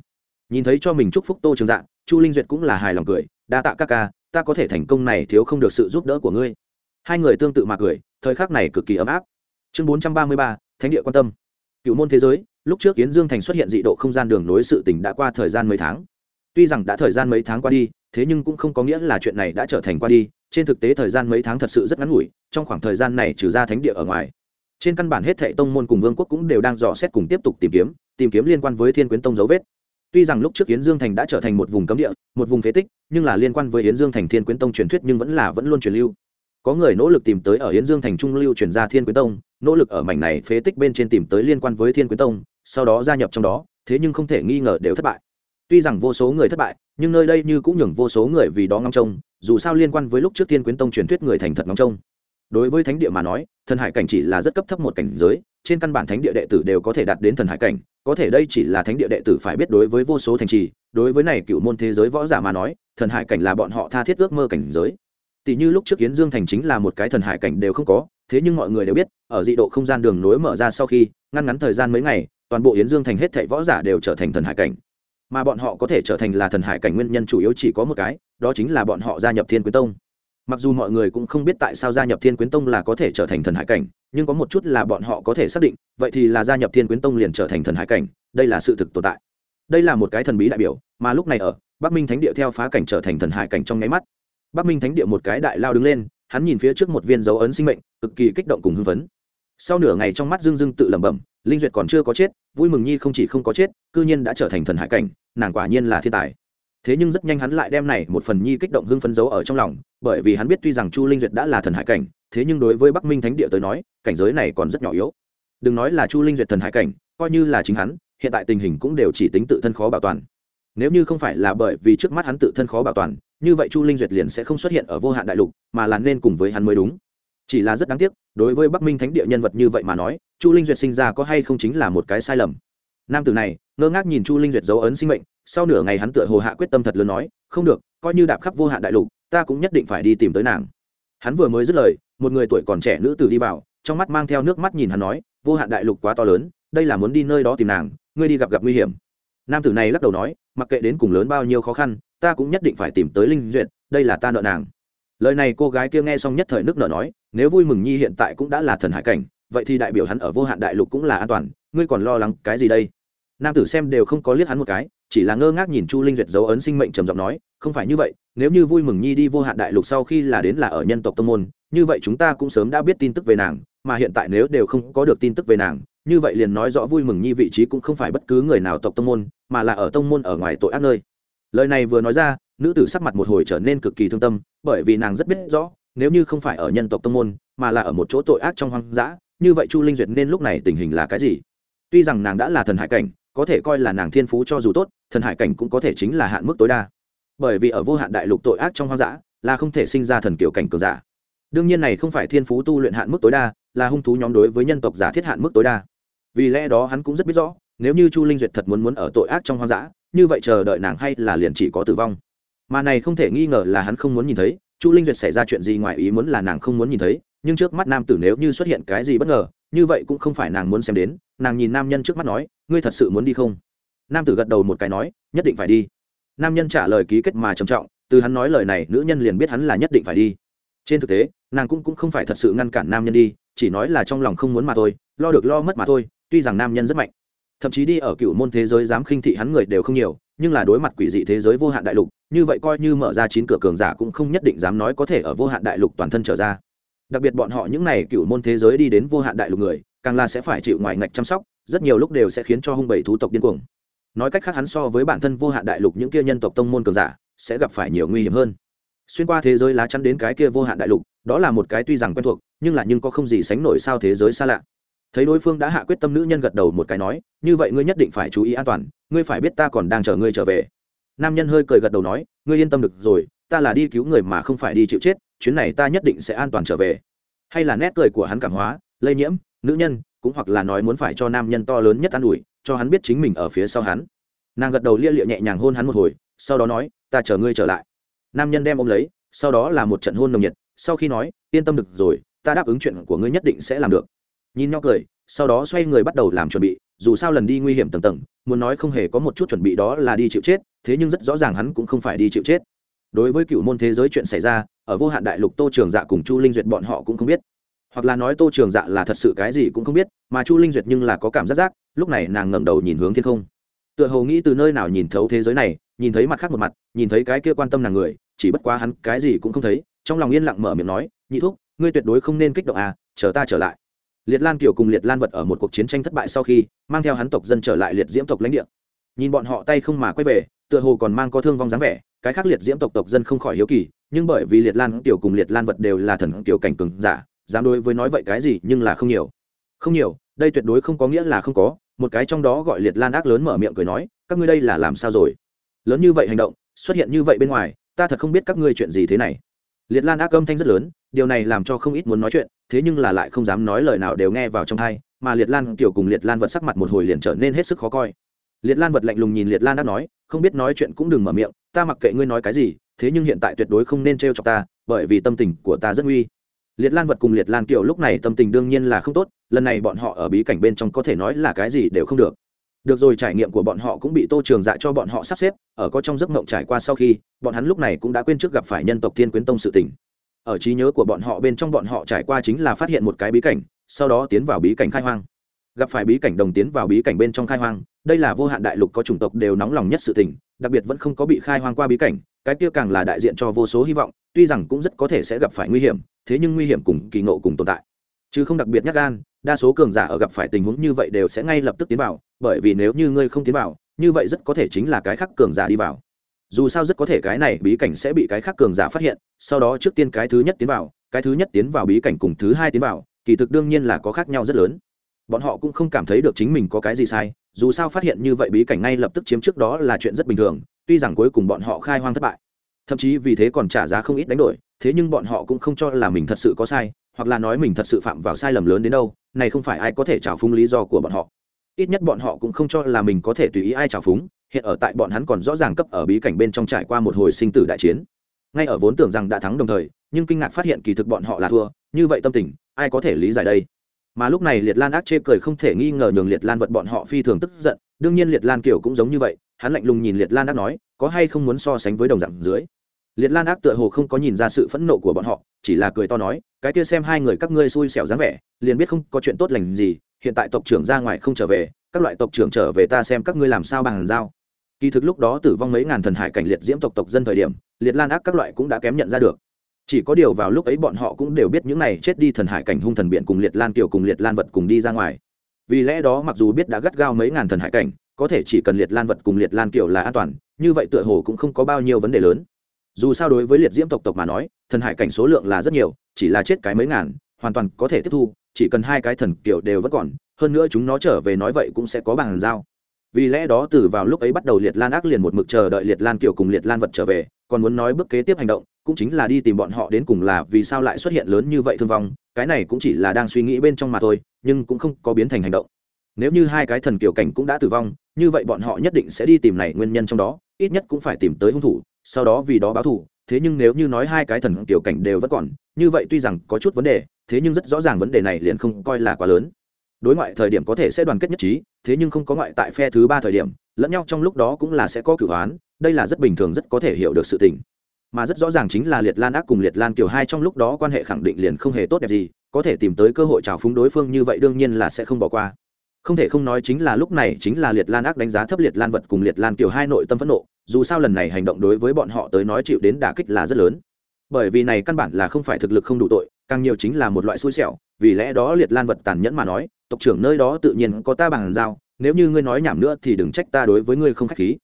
Nhìn thấy cho mình chúc phúc tô trường dạ chu linh duyệt cũng là hài lòng cười, đa tạ các ca, ta có thể thành công này thiếu không được sự giúp đỡ của ngươi. Hai người tương tự mà cười, thời khắc này cực kỳ ấm áp. Chương bốn trăm ba mươi ba, thánh địa quan tâm. Cựu môn thế giới, lúc trước kiến dương thành xuất hiện dị độ không gian đường nối sự tỉnh đã qua thời gian mấy tháng tuy rằng đã thời gian mấy tháng qua đi, thế nhưng cũng không có nghĩa là chuyện này đã trở thành qua đi. Trên thực tế thời gian mấy tháng thật sự rất ngắn ngủi, trong khoảng thời gian này trừ ra thánh địa ở ngoài. Trên căn bản hết thệ tông môn cùng vương quốc cũng đều đang dò xét cùng tiếp tục tìm kiếm tìm kiếm liên quan với thiên quyến tông dấu vết. Tuy rằng lúc trước yến dương thành đã trở thành một vùng cấm địa, một vùng phế tích, nhưng là liên quan với yến dương thành thiên quyến tông truyền thuyết nhưng vẫn là vẫn luôn truyền lưu. Có người nỗ lực tìm tới ở yến dương thành trung lưu truyền ra thiên quyến tông, nỗ lực ở mảnh này phế tích bên trên tìm tới liên quan với thiên quyến tông, sau đó gia nhập trong đó, thế nhưng không thể nghi ngờ đều thất bại tuy rằng vô số người thất bại, nhưng nơi đây như cũng nhường vô số người vì đó ngóng trông, dù sao liên quan với lúc trước tiên quyến tông truyền thuyết người thành thật ngóng trông. Đối với thánh địa mà nói, thần hải cảnh chỉ là rất cấp thấp một cảnh giới, trên căn bản thánh địa đệ tử đều có thể đạt đến thần hải cảnh, có thể đây chỉ là thánh địa đệ tử phải biết đối với vô số thành trì, đối với này cựu môn thế giới võ giả mà nói, thần hải cảnh là bọn họ tha thiết ước mơ cảnh giới. Tỷ như lúc trước kiến dương thành chính là một cái thần hải cảnh đều không có, thế nhưng mọi người đều biết, ở dị độ không gian đường nối mở ra sau khi, ngăn ngắn thời gian mấy ngày, toàn bộ yến dương thành hết thảy võ giả đều trở thành thần hải cảnh mà bọn họ có thể trở thành là thần hải cảnh nguyên nhân chủ yếu chỉ có một cái, đó chính là bọn họ gia nhập thiên quyến tông. Mặc dù mọi người cũng không biết tại sao gia nhập thiên quyến tông là có thể trở thành thần hải cảnh, nhưng có một chút là bọn họ có thể xác định, vậy thì là gia nhập thiên quyến tông liền trở thành thần hải cảnh, đây là sự thực tồn tại. Đây là một cái thần bí đại biểu, mà lúc này ở, bắc minh thánh địa theo phá cảnh trở thành thần hải cảnh trong nháy mắt. Bắc minh thánh địa một cái đại lao đứng lên, hắn nhìn phía trước một viên dấu ấn sinh mệnh, cực kỳ kích động cùng hưng phấn. Sau nửa ngày trong mắt dưng dưng tự lẩm bẩm linh duyệt còn chưa có chết, vui mừng nhi không chỉ không có chết, cư nhiên đã trở thành thần hải cảnh, nàng quả nhiên là thiên tài. Thế nhưng rất nhanh hắn lại đem này một phần nhi kích động hưng phấn giấu ở trong lòng, bởi vì hắn biết tuy rằng chu linh duyệt đã là thần hải cảnh, thế nhưng đối với bắc minh thánh địa tới nói, cảnh giới này còn rất nhỏ yếu. Đừng nói là chu linh duyệt thần hải cảnh, coi như là chính hắn, hiện tại tình hình cũng đều chỉ tính tự thân khó bảo toàn. Nếu như không phải là bởi vì trước mắt hắn tự thân khó bảo toàn, như vậy chu linh duyệt liền sẽ không xuất hiện ở vô hạn đại lục, mà là nên cùng với hắn mới đúng. Chỉ là rất đáng tiếc, đối với bắc minh thánh địa nhân vật như vậy mà nói chu linh duyệt sinh ra có hay không chính là một cái sai lầm? Nam tử này, ngơ ngác nhìn chu linh duyệt dấu ấn sinh mệnh, sau nửa ngày hắn tựa hồ hạ quyết tâm thật lớn nói, không được, coi như đạp khắp vô hạn đại lục, ta cũng nhất định phải đi tìm tới nàng. Hắn vừa mới dứt lời, một người tuổi còn trẻ nữ tử đi vào, trong mắt mang theo nước mắt nhìn hắn nói, vô hạn đại lục quá to lớn, đây là muốn đi nơi đó tìm nàng, ngươi đi gặp gặp nguy hiểm. Nam tử này lắc đầu nói, mặc kệ đến cùng lớn bao nhiêu khó khăn, ta cũng nhất định phải tìm tới linh duyệt, đây là ta nợ nàng. Lời này cô gái kia nghe xong nhất thời nước nợ nói, nếu vui mừng nhi hiện tại cũng đã là thần hải cảnh vậy thì đại biểu hắn ở vô hạn đại lục cũng là an toàn, ngươi còn lo lắng cái gì đây? Nam tử xem đều không có liếc hắn một cái, chỉ là ngơ ngác nhìn chu linh duyệt dấu ấn sinh mệnh trầm giọng nói, không phải như vậy, nếu như vui mừng nhi đi vô hạn đại lục sau khi là đến là ở nhân tộc tông môn, như vậy chúng ta cũng sớm đã biết tin tức về nàng, mà hiện tại nếu đều không có được tin tức về nàng, như vậy liền nói rõ vui mừng nhi vị trí cũng không phải bất cứ người nào tộc tông môn, mà là ở tông môn ở ngoài tội ác nơi. Lời này vừa nói ra, nữ tử sắc mặt một hồi trở nên cực kỳ thương tâm, bởi vì nàng rất biết rõ, nếu như không phải ở nhân tộc tông môn, mà là ở một chỗ tội ác trong hoang dã như vậy chu linh duyệt nên lúc này tình hình là cái gì? tuy rằng nàng đã là thần hải cảnh, có thể coi là nàng thiên phú cho dù tốt, thần hải cảnh cũng có thể chính là hạn mức tối đa. bởi vì ở vô hạn đại lục tội ác trong hoang dã, là không thể sinh ra thần kiểu cảnh cường giả. đương nhiên này không phải thiên phú tu luyện hạn mức tối đa, là hung thú nhóm đối với nhân tộc giả thiết hạn mức tối đa. vì lẽ đó hắn cũng rất biết rõ, nếu như chu linh duyệt thật muốn muốn ở tội ác trong hoang dã, như vậy chờ đợi nàng hay là liền chỉ có tử vong. mà này không thể nghi ngờ là hắn không muốn nhìn thấy, chu linh duyệt xảy ra chuyện gì ngoài ý muốn là nàng không muốn nhìn thấy nhưng trước mắt nam tử nếu như xuất hiện cái gì bất ngờ như vậy cũng không phải nàng muốn xem đến nàng nhìn nam nhân trước mắt nói ngươi thật sự muốn đi không? Nam tử gật đầu một cái nói nhất định phải đi. Nam nhân trả lời ký kết mà trầm trọng từ hắn nói lời này nữ nhân liền biết hắn là nhất định phải đi. Trên thực tế nàng cũng, cũng không phải thật sự ngăn cản nam nhân đi chỉ nói là trong lòng không muốn mà thôi lo được lo mất mà thôi tuy rằng nam nhân rất mạnh. Thậm chí đi ở cựu môn thế giới dám khinh thị hắn người đều không nhiều nhưng là đối mặt quỷ dị thế giới vô hạn đại lục như vậy coi như mở ra chín cửa cường giả cũng không nhất định dám nói có thể ở vô hạn đại lục toàn thân trở ra đặc biệt bọn họ những này cựu môn thế giới đi đến vô hạn đại lục người, càng là sẽ phải chịu ngoài ngạch chăm sóc, rất nhiều lúc đều sẽ khiến cho hung bảy thú tộc điên cuồng. Nói cách khác hắn so với bản thân vô hạn đại lục những kia nhân tộc tông môn cường giả, sẽ gặp phải nhiều nguy hiểm hơn. Xuyên qua thế giới lá chắn đến cái kia vô hạn đại lục, đó là một cái tuy rằng quen thuộc, nhưng là nhưng có không gì sánh nổi sao thế giới xa lạ. Thấy đối phương đã hạ quyết tâm nữ nhân gật đầu một cái nói, như vậy ngươi nhất định phải chú ý an toàn, ngươi phải biết ta còn đang chờ ngươi trở về. Nam nhân hơi cười gật đầu nói, ngươi yên tâm được rồi, ta là đi cứu người mà không phải đi chịu chết chuyến này ta nhất định sẽ an toàn trở về. Hay là nét cười của hắn cảm hóa, lây nhiễm, nữ nhân, cũng hoặc là nói muốn phải cho nam nhân to lớn nhất an ủi, cho hắn biết chính mình ở phía sau hắn. Nàng gật đầu lia lịa nhẹ nhàng hôn hắn một hồi, sau đó nói, ta chờ ngươi trở lại. Nam nhân đem ôm lấy, sau đó là một trận hôn nồng nhiệt, sau khi nói, yên tâm được rồi, ta đáp ứng chuyện của ngươi nhất định sẽ làm được. Nhìn nhau cười, sau đó xoay người bắt đầu làm chuẩn bị, dù sao lần đi nguy hiểm tầng tầng, muốn nói không hề có một chút chuẩn bị đó là đi chịu chết, thế nhưng rất rõ ràng hắn cũng không phải đi chịu chết. Đối với cựu môn thế giới chuyện xảy ra ở vô hạn đại lục tô trường dạ cùng chu linh duyệt bọn họ cũng không biết. Hoặc là nói tô trường dạ là thật sự cái gì cũng không biết, mà chu linh duyệt nhưng là có cảm giác giác, lúc này nàng ngẩng đầu nhìn hướng thiên không. Tựa hồ nghĩ từ nơi nào nhìn thấu thế giới này, nhìn thấy mặt khác một mặt, nhìn thấy cái kia quan tâm nàng người, chỉ bất quá hắn cái gì cũng không thấy, trong lòng yên lặng mở miệng nói, nhị thúc, ngươi tuyệt đối không nên kích động à chờ ta trở lại. Liệt lan kiều cùng liệt lan vật ở một cuộc chiến tranh thất bại sau khi, mang theo hắn tộc dân trở lại liệt diễm tộc lãnh địa. Nhìn bọn họ tay không mà quay về, tựa hồ còn mang có thương vong dáng vẻ, cái khác liệt diễm tộc tộc dân không khỏi hiếu kỳ nhưng bởi vì liệt lan tiểu cùng liệt lan vật đều là thần tiểu cảnh cường giả, dám đối với nói vậy cái gì nhưng là không nhiều. Không nhiều, đây tuyệt đối không có nghĩa là không có, một cái trong đó gọi liệt lan ác lớn mở miệng cười nói, các ngươi đây là làm sao rồi? Lớn như vậy hành động, xuất hiện như vậy bên ngoài, ta thật không biết các ngươi chuyện gì thế này. Liệt lan ác âm thanh rất lớn, điều này làm cho không ít muốn nói chuyện, thế nhưng là lại không dám nói lời nào đều nghe vào trong thai mà liệt lan tiểu cùng liệt lan vật sắc mặt một hồi liền trở nên hết sức khó coi. Liệt lan vật lạnh lùng nhìn liệt lan ác nói, không biết nói chuyện cũng đừng mở miệng, ta mặc kệ ngươi nói cái gì thế nhưng hiện tại tuyệt đối không nên t r chọc ta, bởi vì tâm tình của ta rất nguy. Liệt lan vật cùng liệt lan kiều lúc này tâm tình đương nhiên là không tốt, lần này bọn họ ở bí cảnh bên trong có thể nói là cái gì đều không được. Được rồi, trải nghiệm của bọn họ cũng bị tô trường dạ cho bọn họ sắp xếp, ở có trong giấc mộng trải qua sau khi, bọn hắn lúc này cũng đã quên trước gặp phải nhân tộc thiên quyến tông sự tỉnh ở trí nhớ của bọn họ bên trong bọn họ trải qua chính là phát hiện một cái bí cảnh, sau đó tiến vào bí cảnh khai hoang. Gặp phải bí cảnh đồng tiến vào bí cảnh bên trong khai hoang, đây là vô hạn đại lục có chủng tộc đều nóng lòng nhất sự tình, đặc biệt vẫn không có bị khai hoang qua bí cảnh cái kia càng là đại diện cho vô số hy vọng, tuy rằng cũng rất có thể sẽ gặp phải nguy hiểm, thế nhưng nguy hiểm cùng kỳ ngộ cùng tồn tại. Chứ không đặc biệt nhắc gan, đa số cường giả ở gặp phải tình huống như vậy đều sẽ ngay lập tức tiến vào, bởi vì nếu như ngươi không tiến vào, như vậy rất có thể chính là cái khác cường giả đi vào. Dù sao rất có thể cái này bí cảnh sẽ bị cái khác cường giả phát hiện, sau đó trước tiên cái thứ nhất tiến vào, cái thứ nhất tiến vào bí cảnh cùng thứ hai tiến vào, kỳ thực đương nhiên là có khác nhau rất lớn. Bọn họ cũng không cảm thấy được chính mình có cái gì sai, dù sao phát hiện như vậy bí cảnh ngay lập tức chiếm trước đó là chuyện rất bình thường tuy rằng cuối cùng bọn họ khai hoang thất bại, thậm chí vì thế còn trả giá không ít đánh đổi, thế nhưng bọn họ cũng không cho là mình thật sự có sai, hoặc là nói mình thật sự phạm vào sai lầm lớn đến đâu, này không phải ai có thể trào phúng lý do của bọn họ. Ít nhất bọn họ cũng không cho là mình có thể tùy ý ai trào phúng, hiện ở tại bọn hắn còn rõ ràng cấp ở bí cảnh bên trong trải qua một hồi sinh tử đại chiến. Ngay ở vốn tưởng rằng đã thắng đồng thời, nhưng kinh ngạc phát hiện kỳ thực bọn họ là thua, như vậy tâm tình, ai có thể lý giải đây? Mà lúc này liệt lan ác chê cười không thể nghi ngờ nhường liệt lan vật bọn họ phi thường tức giận, đương nhiên liệt lan kiểu cũng giống như vậy hắn lạnh lùng nhìn liệt lan ác nói, có hay không muốn so sánh với đồng dạng dưới? Liệt lan ác tựa hồ không có nhìn ra sự phẫn nộ của bọn họ, chỉ là cười to nói, cái kia xem hai người các ngươi xui xẻo dáng vẻ, liền biết không có chuyện tốt lành gì, hiện tại tộc trưởng ra ngoài không trở về, các loại tộc trưởng trở về ta xem các ngươi làm sao bằng giao. Kỳ thực lúc đó tử vong mấy ngàn thần hải cảnh liệt diễm tộc tộc dân thời điểm, liệt lan ác các loại cũng đã kém nhận ra được. Chỉ có điều vào lúc ấy bọn họ cũng đều biết những này chết đi thần hải cảnh hung thần biển cùng liệt lan kiều cùng liệt lan vật cùng đi ra ngoài. Vì lẽ đó mặc dù biết đã gắt gao mấy ngàn thần hải cảnh có thể chỉ cần liệt lan vật cùng liệt lan kiều là an toàn, như vậy tựa hồ cũng không có bao nhiêu vấn đề lớn. Dù sao đối với liệt diễm tộc tộc mà nói, thần hải cảnh số lượng là rất nhiều, chỉ là chết cái mấy ngàn, hoàn toàn có thể tiếp thu, chỉ cần hai cái thần kiều đều vẫn còn, hơn nữa chúng nó trở về nói vậy cũng sẽ có bàn giao. Vì lẽ đó từ vào lúc ấy bắt đầu liệt lan ác liền một mực chờ đợi liệt lan kiều cùng liệt lan vật trở về, còn muốn nói bước kế tiếp hành động, cũng chính là đi tìm bọn họ đến cùng là vì sao lại xuất hiện lớn như vậy thương vong, cái này cũng chỉ là đang suy nghĩ bên trong mà thôi, nhưng cũng không có biến thành hành động. Nếu như hai cái thần kiều cảnh cũng đã tử vong như vậy bọn họ nhất định sẽ đi tìm này nguyên nhân trong đó, ít nhất cũng phải tìm tới hung thủ, sau đó vì đó báo thù. Thế nhưng nếu như nói hai cái thần tiểu cảnh đều vẫn còn, như vậy tuy rằng có chút vấn đề, thế nhưng rất rõ ràng vấn đề này liền không coi là quá lớn. Đối ngoại thời điểm có thể sẽ đoàn kết nhất trí, thế nhưng không có ngoại tại phe thứ ba thời điểm, lẫn nhau trong lúc đó cũng là sẽ có cửu hoán đây là rất bình thường, rất có thể hiểu được sự tình. Mà rất rõ ràng chính là liệt lan ác cùng liệt lan kiều hai trong lúc đó quan hệ khẳng định liền không hề tốt đẹp gì, có thể tìm tới cơ hội trào phúng đối phương như vậy đương nhiên là sẽ không bỏ qua không thể không nói chính là lúc này chính là liệt lan ác đánh giá thấp liệt lan vật cùng liệt lan kiểu hai nội tâm phẫn nộ, dù sao lần này hành động đối với bọn họ tới nói chịu đến đả kích là rất lớn. Bởi vì này căn bản là không phải thực lực không đủ tội, càng nhiều chính là một loại xui xẻo, vì lẽ đó liệt lan vật tàn nhẫn mà nói, tộc trưởng nơi đó tự nhiên có ta bằng giao, nếu như ngươi nói nhảm nữa thì đừng trách ta đối với ngươi không k h á c h khí.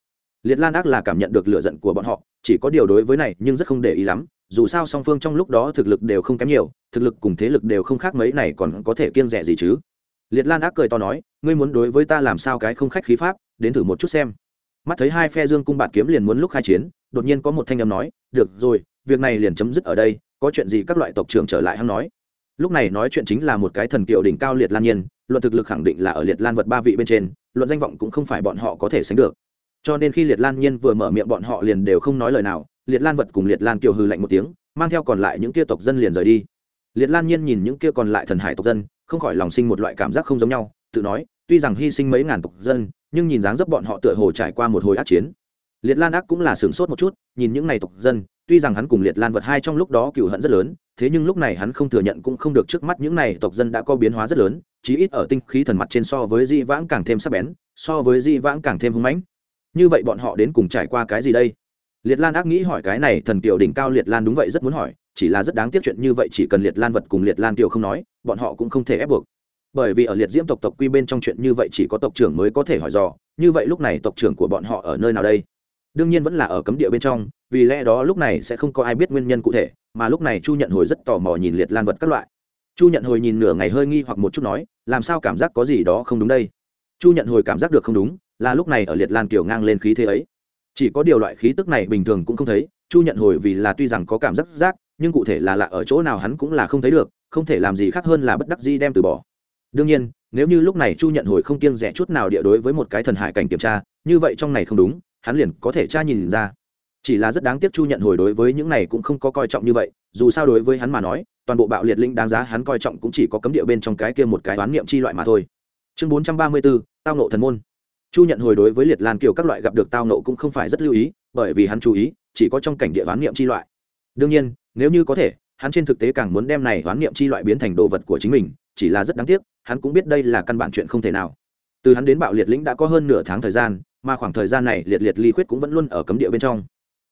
Liệt lan ác là cảm nhận được lựa giận của bọn họ, chỉ có điều đối với này nhưng rất không để ý lắm, dù sao song phương trong lúc đó thực lực đều không kém nhiều, thực lực cùng thế lực đều không khác mấy, này còn có thể kiêng rẻ gì chứ? Liệt lan ác cười to nói, ngươi muốn đối với ta làm sao cái không khách khí pháp, đến thử một chút xem. Mắt thấy hai phe dương cung bạt kiếm liền muốn lúc khai chiến, đột nhiên có một thanh âm nói, được rồi, việc này liền chấm dứt ở đây, có chuyện gì các loại tộc trưởng trở lại hắn nói. Lúc này nói chuyện chính là một cái thần kiệu đỉnh cao liệt lan nhiên, luận thực lực khẳng định là ở liệt lan vật ba vị bên trên, luận danh vọng cũng không phải bọn họ có thể sánh được. Cho nên khi liệt lan nhiên vừa mở miệng bọn họ liền đều không nói lời nào, liệt lan vật cùng liệt lan kiều hư lạnh một tiếng, mang theo còn lại những kia tộc dân liền rời đi. Liệt lan nhiên nhìn những kia còn lại thần hải tộc dân không khỏi lòng sinh một loại cảm giác không giống nhau, tự nói, tuy rằng hy sinh mấy ngàn tộc dân, nhưng nhìn dáng dấp bọn họ tựa hồ trải qua một hồi ác chiến. Liệt lan ác cũng là sửng sốt một chút, nhìn những này tộc dân, tuy rằng hắn cùng liệt lan vật hai trong lúc đó cựu hận rất lớn, thế nhưng lúc này hắn không thừa nhận cũng không được trước mắt những này tộc dân đã có biến hóa rất lớn, chí ít ở tinh khí thần mặt trên so với di vãng càng thêm sắc bén, so với di vãng càng thêm hưng mãnh. Như vậy bọn họ đến cùng trải qua cái gì đây? Liệt lan ác nghĩ hỏi cái này, thần kiều đỉnh cao liệt lan đúng vậy rất muốn hỏi chỉ là rất đáng tiếc chuyện như vậy, chỉ cần liệt lan vật cùng liệt lan kiều không nói, bọn họ cũng không thể ép buộc. Bởi vì ở liệt diễm tộc tộc quy bên trong chuyện như vậy chỉ có tộc trưởng mới có thể hỏi dò, như vậy lúc này tộc trưởng của bọn họ ở nơi nào đây? Đương nhiên vẫn là ở cấm địa bên trong, vì lẽ đó lúc này sẽ không có ai biết nguyên nhân cụ thể, mà lúc này chu nhận hồi rất tò mò nhìn liệt lan vật các loại. Chu nhận hồi nhìn nửa ngày hơi nghi hoặc một chút nói, làm sao cảm giác có gì đó không đúng đây? Chu nhận hồi cảm giác được không đúng, là lúc này ở liệt lan kiều ngang lên khí thế ấy. Chỉ có điều loại khí tức này bình thường cũng không thấy, chu nhận hồi vì là tuy rằng có cảm giác giác nhưng cụ thể là lạ ở chỗ nào hắn cũng là không thấy được, không thể làm gì khác hơn là bất đắc di đem từ bỏ. Đương nhiên, nếu như lúc này chu nhận hồi không kiêng rẻ chút nào địa đối với một cái thần hải cảnh kiểm tra, như vậy trong này không đúng, hắn liền có thể tra nhìn ra. Chỉ là rất đáng tiếc chu nhận hồi đối với những này cũng không có coi trọng như vậy, dù sao đối với hắn mà nói, toàn bộ bạo liệt linh đáng giá hắn coi trọng cũng chỉ có cấm địa bên trong cái kia một cái đoán niệm chi loại mà thôi. Chương bốn trăm ba mươi bốn tao nộ thần môn. Chu nhận hồi đối với liệt lan kiều các loại gặp được tao nộ cũng không phải rất lưu ý, bởi vì hắn chú ý, chỉ có trong cảnh địa đoán niệm chi loại. Đương nhiên nếu như có thể, hắn trên thực tế càng muốn đem này hoán niệm chi loại biến thành đồ vật của chính mình, chỉ là rất đáng tiếc, hắn cũng biết đây là căn bản chuyện không thể nào. Từ hắn đến bạo liệt lĩnh đã có hơn nửa tháng thời gian, mà khoảng thời gian này liệt liệt ly khuyết cũng vẫn luôn ở cấm địa bên trong.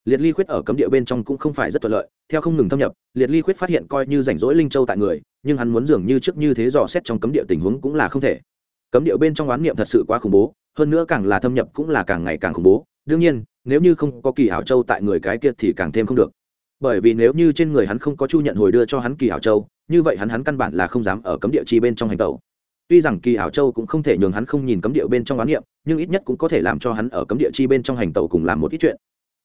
Liệt ly khuyết ở cấm địa bên trong cũng không phải rất thuận lợi, theo không ngừng thâm nhập, liệt ly khuyết phát hiện coi như rảnh rỗi linh châu tại người, nhưng hắn muốn dường như trước như thế dò xét trong cấm địa tình huống cũng là không thể. Cấm địa bên trong oán niệm thật sự quá khủng bố, hơn nữa càng là thâm nhập cũng là càng ngày càng khủng bố. Đương nhiên, nếu như không có kỳ hảo châu tại người cái kia thì càng thêm không được bởi vì nếu như trên người hắn không có chu nhận hồi đưa cho hắn kỳ hảo châu, như vậy hắn hắn căn bản là không dám ở cấm địa chi bên trong hành tẩu. Tuy rằng kỳ hảo châu cũng không thể nhường hắn không nhìn cấm địa bên trong oán niệm, nhưng ít nhất cũng có thể làm cho hắn ở cấm địa chi bên trong hành tẩu cùng làm một ít chuyện.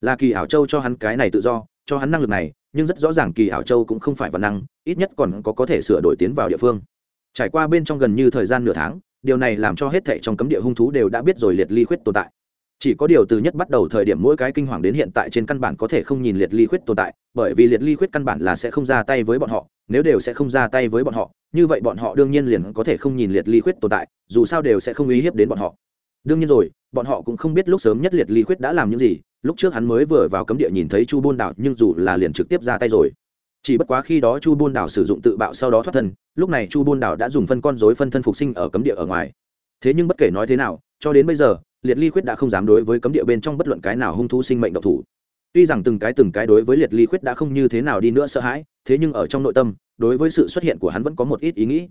Là kỳ hảo châu cho hắn cái này tự do, cho hắn năng lực này, nhưng rất rõ ràng kỳ hảo châu cũng không phải văn năng, ít nhất còn có có thể sửa đổi tiến vào địa phương. Trải qua bên trong gần như thời gian nửa tháng, điều này làm cho hết thệ trong cấm địa hung thú đều đã biết rồi liệt ly khuyết tồn tại chỉ có điều từ nhất bắt đầu thời điểm mỗi cái kinh hoàng đến hiện tại trên căn bản có thể không nhìn liệt ly khuyết tồn tại, bởi vì liệt ly khuyết căn bản là sẽ không ra tay với bọn họ, nếu đều sẽ không ra tay với bọn họ, như vậy bọn họ đương nhiên liền có thể không nhìn liệt ly khuyết tồn tại, dù sao đều sẽ không uy hiếp đến bọn họ. Đương nhiên rồi, bọn họ cũng không biết lúc sớm nhất liệt ly khuyết đã làm những gì, lúc trước hắn mới vừa vào cấm địa nhìn thấy chu buôn đảo nhưng dù là liền trực tiếp ra tay rồi. Chỉ bất quá khi đó chu buôn đảo sử dụng tự bạo sau đó thoát thân, lúc này chu buôn đảo đã dùng phân con dối phân thân phục sinh ở cấm địa ở ngoài. Thế nhưng bất kể nói thế nào, cho đến bây giờ liệt ly khuyết đã không dám đối với cấm địa bên trong bất luận cái nào hung thú sinh mệnh độc thủ. Tuy rằng từng cái từng cái đối với liệt ly khuyết đã không như thế nào đi nữa sợ hãi, thế nhưng ở trong nội tâm, đối với sự xuất hiện của hắn vẫn có một ít ý nghĩ.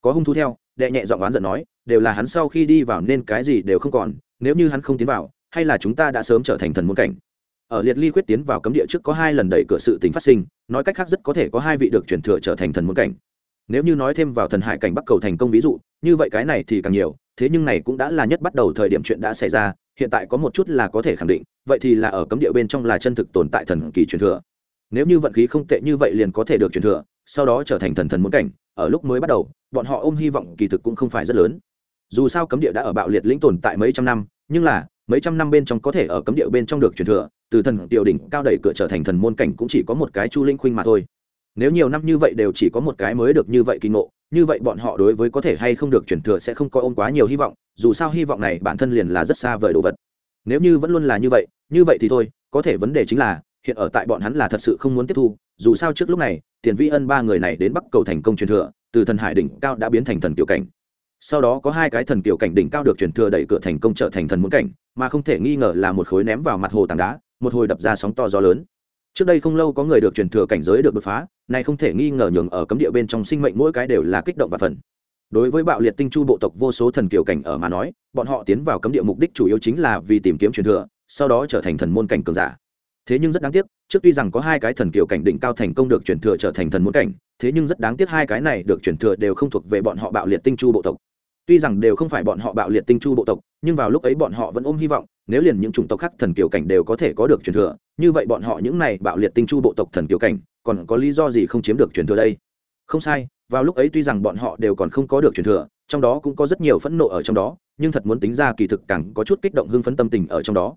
Có hung thú theo, đệ nhẹ dọn oán giận nói, đều là hắn sau khi đi vào nên cái gì đều không còn, nếu như hắn không tiến vào, hay là chúng ta đã sớm trở thành thần môn cảnh. Ở liệt ly Khuyết tiến vào cấm địa trước có hai lần đẩy cửa sự tính phát sinh, nói cách khác rất có thể có hai vị được chuyển thừa trở thành thần môn cảnh. Nếu như nói thêm vào thần hải cảnh bắc cầu thành công ví dụ, như vậy cái này thì càng nhiều thế nhưng này cũng đã là nhất bắt đầu thời điểm chuyện đã xảy ra, hiện tại có một chút là có thể khẳng định, vậy thì là ở cấm địa bên trong là chân thực tồn tại thần kỳ truyền thừa. Nếu như vận khí không tệ như vậy liền có thể được truyền thừa, sau đó trở thành thần thần môn cảnh, ở lúc mới bắt đầu, bọn họ ôm hy vọng kỳ thực cũng không phải rất lớn. Dù sao cấm địa đã ở bạo liệt lĩnh tồn tại mấy trăm năm, nhưng là, mấy trăm năm bên trong có thể ở cấm địa bên trong được truyền thừa, từ thần tiểu đỉnh cao đẩy cửa trở thành thần môn cảnh cũng chỉ có một cái chu linh khuynh mà thôi nếu nhiều năm như vậy đều chỉ có một cái mới được như vậy kỳ ngộ, như vậy bọn họ đối với có thể hay không được truyền thừa sẽ không có ôm quá nhiều hy vọng, dù sao hy vọng này bản thân liền là rất xa vời đồ vật. Nếu như vẫn luôn là như vậy như vậy thì thôi, có thể vấn đề chính là, hiện ở tại bọn hắn là thật sự không muốn tiếp thu, dù sao trước lúc này, tiền vi ân ba người này đến bắc cầu thành công truyền thừa, từ thần hải đỉnh cao đã biến thành thần tiểu cảnh. Sau đó có hai cái thần tiểu cảnh đỉnh cao được truyền thừa đẩy cửa thành công trở thành thần muốn cảnh, mà không thể nghi ngờ là một khối ném vào mặt hồ tảng đá, một hồi đập ra sóng to gió lớn. Trước đây không lâu có người được truyền thừa cảnh giới được đột phá này không thể nghi ngờ nhường ở cấm địa bên trong sinh mệnh mỗi cái đều là kích động và phần. Đối với bạo liệt tinh chu bộ tộc vô số thần kiều cảnh ở mà nói, bọn họ tiến vào cấm địa mục đích chủ yếu chính là vì tìm kiếm truyền thừa, sau đó trở thành thần môn cảnh cường giả. Thế nhưng rất đáng tiếc, trước tuy rằng có hai cái thần kiều cảnh đỉnh cao thành công được truyền thừa trở thành thần môn cảnh, thế nhưng rất đáng tiếc hai cái này được truyền thừa đều không thuộc về bọn họ bạo liệt tinh chu bộ tộc tuy rằng đều không phải bọn họ bạo liệt tinh chu bộ tộc, nhưng vào lúc ấy bọn họ vẫn ôm hy vọng, nếu liền những chủng tộc khác thần kiều cảnh đều có thể có được truyền thừa, như vậy bọn họ những này bạo liệt tinh chu bộ tộc thần kiều cảnh, còn có lý do gì không chiếm được truyền thừa đây? Không sai, vào lúc ấy tuy rằng bọn họ đều còn không có được truyền thừa, trong đó cũng có rất nhiều phẫn nộ ở trong đó, nhưng thật muốn tính ra kỳ thực càng có chút kích động hưng phấn tâm tình ở trong đó.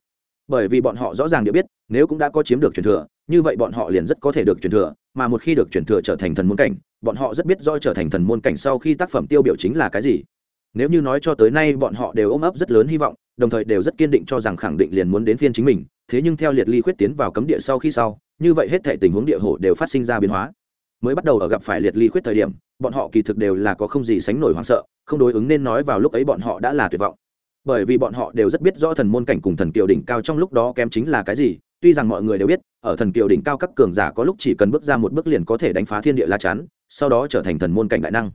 Bởi vì bọn họ rõ ràng đều biết, nếu cũng đã có chiếm được truyền thừa, như vậy bọn họ liền rất có thể được truyền thừa, mà một khi được truyền thừa trở thành thần môn cảnh, bọn họ rất biết do trở thành thần môn cảnh sau khi tác phẩm tiêu biểu chính là cái gì nếu như nói cho tới nay bọn họ đều ôm ấp rất lớn hy vọng, đồng thời đều rất kiên định cho rằng khẳng định liền muốn đến phiên chính mình, thế nhưng theo liệt ly khuyết tiến vào cấm địa sau khi sau, như vậy hết thể tình huống địa hồ đều phát sinh ra biến hóa. Mới bắt đầu ở gặp phải liệt ly khuyết thời điểm, bọn họ kỳ thực đều là có không gì sánh nổi hoảng sợ, không đối ứng nên nói vào lúc ấy bọn họ đã là tuyệt vọng. Bởi vì bọn họ đều rất biết rõ thần môn cảnh cùng thần kiều đỉnh cao trong lúc đó kém chính là cái gì, tuy rằng mọi người đều biết, ở thần kiều đỉnh cao các cường giả có lúc chỉ cần bước ra một bước liền có thể đánh phá thiên địa la chắn, sau đó trở thành thần môn cảnh đại năng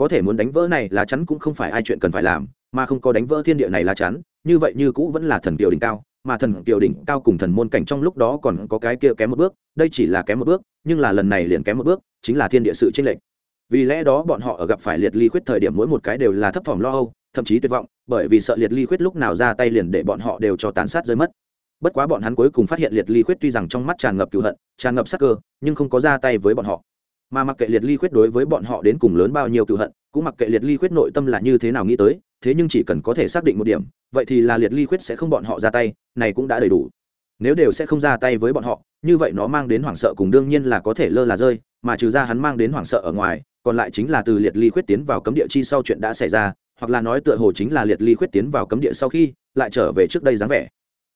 có thể muốn đánh vỡ này lá chắn cũng không phải ai chuyện cần phải làm, mà không có đánh vỡ thiên địa này lá chắn, như vậy như cũ vẫn là thần kiều đỉnh cao, mà thần kiều đỉnh cao cùng thần môn cảnh trong lúc đó còn có cái kia kém một bước, đây chỉ là kém một bước, nhưng là lần này liền kém một bước, chính là thiên địa sự chênh lệch. Vì lẽ đó bọn họ ở gặp phải liệt ly khuyết thời điểm mỗi một cái đều là thấp thỏm lo âu, thậm chí tuyệt vọng, bởi vì sợ liệt ly khuyết lúc nào ra tay liền để bọn họ đều cho tán sát rơi mất. Bất quá bọn hắn cuối cùng phát hiện liệt ly khuyết tuy rằng trong mắt tràn ngập cựu hận, tràn ngập sắc cơ, nhưng không có ra tay với bọn họ mà mặc kệ liệt ly khuyết đối với bọn họ đến cùng lớn bao nhiêu cựu hận, cũng mặc kệ liệt ly khuyết nội tâm là như thế nào nghĩ tới, thế nhưng chỉ cần có thể xác định một điểm, vậy thì là liệt ly khuyết sẽ không bọn họ ra tay, này cũng đã đầy đủ. Nếu đều sẽ không ra tay với bọn họ, như vậy nó mang đến hoảng sợ cùng đương nhiên là có thể lơ là rơi, mà trừ ra hắn mang đến hoảng sợ ở ngoài, còn lại chính là từ liệt ly khuyết tiến vào cấm địa chi sau chuyện đã xảy ra, hoặc là nói tựa hồ chính là liệt ly khuyết tiến vào cấm địa sau khi, lại trở về trước đây dáng vẻ.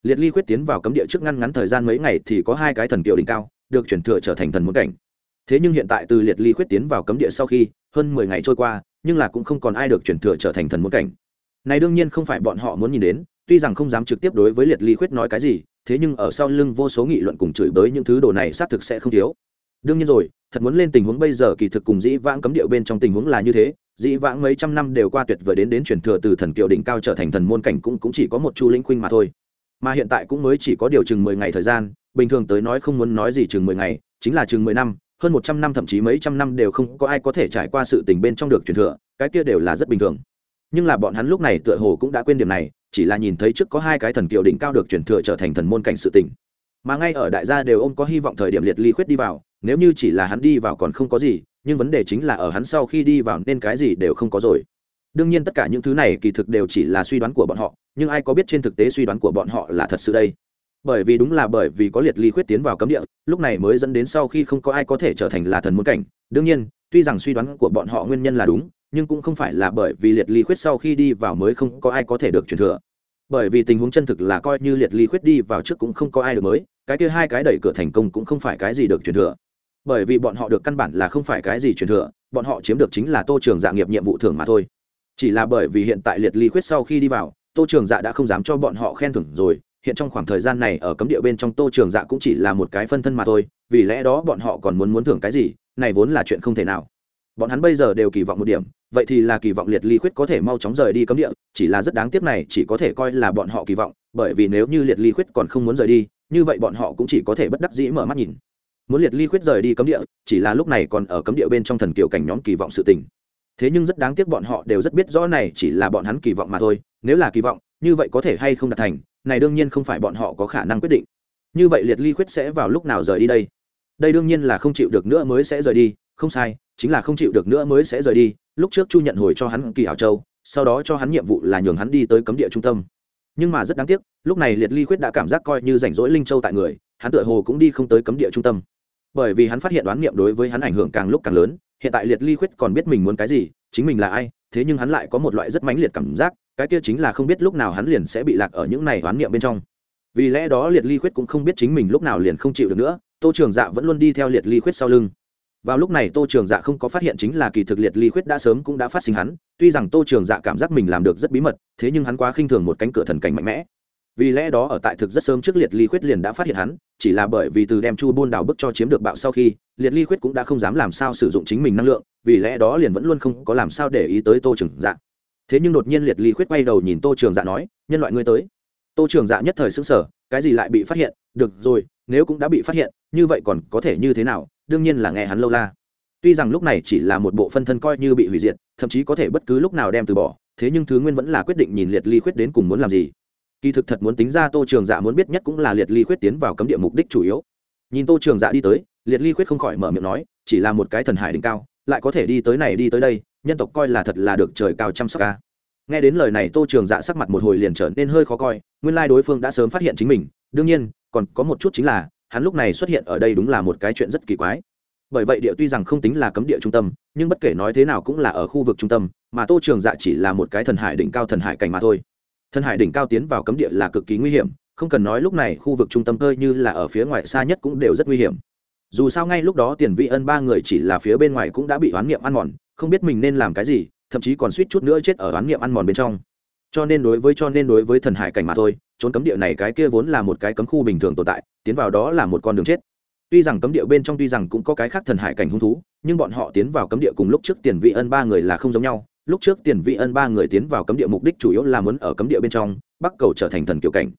Liệt ly khuyết tiến vào cấm địa trước ngăn ngắn thời gian mấy ngày thì có hai cái thần kiều đỉnh cao, được chuyển thừa trở thành thần muốn cảnh thế nhưng hiện tại từ liệt ly khuyết tiến vào cấm địa sau khi, hơn mười ngày trôi qua, nhưng là cũng không còn ai được chuyển thừa trở thành thần môn cảnh. Này đương nhiên không phải bọn họ muốn nhìn đến, tuy rằng không dám trực tiếp đối với liệt ly khuyết nói cái gì, thế nhưng ở sau lưng vô số nghị luận cùng chửi bới những thứ đồ này xác thực sẽ không thiếu. Đương nhiên rồi, thật muốn lên tình huống bây giờ kỳ thực cùng dĩ vãng cấm điệu bên trong tình huống là như thế, dĩ vãng mấy trăm năm đều qua tuyệt vời đến đến chuyển thừa từ thần kiều đỉnh cao trở thành thần môn cảnh cũng cũng chỉ có một chu linh khuynh mà thôi. Mà hiện tại cũng mới chỉ có điều chừng mười ngày thời gian, bình thường tới nói không muốn nói gì chừng mười ngày, chính là chừng mười năm hơn một trăm năm thậm chí mấy trăm năm đều không có ai có thể trải qua sự tình bên trong được truyền thừa, cái kia đều là rất bình thường. Nhưng là bọn hắn lúc này tựa hồ cũng đã quên điểm này, chỉ là nhìn thấy trước có hai cái thần kiều đỉnh cao được truyền thừa trở thành thần môn cảnh sự tình. Mà ngay ở đại gia đều ôm có hy vọng thời điểm liệt ly khuyết đi vào, nếu như chỉ là hắn đi vào còn không có gì, nhưng vấn đề chính là ở hắn sau khi đi vào nên cái gì đều không có rồi. Đương nhiên tất cả những thứ này kỳ thực đều chỉ là suy đoán của bọn họ, nhưng ai có biết trên thực tế suy đoán của bọn họ là thật sự đây? Bởi vì đúng là bởi vì có liệt ly khuyết tiến vào cấm địa, lúc này mới dẫn đến sau khi không có ai có thể trở thành là thần muốn cảnh. Đương nhiên, tuy rằng suy đoán của bọn họ nguyên nhân là đúng, nhưng cũng không phải là bởi vì liệt ly khuyết sau khi đi vào mới không có ai có thể được truyền thừa. Bởi vì tình huống chân thực là coi như liệt ly khuyết đi vào trước cũng không có ai được mới, cái kia hai cái đẩy cửa thành công cũng không phải cái gì được truyền thừa. Bởi vì bọn họ được căn bản là không phải cái gì truyền thừa, bọn họ chiếm được chính là tô trường dạ nghiệp nhiệm vụ thưởng mà thôi. Chỉ là bởi vì hiện tại liệt ly khuyết sau khi đi vào, tô trường dạ đã không dám cho bọn họ khen thưởng rồi hiện trong khoảng thời gian này ở cấm địa bên trong tô trường dạ cũng chỉ là một cái phân thân mà thôi, vì lẽ đó bọn họ còn muốn muốn thưởng cái gì, này vốn là chuyện không thể nào. Bọn hắn bây giờ đều kỳ vọng một điểm, vậy thì là kỳ vọng liệt ly khuyết có thể mau chóng rời đi cấm địa, chỉ là rất đáng tiếc này chỉ có thể coi là bọn họ kỳ vọng, bởi vì nếu như liệt ly khuyết còn không muốn rời đi, như vậy bọn họ cũng chỉ có thể bất đắc dĩ mở mắt nhìn. Muốn liệt ly khuyết rời đi cấm địa, chỉ là lúc này còn ở cấm địa bên trong thần kiều cảnh nhóm kỳ vọng sự tình. Thế nhưng rất đáng tiếc bọn họ đều rất biết rõ này chỉ là bọn hắn kỳ vọng mà thôi, nếu là kỳ vọng, như vậy có thể hay không đạt thành này đương nhiên không phải bọn họ có khả năng quyết định. Như vậy liệt ly khuyết sẽ vào lúc nào rời đi đây? Đây đương nhiên là không chịu được nữa mới sẽ rời đi, không sai, chính là không chịu được nữa mới sẽ rời đi. Lúc trước chu nhận hồi cho hắn kỳ hảo châu, sau đó cho hắn nhiệm vụ là nhường hắn đi tới cấm địa trung tâm. Nhưng mà rất đáng tiếc, lúc này liệt ly khuyết đã cảm giác coi như rảnh rỗi linh châu tại người, hắn tựa hồ cũng đi không tới cấm địa trung tâm. Bởi vì hắn phát hiện đoán niệm đối với hắn ảnh hưởng càng lúc càng lớn, hiện tại liệt ly khuyết còn biết mình muốn cái gì, chính mình là ai, thế nhưng hắn lại có một loại rất mãnh liệt cảm giác cái kia chính là không biết lúc nào hắn liền sẽ bị lạc ở những này oán niệm bên trong. Vì lẽ đó liệt ly khuyết cũng không biết chính mình lúc nào liền không chịu được nữa, tô trường dạ vẫn luôn đi theo liệt ly khuyết sau lưng. Vào lúc này tô trường dạ không có phát hiện chính là kỳ thực liệt ly khuyết đã sớm cũng đã phát sinh hắn, tuy rằng tô trường dạ cảm giác mình làm được rất bí mật, thế nhưng hắn quá khinh thường một cánh cửa thần cảnh mạnh mẽ. Vì lẽ đó ở tại thực rất sớm trước liệt ly khuyết liền đã phát hiện hắn, chỉ là bởi vì từ đem chu buôn đào bức cho chiếm được bạo sau khi, liệt ly khuyết cũng đã không dám làm sao sử dụng chính mình năng lượng, vì lẽ đó liền vẫn luôn không có làm sao để ý tới tô trường dạ thế nhưng đột nhiên liệt ly khuyết quay đầu nhìn tô trường dạ nói, nhân loại ngươi tới. Tô trường dạ nhất thời xứng sở cái gì lại bị phát hiện? Được rồi, nếu cũng đã bị phát hiện, như vậy còn có thể như thế nào? Đương nhiên là nghe hắn lâu la. Tuy rằng lúc này chỉ là một bộ phân thân coi như bị hủy diệt, thậm chí có thể bất cứ lúc nào đem từ bỏ, thế nhưng thứ nguyên vẫn là quyết định nhìn liệt ly khuyết đến cùng muốn làm gì. Kỳ thực thật muốn tính ra tô trường dạ muốn biết nhất cũng là liệt ly khuyết tiến vào cấm địa mục đích chủ yếu. Nhìn tô trường dạ đi tới, liệt ly khuyết không khỏi mở miệng nói, chỉ là một cái thần hải đỉnh cao lại có thể đi tới này đi tới đây, nhân tộc coi là thật là được trời cao chăm sóc ca nghe đến lời này tô trường dạ sắc mặt một hồi liền trở nên hơi khó coi, nguyên lai đối phương đã sớm phát hiện chính mình, đương nhiên, còn có một chút chính là, hắn lúc này xuất hiện ở đây đúng là một cái chuyện rất kỳ quái. Bởi vậy địa tuy rằng không tính là cấm địa trung tâm, nhưng bất kể nói thế nào cũng là ở khu vực trung tâm, mà tô trường dạ chỉ là một cái thần hải đỉnh cao thần hải cảnh mà thôi. Thần hải đỉnh cao tiến vào cấm địa là cực kỳ nguy hiểm, không cần nói lúc này khu vực trung tâm hơi như là ở phía ngoài xa nhất cũng đều rất nguy hiểm dù sao ngay lúc đó tiền vị ân ba người chỉ là phía bên ngoài cũng đã bị oán niệm ăn mòn, không biết mình nên làm cái gì, thậm chí còn suýt chút nữa chết ở oán niệm ăn mòn bên trong. Cho nên đối với, cho nên đối với thần hải cảnh mà thôi, trốn cấm địa này cái kia vốn là một cái cấm khu bình thường tồn tại, tiến vào đó là một con đường chết. Tuy rằng cấm địa bên trong tuy rằng cũng có cái khác thần hải cảnh hung thú, nhưng bọn họ tiến vào cấm địa cùng lúc trước tiền vị ân ba người là không giống nhau. Lúc trước tiền vị ân ba người tiến vào cấm địa mục đích chủ yếu là muốn ở cấm địa bên trong, bắc cầu trở thành thần kiểu cảnh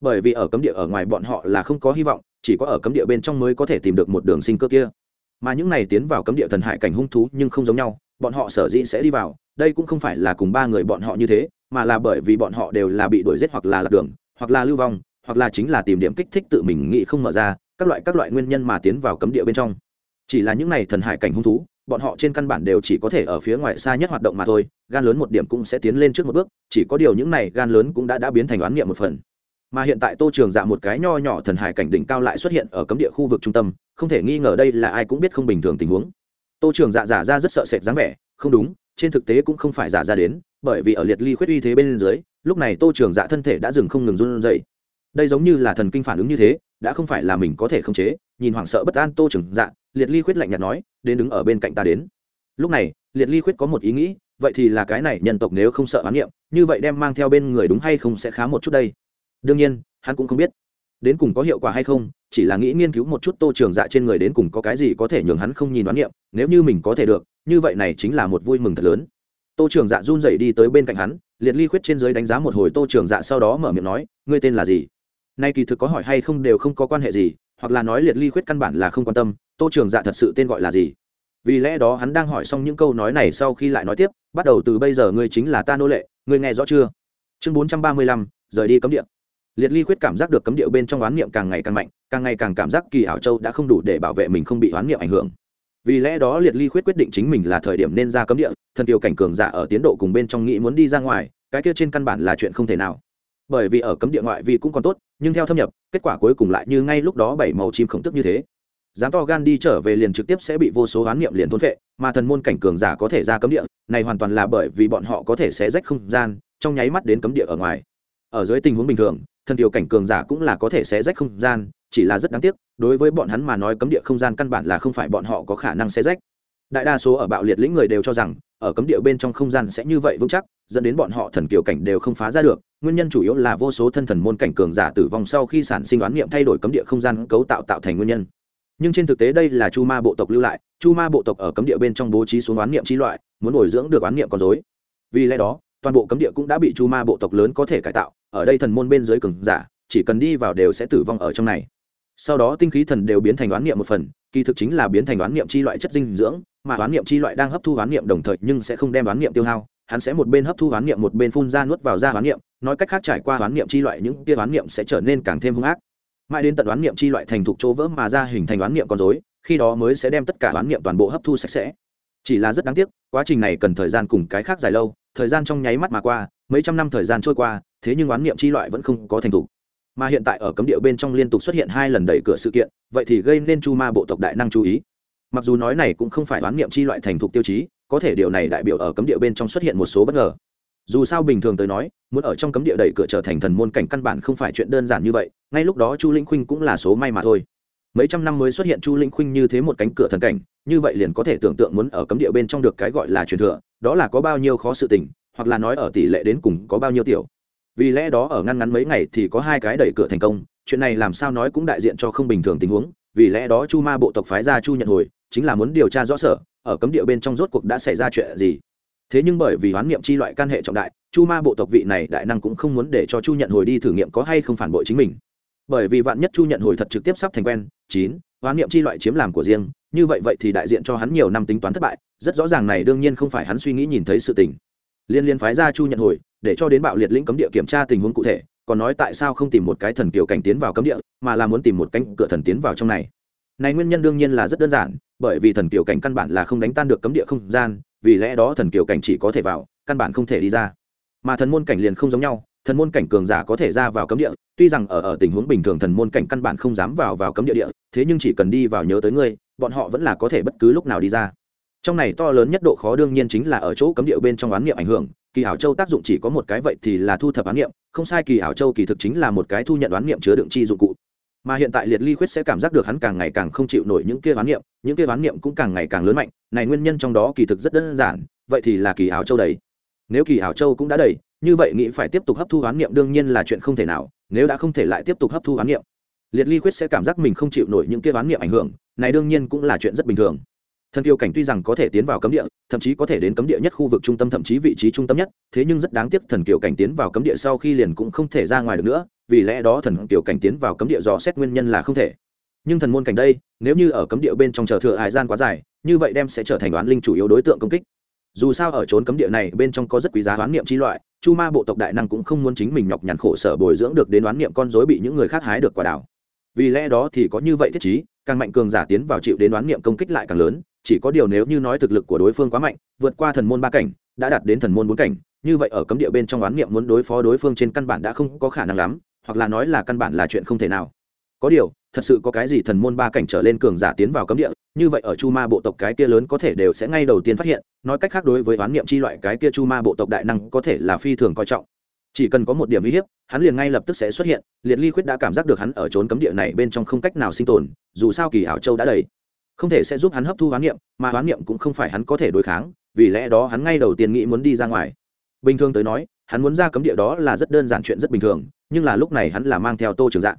bởi vì ở cấm địa ở ngoài bọn họ là không có hy vọng, chỉ có ở cấm địa bên trong mới có thể tìm được một đường sinh cơ kia. Mà những này tiến vào cấm địa thần hải cảnh hung thú nhưng không giống nhau, bọn họ sở dĩ sẽ đi vào, đây cũng không phải là cùng ba người bọn họ như thế, mà là bởi vì bọn họ đều là bị đuổi giết hoặc là lạc đường, hoặc là lưu vong, hoặc là chính là tìm điểm kích thích tự mình nghĩ không mở ra, các loại các loại nguyên nhân mà tiến vào cấm địa bên trong. Chỉ là những này thần hải cảnh hung thú, bọn họ trên căn bản đều chỉ có thể ở phía ngoài xa nhất hoạt động mà thôi, gan lớn một điểm cũng sẽ tiến lên trước một bước, chỉ có điều những này gan lớn cũng đã đã biến thành oán niệm một phần mà hiện tại tô trường dạ một cái nho nhỏ thần hải cảnh đỉnh cao lại xuất hiện ở cấm địa khu vực trung tâm, không thể nghi ngờ đây là ai cũng biết không bình thường tình huống. Tô trường dạ giả ra rất sợ sệt dáng vẻ, không đúng, trên thực tế cũng không phải giả ra đến, bởi vì ở liệt ly khuyết uy thế bên dưới, lúc này tô trường dạ thân thể đã dừng không ngừng run dậy đây giống như là thần kinh phản ứng như thế, đã không phải là mình có thể khống chế, nhìn hoảng sợ bất an tô trường dạ liệt ly khuyết lạnh nhạt nói, đến đứng ở bên cạnh ta đến. Lúc này, liệt ly khuyết có một ý nghĩ, vậy thì là cái này nhân tộc nếu không sợ oán niệm, như vậy đem mang theo bên người đúng hay không sẽ khá một chút đây đương nhiên, hắn cũng không biết đến cùng có hiệu quả hay không, chỉ là nghĩ nghiên cứu một chút tô trường dạ trên người đến cùng có cái gì có thể nhường hắn không nhìn đoán niệm, nếu như mình có thể được, như vậy này chính là một vui mừng thật lớn. Tô trường dạ run rẩy đi tới bên cạnh hắn, liệt ly khuyết trên dưới đánh giá một hồi tô trường dạ sau đó mở miệng nói, ngươi tên là gì? Nay kỳ thực có hỏi hay không đều không có quan hệ gì, hoặc là nói liệt ly khuyết căn bản là không quan tâm, tô trường dạ thật sự tên gọi là gì? Vì lẽ đó hắn đang hỏi xong những câu nói này sau khi lại nói tiếp, bắt đầu từ bây giờ ngươi chính là ta nô lệ, ngươi nghe rõ chưa? Chương bốn trăm ba mươi lăm, rời đi cấm địa liệt ly khuyết cảm giác được cấm địa bên trong oán niệm càng ngày càng mạnh, càng ngày càng cảm giác kỳ ảo châu đã không đủ để bảo vệ mình không bị oán niệm ảnh hưởng. Vì lẽ đó liệt ly khuyết quyết định chính mình là thời điểm nên ra cấm địa, thần Tiêu cảnh cường giả ở tiến độ cùng bên trong nghĩ muốn đi ra ngoài, cái kia trên căn bản là chuyện không thể nào. Bởi vì ở cấm địa ngoại vi cũng còn tốt, nhưng theo thâm nhập, kết quả cuối cùng lại như ngay lúc đó bảy màu chim khổng tức như thế. Dám to gan đi trở về liền trực tiếp sẽ bị vô số oán niệm liền thôn phệ, mà thần môn cảnh cường giả có thể ra cấm địa, này hoàn toàn là bởi vì bọn họ có thể sẽ rách không gian, trong nháy mắt đến cấm địa ở ngoài. Ở dưới tình huống bình thường thần tiểu cảnh cường giả cũng là có thể xé rách không gian, chỉ là rất đáng tiếc, đối với bọn hắn mà nói cấm địa không gian căn bản là không phải bọn họ có khả năng xé rách. Đại đa số ở bạo liệt lĩnh người đều cho rằng, ở cấm địa bên trong không gian sẽ như vậy vững chắc, dẫn đến bọn họ thần kiều cảnh đều không phá ra được. Nguyên nhân chủ yếu là vô số thân thần môn cảnh cường giả tử vong sau khi sản sinh oán niệm thay đổi cấm địa không gian cấu tạo tạo thành nguyên nhân. Nhưng trên thực tế đây là chu ma bộ tộc lưu lại, chu ma bộ tộc ở cấm địa bên trong bố trí xuống oán niệm chi loại, muốn bồi dưỡng được oán niệm con dối vì lẽ đó toàn bộ cấm địa cũng đã bị chu ma bộ tộc lớn có thể cải tạo ở đây thần môn bên dưới cường giả chỉ cần đi vào đều sẽ tử vong ở trong này sau đó tinh khí thần đều biến thành đoán niệm một phần kỳ thực chính là biến thành đoán niệm chi loại chất dinh dưỡng mà đoán niệm chi loại đang hấp thu đoán niệm đồng thời nhưng sẽ không đem đoán niệm tiêu hao hắn sẽ một bên hấp thu đoán niệm một bên phun ra nuốt vào ra đoán niệm nói cách khác trải qua đoán niệm chi loại những tia đoán niệm sẽ trở nên càng thêm hung ác mãi đến tận đoán niệm chi loại thành thục chỗ vỡ mà ra hình thành đoán niệm con dối khi đó mới sẽ đem tất cả đoán niệm toàn bộ hấp thu sạch sẽ chỉ là rất đáng tiếc quá trình này cần thời gian cùng cái khác dài lâu thời gian trong nháy mắt mà qua, mấy trăm năm thời gian trôi qua, thế nhưng oán niệm chi loại vẫn không có thành thủ. mà hiện tại ở cấm địa bên trong liên tục xuất hiện hai lần đẩy cửa sự kiện, vậy thì gây nên chu ma bộ tộc đại năng chú ý. Mặc dù nói này cũng không phải oán niệm chi loại thành thục tiêu chí, có thể điều này đại biểu ở cấm địa bên trong xuất hiện một số bất ngờ. Dù sao bình thường tới nói, muốn ở trong cấm địa đẩy cửa trở thành thần môn cảnh căn bản không phải chuyện đơn giản như vậy, ngay lúc đó chu linh khuynh cũng là số may mà thôi mấy trăm năm mới xuất hiện chu linh khuynh như thế một cánh cửa thần cảnh, như vậy liền có thể tưởng tượng muốn ở cấm địa bên trong được cái gọi là truyền thừa, đó là có bao nhiêu khó sự tình, hoặc là nói ở tỷ lệ đến cùng có bao nhiêu tiểu. Vì lẽ đó ở ngăn ngắn mấy ngày thì có hai cái đẩy cửa thành công, chuyện này làm sao nói cũng đại diện cho không bình thường tình huống, vì lẽ đó chu ma bộ tộc phái ra chu nhận hồi, chính là muốn điều tra rõ sở, ở cấm địa bên trong rốt cuộc đã xảy ra chuyện gì. Thế nhưng bởi vì hoán niệm chi loại can hệ trọng đại, chu ma bộ tộc vị này đại năng cũng không muốn để cho chu nhận hồi đi thử nghiệm có hay không phản bội chính mình bởi vì vạn nhất chu nhận hồi thật trực tiếp sắp thành quen, chín hoán niệm chi loại chiếm làm của riêng, như vậy vậy thì đại diện cho hắn nhiều năm tính toán thất bại, rất rõ ràng này đương nhiên không phải hắn suy nghĩ nhìn thấy sự tình. Liên liên phái ra chu nhận hồi, để cho đến bạo liệt lĩnh cấm địa kiểm tra tình huống cụ thể, còn nói tại sao không tìm một cái thần kiều cảnh tiến vào cấm địa, mà là muốn tìm một cánh cửa thần tiến vào trong này. Này nguyên nhân đương nhiên là rất đơn giản, bởi vì thần kiều cảnh căn bản là không đánh tan được cấm địa không gian, vì lẽ đó thần kiều cảnh chỉ có thể vào, căn bản không thể đi ra. Mà thần môn cảnh liền không giống nhau thần môn cảnh cường giả có thể ra vào cấm địa, tuy rằng ở ở tình huống bình thường thần môn cảnh căn bản không dám vào vào cấm địa địa, thế nhưng chỉ cần đi vào nhớ tới ngươi, bọn họ vẫn là có thể bất cứ lúc nào đi ra. Trong này to lớn nhất độ khó đương nhiên chính là ở chỗ cấm địa bên trong oán niệm ảnh hưởng, kỳ ảo châu tác dụng chỉ có một cái vậy thì là thu thập oán niệm, không sai kỳ ảo châu kỳ thực chính là một cái thu nhận oán niệm chứa đựng chi dụng cụ. Mà hiện tại liệt ly khuyết sẽ cảm giác được hắn càng ngày càng không chịu nổi những kia oán niệm, những kia oán niệm cũng càng ngày càng lớn mạnh, này nguyên nhân trong đó kỳ thực rất đơn giản, vậy thì là kỳ ảo châu đầy nếu kỳ ảo châu cũng đã đầy như vậy nghĩ phải tiếp tục hấp thu hoán niệm đương nhiên là chuyện không thể nào, nếu đã không thể lại tiếp tục hấp thu hoán niệm. Liệt ly khuyết sẽ cảm giác mình không chịu nổi những kia hoán niệm ảnh hưởng, này đương nhiên cũng là chuyện rất bình thường. Thần kiều cảnh tuy rằng có thể tiến vào cấm địa, thậm chí có thể đến cấm địa nhất khu vực trung tâm, thậm chí vị trí trung tâm nhất, thế nhưng rất đáng tiếc thần kiều cảnh tiến vào cấm địa sau khi liền cũng không thể ra ngoài được nữa, vì lẽ đó thần kiều cảnh tiến vào cấm địa dò xét nguyên nhân là không thể. Nhưng thần môn cảnh đây, nếu như ở cấm địa bên trong chờ thừa hải gian quá dài, như vậy đem sẽ trở thành đoán linh chủ yếu đối tượng công kích. Dù sao ở trốn cấm địa này bên trong có rất quý giá đoán niệm chi loại chu ma bộ tộc đại năng cũng không muốn chính mình nhọc nhằn khổ sở bồi dưỡng được đến đoán niệm con dối bị những người khác hái được quả đảo. Vì lẽ đó thì có như vậy thiết chí càng mạnh cường giả tiến vào chịu đến đoán niệm công kích lại càng lớn, chỉ có điều nếu như nói thực lực của đối phương quá mạnh, vượt qua thần môn ba cảnh, đã đạt đến thần môn bốn cảnh, như vậy ở cấm địa bên trong oán niệm muốn đối phó đối phương trên căn bản đã không có khả năng lắm, hoặc là nói là căn bản là chuyện không thể nào có điều, thật sự có cái gì thần môn ba cảnh trở lên cường giả tiến vào cấm địa, như vậy ở chu ma bộ tộc cái kia lớn có thể đều sẽ ngay đầu tiên phát hiện, nói cách khác đối với oán niệm chi loại cái kia chu ma bộ tộc đại năng có thể là phi thường coi trọng. Chỉ cần có một điểm uy hiếp, hắn liền ngay lập tức sẽ xuất hiện, liệt ly khuyết đã cảm giác được hắn ở trốn cấm địa này bên trong không cách nào sinh tồn, dù sao kỳ hảo châu đã đầy. Không thể sẽ giúp hắn hấp thu hoán niệm, mà hoán niệm cũng không phải hắn có thể đối kháng, vì lẽ đó hắn ngay đầu tiên nghĩ muốn đi ra ngoài. Bình thường tới nói, hắn muốn ra cấm địa đó là rất đơn giản chuyện rất bình thường, nhưng là lúc này hắn là mang theo tô trường dạng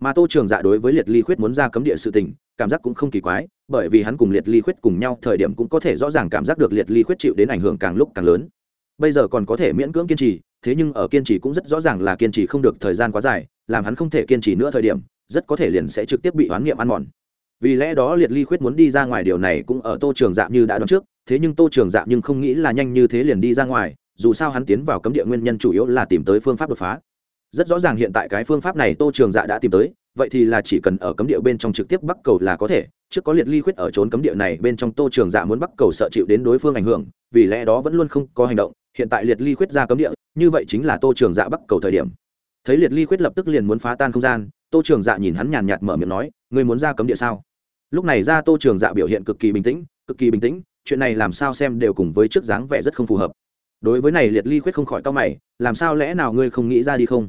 mà tô trường dạ đối với liệt ly khuyết muốn ra cấm địa sự tình, cảm giác cũng không kỳ quái, bởi vì hắn cùng liệt ly khuyết cùng nhau thời điểm cũng có thể rõ ràng cảm giác được liệt ly khuyết chịu đến ảnh hưởng càng lúc càng lớn. Bây giờ còn có thể miễn cưỡng kiên trì, thế nhưng ở kiên trì cũng rất rõ ràng là kiên trì không được thời gian quá dài, làm hắn không thể kiên trì nữa thời điểm, rất có thể liền sẽ trực tiếp bị oán niệm ăn mòn. Vì lẽ đó liệt ly khuyết muốn đi ra ngoài điều này cũng ở tô trường dạ như đã đoán trước, thế nhưng tô trường dạ nhưng không nghĩ là nhanh như thế liền đi ra ngoài, dù sao hắn tiến vào cấm địa nguyên nhân chủ yếu là tìm tới phương pháp đột phá rất rõ ràng hiện tại cái phương pháp này tô trường dạ đã tìm tới, vậy thì là chỉ cần ở cấm địa bên trong trực tiếp bắc cầu là có thể, trước có liệt ly khuyết ở trốn cấm địa này bên trong tô trường dạ muốn bắc cầu sợ chịu đến đối phương ảnh hưởng, vì lẽ đó vẫn luôn không có hành động, hiện tại liệt ly khuyết ra cấm địa, như vậy chính là tô trường dạ bắc cầu thời điểm. Thấy liệt ly khuyết lập tức liền muốn phá tan không gian, tô trường dạ nhìn hắn nhàn nhạt mở miệng nói, ngươi muốn ra cấm địa sao? Lúc này ra tô trường dạ biểu hiện cực kỳ bình tĩnh, cực kỳ bình tĩnh, chuyện này làm sao xem đều cùng với trước dáng vẻ rất không phù hợp. Đối với này liệt ly khuyết không khỏi to mày, làm sao lẽ nào ngươi không nghĩ ra đi không?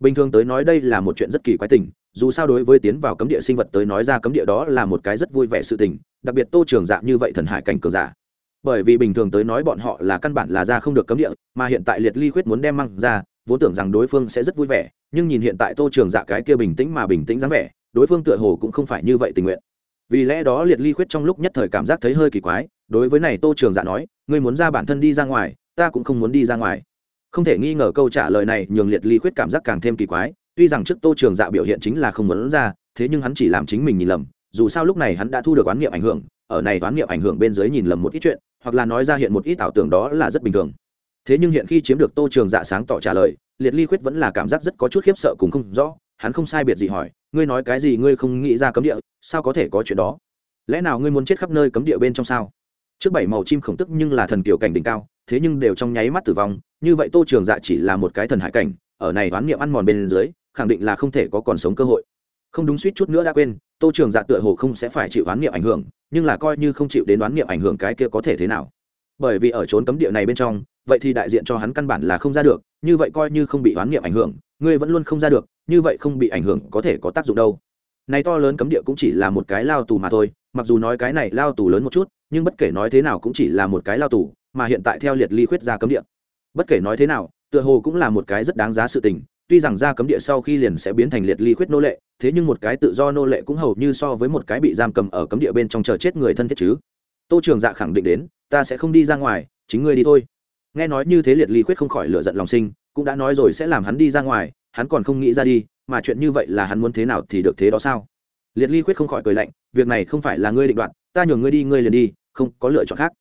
Bình thường tới nói đây là một chuyện rất kỳ quái tình, dù sao đối với tiến vào cấm địa sinh vật tới nói ra cấm địa đó là một cái rất vui vẻ sự tình, đặc biệt tô trường dạ như vậy thần hải cảnh cường giả. Bởi vì bình thường tới nói bọn họ là căn bản là ra không được cấm địa, mà hiện tại liệt ly khuyết muốn đem măng ra, vốn tưởng rằng đối phương sẽ rất vui vẻ, nhưng nhìn hiện tại tô trường dạ cái kia bình tĩnh mà bình tĩnh dáng vẻ, đối phương tựa hồ cũng không phải như vậy tình nguyện. Vì lẽ đó liệt ly khuyết trong lúc nhất thời cảm giác thấy hơi kỳ quái, đối với này tô trường dạ nói, ngươi muốn ra bản thân đi ra ngoài, ta cũng không muốn đi ra ngoài không thể nghi ngờ câu trả lời này nhường liệt ly khuyết cảm giác càng thêm kỳ quái, tuy rằng trước tô trường dạ biểu hiện chính là không muốn ra, thế nhưng hắn chỉ làm chính mình nhìn lầm, dù sao lúc này hắn đã thu được oán niệm ảnh hưởng, ở này oán niệm ảnh hưởng bên dưới nhìn lầm một ít chuyện, hoặc là nói ra hiện một ít ảo tưởng đó là rất bình thường. Thế nhưng hiện khi chiếm được tô trường dạ sáng tỏ trả lời, liệt ly khuyết vẫn là cảm giác rất có chút khiếp sợ cùng không rõ, hắn không sai biệt gì hỏi, ngươi nói cái gì ngươi không nghĩ ra cấm địa, sao có thể có chuyện đó? Lẽ nào ngươi muốn chết khắp nơi cấm địa bên trong sao? Trước bảy màu chim khổng tức nhưng là thần kiểu cảnh đỉnh cao thế nhưng đều trong nháy mắt tử vong, như vậy tô trường dạ chỉ là một cái thần hải cảnh, ở này đoán niệm ăn mòn bên dưới, khẳng định là không thể có còn sống cơ hội. Không đúng suýt chút nữa đã quên, tô trường dạ tựa hồ không sẽ phải chịu đoán niệm ảnh hưởng, nhưng là coi như không chịu đến đoán niệm ảnh hưởng cái kia có thể thế nào. Bởi vì ở trốn cấm địa này bên trong, vậy thì đại diện cho hắn căn bản là không ra được, như vậy coi như không bị đoán niệm ảnh hưởng, ngươi vẫn luôn không ra được, như vậy không bị ảnh hưởng có thể có tác dụng đâu. Này to lớn cấm địa cũng chỉ là một cái lao tù mà thôi, mặc dù nói cái này lao tù lớn một chút, nhưng bất kể nói thế nào cũng chỉ là một cái lao tù mà hiện tại theo liệt ly khuyết ra cấm địa. Bất kể nói thế nào, tựa hồ cũng là một cái rất đáng giá sự tình, tuy rằng ra cấm địa sau khi liền sẽ biến thành liệt ly khuyết nô lệ, thế nhưng một cái tự do nô lệ cũng hầu như so với một cái bị giam cầm ở cấm địa bên trong chờ chết người thân thiết chứ. Tô trường dạ khẳng định đến, ta sẽ không đi ra ngoài, chính ngươi đi thôi. Nghe nói như thế liệt ly khuyết không khỏi lựa giận lòng sinh, cũng đã nói rồi sẽ làm hắn đi ra ngoài, hắn còn không nghĩ ra đi, mà chuyện như vậy là hắn muốn thế nào thì được thế đó sao? Liệt ly khuyết không khỏi cười lạnh, việc này không phải là ngươi định đoạt, ta nhường ngươi đi, ngươi liền đi, không có lựa chọn khác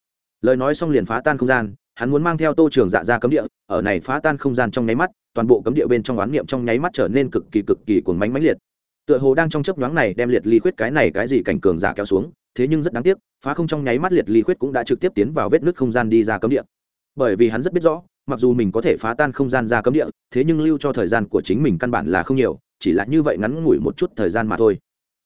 lời nói xong liền phá tan không gian, hắn muốn mang theo tô trường dạ ra cấm địa, ở này phá tan không gian trong nháy mắt, toàn bộ cấm địa bên trong oán niệm trong nháy mắt trở nên cực kỳ cực kỳ cuồng mánh mãnh liệt. Tựa hồ đang trong chấp nhoáng này đem liệt ly khuyết cái này cái gì cảnh cường giả kéo xuống, thế nhưng rất đáng tiếc, phá không trong nháy mắt liệt ly khuyết cũng đã trực tiếp tiến vào vết nứt không gian đi ra cấm địa. Bởi vì hắn rất biết rõ, mặc dù mình có thể phá tan không gian ra cấm địa, thế nhưng lưu cho thời gian của chính mình căn bản là không nhiều, chỉ là như vậy ngắn ngủi một chút thời gian mà thôi.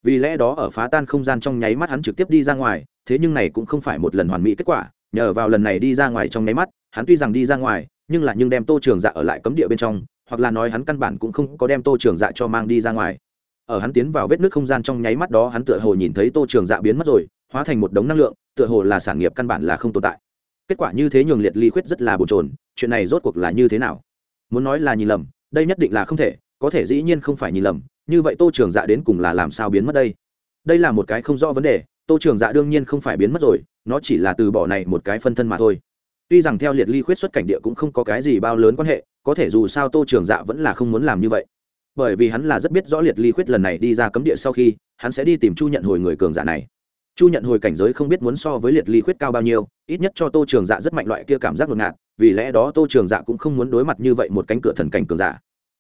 Vì lẽ đó ở phá tan không gian trong nháy mắt hắn trực tiếp đi ra ngoài, thế nhưng này cũng không phải một lần hoàn mỹ kết quả nhờ vào lần này đi ra ngoài trong nháy mắt, hắn tuy rằng đi ra ngoài, nhưng là nhưng đem tô trường dạ ở lại cấm địa bên trong, hoặc là nói hắn căn bản cũng không có đem tô trường dạ cho mang đi ra ngoài. Ở hắn tiến vào vết nước không gian trong nháy mắt đó, hắn tựa hồ nhìn thấy tô trường dạ biến mất rồi, hóa thành một đống năng lượng, tựa hồ là sản nghiệp căn bản là không tồn tại. Kết quả như thế nhường liệt ly khuyết rất là bồn trồn chuyện này rốt cuộc là như thế nào? Muốn nói là nhìn lầm, đây nhất định là không thể, có thể dĩ nhiên không phải nhìn lầm, như vậy tô trường dạ đến cùng là làm sao biến mất đây? Đây là một cái không rõ vấn đề, tô trường dạ đương nhiên không phải biến mất rồi nó chỉ là từ bỏ này một cái phân thân mà thôi. Tuy rằng theo liệt ly khuyết xuất cảnh địa cũng không có cái gì bao lớn quan hệ, có thể dù sao tô trường dạ vẫn là không muốn làm như vậy. Bởi vì hắn là rất biết rõ liệt ly khuyết lần này đi ra cấm địa sau khi, hắn sẽ đi tìm chu nhận hồi người cường giả này. Chu nhận hồi cảnh giới không biết muốn so với liệt ly khuyết cao bao nhiêu, ít nhất cho tô trường dạ rất mạnh loại kia cảm giác ngột ngạt, vì lẽ đó tô trường dạ cũng không muốn đối mặt như vậy một cánh cửa thần cảnh cường giả.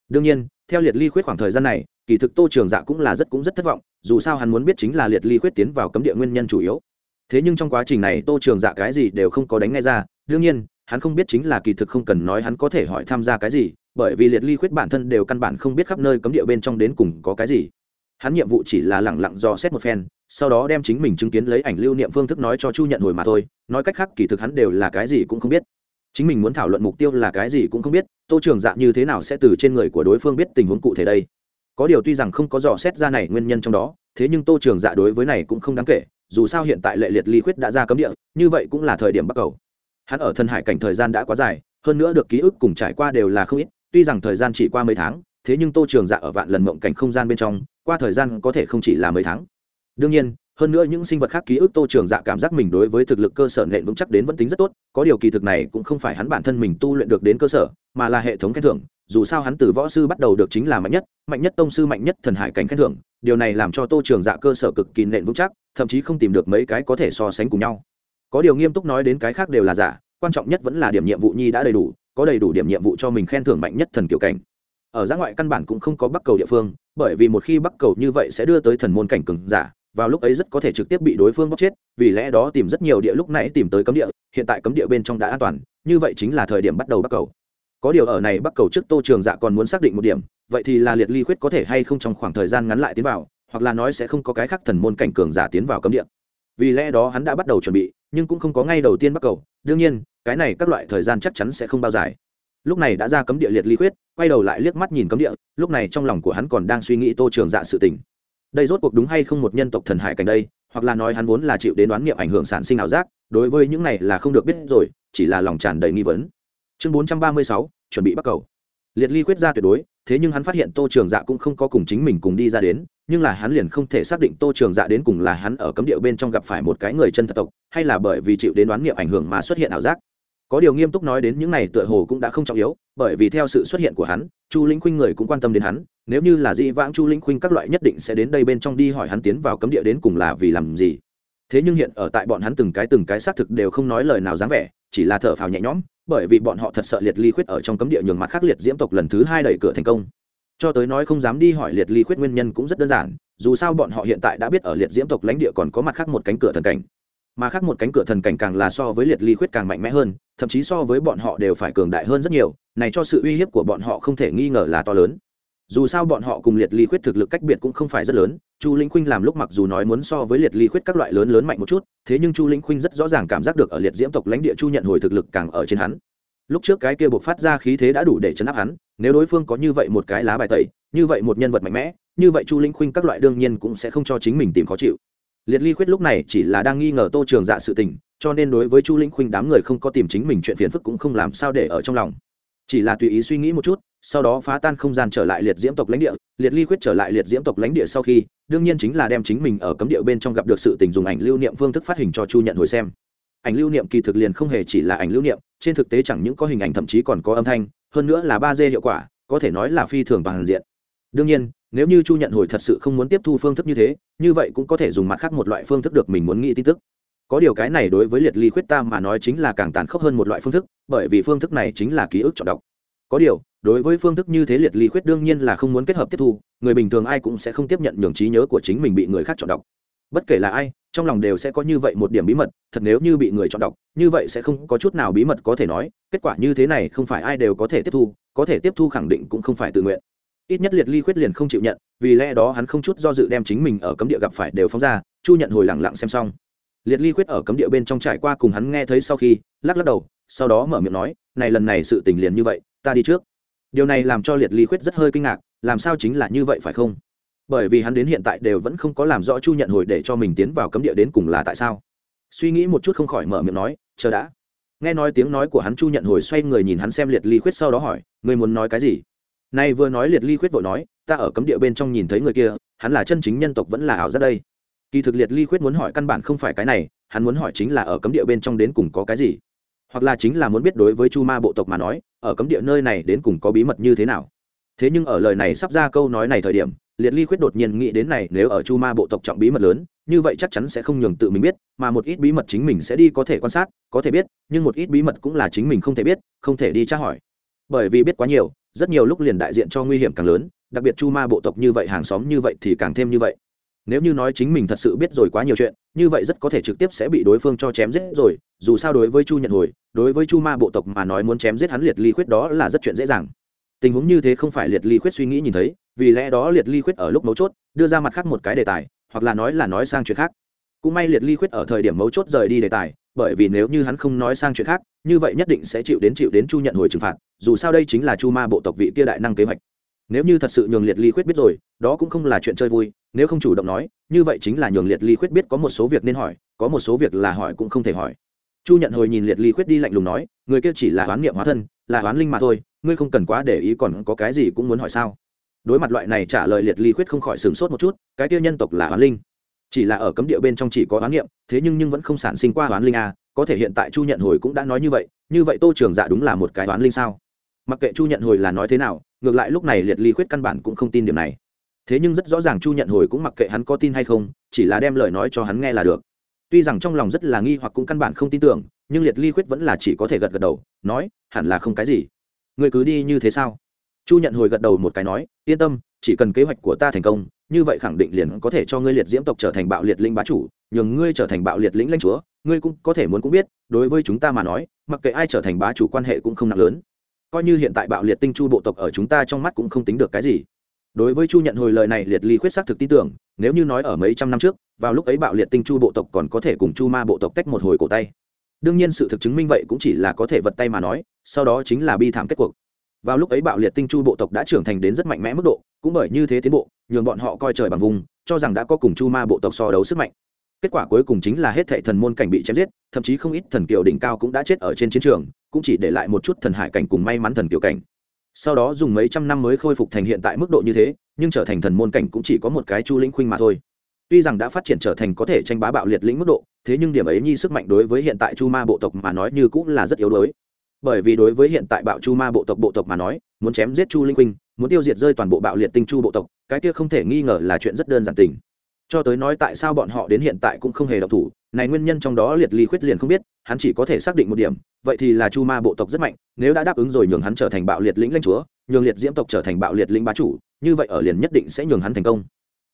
Đương nhiên, theo liệt ly khuyết khoảng thời gian này, kỳ thực tô trường dạ cũng là rất cũng rất thất vọng, dù sao hắn muốn biết chính là liệt ly khuyết tiến vào cấm địa nguyên nhân chủ yếu thế nhưng trong quá trình này tô trường dạ cái gì đều không có đánh ngay ra. đương nhiên, hắn không biết chính là kỳ thực không cần nói hắn có thể hỏi tham gia cái gì, bởi vì liệt ly khuyết bản thân đều căn bản không biết khắp nơi cấm địa bên trong đến cùng có cái gì. hắn nhiệm vụ chỉ là lẳng lặng dò xét một phen, sau đó đem chính mình chứng kiến lấy ảnh lưu niệm phương thức nói cho chu nhận hồi mà thôi, nói cách khác kỳ thực hắn đều là cái gì cũng không biết. chính mình muốn thảo luận mục tiêu là cái gì cũng không biết, tô trường dạ như thế nào sẽ từ trên người của đối phương biết tình huống cụ thể đây. có điều tuy rằng không có dò xét ra này nguyên nhân trong đó, thế nhưng tô trường dạ đối với này cũng không đáng kể dù sao hiện tại lệ liệt ly khuyết đã ra cấm địa, như vậy cũng là thời điểm bắt cầu hắn ở thân hải cảnh thời gian đã quá dài, hơn nữa được ký ức cùng trải qua đều là không ít, tuy rằng thời gian chỉ qua mấy tháng, thế nhưng tô trường dạ ở vạn lần mộng cảnh không gian bên trong, qua thời gian có thể không chỉ là mấy tháng. Đương nhiên, hơn nữa những sinh vật khác ký ức tô trường dạ cảm giác mình đối với thực lực cơ sở nện vững chắc đến vẫn tính rất tốt, có điều kỳ thực này cũng không phải hắn bản thân mình tu luyện được đến cơ sở, mà là hệ thống khen thưởng dù sao hắn từ võ sư bắt đầu được chính là mạnh nhất mạnh nhất tông sư, mạnh nhất thần hải cảnh khen thưởng, điều này làm cho tô trường dạ cơ sở cực kỳ nện vững chắc, thậm chí không tìm được mấy cái có thể so sánh cùng nhau. Có điều nghiêm túc nói đến cái khác đều là giả, quan trọng nhất vẫn là điểm nhiệm vụ nhi đã đầy đủ, có đầy đủ điểm nhiệm vụ cho mình khen thưởng mạnh nhất thần kiểu cảnh. Ở giã ngoại căn bản cũng không có bắc cầu địa phương, bởi vì một khi bắc cầu như vậy sẽ đưa tới thần môn cảnh cường giả, vào lúc ấy rất có thể trực tiếp bị đối phương bóc chết, vì lẽ đó tìm rất nhiều địa lúc nãy tìm tới cấm địa, hiện tại cấm địa bên trong đã an toàn, như vậy chính là thời điểm bắt đầu bắc cầu có điều ở này bắc cầu trước tô trường dạ còn muốn xác định một điểm, vậy thì là liệt ly khuyết có thể hay không trong khoảng thời gian ngắn lại tiến vào, hoặc là nói sẽ không có cái khác thần môn cảnh cường giả tiến vào cấm địa. Vì lẽ đó hắn đã bắt đầu chuẩn bị, nhưng cũng không có ngay đầu tiên bắc cầu. Đương nhiên, cái này các loại thời gian chắc chắn sẽ không bao dài. Lúc này đã ra cấm địa liệt ly khuyết, quay đầu lại liếc mắt nhìn cấm địa, lúc này trong lòng của hắn còn đang suy nghĩ tô trường dạ sự tình. Đây rốt cuộc đúng hay không một nhân tộc thần hải cảnh đây, hoặc là nói hắn vốn là chịu đến đoán niệm ảnh hưởng sản sinh ảo giác, đối với những này là không được biết rồi, chỉ là lòng tràn đầy nghi vấn chương bốn trăm ba mươi sáu, chuẩn bị bắt cầu. Liệt ly quyết ra tuyệt đối, thế nhưng hắn phát hiện tô trường dạ cũng không có cùng chính mình cùng đi ra đến, nhưng là hắn liền không thể xác định tô trường dạ đến cùng là hắn ở cấm địa bên trong gặp phải một cái người chân thật tộc, hay là bởi vì chịu đến đoán nghiệm ảnh hưởng mà xuất hiện ảo giác. Có điều nghiêm túc nói đến những này tựa hồ cũng đã không trọng yếu, bởi vì theo sự xuất hiện của hắn, chu lĩnh khuynh người cũng quan tâm đến hắn, nếu như là di vãng chu lĩnh khuynh các loại nhất định sẽ đến đây bên trong đi hỏi hắn tiến vào cấm địa đến cùng là vì làm gì thế nhưng hiện ở tại bọn hắn từng cái từng cái xác thực đều không nói lời nào dáng vẻ, chỉ là thở phào nhẹ nhõm, bởi vì bọn họ thật sợ liệt ly khuyết ở trong cấm địa nhường mặt khác liệt diễm tộc lần thứ hai đẩy cửa thành công. Cho tới nói không dám đi hỏi liệt ly khuyết nguyên nhân cũng rất đơn giản, dù sao bọn họ hiện tại đã biết ở liệt diễm tộc lãnh địa còn có mặt khác một cánh cửa thần cảnh. Mà khác một cánh cửa thần cảnh càng là so với liệt ly khuyết càng mạnh mẽ hơn, thậm chí so với bọn họ đều phải cường đại hơn rất nhiều, này cho sự uy hiếp của bọn họ không thể nghi ngờ là to lớn dù sao bọn họ cùng liệt ly khuyết thực lực cách biệt cũng không phải rất lớn, chu linh khuynh làm lúc mặc dù nói muốn so với liệt ly khuyết các loại lớn lớn mạnh một chút, thế nhưng chu linh khuynh rất rõ ràng cảm giác được ở liệt diễm tộc lãnh địa chu nhận hồi thực lực càng ở trên hắn. Lúc trước cái kia buộc phát ra khí thế đã đủ để chấn áp hắn, nếu đối phương có như vậy một cái lá bài tẩy, như vậy một nhân vật mạnh mẽ, như vậy chu linh khuynh các loại đương nhiên cũng sẽ không cho chính mình tìm khó chịu. Liệt ly khuyết lúc này chỉ là đang nghi ngờ tô trường dạ sự tình, cho nên đối với chu linh khuynh đám người không có tìm chính mình chuyện phiền phức cũng không làm sao để ở trong lòng. Chỉ là tùy ý suy nghĩ một chút sau đó phá tan không gian trở lại liệt diễm tộc lãnh địa, liệt ly khuyết trở lại liệt diễm tộc lãnh địa sau khi, đương nhiên chính là đem chính mình ở cấm địa bên trong gặp được sự tình dùng ảnh lưu niệm phương thức phát hình cho chu nhận hồi xem. Ảnh lưu niệm kỳ thực liền không hề chỉ là ảnh lưu niệm, trên thực tế chẳng những có hình ảnh thậm chí còn có âm thanh, hơn nữa là ba d hiệu quả, có thể nói là phi thường bằng diện. Đương nhiên, nếu như chu nhận hồi thật sự không muốn tiếp thu phương thức như thế, như vậy cũng có thể dùng mặt khác một loại phương thức được mình muốn nghĩ tin tức. Có điều cái này đối với liệt ly khuyết ta mà nói chính là càng tàn khốc hơn một loại phương thức, bởi vì phương thức này chính là ký ức chọn đọc. Có điều đối với phương thức như thế liệt ly khuyết đương nhiên là không muốn kết hợp tiếp thu, người bình thường ai cũng sẽ không tiếp nhận nhường trí nhớ của chính mình bị người khác chọn đọc. Bất kể là ai, trong lòng đều sẽ có như vậy một điểm bí mật, thật nếu như bị người chọn đọc, như vậy sẽ không có chút nào bí mật có thể nói, kết quả như thế này không phải ai đều có thể tiếp thu, có thể tiếp thu khẳng định cũng không phải tự nguyện. Ít nhất liệt ly khuyết liền không chịu nhận, vì lẽ đó hắn không chút do dự đem chính mình ở cấm địa gặp phải đều phóng ra, chu nhận hồi lẳng lặng xem xong. Liệt ly khuyết ở cấm địa bên trong trải qua cùng hắn nghe thấy sau khi, lắc lắc đầu, sau đó mở miệng nói, này lần này sự tình liền như vậy, ta đi trước điều này làm cho liệt ly khuyết rất hơi kinh ngạc, làm sao chính là như vậy phải không? Bởi vì hắn đến hiện tại đều vẫn không có làm rõ chu nhận hồi để cho mình tiến vào cấm địa đến cùng là tại sao. Suy nghĩ một chút không khỏi mở miệng nói, chờ đã. Nghe nói tiếng nói của hắn chu nhận hồi xoay người nhìn hắn xem liệt ly khuyết sau đó hỏi người muốn nói cái gì? Nay vừa nói liệt ly khuyết vội nói, ta ở cấm địa bên trong nhìn thấy người kia, hắn là chân chính nhân tộc vẫn là ảo giác đây. Kỳ thực liệt ly khuyết muốn hỏi căn bản không phải cái này, hắn muốn hỏi chính là ở cấm địa bên trong đến cùng có cái gì hoặc là chính là muốn biết đối với chu ma bộ tộc mà nói, ở cấm địa nơi này đến cùng có bí mật như thế nào. Thế nhưng ở lời này sắp ra câu nói này thời điểm, liệt ly khuyết đột nhiên nghĩ đến này, nếu ở chu ma bộ tộc trọng bí mật lớn, như vậy chắc chắn sẽ không nhường tự mình biết, mà một ít bí mật chính mình sẽ đi có thể quan sát, có thể biết, nhưng một ít bí mật cũng là chính mình không thể biết, không thể đi tra hỏi. Bởi vì biết quá nhiều, rất nhiều lúc liền đại diện cho nguy hiểm càng lớn, đặc biệt chu ma bộ tộc như vậy, hàng xóm như vậy thì càng thêm như vậy nếu như nói chính mình thật sự biết rồi quá nhiều chuyện, như vậy rất có thể trực tiếp sẽ bị đối phương cho chém giết rồi, dù sao đối với chu nhận hồi, đối với chu ma bộ tộc mà nói muốn chém giết hắn liệt ly khuyết đó là rất chuyện dễ dàng. Tình huống như thế không phải liệt ly khuyết suy nghĩ nhìn thấy, vì lẽ đó liệt ly khuyết ở lúc mấu chốt, đưa ra mặt khác một cái đề tài, hoặc là nói là nói sang chuyện khác. Cũng may liệt ly khuyết ở thời điểm mấu chốt rời đi đề tài, bởi vì nếu như hắn không nói sang chuyện khác, như vậy nhất định sẽ chịu đến chịu đến chu nhận hồi trừng phạt, dù sao đây chính là chu ma bộ tộc vị kia đại năng kế hoạch nếu như thật sự nhường liệt ly khuyết biết rồi, đó cũng không là chuyện chơi vui, nếu không chủ động nói, như vậy chính là nhường liệt ly khuyết biết có một số việc nên hỏi, có một số việc là hỏi cũng không thể hỏi. Chu nhận hồi nhìn liệt ly khuyết đi lạnh lùng nói, người kia chỉ là oán niệm hóa thân, là oán linh mà thôi, ngươi không cần quá để ý còn có cái gì cũng muốn hỏi sao? Đối mặt loại này trả lời liệt ly khuyết không khỏi sửng sốt một chút, cái kia nhân tộc là oán linh. Chỉ là ở cấm địa bên trong chỉ có oán niệm, thế nhưng nhưng vẫn không sản sinh qua oán linh à có thể hiện tại chu nhận hồi cũng đã nói như vậy như vậy tô trường dạ đúng là một cái oán linh sao? Mặc kệ chu nhận hồi là nói thế nào, ngược lại lúc này liệt ly khuyết căn bản cũng không tin điểm này. Thế nhưng rất rõ ràng chu nhận hồi cũng mặc kệ hắn có tin hay không, chỉ là đem lời nói cho hắn nghe là được. Tuy rằng trong lòng rất là nghi hoặc cũng căn bản không tin tưởng, nhưng liệt ly khuyết vẫn là chỉ có thể gật gật đầu, nói, hẳn là không cái gì. Người cứ đi như thế sao? Chu nhận hồi gật đầu một cái nói, yên tâm, chỉ cần kế hoạch của ta thành công, như vậy khẳng định liền có thể cho ngươi liệt diễm tộc trở thành bạo liệt linh bá chủ, nhường ngươi trở thành bạo liệt lĩnh lãnh chúa. Ngươi cũng có thể muốn cũng biết, đối với chúng ta mà nói, mặc kệ ai trở thành bá chủ quan hệ cũng không nặng lớn coi như hiện tại bạo liệt tinh chu bộ tộc ở chúng ta trong mắt cũng không tính được cái gì. Đối với chu nhận hồi lời này liệt ly khuyết xác thực tin tưởng, nếu như nói ở mấy trăm năm trước, vào lúc ấy bạo liệt tinh chu bộ tộc còn có thể cùng chu ma bộ tộc tách một hồi cổ tay. Đương nhiên sự thực chứng minh vậy cũng chỉ là có thể vật tay mà nói, sau đó chính là bi thảm kết cuộc. Vào lúc ấy bạo liệt tinh chu bộ tộc đã trưởng thành đến rất mạnh mẽ mức độ, cũng bởi như thế tiến bộ, nhường bọn họ coi trời bằng vùng, cho rằng đã có cùng chu ma bộ tộc so đấu sức mạnh. Kết quả cuối cùng chính là hết thệ thần môn cảnh bị chém giết, thậm chí không ít thần kiều đỉnh cao cũng đã chết ở trên chiến trường cũng chỉ để lại một chút thần hải cảnh cùng may mắn thần tiểu cảnh. Sau đó dùng mấy trăm năm mới khôi phục thành hiện tại mức độ như thế, nhưng trở thành thần môn cảnh cũng chỉ có một cái chu lĩnh khuynh mà thôi. Tuy rằng đã phát triển trở thành có thể tranh bá bạo liệt lĩnh mức độ, thế nhưng điểm ấy nhi sức mạnh đối với hiện tại chu ma bộ tộc mà nói như cũng là rất yếu đuối. Bởi vì đối với hiện tại bạo chu ma bộ tộc bộ tộc mà nói, muốn chém giết chu linh khuynh, muốn tiêu diệt rơi toàn bộ bạo liệt tinh chu bộ tộc, cái kia không thể nghi ngờ là chuyện rất đơn giản tình cho tới nói tại sao bọn họ đến hiện tại cũng không hề độc thủ, này nguyên nhân trong đó liệt ly khuyết liền không biết, hắn chỉ có thể xác định một điểm, vậy thì là chu ma bộ tộc rất mạnh, nếu đã đáp ứng rồi nhường hắn trở thành bạo liệt lĩnh lãnh chúa, nhường liệt diễm tộc trở thành bạo liệt lĩnh bá chủ, như vậy ở liền nhất định sẽ nhường hắn thành công.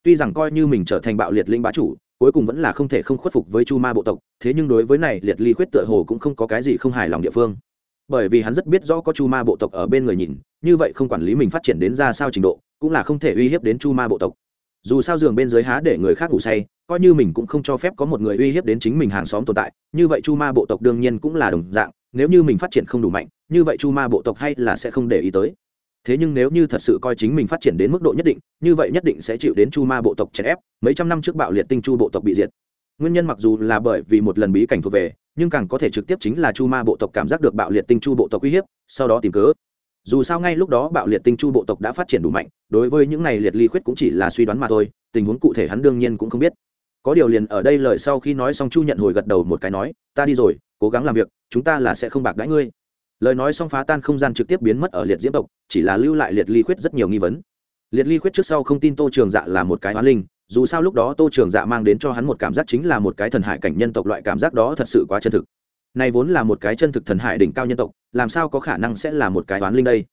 Tuy rằng coi như mình trở thành bạo liệt lĩnh bá chủ, cuối cùng vẫn là không thể không khuất phục với chu ma bộ tộc, thế nhưng đối với này liệt ly khuyết tựa hồ cũng không có cái gì không hài lòng địa phương. Bởi vì hắn rất biết rõ có chu ma bộ tộc ở bên người nhìn, như vậy không quản lý mình phát triển đến ra sao trình độ, cũng là không thể uy hiếp đến chu ma bộ tộc dù sao giường bên dưới há để người khác ngủ say, coi như mình cũng không cho phép có một người uy hiếp đến chính mình hàng xóm tồn tại, như vậy chu ma bộ tộc đương nhiên cũng là đồng dạng, nếu như mình phát triển không đủ mạnh, như vậy chu ma bộ tộc hay là sẽ không để ý tới. Thế nhưng nếu như thật sự coi chính mình phát triển đến mức độ nhất định, như vậy nhất định sẽ chịu đến chu ma bộ tộc chèn ép, mấy trăm năm trước bạo liệt tinh chu bộ tộc bị diệt. Nguyên nhân mặc dù là bởi vì một lần bí cảnh thuộc về, nhưng càng có thể trực tiếp chính là chu ma bộ tộc cảm giác được bạo liệt tinh chu bộ tộc uy hiếp, sau đó tìm cớ dù sao ngay lúc đó bạo liệt tinh chu bộ tộc đã phát triển đủ mạnh, đối với những này liệt ly khuyết cũng chỉ là suy đoán mà thôi, tình huống cụ thể hắn đương nhiên cũng không biết. Có điều liền ở đây lời sau khi nói xong chu nhận hồi gật đầu một cái nói, ta đi rồi, cố gắng làm việc, chúng ta là sẽ không bạc đãi ngươi. Lời nói xong phá tan không gian trực tiếp biến mất ở liệt diễm tộc, chỉ là lưu lại liệt ly khuyết rất nhiều nghi vấn. Liệt ly khuyết trước sau không tin tô trường dạ là một cái hoán linh, dù sao lúc đó tô trường dạ mang đến cho hắn một cảm giác chính là một cái thần hải cảnh nhân tộc loại cảm giác đó thật sự quá chân thực này vốn là một cái chân thực thần hải đỉnh cao nhân tộc, làm sao có khả năng sẽ là một cái oán linh đây?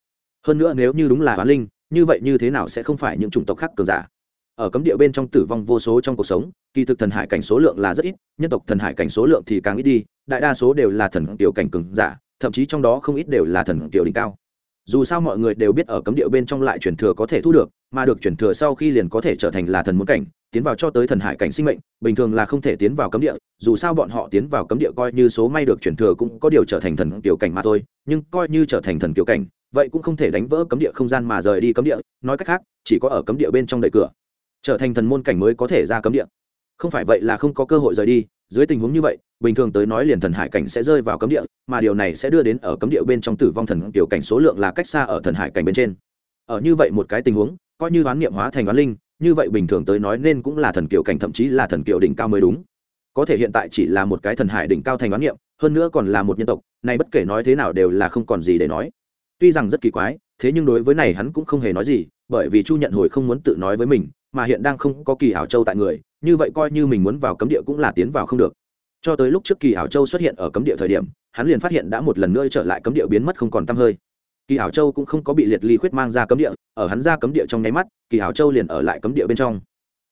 Hơn nữa nếu như đúng là oán linh, như vậy như thế nào sẽ không phải những chủng tộc khác cường giả? Ở cấm địa bên trong tử vong vô số trong cuộc sống, kỳ thực thần hải cảnh số lượng là rất ít, nhân tộc thần hải cảnh số lượng thì càng ít đi, đại đa số đều là thần tiểu cảnh cường giả, thậm chí trong đó không ít đều là thần tiểu đỉnh cao dù sao mọi người đều biết ở cấm địa bên trong lại chuyển thừa có thể thu được, mà được chuyển thừa sau khi liền có thể trở thành là thần muốn cảnh, tiến vào cho tới thần hải cảnh sinh mệnh, bình thường là không thể tiến vào cấm địa, dù sao bọn họ tiến vào cấm địa coi như số may được chuyển thừa cũng có điều trở thành thần tiểu cảnh mà thôi, nhưng coi như trở thành thần tiểu cảnh, vậy cũng không thể đánh vỡ cấm địa không gian mà rời đi cấm địa, nói cách khác, chỉ có ở cấm địa bên trong đẩy cửa, trở thành thần môn cảnh mới có thể ra cấm địa. Không phải vậy là không có cơ hội rời đi dưới tình huống như vậy, bình thường tới nói liền thần hải cảnh sẽ rơi vào cấm địa, mà điều này sẽ đưa đến ở cấm địa bên trong tử vong thần tiểu cảnh số lượng là cách xa ở thần hải cảnh bên trên. Ở như vậy một cái tình huống, coi như đoán niệm hóa thành đoán linh, như vậy bình thường tới nói nên cũng là thần kiều cảnh thậm chí là thần kiều đỉnh cao mới đúng. Có thể hiện tại chỉ là một cái thần hải đỉnh cao thành đoán niệm, hơn nữa còn là một nhân tộc, này bất kể nói thế nào đều là không còn gì để nói. Tuy rằng rất kỳ quái, thế nhưng đối với này hắn cũng không hề nói gì, bởi vì chu nhận hồi không muốn tự nói với mình mà hiện đang không có kỳ hảo châu tại người, như vậy coi như mình muốn vào cấm địa cũng là tiến vào không được. Cho tới lúc trước kỳ hảo châu xuất hiện ở cấm địa thời điểm, hắn liền phát hiện đã một lần nữa trở lại cấm địa biến mất không còn t hơi. Kỳ hảo châu cũng không có bị liệt ly khuyết mang ra cấm địa, ở hắn ra cấm địa trong nháy mắt, kỳ hảo châu liền ở lại cấm địa bên trong.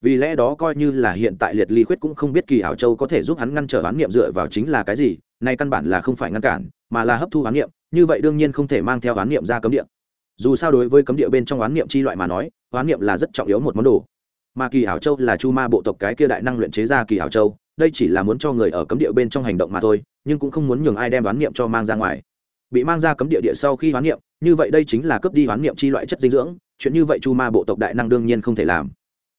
Vì lẽ đó coi như là hiện tại liệt ly khuyết cũng không biết kỳ hảo châu có thể giúp hắn ngăn trở oán niệm dựa vào chính là cái gì, nay căn bản là không phải ngăn cản, mà là hấp thu oán niệm, như vậy đương nhiên không thể mang theo oán niệm ra cấm địa. Dù sao đối với cấm địa bên trong oán niệm chi loại mà nói oán niệm là rất trọng yếu một món đồ mà kỳ hảo châu là chu ma bộ tộc cái kia đại năng luyện chế ra kỳ hảo châu, đây chỉ là muốn cho người ở cấm địa bên trong hành động mà thôi, nhưng cũng không muốn nhường ai đem oán niệm cho mang ra ngoài. Bị mang ra cấm địa địa sau khi oán niệm, như vậy đây chính là cướp đi oán niệm chi loại chất dinh dưỡng, chuyện như vậy chu ma bộ tộc đại năng đương nhiên không thể làm.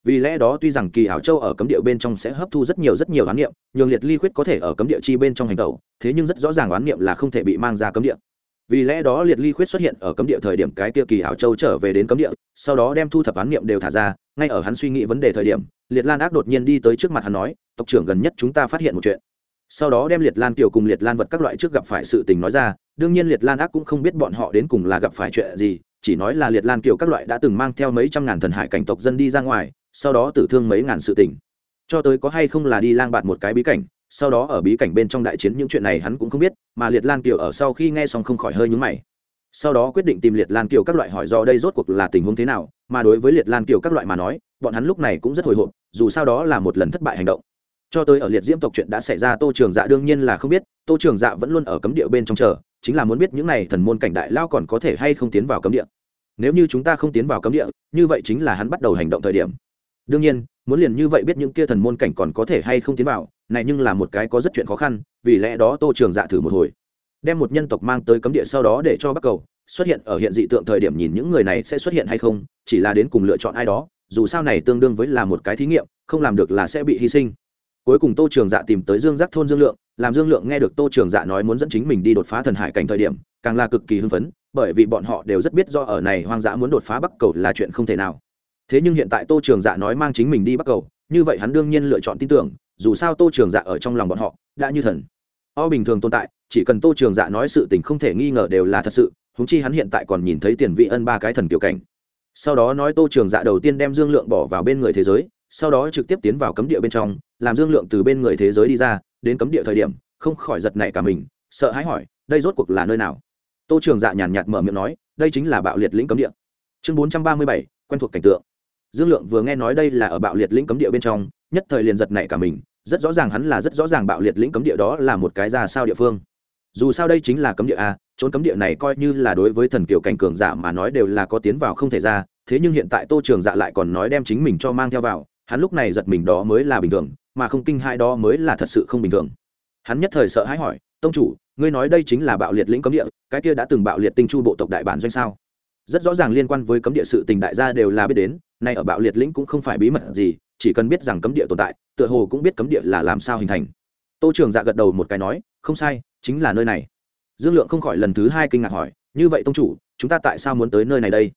Vì lẽ đó tuy rằng kỳ hảo châu ở cấm địa bên trong sẽ hấp thu rất nhiều rất nhiều oán niệm, nhường liệt ly khuyết có thể ở cấm địa chi bên trong hành tẩu, thế nhưng rất rõ ràng oán niệm là không thể bị mang ra cấm địa vì lẽ đó liệt ly khuyết xuất hiện ở cấm địa thời điểm cái kia kỳ hảo châu trở về đến cấm địa, sau đó đem thu thập án niệm đều thả ra, ngay ở hắn suy nghĩ vấn đề thời điểm, liệt lan ác đột nhiên đi tới trước mặt hắn nói, tộc trưởng gần nhất chúng ta phát hiện một chuyện. Sau đó đem liệt lan kiều cùng liệt lan vật các loại trước gặp phải sự tình nói ra, đương nhiên liệt lan ác cũng không biết bọn họ đến cùng là gặp phải chuyện gì, chỉ nói là liệt lan kiều các loại đã từng mang theo mấy trăm ngàn thần hải cảnh tộc dân đi ra ngoài, sau đó tử thương mấy ngàn sự tình. Cho tới có hay không là đi lang bạt một cái bí cảnh sau đó ở bí cảnh bên trong đại chiến những chuyện này hắn cũng không biết, mà liệt lan kiều ở sau khi nghe xong không khỏi hơi nhúng mày. Sau đó quyết định tìm liệt lan kiều các loại hỏi do đây rốt cuộc là tình huống thế nào, mà đối với liệt lan kiều các loại mà nói, bọn hắn lúc này cũng rất hồi hộp, dù sao đó là một lần thất bại hành động. Cho tới ở liệt diễm tộc chuyện đã xảy ra, tô trường dạ đương nhiên là không biết, tô trường dạ vẫn luôn ở cấm địa bên trong chờ, chính là muốn biết những n à y thần môn cảnh đại lao còn có thể hay không tiến vào cấm địa. Nếu như chúng ta không tiến vào cấm địa, như vậy chính là hắn bắt đầu hành động thời điểm. Đương nhiên muốn liền như vậy biết những kia thần môn cảnh còn có thể hay không tiến vào, này nhưng là một cái có rất chuyện khó khăn, vì lẽ đó tô trường dạ thử một hồi. Đem một nhân tộc mang tới cấm địa sau đó để cho bắc cầu, xuất hiện ở hiện dị tượng thời điểm nhìn những người này sẽ xuất hiện hay không, chỉ là đến cùng lựa chọn ai đó, dù sao này tương đương với là một cái thí nghiệm, không làm được là sẽ bị hy sinh. Cuối cùng tô trường dạ tìm tới dương giác thôn dương lượng, làm dương lượng nghe được tô trường dạ nói muốn dẫn chính mình đi đột phá thần hải cảnh thời điểm, càng là cực kỳ hưng phấn, bởi vì bọn họ đều rất biết do ở này hoang dã muốn đột phá bắc cầu là chuyện không thể nào thế nhưng hiện tại tô trường dạ nói mang chính mình đi bắc cầu, như vậy hắn đương nhiên lựa chọn tin tưởng, dù sao tô trường dạ ở trong lòng bọn họ, đã như thần. O bình thường tồn tại, chỉ cần tô trường dạ nói sự tình không thể nghi ngờ đều là thật sự húng chi hắn hiện tại còn nhìn thấy tiền vị ân ba cái thần kiểu cảnh. Sau đó nói tô trường dạ đầu tiên đem dương lượng bỏ vào bên người thế giới, sau đó trực tiếp tiến vào cấm địa bên trong, làm dương lượng từ bên người thế giới đi ra, đến cấm địa thời điểm, không khỏi giật nảy cả mình, sợ hãi hỏi, đây rốt cuộc là nơi nào? Tô trường dạ nhàn nhạt mở miệng nói, đây chính là bạo liệt lĩnh cấm địa. Chương bốn trăm ba mươi bảy, quen thuộc cảnh tượng dương lượng vừa nghe nói đây là ở bạo liệt lĩnh cấm địa bên trong, nhất thời liền giật nảy cả mình, rất rõ ràng hắn là rất rõ ràng bạo liệt lĩnh cấm địa đó là một cái ra sao địa phương. Dù sao đây chính là cấm địa a, trốn cấm địa này coi như là đối với thần kiều cảnh cường giả mà nói đều là có tiến vào không thể ra, thế nhưng hiện tại tô trường dạ lại còn nói đem chính mình cho mang theo vào, hắn lúc này giật mình đó mới là bình thường, mà không kinh hai đó mới là thật sự không bình thường. Hắn nhất thời sợ hãi hỏi, tông chủ, ngươi nói đây chính là bạo liệt lĩnh cấm địa, cái kia đã từng bạo liệt tinh chu bộ tộc đại bản doanh sao? Rất rõ ràng liên quan với cấm địa sự tình đại gia đều là biết đến, nay ở bạo liệt lĩnh cũng không phải bí mật gì, chỉ cần biết rằng cấm địa tồn tại, tựa hồ cũng biết cấm địa là làm sao hình thành. Tô trường dạ gật đầu một cái nói, không sai, chính là nơi này. Dương lượng không khỏi lần thứ hai kinh ngạc hỏi, như vậy tông chủ, chúng ta tại sao muốn tới nơi này đây?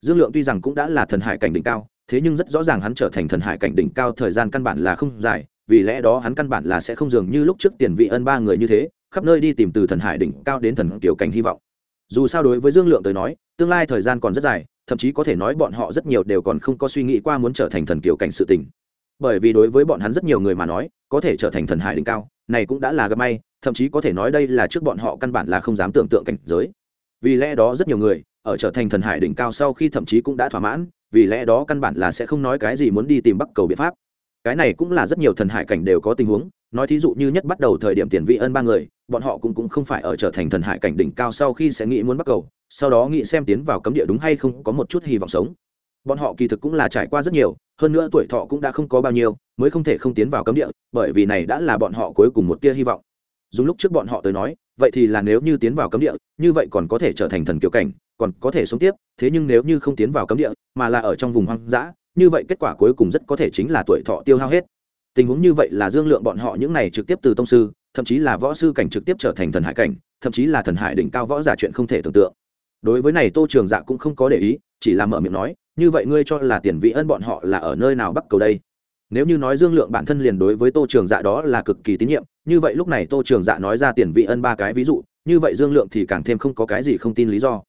Dương lượng tuy rằng cũng đã là thần hải cảnh đỉnh cao, thế nhưng rất rõ ràng hắn trở thành thần hải cảnh đỉnh cao thời gian căn bản là không dài, vì lẽ đó hắn căn bản là sẽ không dường như lúc trước tiền vị ân ba người như thế, khắp nơi đi tìm từ thần hải đỉnh cao đến thần kiểu cảnh hy vọng dù sao đối với dương lượng tới nói, tương lai thời gian còn rất dài, thậm chí có thể nói bọn họ rất nhiều đều còn không có suy nghĩ qua muốn trở thành thần kiểu cảnh sự tình. Bởi vì đối với bọn hắn rất nhiều người mà nói, có thể trở thành thần hải đỉnh cao, này cũng đã là gặp may, thậm chí có thể nói đây là trước bọn họ căn bản là không dám tưởng tượng cảnh giới. Vì lẽ đó rất nhiều người, ở trở thành thần hải đỉnh cao sau khi thậm chí cũng đã thỏa mãn, vì lẽ đó căn bản là sẽ không nói cái gì muốn đi tìm bắc cầu biện pháp. Cái này cũng là rất nhiều thần hải cảnh đều có tình huống nói thí dụ như nhất bắt đầu thời điểm tiền vị ân ba người, bọn họ cũng cũng không phải ở trở thành thần hải cảnh đỉnh cao sau khi sẽ nghĩ muốn bắt cầu, sau đó nghĩ xem tiến vào cấm địa đúng hay không có một chút hy vọng sống. Bọn họ kỳ thực cũng là trải qua rất nhiều, hơn nữa tuổi thọ cũng đã không có bao nhiêu, mới không thể không tiến vào cấm địa, bởi vì này đã là bọn họ cuối cùng một tia hy vọng. Dùng lúc trước bọn họ tới nói, vậy thì là nếu như tiến vào cấm địa, như vậy còn có thể trở thành thần kiểu cảnh, còn có thể sống tiếp, thế nhưng nếu như không tiến vào cấm địa, mà là ở trong vùng hoang dã, như vậy kết quả cuối cùng rất có thể chính là tuổi thọ tiêu hao hết tình huống như vậy là dương lượng bọn họ những này trực tiếp từ tông sư, thậm chí là võ sư cảnh trực tiếp trở thành thần hải cảnh, thậm chí là thần hải đỉnh cao võ giả chuyện không thể tưởng tượng. Đối với này tô trường dạ cũng không có để ý, chỉ là mở miệng nói, như vậy ngươi cho là tiền vị ân bọn họ là ở nơi nào bắc cầu đây? Nếu như nói dương lượng bản thân liền đối với tô trường dạ đó là cực kỳ tín nhiệm, như vậy lúc này tô trường dạ nói ra tiền vị ân ba cái ví dụ, như vậy dương lượng thì càng thêm không có cái gì không tin lý do.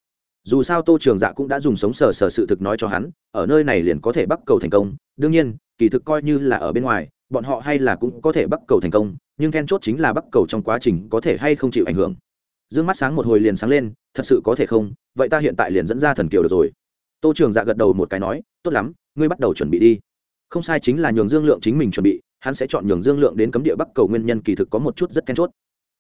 Dù sao tô trường dạ cũng đã dùng sống sờ sờ sự thực nói cho hắn, ở nơi này liền có thể bắt cầu thành công, đương nhiên, kỳ thực coi như là ở bên ngoài bọn họ hay là cũng có thể bắt cầu thành công, nhưng then chốt chính là bắt cầu trong quá trình có thể hay không chịu ảnh hưởng. D ư ơ n g mắt sáng một hồi liền sáng lên, thật sự có thể không? Vậy ta hiện tại liền dẫn ra thần kiều được rồi. Tô trường dạ gật đầu một cái nói, tốt lắm, ngươi bắt đầu chuẩn bị đi. Không sai chính là nhường dương lượng chính mình chuẩn bị, hắn sẽ chọn nhường dương lượng đến cấm địa bắc cầu nguyên nhân kỳ thực có một chút rất then chốt.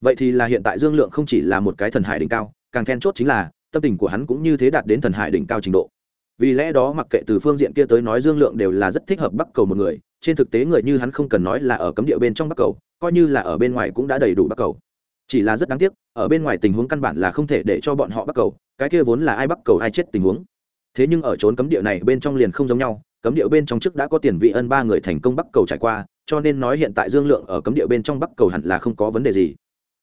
Vậy thì là hiện tại dương lượng không chỉ là một cái thần hải đỉnh cao, càng then chốt chính là, tâm tình của hắn cũng như thế đạt đến thần hải đỉnh cao trình độ vì lẽ đó mặc kệ từ phương diện kia tới nói dương lượng đều là rất thích hợp bắc cầu một người, trên thực tế người như hắn không cần nói là ở cấm địa bên trong bắc cầu, coi như là ở bên ngoài cũng đã đầy đủ bắc cầu. Chỉ là rất đáng tiếc, ở bên ngoài tình huống căn bản là không thể để cho bọn họ bắc cầu, cái kia vốn là ai bắc cầu ai chết tình huống. Thế nhưng ở trốn cấm địa này bên trong liền không giống nhau, cấm địa bên trong trước đã có tiền vị ân ba người thành công bắc cầu trải qua, cho nên nói hiện tại dương lượng ở cấm địa bên trong bắc cầu hẳn là không có vấn đề gì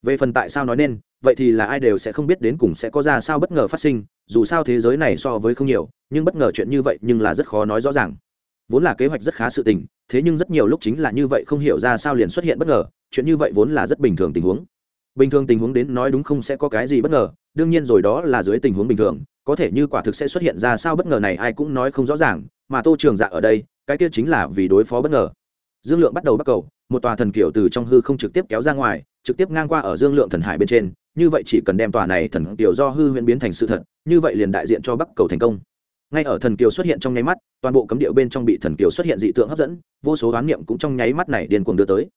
về phần tại sao nói nên, vậy thì là ai đều sẽ không biết đến cùng sẽ có ra sao bất ngờ phát sinh, dù sao thế giới này so với không nhiều, nhưng bất ngờ chuyện như vậy nhưng là rất khó nói rõ ràng. Vốn là kế hoạch rất khá sự tình, thế nhưng rất nhiều lúc chính là như vậy không hiểu ra sao liền xuất hiện bất ngờ, chuyện như vậy vốn là rất bình thường tình huống. Bình thường tình huống đến nói đúng không sẽ có cái gì bất ngờ, đương nhiên rồi đó là dưới tình huống bình thường, có thể như quả thực sẽ xuất hiện ra sao bất ngờ này ai cũng nói không rõ ràng, mà tô trường dạ ở đây, cái kia chính là vì đối phó bất ngờ. Dương lượng bắt đầu bắt cầu một tòa thần kiểu từ trong hư không trực tiếp kéo ra ngoài, trực tiếp ngang qua ở dương lượng thần hải bên trên, như vậy chỉ cần đem tòa này thần kiều do hư huyễn biến thành sự thật, như vậy liền đại diện cho bắc cầu thành công. Ngay ở thần kiều xuất hiện trong nháy mắt, toàn bộ cấm điệu bên trong bị thần kiều xuất hiện dị tượng hấp dẫn, vô số oán niệm cũng trong nháy mắt này điên cuồng đưa tới.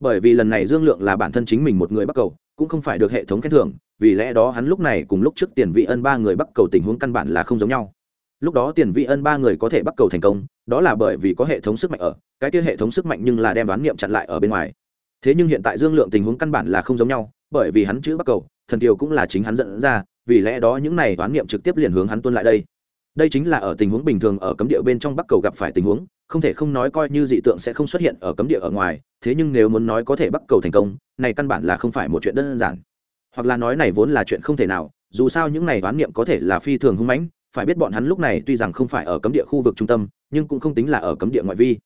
Bởi vì lần này dương lượng là bản thân chính mình một người bắc cầu, cũng không phải được hệ thống khen thưởng, vì lẽ đó hắn lúc này cùng lúc trước tiền vị ân ba người bắc cầu tình huống căn bản là không giống nhau lúc đó tiền vị ân ba người có thể bắt cầu thành công, đó là bởi vì có hệ thống sức mạnh ở, cái kia hệ thống sức mạnh nhưng là đem đoán niệm chặn lại ở bên ngoài. Thế nhưng hiện tại dương lượng tình huống căn bản là không giống nhau, bởi vì hắn chữ bắt cầu, thần kiều cũng là chính hắn dẫn ra, vì lẽ đó những này đoán niệm trực tiếp liền hướng hắn tuân lại đây. Đây chính là ở tình huống bình thường ở cấm địa bên trong bắc cầu gặp phải tình huống, không thể không nói coi như dị tượng sẽ không xuất hiện ở cấm địa ở ngoài, thế nhưng nếu muốn nói có thể bắc cầu thành công, này căn bản là không phải một chuyện đơn giản. Hoặc là nói này vốn là chuyện không thể nào, dù sao những này đoán niệm có thể là phi thường hung mãnh phải biết bọn hắn lúc này tuy rằng không phải ở cấm địa khu vực trung tâm, nhưng cũng không tính là ở cấm địa ngoại vi.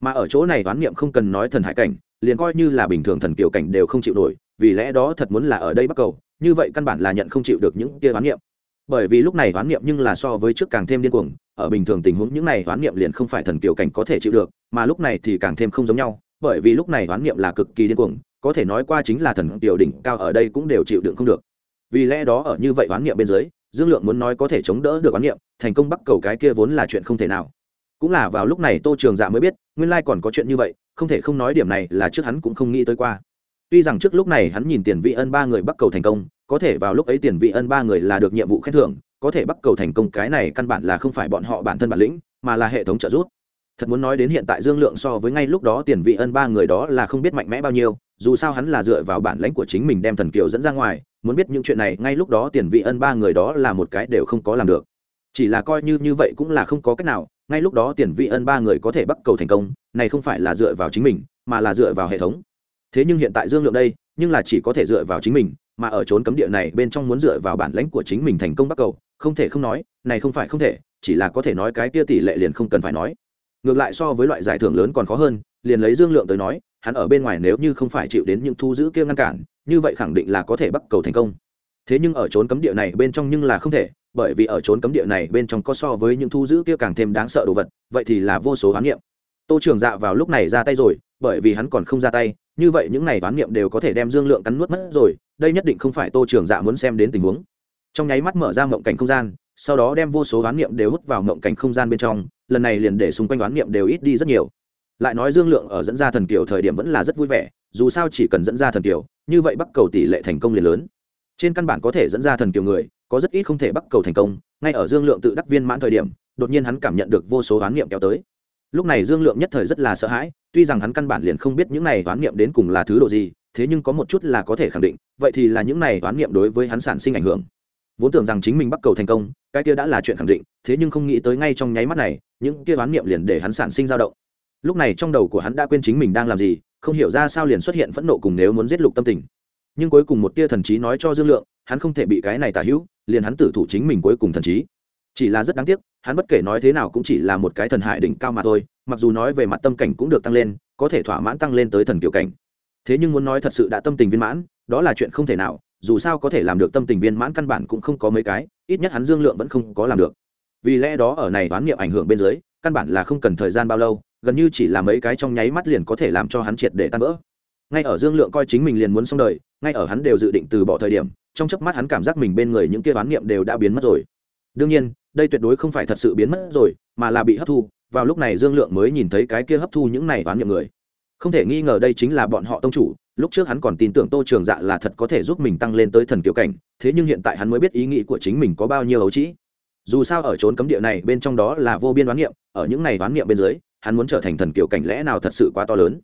Mà ở chỗ này đoán niệm không cần nói thần hải cảnh, liền coi như là bình thường thần kiều cảnh đều không chịu nổi, vì lẽ đó thật muốn là ở đây bắc cầu, như vậy căn bản là nhận không chịu được những kia đoán niệm. Bởi vì lúc này đoán niệm nhưng là so với trước càng thêm điên cuồng, ở bình thường tình huống những này đoán niệm liền không phải thần kiều cảnh có thể chịu được, mà lúc này thì càng thêm không giống nhau, bởi vì lúc này đoán niệm là cực kỳ điên cuồng, có thể nói qua chính là thần kiều đỉnh cao ở đây cũng đều chịu đựng không được. Vì lẽ đó ở như vậy đoán niệm bên dưới dương lượng muốn nói có thể chống đỡ được quán niệm, thành công bắc cầu cái kia vốn là chuyện không thể nào. Cũng là vào lúc này tô trường dạ mới biết, nguyên lai còn có chuyện như vậy, không thể không nói điểm này là trước hắn cũng không nghĩ tới qua. Tuy rằng trước lúc này hắn nhìn tiền vị ân ba người bắc cầu thành công, có thể vào lúc ấy tiền vị ân ba người là được nhiệm vụ khen thưởng, có thể bắc cầu thành công cái này căn bản là không phải bọn họ bản thân bản lĩnh, mà là hệ thống trợ giúp thật muốn nói đến hiện tại dương lượng so với ngay lúc đó tiền vị ân ba người đó là không biết mạnh mẽ bao nhiêu, dù sao hắn là dựa vào bản lãnh của chính mình đem thần kiều dẫn ra ngoài, muốn biết những chuyện này, ngay lúc đó tiền vị ân ba người đó là một cái đều không có làm được. Chỉ là coi như như vậy cũng là không có cách nào, ngay lúc đó tiền vị ân ba người có thể bắt cầu thành công, này không phải là dựa vào chính mình, mà là dựa vào hệ thống. Thế nhưng hiện tại dương lượng đây, nhưng là chỉ có thể dựa vào chính mình, mà ở trốn cấm địa này bên trong muốn dựa vào bản lãnh của chính mình thành công bắt cầu, không thể không nói, này không phải không thể, chỉ là có thể nói cái kia tỷ lệ liền không cần phải nói ngược lại so với loại giải thưởng lớn còn khó hơn, liền lấy dương lượng tới nói, hắn ở bên ngoài nếu như không phải chịu đến những thu giữ kia ngăn cản, như vậy khẳng định là có thể bắt cầu thành công. Thế nhưng ở trốn cấm địa này bên trong nhưng là không thể, bởi vì ở trốn cấm địa này bên trong có so với những thu giữ kia càng thêm đáng sợ đồ vật, vậy thì là vô số hoán niệm. Tô trường dạ vào lúc này ra tay rồi, bởi vì hắn còn không ra tay, như vậy những này hoán niệm đều có thể đem dương lượng cắn nuốt mất rồi, đây nhất định không phải tô trường dạ muốn xem đến tình huống. Trong nháy mắt mở ra mộng cảnh không gian sau đó đem vô số hoán niệm đều hút vào mộng cảnh không gian bên trong, lần này liền để xung quanh hoán niệm đều ít đi rất nhiều. Lại nói dương lượng ở dẫn ra thần kiều thời điểm vẫn là rất vui vẻ, dù sao chỉ cần dẫn ra thần kiều, như vậy bắc cầu tỷ lệ thành công liền lớn. Trên căn bản có thể dẫn ra thần kiều người, có rất ít không thể bắc cầu thành công, ngay ở dương lượng tự đắc viên mãn thời điểm, đột nhiên hắn cảm nhận được vô số oán niệm kéo tới. Lúc này dương lượng nhất thời rất là sợ hãi, tuy rằng hắn căn bản liền không biết những này oán niệm đến cùng là thứ độ gì, thế nhưng có một chút là có thể khẳng định, vậy thì là những này oán niệm đối với hắn sản sinh ảnh hưởng vốn tưởng rằng chính mình bắt cầu thành công, cái kia đã là chuyện khẳng định, thế nhưng không nghĩ tới ngay trong nháy mắt này, những kia oán niệm liền để hắn sản sinh dao động. Lúc này trong đầu của hắn đã quên chính mình đang làm gì, không hiểu ra sao liền xuất hiện phẫn nộ cùng nếu muốn giết lục tâm tình. Nhưng cuối cùng một tia thần trí nói cho dương lượng, hắn không thể bị cái này tả hữu, liền hắn tử thủ chính mình cuối cùng thần trí. Chỉ là rất đáng tiếc, hắn bất kể nói thế nào cũng chỉ là một cái thần hại đỉnh cao mà thôi, mặc dù nói về mặt tâm cảnh cũng được tăng lên, có thể thỏa mãn tăng lên tới thần kiểu cảnh. Thế nhưng muốn nói thật sự đã tâm tình viên mãn, đó là chuyện không thể nào dù sao có thể làm được tâm tình viên mãn căn bản cũng không có mấy cái, ít nhất hắn dương lượng vẫn không có làm được. Vì lẽ đó ở này đoán niệm ảnh hưởng bên dưới, căn bản là không cần thời gian bao lâu, gần như chỉ là mấy cái trong nháy mắt liền có thể làm cho hắn triệt để tan vỡ. Ngay ở dương lượng coi chính mình liền muốn xong đời, ngay ở hắn đều dự định từ bỏ thời điểm, trong chớp mắt hắn cảm giác mình bên người những kia đoán niệm đều đã biến mất rồi. Đương nhiên, đây tuyệt đối không phải thật sự biến mất rồi, mà là bị hấp thu, vào lúc này dương lượng mới nhìn thấy cái kia hấp thu những này đoán niệm người không thể nghi ngờ đây chính là bọn họ tông chủ, lúc trước hắn còn tin tưởng tô trường dạ là thật có thể giúp mình tăng lên tới thần kiểu cảnh, thế nhưng hiện tại hắn mới biết ý nghĩ của chính mình có bao nhiêu ấu trĩ. Dù sao ở trốn cấm địa này bên trong đó là vô biên đoán niệm, ở những này đoán niệm bên dưới, hắn muốn trở thành thần kiểu cảnh lẽ nào thật sự quá to lớn.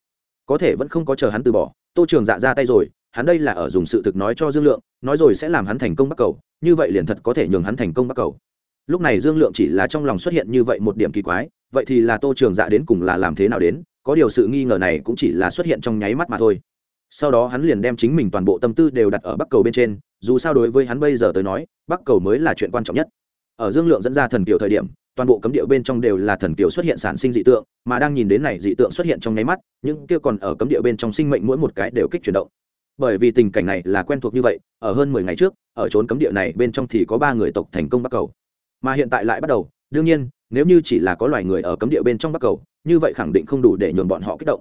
Có thể vẫn không có chờ hắn từ bỏ, tô trường dạ ra tay rồi, hắn đây là ở dùng sự thực nói cho dương lượng, nói rồi sẽ làm hắn thành công bắt cầu, như vậy liền thật có thể nhường hắn thành công bắt cầu. Lúc này dương lượng chỉ là trong lòng xuất hiện như vậy một điểm kỳ quái, vậy thì là tô trường dạ đến cùng là làm thế nào đến? Có điều sự nghi ngờ này cũng chỉ là xuất hiện trong nháy mắt mà thôi. Sau đó hắn liền đem chính mình toàn bộ tâm tư đều đặt ở bắc cầu bên trên, dù sao đối với hắn bây giờ tới nói, bắc cầu mới là chuyện quan trọng nhất. Ở dương lượng dẫn ra thần kiều thời điểm, toàn bộ cấm địa bên trong đều là thần kiều xuất hiện sản sinh dị tượng, mà đang nhìn đến này dị tượng xuất hiện trong nháy mắt, những kia còn ở cấm địa bên trong sinh mệnh mỗi một cái đều kích chuyển động. Bởi vì tình cảnh này là quen thuộc như vậy, ở hơn mười ngày trước, ở trốn cấm địa này bên trong thì có ba người tộc thành công bắc cầu. Mà hiện tại lại bắt đầu, đương nhiên nếu như chỉ là có loài người ở cấm địa bên trong bắc cầu, như vậy khẳng định không đủ để nhường bọn họ kích động.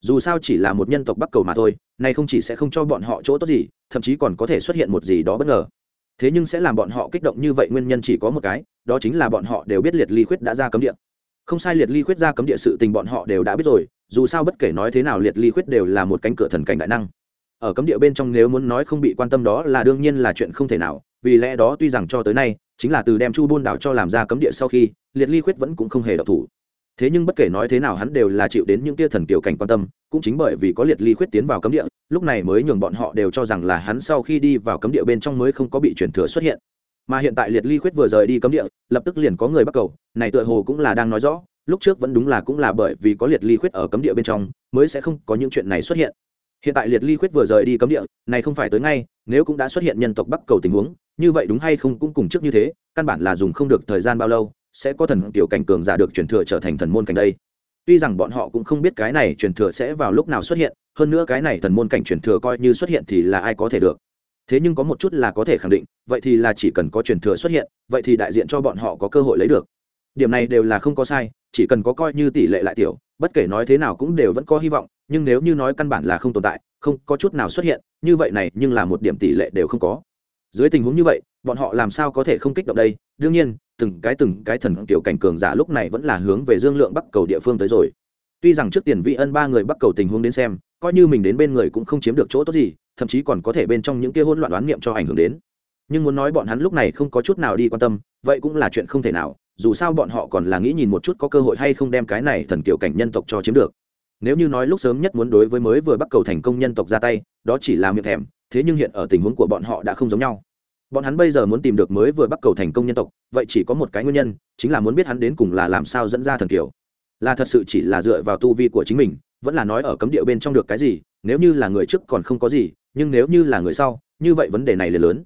Dù sao chỉ là một nhân tộc bắc cầu mà thôi này không chỉ sẽ không cho bọn họ chỗ tốt gì, thậm chí còn có thể xuất hiện một gì đó bất ngờ. Thế nhưng sẽ làm bọn họ kích động như vậy nguyên nhân chỉ có một cái, đó chính là bọn họ đều biết liệt ly khuyết đã ra cấm địa. Không sai liệt ly khuyết ra cấm địa sự tình bọn họ đều đã biết rồi, dù sao bất kể nói thế nào liệt ly khuyết đều là một cánh cửa thần cảnh đại năng. Ở cấm địa bên trong nếu muốn nói không bị quan tâm đó là đương nhiên là chuyện không thể nào, vì lẽ đó tuy rằng cho tới nay chính là từ đem chu buôn đảo cho làm ra cấm địa sau khi, liệt ly khuyết vẫn cũng không hề độc thủ. Thế nhưng bất kể nói thế nào hắn đều là chịu đến những tia thần tiểu cảnh quan tâm, cũng chính bởi vì có liệt ly khuyết tiến vào cấm địa, lúc này mới nhường bọn họ đều cho rằng là hắn sau khi đi vào cấm địa bên trong mới không có bị chuyển thừa xuất hiện. Mà hiện tại liệt ly khuyết vừa rời đi cấm địa, lập tức liền có người bắt cầu, này tựa hồ cũng là đang nói rõ, lúc trước vẫn đúng là cũng là bởi vì có liệt ly khuyết ở cấm địa bên trong, mới sẽ không có những chuyện này xuất hiện hiện tại liệt ly khuyết vừa rời đi cấm địa, này không phải tới ngay, nếu cũng đã xuất hiện nhân tộc bắc cầu tình huống, như vậy đúng hay không cũng cùng trước như thế, căn bản là dùng không được thời gian bao lâu, sẽ có thần tiểu cảnh cường giả được truyền thừa trở thành thần môn cảnh đây. Tuy rằng bọn họ cũng không biết cái này truyền thừa sẽ vào lúc nào xuất hiện, hơn nữa cái này thần môn cảnh truyền thừa coi như xuất hiện thì là ai có thể được. Thế nhưng có một chút là có thể khẳng định, vậy thì là chỉ cần có truyền thừa xuất hiện, vậy thì đại diện cho bọn họ có cơ hội lấy được. Điểm này đều là không có sai, chỉ cần có coi như tỷ lệ lại tiểu bất kể nói thế nào cũng đều vẫn có hy vọng, nhưng nếu như nói căn bản là không tồn tại, không có chút nào xuất hiện, như vậy này nhưng là một điểm tỷ lệ đều không có. Dưới tình huống như vậy, bọn họ làm sao có thể không kích động đây? Đương nhiên, từng cái từng cái thần tiểu cảnh cường giả lúc này vẫn là hướng về dương lượng bắc cầu địa phương tới rồi. Tuy rằng trước tiền vị ân ba người bắc cầu tình huống đến xem, coi như mình đến bên người cũng không chiếm được chỗ tốt gì, thậm chí còn có thể bên trong những kia hỗn loạn đoán niệm cho ảnh hưởng đến. Nhưng muốn nói bọn hắn lúc này không có chút nào đi quan tâm, vậy cũng là chuyện không thể nào dù sao bọn họ còn là nghĩ nhìn một chút có cơ hội hay không đem cái này thần kiểu cảnh nhân tộc cho chiếm được. Nếu như nói lúc sớm nhất muốn đối với mới vừa bắt cầu thành công nhân tộc ra tay, đó chỉ là miệng thèm, thế nhưng hiện ở tình huống của bọn họ đã không giống nhau. Bọn hắn bây giờ muốn tìm được mới vừa bắt cầu thành công nhân tộc, vậy chỉ có một cái nguyên nhân, chính là muốn biết hắn đến cùng là làm sao dẫn ra thần kiểu. Là thật sự chỉ là dựa vào tu vi của chính mình, vẫn là nói ở cấm địa bên trong được cái gì, nếu như là người trước còn không có gì, nhưng nếu như là người sau, như vậy vấn đề này là lớn.